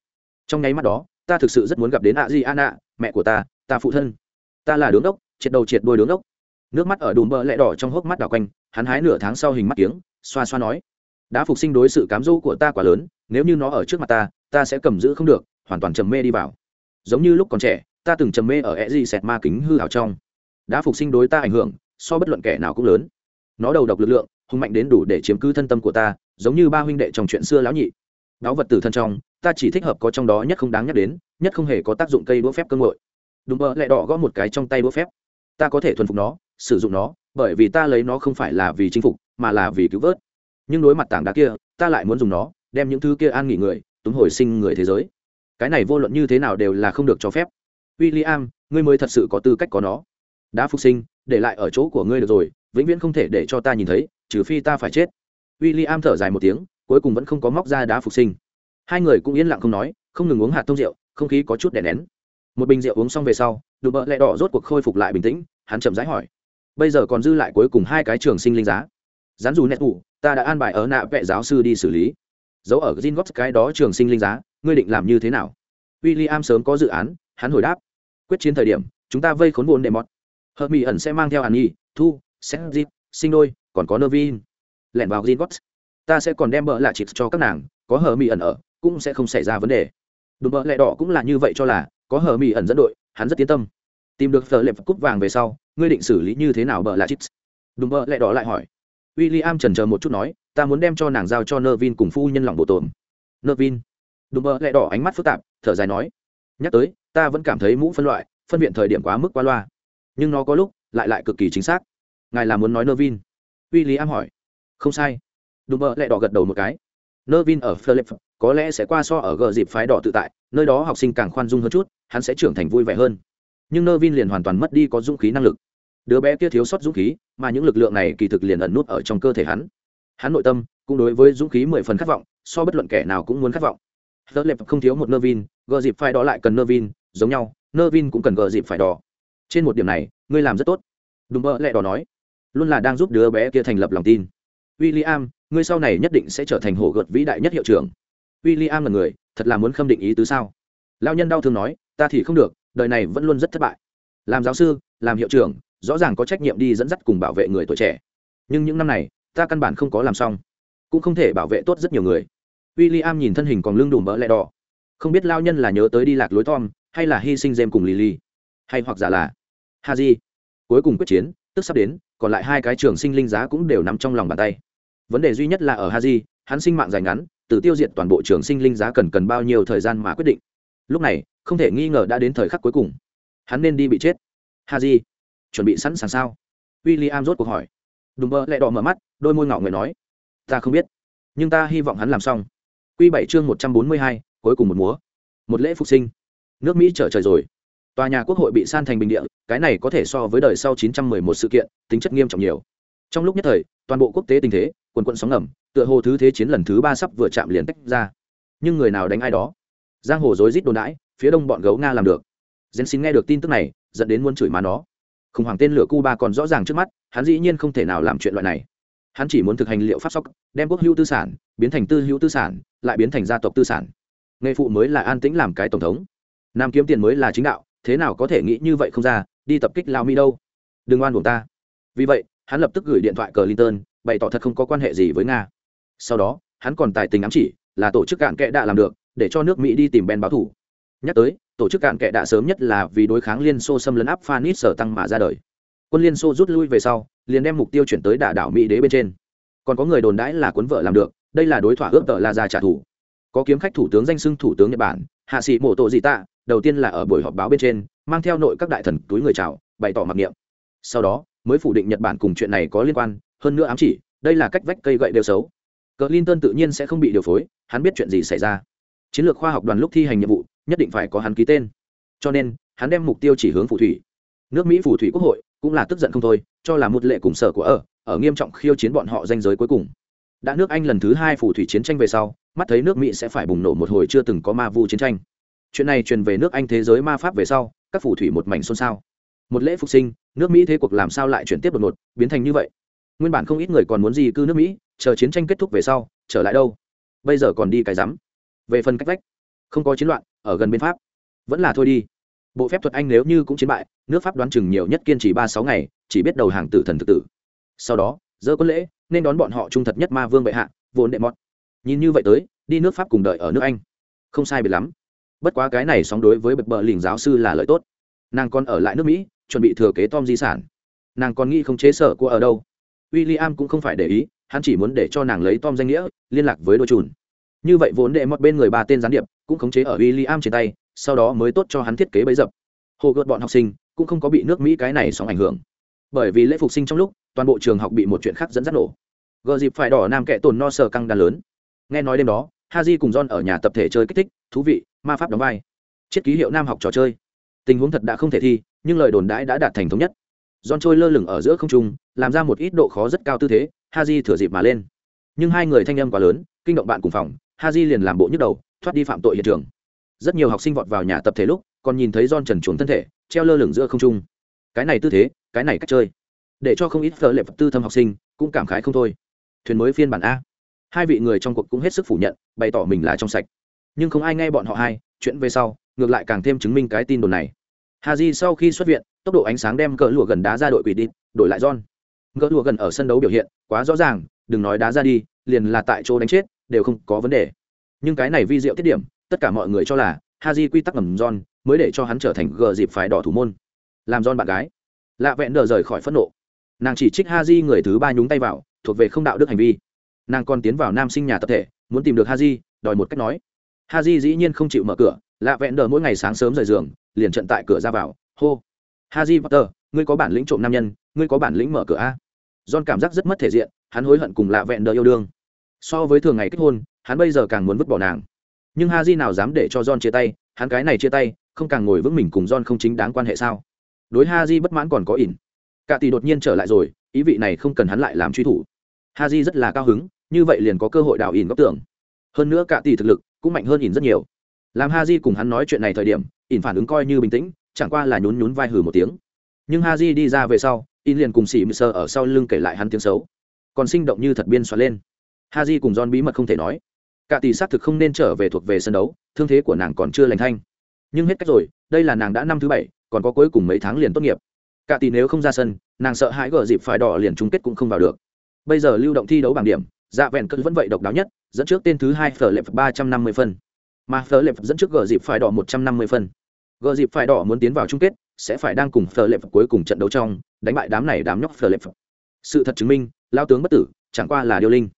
Trong nháy mắt đó, ta thực sự rất muốn gặp đến ạ di an ạ mẹ của ta ta phụ thân. Ta là đứng đốc, triệt đầu triệt đôi đứng đốc. Nước mắt ở đùm bơ lẹ đỏ trong hốc mắt đảo quanh, hắn hái nửa tháng sau hình mắt tiếng xoa xoa nói đã phục sinh đối sự cám dỗ của ta quá lớn, nếu như nó ở trước mặt ta ta sẽ cầm giữ không được, hoàn toàn trầm mê đi vào. Giống như lúc còn trẻ ta từng trầm mê ở e gì sẹt ma kính hư hảo trong. Đã phục sinh đối ta ảnh hưởng, so bất luận kẻ nào cũng lớn. Nó đầu độc lực lượng, hùng mạnh đến đủ để chiếm cứ thân tâm của ta, giống như ba huynh đệ trong chuyện xưa lão nhị. Đáo vật tử thân trong, ta chỉ thích hợp có trong đó nhất không đáng nhắc đến, nhất không hề có tác dụng cây đũa phép cơ ngội Đúng mơ lại đỏ gõ một cái trong tay đũa phép. Ta có thể thuần phục nó, sử dụng nó, bởi vì ta lấy nó không phải là vì chinh phục, mà là vì cứu vớt. Nhưng đối mặt tảng đá kia, ta lại muốn dùng nó, đem những thứ kia an nghỉ người, túng hồi sinh người thế giới. Cái này vô luận như thế nào đều là không được cho phép. William, ngươi mới thật sự có tư cách có nó. Đã phục sinh để lại ở chỗ của ngươi được rồi vĩnh viễn không thể để cho ta nhìn thấy trừ phi ta phải chết. William thở dài một tiếng cuối cùng vẫn không có móc ra đá phục sinh. Hai người cũng yên lặng không nói không ngừng uống hạt thông rượu không khí có chút đè nén. Một bình rượu uống xong về sau đùm bợ lẹ đỏ rốt cuộc khôi phục lại bình tĩnh hắn chậm rãi hỏi. Bây giờ còn dư lại cuối cùng hai cái trường sinh linh giá. Gián dù nét ngủ ta đã an bài ở nạ vệ giáo sư đi xử lý. Giấu ở Zingox cái đó trường sinh linh giá ngươi định làm như thế nào? William sớm có dự án hắn hồi đáp quyết chiến thời điểm, chúng ta vây khốn vốn đệ mọt. Hợp mỹ ẩn sẽ mang theo hàn nhi, thu xét dịp sinh đôi, còn có nơ vin lẻn vào gin ta sẽ còn đem bỡ lạ chịt cho các nàng, có hờ mỹ ẩn ở, cũng sẽ không xảy ra vấn đề. Đùm bỡ lẹ đỏ cũng là như vậy cho là, có hờ mỹ ẩn dẫn đội, hắn rất tiến tâm. Tìm được thờ lệp cúp vàng về sau, ngươi định xử lý như thế nào bỡ lạ chịt? Đùm bỡ lẹ đỏ lại hỏi. W i l l i am trần chờ một chút nói, ta muốn đem cho nàng giao cho nơ vin cùng phu nhân lòng bộ tồn nơ vin đùm bỡ lẹ đỏ ánh mắt phức tạp, thở dài nói. Nhắc tới ta vẫn cảm thấy mũ phân loại, phân biện thời điểm quá mức qua loa. Nhưng nó có lúc lại lại cực kỳ chính xác. Ngài là muốn nói nơ vin w i l l i am hỏi. Không sai. Đùm bợ lại đỏ gật đầu một cái. Nơ vin ở philip, có lẽ sẽ qua so ở gờ dịp phái đỏ tự tại, nơi đó học sinh càng khoan dung hơn chút, hắn sẽ trưởng thành vui vẻ hơn. Nhưng nơ vin liền hoàn toàn mất đi có dũng khí năng lực. Đứa bé kia thiếu sót dũng khí, mà những lực lượng này kỳ thực liền ẩn nút ở trong cơ thể hắn. Hắn nội tâm cũng đối với dũng khí mười phần khát vọng, so bất luận kẻ nào cũng muốn khát vọng. Tớ lệp không thiếu một nơ vin gờ dịp phái đỏ lại cần nơ vin giống nhau nơ vin cũng cần gờ dịp phải đỏ trên một điểm này, ngươi làm rất tốt. Đúng mơ lẹ đỏ nói. Luôn là đang giúp đứa bé kia thành lập lòng tin. W i l l i am ngươi sau này nhất định sẽ trở thành hổ gợt vĩ đại nhất hiệu trưởng. W i l l i am là người, thật là muốn khâm định ý tứ sao? Lao nhân đau thương nói, ta thì không được, đời này vẫn luôn rất thất bại. Làm giáo sư, làm hiệu trưởng, rõ ràng có trách nhiệm đi dẫn dắt cùng bảo vệ người tuổi trẻ. Nhưng những năm này, ta căn bản không có làm xong. Cũng không thể bảo vệ tốt rất nhiều người. W i l l i am nhìn thân hình còn lưng đùm bỡ lẹ đỏ. Không biết lao nhân là nhớ tới đi lạc lối tom hay là hy sinh jem cùng lily? Hay hoặc giả là haji, cuối cùng quyết chiến, tức sắp đến, còn lại hai cái trường sinh linh giá cũng đều nằm trong lòng bàn tay. Vấn đề duy nhất là ở haji, hắn sinh mạng dài ngắn, từ tiêu diệt toàn bộ trường sinh linh giá cần cần bao nhiêu thời gian mà quyết định. Lúc này, không thể nghi ngờ đã đến thời khắc cuối cùng. Hắn nên đi bị chết. Haji, chuẩn bị sẵn sàng sao? W i l l i am rốt cuộc hỏi. Đùm bơ lại đỏ mở mắt, đôi môi ngạo người nói. Ta không biết, nhưng ta hy vọng hắn làm xong. Q bảy chương một trăm bốn mươi hai, cuối cùng một múa. Một lễ phục sinh nước mỹ trở trời rồi. Tòa nhà quốc hội bị san thành bình địa, cái này có thể so với đời sau 911 sự kiện, tính chất nghiêm trọng nhiều. Trong lúc nhất thời, toàn bộ quốc tế tình thế, quần quận sóng ngầm, tựa hồ thứ thế chiến lần thứ ba sắp vừa chạm liền tách ra. Nhưng người nào đánh ai đó? Giang hồ rối rít đồn đãi, phía đông bọn gấu nga làm được. Diễn xin nghe được tin tức này, dẫn đến muốn chửi má nó. Khủng hoảng tên lửa cuba còn rõ ràng trước mắt, hắn dĩ nhiên không thể nào làm chuyện loại này. Hắn chỉ muốn thực hành liệu pháp sóc, đem quốc hữu tư sản biến thành tư hữu tư sản, lại biến thành gia tộc tư sản. Nghề phụ mới là an tĩnh làm cái tổng thống nam kiếm tiền mới là chính đạo, thế nào có thể nghĩ như vậy không ra, đi tập kích lao mi đâu? Đừng oan buồn ta. Vì vậy, hắn lập tức gửi điện thoại cờ linton bày tỏ thật không có quan hệ gì với nga. Sau đó, hắn còn tài tình ám chỉ, là tổ chức cạn kẽ đã làm được, để cho nước mỹ đi tìm ben báo thủ. Nhắc tới, tổ chức cạn kẽ đã sớm nhất là vì đối kháng liên xô xâm lấn áp phanit sở tăng mà ra đời. Quân liên xô rút lui về sau, liền đem mục tiêu chuyển tới đả đảo mỹ đế bên trên. Còn có người đồn đãi là cuốn vợ làm được, đây là đối thoại ước tờ la ra trả thù. Có kiếm khách thủ tướng danh xưng thủ tướng nhật bản hạ sĩ mổ tổ dị tạ đầu tiên là ở buổi họp báo bên trên, mang theo nội các đại thần túi người chào, bày tỏ mặc niệm. Sau đó, mới phủ định nhật bản cùng chuyện này có liên quan, hơn nữa ám chỉ, đây là cách vách cây gậy đều xấu. Cờ linton tự nhiên sẽ không bị điều phối, hắn biết chuyện gì xảy ra. Chiến lược khoa học đoàn lúc thi hành nhiệm vụ, nhất định phải có hắn ký tên. Cho nên, hắn đem mục tiêu chỉ hướng phù thủy. Nước mỹ phù thủy quốc hội, cũng là tức giận không thôi, cho là một lệ cùng sở của ở ở nghiêm trọng khiêu chiến bọn họ danh giới cuối cùng. Đã nước anh lần thứ hai phù thủy chiến tranh về sau, mắt thấy nước mỹ sẽ phải bùng nổ một hồi chưa từng có ma vu chiến tranh chuyện này truyền về nước anh thế giới ma pháp về sau, các phù thủy một mảnh xôn xao. Một lễ phục sinh, nước mỹ thế cuộc làm sao lại chuyển tiếp đột ngột, biến thành như vậy? Nguyên bản không ít người còn muốn gì cư nước mỹ, chờ chiến tranh kết thúc về sau, trở lại đâu? Bây giờ còn đi cái rắm. Về phần cách vách, không có chiến loạn, ở gần bên pháp. Vẫn là thôi đi. Bộ phép thuật anh nếu như cũng chiến bại, nước pháp đoán chừng nhiều nhất kiên trì ba sáu ngày, chỉ biết đầu hàng tử thần thực tử. Sau đó dỡ có lễ, nên đón bọn họ trung thật nhất ma vương bệ hạ vốn đệ mọt. Nhìn như vậy tới, đi nước pháp cùng đợi ở nước anh. Không sai biệt lắm bất quá cái này sóng đối với bậc bờ lình giáo sư là lợi tốt. Nàng còn ở lại nước mỹ, chuẩn bị thừa kế tom di sản. Nàng còn nghĩ không chế sở của ở đâu. W i l l i am cũng không phải để ý, hắn chỉ muốn để cho nàng lấy tom danh nghĩa, liên lạc với đôi trùn như vậy vốn đệ mót bên người ba tên gián điệp cũng khống chế ở w i l l i am trên tay, sau đó mới tốt cho hắn thiết kế bấy dập. Hồ gợt bọn học sinh cũng không có bị nước mỹ cái này sóng ảnh hưởng. Bởi vì lễ phục sinh trong lúc, toàn bộ trường học bị một chuyện khác dẫn dắt nổ. Gờ dịp phải đỏ nam kệ tồn no sờ căng đàn lớn. Nghe nói đêm đó haji cùng john ở nhà tập thể chơi kích thích, thú vị, ma pháp đóng vai. Triết ký hiệu nam học trò chơi. Tình huống thật đã không thể thi, nhưng lời đồn đãi đã đạt thành thống nhất. John trôi lơ lửng ở giữa không trung, làm ra một ít độ khó rất cao tư thế, haji thừa dịp mà lên. Nhưng hai người thanh âm quá lớn, kinh động bạn cùng phòng, haji liền làm bộ nhức đầu, thoát đi phạm tội hiện trường. Rất nhiều học sinh vọt vào nhà tập thể lúc, còn nhìn thấy John trần truồng thân thể, treo lơ lửng giữa không trung. Cái này tư thế, cái này cách chơi. Để cho không ít phở lệ vật tư thâm học sinh, cũng cảm khái không thôi. Thuyền mới phiên bản a hai vị người trong cuộc cũng hết sức phủ nhận bày tỏ mình là trong sạch nhưng không ai nghe bọn họ hai chuyện về sau ngược lại càng thêm chứng minh cái tin đồn này hà di sau khi xuất viện tốc độ ánh sáng đem cỡ lụa gần đá ra đội quỷ đi đổi lại john cỡ lụa gần ở sân đấu biểu hiện quá rõ ràng đừng nói đá ra đi liền là tại chỗ đánh chết đều không có vấn đề nhưng cái này vi diệu tiết điểm tất cả mọi người cho là Haji quy tắc ngầm John mới để cho hắn trở thành gờ dịp phải đỏ thủ môn. Làm John bạn gái. Lạ vẹn đờ rời khỏi phẫn nộ. Nàng chỉ trích Haji người thứ ba nhúng tay vào, thuộc về không đạo đức hành vi. Nàng còn tiến vào nam sinh nhà tập thể, muốn tìm được Ha Haji, đòi một cách nói. Ha Haji dĩ nhiên không chịu mở cửa, lạ vẹn đờ mỗi ngày sáng sớm rời giường, liền trận tại cửa ra vào, hô. ha Haji Potter, ngươi có bản lĩnh trộm nam nhân, ngươi có bản lĩnh mở cửa a. John cảm giác rất mất thể diện, hắn hối hận cùng lạ vẹn đờ yêu đương. So với thường ngày kết hôn, hắn bây giờ càng muốn vứt bỏ nàng nhưng ha di nào dám để cho john chia tay hắn cái này chia tay không càng ngồi vững mình cùng john không chính đáng quan hệ sao đối ha di bất mãn còn có ỉn cả tỷ đột nhiên trở lại rồi ý vị này không cần hắn lại làm truy thủ ha di rất là cao hứng như vậy liền có cơ hội đào ỉn góc tường. hơn nữa cả tỷ thực lực cũng mạnh hơn ỉn rất nhiều. Làm ha di cùng hắn nói chuyện này thời điểm, ỉn phản ứng coi như bình tĩnh, chẳng qua là nhún nhún vai hử một tiếng. Nhưng ha di đi ra về sau, ỉn liền cùng xỉ mư sơ ở sau lưng kể lại hắn tiếng xấu. Còn sinh động như thật biên xoắn lên. Ha di cùng don bí mật không thể nói. Cả tỷ xác thực không nên trở về thuộc về sân đấu, thương thế của nàng còn chưa lành thanh. Nhưng hết cách rồi, đây là nàng đã năm thứ bảy, còn có cuối cùng mấy tháng liền tốt nghiệp. Cả tỷ nếu không ra sân, nàng sợ hãi gỡ dịp phải đỏ liền chung kết cũng không vào được. Bây giờ lưu động thi đấu bảng điểm dạ vẹn cất vẫn vậy độc đáo nhất, dẫn trước tên thứ hai phở lệ ba trăm năm mươi phân. Mà phở lệp dẫn trước gờ dịp phải đỏ một trăm năm mươi phân. Gờ dịp phải đỏ muốn tiến vào chung kết, sẽ phải đang cùng phở lệp cuối cùng trận đấu trong, đánh bại đám này đám nhóc phở lệp sự thật chứng minh lao tướng bất tử, chẳng qua là điêu linh.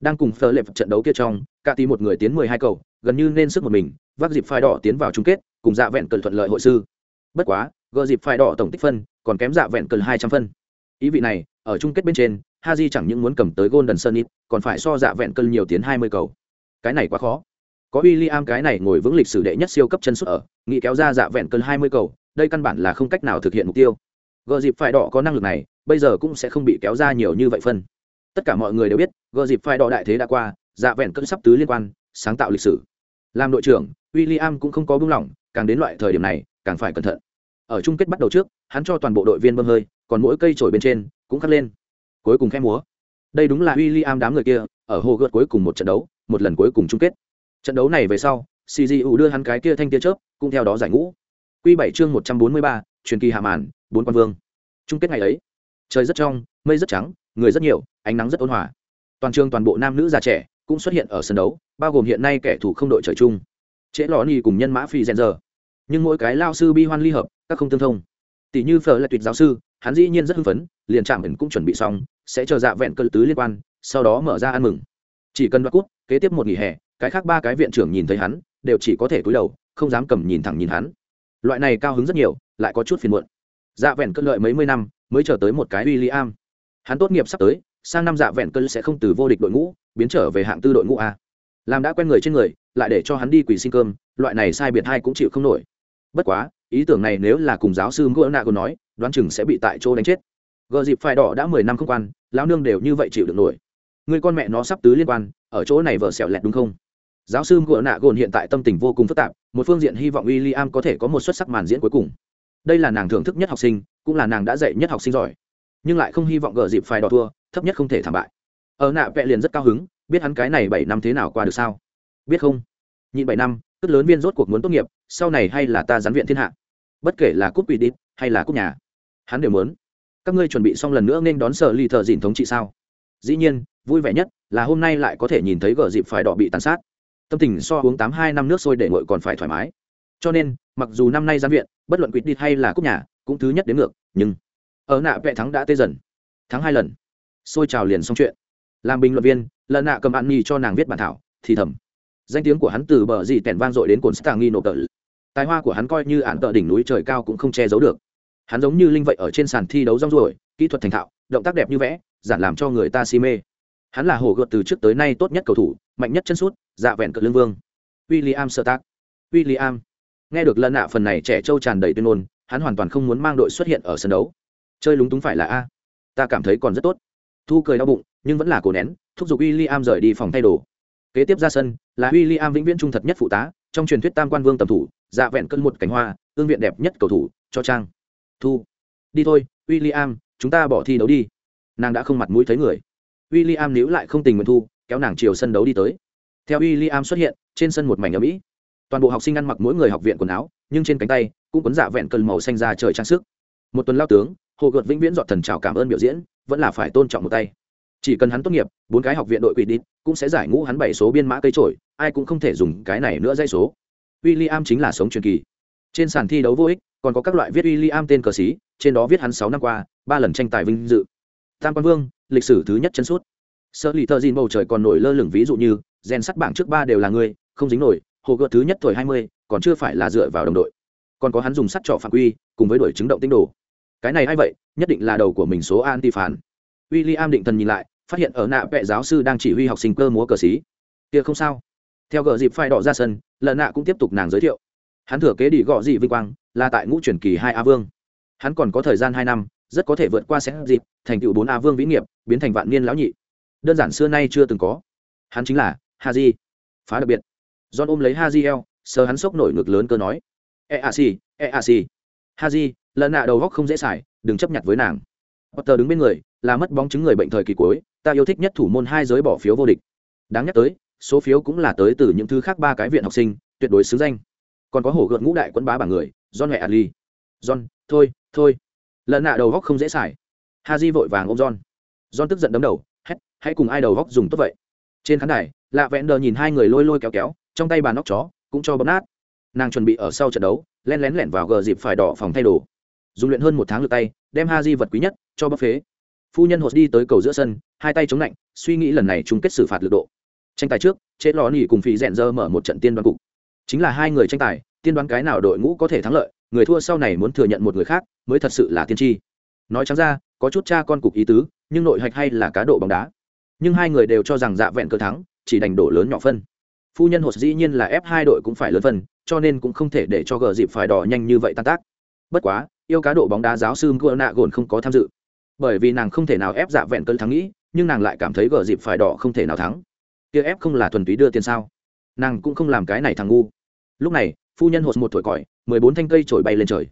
Đang cùng phở lệp trận đấu kia trong, cả tí một người tiến mười hai cầu, gần như nên sức một mình, vác dịp phải đỏ tiến vào chung kết, cùng dạ vẹn cần thuận lợi hội sư. Bất quá, gờ dịp phải đỏ tổng tích phân, còn kém dạ vẹn cần hai trăm phân. Ý vị này, ở chung kết bên trên haji chẳng những muốn cầm tới golden sunnit còn phải so dạ vẹn cân nhiều tiến hai mươi cầu. Cái này quá khó. Có William cái này ngồi vững lịch sử đệ nhất siêu cấp chân sút ở, nghĩ kéo ra dạ vẹn cân hai mươi cầu, đây căn bản là không cách nào thực hiện mục tiêu. Gờ dịp phải đỏ có năng lực này, bây giờ cũng sẽ không bị kéo ra nhiều như vậy phân. Tất cả mọi người đều biết, gờ dịp phải đỏ đại thế đã qua dạ vẹn cân sắp tứ liên quan, sáng tạo lịch sử. Làm đội trưởng, William cũng không có buông lỏng, càng đến loại thời điểm này, càng phải cẩn thận. Ở chung kết bắt đầu trước, hắn cho toàn bộ đội viên bơm hơi, còn mỗi cây chổi bên trên cũng khắc lên cuối cùng khẽ múa. Đây đúng là William đám người kia, ở hồ gợt cuối cùng một trận đấu, một lần cuối cùng chung kết. Trận đấu này về sau cgu đưa hắn cái kia thanh tia chớp, cũng theo đó giải ngũ. Q bảy chương một trăm bốn mươi ba, truyền kỳ hạ màn, bốn quan vương. Chung kết ngày ấy, trời rất trong, mây rất trắng, người rất nhiều, ánh nắng rất ôn hòa. Toàn trường toàn bộ nam nữ già trẻ cũng xuất hiện ở sân đấu, bao gồm hiện nay kẻ thủ không đội trời chung. Trễ lò ni cùng nhân mã phi rèn giờ nhưng mỗi cái lao sư bi hoan ly hợp, các không tương thông. Tỷ như phở là tuyệt giáo sư hắn dĩ nhiên rất hưng phấn, liền chạm ẩn cũng chuẩn bị xong, sẽ chờ dạ vẹn cơ tứ liên quan, sau đó mở ra ăn mừng. Chỉ cần đoạt cút kế tiếp một nghỉ hè, cái khác ba cái viện trưởng nhìn thấy hắn, đều chỉ có thể cúi đầu, không dám cầm nhìn thẳng nhìn hắn. Loại này cao hứng rất nhiều, lại có chút phiền muộn. Dạ vẹn cơn lợi mấy mươi năm, mới chờ tới một cái w i l l i am hắn tốt nghiệp sắp tới, sang năm dạ vẹn cơn sẽ không từ vô địch đội ngũ, biến trở về hạng tư đội ngũ a. Làm đã quen người trên người, lại để cho hắn đi quỳ xin cơm, loại này sai biệt hai cũng chịu không nổi. Bất quá, ý tưởng này nếu là cùng giáo sư ngô nạ còn nói đoán chừng sẽ bị tại chỗ đánh chết. Gờ dịp phải đỏ đã mười năm không quan, lão nương đều như vậy chịu được nổi. Người con mẹ nó sắp tứ liên quan, ở chỗ này vờ xẻo lẹt đúng không? Giáo sư ngựa nạ gồn hiện tại tâm tình vô cùng phức tạp, một phương diện hy vọng w i l l i am có thể có một xuất sắc màn diễn cuối cùng. Đây là nàng thưởng thức nhất học sinh, cũng là nàng đã dạy nhất học sinh giỏi. Nhưng lại không hy vọng Gờ dịp phải đỏ thua, thấp nhất không thể thảm bại. Ở nạ vẽ liền rất cao hứng, biết hắn cái này bảy năm thế nào qua được sao? Biết không? Nhịn bảy năm, cất lớn viên rốt cuộc muốn tốt nghiệp, sau này hay là ta gián viện thiên hạ. Bất kể là cúp ủy đi, hay là cúp nhà hắn đều muốn. Các ngươi chuẩn bị xong lần nữa nên đón sở lì thợ dìn thống trị sao? Dĩ nhiên, vui vẻ nhất là hôm nay lại có thể nhìn thấy gờ dịp phải đỏ bị tàn sát. Tâm tình so uống tám hai năm nước sôi để ngội còn phải thoải mái. Cho nên, mặc dù năm nay gian viện, bất luận quýt đi hay là cúc nhà, cũng thứ nhất đến ngược, nhưng ở nạ vẽ thắng đã tê dần. Thắng hai lần. Xôi trào liền xong chuyện. Làm bình luận viên, lần nạ cầm ăn nghi cho nàng viết bản thảo, thì thầm. Danh tiếng của hắn từ bờ dị tẻn vang dội đến cồn stang nghi nộp tờ. Tài hoa của hắn coi như ạn tợ đỉnh núi trời cao cũng không che giấu được hắn giống như linh vậy ở trên sàn thi đấu rong ruổi, kỹ thuật thành thạo, động tác đẹp như vẽ, giản làm cho người ta si mê. Hắn là hồ gợt từ trước tới nay tốt nhất cầu thủ, mạnh nhất chân sút dạ vẹn cỡ lương vương. William sơ tác William. Nghe được lần nạ phần này trẻ trâu tràn đầy tuyên ngôn, hắn hoàn toàn không muốn mang đội xuất hiện ở sân đấu. Chơi lúng túng phải là a. Ta cảm thấy còn rất tốt. Thu cười đau bụng, nhưng vẫn là cổ nén, thúc giục William rời đi phòng thay đồ. Kế tiếp ra sân, là William vĩnh viễn trung thật nhất phụ tá, trong truyền thuyết tam quan vương tầm thủ dạ vẹn cân một cánh hoa, ương viện đẹp nhất cầu thủ, cho trang thu. Đi thôi, William, chúng ta bỏ thi đấu đi. Nàng đã không mặt mũi thấy người. William níu lại không tình nguyện thu, kéo nàng chiều sân đấu đi tới. Theo William xuất hiện, trên sân một mảnh ở mỹ toàn bộ học sinh ăn mặc mỗi người học viện quần áo, nhưng trên cánh tay cũng quấn dạ vẹn cơn màu xanh ra trời trang sức. Một tuần lao tướng, hồ gợt vĩnh viễn dọn thần chào cảm ơn biểu diễn, vẫn là phải tôn trọng một tay. Chỉ cần hắn tốt nghiệp, bốn cái học viện đội quỷ đi cũng sẽ giải ngũ hắn bảy số biên mã cây trổi, ai cũng không thể dùng cái này nữa dây số. William chính là sống truyền kỳ trên sàn thi đấu vô ích, còn có các loại viết William tên cờ sĩ, trên đó viết hắn sáu năm qua, ba lần tranh tài vinh dự. Tam quan vương, lịch sử thứ nhất chân suốt sơ lì thợ dìn bầu trời còn nổi lơ lửng ví dụ như, gen sắt bảng trước ba đều là người không dính nổi, hồ gợt thứ nhất tuổi hai mươi, còn chưa phải là dựa vào đồng đội. Còn có hắn dùng sắt trọ phạm quy, cùng với đuổi chứng động tinh đồ. Cái này hay vậy, nhất định là đầu của mình số anti phản. W i l l i am định thần nhìn lại, phát hiện ở nạ vệ giáo sư đang chỉ huy học sinh cơ múa cờ xí kia không sao. Theo gờ dịp phai đỏ ra sân lợn nạ cũng tiếp tục nàng giới thiệu hắn thừa kế đi gọ dị vinh quang là tại ngũ truyền kỳ hai a vương. Hắn còn có thời gian hai năm rất có thể vượt qua sẽ dịp thành tựu bốn a vương vĩ nghiệp biến thành vạn niên lão nhị. Đơn giản xưa nay chưa từng có. Hắn chính là haji phá đặc biệt. John ôm lấy haji eo sờ hắn sốc nổi ngực lớn cơ nói e a si e a si Di, lần nạ đầu góc không dễ xài đừng chấp nhận với nàng. Potter đứng bên người là mất bóng chứng người bệnh thời kỳ cuối ta yêu thích nhất thủ môn hai giới bỏ phiếu vô địch. Đáng nhắc tới số phiếu cũng là tới từ những thứ khác ba cái viện học sinh tuyệt đối xứng danh còn có hổ gợn ngũ đại quân bá bảng người, john mẹ ali john, thôi thôi. Lần nạ đầu góc không dễ xài. Ha di vội vàng ôm john. John tức giận đấm đầu, hét, hãy cùng ai đầu góc dùng tốt vậy. Trên khán đài, lạ vẹn đờ nhìn hai người lôi lôi kéo kéo, trong tay bàn nóc chó, cũng cho bấm nát. Nàng chuẩn bị ở sau trận đấu len lén lẻn vào gờ dịp phải đỏ phòng thay đồ. Dùng luyện hơn một tháng lượt tay, đem ha di vật quý nhất, cho bóp phế. Phu nhân hột đi tới cầu giữa sân, hai tay chống lạnh, suy nghĩ lần này chung kết xử phạt lực độ. Tranh tài trước chết lò nỉ cùng phí rèn dơ mở một trận tiên đoán cục chính là hai người tranh tài, tiên đoán cái nào đội ngũ có thể thắng lợi, người thua sau này muốn thừa nhận một người khác mới thật sự là tiên tri. Nói chẳng ra, có chút cha con cục ý tứ, nhưng nội hạch hay là cá độ bóng đá. Nhưng hai người đều cho rằng dạ vẹn cơ thắng, chỉ đành đổ lớn nhỏ phân. Phu nhân hột dĩ nhiên là ép hai đội cũng phải lớn phân, cho nên cũng không thể để cho gờ dịp phải đỏ nhanh như vậy tan tác. Bất quá, yêu cá độ bóng đá giáo sư gỡ nạ gồn không có tham dự. Bởi vì nàng không thể nào ép dạ vẹn cơn thắng nghĩ, nhưng nàng lại cảm thấy gờ dịp phải đỏ không thể nào thắng. Kia ép không là thuần túy đưa tiền sao? Nàng cũng không làm cái này thằng ngu. Lúc này, phu nhân hột một thổi còi, mười bốn thanh cây trổi bay lên trời.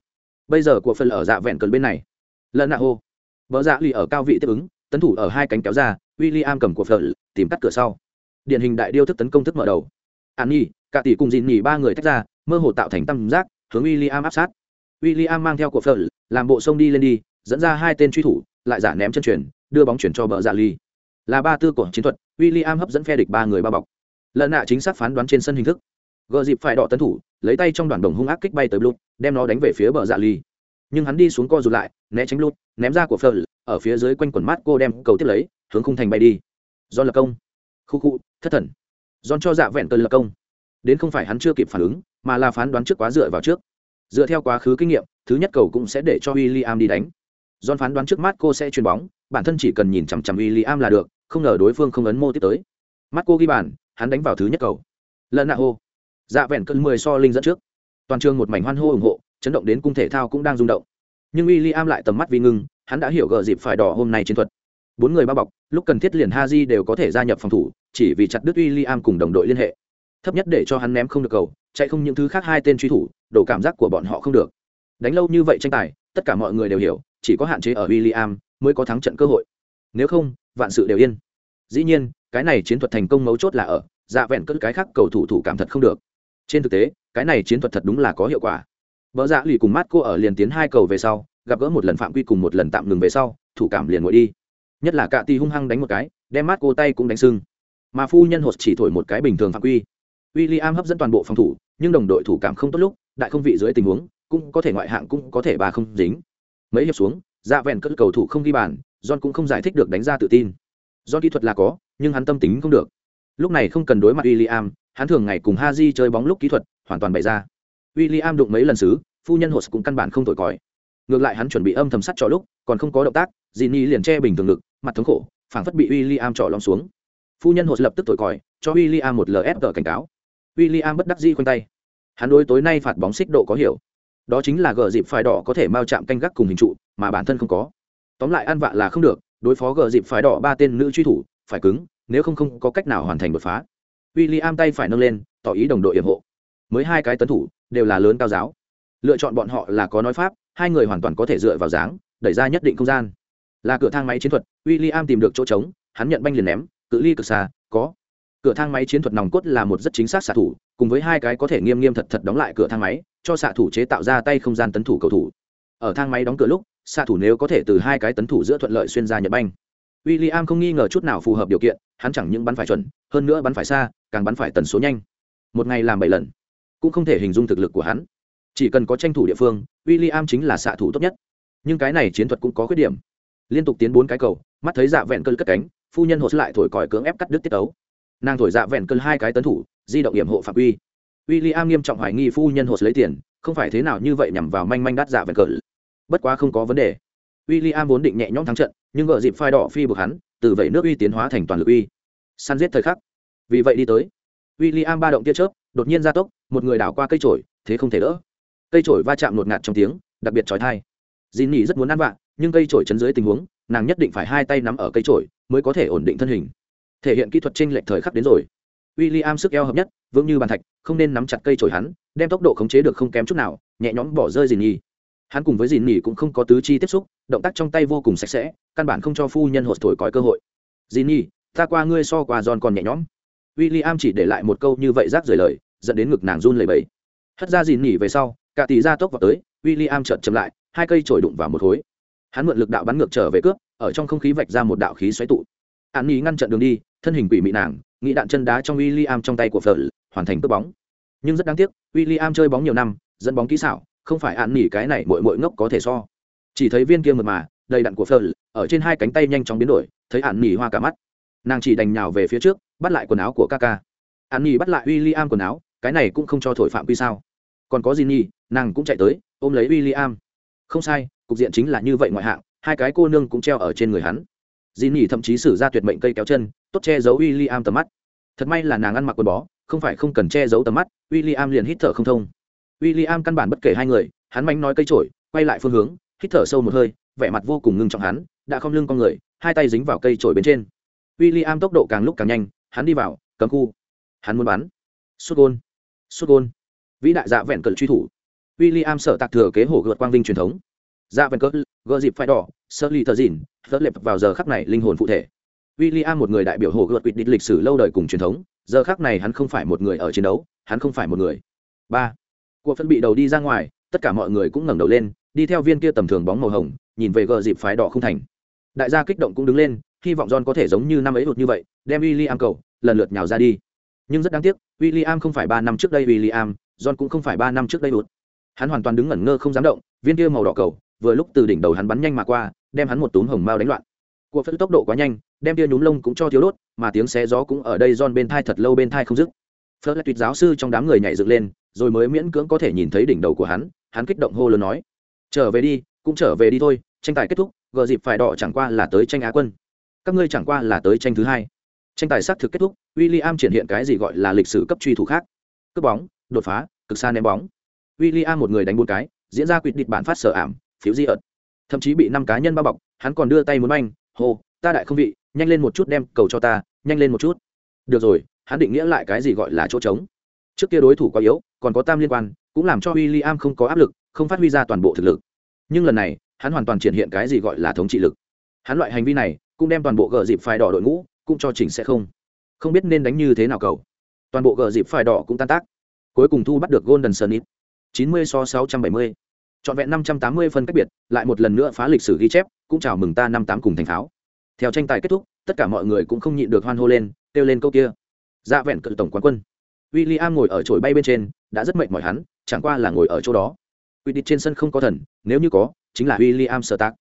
Bây giờ của phần ở dạ vẹn cần bên này. Lần nạ hô. Vợ dạ lì ở cao vị tiếp ứng, tấn thủ ở hai cánh kéo ra w i l l i am cầm của phần tìm cắt cửa sau. Điển hình đại điêu thức tấn công thức mở đầu. An nhi, cả tỷ cùng dìn nhì ba người tách ra, mơ hồ tạo thành tam giác, hướng w i l l i am áp sát. W i l l i am mang theo của phần, làm bộ sông đi lên đi, dẫn ra hai tên truy thủ, lại giả ném chân chuyển đưa bóng chuyển cho vợ dạ ly là ba tư của chiến thuật w i l l i am hấp dẫn phe địch ba người bao bọc lần nạ chính xác phán đoán trên sân hình thức. Gợ dịp phải đỏ tấn thủ, lấy tay trong đoàn đồng hung ác kích bay tới blut, đem nó đánh về phía bờ dạ ly nhưng hắn đi xuống co rụt lại, né tránh blut, ném ra của phờ ở phía dưới quanh quần mát cô đem cầu tiếp lấy, hướng khung thành bay đi. Do lập công. Khu khu, thất thần. John cho dạ vẹn cơn lập công. Đến không phải hắn chưa kịp phản ứng, mà là phán đoán trước quá dựa vào trước. Dựa theo quá khứ kinh nghiệm, thứ nhất cầu cũng sẽ để cho w i l l i am đi đánh. John phán đoán trước mắt cô sẽ chuyền bóng, bản thân chỉ cần nhìn chằm chằm w i l l i am là được, không ngờ đối phương không ấn mô tiếp tới. Mắt cô ghi bàn hắn đánh vào thứ nhất cầu. Lần nạ hô. Dạ vẹn cơn mười so linh dẫn trước. Toàn trường một mảnh hoan hô ủng hộ, chấn động đến cung thể thao cũng đang rung động. Nhưng w i l l i am lại tầm mắt vi ngưng, hắn đã hiểu gờ dịp phải đỏ hôm nay chiến thuật. Bốn người bao bọc, lúc cần thiết liền ha di đều có thể gia nhập phòng thủ, chỉ vì chặt đứt w i l l i am cùng đồng đội liên hệ. Thấp nhất để cho hắn ném không được cầu, chạy không những thứ khác hai tên truy thủ đổ cảm giác của bọn họ không được. Đánh lâu như vậy tranh tài, tất cả mọi người đều hiểu, chỉ có hạn chế ở w i l l i am mới có thắng trận cơ hội. Nếu không, vạn sự đều yên. Dĩ nhiên cái này chiến thuật thành công mấu chốt là ở dạ vẹn cất cái khác cầu thủ thủ cảm thật không được. Trên thực tế, cái này chiến thuật thật đúng là có hiệu quả. Vợ dạ lì cùng mát cô ở liền tiến hai cầu về sau, gặp gỡ một lần phạm quy cùng một lần tạm ngừng về sau, thủ cảm liền ngồi đi. Nhất là cạ ti hung hăng đánh một cái, đem mát cô tay cũng đánh sưng. Mà phu nhân hột chỉ thổi một cái bình thường phạm quy. W i l l i am hấp dẫn toàn bộ phòng thủ, nhưng đồng đội thủ cảm không tốt lúc, đại không vị dưới tình huống, cũng có thể ngoại hạng cũng có thể bà không dính. Mấy hiệp xuống dạ vẹn cất cầu thủ không ghi bàn, john cũng không giải thích được đánh ra tự tin. Do kỹ thuật là có nhưng hắn tâm tính không được. Lúc này không cần đối mặt William, hắn thường ngày cùng Haji chơi bóng lúc kỹ thuật hoàn toàn bày ra. William đụng mấy lần xứ phu nhân hột cũng căn bản không thổi còi. Ngược lại hắn chuẩn bị âm thầm sắt cho lúc còn không có động tác dì liền che bình thường ngực mặt thống khổ phảng phất bị William trọ l lòng xuống. Phu nhân hột lập tức thổi còi cho William một lời ép một lfg cảnh cáo. William bất đắc dĩ khoanh tay. Hắn đối tối nay phạt bóng xích độ có hiểu. Đó chính là gờ dịp phải đỏ có thể mau chạm canh gác cùng hình trụ mà bản thân không có. Tóm lại ăn vạ là không được đối phó gờ dịp phải đỏ ba tên nữ truy thủ phải cứng, nếu không không có cách nào hoàn thành đột phá. W i l l i am tay phải nâng lên, tỏ ý đồng đội yểm hộ. Mới hai cái tấn thủ, đều là lớn cao giáo. Lựa chọn bọn họ là có nói pháp, hai người hoàn toàn có thể dựa vào dáng, đẩy ra nhất định không gian. Là cửa thang máy chiến thuật w i l l i am tìm được chỗ trống, hắn nhận banh liền ném, cự ly cực xa, có. Cửa thang máy chiến thuật nòng cốt là một rất chính xác xạ thủ, cùng với hai cái có thể nghiêm nghiêm thật thật đóng lại cửa thang máy, cho xạ thủ chế tạo ra tay không gian tấn thủ cầu thủ. Ở thang máy đóng cửa lúc, xạ thủ nếu có thể từ hai cái tấn thủ giữa thuận lợi xuyên ra nhật banh w i l l i am không nghi ngờ chút nào phù hợp điều kiện, hắn chẳng những bắn phải chuẩn, hơn nữa bắn phải xa, càng bắn phải tần số nhanh. Một ngày làm bảy lần, cũng không thể hình dung thực lực của hắn. Chỉ cần có tranh thủ địa phương w i l l i am chính là xạ thủ tốt nhất. Nhưng cái này chiến thuật cũng có khuyết điểm. Liên tục tiến bốn cái cầu, mắt thấy dạ vẹn cơn cất cánh, phu nhân hột lại thổi còi cưỡng ép cắt đứt tiết tấu. Nàng thổi dạ vẹn cơn hai cái tấn thủ, di động hiểm hộ phạm quy. W i l l i am nghiêm trọng hoài nghi phu nhân hột lấy tiền, không phải thế nào như vậy nhằm vào manh manh đắt dạ vẹn cơn. Bất quá không có vấn đề. W i l l i am vốn định nhẹ nhõm thắng trận nhưng gợ dịp phai đỏ phi buộc hắn, từ vậy nước uy tiến hóa thành toàn lực uy. Săn giết thời khắc. Vì vậy đi tới. W i l l i am ba động tia chớp, đột nhiên ra tốc, một người đảo qua cây trổi thế không thể đỡ. Cây trổi va chạm ngột ngạt trong tiếng, đặc biệt trói thai dì nỉ rất muốn ăn vạ, nhưng cây trổi chấn dưới tình huống, nàng nhất định phải hai tay nắm ở cây trổi mới có thể ổn định thân hình. Thể hiện kỹ thuật t r ê n lệch thời khắc đến rồi. W i l l i am sức eo hợp nhất, vững như bàn thạch, không nên nắm chặt cây trổi hắn, đem tốc độ khống chế được không kém chút nào, nhẹ nhõm bỏ rơi dì nỉ hắn cùng với dìn nỉ cũng không có tứ chi tiếp xúc, động tác trong tay vô cùng sạch sẽ, căn bản không cho phu nhân hột thổi còi cơ hội. Dì nỉ, ta qua ngươi so qua giòn còn nhẹ nhõm. W i l l i am chỉ để lại một câu như vậy rác rời lời, dẫn đến ngực nàng run lầy bẫy hất ra dìn nỉ về sau, cả tỷ ra tốc vào tới w i l l i am chợt chậm lại, hai cây trổi đụng vào một khối. Hắn mượn lực đạo bắn ngược trở về cướp, ở trong không khí vạch ra một đạo khí xoáy tụ. An nhi ngăn trận đường đi, thân hình quỷ mị nàng, nghĩ đạn chân đá trong w i l l i am trong tay của phở, hoàn thành cướp bóng. Nhưng rất đáng tiếc, William chơi bóng nhiều năm, dẫn bóng kỹ xảo không phải ạn nỉ cái này mội mội ngốc có thể so. Chỉ thấy viên kia mượt mà, đầy đặn của phờ ở trên hai cánh tay nhanh chóng biến đổi, thấy ạn nỉ hoa cả mắt. Nàng chỉ đành nhào về phía trước, bắt lại quần áo của Kaka. ạn nỉ bắt lại William quần áo, cái này cũng không cho thổi phạm quy sao. Còn có gì nhi nàng cũng chạy tới, ôm lấy William. không sai, cục diện chính là như vậy ngoại hạng, hai cái cô nương cũng treo ở trên người hắn. Dì nỉ thậm chí sử ra tuyệt mệnh cây kéo chân, tốt che giấu w i l l i am tầm mắt. Thật may là nàng ăn mặc quần bó, không phải không cần che giấu tầm mắt w i l l i am liền hít thở không thông w i l l i am căn bản bất kể hai người hắn mánh nói cây trổi quay lại phương hướng hít thở sâu một hơi vẻ mặt vô cùng ngưng trọng hắn đã không lưng con người hai tay dính vào cây trổi bên trên. W i l l i am tốc độ càng lúc càng nhanh hắn đi vào cấm khu. Hắn muốn bắn. Sút gôn. Sút gôn. Vĩ đại dạ vẹn cận truy thủ. W i l l i am sợ tạc thừa kế hổ gợt quang vinh truyền thống. Dạ vẹn cận gợ dịp phải đỏ sơ ly thờ dìn phớt lệp vào giờ khắc này linh hồn phụ thể. William một người đại biểu hồ gợt quyết định lịch sử lâu đời cùng truyền thống, giờ khắc này hắn không phải một người ở chiến đấu, hắn không phải một người. Ba. Cuộc phân bị đầu đi ra ngoài, tất cả mọi người cũng ngẩng đầu lên, đi theo viên kia tầm thường bóng màu hồng, nhìn về gờ dịp phái đỏ không thành. Đại gia kích động cũng đứng lên, hy vọng John có thể giống như năm ấy hụt như vậy, đem William cầu, lần lượt nhào ra đi. Nhưng rất đáng tiếc, William không phải ba năm trước đây William, John cũng không phải ba năm trước đây hụt. Hắn hoàn toàn đứng ngẩn ngơ không dám động, viên kia màu đỏ cầu, vừa lúc từ đỉnh đầu hắn bắn nhanh mà qua, đem hắn một túm hồng mao đánh loạn cuộc phân tốc độ quá nhanh đem tia nhúm lông cũng cho thiếu đốt mà tiếng xé gió cũng ở đây john bên thai thật lâu bên thai không dứt phớt lại tuyệt giáo sư trong đám người nhảy dựng lên rồi mới miễn cưỡng có thể nhìn thấy đỉnh đầu của hắn hắn kích động hô lớn nói, trở về đi, cũng trở về đi thôi, tranh tài kết thúc, gờ dịp phải đỏ chẳng qua là tới tranh á quân. Các ngươi chẳng qua là tới tranh thứ hai. Tranh tài xác thực kết thúc, William triển hiện cái gì gọi là lịch sử cấp truy thủ khác. Cướp bóng, đột phá, cực xa ném bóng. William một người đánh bốn cái, diễn ra quyết định bản phát sở ảm, phiếu di ợt. Thậm chí bị năm cá nhân bao bọc, hắn còn đưa tay muốn manh. hô, ta đại không vị, nhanh lên một chút đem cầu cho ta, nhanh lên một chút. Được rồi, hắn định nghĩa lại cái gì gọi là chỗ trống? Trước kia đối thủ quá yếu, còn có tam liên quan, cũng làm cho w i l l i am không có áp lực, không phát huy ra toàn bộ thực lực. Nhưng lần này, hắn hoàn toàn triển hiện cái gì gọi là thống trị lực. Hắn loại hành vi này, cũng đem toàn bộ gờ dịp phai đỏ đội ngũ, cũng cho chỉnh sẽ không. Không biết nên đánh như thế nào cầu. Toàn bộ gờ dịp phai đỏ cũng tan tác. Cuối cùng thu bắt được golden sunnit chín mươi so sáu trăm bảy mươi. Trọn vẹn năm trăm tám mươi phân cách biệt, lại một lần nữa phá lịch sử ghi chép, cũng chào mừng ta năm tám cùng thành pháo theo tranh tài kết thúc, tất cả mọi người cũng không nhịn được hoan hô lên, kêu lên câu kia. Dạ vẹn cự tổng quán quân w i l l i am ngồi ở chổi bay bên trên, đã rất mệt mỏi hắn, chẳng qua là ngồi ở chỗ đó. Quy định trên sân không có thần, nếu như có, chính là w i l l i am sợ tác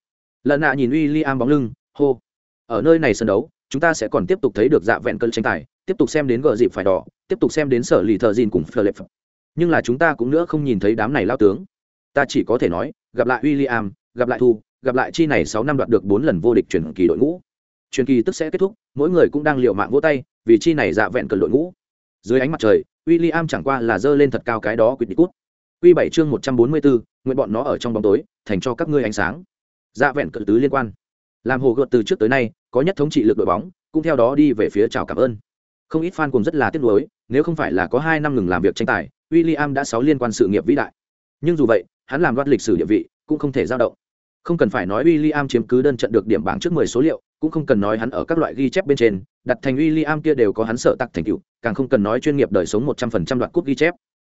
lần nạ nhìn w i l l i am bóng lưng, hô, ở nơi này sân đấu, chúng ta sẽ còn tiếp tục thấy được dạ vẹn cân tranh tài, tiếp tục xem đến gờ dịp phải đỏ, tiếp tục xem đến sở lì thợ dìn cùng phờ lệp nhưng là chúng ta cũng nữa không nhìn thấy đám này lao tướng. Ta chỉ có thể nói, gặp lại w i l l i am gặp lại thu, gặp lại chi này sáu năm đoạt được bốn lần vô địch truyền kỳ đội ngũ. Truyền kỳ tức sẽ kết thúc, mỗi người cũng đang liều mạng vỗ tay, vì chi này dạ vẹn cơn đội ngũ dưới ánh mặt trời William chẳng qua là giơ lên thật cao cái đó quyết định cút. Quy bảy chương một trăm bốn mươi bốn nguyện bọn nó ở trong bóng tối thành cho các ngươi ánh sáng. Dạ vẹn cự tứ liên quan. Làm hồ gợt từ trước tới nay có nhất thống trị lực đội bóng cũng theo đó đi về phía chào cảm ơn. Không ít fan cùng rất là tiếc nuối nếu không phải là có hai năm ngừng làm việc tranh tài William đã sáu liên quan sự nghiệp vĩ đại. Nhưng dù vậy hắn làm đoạt lịch sử địa vị cũng không thể giao động. Không cần phải nói William chiếm cứ đơn trận được điểm bảng trước 10 số liệu, cũng không cần nói hắn ở các loại ghi chép bên trên, đặt thành William kia đều có hắn sợ tắc thành tựu, càng không cần nói chuyên nghiệp đời sống 100% đoạt cúp ghi chép.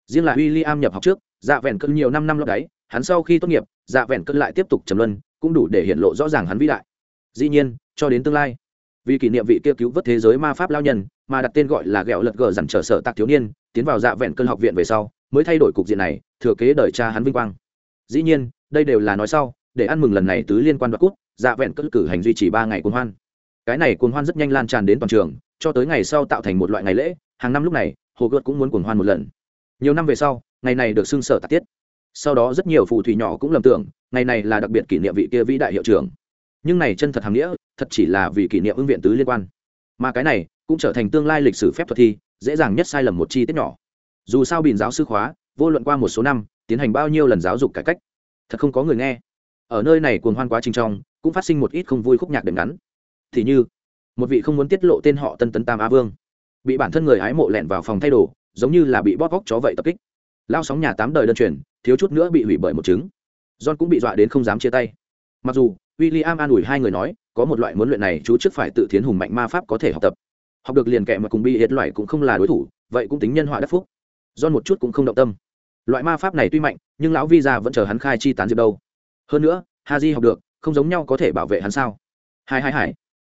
Riêng là William nhập học trước, dạ vẹn cơn nhiều năm năm lót đấy, hắn sau khi tốt nghiệp, dạ vẹn cơn lại tiếp tục trầm luân, cũng đủ để hiện lộ rõ ràng hắn vĩ đại. Dĩ nhiên, cho đến tương lai, vì kỷ niệm vị kia cứu vớt thế giới ma pháp lao nhân, mà đặt tên gọi là gẹo lật gờ dằn trở sợ tạc thiếu niên, tiến vào dạ vẹn cơn học viện về sau, mới thay đổi cục diện này, thừa kế đời cha hắn vinh quang. Dĩ nhiên, đây đều là nói sau, để ăn mừng lần này tứ liên quan đoạt cút dạ vẹn cất cử hành duy trì ba ngày cuồng hoan. Cái này cuồng hoan rất nhanh lan tràn đến toàn trường, cho tới ngày sau tạo thành một loại ngày lễ, hàng năm lúc này, hồ gợt cũng muốn cuồng hoan một lần. Nhiều năm về sau, ngày này được xưng sở tạc tiết. Sau đó rất nhiều phù thủy nhỏ cũng lầm tưởng, ngày này là đặc biệt kỷ niệm vị kia vĩ đại hiệu trưởng. Nhưng này chân thật hàng nghĩa, thật chỉ là vì kỷ niệm ứng viện tứ liên quan. Mà cái này cũng trở thành tương lai lịch sử phép thuật thi, dễ dàng nhất sai lầm một chi tiết nhỏ. Dù sao bìn giáo sư khóa, vô luận qua một số năm, tiến hành bao nhiêu lần giáo dục cải cách, thật không có người nghe. Ở nơi này cuồng hoan quá trình trong cũng phát sinh một ít không vui khúc nhạc đệm ngắn. Thì như, một vị không muốn tiết lộ tên họ tân tấn tam á vương, bị bản thân người hái mộ lẹn vào phòng thay đồ, giống như là bị bóp vóc chó vậy tập kích. Lao sóng nhà tám đời đơn truyền, thiếu chút nữa bị hủy bởi một trứng. John cũng bị dọa đến không dám chia tay. Mặc dù w i l l i am an ủi hai người nói, có một loại muốn luyện này chú trước phải tự thiến hùng mạnh ma pháp có thể học tập. Học được liền kệ mà cùng bị hiệt loại cũng không là đối thủ, vậy cũng tính nhân họa đắc phúc. John một chút cũng không động tâm. Loại ma pháp này tuy mạnh, nhưng lão vi ra vẫn chờ hắn khai chi tán diệp đâu. Hơn nữa ha di học được không giống nhau có thể bảo vệ hắn sao? Hai hai hai,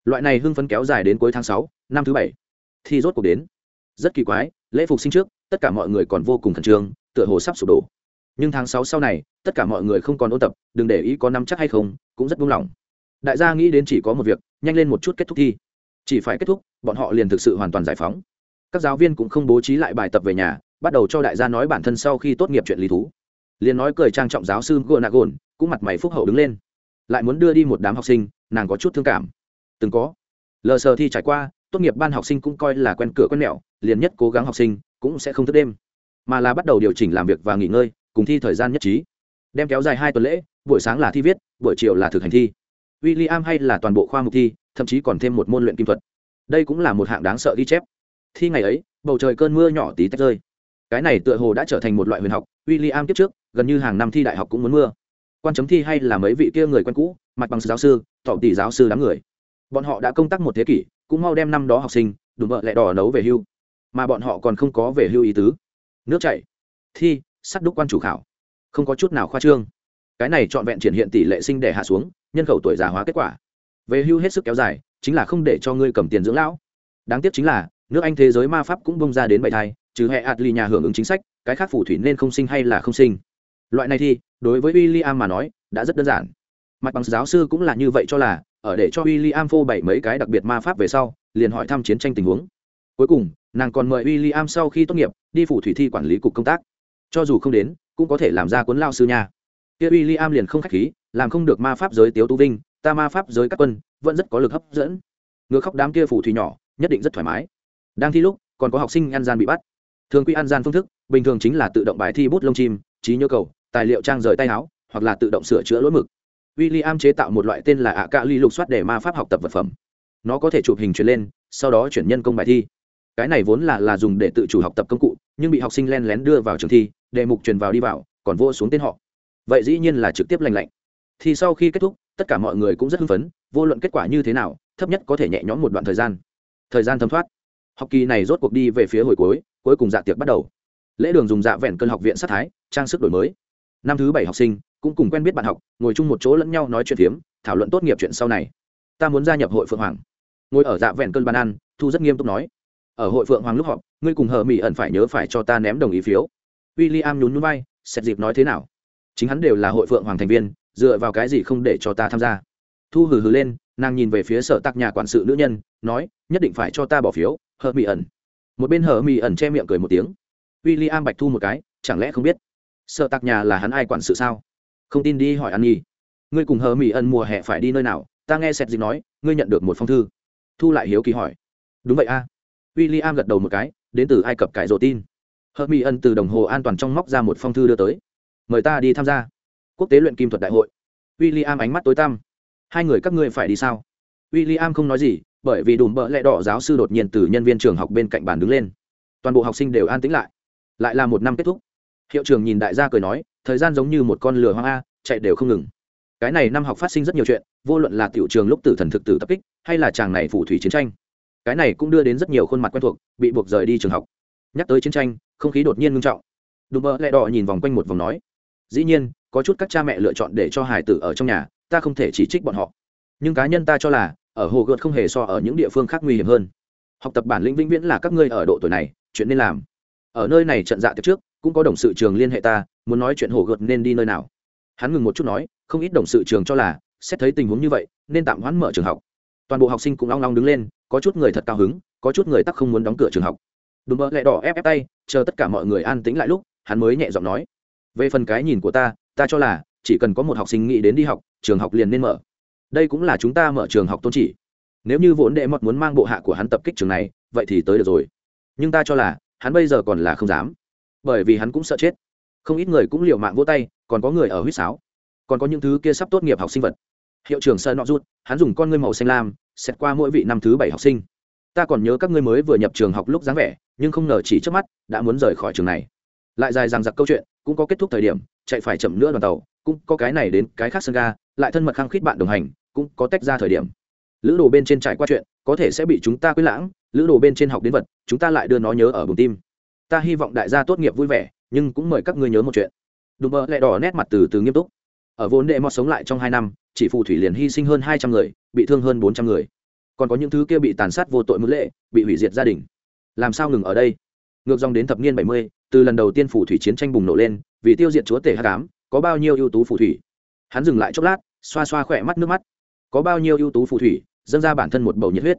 loại này hưng phấn kéo dài đến cuối tháng sáu năm thứ bảy. Thì rốt cuộc đến. Rất kỳ quái lễ phục sinh trước tất cả mọi người còn vô cùng khẩn trương tựa hồ sắp sụp đổ. Nhưng tháng sáu sau này tất cả mọi người không còn ôn tập đừng để ý có nắm chắc hay không cũng rất buông lỏng. Đại gia nghĩ đến chỉ có một việc nhanh lên một chút kết thúc thi. Chỉ phải kết thúc bọn họ liền thực sự hoàn toàn giải phóng. Các giáo viên cũng không bố trí lại bài tập về nhà bắt đầu cho đại gia nói bản thân sau khi tốt nghiệp chuyện lý thú. Liền nói cười trang trọng giáo sư gồn nạ gồn cũng mặt mày phúc hậu đứng lên lại muốn đưa đi một đám học sinh, nàng có chút thương cảm. Từng có. Lờ sờ thi trải qua, tốt nghiệp ban học sinh cũng coi là quen cửa quen mẹo, liền nhất cố gắng học sinh cũng sẽ không thức đêm. Mà là bắt đầu điều chỉnh làm việc và nghỉ ngơi, cùng thi thời gian nhất trí. Đem kéo dài hai tuần lễ, buổi sáng là thi viết, buổi chiều là thực hành thi. W i l l i am hay là toàn bộ khoa mục thi, thậm chí còn thêm một môn luyện kim thuật. Đây cũng là một hạng đáng sợ ghi chép. Thi ngày ấy, bầu trời cơn mưa nhỏ tí tách rơi. Cái này tựa hồ đã trở thành một loại huyền học w i l l i am kiếp trước, gần như hàng năm thi đại học cũng muốn mưa quan chấm thi hay là mấy vị kia người quen cũ, mặt bằng giáo sư thọ tỷ giáo sư đám người. Bọn họ đã công tác một thế kỷ, cũng mau đem năm đó học sinh, đùm vợ lẹ đỏ nấu về hưu. Mà bọn họ còn không có về hưu ý tứ. Nước chảy, thi, sắt đúc quan chủ khảo. Không có chút nào khoa trương. Cái này trọn vẹn triển hiện tỷ lệ sinh để hạ xuống, nhân khẩu tuổi già hóa kết quả. Về hưu hết sức kéo dài, chính là không để cho ngươi cầm tiền dưỡng lão. Đáng tiếc chính là, nước anh thế giới ma pháp cũng bông ra đến bảy thai, trừ hệ ạt lì nhà hưởng ứng chính sách, cái khác phù thủy nên không sinh hay là không sinh loại này thì, đối với w i l l i am mà nói, đã rất đơn giản. Mặt bằng giáo sư cũng là như vậy cho là, ở để cho w i l l i am phô bảy mấy cái đặc biệt ma pháp về sau, liền hỏi thăm chiến tranh tình huống. Cuối cùng, nàng còn mời w i l l i am sau khi tốt nghiệp, đi phủ thủy thi quản lý cục công tác. Cho dù không đến, cũng có thể làm ra cuốn lao sư nha. Kia w i l l i am liền không k h á c h khí, làm không được ma pháp giới tiếu tu vinh, ta ma pháp giới các quân, vẫn rất có lực hấp dẫn. Ngựa khóc đám kia phủ thủy nhỏ, nhất định rất thoải mái. Đang thi lúc, còn có học sinh ăn gian bị bắt. Thường quy ăn gian phương thức, bình thường chính là tự động bài thi bút lông chim, trí nhớ cầu tài liệu trang rời tay áo, hoặc là tự động sửa chữa lỗi mực. W i l l i am chế tạo một loại tên là ạ cạ ly lục soát để ma pháp học tập vật phẩm. Nó có thể chụp hình chuyển lên, sau đó chuyển nhân công bài thi. Cái này vốn là là dùng để tự chủ học tập công cụ, nhưng bị học sinh len lén đưa vào trường thi, đề mục truyền vào đi vào, còn vô xuống tên họ. Vậy dĩ nhiên là trực tiếp lành lạnh. Thì sau khi kết thúc, tất cả mọi người cũng rất hưng phấn, vô luận kết quả như thế nào, thấp nhất có thể nhẹ nhõm một đoạn thời gian. Thời gian thấm thoát. Học kỳ này rốt cuộc đi về phía hồi cuối cuối cùng dạ tiệc bắt đầu. Lễ đường dùng dạ vẹn cơn học viện sát thái, trang sức đổi mới năm thứ bảy học sinh, cũng cùng quen biết bạn học, ngồi chung một chỗ lẫn nhau nói chuyện phiếm, thảo luận tốt nghiệp chuyện sau này. Ta muốn gia nhập hội phượng hoàng. Ngồi ở dạ vẹn cơn ban ăn, thu rất nghiêm túc nói. Ở hội phượng hoàng lúc họp, ngươi cùng hờ mỹ ẩn phải nhớ phải cho ta ném đồng ý phiếu. W i l l i am nhún núi bay xét dịp nói thế nào? Chính hắn đều là hội phượng hoàng thành viên, dựa vào cái gì không để cho ta tham gia? Thu hừ hừ lên, nàng nhìn về phía sở tạc nhà quản sự nữ nhân, nói, nhất định phải cho ta bỏ phiếu, hờ mỹ ẩn. Một bên hờ mỹ ẩn che miệng cười một tiếng. W i l l i am bạch thu một cái, chẳng lẽ không biết? Sợ tạc nhà là hắn ai quản sự sao? Không tin đi hỏi ăn nhi. Ngươi cùng hờ mỹ ẩn mùa hè phải đi nơi nào? Ta nghe sẹt gì nói, ngươi nhận được một phong thư. Thu lại hiếu kỳ hỏi. Đúng vậy a. À. w i l l i am gật đầu một cái, đến từ ai cập cải rộ tin. Hờ mỹ ẩn từ đồng hồ an toàn trong móc ra một phong thư đưa tới. Mời ta đi tham gia. Quốc tế luyện kim thuật đại hội. W i l l i am ánh mắt tối tăm. Hai người các ngươi phải đi sao? W i l l i am không nói gì, bởi vì đùm bợ lẹ đỏ giáo sư đột nhiên từ nhân viên trường học bên cạnh bàn đứng lên. Toàn bộ học sinh đều an tĩnh lại. Lại là một năm kết thúc hiệu trưởng nhìn đại gia cười nói, thời gian giống như một con lừa hoang a, chạy đều không ngừng. Cái này năm học phát sinh rất nhiều chuyện, vô luận là tiểu trường lúc tử thần thực tử tập kích, hay là chàng này phủ thủy chiến tranh. Cái này cũng đưa đến rất nhiều khuôn mặt quen thuộc, bị buộc rời đi trường học. Nhắc tới chiến tranh, không khí đột nhiên ngưng trọng. Đùm bơ lẹ đỏ nhìn vòng quanh một vòng nói, dĩ nhiên, có chút các cha mẹ lựa chọn để cho hải tử ở trong nhà, ta không thể chỉ trích bọn họ. Nhưng cá nhân ta cho là, ở hồ gợt không hề so ở những địa phương khác nguy hiểm hơn. Học tập bản lĩnh vĩnh viễn là các ngươi ở độ tuổi này, chuyện nên làm. Ở nơi này trận dạ tiệc trước cũng có đồng sự trường liên hệ ta, muốn nói chuyện hổ gợt nên đi nơi nào. Hắn ngừng một chút nói, không ít đồng sự trường cho là, xét thấy tình huống như vậy, nên tạm hoãn mở trường học. Toàn bộ học sinh cũng long long đứng lên, có chút người thật cao hứng, có chút người tắc không muốn đóng cửa trường học. Đùm bơ lại đỏ ép ép tay, chờ tất cả mọi người an tĩnh lại lúc, hắn mới nhẹ giọng nói. Về phần cái nhìn của ta ta cho là, chỉ cần có một học sinh nghĩ đến đi học, trường học liền nên mở. Đây cũng là chúng ta mở trường học tôn chỉ. Nếu như vốn đệ mọt muốn mang bộ hạ của hắn tập kích trường này, vậy thì tới được rồi. Nhưng ta cho là, hắn bây giờ còn là không dám bởi vì hắn cũng sợ chết. Không ít người cũng liều mạng vỗ tay, còn có người ở huýt sáo. Còn có những thứ kia sắp tốt nghiệp học sinh vật. Hiệu trưởng sợ nọ rút, hắn dùng con ngươi màu xanh lam, xét qua mỗi vị năm thứ bảy học sinh. Ta còn nhớ các ngươi mới vừa nhập trường học lúc dáng vẻ, nhưng không ngờ chỉ trước mắt, đã muốn rời khỏi trường này. Lại dài rằng giặc câu chuyện, cũng có kết thúc thời điểm, chạy phải chậm nữa đoàn tàu, cũng có cái này đến cái khác sân ga, lại thân mật khăng khít bạn đồng hành, cũng có tách ra thời điểm. Lữ đồ bên trên trải qua chuyện, có thể sẽ bị chúng ta quyết lãng, lữ đồ bên trên học đến vật, chúng ta lại đưa nó nhớ ở bùng tim ta hy vọng đại gia tốt nghiệp vui vẻ, nhưng cũng mời các ngươi nhớ một chuyện. Đùm bơ lẹ đỏ nét mặt từ từ nghiêm túc. Ở vốn đệ mọt sống lại trong hai năm, chỉ phù thủy liền hy sinh hơn hai trăm người, bị thương hơn bốn trăm người. Còn có những thứ kia bị tàn sát vô tội mưu lệ, bị hủy diệt gia đình. Làm sao ngừng ở đây? Ngược dòng đến thập niên bảy mươi, từ lần đầu tiên phù thủy chiến tranh bùng nổ lên, vì tiêu diệt chúa tể h tám có bao nhiêu ưu tú phù thủy? Hắn dừng lại chốc lát, xoa xoa khỏe mắt nước mắt. Có bao nhiêu ưu tú phù thủy, dâng ra bản thân một bầu nhiệt huyết.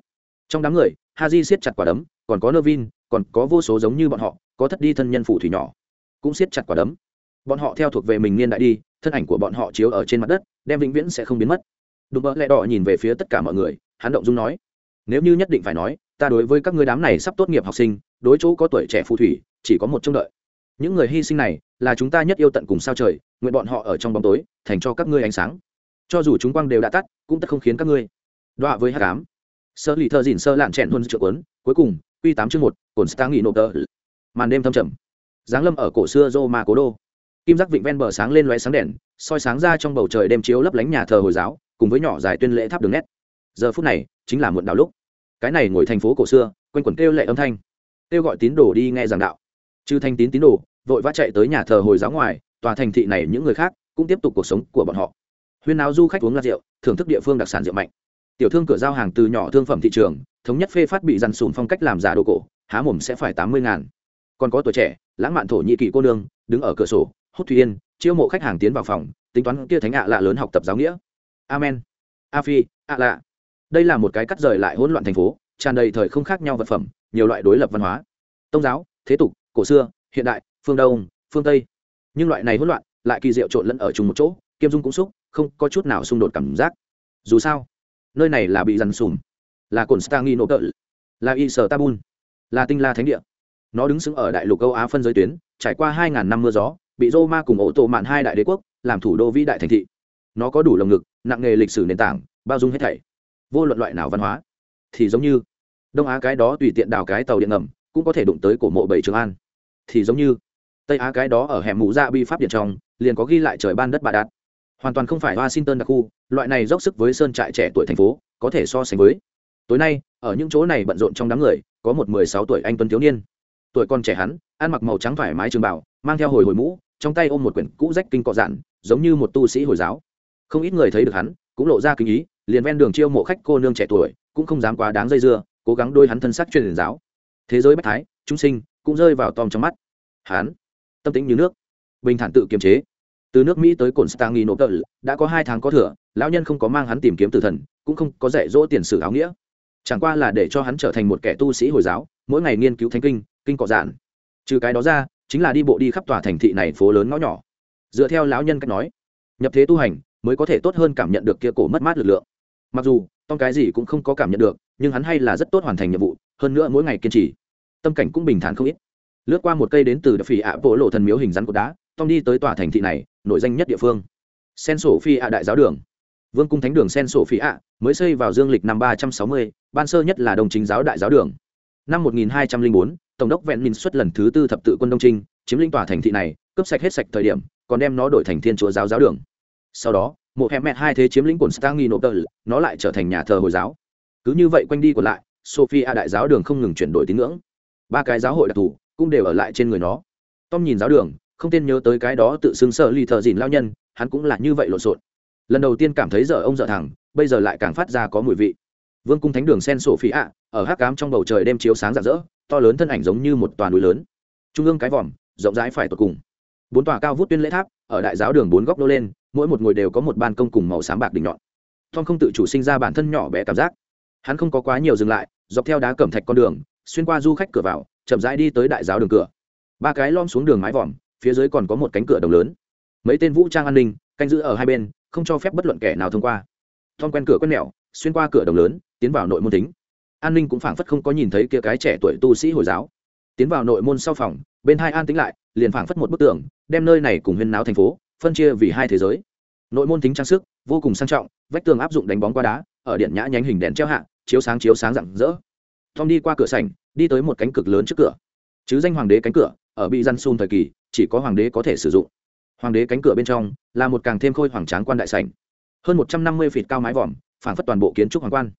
Trong đám người Haji siết chặt quả đấm còn có Nervin, còn có vô số giống như bọn họ có thất đi thân nhân phù thủy nhỏ cũng siết chặt quả đấm. Bọn họ theo thuộc về mình niên đại đi thân ảnh của bọn họ chiếu ở trên mặt đất đem vĩnh viễn sẽ không biến mất. Đùm bỡ lẹ đỏ nhìn về phía tất cả mọi người hắn động dung nói nếu như nhất định phải nói ta đối với các ngươi đám này sắp tốt nghiệp học sinh đối chỗ có tuổi trẻ phù thủy chỉ có một trông đợi. Những người hy sinh này là chúng ta nhất yêu tận cùng sao trời nguyện bọn họ ở trong bóng tối thành cho các ngươi ánh sáng. Cho dù chúng quang đều đã tắt cũng tất không khiến các ngươi. Đọa với hát cám sơ lì thơ dìn sơ lạn chẹn huân trợ quấn cuối cùng q tám chương một cồn stang nghỉ nộp tờ. Màn đêm thâm trầm. Giáng lâm ở cổ xưa roma cố đô. Kim giác vịnh ven bờ sáng lên loé sáng đèn, soi sáng ra trong bầu trời đêm chiếu lấp lánh nhà thờ hồi giáo, cùng với nhỏ dài tuyên lễ tháp đường nét. Giờ phút này, chính là muộn đào lúc. Cái này ngồi thành phố cổ xưa, quanh quẩn kêu lệ âm thanh. Kêu gọi tín đồ đi nghe giảng đạo. Trừ thanh tín tín đồ, vội vã chạy tới nhà thờ hồi giáo ngoài, tòa thành thị này những người khác cũng tiếp tục cuộc sống của bọn họ. Huyên áo du khách uống lạt rượu, thưởng thức địa phương đặc sản rượu mạnh tiểu thương cửa giao hàng từ nhỏ thương phẩm thị trường, thống nhất phê phát bị dằn sùn phong cách làm giả đồ cổ, há mồm sẽ phải tám mươi ngàn. Còn có tuổi trẻ, lãng mạn thổ nhị kỳ cô nương, đứng ở cửa sổ, hút thủy yên, chiêu mộ khách hàng tiến vào phòng, tính toán kia thánh ạ lạ lớn học tập giáo nghĩa. Amen. A phi, ạ lạ. Đây là một cái cắt rời lại hỗn loạn thành phố, tràn đầy thời không khác nhau vật phẩm, nhiều loại đối lập văn hóa. Tôn giáo, thế tục, cổ xưa, hiện đại, phương đông, phương tây. Nhưng loại này hỗn loạn, lại kỳ diệu trộn lẫn ở chung một chỗ, kiêm dung cũng xúc, không có chút nào xung đột cảm giác. Dù sao nơi này là bị dằn sùm, là cồn stagi nộp là y sở tabun là tinh la thánh địa. Nó đứng sững ở đại lục châu á phân giới tuyến, trải qua hai ngàn năm mưa gió, bị roma cùng ổ tổ mạn hai đại đế quốc, làm thủ đô vĩ đại thành thị. Nó có đủ lồng ngực, nặng nghề lịch sử nền tảng, bao dung hết thảy. Vô luận loại nào văn hóa, thì giống như đông á cái đó tùy tiện đào cái tàu điện ngầm, cũng có thể đụng tới cổ mộ bảy trường an. Thì giống như tây á cái đó ở hẻm mũ ra dạ bi pháp điện trong, liền có ghi lại trời ban đất bà đạt hoàn toàn không phải washington đặc khu, loại này dốc sức với sơn trại trẻ tuổi thành phố, có thể so sánh với. Tối nay, ở những chỗ này bận rộn trong đám người, có một mười sáu tuổi anh tuấn thiếu niên. Tuổi con trẻ hắn, ăn mặc màu trắng thoải mái trường bảo mang theo hồi hồi mũ, trong tay ôm một quyển cũ rách kinh cọ dạn, giống như một tu sĩ hồi giáo. Không ít người thấy được hắn, cũng lộ ra kinh ý, liền ven đường chiêu mộ khách cô nương trẻ tuổi, cũng không dám quá đáng dây dưa, cố gắng đôi hắn thân sắc truyền giáo. Thế giới bách thái trung sinh, cũng rơi vào tom trong mắt. Hắn, tâm tính như nước, bình thản tự kiềm chế từ nước mỹ tới cồn stang nộp tờ đã có hai tháng có thừa, lão nhân không có mang hắn tìm kiếm tử thần, cũng không có dạy dỗ tiền sử áo nghĩa. Chẳng qua là để cho hắn trở thành một kẻ tu sĩ hồi giáo, mỗi ngày nghiên cứu thánh kinh kinh cọ dạn. Trừ cái đó ra, chính là đi bộ đi khắp tòa thành thị này phố lớn ngõ nhỏ. Dựa theo lão nhân cách nói, nhập thế tu hành mới có thể tốt hơn cảm nhận được kia cổ mất mát lực lượng. Mặc dù, tông cái gì cũng không có cảm nhận được, nhưng hắn hay là rất tốt hoàn thành nhiệm vụ, hơn nữa mỗi ngày kiên trì. Tâm cảnh cũng bình thản không ít. Lướt qua một cây đến từ đập phỉ ạ bộ lộ thần miếu hình rắn cột đá tom đi tới tòa thành thị này nội danh nhất địa phương. Sen sổ phi ạ đại giáo đường. Vương cung thánh đường sen sổ phi ạ, mới xây vào dương lịch năm ba trăm sáu mươi, ban sơ nhất là đồng chính giáo đại giáo đường. Năm một nghìn hai trăm linh bốn, tổng đốc vẹn minh xuất lần thứ tư thập tự quân đông trinh, chiếm lĩnh tòa thành thị này, cướp sạch hết sạch thời điểm, còn đem nó đổi thành thiên chúa giáo giáo đường. Sau đó, một hẹn mẹ hai thế chiếm lĩnh quần stangi nộp tờ nó lại trở thành nhà thờ hồi giáo. Cứ như vậy quanh đi còn lại, sophia đại giáo đường không ngừng chuyển đổi tín ngưỡng. Ba cái giáo hội đặc thù cũng đều ở lại trên người nó. Tom nhìn giáo đường không tên nhớ tới cái đó tự xưng sợ lì thợ dìn lao nhân, hắn cũng là như vậy lộn xộn. Lần đầu tiên cảm thấy dở ông dở thẳng bây giờ lại càng phát ra có mùi vị. Vương cung thánh đường sen sổ phí ạ, ở hát cám trong bầu trời đêm chiếu sáng rạng rỡ, to lớn thân ảnh giống như một toàn núi lớn. Trung ương cái vòm, rộng rãi phải tột cùng. Bốn tòa cao vút tuyên lễ tháp, ở đại giáo đường bốn góc nô lên, mỗi một ngồi đều có một ban công cùng màu sáng bạc đỉnh nhọn. Tom không tự chủ sinh ra bản thân nhỏ bé cảm giác. Hắn không có quá nhiều dừng lại, dọc theo đá cẩm thạch con đường, xuyên qua du khách cửa vào, chậm rãi đi tới đại giáo đường cửa. Ba cái lom xuống đường mái vòm phía dưới còn có một cánh cửa đồng lớn. Mấy tên vũ trang an ninh, canh giữ ở hai bên, không cho phép bất luận kẻ nào thông qua. Tom quen cửa quen mẹo, xuyên qua cửa đồng lớn, tiến vào nội môn tính an ninh cũng phảng phất không có nhìn thấy kia cái trẻ tuổi tu sĩ hồi giáo. Tiến vào nội môn sau phòng, bên hai an tính lại, liền phảng phất một bức tường, đem nơi này cùng huyên náo thành phố, phân chia vì hai thế giới. Nội môn tính trang sức, vô cùng sang trọng, vách tường áp dụng đánh bóng qua đá, ở điện nhã nhánh hình đèn treo hạ, chiếu sáng chiếu sáng rạng rỡ. Tom đi qua cửa sảnh, đi tới một cánh cực lớn trước cửa. Chứ danh hoàng đế cánh cửa ở bị dân xung thời kỳ, chỉ có hoàng đế có thể sử dụng. Hoàng đế cánh cửa bên trong là một càng thêm khôi hoàng tráng quan đại sảnh. Hơn một trăm năm mươi feet cao mái vòm phản phất toàn bộ kiến trúc hoàng quan.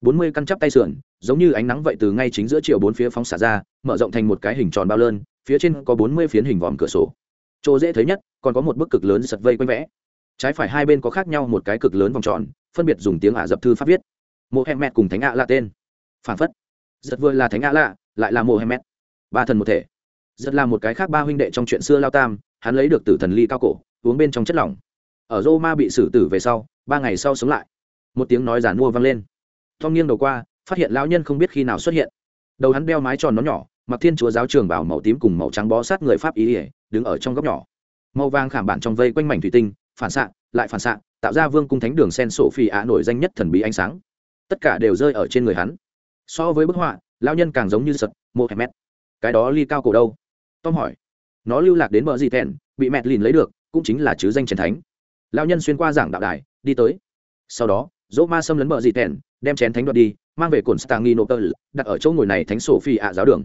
Bốn mươi căn chắp tay sườn, giống như ánh nắng vậy từ ngay chính giữa chiều bốn phía phóng xả ra, mở rộng thành một cái hình tròn bao lơn, phía trên có bốn mươi phiến hình vòm cửa sổ. Chỗ dễ thấy nhất, còn có một bức cực lớn sật vây quanh vẽ. Trái phải hai bên có khác nhau một cái cực lớn vòng tròn, phân biệt dùng tiếng ả dập thư pháp viết. Mộ mẹ cùng thánh ạ là tên. Phản phất. Giật vừa là thánh ạ lạ lại là mộ ba thần một thể rất là một cái khác ba huynh đệ trong chuyện xưa lao tam, hắn lấy được tử thần ly cao cổ, uống bên trong chất lỏng. Ở roma bị xử tử về sau, ba ngày sau sống lại. Một tiếng nói giản mua vang lên. Tom nghiêng đầu qua, phát hiện lão nhân không biết khi nào xuất hiện. Đầu hắn đeo mái tròn nó nhỏ, mặc thiên chúa giáo trường bảo màu tím cùng màu trắng bó sát người pháp ý ỉa, đứng ở trong góc nhỏ. Màu vàng khảm bản trong vây quanh mảnh thủy tinh, phản xạ, lại phản xạ, tạo ra vương cung thánh đường sen sổ phi ạ nổi danh nhất thần bí ánh sáng. Tất cả đều rơi ở trên người hắn. So với bức họa, lão nhân càng giống như sật hèm mét cái đó ly cao cổ đâu? Tom hỏi. Nó lưu lạc đến bờ gì thẹn, bị mẹt lìn lấy được, cũng chính là chứ danh trần thánh. Lão nhân xuyên qua giảng đạo đài, đi tới. Sau đó, dỗ ma xâm lấn bờ gì thẹn, đem chén thánh đoạt đi, mang về cồn stanginopel đặt ở chỗ ngồi này thánh sổ phi ạ giáo đường.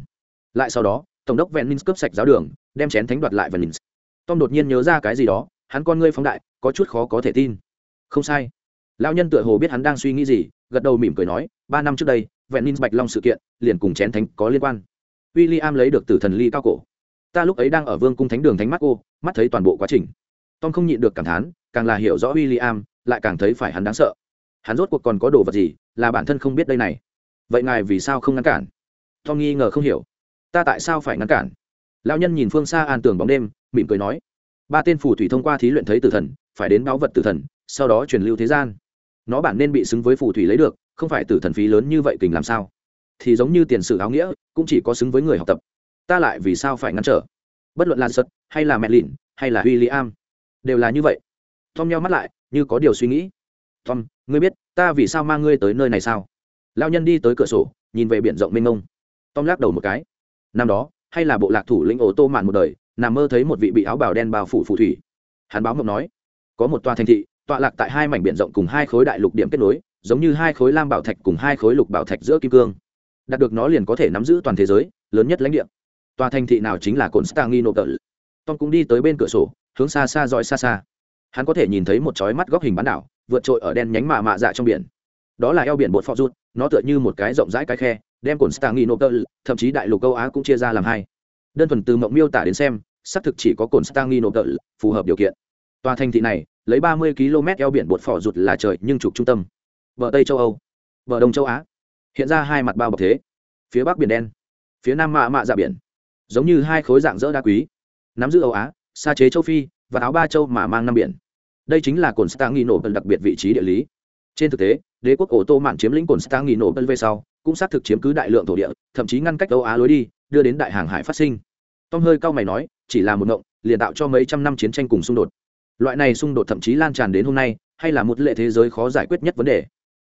Lại sau đó, tổng đốc vẹn minh cướp sạch giáo đường, đem chén thánh đoạt lại và nhìn. tom đột nhiên nhớ ra cái gì đó, hắn con ngươi phóng đại, có chút khó có thể tin. Không sai. Lão nhân tựa hồ biết hắn đang suy nghĩ gì, gật đầu mỉm cười nói, ba năm trước đây vẹn minh bạch long sự kiện, liền cùng chén thánh có liên quan. W i l l i am lấy được từ thần ly cao cổ ta lúc ấy đang ở vương cung thánh đường thánh mắt cô, mắt thấy toàn bộ quá trình. Tom không nhịn được cảm thán, càng là hiểu rõ w i l l i am lại càng thấy phải hắn đáng sợ. Hắn rốt cuộc còn có đồ vật gì là bản thân không biết đây này? Vậy ngài vì sao không ngăn cản? Tom nghi ngờ không hiểu. Ta tại sao phải ngăn cản? Lão nhân nhìn phương xa an tường bóng đêm, mỉm cười nói. Ba tên phù thủy thông qua thí luyện thấy tử thần, phải đến báo vật tử thần, sau đó truyền lưu thế gian. Nó bản nên bị xứng với phù thủy lấy được, không phải tử thần phí lớn như vậy kình làm sao? Thì giống như tiền sử áo nghĩa, cũng chỉ có xứng với người học tập ta lại vì sao phải ngăn trở? Bất luận là sật, hay là mẹ lìn, hay là w i l l i am đều là như vậy. Tom nhau mắt lại, như có điều suy nghĩ. Tom, ngươi biết, ta vì sao mang ngươi tới nơi này sao? Lao nhân đi tới cửa sổ, nhìn về biển rộng mênh mông. Tom lắc đầu một cái. Năm đó, hay là bộ lạc thủ lĩnh ô tô mạn một đời, nằm mơ thấy một vị bị áo bào đen bao phủ phù thủy. Hắn báo mộng nói, có một tòa thành thị, tọa lạc tại hai mảnh biển rộng cùng hai khối đại lục điểm kết nối, giống như hai khối lam bảo thạch cùng hai khối lục bảo thạch giữa kim cương. Đạt được nó liền có thể nắm giữ toàn thế giới, lớn nhất lãnh địa tòa thành thị nào chính là cồn stanginople tom cũng đi tới bên cửa sổ, hướng xa xa dõi xa xa. Hắn có thể nhìn thấy một chói mắt góc hình bán đảo, vượt trội ở đen nhánh mạ mạ dạ trong biển. Đó là eo biển bột phò rút nó tựa như một cái rộng rãi cái khe, đem cồn stanginople thậm chí đại lục châu á cũng chia ra làm hai. Đơn thuần từ mộng miêu tả đến xem, xác thực chỉ có cồn stanginople phù hợp điều kiện. Tòa thành thị này, lấy ba mươi km eo biển bột Phỏ rụt là trời nhưng trục trung tâm. Bờ tây châu âu, bờ đông châu á. Hiện ra hai mặt bao bọc thế. Phía bắc biển đen, phía nam mạ mạ dạ biển giống như hai khối dạng dỡ đá quý. Nắm giữ âu á xa chế châu phi và áo ba châu mà mang năm biển. Đây chính là cồn stang nghi nổ bần đặc biệt vị trí địa lý. Trên thực tế, đế quốc ổ tô mạn chiếm lĩnh cồn stang nghi nổ bần về sau, cũng xác thực chiếm cứ đại lượng thổ địa, thậm chí ngăn cách âu á lối đi, đưa đến đại hàng hải phát sinh. Tom hơi cao mày nói, chỉ là một ngộng, liền tạo cho mấy trăm năm chiến tranh cùng xung đột. Loại này xung đột thậm chí lan tràn đến hôm nay, hay là một lệ thế giới khó giải quyết nhất vấn đề.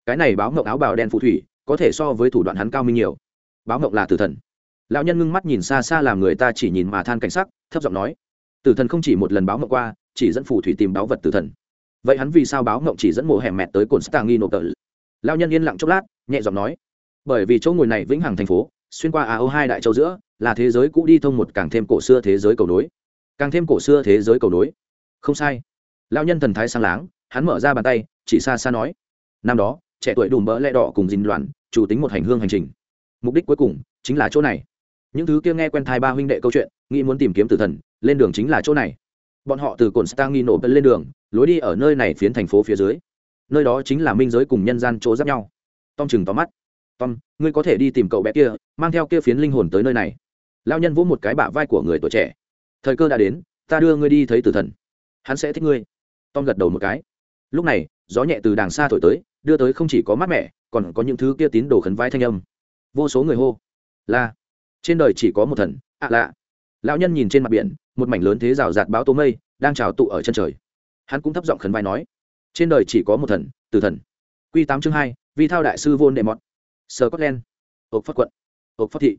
Cái này báo ngộng áo bào đen phù thủy, có thể so với thủ đoạn hắn cao minh nhiều. Báo ngộng là tử thần lão nhân ngưng mắt nhìn xa xa làm người ta chỉ nhìn mà than cảnh sắc, thấp giọng nói, tử thần không chỉ một lần báo mộng qua, chỉ dẫn phù thủy tìm báo vật tử thần. Vậy hắn vì sao báo mộng chỉ dẫn mộ hẻm mẹt tới cồn stang nghi nộp tờ? Lão nhân yên lặng chốc lát, nhẹ giọng nói, bởi vì chỗ ngồi này vĩnh hằng thành phố, xuyên qua Á âu hai đại châu giữa, là thế giới cũ đi thông một càng thêm cổ xưa thế giới cầu nối. Càng thêm cổ xưa thế giới cầu nối. Không sai. Lão nhân thần thái sang láng, hắn mở ra bàn tay, chỉ xa xa nói, năm đó, trẻ tuổi đùm bỡ lẹ đỏ cùng dình loạn, chủ tính một hành hương hành trình. Mục đích cuối cùng chính là chỗ này những thứ kia nghe quen thai ba huynh đệ câu chuyện, nghĩ muốn tìm kiếm tử thần, lên đường chính là chỗ này. Bọn họ từ cồn stang nghi nổ lên đường, lối đi ở nơi này phiến thành phố phía dưới. Nơi đó chính là minh giới cùng nhân gian chỗ giáp nhau. Tom chừng tóm mắt. Tom, ngươi có thể đi tìm cậu bé kia, mang theo kia phiến linh hồn tới nơi này. Lao nhân vỗ một cái bả vai của người tuổi trẻ. Thời cơ đã đến, ta đưa ngươi đi thấy tử thần. Hắn sẽ thích ngươi. Tom gật đầu một cái. Lúc này, gió nhẹ từ đàng xa thổi tới, đưa tới không chỉ có mát mẻ, còn có những thứ kia tín đồ khấn vai thanh âm. Vô số người hô, là trên đời chỉ có một thần, ạ lạ. Lão nhân nhìn trên mặt biển, một mảnh lớn thế rào rạt báo tố mây, đang trào tụ ở chân trời. Hắn cũng thấp giọng khấn vai nói, trên đời chỉ có một thần từ thần. Q tám chương hai, vi thao đại sư vôn đệ mọt. Sơ len ộc phát quận. Ộc phát thị.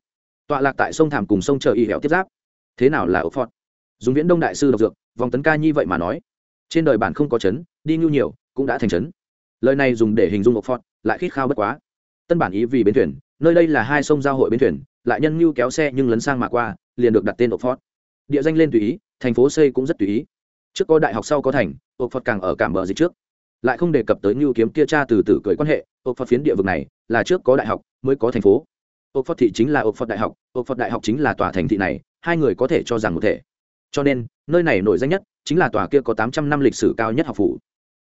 Tọa lạc tại sông thảm cùng sông chờ y hẻo tiếp giáp. Thế nào là ộc phật dùng viễn đông đại sư độc dược, vòng tấn ca nhi vậy mà nói. Trên đời bản không có chấn, đi nhu nhiều, cũng đã thành chấn. Lời này dùng để hình dung ộc phật lại khít khao bất quá. Tân bản ý vì bến thuyền, nơi đây là hai sông giao hội bến thuyền lại nhân mưu kéo xe nhưng lấn sang mà qua, liền được đặt tên ộc phật địa danh lên tùy ý, thành phố xây cũng rất tùy ý. Trước có đại học sau có thành ộc phật càng ở cảm bờ dịch trước. Lại không đề cập tới mưu kiếm kia cha từ từ cười quan hệ ộc phật phiến địa vực này là trước có đại học, mới có thành phố. Ộc phật thị chính là ộc phật đại học ộc phật đại học chính là tòa thành thị này, hai người có thể cho rằng một thể. Cho nên, nơi này nổi danh nhất chính là tòa kia có tám trăm năm lịch sử cao nhất học phủ.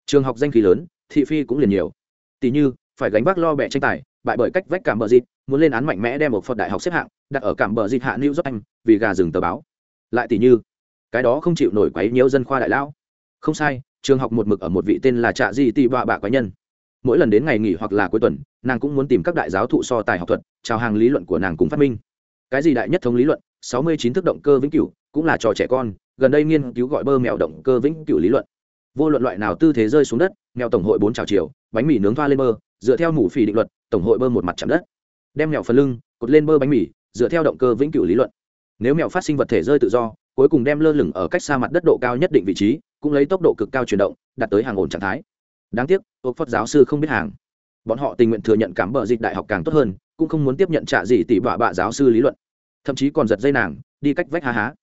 Trường học danh khí lớn, thị phi cũng liền nhiều. Tỷ như, phải gánh vác lo bẹ tranh tài, bại bởi cách vách cảm bờ dịp muốn lên án mạnh mẽ đem một phật đại học xếp hạng, đặt ở cảm bờ dịch hạ new york anh vì gà rừng tờ báo. Lại tỷ như, cái đó không chịu nổi quấy nhiễu dân khoa đại lão. Không sai, trường học một mực ở một vị tên là trạ di tị bạ bạ quái nhân. Mỗi lần đến ngày nghỉ hoặc là cuối tuần, nàng cũng muốn tìm các đại giáo thụ so tài học thuật chào hàng lý luận của nàng cùng phát minh. Cái gì đại nhất thống lý luận? Sáu mươi chín thức động cơ vĩnh cửu, cũng là trò trẻ con, gần đây nghiên cứu gọi bơ mèo động cơ vĩnh cửu lý luận. Vô luận loại nào tư thế rơi xuống đất, mèo tổng hội bốn trào chiều, bánh mì nướng thoa lên bơ, dựa theo mủ phì định luật, tổng hội bơ một mặt chạm đất đem mèo phần lưng, cột lên bơ bánh mì, dựa theo động cơ vĩnh cửu lý luận. Nếu mèo phát sinh vật thể rơi tự do, cuối cùng đem lơ lửng ở cách xa mặt đất độ cao nhất định vị trí, cũng lấy tốc độ cực cao chuyển động, đạt tới hàng ổn trạng thái. Đáng tiếc ốc phật giáo sư không biết hàng. Bọn họ tình nguyện thừa nhận cảm bờ dịch đại học càng tốt hơn, cũng không muốn tiếp nhận trả gì tỷ bạ bạ giáo sư lý luận. Thậm chí còn giật dây nàng, đi cách vách há há.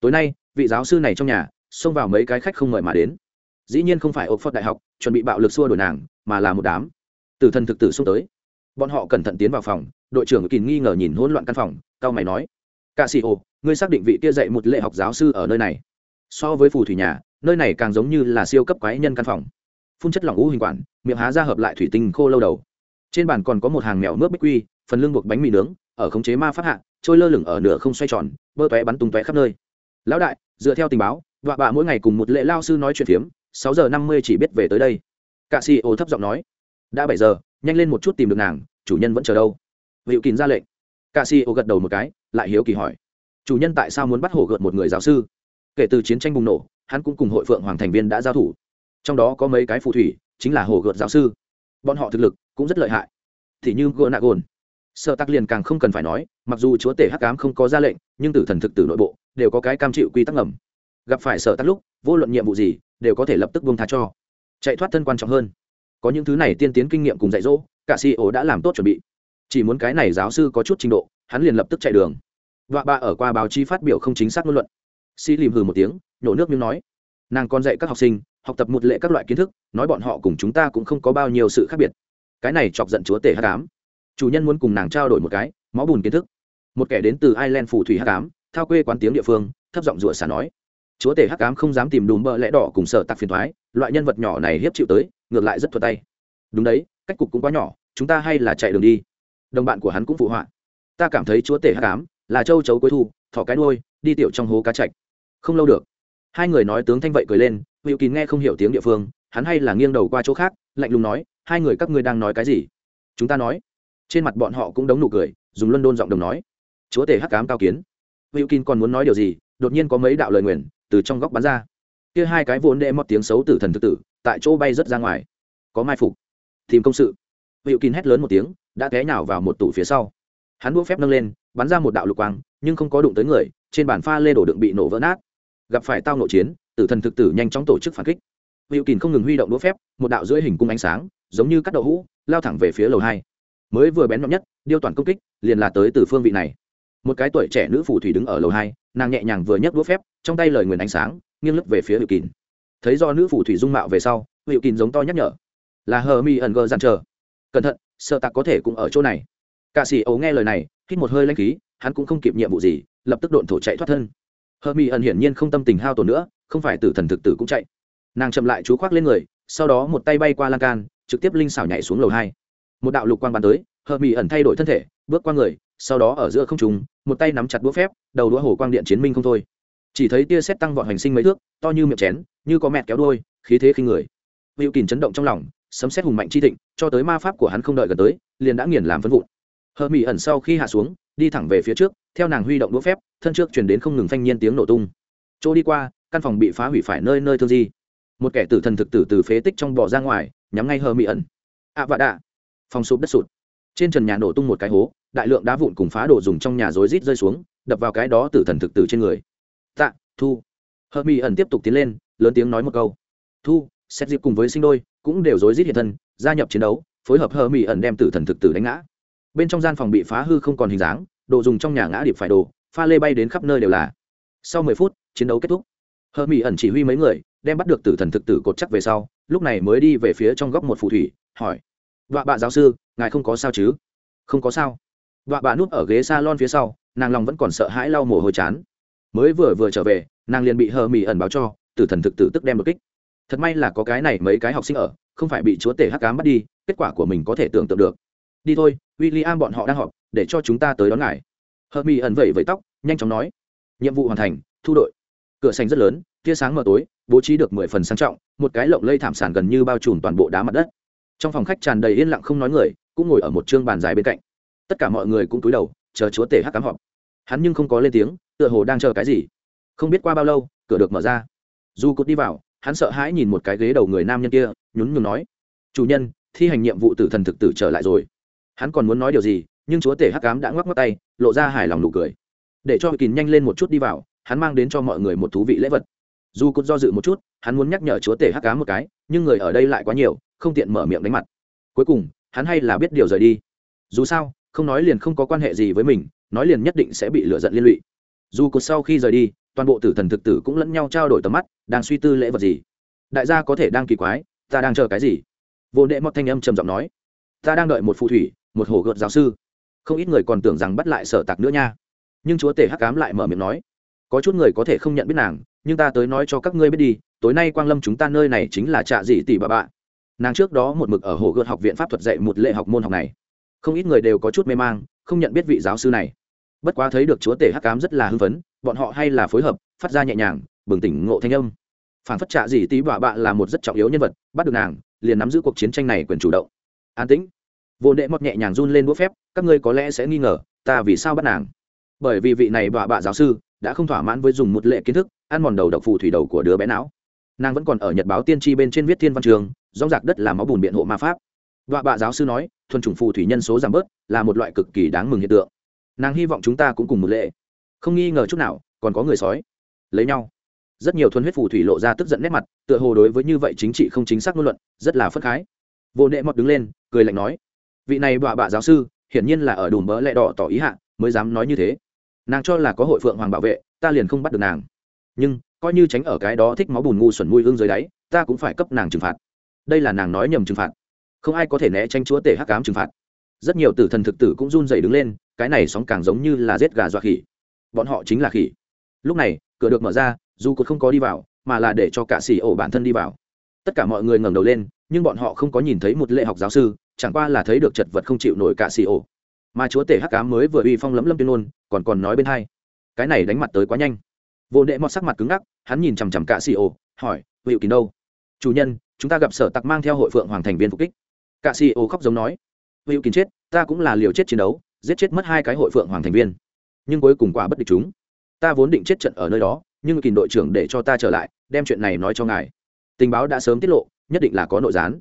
Tối nay, vị giáo sư này trong nhà, xông vào mấy cái khách không mời mà đến. Dĩ nhiên không phải ốc phật đại học, chuẩn bị bạo lực xua đổi nàng, mà là một đám. Tử thần thực tử xông tới. Bọn họ cẩn thận tiến vào phòng đội trưởng kỳ nghi ngờ nhìn hỗn loạn căn phòng cao mày nói ca sĩ ồ ngươi xác định vị kia dạy một lệ học giáo sư ở nơi này. So với phù thủy nhà, nơi này càng giống như là siêu cấp quái nhân căn phòng. Phun chất lỏng u hình quản, miệng há ra hợp lại thủy tinh khô lâu đầu. Trên bàn còn có một hàng mèo mướp bích quy, phần lưng buộc bánh mì nướng, ở khống chế ma phát hạ, trôi lơ lửng ở nửa không xoay tròn, bơ tóe bắn tung tóe khắp nơi. Lão đại, dựa theo tình báo, vạ bạ mỗi ngày cùng một lệ lao sư nói chuyện phiếm, sáu giờ năm mươi chỉ biết về tới đây. Cạ xì ô thấp giọng nói, đã bảy giờ, nhanh lên một chút tìm được nàng, chủ nhân vẫn chờ đâu hiệu kín ra lệnh. Ca si ô gật đầu một cái, lại hiếu kỳ hỏi. Chủ nhân tại sao muốn bắt hổ gợt một người giáo sư? Kể từ chiến tranh bùng nổ, hắn cũng cùng hội phượng hoàng thành viên đã giao thủ. Trong đó có mấy cái phù thủy, chính là hổ gợt giáo sư. Bọn họ thực lực cũng rất lợi hại. Thì như gỡ nạ gồn. Sợ tắc liền càng không cần phải nói, mặc dù chúa tể hắc cám không có ra lệnh, nhưng tử thần thực tử nội bộ đều có cái cam chịu quy tắc ngầm. Gặp phải sợ tắc lúc, vô luận nhiệm vụ gì, đều có thể lập tức buông tha cho. Chạy thoát thân quan trọng hơn. Có những thứ này tiên tiến kinh nghiệm cùng dạy dỗ cả si ổ đã làm tốt chuẩn bị chỉ muốn cái này giáo sư có chút trình độ, hắn liền lập tức chạy đường. Vạ ba ở qua báo chí phát biểu không chính xác ngôn luận. Sĩ lìm hừ một tiếng, nhổ nước miếng nói, nàng còn dạy các học sinh, học tập một lệ các loại kiến thức, nói bọn họ cùng chúng ta cũng không có bao nhiêu sự khác biệt. Cái này chọc giận chúa tể hát cám chủ nhân muốn cùng nàng trao đổi một cái, máu bùn kiến thức. Một kẻ đến từ ireland phù thủy hát cám thao quê quán tiếng địa phương, thấp giọng rủa xả nói, chúa tể hắc cám không dám tìm đùm bợ lẽ đỏ cùng sợ tặc phiền thoái loại nhân vật nhỏ này hiếp chịu tới, ngược lại rất thuật tay. Đúng đấy, cách cục cũng quá nhỏ, chúng ta hay là chạy đường đi đồng bạn của hắn cũng phụ họa. Ta cảm thấy chúa tể hắc cám là châu chấu cuối thu, thỏ cái đuôi, đi tiểu trong hố cá chạch. Không lâu được, hai người nói tướng thanh vậy cười lên, hữu kín nghe không hiểu tiếng địa phương, hắn hay là nghiêng đầu qua chỗ khác, lạnh lùng nói, hai người các ngươi đang nói cái gì? Chúng ta nói. Trên mặt bọn họ cũng đống nụ cười, dùng luân đôn giọng đồng nói. Chúa tể hắc cám cao kiến. Hữu kín còn muốn nói điều gì, đột nhiên có mấy đạo lời nguyền từ trong góc bắn ra. Kia hai cái vốn đệ mọc tiếng xấu tử thần thực tử, tại chỗ bay rất ra ngoài. Có mai phục. Tìm công sự. Hữu kín hét lớn một tiếng đã té nhào vào một tủ phía sau. Hắn đũa phép nâng lên, bắn ra một đạo lục quang, nhưng không có đụng tới người, trên bàn pha lê đổ đựng bị nổ vỡ nát. Gặp phải tao nội chiến, tử thần thực tử nhanh chóng tổ chức phản kích. Hữu kín không ngừng huy động đũa phép, một đạo dưới hình cung ánh sáng, giống như cắt đậu hũ, lao thẳng về phía lầu hai. Mới vừa bén nhọn nhất, điêu toàn công kích, liền là tới từ phương vị này. Một cái tuổi trẻ nữ phù thủy đứng ở lầu hai, nàng nhẹ nhàng vừa nhấc đũa phép, trong tay lời nguyền ánh sáng, nghiêng lướt về phía hữu kín thấy do nữ phù thủy dung mạo về sau, hữu kín giống to nhắc nhở. Là hờ mi ẩn gờ dằn chờ cẩn thận sợ tạc có thể cũng ở chỗ này. Cả sĩ ấu nghe lời này, hít một hơi lanh khí, hắn cũng không kịp nhiệm vụ gì, lập tức độn thổ chạy thoát thân. Hờ mi ẩn hiển nhiên không tâm tình hao tổn nữa, không phải tử thần thực tử cũng chạy. Nàng chậm lại chú khoác lên người, sau đó một tay bay qua lan can, trực tiếp linh xảo nhảy xuống lầu hai. Một đạo lục quang bắn tới, hờ mi ẩn thay đổi thân thể, bước qua người, sau đó ở giữa không trùng một tay nắm chặt đũa phép, đầu đũa hồ quang điện chiến minh không thôi. Chỉ thấy tia xét tăng vọt hành sinh mấy thước, to như miệng chén, như có mẹt kéo đôi khí thế khinh người. Hữu kìn chấn động trong lòng sấm xét hùng mạnh chi thịnh cho tới ma pháp của hắn không đợi gần tới liền đã nghiền làm phân vụn. Hờ mỹ ẩn sau khi hạ xuống đi thẳng về phía trước theo nàng huy động đũa phép thân trước chuyển đến không ngừng phanh nhiên tiếng nổ tung. Chỗ đi qua căn phòng bị phá hủy phải nơi nơi thương di. Một kẻ tử thần thực tử từ phế tích trong bỏ ra ngoài nhắm ngay hờ mỹ ẩn. Ạ à, vạ đạ! Phòng sụp đất sụt. Trên trần nhà nổ tung một cái hố đại lượng đá vụn cùng phá đồ dùng trong nhà rối rít rơi xuống đập vào cái đó tử thần thực tử trên người. Tạ thu. Hờ mỹ ẩn tiếp tục tiến lên lớn tiếng nói một câu. Thu xét dịp cùng với sinh đôi cũng đều rối rít hiện thân, gia nhập chiến đấu, phối hợp hờ mỹ ẩn đem tử thần thực tử đánh ngã. Bên trong gian phòng bị phá hư không còn hình dáng, đồ dùng trong nhà ngã điệp phải đồ, pha lê bay đến khắp nơi đều là. Sau mười phút, chiến đấu kết thúc. Hờ mỹ ẩn chỉ huy mấy người, đem bắt được tử thần thực tử cột chắc về sau, lúc này mới đi về phía trong góc một phù thủy, hỏi vạ bạ giáo sư, ngài không có sao chứ? Không có sao. Vạ bạ núp ở ghế s a lon phía sau, nàng lòng vẫn còn sợ hãi lau mồ hôi chán. Mới vừa vừa trở về, nàng liền bị hờ mỹ ẩn báo cho, tử thần thực tử tức đem đột kích thật may là có cái này mấy cái học sinh ở, không phải bị chúa tể hắc cám bắt đi, kết quả của mình có thể tưởng tượng được. Đi thôi w i l l i am bọn họ đang họp, để cho chúng ta tới đón ngài. Hợp mỹ ẩn vẩy vẩy tóc, nhanh chóng nói. Nhiệm vụ hoàn thành, thu đội. Cửa sành rất lớn, tia sáng mờ tối, bố trí được mười phần sang trọng, một cái lộng lây thảm sản gần như bao trùm toàn bộ đá mặt đất. Trong phòng khách tràn đầy yên lặng không nói người, cũng ngồi ở một chương bàn dài bên cạnh. Tất cả mọi người cũng cúi đầu, chờ chúa tể hắc cám họp. Hắn nhưng không có lên tiếng, tựa hồ đang chờ cái gì. Không biết qua bao lâu, cửa được mở ra. Du cụt đi vào hắn sợ hãi nhìn một cái ghế đầu người nam nhân kia, nhún nhường nói, chủ nhân, thi hành nhiệm vụ tử thần thực tử trở lại rồi. Hắn còn muốn nói điều gì, nhưng chúa tể hắc cám đã ngoắc ngoắc tay, lộ ra hài lòng nụ cười. Để cho kín nhanh lên một chút đi vào, hắn mang đến cho mọi người một thú vị lễ vật. Dù cũng do dự một chút, hắn muốn nhắc nhở chúa tể hắc cám một cái, nhưng người ở đây lại quá nhiều, không tiện mở miệng đánh mặt. Cuối cùng, hắn hay là biết điều rời đi. Dù sao, không nói liền không có quan hệ gì với mình, nói liền nhất định sẽ bị lựa giận liên lụy. Dù cột sau khi rời đi toàn bộ tử thần thực tử cũng lẫn nhau trao đổi tầm mắt, đang suy tư lễ vật gì. Đại gia có thể đang kỳ quái, ta đang chờ cái gì? Vô đệ mọt thanh âm trầm giọng nói. Ta đang đợi một phù thủy, một hồ gợt giáo sư. Không ít người còn tưởng rằng bắt lại sở tạc nữa nha. Nhưng chúa tể hắc cám lại mở miệng nói. Có chút người có thể không nhận biết nàng, nhưng ta tới nói cho các ngươi biết đi, tối nay quang lâm chúng ta nơi này chính là trạ dị tỷ bà bạ. Nàng trước đó một mực ở hồ gợt học viện pháp thuật dạy một lệ học môn học này. Không ít người đều có chút mê mang, không nhận biết vị giáo sư này bất quá thấy được chúa tể hắc cám rất là hưng phấn, bọn họ hay là phối hợp, phát ra nhẹ nhàng, bừng tỉnh ngộ thanh âm. Phản phất trạ gì tí bạ bạ là một rất trọng yếu nhân vật, bắt được nàng, liền nắm giữ cuộc chiến tranh này quyền chủ động. An tĩnh. Vô đệ mọt nhẹ nhàng run lên đũa phép, các ngươi có lẽ sẽ nghi ngờ, ta vì sao bắt nàng? Bởi vì vị này bạ bạ giáo sư đã không thỏa mãn với dùng một lệ kiến thức, ăn mòn đầu độc phù thủy đầu của đứa bé não. Nàng vẫn còn ở nhật báo tiên tri bên trên viết thiên văn trường dóng giặc đất là máu bùn biện hộ ma pháp. Bạ bạ giáo sư nói, thuần chủng phù thủy nhân số giảm bớt là một loại cực kỳ đáng mừng hiện tượng nàng hy vọng chúng ta cũng cùng một lệ. Không nghi ngờ chút nào, còn có người sói. Lấy nhau. Rất nhiều thuần huyết phù thủy lộ ra tức giận nét mặt, tựa hồ đối với như vậy chính trị không chính xác ngôn luận, rất là phất khái. Vô nệ mọt đứng lên, cười lạnh nói, vị này bạ bạ giáo sư, hiển nhiên là ở đùm bỡ lẹ đỏ tỏ ý hạ, mới dám nói như thế. Nàng cho là có hội phượng hoàng bảo vệ, ta liền không bắt được nàng. Nhưng, coi như tránh ở cái đó thích máu bùn ngu xuẩn mùi hương dưới đáy, ta cũng phải cấp nàng trừng phạt. Đây là nàng nói nhầm trừng phạt. Không ai có thể né tranh chúa tể hắc cám trừng phạt. Rất nhiều tử thần thực tử cũng run dày đứng lên cái này sóng càng giống như là giết gà dọa khỉ. Bọn họ chính là khỉ. Lúc này cửa được mở ra dù cột không có đi vào mà là để cho cả xì ổ bản thân đi vào. Tất cả mọi người ngẩng đầu lên nhưng bọn họ không có nhìn thấy một lệ học giáo sư chẳng qua là thấy được chật vật không chịu nổi cả xì ổ. Mà chúa tể hắc cám mới vừa uy phong lấm lâm tuyên ôn, còn còn nói bên hai. Cái này đánh mặt tới quá nhanh. Vô đệ mọt sắc mặt cứng ngắc hắn nhìn chằm chằm cả xì ổ hỏi hiệu kín đâu? Chủ nhân chúng ta gặp sở tặc mang theo hội phượng hoàng thành viên phục kích. Cả xì ổ khóc giống nói hiệu kín chết ta cũng là liều chết chiến đấu giết chết mất hai cái hội phượng hoàng thành viên. Nhưng cuối cùng quả bất địch chúng. Ta vốn định chết trận ở nơi đó, nhưng kìm đội trưởng để cho ta trở lại, đem chuyện này nói cho ngài. Tình báo đã sớm tiết lộ, nhất định là có nội gián.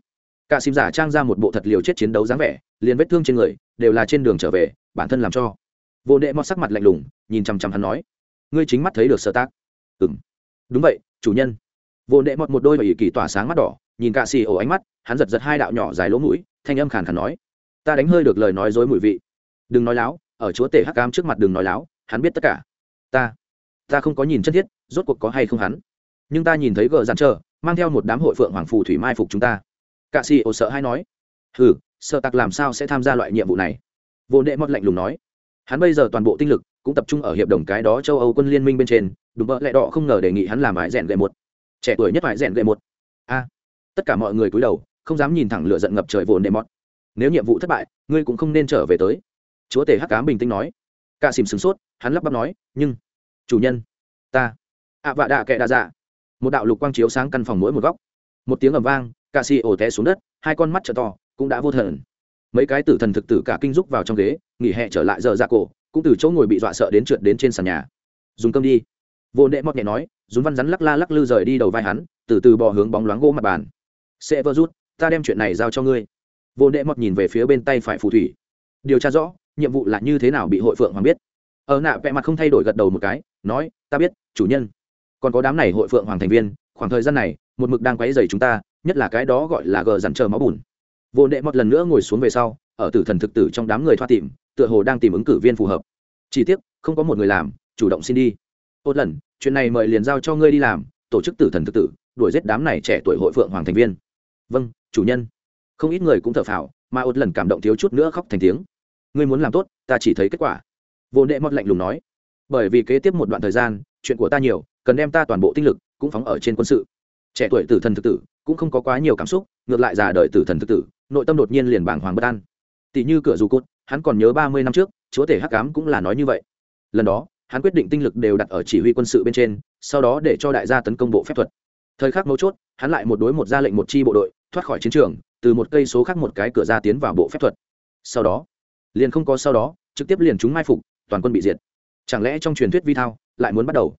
Cả xìm giả trang ra một bộ thật liều chết chiến đấu dáng vẻ, liền vết thương trên người, đều là trên đường trở về, bản thân làm cho. Vô đệ mọt sắc mặt lạnh lùng, nhìn chằm chằm hắn nói, ngươi chính mắt thấy được sơ tác. Ừ m đúng vậy, chủ nhân. Vô đệ mọt một đôi và ỷ kỳ tỏa sáng mắt đỏ, nhìn cạ xì ổ ánh mắt, hắn giật giật hai đạo nhỏ dài lỗ mũi, thanh âm khàn khàn nói, ta đánh hơi được lời nói dối mùi vị đừng nói láo, ở chúa tể hắc cam trước mặt đừng nói láo, hắn biết tất cả. Ta ta không có nhìn chân thiết, rốt cuộc có hay không hắn? Nhưng ta nhìn thấy gờ dàn trờ mang theo một đám hội phượng hoàng phù thủy mai phục chúng ta. Cạ xì ồ sợ hay nói ừ sợ tặc làm sao sẽ tham gia loại nhiệm vụ này? Vô đệ mót lạnh lùng nói, hắn bây giờ toàn bộ tinh lực cũng tập trung ở hiệp đồng cái đó châu âu quân liên minh bên trên đúng bỡ lẹ đỏ không ngờ đề nghị hắn làm bãi rèn gậy một. Trẻ tuổi nhất bãi rèn gậy một. A, tất cả mọi người cúi đầu, không dám nhìn thẳng lửa giận ngập trời vô đệ mót nếu nhiệm vụ thất bại, ngươi cũng không nên trở về tới chúa tể hắc cám bình tĩnh nói. Cả xìm sửng sốt, hắn lắp bắp nói, nhưng, chủ nhân, ta, ạ vạ đạ kệ đạ dạ. Một đạo lục quang chiếu sáng căn phòng mỗi một góc. Một tiếng ầm vang, cả xì ổ té xuống đất, hai con mắt t to, cũng đã vô thần. Mấy cái tử thần thực tử cả kinh rúc vào trong ghế, nghỉ hè trở lại giờ ra cổ, cũng từ chỗ ngồi bị dọa sợ đến trượt đến trên sàn nhà. Dùng cơm đi. Vô nệ mọt nhẹ nói, dùng văn rắn lắc la lắc lư rời đi đầu vai hắn, từ từ bò hướng bóng loáng gỗ mặt bàn. Sẽ vơ rút, ta đem chuyện này giao cho ngươi. Vô nệ mọt nhìn về phía bên tay phải phù thủy. Điều tra rõ nhiệm vụ là như thế nào bị hội phượng hoàng biết. Ở nạ vẽ mặt không thay đổi gật đầu một cái, nói, ta biết, chủ nhân. Còn có đám này hội phượng hoàng thành viên, khoảng thời gian này, một mực đang quấy dày chúng ta, nhất là cái đó gọi là gờ dằn chờ máu bùn. Vô nệ một lần nữa ngồi xuống về sau, ở tử thần thực tử trong đám người thoa tìm, tựa hồ đang tìm ứng cử viên phù hợp. Chỉ tiếc, không có một người làm, chủ động xin đi. Một lần, chuyện này mời liền giao cho ngươi đi làm, tổ chức tử thần thực tử, đuổi giết đám này trẻ tuổi hội phượng hoàng thành viên. Vâng chủ nhân. Không ít người cũng thở phào, mà một lần cảm động thiếu chút nữa khóc thành tiếng ngươi muốn làm tốt, ta chỉ thấy kết quả. Vô đệ mót lạnh lùng nói. Bởi vì kế tiếp một đoạn thời gian, chuyện của ta nhiều, cần đem ta toàn bộ tinh lực cũng phóng ở trên quân sự. Trẻ tuổi tử thần thực tử cũng không có quá nhiều cảm xúc, ngược lại già đời tử thần thực tử, nội tâm đột nhiên liền bàng hoàng bất an. Tỷ như cửa dù cốt hắn còn nhớ ba mươi năm trước, chúa tể hắc cám cũng là nói như vậy. Lần đó, hắn quyết định tinh lực đều đặt ở chỉ huy quân sự bên trên, sau đó để cho đại gia tấn công bộ phép thuật. Thời khắc mấu chốt, hắn lại một đối một ra lệnh một chi bộ đội, thoát khỏi chiến trường, từ một cây số khác một cái cửa ra tiến vào bộ phép thuật. Sau đó liền không có sau đó, trực tiếp liền chúng mai phục, toàn quân bị diệt. Chẳng lẽ trong truyền thuyết vi thao lại muốn bắt đầu?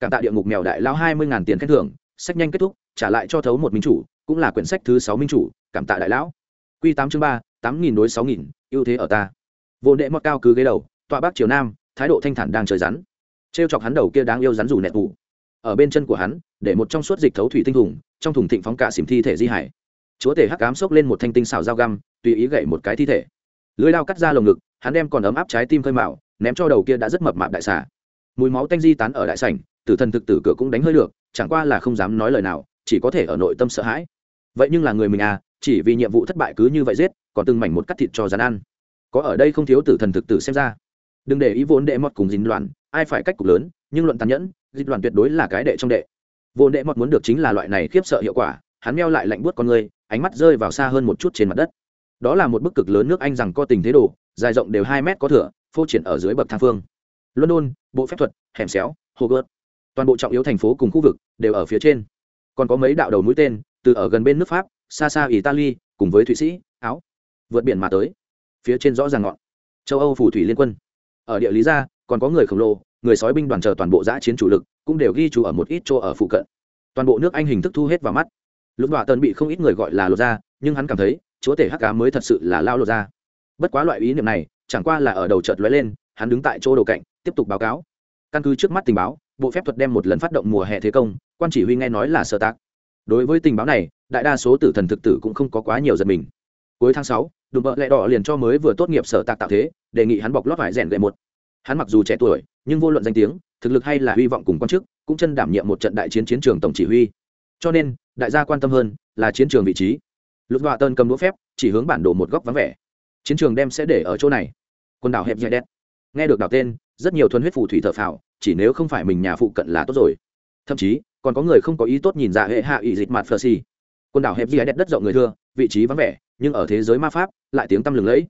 Cảm tạ địa ngục mèo đại lao hai mươi ngàn tiền khen thưởng, sách nhanh kết thúc, trả lại cho thấu một minh chủ, cũng là quyển sách thứ sáu minh chủ, cảm tạ đại lão. Q tám chương ba, tám nghìn đối sáu nghìn, ưu thế ở ta. Vô đệ mọt cao cứ ghế đầu, tọa bắc triều nam, thái độ thanh thản đang trời rắn. T r e o chọc hắn đầu kia đáng yêu rắn rủ nẹt vụ ở bên chân của hắn, để một trong suốt dịch thấu thủy tinh thùng trong thùng thịnh phóng cả xìm thi thể di hải. Chúa tể hắc cám xốc lên một thanh tinh xào dao găm, tùy ý gậy một cái thi thể lưới lao cắt ra lồng ngực, hắn đem còn ấm áp trái tim khơi mạo ném cho đầu kia đã rất mập mạp đại xà. Mùi máu tanh di tán ở đại sảnh, tử thần thực tử cửa cũng đánh hơi được, chẳng qua là không dám nói lời nào, chỉ có thể ở nội tâm sợ hãi. Vậy nhưng là người mình à chỉ vì nhiệm vụ thất bại cứ như vậy giết, còn từng mảnh một cắt thịt cho rắn ăn. Có ở đây không thiếu tử thần thực tử xem ra. Đừng để ý vốn đệ mọt cùng dính loạn, ai phải cách cục lớn, nhưng luận tàn nhẫn, dính loạn tuyệt đối là cái đệ trong đệ. Vốn đệ mọt muốn được chính là loại này khiếp sợ hiệu quả, hắn meo lại lạnh buốt con người, ánh mắt rơi vào xa hơn một chút trên mặt đất đó là một bức cực lớn nước anh rằng có tình thế đồ, dài rộng đều hai mét có thửa, phô triển ở dưới bậc thang phương. London, bộ phép thuật, hẻm xéo hồ gớt toàn bộ trọng yếu thành phố cùng khu vực đều ở phía trên. Còn có mấy đạo đầu mũi tên, từ ở gần bên nước pháp, xa xa italy, cùng với thụy sĩ, áo. Vượt biển mà tới. Phía trên rõ ràng ngọn. Châu âu phủ thủy liên quân. Ở địa lý ra, còn có người khổng lồ, người sói binh đoàn chờ toàn bộ giã chiến chủ lực, cũng đều ghi chú ở một ít chỗ ở phụ cận. Toàn bộ nước anh hình thức thu hết vào mắt. Lúc đọa tần bị không ít người gọi là lột ra, nhưng hắn cảm thấy chúa tể hắc cá mới thật sự là lao lột ra. Bất quá loại ý niệm này, chẳng qua là ở đầu chợt lóe lên, hắn đứng tại chỗ đầu cạnh, tiếp tục báo cáo. Căn cứ trước mắt tình báo, bộ phép thuật đem một lần phát động mùa hè thế công, quan chỉ huy nghe nói là sơ tác. Đối với tình báo này, đại đa số tử thần thực tử cũng không có quá nhiều giật mình. Cuối tháng sáu, đùm bợ lẹ đỏ liền cho mới vừa tốt nghiệp sở tạc tạo thế, đề nghị hắn bọc lót vải rèn gậy một. Hắn mặc dù trẻ tuổi, nhưng vô luận danh tiếng, thực lực hay là hy vọng cùng quan chức, cũng chân đảm nhiệm một trận đại chiến chiến trường tổng chỉ huy. Cho nên, đại gia quan tâm hơn là chiến trường vị trí lục đọa tơn cầm đũa phép, chỉ hướng bản đồ một góc vắng vẻ. Chiến trường đem sẽ để ở chỗ này. Quần đảo hẹp dài đen nghe được đảo tên, rất nhiều thuần huyết phù thủy thợ phào, chỉ nếu không phải mình nhà phụ cận là tốt rồi. Thậm chí, còn có người không có ý tốt nhìn ra hệ hạ ủy dịch mặt phờ xì. Quần đảo hẹp dài đen đất rộng người thưa, vị trí vắng vẻ, nhưng ở thế giới ma pháp, lại tiếng tăm lừng lẫy.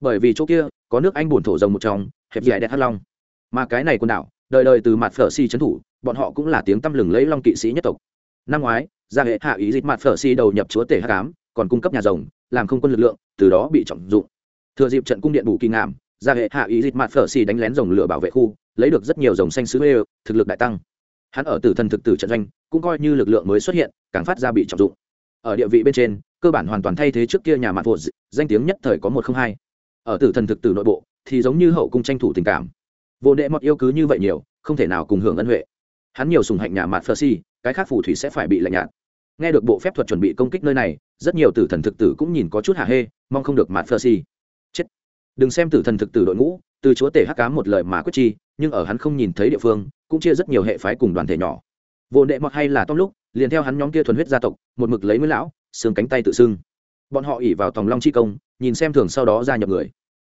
Bởi vì chỗ kia, có nước anh bùn thổ rồng một trong, hẹp dài đen hắt long. Mà cái này quần đảo, đời đời từ mặt phở xì trấn thủ, bọn họ cũng là tiếng tăm lừng lẫy long kỵ sĩ nhất tộc. Năm ngoái, ra hệ hạ ý dịch mặt phở xì đầu nhập chúa tể hát cám còn cung cấp nhà rồng, làm không quân lực lượng, từ đó bị trọng dụng. Thừa dịp trận cung điện bù kỳ ngảm, ra hệ hạ ý dịch mặt phở xì đánh lén rồng lửa bảo vệ khu, lấy được rất nhiều rồng xanh sứ mê thực lực đại tăng. Hắn ở tử thần thực tử trận doanh, cũng coi như lực lượng mới xuất hiện, càng phát ra bị trọng dụng. Ở địa vị bên trên, cơ bản hoàn toàn thay thế trước kia nhà mặt vột danh tiếng nhất thời có một không hai. Ở tử thần thực tử nội bộ, thì giống như hậu cung tranh thủ tình cảm. Vô đệ mọt yêu cứ như vậy nhiều, không thể nào cùng hưởng ân huệ. Hắn nhiều sùng hạnh nhà mặt phơ si cái khác phù thủy sẽ phải bị lạnh nhạt nghe được bộ phép thuật chuẩn bị công kích nơi này, rất nhiều tử thần thực tử cũng nhìn có chút hạ hê, mong không được mặt phơ xì. Chết. Đừng xem tử thần thực tử đội ngũ, từ chúa tể hắc cám một lời mà quyết chi, nhưng ở hắn không nhìn thấy địa phương, cũng chia rất nhiều hệ phái cùng đoàn thể nhỏ. Vô đệ mọt hay là tom lúc, liền theo hắn nhóm kia thuần huyết gia tộc, một mực lấy mới lão, xương cánh tay tự xưng. Bọn họ ỉ vào tòng long chi công, nhìn xem thường sau đó gia nhập người.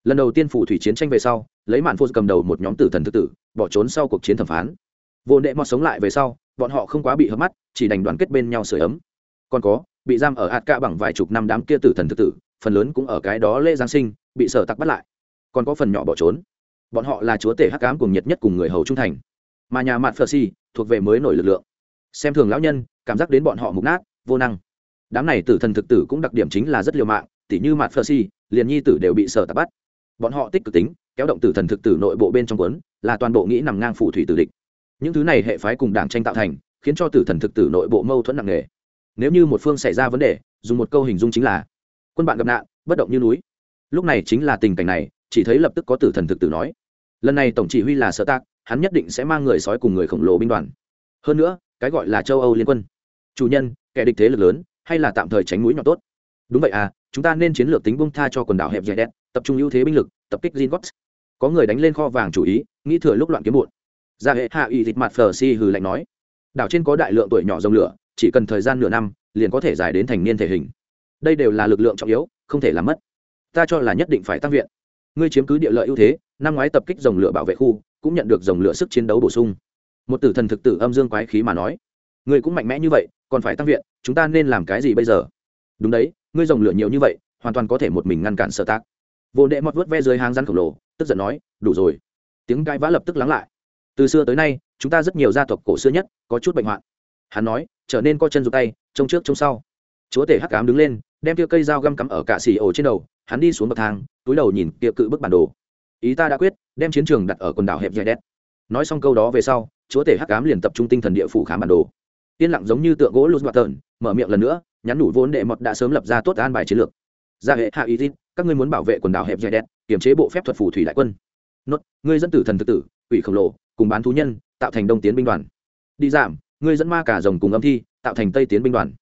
Lần đầu tiên phủ thủy chiến tranh về sau, lấy mạn phô cầm đầu một nhóm tử thần thực tử, bỏ trốn sau cuộc chiến thẩm phán. Vô đệ mọt sống lại về sau bọn họ không quá bị hớp mắt, chỉ đành đoàn kết bên nhau sửa ấm. Còn có, bị giam ở hạt ca bằng vài chục năm đám kia tử thần thực tử, phần lớn cũng ở cái đó lễ giáng sinh, bị sở tặc bắt lại. Còn có phần nhỏ bỏ trốn. Bọn họ là chúa tể hắc cám cùng nhiệt nhất cùng người hầu trung thành. Mà nhà mạn phờ si thuộc về mới nổi lực lượng. Xem thường lão nhân, cảm giác đến bọn họ mục nát, vô năng. Đám này tử thần thực tử cũng đặc điểm chính là rất liều mạng, tỉ như mạn phờ si, liền nhi tử đều bị sở tặc bắt. Bọn họ tích cực tính, kéo động tử thần thực tử nội bộ bên trong quấn là toàn bộ nghĩ nằm ngang phủ thủy tử địch những thứ này hệ phái cùng đảng tranh tạo thành, khiến cho tử thần thực tử nội bộ mâu thuẫn nặng nề. Nếu như một phương xảy ra vấn đề, dùng một câu hình dung chính là, quân bạn gặp nạn, bất động như núi. Lúc này chính là tình cảnh này, chỉ thấy lập tức có tử thần thực tử nói. Lần này tổng chỉ huy là sở tác hắn nhất định sẽ mang người sói cùng người khổng lồ binh đoàn. Hơn nữa, cái gọi là châu âu liên quân. Chủ nhân, kẻ địch thế lực lớn, hay là tạm thời tránh mũi nhọn tốt? Đúng vậy à chúng ta nên chiến lược tính bông tha cho quần đảo hẹp dẻ đen tập trung ưu thế binh lực, tập kích Zingots. có người đánh lên kho vàng chủ ý, nghĩ thừa lúc loạn kiếm muộn ra hệ hạ y thịt mặt phờ si hừ lạnh nói, đảo trên có đại lượng tuổi nhỏ dòng lửa, chỉ cần thời gian nửa năm, liền có thể dài đến thành niên thể hình. Đây đều là lực lượng trọng yếu, không thể làm mất. Ta cho là nhất định phải tăng viện. Ngươi chiếm cứ địa lợi ưu thế, năm ngoái tập kích dòng lửa bảo vệ khu, cũng nhận được dòng lửa sức chiến đấu bổ sung. Một tử thần thực tử âm dương quái khí mà nói, ngươi cũng mạnh mẽ như vậy, còn phải tăng viện, chúng ta nên làm cái gì bây giờ? Đúng đấy, ngươi dòng lửa nhiều như vậy, hoàn toàn có thể một mình ngăn cản sở tác. Vô đệ mọt vớt ve dưới hang rắn khổng lồ, tức giận nói, đủ rồi. Tiếng cãi vã lập tức lắng lại từ xưa tới nay, chúng ta rất nhiều gia tộc cổ xưa nhất có chút bệnh hoạn. Hắn nói, trở nên co chân rụt tay, trông trước trông sau. Chúa tể hắc ám đứng lên, đem kia cây dao găm cắm ở cả xì ổ trên đầu, hắn đi xuống bậc thang, túi đầu nhìn kia cự bức bản đồ. Ý ta đã quyết, đem chiến trường đặt ở quần đảo hẹp dài đét. Nói xong câu đó về sau, chúa tể hắc ám liền tập trung tinh thần địa phủ khám bản đồ. Yên lặng giống như tượng gỗ lụt bạt tợn mở miệng lần nữa, nhắn đủ vốn đệ mọt đã sớm lập ra tốt an bài chiến lược. Ra hệ hạ ý tin, các ngươi muốn bảo vệ quần đảo hẹp dài đét, kiềm chế bộ phép thuật phủ thủy đại quân. Nốt, ngươi dân tử thần thực tử, quỷ khổng lồ cùng bán thú nhân, tạo thành đông tiến binh đoàn. Đi giảm, ngươi dẫn ma cả rồng cùng âm thi, tạo thành tây tiến binh đoàn.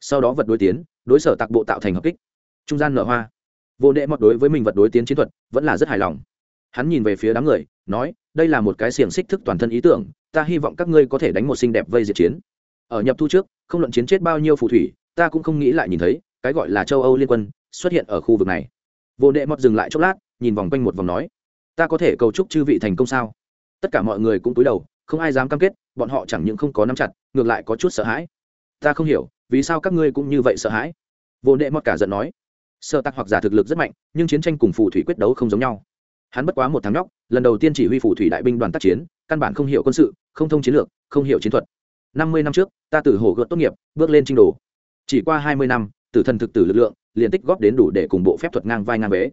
Sau đó vật đối tiến, đối sở tạc bộ tạo thành hợp kích. Trung gian nở hoa. Vô đệ mọt đối với mình vật đối tiến chiến thuật, vẫn là rất hài lòng. Hắn nhìn về phía đám người, nói, đây là một cái xiềng xích thức toàn thân ý tưởng, ta hy vọng các ngươi có thể đánh một xinh đẹp vây diệt chiến. Ở nhập thu trước, không luận chiến chết bao nhiêu phù thủy, ta cũng không nghĩ lại nhìn thấy, cái gọi là châu âu liên quân, xuất hiện ở khu vực này. Vô đệ mọt dừng lại chốc lát, nhìn vòng quanh một vòng nói, ta có thể cầu chúc chư vị thành công sao? Tất cả mọi người cũng cúi đầu, không ai dám cam kết, bọn họ chẳng những không có nắm chặt, ngược lại có chút sợ hãi. Ta không hiểu, vì sao các ngươi cũng như vậy sợ hãi? Vô đệ mọt cả giận nói. Sợ tặc hoặc giả thực lực rất mạnh, nhưng chiến tranh cùng phù thủy quyết đấu không giống nhau. Hắn bất quá một tháng nhóc, lần đầu tiên chỉ huy phù thủy đại binh đoàn tác chiến, căn bản không hiểu quân sự, không thông chiến lược, không hiểu chiến thuật. Năm mươi năm trước, ta từ hồ gợt tốt nghiệp, bước lên trình đồ. Chỉ qua hai mươi năm, tử thần thực tử lực lượng, liền tích góp đến đủ để cùng bộ phép thuật ngang vai ngang bế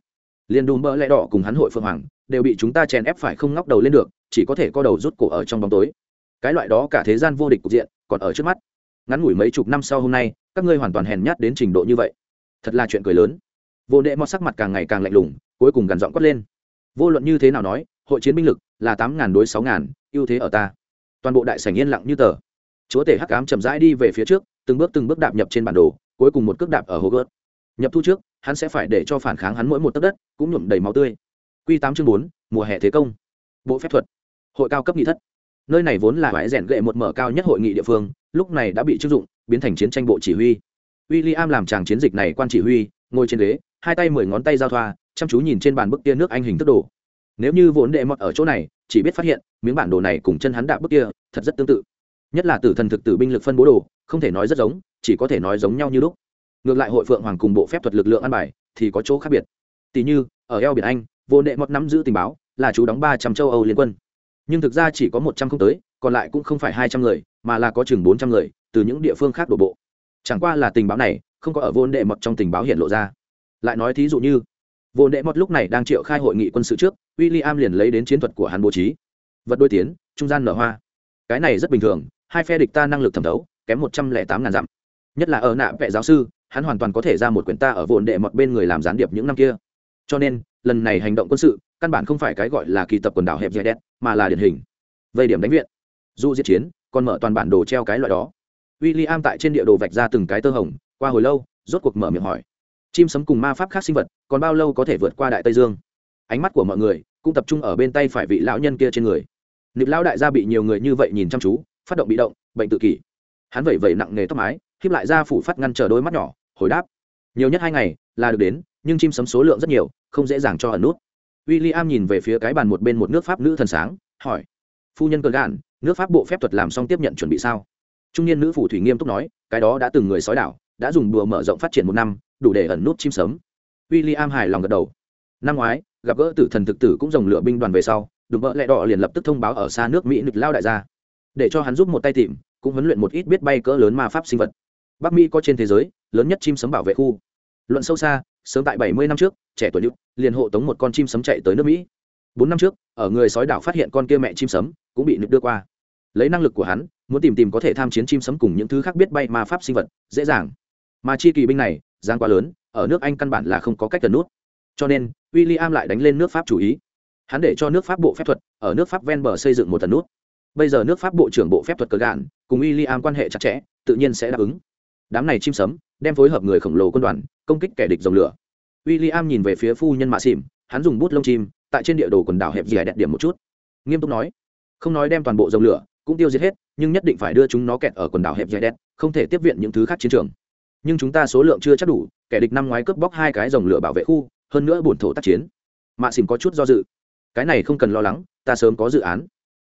liền đùm bỡ lẽ đỏ cùng hắn hội phương hoàng đều bị chúng ta chèn ép phải không ngóc đầu lên được, chỉ có thể co đầu rút cổ ở trong bóng tối. Cái loại đó cả thế gian vô địch cục diện, còn ở trước mắt. Ngắn ngủi mấy chục năm sau hôm nay, các ngươi hoàn toàn hèn nhát đến trình độ như vậy. Thật là chuyện cười lớn. Vô đệ mọt sắc mặt càng ngày càng lạnh lùng, cuối cùng gằn giọng quất lên. Vô luận như thế nào nói, hội chiến binh lực là tám ngàn đối sáu ngàn, ưu thế ở ta. Toàn bộ đại sảnh yên lặng như tờ. Chúa tể hắc ám chậm rãi đi về phía trước, từng bước từng bước đạp nhập trên bản đồ, cuối cùng một cước đạp ở hồ gớt nhập thu trước, hắn sẽ phải để cho phản kháng hắn mỗi một tấc đất, cũng nhuộm đầy máu tươi q tám chương bốn, mùa hè thế công. Bộ phép thuật. Hội cao cấp nghị thất. Nơi này vốn là bãi rèn gậy một mở cao nhất hội nghị địa phương, lúc này đã bị chức dụng, biến thành chiến tranh bộ chỉ huy. W i l l i am làm chàng chiến dịch này quan chỉ huy, ngồi trên ghế, hai tay mười ngón tay giao thoa, chăm chú nhìn trên bàn bức kia nước anh hình thức đồ. Nếu như vốn đệ mọt ở chỗ này, chỉ biết phát hiện, miếng bản đồ này cùng chân hắn đạo bức kia, thật rất tương tự. Nhất là tử thần thực tử binh lực phân bố đồ, không thể nói rất giống, chỉ có thể nói giống nhau như lúc. Ngược lại hội phượng hoàng cùng bộ phép thuật lực lượng ăn bài, thì có chỗ khác biệt. Tỷ như, ở eo biển anh vô đệ mọt nắm giữ tình báo, là chú đóng ba trăm châu âu liên quân. Nhưng thực ra chỉ có một trăm không tới, còn lại cũng không phải hai trăm người, mà là có chừng bốn trăm người, từ những địa phương khác đổ bộ. Chẳng qua là tình báo này, không có ở vô đệ mọt trong tình báo hiện lộ ra. Lại nói thí dụ như, vô đệ mọt lúc này đang triệu khai hội nghị quân sự trước w i l l i am liền lấy đến chiến thuật của hắn bố trí. Vật đôi tiến, trung gian nở hoa. Cái này rất bình thường, hai phe địch ta năng lực thẩm thấu, kém một trăm lẻ tám ngàn dặm. Nhất là ở nạ vệ giáo sư, hắn hoàn toàn có thể ra một quyển ta ở vồn đệ mọt bên người làm gián điệp những năm kia. Cho nên lần này hành động quân sự, căn bản không phải cái gọi là kỳ tập quần đảo hẹp dài đen mà là điển hình. Vây điểm đánh viện. Du diệt chiến, còn mở toàn bản đồ treo cái loại đó. W i l l i am tại trên địa đồ vạch ra từng cái tơ hồng, qua hồi lâu, rốt cuộc mở miệng hỏi. Chim sấm cùng ma pháp khác sinh vật, còn bao lâu có thể vượt qua đại tây dương? Ánh mắt của mọi người cũng tập trung ở bên tay phải vị lão nhân kia trên người. Nịp lão đại gia bị nhiều người như vậy nhìn chăm chú, phát động bị động, bệnh tự kỷ. Hắn vẩy vẩy nặng nề tóc mái khiếp lại ra phủ phát ngăn trở đôi mắt nhỏ, hồi đáp nhiều nhất hai ngày là được đến, nhưng chim sấm số lượng rất nhiều, không dễ dàng cho ẩn nút. W i l l i am nhìn về phía cái bàn một bên một nước pháp nữ thần sáng, hỏi, phu nhân cờ gạn, nước pháp bộ phép thuật làm xong tiếp nhận chuẩn bị sao? Trung niên nữ phủ thủy nghiêm túc nói, cái đó đã từng người sói đảo, đã dùng đùa mở rộng phát triển một năm, đủ để ẩn nút chim sấm. W i l l i am hài lòng gật đầu. Năm ngoái, gặp gỡ tử thần thực tử cũng dòng lựa binh đoàn về sau đùm vợ lẹ đỏ liền lập tức thông báo ở xa nước mỹ nực lao đại gia. Để cho hắn giúp một tay tìm, cũng huấn luyện một ít biết bay cỡ lớn ma pháp sinh vật bắc mỹ có trên thế giới, lớn nhất chim sấm bảo vệ khu. Luận sâu xa, sớm tại 70 năm trước, trẻ tuổi nhục liền hộ tống một con chim sấm chạy tới nước mỹ. Bốn năm trước, ở người sói đảo phát hiện con kia mẹ chim sấm, cũng bị nực đưa qua. Lấy năng lực của hắn, muốn tìm tìm có thể tham chiến chim sấm cùng những thứ khác biết bay ma pháp sinh vật, dễ dàng. Mà chi kỳ binh này, giang quá lớn, ở nước anh căn bản là không có cách cần nút. Cho nên, William lại đánh lên nước pháp chủ ý. Hắn để cho nước pháp bộ phép thuật, ở nước pháp ven bờ xây dựng một tần nút. Bây giờ nước pháp bộ trưởng bộ phép thuật cờ gạn, cùng William quan hệ chặt chẽ, tự nhiên sẽ đáp ứng đám này chim sấm, đem phối hợp người khổng lồ quân đoàn, công kích kẻ địch dòng lửa. W i l l i am nhìn về phía phu nhân mạ xỉm hắn dùng bút lông chim, tại trên địa đồ quần đảo hẹp dài đẹp điểm một chút. Nghiêm túc nói, không nói đem toàn bộ dòng lửa, cũng tiêu diệt hết, nhưng nhất định phải đưa chúng nó kẹt ở quần đảo hẹp dài đẹp không thể tiếp viện những thứ khác chiến trường. Nhưng chúng ta số lượng chưa chắc đủ, kẻ địch năm ngoái cướp bóc hai cái dòng lửa bảo vệ khu, hơn nữa bổn thổ tác chiến. Mạ xỉm có chút do dự. Cái này không cần lo lắng, ta sớm có dự án.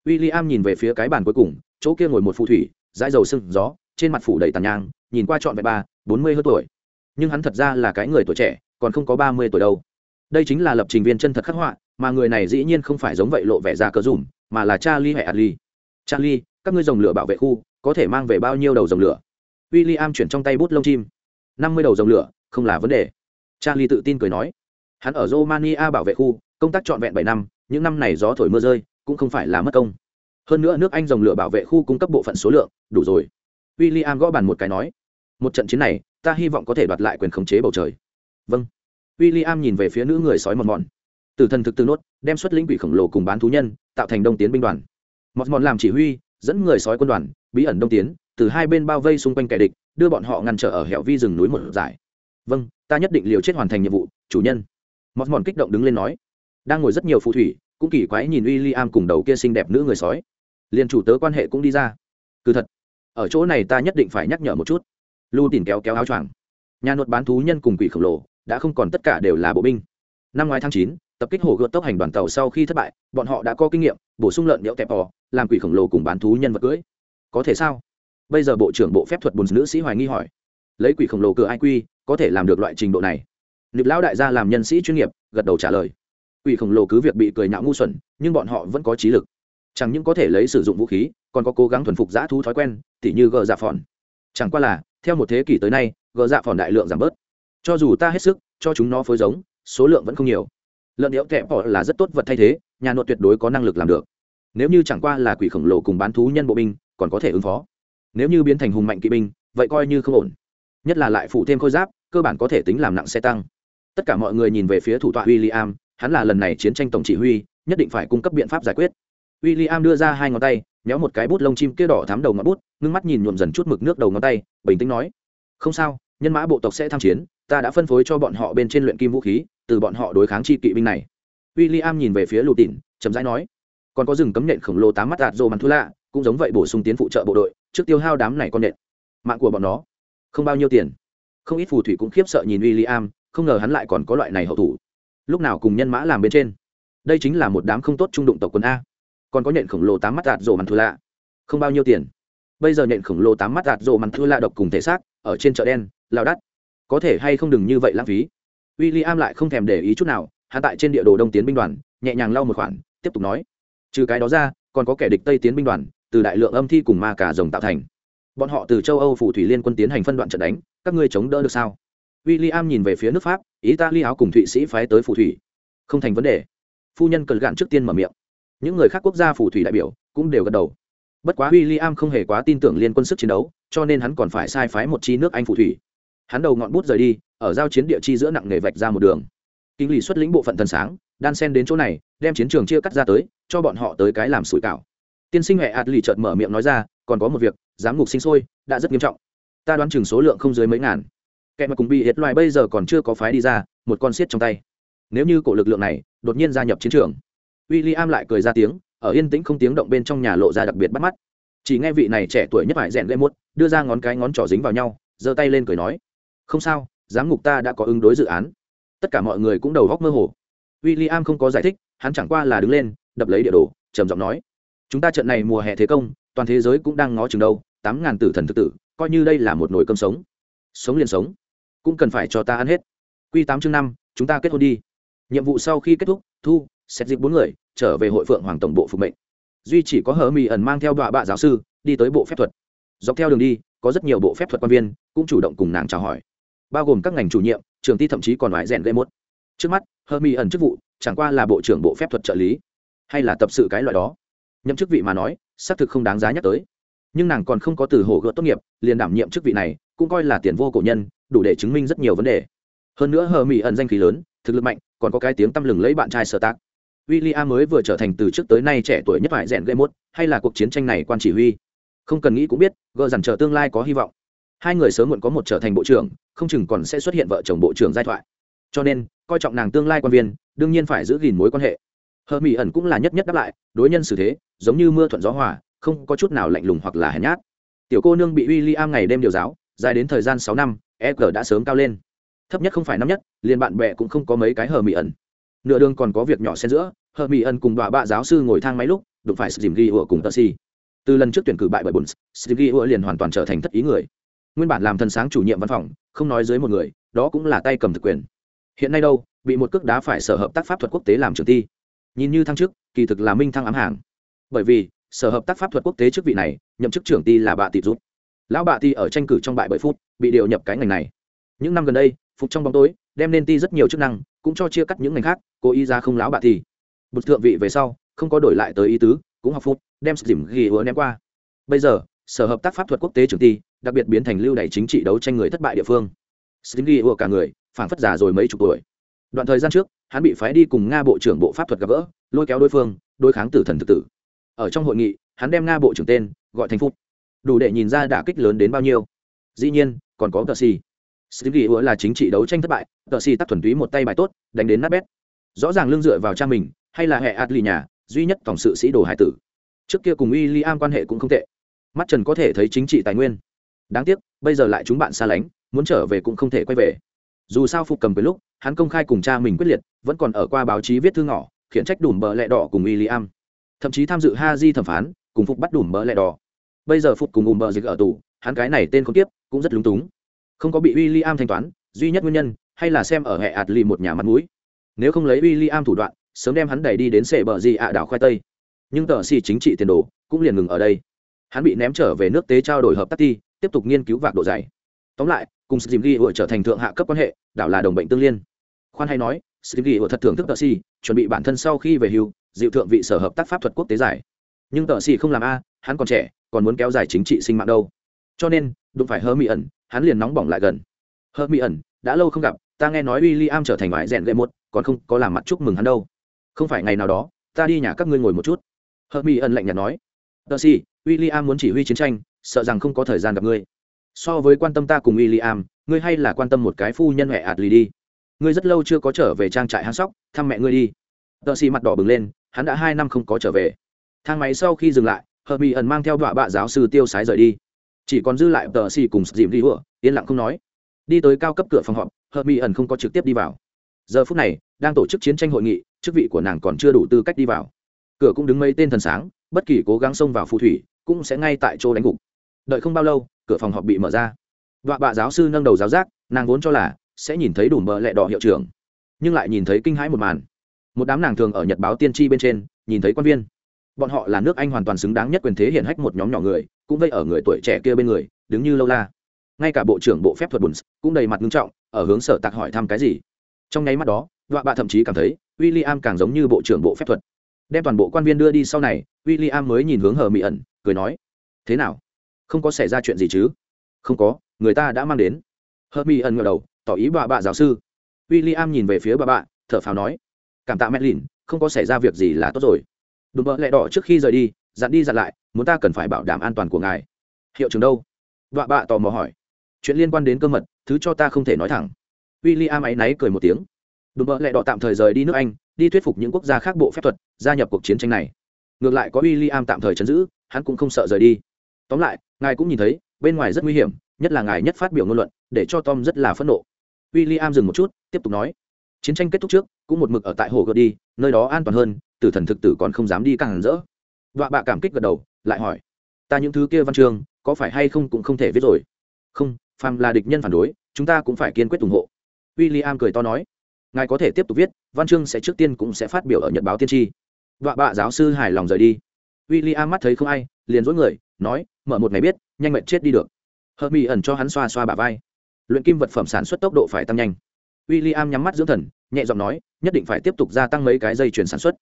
W i l l i am nhìn về phía cái bàn cuối cùng, chỗ kia ngồi một phù thủy, dãi dầu sưng gió, trên mặt phủ đầy tàn nhang nhìn qua trọn vẹn ba, bốn mươi hơn tuổi. Nhưng hắn thật ra là cái người tuổi trẻ, còn không có ba mươi tuổi đâu. Đây chính là lập trình viên chân thật khắc họa, mà người này dĩ nhiên không phải giống vậy lộ vẻ ra cờ dùm, mà là charlie hay adli charlie, các ngươi dòng lửa bảo vệ khu, có thể mang về bao nhiêu đầu dòng lửa? W i l l i am chuyển trong tay bút lông chim. Năm mươi đầu dòng lửa, không là vấn đề. Charlie tự tin cười nói. Hắn ở romania bảo vệ khu, công tác trọn vẹn bảy năm, những năm này gió thổi mưa rơi, cũng không phải là mất công. Hơn nữa nước anh dòng lửa bảo vệ khu cung cấp bộ phận số lượng, đủ rồi. W i l l i am gõ bàn một cái nói một trận chiến này, ta hy vọng có thể đoạt lại quyền khống chế bầu trời. Vâng. W i l l i am nhìn về phía nữ người sói mòn mòn từ thần thực từ nốt, đem xuất lĩnh quỷ khổng lồ cùng bán thú nhân, tạo thành đông tiến binh đoàn. Mọt mòn làm chỉ huy, dẫn người sói quân đoàn, bí ẩn đông tiến, từ hai bên bao vây xung quanh kẻ địch, đưa bọn họ ngăn trở ở hẻo vi rừng núi một giải vâng ta nhất định liều chết hoàn thành nhiệm vụ, chủ nhân. Mọt mòn kích động đứng lên nói. Đang ngồi rất nhiều phù thủy, cũng kỳ quái nhìn w i l l i am cùng đầu kia xinh đẹp nữ người sói. Liền chủ tớ quan hệ cũng đi ra. Cứ thật, ở chỗ này ta nhất định phải nhắc nhở một chút lưu tìm kéo kéo áo choàng. Nhà nuột bán thú nhân cùng quỷ khổng lồ, đã không còn tất cả đều là bộ binh. Năm ngoái tháng chín, tập kích hồ gợt tốc hành đoàn tàu sau khi thất bại, bọn họ đã có kinh nghiệm, bổ sung lợn nhậu tẹp bò làm quỷ khổng lồ cùng bán thú nhân vật cưỡi có thể sao? Bây giờ bộ trưởng bộ phép thuật bùn nữ sĩ hoài nghi hỏi. Lấy quỷ khổng lồ cửa iq có thể làm được loại trình độ này? Nịp lão đại gia làm nhân sĩ chuyên nghiệp, gật đầu trả lời. Quỷ khổng lồ cứ việc bị cười nhạo ngu xuẩn, nhưng bọn họ vẫn có trí lực. Chẳng những có thể lấy sử dụng vũ khí, còn có cố gắng thuần phục giã thú thói quen, tỉ như gờ giả phòn chẳng qua là, theo một thế kỷ tới nay, gờ dạ phòn đại lượng giảm bớt. Cho dù ta hết sức, cho chúng nó phối giống, số lượng vẫn không nhiều. Lợn điệu kẹp họ là rất tốt vật thay thế, nhà nội tuyệt đối có năng lực làm được. Nếu như chẳng qua là quỷ khổng lồ cùng bán thú nhân bộ binh, còn có thể ứng phó. Nếu như biến thành hùng mạnh kỵ binh, vậy coi như không ổn. Nhất là lại phụ thêm khôi giáp, cơ bản có thể tính làm nặng xe tăng. Tất cả mọi người nhìn về phía thủ tọa w i l l i am hắn là lần này chiến tranh tổng chỉ huy, nhất định phải cung cấp biện pháp giải quyết. W i l l i am đưa ra hai ngón tay nhéo một cái bút lông chim kia đỏ thám đầu ngón bút ngưng mắt nhìn nhuộm dần chút mực nước đầu ngón tay bình tĩnh nói không sao nhân mã bộ tộc sẽ tham chiến ta đã phân phối cho bọn họ bên trên luyện kim vũ khí từ bọn họ đối kháng chi kỵ binh này. W i l l i am nhìn về phía lù tịnh, chậm rãi nói còn có rừng cấm nhện khổng lồ tám mắt đạt rô mắn thu lạ cũng giống vậy bổ sung tiến phụ trợ bộ đội trước tiêu hao đám này con nhện mạng của bọn nó không bao nhiêu tiền. Không ít phù thủy cũng khiếp sợ nhìn w i l l i am không ngờ hắn lại còn có loại này hậu thủ. Lúc nào cùng nhân mã làm bên trên? Đây chính là một đám không tốt trung đụng tộc quân a còn có nhện khổng lồ tám mắt đạt rộ mặn thu lạ. Không bao nhiêu tiền. Bây giờ nhện khổng lồ tám mắt đạt rộ mặn thu lạ độc cùng thể xác, ở trên chợ đen lao đắt. Có thể hay không đừng như vậy lãng phí. W i l l i am lại không thèm để ý chút nào hạ tại trên địa đồ đông tiến binh đoàn, nhẹ nhàng lau một khoản, tiếp tục nói. Trừ cái đó ra, còn có kẻ địch tây tiến binh đoàn, từ đại lượng âm thi cùng ma cả rồng tạo thành. Bọn họ từ châu âu phủ thủy liên quân tiến hành phân đoạn trận đánh, các ngươi chống đỡ được sao? W i l l i am nhìn về phía nước pháp ý ta ly áo cùng thụy sĩ phái tới phù thủy. Không thành vấn đề. Phu nhân cần gạn trước tiên mở miệng những người khác quốc gia phù thủy đại biểu cũng đều gật đầu. Bất quá w i l l i am không hề quá tin tưởng liên quân sức chiến đấu, cho nên hắn còn phải sai phái một chi nước anh phù thủy. Hắn đầu ngọn bút rời đi, ở giao chiến địa chi giữa nặng nghề vạch ra một đường. Kinh lì xuất lĩnh bộ phận thần sáng, đan sen đến chỗ này, đem chiến trường chia cắt ra tới, cho bọn họ tới cái làm sủi cảo. Tiên sinh huệ ạt lì chợt mở miệng nói ra, còn có một việc, giám ngục sinh sôi, đã rất nghiêm trọng. Ta đoán chừng số lượng không dưới mấy ngàn. Kẻ mà cùng bị hiệt loài bây giờ còn chưa có phái đi ra, một con xiết trong tay. Nếu như cổ lực lượng này đột nhiên gia nhập chiến trường w i l l i am lại cười ra tiếng ở yên tĩnh không tiếng động bên trong nhà lộ ra đặc biệt bắt mắt. Chỉ nghe vị này trẻ tuổi nhất phải rèn gây muốt, đưa ra ngón cái ngón trỏ dính vào nhau giơ tay lên cười nói không sao giám ngục ta đã có ứng đối dự án. Tất cả mọi người cũng đầu góc mơ hồ. W i l l i am không có giải thích hắn chẳng qua là đứng lên đập lấy địa đồ trầm giọng nói chúng ta trận này mùa hè thế công toàn thế giới cũng đang ngó chừng đâu tám ngàn tử thần thực tử coi như đây là một nồi cơm sống. Sống liền sống cũng cần phải cho ta ăn hết. Q tám chương năm chúng ta kết hôn đi. Nhiệm vụ sau khi kết thúc thu xét dịp bốn người trở về hội phượng hoàng tổng bộ phục mệnh. Duy chỉ có hờ mỹ ẩn mang theo đọa bạ giáo sư, đi tới bộ phép thuật. Dọc theo đường đi, có rất nhiều bộ phép thuật quan viên cũng chủ động cùng nàng chào hỏi. Bao gồm các ngành chủ nhiệm trường ty thậm chí còn loại rèn gây mốt trước mắt hờ mỹ ẩn chức vụ chẳng qua là bộ trưởng bộ phép thuật trợ lý, hay là tập sự cái loại đó. Nhậm chức vị mà nói, xác thực không đáng giá nhắc tới. Nhưng nàng còn không có từ hồ gợt tốt nghiệp, liền đảm nhiệm chức vị này, cũng coi là tiền vô cổ nhân, đủ để chứng minh rất nhiều vấn đề. Hơn nữa hờ mỹ ẩn danh khí lớn, thực lực mạnh, còn có cái tiếng tăm lừng lấy bạn trai sở tác w i l l i mới vừa trở thành từ trước tới nay trẻ tuổi nhất phải rèn gây mốt, hay là cuộc chiến tranh này quan chỉ huy? Không cần nghĩ cũng biết gợ dằn chờ tương lai có hy vọng. Hai người sớm muộn có một trở thành bộ trưởng, không chừng còn sẽ xuất hiện vợ chồng bộ trưởng giai thoại. Cho nên, coi trọng nàng tương lai quan viên, đương nhiên phải giữ gìn mối quan hệ. Hờ mỹ ẩn cũng là nhất nhất đáp lại, đối nhân xử thế, giống như mưa thuận gió hòa, không có chút nào lạnh lùng hoặc là hèn nhát. Tiểu cô nương bị w i l l i am ngày đêm điều giáo, dài đến thời gian sáu năm e đã sớm cao lên. Thấp nhất không phải năm nhất, liền bạn bè cũng không có mấy cái hờ mỹ ẩn. Nửa đường còn có việc nhỏ xen giữa hờ mỹ ẩn cùng đọa bạ giáo sư ngồi thang máy lúc, đụng phải sự dìm ghi ủa cùng tờ si từ lần trước tuyển cử bại bởi bùn sự ghi ủa liền hoàn toàn trở thành thất ý người. Nguyên bản làm thần sáng chủ nhiệm văn phòng, không nói dưới một người, đó cũng là tay cầm thực quyền. Hiện nay đâu, bị một cước đá phải sở hợp tác pháp thuật quốc tế làm trường thi nhìn như thăng chức, kỳ thực là minh thăng ám hàng. Bởi vì, sở hợp tác pháp thuật quốc tế chức vị này, nhậm chức trưởng ty là bà tỷ rút lão bà ti ở tranh cử trong bại bởi phút bị điều nhập cái ngành này. Những năm gần đây phục trong bóng tối, đem nên ti rất nhiều chức năng, cũng cho chia cắt những ngành khác, cố ý ra không lão bà ti bực thượng vị về sau, không có đổi lại tới ý tứ, cũng học phút đem dìm ghi ứa ném qua. Bây giờ, sở hợp tác pháp thuật quốc tế trường ti đặc biệt biến thành lưu đẩy chính trị đấu tranh người thất bại địa phương. Sự ghi ứa cả người phản phất già rồi mấy chục tuổi. Đoạn thời gian trước, hắn bị phái đi cùng nga bộ trưởng bộ pháp thuật gặp gỡ, lôi kéo đối phương, đối kháng tử thần thực tử. Ở trong hội nghị, hắn đem nga bộ trưởng tên gọi thành phút đủ để nhìn ra đả kích lớn đến bao nhiêu. Dĩ nhiên, còn có tờ xì. Steve ủa là chính trị đấu tranh thất bại, tờ xì tắt thuần túy một tay bài tốt, đánh đến nát bét. Rõ ràng lương dựa vào cha mình hay là hệ Adly nhà, duy nhất tổng sự sĩ đồ hải tử. Trước kia cùng William quan hệ cũng không tệ. Mắt trần có thể thấy chính trị tài nguyên. Đáng tiếc, bây giờ lại chúng bạn xa lánh, muốn trở về cũng không thể quay về. Dù sao phục cầm với lúc, hắn công khai cùng cha mình quyết liệt, vẫn còn ở qua báo chí viết thư ngỏ, khiển trách đùm bờ lẹ đỏ cùng William. Thậm chí tham dự ha di thẩm phán, cùng phục bắt đùm bờ lẹ đỏ. Bây giờ phục cùng ùm bờ dịch ở tù, hắn cái này tên không tiếp, cũng rất lúng túng. Không có bị William thanh toán, duy nhất nguyên nhân, hay là xem ở hệ ạt lì một nhà mặt mũi. Nếu không lấy w i l l i am thủ đoạn sớm đem hắn đẩy đi đến sệ bờ gì ạ đảo khoai tây nhưng tờ xì chính trị tiền đồ cũng liền ngừng ở đây hắn bị ném trở về nước tế trao đổi hợp tác ti tiếp tục nghiên cứu vạc độ dày tóm lại cùng Steve Ghi trở thành thượng hạ cấp quan hệ, đảo là đồng bệnh tương liên. Khoan hay nói, Steve Ghi thật thưởng thức tờ xì chuẩn bị bản thân sau khi về hưu, dịu thượng vị sở hợp tác pháp thuật quốc tế giải. Nhưng tờ xì không làm a, hắn còn trẻ, còn muốn kéo dài chính trị sinh mạng đâu. Cho nên, đụng phải Hơ Mỹ ẩn, hắn liền nóng bỏng lại gần. Hơ Mỹ ẩn, đã lâu không gặp, ta nghe nói William trở thành ngoại rèn gậy một, còn không có làm mặt chúc mừng hắn đâu. Không phải ngày nào đó, ta đi nhà các ngươi ngồi một chút. hờ Mỹ ẩn lạnh nhạt nói. Tợ Si, William muốn chỉ huy chiến tranh, sợ rằng không có thời gian gặp ngươi. So với quan tâm ta cùng w i l l i am ngươi hay là quan tâm một cái phu nhân mẹ ạt lì đi. Ngươi rất lâu chưa có trở về trang trại hang sóc thăm mẹ ngươi đi. Tờ xì mặt đỏ bừng lên hắn đã hai năm không có trở về. Thang máy sau khi dừng lại hờ mỹ ẩn mang theo đọa bạ giáo sư tiêu sái rời đi. Chỉ còn dư lại tờ xì cùng dìm đi hựa yên lặng không nói. Đi tới cao cấp cửa phòng họp hờ mỹ ẩn không có trực tiếp đi vào. Giờ phút này đang tổ chức chiến tranh hội nghị chức vị của nàng còn chưa đủ tư cách đi vào. Cửa cũng đứng mấy tên thần sáng, bất kỳ cố gắng xông vào phù thủy cũng sẽ ngay tại chỗ đánh gục. Đợi không bao lâu, cửa phòng họp bị mở ra. Đọa bạ giáo sư nâng đầu giáo giác, nàng vốn cho là sẽ nhìn thấy đủ mờ lẹ đỏ hiệu trưởng, nhưng lại nhìn thấy kinh hãi một màn. Một đám nàng thường ở nhật báo tiên tri bên trên, nhìn thấy quan viên. Bọn họ là nước anh hoàn toàn xứng đáng nhất quyền thế hiển hách một nhóm nhỏ người, cũng vây ở người tuổi trẻ kia bên người, đứng như lâu la. Ngay cả bộ trưởng bộ phép thuật bùn cũng đầy mặt nghiêm trọng, ở hướng sở tạc hỏi thăm cái gì. Trong nháy mắt đó đọa bạ thậm chí cảm thấy w i l l i am càng giống như bộ trưởng bộ phép thuật. Đem toàn bộ quan viên đưa đi sau này w i l l i am mới nhìn hướng hờ mỹ ẩn, cười nói, thế nào? Không có xảy ra chuyện gì chứ? Không có, người ta đã mang đến. Hờ mỹ ẩn ngờ đầu, tỏ ý bà bạ giáo sư. W i l l i am nhìn về phía bà bạ, thở phào nói, cảm tạ mẹ lìn không có xảy ra việc gì là tốt rồi. Đùm bỡ lẹ đỏ trước khi rời đi, dặn đi dặn lại, muốn ta cần phải bảo đảm an toàn của ngài. Hiệu trường đâu? Bà bạ tò mò hỏi. Chuyện liên quan đến cơ mật, thứ cho ta không thể nói thẳng. W i l l i am áy náy cười một tiếng đùm bợ lẹ đỏ tạm thời rời đi nước anh, đi thuyết phục những quốc gia khác bộ phép thuật, gia nhập cuộc chiến tranh này. Ngược lại có w i l l i am tạm thời chấn giữ, hắn cũng không sợ rời đi. Tóm lại, ngài cũng nhìn thấy, bên ngoài rất nguy hiểm, nhất là ngài nhất phát biểu ngôn luận, để cho tom rất là phẫn nộ. W i l l i am dừng một chút, tiếp tục nói. Chiến tranh kết thúc trước, cũng một mực ở tại hồ gợt đi, nơi đó an toàn hơn, tử thần thực tử còn không dám đi càng hẳn rỡ. Đọa bạ cảm kích gật đầu, lại hỏi. Ta những thứ kia văn chương, có phải hay không cũng không thể viết rồi? Không, phàm là địch nhân phản đối, chúng ta cũng phải kiên quyết ủng hộ. W i l l i am cười to nói ngài có thể tiếp tục viết, văn chương sẽ trước tiên cũng sẽ phát biểu ở nhật báo tiên tri. Vạ bạ giáo sư hài lòng rời đi. W i l l i am mắt thấy không ai, liền dối người, nói, mở một ngày biết, nhanh mệt chết đi được. Hợp mỹ ẩn cho hắn xoa xoa bả vai. Luyện kim vật phẩm sản xuất tốc độ phải tăng nhanh. W i l l i am nhắm mắt dưỡng thần, nhẹ giọng nói, nhất định phải tiếp tục gia tăng mấy cái dây chuyển sản xuất.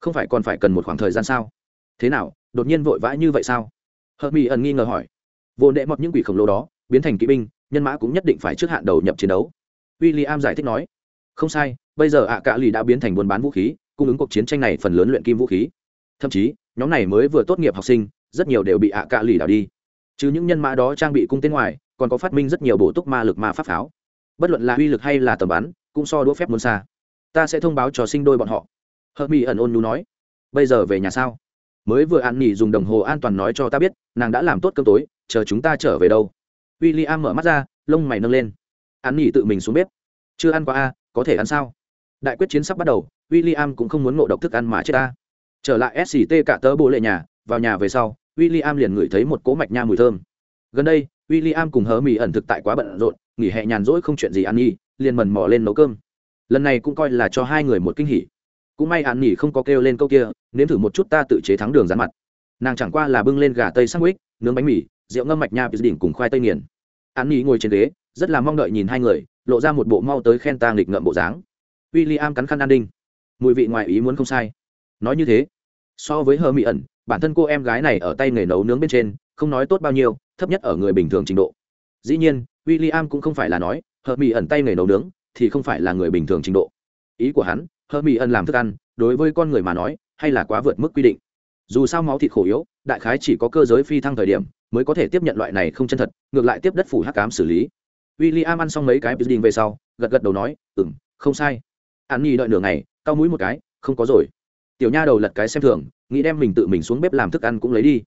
Không phải còn phải cần một khoảng thời gian sao? Thế nào, đột nhiên vội vã như vậy sao? Hợp mỹ ẩn nghi ngờ hỏi. Vô nệ mọt những quỷ khổng lồ đó, biến thành kỵ binh, nhân mã cũng nhất định phải trước hạn đầu nhập chiến đấu. W i l l i am giải thích nói không sai, bây giờ ạ cạ lì đã biến thành buôn bán vũ khí, cung ứng cuộc chiến tranh này phần lớn luyện kim vũ khí. Thậm chí, nhóm này mới vừa tốt nghiệp học sinh, rất nhiều đều bị ạ cạ lì đảo đi. Chứ những nhân mã đó trang bị cung tên ngoài, còn có phát minh rất nhiều bổ túc ma lực ma pháp pháo. Bất luận là uy lực hay là tầm bắn, cũng so đũa phép muốn xa. Ta sẽ thông báo cho sinh đôi bọn họ. Hợp mỹ ẩn ôn nú nói. Bây giờ về nhà sao? Mới vừa ăn nghỉ dùng đồng hồ an toàn nói cho ta biết, nàng đã làm tốt cơm tối, chờ chúng ta trở về đâu. W i l l i am mở mắt ra, lông mày nâng lên. Ăn nghỉ tự mình xuống bếp. Chưa ăn qua a có thể ăn sao đại quyết chiến sắp bắt đầu w i l l i am cũng không muốn ngộ độc thức ăn mà chết ta trở lại sct cả tớ bố lệ nhà vào nhà về sau William liền ngửi thấy một cỗ mạch nha mùi thơm. Gần đây, William cùng hớ mì ẩn thực tại quá bận rộn, nghỉ hè nhàn rỗi không chuyện gì ăn nghi, liền mần mò lên nấu cơm. Lần này cũng coi là cho hai người một kinh hỉ. cũng may ăn nhỉ không có kêu lên câu kia nếm thử một chút ta tự chế thắng đường rán mặt nàng chẳng qua là bưng lên gà tây sandwich nướng bánh mì rượu ngâm mạch nha đỉnh cùng khoai tây nghiền ăn nhỉ ngồi trên ghế rất là mong đợi nhìn hai người, lộ ra một bộ mau tới khen ta nghịch ngợm bộ dáng. W i l l i am cắn khăn an ninh mùi vị ngoài ý muốn không sai. Nói như thế, so với hờ mỹ ẩn, bản thân cô em gái này ở tay nghề nấu nướng bên trên, không nói tốt bao nhiêu, thấp nhất ở người bình thường trình độ. Dĩ nhiên w i l l i am cũng không phải là nói, hờ mỹ ẩn tay nghề nấu nướng thì không phải là người bình thường trình độ. Ý của hắn, hờ mỹ ẩn làm thức ăn, đối với con người mà nói, hay là quá vượt mức quy định. Dù sao máu thịt khổ yếu, đại khái chỉ có cơ giới phi thăng thời điểm, mới có thể tiếp nhận loại này không chân thật, ngược lại tiếp đất phủ hắc cám xử lý w i l l i am ăn xong mấy cái pudding về sau, gật gật đầu nói ừ m không sai. An nhi đợi nửa ngày, cau mũi một cái, không có rồi. Tiểu nha đầu lật cái xem thường, nghĩ đem mình tự mình xuống bếp làm thức ăn cũng lấy đi.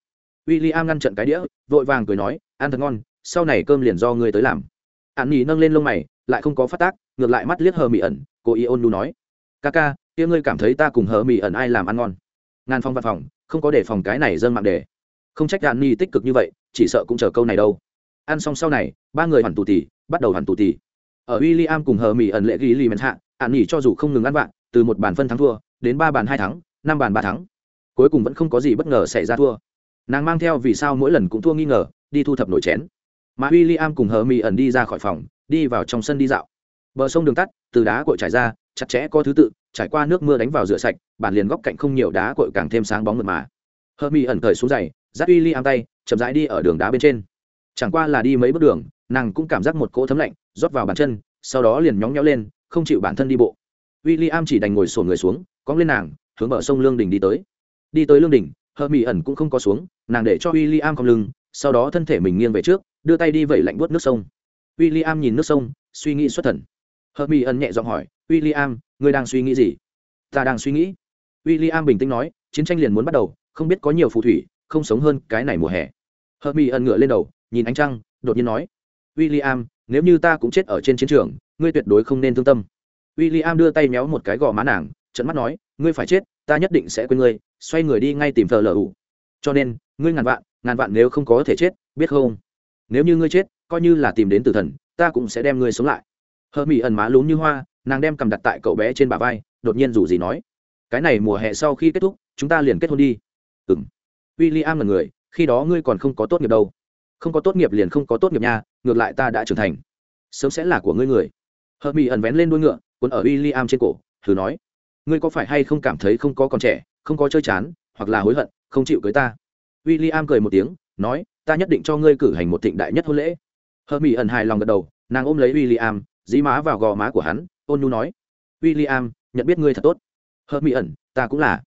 W i l l i am ngăn trận cái đĩa, vội vàng cười nói, ăn thật ngon, sau này cơm liền do ngươi tới làm. An nhi nâng lên lông mày, lại không có phát tác, ngược lại mắt liếc hờ mị ẩn, cô y ôn nu nói, ca ca, kia ngươi cảm thấy ta cùng hờ mị ẩn ai làm ăn ngon? Ngàn phong văn phòng, không có để phòng cái này dâng mạng đề không trách Đạn nhi tích cực như vậy, chỉ sợ cũng chờ câu này đâu ăn xong sau này, ba người hoàn tù tì, bắt đầu hoàn tù tì. Ở w i l l i am cùng hờ mỹ ẩn lệ ghi lì mệt hạ ạn nghỉ cho dù không ngừng ăn vạn từ một bàn phân thắng thua, đến ba bàn hai thắng, năm bàn ba thắng. Cuối cùng vẫn không có gì bất ngờ xảy ra thua. Nàng mang theo vì sao mỗi lần cũng thua nghi ngờ, đi thu thập nổi chén. Mà w i l l i am cùng hờ mỹ ẩn đi ra khỏi phòng, đi vào trong sân đi dạo. Bờ sông đường tắt, từ đá cội trải ra, chặt chẽ có thứ tự, trải qua nước mưa đánh vào rửa sạch, bản liền góc cạnh không nhiều đá cội càng thêm sáng bóng mượt mà. Hờ mỹ ẩn cởi xuống giày, dắt w i am tay, chậm rãi đi ở đường đá bên trên chẳng qua là đi mấy bước đường, nàng cũng cảm giác một cỗ thấm lạnh rót vào bàn chân, sau đó liền nhóng nhó lên, không chịu bản thân đi bộ. W i l l i am chỉ đành ngồi sổ người xuống cóng lên nàng, hướng bờ sông lương đình đi tới. Đi tới lương đình hờ mỹ ẩn cũng không có xuống, nàng để cho w i l l i am cong lưng, sau đó thân thể mình nghiêng về trước, đưa tay đi vẩy lạnh buốt nước sông. W i l l i am nhìn nước sông, suy nghĩ xuất thần. Hờ mỹ ẩn nhẹ giọng hỏi w i l l i am ngươi đang suy nghĩ gì? Ta đang suy nghĩ. W i l l i am bình tĩnh nói, chiến tranh liền muốn bắt đầu, không biết có nhiều phù thủy, không sống hơn cái này mùa hè. Hờ mỹ ẩn ngựa lên đầu nhìn ánh trăng, đột nhiên nói w i l l i am nếu như ta cũng chết ở trên chiến trường, ngươi tuyệt đối không nên thương tâm. W i l l i am đưa tay méo một cái gò má nàng trận mắt nói, ngươi phải chết, ta nhất định sẽ quên ngươi, xoay người đi ngay tìm thờ lờ ủ. Cho nên, ngươi ngàn vạn ngàn vạn nếu không có thể chết, biết không? Nếu như ngươi chết, coi như là tìm đến tử thần, ta cũng sẽ đem ngươi sống lại. Hờ mỹ ẩn má lún như hoa, nàng đem cầm đặt tại cậu bé trên bả vai, đột nhiên dù gì nói, cái này mùa hè sau khi kết thúc, chúng ta liền kết hôn đi. Ừng w i l l i am là người, khi đó ngươi còn không có tốt nghiệp đâu không có tốt nghiệp liền không có tốt nghiệp nha, ngược lại ta đã trưởng thành. Sớm sẽ là của ngươi người. Hợp mỹ ẩn vén lên đuôi ngựa, cuốn ở w i l l i am trên cổ, thử nói, ngươi có phải hay không cảm thấy không có còn trẻ, không có chơi chán, hoặc là hối hận, không chịu cưới ta? W i l l i am cười một tiếng, nói, ta nhất định cho ngươi cử hành một thịnh đại nhất hôn lễ. Hợp mỹ ẩn hài lòng gật đầu, nàng ôm lấy w i l l i am dí má vào gò má của hắn, ôn nu nói w i l l i am nhận biết ngươi thật tốt. Hợp mỹ ẩn, ta cũng là.